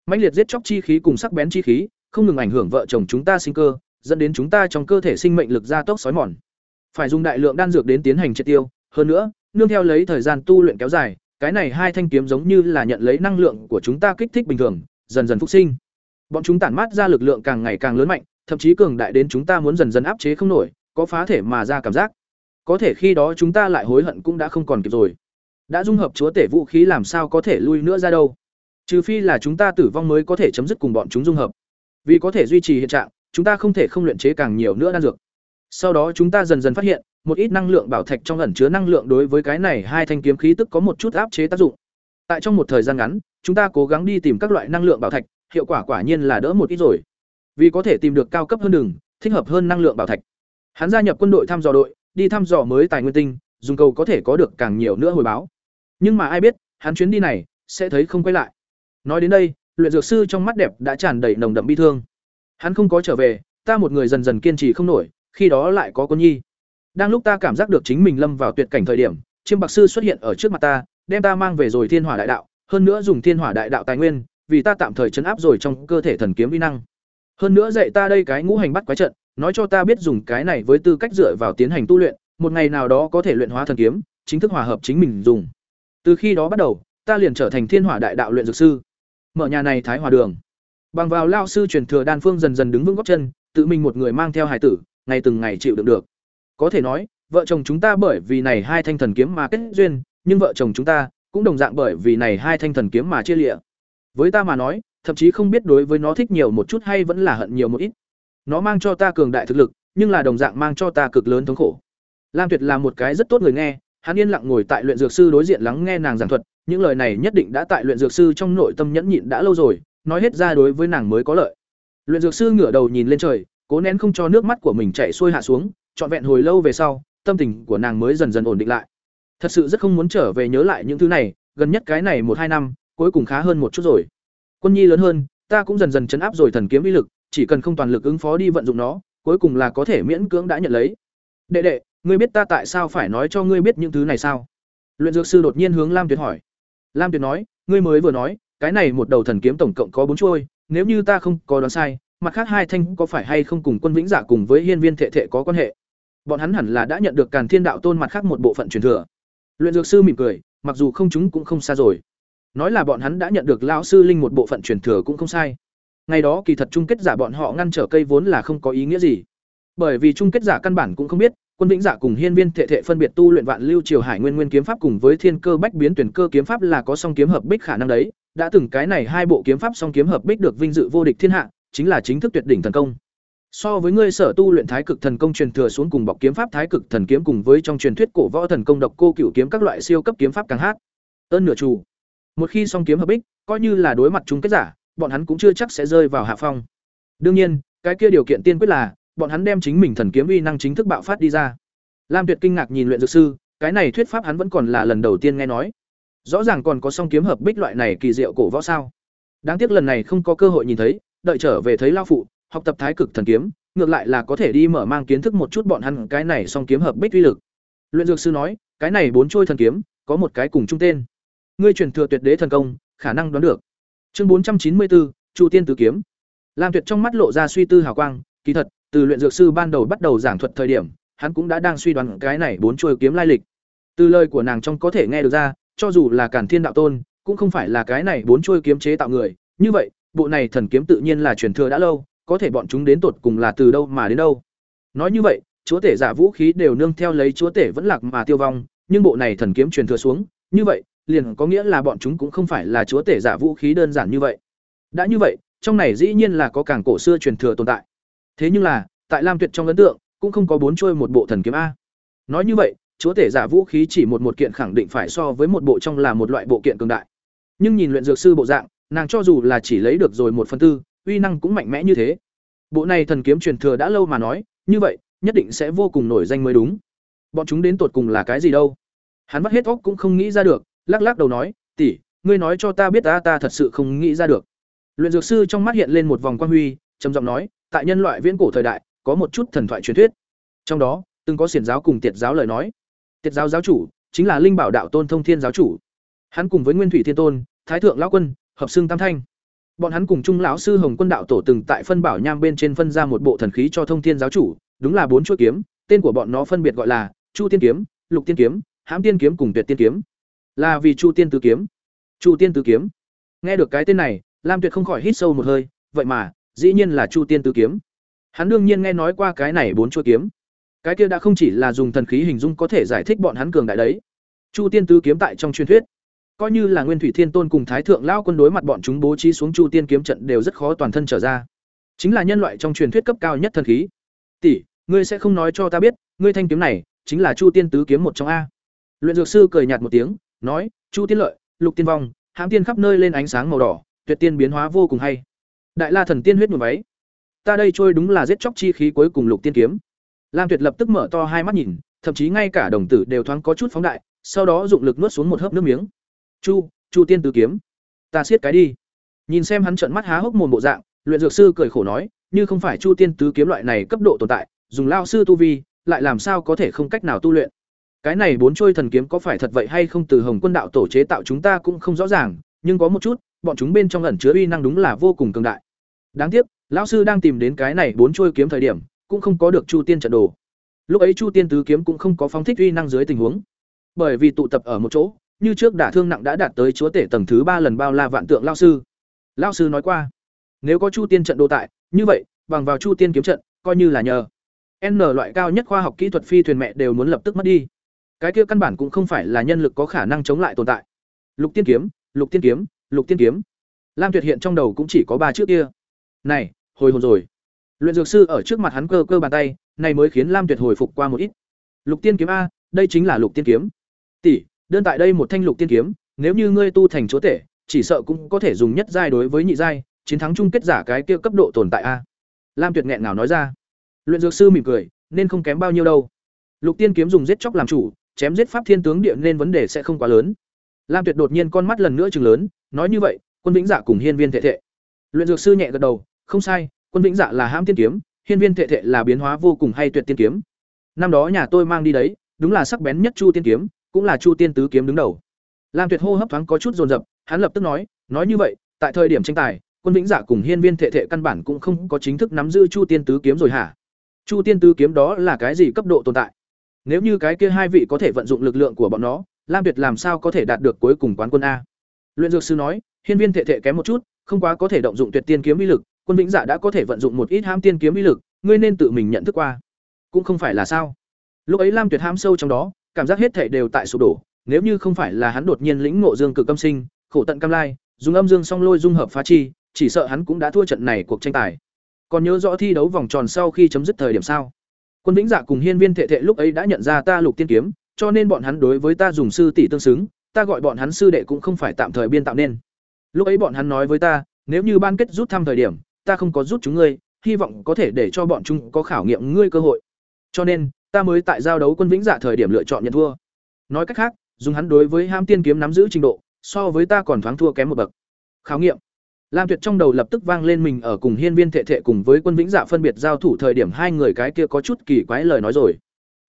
Mãnh liệt giết chóc chi khí cùng sắc bén chi khí, không ngừng ảnh hưởng vợ chồng chúng ta sinh cơ, dẫn đến chúng ta trong cơ thể sinh mệnh lực gia tốc sói mòn. Phải dùng đại lượng đan dược đến tiến hành triệt tiêu, hơn nữa, nương theo lấy thời gian tu luyện kéo dài, cái này hai thanh kiếm giống như là nhận lấy năng lượng của chúng ta kích thích bình thường, dần dần phục sinh. Bọn chúng tản mát ra lực lượng càng ngày càng lớn mạnh, thậm chí cường đại đến chúng ta muốn dần dần áp chế không nổi, có phá thể mà ra cảm giác. Có thể khi đó chúng ta lại hối hận cũng đã không còn kịp rồi. Đã dung hợp chúa tể vũ khí làm sao có thể lui nữa ra đâu? Trừ phi là chúng ta tử vong mới có thể chấm dứt cùng bọn chúng dung hợp. Vì có thể duy trì hiện trạng, chúng ta không thể không luyện chế càng nhiều nữa đan dược. Sau đó chúng ta dần dần phát hiện, một ít năng lượng bảo thạch trong ẩn chứa năng lượng đối với cái này hai thanh kiếm khí tức có một chút áp chế tác dụng. Tại trong một thời gian ngắn, chúng ta cố gắng đi tìm các loại năng lượng bảo thạch, hiệu quả quả nhiên là đỡ một ít rồi. Vì có thể tìm được cao cấp hơn đường, thích hợp hơn năng lượng bảo thạch. Hắn gia nhập quân đội thăm dò đội, đi thăm dò mới tài nguyên tinh, dùng cầu có thể có được càng nhiều nữa hồi báo. Nhưng mà ai biết, hắn chuyến đi này sẽ thấy không quay lại. Nói đến đây, luyện dược sư trong mắt đẹp đã tràn đầy nồng đậm bi thương. Hắn không có trở về, ta một người dần dần kiên trì không nổi, khi đó lại có con nhi. Đang lúc ta cảm giác được chính mình lâm vào tuyệt cảnh thời điểm, Chiêm Bạc sư xuất hiện ở trước mặt ta, đem ta mang về rồi Thiên Hỏa Đại Đạo, hơn nữa dùng Thiên Hỏa Đại Đạo tài nguyên, vì ta tạm thời chấn áp rồi trong cơ thể thần kiếm vi năng. Hơn nữa dạy ta đây cái ngũ hành bắt quái trận, nói cho ta biết dùng cái này với tư cách dựa vào tiến hành tu luyện, một ngày nào đó có thể luyện hóa thần kiếm, chính thức hòa hợp chính mình dùng. Từ khi đó bắt đầu, ta liền trở thành Thiên Hỏa Đại Đạo luyện dược sư. Mở nhà này Thái Hòa Đường. Bằng vào lao sư truyền thừa đan phương dần dần đứng vững gót chân, tự mình một người mang theo hải tử, ngày từng ngày chịu đựng được. Có thể nói, vợ chồng chúng ta bởi vì này hai thanh thần kiếm mà kết duyên, nhưng vợ chồng chúng ta cũng đồng dạng bởi vì này hai thanh thần kiếm mà chia lịa. Với ta mà nói, thậm chí không biết đối với nó thích nhiều một chút hay vẫn là hận nhiều một ít. Nó mang cho ta cường đại thực lực, nhưng là đồng dạng mang cho ta cực lớn thống khổ. Lam Tuyệt là một cái rất tốt người nghe, hắn yên lặng ngồi tại luyện dược sư đối diện lắng nghe nàng giảng thuật, những lời này nhất định đã tại luyện dược sư trong nội tâm nhẫn nhịn đã lâu rồi, nói hết ra đối với nàng mới có lợi. Luyện dược sư ngửa đầu nhìn lên trời, cố nén không cho nước mắt của mình chảy xuôi hạ xuống, trọn vẹn hồi lâu về sau, tâm tình của nàng mới dần dần ổn định lại. Thật sự rất không muốn trở về nhớ lại những thứ này, gần nhất cái này một hai năm, cuối cùng khá hơn một chút rồi. Quân nhi lớn hơn, ta cũng dần dần chấn áp rồi thần kiếm uy lực, chỉ cần không toàn lực ứng phó đi vận dụng nó, cuối cùng là có thể miễn cưỡng đã nhận lấy. Đệ đệ, ngươi biết ta tại sao phải nói cho ngươi biết những thứ này sao? Luyện dược sư đột nhiên hướng Lam Tuyệt hỏi. Lam Tuyệt nói, ngươi mới vừa nói, cái này một đầu thần kiếm tổng cộng có bốn chuôi, nếu như ta không có đoán sai, mặt khác hai thanh có phải hay không cùng quân vĩnh giả cùng với hiên viên thệ thệ có quan hệ? Bọn hắn hẳn là đã nhận được Càn Thiên Đạo Tôn mặt khác một bộ phận truyền thừa. Luyện dược sư mỉm cười, mặc dù không chúng cũng không xa rồi. Nói là bọn hắn đã nhận được lão sư linh một bộ phận truyền thừa cũng không sai. Ngày đó kỳ thật chung kết giả bọn họ ngăn trở cây vốn là không có ý nghĩa gì. Bởi vì chung kết giả căn bản cũng không biết, quân vĩnh giả cùng hiên viên thệ thệ phân biệt tu luyện vạn lưu triều hải nguyên nguyên kiếm pháp cùng với thiên cơ bách biến tuyển cơ kiếm pháp là có song kiếm hợp bích khả năng đấy đã từng cái này hai bộ kiếm pháp song kiếm hợp bích được vinh dự vô địch thiên hạ chính là chính thức tuyệt đỉnh thần công so với ngươi sở tu luyện thái cực thần công truyền thừa xuống cùng bọc kiếm pháp thái cực thần kiếm cùng với trong truyền thuyết cổ võ thần công độc cô cửu kiếm các loại siêu cấp kiếm pháp càng hát ơn nửa chủ một khi song kiếm hợp bích coi như là đối mặt chúng kết giả bọn hắn cũng chưa chắc sẽ rơi vào hạ phong đương nhiên cái kia điều kiện tiên quyết là bọn hắn đem chính mình thần kiếm uy năng chính thức bạo phát đi ra. Lam Tuyệt kinh ngạc nhìn luyện dược sư, cái này thuyết pháp hắn vẫn còn là lần đầu tiên nghe nói. Rõ ràng còn có song kiếm hợp bích loại này kỳ diệu cổ võ sao? Đáng tiếc lần này không có cơ hội nhìn thấy, đợi trở về thấy lao phụ, học tập thái cực thần kiếm, ngược lại là có thể đi mở mang kiến thức một chút bọn hắn cái này song kiếm hợp bích uy lực. Luyện dược sư nói, cái này bốn trôi thần kiếm, có một cái cùng chung tên. Ngươi truyền thừa tuyệt đế thần công, khả năng đoán được. Chương bốn trăm chín mươi bốn, Chu Tiên tứ kiếm. Lam Tuyệt trong mắt lộ ra suy tư hào quang, kỳ thật, từ luyện dược sư ban đầu bắt đầu giảng thuật thời điểm hắn cũng đã đang suy đoán cái này bốn trôi kiếm lai lịch từ lời của nàng trong có thể nghe được ra cho dù là cản thiên đạo tôn cũng không phải là cái này bốn trôi kiếm chế tạo người như vậy bộ này thần kiếm tự nhiên là truyền thừa đã lâu có thể bọn chúng đến tột cùng là từ đâu mà đến đâu nói như vậy chúa tể giả vũ khí đều nương theo lấy chúa tể vẫn lạc mà tiêu vong nhưng bộ này thần kiếm truyền thừa xuống như vậy liền có nghĩa là bọn chúng cũng không phải là chúa tể giả vũ khí đơn giản như vậy đã như vậy trong này dĩ nhiên là có càng cổ xưa truyền thừa tồn tại Thế nhưng là, tại Lam Tuyệt trong ấn tượng, cũng không có bốn trôi một bộ thần kiếm a. Nói như vậy, chúa tể giả vũ khí chỉ một một kiện khẳng định phải so với một bộ trong là một loại bộ kiện cường đại. Nhưng nhìn luyện dược sư bộ dạng, nàng cho dù là chỉ lấy được rồi một phần tư, uy năng cũng mạnh mẽ như thế. Bộ này thần kiếm truyền thừa đã lâu mà nói, như vậy, nhất định sẽ vô cùng nổi danh mới đúng. Bọn chúng đến tột cùng là cái gì đâu? Hắn vắt hết óc cũng không nghĩ ra được, lắc lắc đầu nói, "Tỷ, ngươi nói cho ta biết ta ta thật sự không nghĩ ra được." Luyện dược sư trong mắt hiện lên một vòng quang huy, trầm giọng nói, "Tại nhân loại viễn cổ thời đại, có một chút thần thoại truyền thuyết. Trong đó, từng có xiển giáo cùng tiệt giáo lời nói. Tiệt giáo giáo chủ chính là linh bảo đạo tôn thông thiên giáo chủ. Hắn cùng với Nguyên Thủy Thiên Tôn, Thái thượng lão quân, hợp xưng tam thanh. Bọn hắn cùng Trung lão sư Hồng Quân đạo tổ từng tại phân bảo nham bên trên phân ra một bộ thần khí cho Thông Thiên giáo chủ, đúng là bốn chuỗi kiếm, tên của bọn nó phân biệt gọi là Chu Tiên kiếm, Lục Tiên kiếm, Hãm Tiên kiếm cùng Tuyệt Tiên kiếm. Là vì Chu Tiên tứ kiếm. Chu Tiên tứ kiếm. Nghe được cái tên này, Lam Tuyệt không khỏi hít sâu một hơi, vậy mà, dĩ nhiên là Chu Tiên tứ kiếm. Hắn đương nhiên nghe nói qua cái này bốn chuỗi kiếm. Cái kia đã không chỉ là dùng thần khí hình dung có thể giải thích bọn hắn cường đại đấy. Chu Tiên tứ kiếm tại trong truyền thuyết, coi như là Nguyên Thủy Thiên Tôn cùng Thái thượng lao quân đối mặt bọn chúng bố trí xuống Chu Tiên kiếm trận đều rất khó toàn thân trở ra. Chính là nhân loại trong truyền thuyết cấp cao nhất thần khí. Tỷ, ngươi sẽ không nói cho ta biết, ngươi thanh kiếm này chính là Chu Tiên tứ kiếm một trong a. Luyện dược sư cười nhạt một tiếng, nói, Chu Tiên lợi, Lục Tiên vong, hãm tiên khắp nơi lên ánh sáng màu đỏ, tuyệt tiên biến hóa vô cùng hay. Đại La thần tiên huyết một váy. Ta đây trôi đúng là giết chóc chi khí cuối cùng Lục Tiên kiếm. Lam Tuyệt lập tức mở to hai mắt nhìn, thậm chí ngay cả đồng tử đều thoáng có chút phóng đại, sau đó dụng lực nuốt xuống một hớp nước miếng. Chu, Chu Tiên tứ kiếm, ta siết cái đi. Nhìn xem hắn trợn mắt há hốc mồm bộ dạng, luyện dược sư cười khổ nói, như không phải Chu Tiên tứ kiếm loại này cấp độ tồn tại, dùng lao sư tu vi, lại làm sao có thể không cách nào tu luyện. Cái này bốn trôi thần kiếm có phải thật vậy hay không từ Hồng Quân đạo tổ chế tạo chúng ta cũng không rõ ràng, nhưng có một chút, bọn chúng bên trong ẩn chứa uy năng đúng là vô cùng cường đại. Đáng tiếc, lão sư đang tìm đến cái này bốn trôi kiếm thời điểm, cũng không có được Chu Tiên trận đồ. Lúc ấy Chu Tiên tứ kiếm cũng không có phóng thích uy năng dưới tình huống. Bởi vì tụ tập ở một chỗ, như trước đả thương nặng đã đạt tới chúa tể tầng thứ ba lần bao la vạn tượng lão sư. Lão sư nói qua, nếu có Chu Tiên trận đô tại, như vậy, bằng vào Chu Tiên kiếm trận, coi như là nhờ N loại cao nhất khoa học kỹ thuật phi thuyền mẹ đều muốn lập tức mất đi. Cái kia căn bản cũng không phải là nhân lực có khả năng chống lại tồn tại. Lục Tiên kiếm, Lục Tiên kiếm, Lục Tiên kiếm. Lam Tuyệt hiện trong đầu cũng chỉ có ba chữ kia. Này, hồi hồn rồi. Luyện dược sư ở trước mặt hắn cơ cơ bàn tay, này mới khiến Lam Tuyệt hồi phục qua một ít. Lục Tiên kiếm a, đây chính là Lục Tiên kiếm. Tỷ, đơn tại đây một thanh Lục Tiên kiếm, nếu như ngươi tu thành chúa tể, chỉ sợ cũng có thể dùng nhất giai đối với nhị giai, chiến thắng chung kết giả cái kia cấp độ tồn tại a. Lam Tuyệt nghẹn ngào nói ra. Luyện dược sư mỉm cười, nên không kém bao nhiêu đâu. Lục Tiên kiếm dùng giết chóc làm chủ, chém giết pháp thiên tướng địa nên vấn đề sẽ không quá lớn. Lam Tuyệt đột nhiên con mắt lần nữa trừng lớn, nói như vậy, Quân Vĩnh Dạ cùng Hiên Viên Thệ Thệ. Luyện dược sư nhẹ gật đầu, không sai, Quân Vĩnh Dạ là hãm tiên kiếm, Hiên Viên Thệ Thệ là biến hóa vô cùng hay tuyệt tiên kiếm. Năm đó nhà tôi mang đi đấy, đúng là sắc bén nhất Chu Tiên kiếm, cũng là Chu Tiên tứ kiếm đứng đầu. Lam Tuyệt hô hấp thoáng có chút dồn dập, hắn lập tức nói, nói như vậy, tại thời điểm tranh tài, Quân Vĩnh Dạ cùng Hiên Viên Thệ Thệ căn bản cũng không có chính thức nắm giữ Chu Tiên tứ kiếm rồi hả? Chu Tiên tứ kiếm đó là cái gì cấp độ tồn tại? Nếu như cái kia hai vị có thể vận dụng lực lượng của bọn nó, Lam Tuyệt làm sao có thể đạt được cuối cùng quán quân a? Luyện dược sư nói, hiên viên Thệ Thệ kém một chút, không quá có thể động dụng tuyệt tiên kiếm uy lực, quân vĩnh dạ đã có thể vận dụng một ít ham tiên kiếm uy lực, ngươi nên tự mình nhận thức qua. Cũng không phải là sao? Lúc ấy Lam Tuyệt ham sâu trong đó, cảm giác hết thể đều tại sụp đổ, nếu như không phải là hắn đột nhiên lĩnh ngộ dương cực âm sinh, khổ tận cam lai, dùng âm dương song lôi dung hợp phá chi, chỉ sợ hắn cũng đã thua trận này cuộc tranh tài. Còn nhớ rõ thi đấu vòng tròn sau khi chấm dứt thời điểm sao? Quân Vĩnh Dạ cùng Hiên Viên Thệ Thệ lúc ấy đã nhận ra ta Lục Tiên kiếm, cho nên bọn hắn đối với ta dùng sư tỷ tương xứng, ta gọi bọn hắn sư đệ cũng không phải tạm thời biên tạo nên. Lúc ấy bọn hắn nói với ta, nếu như ban kết rút thăm thời điểm, ta không có rút chúng ngươi, hy vọng có thể để cho bọn chúng có khảo nghiệm ngươi cơ hội. Cho nên, ta mới tại giao đấu quân Vĩnh Dạ thời điểm lựa chọn nhận thua. Nói cách khác, dùng hắn đối với Ham Tiên kiếm nắm giữ trình độ, so với ta còn thoáng thua kém một bậc. Khảo nghiệm Lam Tuyệt trong đầu lập tức vang lên mình ở cùng Hiên Viên Thệ Thệ cùng với Quân Vĩnh Dạ phân biệt giao thủ thời điểm hai người cái kia có chút kỳ quái lời nói rồi.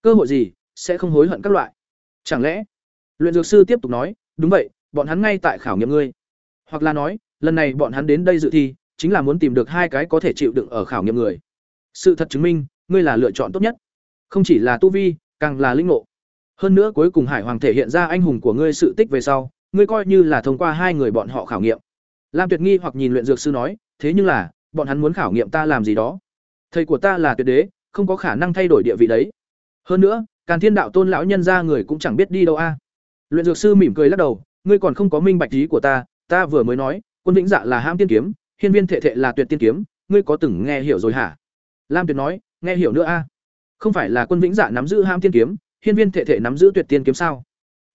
Cơ hội gì, sẽ không hối hận các loại. Chẳng lẽ? Luyện dược sư tiếp tục nói, đúng vậy, bọn hắn ngay tại khảo nghiệm ngươi. Hoặc là nói, lần này bọn hắn đến đây dự thi, chính là muốn tìm được hai cái có thể chịu đựng ở khảo nghiệm người. Sự thật chứng minh, ngươi là lựa chọn tốt nhất. Không chỉ là tu vi, càng là linh ngộ. Hơn nữa cuối cùng Hải Hoàng thể hiện ra anh hùng của ngươi sự tích về sau, ngươi coi như là thông qua hai người bọn họ khảo nghiệm. Lam Tuyệt nghi hoặc nhìn luyện dược sư nói, thế nhưng là, bọn hắn muốn khảo nghiệm ta làm gì đó? Thầy của ta là tuyệt đế, không có khả năng thay đổi địa vị đấy. Hơn nữa, Càn Thiên đạo tôn lão nhân ra người cũng chẳng biết đi đâu a. Luyện dược sư mỉm cười lắc đầu, ngươi còn không có minh bạch ý của ta, ta vừa mới nói, quân vĩnh dạ là ham tiên kiếm, hiên viên thệ thệ là tuyệt tiên kiếm, ngươi có từng nghe hiểu rồi hả? Lam Tuyệt nói, nghe hiểu nữa a. Không phải là quân vĩnh dạ nắm giữ ham tiên kiếm, hiên viên thệ thệ nắm giữ tuyệt tiên kiếm sao?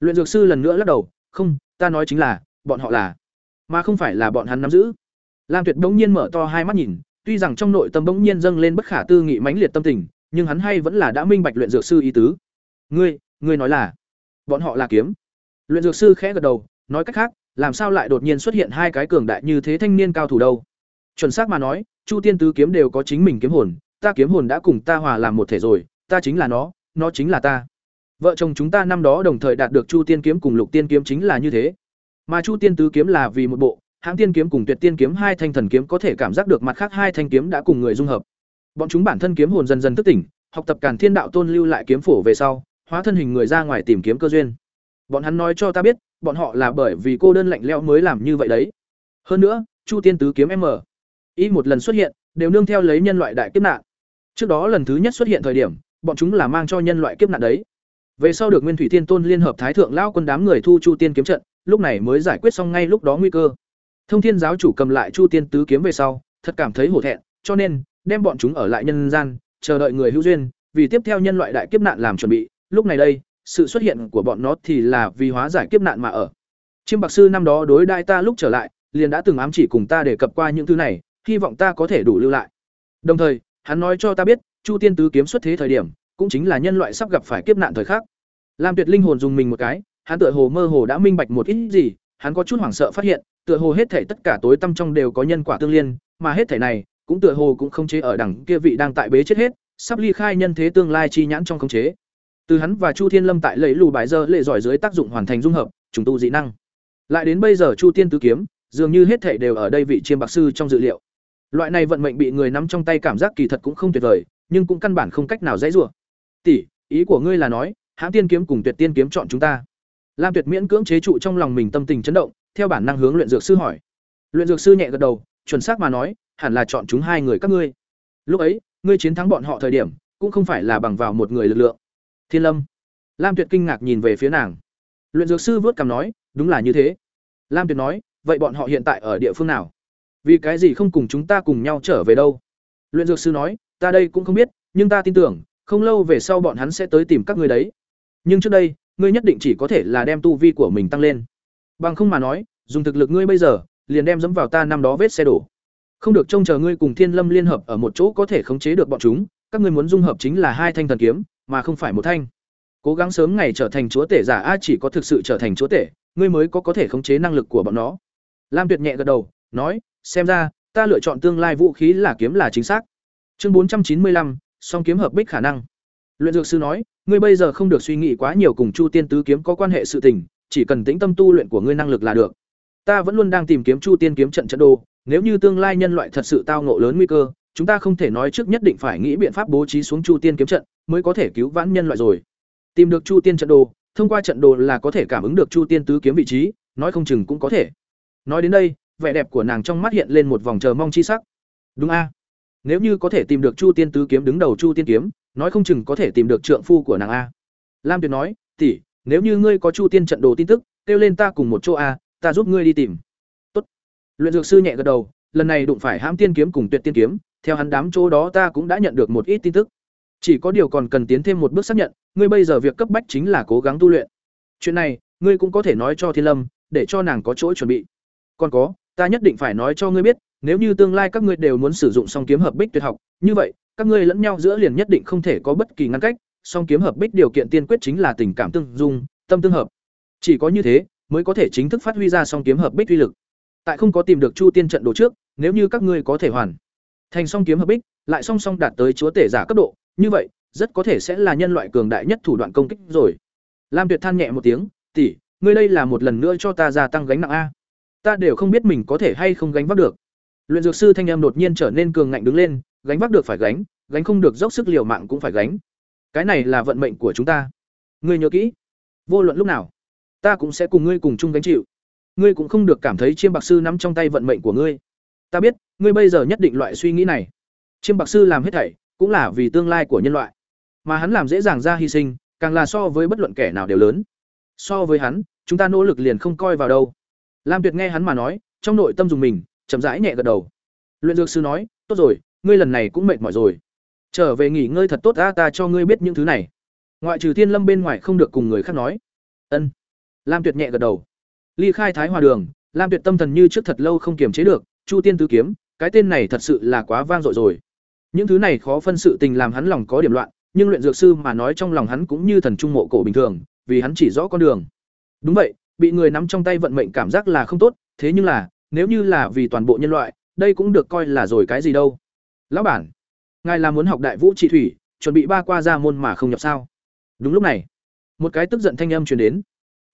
Luyện dược sư lần nữa lắc đầu, không, ta nói chính là, bọn họ là mà không phải là bọn hắn nắm giữ. Lam Tuyệt bỗng nhiên mở to hai mắt nhìn, tuy rằng trong nội tâm bỗng nhiên dâng lên bất khả tư nghị mãnh liệt tâm tình, nhưng hắn hay vẫn là đã minh bạch luyện dược sư ý tứ. "Ngươi, ngươi nói là bọn họ là kiếm?" Luyện dược sư khẽ gật đầu, nói cách khác, làm sao lại đột nhiên xuất hiện hai cái cường đại như thế thanh niên cao thủ đâu? Chuẩn xác mà nói, Chu Tiên tứ kiếm đều có chính mình kiếm hồn, ta kiếm hồn đã cùng ta hòa làm một thể rồi, ta chính là nó, nó chính là ta. Vợ chồng chúng ta năm đó đồng thời đạt được Chu Tiên kiếm cùng Lục Tiên kiếm chính là như thế. Mà Chu Tiên tứ kiếm là vì một bộ, hãng tiên kiếm cùng Tuyệt Tiên kiếm hai thanh thần kiếm có thể cảm giác được mặt khác hai thanh kiếm đã cùng người dung hợp. Bọn chúng bản thân kiếm hồn dần dần thức tỉnh, học tập Càn Thiên đạo tôn lưu lại kiếm phổ về sau, hóa thân hình người ra ngoài tìm kiếm cơ duyên. Bọn hắn nói cho ta biết, bọn họ là bởi vì cô đơn lạnh lẽo mới làm như vậy đấy. Hơn nữa, Chu Tiên tứ kiếm M, y một lần xuất hiện, đều nương theo lấy nhân loại đại kiếp nạn. Trước đó lần thứ nhất xuất hiện thời điểm, bọn chúng là mang cho nhân loại kiếp nạn đấy. Về sau được Nguyên Thủy Tiên Tôn liên hợp Thái thượng lão quân đám người thu Chu Tiên kiếm trận, lúc này mới giải quyết xong ngay lúc đó nguy cơ. Thông Thiên giáo chủ cầm lại Chu Tiên tứ kiếm về sau, thật cảm thấy hổ thẹn, cho nên đem bọn chúng ở lại nhân gian, chờ đợi người hữu duyên, vì tiếp theo nhân loại đại kiếp nạn làm chuẩn bị. Lúc này đây, sự xuất hiện của bọn nó thì là vì hóa giải kiếp nạn mà ở. Chiêm Bạc sư năm đó đối đại ta lúc trở lại, liền đã từng ám chỉ cùng ta đề cập qua những thứ này, hy vọng ta có thể đủ lưu lại. Đồng thời, hắn nói cho ta biết, Chu Tiên tứ kiếm xuất thế thời điểm, cũng chính là nhân loại sắp gặp phải kiếp nạn thời khắc. Lam Tuyệt linh hồn dùng mình một cái, hắn tựa hồ mơ hồ đã minh bạch một ít gì, hắn có chút hoảng sợ phát hiện, tựa hồ hết thảy tất cả tối tâm trong đều có nhân quả tương liên, mà hết thảy này, cũng tựa hồ cũng không chế ở đẳng kia vị đang tại bế chết hết, sắp ly khai nhân thế tương lai chi nhãn trong khống chế. Từ hắn và Chu Thiên Lâm tại lấy lù bài giờ lệ giỏi dưới tác dụng hoàn thành dung hợp, trùng tu dị năng. Lại đến bây giờ Chu Tiên tứ kiếm, dường như hết thảy đều ở đây vị chiêm bạc sư trong dự liệu. Loại này vận mệnh bị người nắm trong tay cảm giác kỳ thật cũng không tuyệt vời, nhưng cũng căn bản không cách nào dãy rủa. Tỷ, ý của ngươi là nói, hãm tiên kiếm cùng tuyệt tiên kiếm chọn chúng ta. Lam tuyệt miễn cưỡng chế trụ trong lòng mình tâm tình chấn động theo bản năng hướng luyện dược sư hỏi. Luyện dược sư nhẹ gật đầu chuẩn xác mà nói hẳn là chọn chúng hai người các ngươi. Lúc ấy ngươi chiến thắng bọn họ thời điểm cũng không phải là bằng vào một người lực lượng. Thiên lâm. Lam tuyệt kinh ngạc nhìn về phía nàng. Luyện dược sư vớt cằm nói đúng là như thế. Lam tuyệt nói vậy bọn họ hiện tại ở địa phương nào? Vì cái gì không cùng chúng ta cùng nhau trở về đâu? Luyện dược sư nói, ta đây cũng không biết, nhưng ta tin tưởng, không lâu về sau bọn hắn sẽ tới tìm các ngươi đấy. Nhưng trước đây, ngươi nhất định chỉ có thể là đem tu vi của mình tăng lên. Bằng không mà nói, dùng thực lực ngươi bây giờ, liền đem dẫm vào ta năm đó vết xe đổ. Không được trông chờ ngươi cùng thiên lâm liên hợp ở một chỗ có thể khống chế được bọn chúng, các ngươi muốn dung hợp chính là hai thanh thần kiếm, mà không phải một thanh. Cố gắng sớm ngày trở thành chúa tể giả a, chỉ có thực sự trở thành chúa tể, ngươi mới có có thể khống chế năng lực của bọn nó. Lam tuyệt nhẹ gật đầu, nói xem ra, ta lựa chọn tương lai vũ khí là kiếm là chính xác. Chương bốn trăm chín mươi lăm, song kiếm hợp bích khả năng. Luyện dược sư nói, ngươi bây giờ không được suy nghĩ quá nhiều cùng chu tiên tứ kiếm có quan hệ sự tình, chỉ cần tĩnh tâm tu luyện của ngươi năng lực là được. Ta vẫn luôn đang tìm kiếm chu tiên kiếm trận trận đồ, nếu như tương lai nhân loại thật sự tao ngộ lớn nguy cơ, chúng ta không thể nói trước nhất định phải nghĩ biện pháp bố trí xuống chu tiên kiếm trận, mới có thể cứu vãn nhân loại rồi. Tìm được chu tiên trận đồ, thông qua trận đồ là có thể cảm ứng được chu tiên tứ kiếm vị trí, nói không chừng cũng có thể. Nói đến đây vẻ đẹp của nàng trong mắt hiện lên một vòng chờ mong chi sắc. Đúng a? Nếu như có thể tìm được chu tiên tứ kiếm đứng đầu chu tiên kiếm, nói không chừng có thể tìm được trượng phu của nàng a. Lam tuyệt nói, tỷ, nếu như ngươi có chu tiên trận đồ tin tức, kêu lên ta cùng một chỗ a, ta giúp ngươi đi tìm. Tốt. luyện dược sư nhẹ gật đầu, lần này đụng phải hãm tiên kiếm cùng tuyệt tiên kiếm, theo hắn đám chỗ đó ta cũng đã nhận được một ít tin tức. Chỉ có điều còn cần tiến thêm một bước xác nhận, ngươi bây giờ việc cấp bách chính là cố gắng tu luyện. Chuyện này, ngươi cũng có thể nói cho thiên lâm, để cho nàng có chỗ chuẩn bị. Còn có ta nhất định phải nói cho ngươi biết nếu như tương lai các ngươi đều muốn sử dụng song kiếm hợp bích tuyệt học như vậy các ngươi lẫn nhau giữa liền nhất định không thể có bất kỳ ngăn cách, song kiếm hợp bích điều kiện tiên quyết chính là tình cảm tương dung, tâm tương hợp. Chỉ có như thế mới có thể chính thức phát huy ra song kiếm hợp bích uy lực. Tại không có tìm được Chu Tiên trận đồ trước, nếu như các ngươi có thể hoàn thành song kiếm hợp bích, lại song song đạt tới chúa tể giả cấp độ, như vậy, rất có thể sẽ là nhân loại cường đại nhất thủ đoạn công kích rồi. Lam Tuyệt than nhẹ một tiếng, "Tỷ, ngươi đây là một lần nữa cho ta gia tăng gánh nặng a. Ta đều không biết mình có thể hay không gánh vác được." Luyện dược sư thanh em đột nhiên trở nên cường ngạnh đứng lên, gánh vác được phải gánh, gánh không được dốc sức liều mạng cũng phải gánh. Cái này là vận mệnh của chúng ta. Ngươi nhớ kỹ, vô luận lúc nào, ta cũng sẽ cùng ngươi cùng chung gánh chịu. Ngươi cũng không được cảm thấy chiêm bạc sư nắm trong tay vận mệnh của ngươi. Ta biết, ngươi bây giờ nhất định loại suy nghĩ này. Chiêm bạc sư làm hết thảy, cũng là vì tương lai của nhân loại. Mà hắn làm dễ dàng ra hy sinh, càng là so với bất luận kẻ nào đều lớn. So với hắn, chúng ta nỗ lực liền không coi vào đâu. Lam Tuyệt nghe hắn mà nói, trong nội tâm dùng mình, chậm rãi nhẹ gật đầu. Luyện dược sư nói, "Tốt rồi, ngươi lần này cũng mệt mỏi rồi. Trở về nghỉ ngơi thật tốt ta ta cho ngươi biết những thứ này. Ngoại trừ thiên lâm bên ngoài không được cùng người khác nói. Ân. Lam tuyệt nhẹ gật đầu. Ly khai thái hòa đường lam tuyệt tâm thần như trước thật lâu không kiềm chế được chu tiên tứ kiếm cái tên này thật sự là quá vang dội rồi. Những thứ này khó phân sự tình làm hắn lòng có điểm loạn, nhưng luyện dược sư mà nói trong lòng hắn cũng như thần trung mộ cổ bình thường, vì hắn chỉ rõ con đường. Đúng vậy, bị người nắm trong tay vận mệnh cảm giác là không tốt, thế nhưng là, nếu như là vì toàn bộ nhân loại, đây cũng được coi là rồi cái gì đâu. Lão bản, ngài là muốn học đại vũ trị thủy, chuẩn bị ba qua ra môn mà không nhập sao? Đúng lúc này, một cái tức giận thanh âm truyền đến.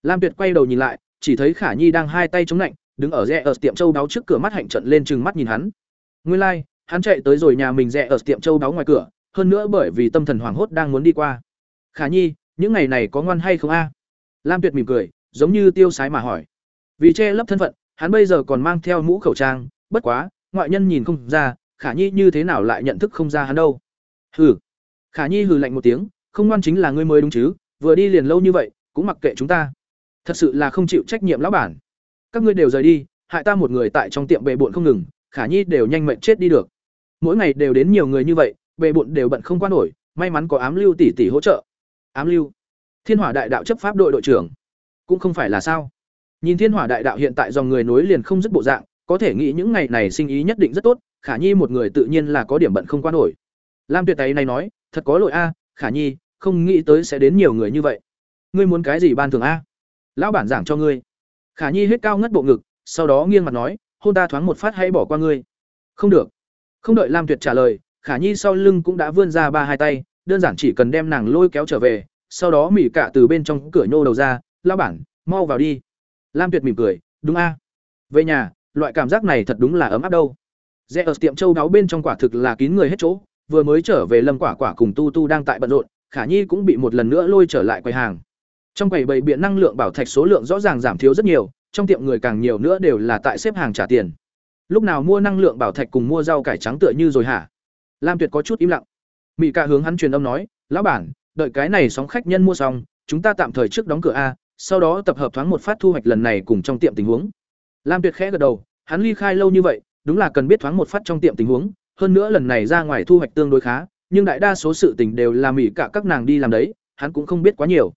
Lam Tuyệt quay đầu nhìn lại, chỉ thấy Khả Nhi đang hai tay chống lạnh, đứng ở rẽ ở tiệm châu đáo trước cửa mắt hạnh trận lên trừng mắt nhìn hắn. Nguyên lai, like, hắn chạy tới rồi nhà mình rẽ ở tiệm châu đáo ngoài cửa, hơn nữa bởi vì tâm thần hoảng hốt đang muốn đi qua. Khả Nhi, những ngày này có ngoan hay không a? Lam Tuyệt mỉm cười, giống như tiêu sái mà hỏi. Vì che lấp thân phận, hắn bây giờ còn mang theo mũ khẩu trang, bất quá, ngoại nhân nhìn không ra, Khả Nhi như thế nào lại nhận thức không ra hắn đâu. Hừ. Khả Nhi hừ lạnh một tiếng, không ngoan chính là ngươi mới đúng chứ, vừa đi liền lâu như vậy, cũng mặc kệ chúng ta. Thật sự là không chịu trách nhiệm lão bản. Các ngươi đều rời đi, hại ta một người tại trong tiệm bề bội không ngừng, Khả Nhi đều nhanh mệnh chết đi được. Mỗi ngày đều đến nhiều người như vậy, bề bội đều bận không qua nổi, may mắn có ám lưu tỷ tỷ hỗ trợ. Ám lưu? Thiên Hỏa Đại Đạo chấp pháp đội đội trưởng, cũng không phải là sao? Nhìn Thiên Hỏa Đại Đạo hiện tại dòng người nối liền không dứt bộ dạng, có thể nghĩ những ngày này sinh ý nhất định rất tốt, Khả Nhi một người tự nhiên là có điểm bận không qua nổi. Lam Tuyệt tay này nói, thật có lỗi a, Khả Nhi, không nghĩ tới sẽ đến nhiều người như vậy. Ngươi muốn cái gì ban thường a? Lão bản giảng cho ngươi. Khả Nhi hết cao ngất bộ ngực, sau đó nghiêng mặt nói, hôn ta thoáng một phát hay bỏ qua ngươi. Không được. Không đợi Lam Tuyệt trả lời, Khả Nhi sau lưng cũng đã vươn ra ba hai tay, đơn giản chỉ cần đem nàng lôi kéo trở về, sau đó mỉ cả từ bên trong cửa nhô đầu ra, "Lão bản, mau vào đi." Lam Tuyệt mỉm cười, "Đúng a." Về nhà, loại cảm giác này thật đúng là ấm áp đâu. Rẽ ở tiệm châu đáo bên trong quả thực là kín người hết chỗ, vừa mới trở về Lâm Quả Quả cùng Tu Tu đang tại bận rộn, Khả Nhi cũng bị một lần nữa lôi trở lại quầy hàng. Trong quầy bày biện năng lượng bảo thạch số lượng rõ ràng giảm thiếu rất nhiều, trong tiệm người càng nhiều nữa đều là tại xếp hàng trả tiền. Lúc nào mua năng lượng bảo thạch cùng mua rau cải trắng tựa như rồi hả? Lam Tuyệt có chút im lặng. mỹ Ca hướng hắn truyền âm nói, "Lão bản, đợi cái này sóng khách nhân mua xong, chúng ta tạm thời trước đóng cửa a, sau đó tập hợp thoáng một phát thu hoạch lần này cùng trong tiệm tình huống." Lam Tuyệt khẽ gật đầu, hắn ly khai lâu như vậy, đúng là cần biết thoáng một phát trong tiệm tình huống, hơn nữa lần này ra ngoài thu hoạch tương đối khá, nhưng đại đa số sự tình đều là mỹ cả các nàng đi làm đấy, hắn cũng không biết quá nhiều.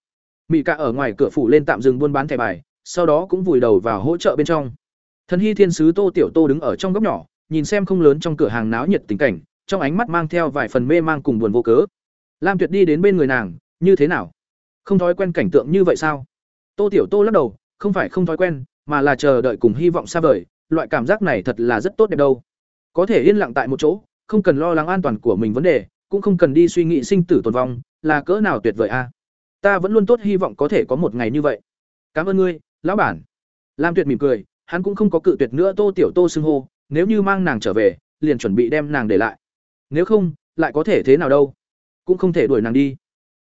Mỹ cả ở ngoài cửa phủ lên tạm dừng buôn bán thẻ bài, sau đó cũng vùi đầu vào hỗ trợ bên trong. Thần Hy Thiên sứ Tô Tiểu Tô đứng ở trong góc nhỏ, nhìn xem không lớn trong cửa hàng náo nhiệt tình cảnh, trong ánh mắt mang theo vài phần mê mang cùng buồn vô cớ. Lam Tuyệt đi đến bên người nàng, như thế nào? Không thói quen cảnh tượng như vậy sao? Tô Tiểu Tô lắc đầu, không phải không thói quen, mà là chờ đợi cùng hy vọng xa vời, loại cảm giác này thật là rất tốt đẹp đâu. Có thể yên lặng tại một chỗ, không cần lo lắng an toàn của mình vấn đề, cũng không cần đi suy nghĩ sinh tử tồn vong, là cỡ nào tuyệt vời a. Ta vẫn luôn tốt hy vọng có thể có một ngày như vậy. Cảm ơn ngươi, lão bản. Lam Tuyệt mỉm cười, hắn cũng không có cự tuyệt nữa Tô Tiểu Tô xưng hô, nếu như mang nàng trở về, liền chuẩn bị đem nàng để lại. Nếu không, lại có thể thế nào đâu? Cũng không thể đuổi nàng đi.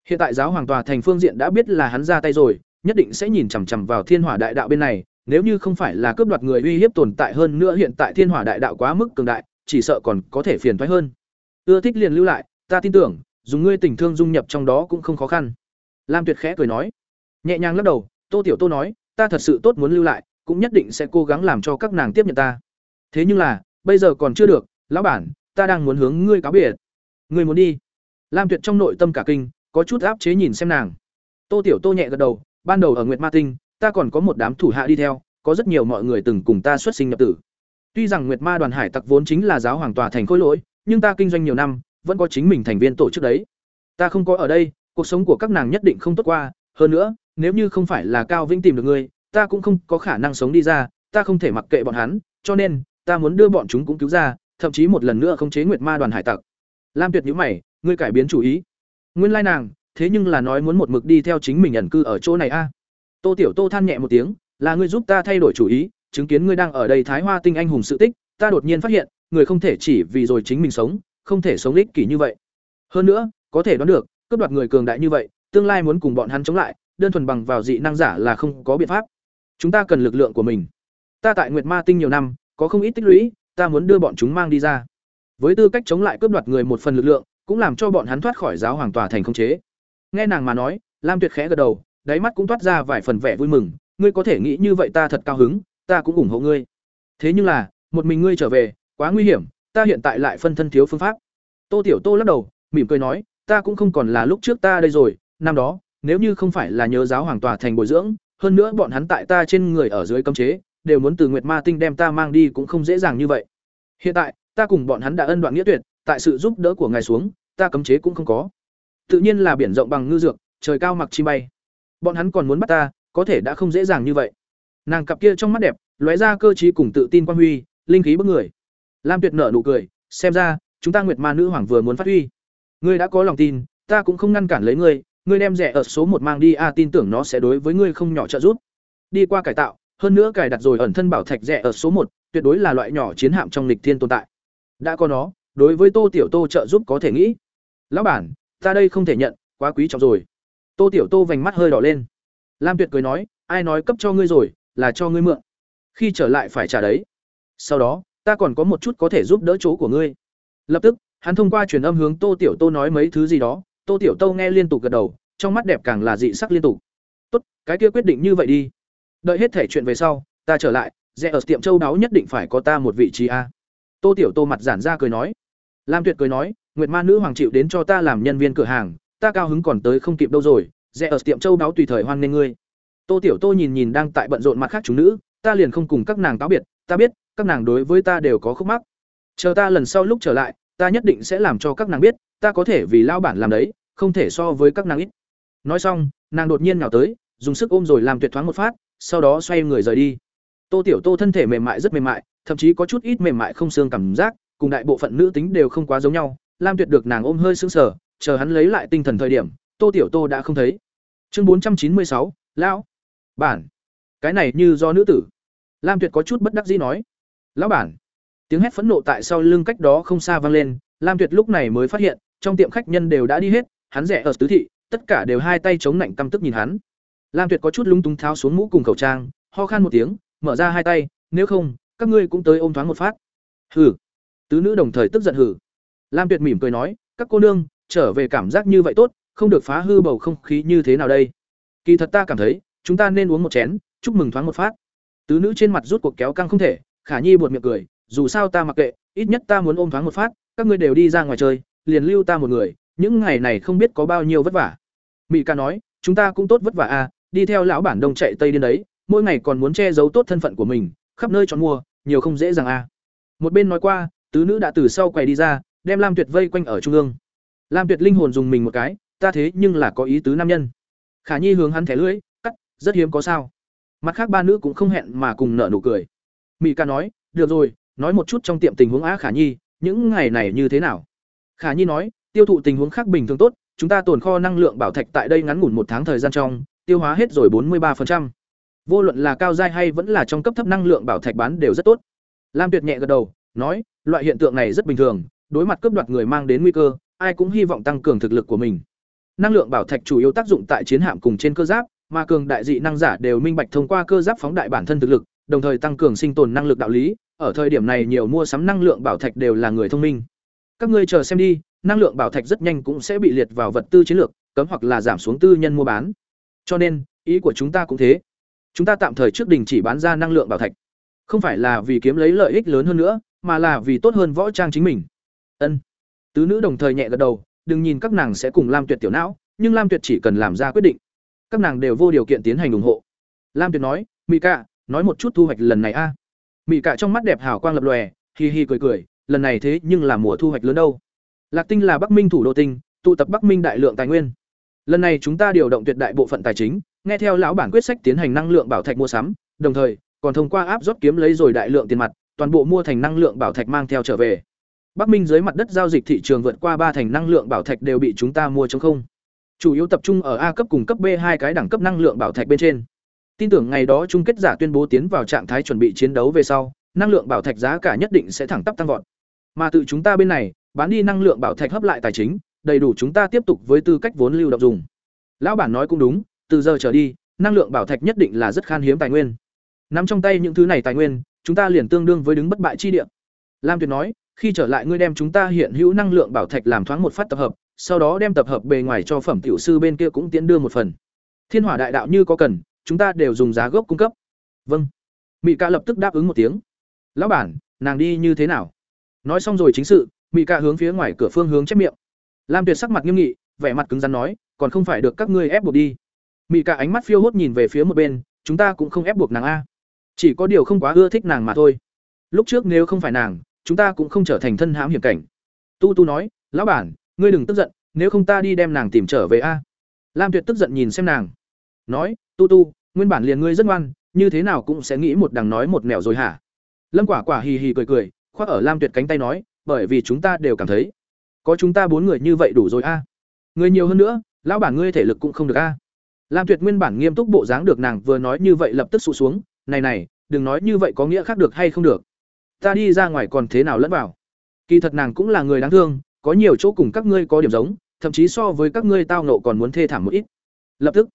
Hiện tại giáo hoàng tòa thành phương diện đã biết là hắn ra tay rồi, nhất định sẽ nhìn chằm chằm vào Thiên Hỏa Đại Đạo bên này, nếu như không phải là cướp đoạt người uy hiếp tồn tại hơn nữa hiện tại Thiên Hỏa Đại Đạo quá mức cường đại, chỉ sợ còn có thể phiền thoái hơn. Ưa thích liền lưu lại, ta tin tưởng, dùng ngươi tình thương dung nhập trong đó cũng không khó khăn. Lam Tuyệt khẽ cười nói, nhẹ nhàng lắc đầu, Tô Tiểu Tô nói, ta thật sự tốt muốn lưu lại, cũng nhất định sẽ cố gắng làm cho các nàng tiếp nhận ta. Thế nhưng là, bây giờ còn chưa được, lão bản, ta đang muốn hướng ngươi cáo biệt. Ngươi muốn đi? Lam Tuyệt trong nội tâm cả kinh, có chút áp chế nhìn xem nàng. Tô Tiểu Tô nhẹ gật đầu, ban đầu ở Nguyệt Ma Tinh, ta còn có một đám thủ hạ đi theo, có rất nhiều mọi người từng cùng ta xuất sinh nhập tử. Tuy rằng Nguyệt Ma đoàn hải tặc vốn chính là giáo hoàng tòa thành khối lỗi, nhưng ta kinh doanh nhiều năm, vẫn có chính mình thành viên tổ chức đấy. Ta không có ở đây, cuộc sống của các nàng nhất định không tốt qua, hơn nữa, nếu như không phải là Cao Vĩnh tìm được ngươi, ta cũng không có khả năng sống đi ra, ta không thể mặc kệ bọn hắn, cho nên, ta muốn đưa bọn chúng cũng cứu ra, thậm chí một lần nữa khống chế Nguyệt Ma đoàn hải tặc. Lam Tuyệt nhíu mày, ngươi cải biến chủ ý. Nguyên lai nàng, thế nhưng là nói muốn một mực đi theo chính mình ẩn cư ở chỗ này a. Tô Tiểu Tô than nhẹ một tiếng, là ngươi giúp ta thay đổi chủ ý, chứng kiến ngươi đang ở đây Thái Hoa tinh anh hùng sự tích, ta đột nhiên phát hiện, người không thể chỉ vì rồi chính mình sống, không thể sống ích kỷ như vậy. Hơn nữa, có thể đoán được, cướp đoạt người cường đại như vậy, tương lai muốn cùng bọn hắn chống lại, đơn thuần bằng vào dị năng giả là không có biện pháp. Chúng ta cần lực lượng của mình. Ta tại Nguyệt Ma Tinh nhiều năm, có không ít tích lũy, ta muốn đưa bọn chúng mang đi ra. Với tư cách chống lại cướp đoạt người một phần lực lượng, cũng làm cho bọn hắn thoát khỏi giáo hoàng tòa thành không chế. Nghe nàng mà nói, Lam Tuyệt khẽ gật đầu, đáy mắt cũng toát ra vài phần vẻ vui mừng, ngươi có thể nghĩ như vậy ta thật cao hứng, ta cũng ủng hộ ngươi. Thế nhưng là, một mình ngươi trở về, quá nguy hiểm, ta hiện tại lại phân thân thiếu phương pháp. Tô Tiểu Tô lắc đầu, mỉm cười nói, ta cũng không còn là lúc trước ta đây rồi, năm đó, nếu như không phải là nhớ giáo hoàng tòa thành bồi dưỡng, hơn nữa bọn hắn tại ta trên người ở dưới cấm chế, đều muốn từ Nguyệt Ma Tinh đem ta mang đi cũng không dễ dàng như vậy. Hiện tại, ta cùng bọn hắn đã ân đoạn nghĩa tuyệt, tại sự giúp đỡ của ngài xuống ta cấm chế cũng không có tự nhiên là biển rộng bằng ngư dược, trời cao mặc chim bay. Bọn hắn còn muốn bắt ta, có thể đã không dễ dàng như vậy. Nàng cặp kia trong mắt đẹp, lóe ra cơ t cùng tự tin quan huy, linh khí bức người. Lam tuyệt nở nụ cười, xem ra, chúng ta nguyệt ma nữ hoàng vừa muốn phát huy. Ngươi đã có lòng tin, ta cũng không ngăn cản lấy ngươi ngươi đem rẻ ở số một mang đi, a, tin tưởng nó sẽ đối với ngươi không nhỏ trợ giúp. Đi qua cải tạo, hơn nữa cài đặt rồi ẩn thân bảo thạch rẻ ở số một, tuyệt đối là loại nhỏ chiến hạm trong lịch thiên tồn tại. Đã có nó, đối với tô tiểu tô trợ giúp có thể nghĩ. Lão bản ta đây không thể nhận, quá quý trọng rồi. Tô tiểu tô vành mắt hơi đỏ lên. Lam tuyệt cười nói, ai nói cấp cho ngươi rồi, là cho ngươi mượn. Khi trở lại phải trả đấy. Sau đó, ta còn có một chút có thể giúp đỡ chỗ của ngươi. Lập tức, hắn thông qua truyền âm hướng tô tiểu tô nói mấy thứ gì đó. Tô tiểu tô nghe liên tục gật đầu, trong mắt đẹp càng là dị sắc liên tục. Tốt, cái kia quyết định như vậy đi. Đợi hết thể chuyện về sau, ta trở lại, rẽ ở tiệm châu đáo nhất định phải có ta một vị trí a. Tô tiểu tô mặt giản ra cười nói. Lam tuyệt cười nói nguyệt ma nữ hoàng chịu đến cho ta làm nhân viên cửa hàng, ta cao hứng còn tới không kịp đâu rồi, rẽ ở tiệm châu đáo tùy thời hoan nghênh ngươi. Tô tiểu tô nhìn nhìn đang tại bận rộn mặt khác chúng nữ, ta liền không cùng các nàng cáo biệt, ta biết, các nàng đối với ta đều có khúc mắc. Chờ ta lần sau lúc trở lại, ta nhất định sẽ làm cho các nàng biết, ta có thể vì lao bản làm đấy, không thể so với các nàng ít. Nói xong, nàng đột nhiên nhào tới, dùng sức ôm rồi làm tuyệt thoáng một phát, sau đó xoay người rời đi. Tô tiểu tô thân thể mềm mại rất mềm mại, thậm chí có chút ít mềm mại không xương cảm giác, cùng đại bộ phận nữ tính đều không quá giống nhau lam tuyệt được nàng ôm hơi sững sờ, chờ hắn lấy lại tinh thần thời điểm, tô tiểu tô đã không thấy. Chương bốn trăm chín mươi sáu, lão. Bản. Cái này như do nữ tử. Lam tuyệt có chút bất đắc dĩ nói. Lão bản. Tiếng hét phẫn nộ tại sau lưng cách đó không xa vang lên, lam tuyệt lúc này mới phát hiện, trong tiệm khách nhân đều đã đi hết, hắn rẻ ở tứ thị, tất cả đều hai tay chống nạnh căm tức nhìn hắn. Lam tuyệt có chút lúng túng tháo xuống mũ cùng khẩu trang, ho khan một tiếng, mở ra hai tay, nếu không, các ngươi cũng tới ôm thoáng một phát. Hừ. Tứ nữ đồng thời tức giận hừ lam tuyệt mỉm cười nói, các cô nương, trở về cảm giác như vậy tốt, không được phá hư bầu không khí như thế nào đây. Kỳ thật ta cảm thấy, chúng ta nên uống một chén, chúc mừng thoáng một phát. Tứ nữ trên mặt rút cuộc kéo căng không thể, khả nhi buột miệng cười, dù sao ta mặc kệ, ít nhất ta muốn ôm thoáng một phát, các ngươi đều đi ra ngoài chơi, liền lưu ta một người, những ngày này không biết có bao nhiêu vất vả. Mị ca nói, chúng ta cũng tốt vất vả à đi theo lão bản đông chạy tây đến đấy, mỗi ngày còn muốn che giấu tốt thân phận của mình, khắp nơi chọn mua, nhiều không dễ dàng à. Một bên nói qua, tứ nữ đã từ sau quầy đi ra đem lam tuyệt vây quanh ở trung ương. Lam tuyệt linh hồn dùng mình một cái, ta thế nhưng là có ý tứ nam nhân. Khả nhi hướng hắn thẻ lưỡi, cắt, rất hiếm có sao. Mặt khác ba nữ cũng không hẹn mà cùng nở nụ cười. Mỹ ca nói, được rồi, nói một chút trong tiệm tình huống á khả nhi, những ngày này như thế nào? Khả nhi nói, tiêu thụ tình huống khác bình thường tốt, chúng ta tồn kho năng lượng bảo thạch tại đây ngắn ngủn một tháng thời gian trong, tiêu hóa hết rồi bốn mươi 43%. vô luận là cao dai hay vẫn là trong cấp thấp năng lượng bảo thạch bán đều rất tốt. Lam tuyệt nhẹ gật đầu, nói, loại hiện tượng này rất bình thường đối mặt cướp đoạt người mang đến nguy cơ, ai cũng hy vọng tăng cường thực lực của mình. Năng lượng bảo thạch chủ yếu tác dụng tại chiến hạm cùng trên cơ giáp, mà cường đại dị năng giả đều minh bạch thông qua cơ giáp phóng đại bản thân thực lực, đồng thời tăng cường sinh tồn năng lực đạo lý. Ở thời điểm này nhiều mua sắm năng lượng bảo thạch đều là người thông minh. Các ngươi chờ xem đi, năng lượng bảo thạch rất nhanh cũng sẽ bị liệt vào vật tư chiến lược, cấm hoặc là giảm xuống tư nhân mua bán. Cho nên, ý của chúng ta cũng thế. Chúng ta tạm thời trước đình chỉ bán ra năng lượng bảo thạch. Không phải là vì kiếm lấy lợi ích lớn hơn nữa, mà là vì tốt hơn võ trang chính mình ân. Tứ nữ đồng thời nhẹ gật đầu, đừng nhìn các nàng sẽ cùng lam tuyệt tiểu não, nhưng lam tuyệt chỉ cần làm ra quyết định. Các nàng đều vô điều kiện tiến hành ủng hộ. Lam tuyệt nói mỹ cạ nói một chút thu hoạch lần này a. À. mỹ cạ trong mắt đẹp hào quang lập lòe, hi hi cười cười, lần này thế nhưng là mùa thu hoạch lớn đâu. Lạc tinh là bắc minh thủ đô tinh, tụ tập bắc minh đại lượng tài nguyên. Lần này chúng ta điều động tuyệt đại bộ phận tài chính, nghe theo lão bản quyết sách tiến hành năng lượng bảo thạch mua sắm, đồng thời, còn thông qua áp rót kiếm lấy rồi đại lượng tiền mặt, toàn bộ mua thành năng lượng bảo thạch mang theo trở về bắc minh dưới mặt đất giao dịch thị trường vượt qua ba thành năng lượng bảo thạch đều bị chúng ta mua chống không. Chủ yếu tập trung ở a cấp cùng cấp b hai cái đẳng cấp năng lượng bảo thạch bên trên. Tin tưởng ngày đó chung kết giả tuyên bố tiến vào trạng thái chuẩn bị chiến đấu về sau, năng lượng bảo thạch giá cả nhất định sẽ thẳng tắp tăng vọt. Mà tự chúng ta bên này, bán đi năng lượng bảo thạch hấp lại tài chính, đầy đủ chúng ta tiếp tục với tư cách vốn lưu động dùng. Lão bản nói cũng đúng, từ giờ trở đi, năng lượng bảo thạch nhất định là rất khan hiếm tài nguyên. Nắm trong tay những thứ này tài nguyên, chúng ta liền tương đương với đứng bất bại chi địa. Lam tuyệt nói khi trở lại ngươi đem chúng ta hiện hữu năng lượng bảo thạch làm thoáng một phát tập hợp, sau đó đem tập hợp bề ngoài cho phẩm tiểu sư bên kia cũng tiến đưa một phần. Thiên hỏa đại đạo như có cần, chúng ta đều dùng giá gốc cung cấp. Vâng. Mỹ ca lập tức đáp ứng một tiếng. Lão bản, nàng đi như thế nào? Nói xong rồi chính sự mỹ ca hướng phía ngoài cửa phương hướng chép miệng. Lam tuyệt sắc mặt nghiêm nghị, vẻ mặt cứng rắn nói, còn không phải được các ngươi ép buộc đi. Mỹ ca ánh mắt phiêu hốt nhìn về phía một bên, chúng ta cũng không ép buộc nàng a. Chỉ có điều không quá ưa thích nàng mà thôi. Lúc trước nếu không phải nàng chúng ta cũng không trở thành thân hãm hiểm cảnh. Tu tu nói, lão bản, ngươi đừng tức giận, nếu không ta đi đem nàng tìm trở về a. Lam tuyệt tức giận nhìn xem nàng. Nói, tu tu, nguyên bản liền ngươi rất ngoan, như thế nào cũng sẽ nghĩ một đằng nói một nẻo rồi hả? Lâm quả quả hì hì cười cười, khoác ở lam tuyệt cánh tay nói, bởi vì chúng ta đều cảm thấy, có chúng ta bốn người như vậy đủ rồi a. Người nhiều hơn nữa, lão bản ngươi thể lực cũng không được a. Lam tuyệt nguyên bản nghiêm túc bộ dáng được nàng vừa nói như vậy lập tức sụ xuống, này này, đừng nói như vậy có nghĩa khác được hay không được ta đi ra ngoài còn thế nào lẫn vào? Kỳ thật nàng cũng là người đáng thương, có nhiều chỗ cùng các ngươi có điểm giống, thậm chí so với các ngươi tao nộ còn muốn thê thảm một ít. Lập tức,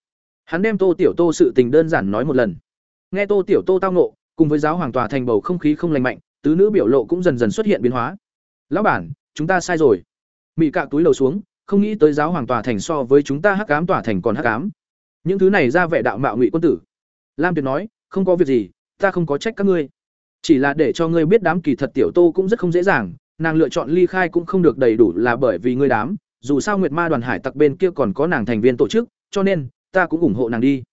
hắn đem tô tiểu tô sự tình đơn giản nói một lần. Nghe tô tiểu tô tao nộ cùng với giáo hoàng tòa thành bầu không khí không lành mạnh, tứ nữ biểu lộ cũng dần dần xuất hiện biến hóa. Lão bản, chúng ta sai rồi. Mị cạ túi lầu xuống, không nghĩ tới giáo hoàng tòa thành so với chúng ta hắc cám tòa thành còn hắc cám những thứ này ra vẻ đạo mạo ngụy quân tử. Lam tuyệt nói, không có việc gì, ta không có trách các ngươi chỉ là để cho ngươi biết đám kỳ thật tiểu tô cũng rất không dễ dàng, nàng lựa chọn ly khai cũng không được đầy đủ là bởi vì ngươi đám, dù sao nguyệt ma đoàn hải tặc bên kia còn có nàng thành viên tổ chức, cho nên, ta cũng ủng hộ nàng đi.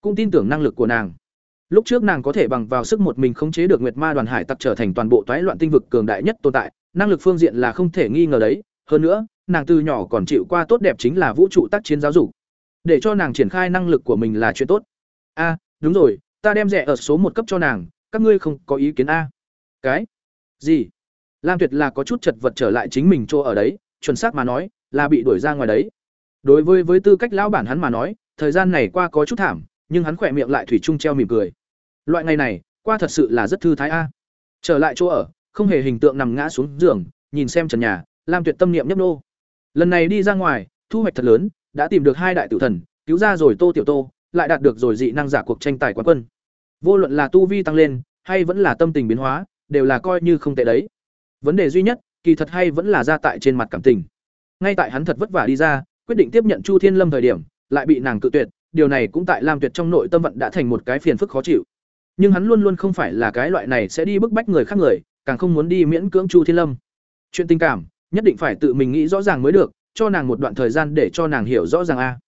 Cũng tin tưởng năng lực của nàng. Lúc trước nàng có thể bằng vào sức một mình khống chế được nguyệt ma đoàn hải tặc trở thành toàn bộ toái loạn tinh vực cường đại nhất tồn tại, năng lực phương diện là không thể nghi ngờ đấy. Hơn nữa, nàng từ nhỏ còn chịu qua tốt đẹp chính là vũ trụ tác chiến giáo dục. Để cho nàng triển khai năng lực của mình là chuyện tốt. A đúng rồi, ta đem rẻ ở số một cấp cho nàng các ngươi không có ý kiến a. Cái? Gì? Lam tuyệt là có chút chật vật trở lại chính mình chỗ ở đấy, chuẩn xác mà nói, là bị đuổi ra ngoài đấy. Đối với với tư cách lão bản hắn mà nói, thời gian này qua có chút thảm, nhưng hắn khỏe miệng lại thủy chung treo mỉm cười. Loại ngày này, qua thật sự là rất thư thái a. Trở lại chỗ ở, không hề hình tượng nằm ngã xuống giường, nhìn xem trần nhà, lam tuyệt tâm niệm nhấp nô. Lần này đi ra ngoài, thu hoạch thật lớn, đã tìm được hai đại tử thần, cứu ra rồi tô tiểu tô, lại đạt được rồi dị năng giả cuộc tranh tài quán quân vô luận là tu vi tăng lên, hay vẫn là tâm tình biến hóa, đều là coi như không tệ đấy. Vấn đề duy nhất, kỳ thật hay vẫn là ra tại trên mặt cảm tình. Ngay tại hắn thật vất vả đi ra, quyết định tiếp nhận chu thiên lâm thời điểm, lại bị nàng cự tuyệt, điều này cũng tại lam tuyệt trong nội tâm vận đã thành một cái phiền phức khó chịu. Nhưng hắn luôn luôn không phải là cái loại này sẽ đi bức bách người khác người, càng không muốn đi miễn cưỡng chu thiên lâm. Chuyện tình cảm, nhất định phải tự mình nghĩ rõ ràng mới được, cho nàng một đoạn thời gian để cho nàng hiểu rõ ràng a.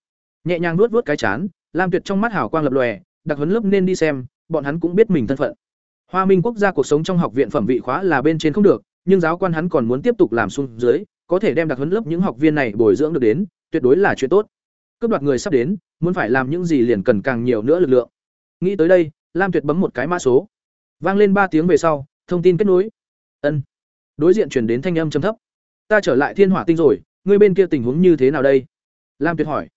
Nhẹ nhàng nuốt vuốt cái chán, lam tuyệt trong mắt hào quang lập lòe, đặc huấn lớp nên đi xem bọn hắn cũng biết mình thân phận. Hoa minh quốc gia cuộc sống trong học viện phẩm vị khóa là bên trên không được, nhưng giáo quan hắn còn muốn tiếp tục làm xuống dưới, có thể đem đặc huấn lớp những học viên này bồi dưỡng được đến, tuyệt đối là chuyện tốt. Cướp đoạt người sắp đến, muốn phải làm những gì liền cần càng nhiều nữa lực lượng. Nghĩ tới đây, lam tuyệt bấm một cái mã số. Vang lên ba tiếng về sau, thông tin kết nối. Ân. Đối diện chuyển đến thanh âm trầm thấp. Ta trở lại thiên hỏa tinh rồi, ngươi bên kia tình huống như thế nào đây? Lam tuyệt hỏi.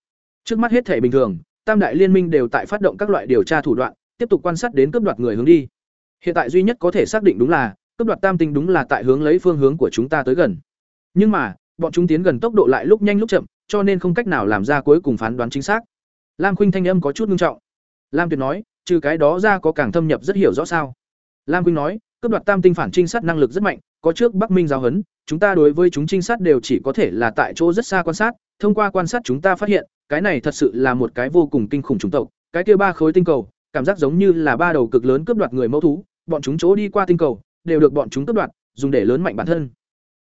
Trước mắt hết thể bình thường, tam đại liên minh đều tại phát động các loại điều tra thủ đoạn tiếp tục quan sát đến cướp đoạt người hướng đi. Hiện tại duy nhất có thể xác định đúng là, cướp đoạt tam tinh đúng là tại hướng lấy phương hướng của chúng ta tới gần. Nhưng mà, bọn chúng tiến gần tốc độ lại lúc nhanh lúc chậm, cho nên không cách nào làm ra cuối cùng phán đoán chính xác. Lam khuynh thanh âm có chút nghiêm trọng. Lam tuyệt nói, trừ cái đó ra có càng thâm nhập rất hiểu rõ sao. Lam khuynh nói, cướp đoạt tam tinh phản trinh sát năng lực rất mạnh, có trước bắc minh giáo huấn, chúng ta đối với chúng trinh sát đều chỉ có thể là tại chỗ rất xa quan sát, thông qua quan sát chúng ta phát hiện, cái này thật sự là một cái vô cùng kinh khủng chủng tộc, cái kia ba khối tinh cầu cảm giác giống như là ba đầu cực lớn cướp đoạt người mẫu thú, bọn chúng chỗ đi qua tinh cầu, đều được bọn chúng cướp đoạt, dùng để lớn mạnh bản thân.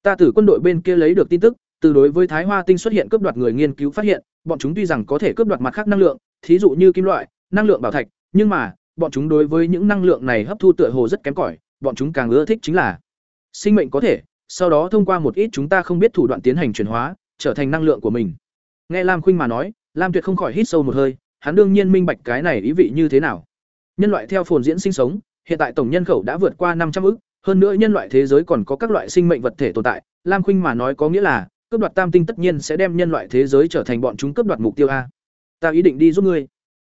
Ta từ quân đội bên kia lấy được tin tức, từ đối với thái hoa tinh xuất hiện cướp đoạt người nghiên cứu phát hiện, bọn chúng tuy rằng có thể cướp đoạt mặt khác năng lượng, thí dụ như kim loại, năng lượng bảo thạch, nhưng mà, bọn chúng đối với những năng lượng này hấp thu tựa hồ rất kém cỏi, bọn chúng càng ưa thích chính là sinh mệnh có thể, sau đó thông qua một ít chúng ta không biết thủ đoạn tiến hành chuyển hóa, trở thành năng lượng của mình. Nghe lam khuynh mà nói, lam tuyệt không khỏi hít sâu một hơi hắn đương nhiên minh bạch cái này ý vị như thế nào. Nhân loại theo phồn diễn sinh sống, hiện tại tổng nhân khẩu đã vượt qua năm trăm ức hơn nữa nhân loại thế giới còn có các loại sinh mệnh vật thể tồn tại, lam khuynh mà nói có nghĩa là, cướp đoạt tam tinh tất nhiên sẽ đem nhân loại thế giới trở thành bọn chúng cướp đoạt mục tiêu a. Ta ý định đi giúp ngươi.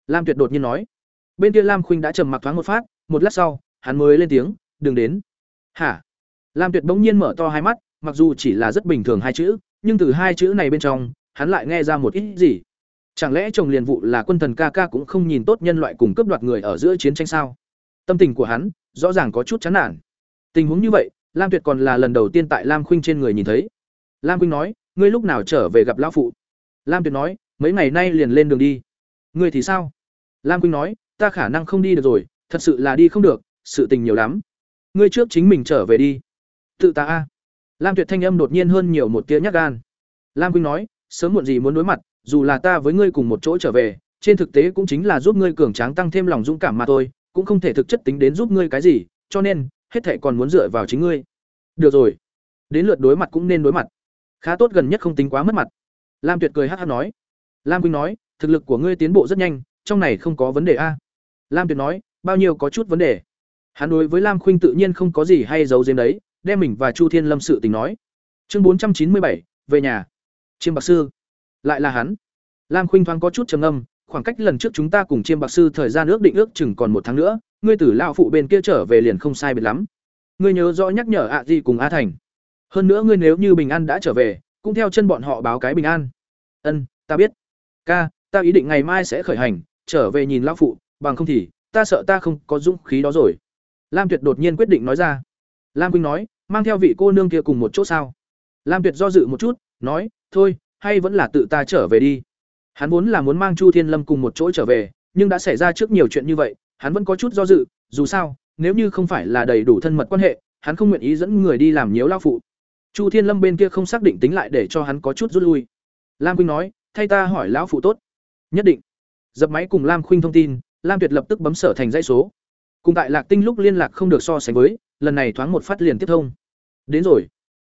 Lam tuyệt đột nhiên nói. Bên kia lam khuynh đã trầm mặc thoáng một phát, một lát sau, hắn mới lên tiếng, đừng đến. Hả? Lam tuyệt bỗng nhiên mở to hai mắt, mặc dù chỉ là rất bình thường hai chữ, nhưng từ hai chữ này bên trong, hắn lại nghe ra một ít gì chẳng lẽ chồng liền vụ là quân thần ca ca cũng không nhìn tốt nhân loại cùng cướp đoạt người ở giữa chiến tranh sao? Tâm tình của hắn, rõ ràng có chút chán nản. Tình huống như vậy, lam tuyệt còn là lần đầu tiên tại lam khuynh trên người nhìn thấy. Lam khuynh nói, ngươi lúc nào trở về gặp lão phụ? Lam tuyệt nói, mấy ngày nay liền lên đường đi. Ngươi thì sao? Lam khuynh nói, ta khả năng không đi được rồi, thật sự là đi không được, sự tình nhiều lắm. Ngươi trước chính mình trở về đi. Tự ta a? Lam tuyệt thanh âm đột nhiên hơn nhiều một tia nhắc gan. Lam khuynh nói, sớm muộn gì muốn đối mặt dù là ta với ngươi cùng một chỗ trở về, trên thực tế cũng chính là giúp ngươi cường tráng tăng thêm lòng dũng cảm mà thôi, cũng không thể thực chất tính đến giúp ngươi cái gì, cho nên, hết thệ còn muốn dựa vào chính ngươi. Được rồi. Đến lượt đối mặt cũng nên đối mặt. Khá tốt gần nhất không tính quá mất mặt. Lam tuyệt cười hát hát nói. Lam quynh nói, thực lực của ngươi tiến bộ rất nhanh, trong này không có vấn đề a. Lam tuyệt nói, bao nhiêu có chút vấn đề. Hắn đối với lam khuynh tự nhiên không có gì hay giấu giếm đấy, đem mình và chu thiên lâm sự tình nói. Chương bốn trăm chín mươi bảy, về nhà. Chiêm bạc sư lại là hắn. Lam khuynh thoáng có chút trầm âm khoảng cách lần trước chúng ta cùng chiêm bạc sư thời gian ước định ước chừng còn một tháng nữa, ngươi tử lao phụ bên kia trở về liền không sai biệt lắm. Ngươi nhớ rõ nhắc nhở ạ gì cùng a thành. Hơn nữa ngươi nếu như bình an đã trở về, cũng theo chân bọn họ báo cái bình an. Ân, ta biết. Ca, ta ý định ngày mai sẽ khởi hành, trở về nhìn lão phụ, bằng không thì, ta sợ ta không có dũng khí đó rồi. Lam tuyệt đột nhiên quyết định nói ra. Lam quynh nói, mang theo vị cô nương kia cùng một chỗ sao? Lam tuyệt do dự một chút, nói, thôi hay vẫn là tự ta trở về đi. Hắn vốn là muốn mang chu thiên lâm cùng một chỗ trở về, nhưng đã xảy ra trước nhiều chuyện như vậy, hắn vẫn có chút do dự, dù sao, nếu như không phải là đầy đủ thân mật quan hệ, hắn không nguyện ý dẫn người đi làm nhiễu lao phụ. Chu thiên lâm bên kia không xác định tính lại để cho hắn có chút rút lui. Lam quynh nói, thay ta hỏi lão phụ tốt. Nhất định. Dập máy cùng lam khuynh thông tin, lam tuyệt lập tức bấm sở thành dãy số. Cùng tại lạc tinh lúc liên lạc không được so sánh với, lần này thoáng một phát liền tiếp thông. Đến rồi.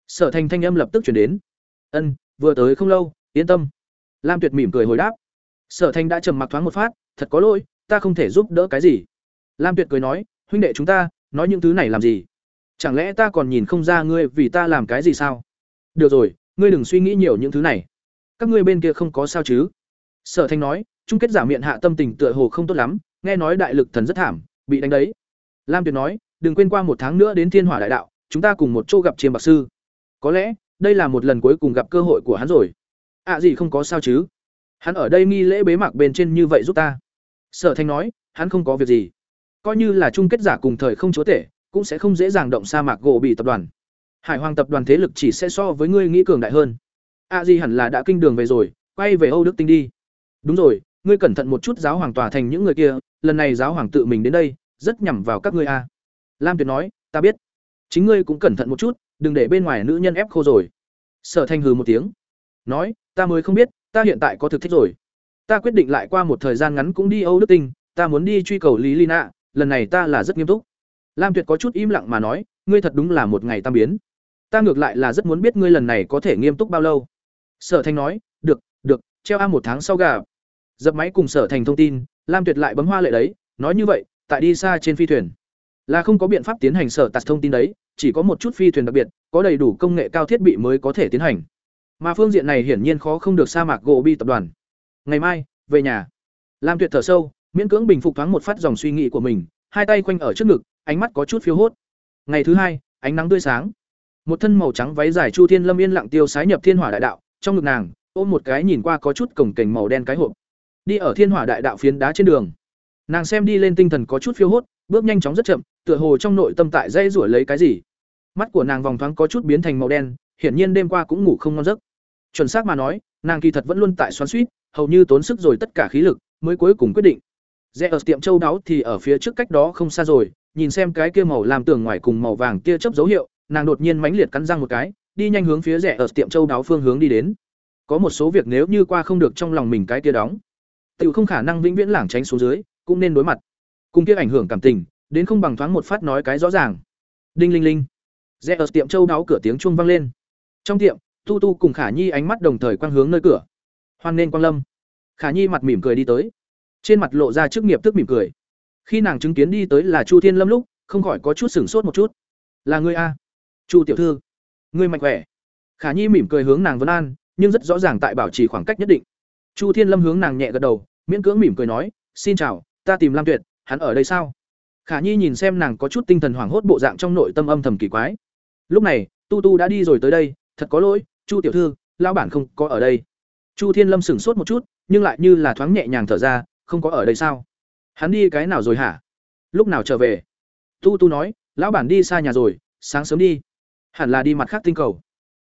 Sở thành thanh âm lập tức chuyển đến. Ân vừa tới không lâu, yên tâm. Lam tuyệt mỉm cười hồi đáp. Sở thanh đã trầm mặc thoáng một phát, thật có lỗi, ta không thể giúp đỡ cái gì. Lam tuyệt cười nói, huynh đệ chúng ta, nói những thứ này làm gì? Chẳng lẽ ta còn nhìn không ra ngươi vì ta làm cái gì sao? Được rồi, ngươi đừng suy nghĩ nhiều những thứ này. Các ngươi bên kia không có sao chứ? Sở thanh nói, chung kết giả miệng hạ tâm tình tựa hồ không tốt lắm, nghe nói đại lực thần rất thảm, bị đánh đấy. Lam tuyệt nói, đừng quên qua một tháng nữa đến thiên hỏa đại đạo, chúng ta cùng một chỗ gặp chiêm bạc sư. Có lẽ đây là một lần cuối cùng gặp cơ hội của hắn rồi. Ạ à gì không có sao chứ? Hắn ở đây nghi lễ bế mạc bên trên như vậy giúp ta. Sở thanh nói, hắn không có việc gì. Coi như là chung kết giả cùng thời không chúa tể, cũng sẽ không dễ dàng động sa mạc gỗ bị tập đoàn. Hải hoàng tập đoàn thế lực chỉ sẽ so với ngươi nghĩ cường đại hơn. A à di hẳn là đã kinh đường về rồi, quay về âu đức tinh đi. Đúng rồi, ngươi cẩn thận một chút giáo hoàng tòa thành những người kia, lần này giáo hoàng tự mình đến đây, rất nhằm vào các ngươi a lam tuyệt nói, ta biết. Chính ngươi cũng cẩn thận một chút đừng để bên ngoài nữ nhân ép khô rồi. Sở thanh hừ một tiếng. Nói, ta mới không biết, ta hiện tại có thực thích rồi. Ta quyết định lại qua một thời gian ngắn cũng đi âu đức tinh, ta muốn đi truy cầu lý lina, lần này ta là rất nghiêm túc. Lam tuyệt có chút im lặng mà nói, ngươi thật đúng là một ngày tam biến. Ta ngược lại là rất muốn biết ngươi lần này có thể nghiêm túc bao lâu. Sở thanh nói, được được, treo a một tháng sau gà dập máy cùng sở thành thông tin, lam tuyệt lại bấm hoa lệ đấy, nói như vậy, tại đi xa trên phi thuyền. Là không có biện pháp tiến hành sở tạt thông tin đấy chỉ có một chút phi thuyền đặc biệt, có đầy đủ công nghệ cao thiết bị mới có thể tiến hành. Mà phương diện này hiển nhiên khó không được sa mạc gỗ bi tập đoàn. Ngày mai, về nhà. Lam tuyệt thở sâu, miễn cưỡng bình phục thoáng một phát dòng suy nghĩ của mình, hai tay quanh ở trước ngực, ánh mắt có chút phiêu hốt. Ngày thứ hai, ánh nắng tươi sáng. Một thân màu trắng váy dài chu thiên lâm yên lặng tiêu sái nhập thiên hỏa đại đạo, trong ngực nàng, ôm một cái nhìn qua có chút cổng kềnh màu đen cái hộp. Đi ở thiên hỏa đại đạo phiến đá trên đường. Nàng xem đi lên tinh thần có chút phiêu hốt bước nhanh chóng rất chậm, tựa hồ trong nội tâm tại dây rủa lấy cái gì. Mắt của nàng vòng thoáng có chút biến thành màu đen, hiển nhiên đêm qua cũng ngủ không ngon giấc. Chuẩn xác mà nói, nàng kỳ thật vẫn luôn tại xoắn suýt hầu như tốn sức rồi tất cả khí lực mới cuối cùng quyết định. Rẽ ở tiệm châu đáo thì ở phía trước cách đó không xa rồi, nhìn xem cái kia màu làm tường ngoài cùng màu vàng kia chấp dấu hiệu, nàng đột nhiên mãnh liệt cắn răng một cái, đi nhanh hướng phía rẽ ở tiệm châu đáo phương hướng đi đến. Có một số việc nếu như qua không được trong lòng mình cái kia đóng tự không khả năng vĩnh viễn lảng tránh xuống dưới, cũng nên đối mặt cùng kia ảnh hưởng cảm tình, đến không bằng thoáng một phát nói cái rõ ràng. Đinh linh linh. Rẽ ở tiệm châu đáo cửa tiếng chuông vang lên. Trong tiệm, tu tu cùng khả nhi ánh mắt đồng thời quang hướng nơi cửa. Hoan nên quang lâm. Khả nhi mặt mỉm cười đi tới. Trên mặt lộ ra chức nghiệp tức mỉm cười. Khi nàng chứng kiến đi tới là chu thiên lâm lúc, không khỏi có chút sửng sốt một chút. Là ngươi a? Chu tiểu thư. Ngươi mạnh khỏe. Khả nhi mỉm cười hướng nàng vân an, nhưng rất rõ ràng tại bảo trì khoảng cách nhất định. Chu thiên lâm hướng nàng nhẹ gật đầu, miễn cưỡng mỉm cười nói, xin chào, ta tìm lam tuyệt hắn ở đây sao? Khả nhi nhìn xem nàng có chút tinh thần hoảng hốt bộ dạng trong nội tâm âm thầm kỳ quái. Lúc này, tu tu đã đi rồi tới đây, thật có lỗi, chu tiểu thư lao bản không có ở đây. Chu thiên lâm sửng sốt một chút, nhưng lại như là thoáng nhẹ nhàng thở ra, không có ở đây sao? Hắn đi cái nào rồi hả? Lúc nào trở về? Tu tu nói, lão bản đi xa nhà rồi, sáng sớm đi. Hẳn là đi mặt khác tinh cầu.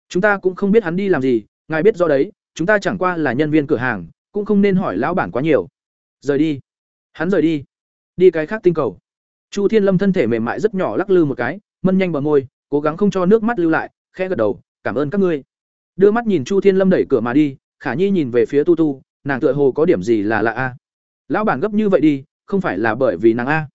Chúng ta cũng không biết hắn đi làm gì, ngài biết do đấy, chúng ta chẳng qua là nhân viên cửa hàng, cũng không nên hỏi lão bản quá nhiều. Rời đi. Hắn rời đi đi cái khác tinh cầu. Chu thiên lâm thân thể mềm mại rất nhỏ lắc lư một cái, mân nhanh bờ môi, cố gắng không cho nước mắt lưu lại, khẽ gật đầu, cảm ơn các ngươi. Đưa mắt nhìn chu thiên lâm đẩy cửa mà đi, khả nhi nhìn về phía tu tu, nàng tựa hồ có điểm gì là lạ a? Lão bản gấp như vậy đi, không phải là bởi vì nàng a?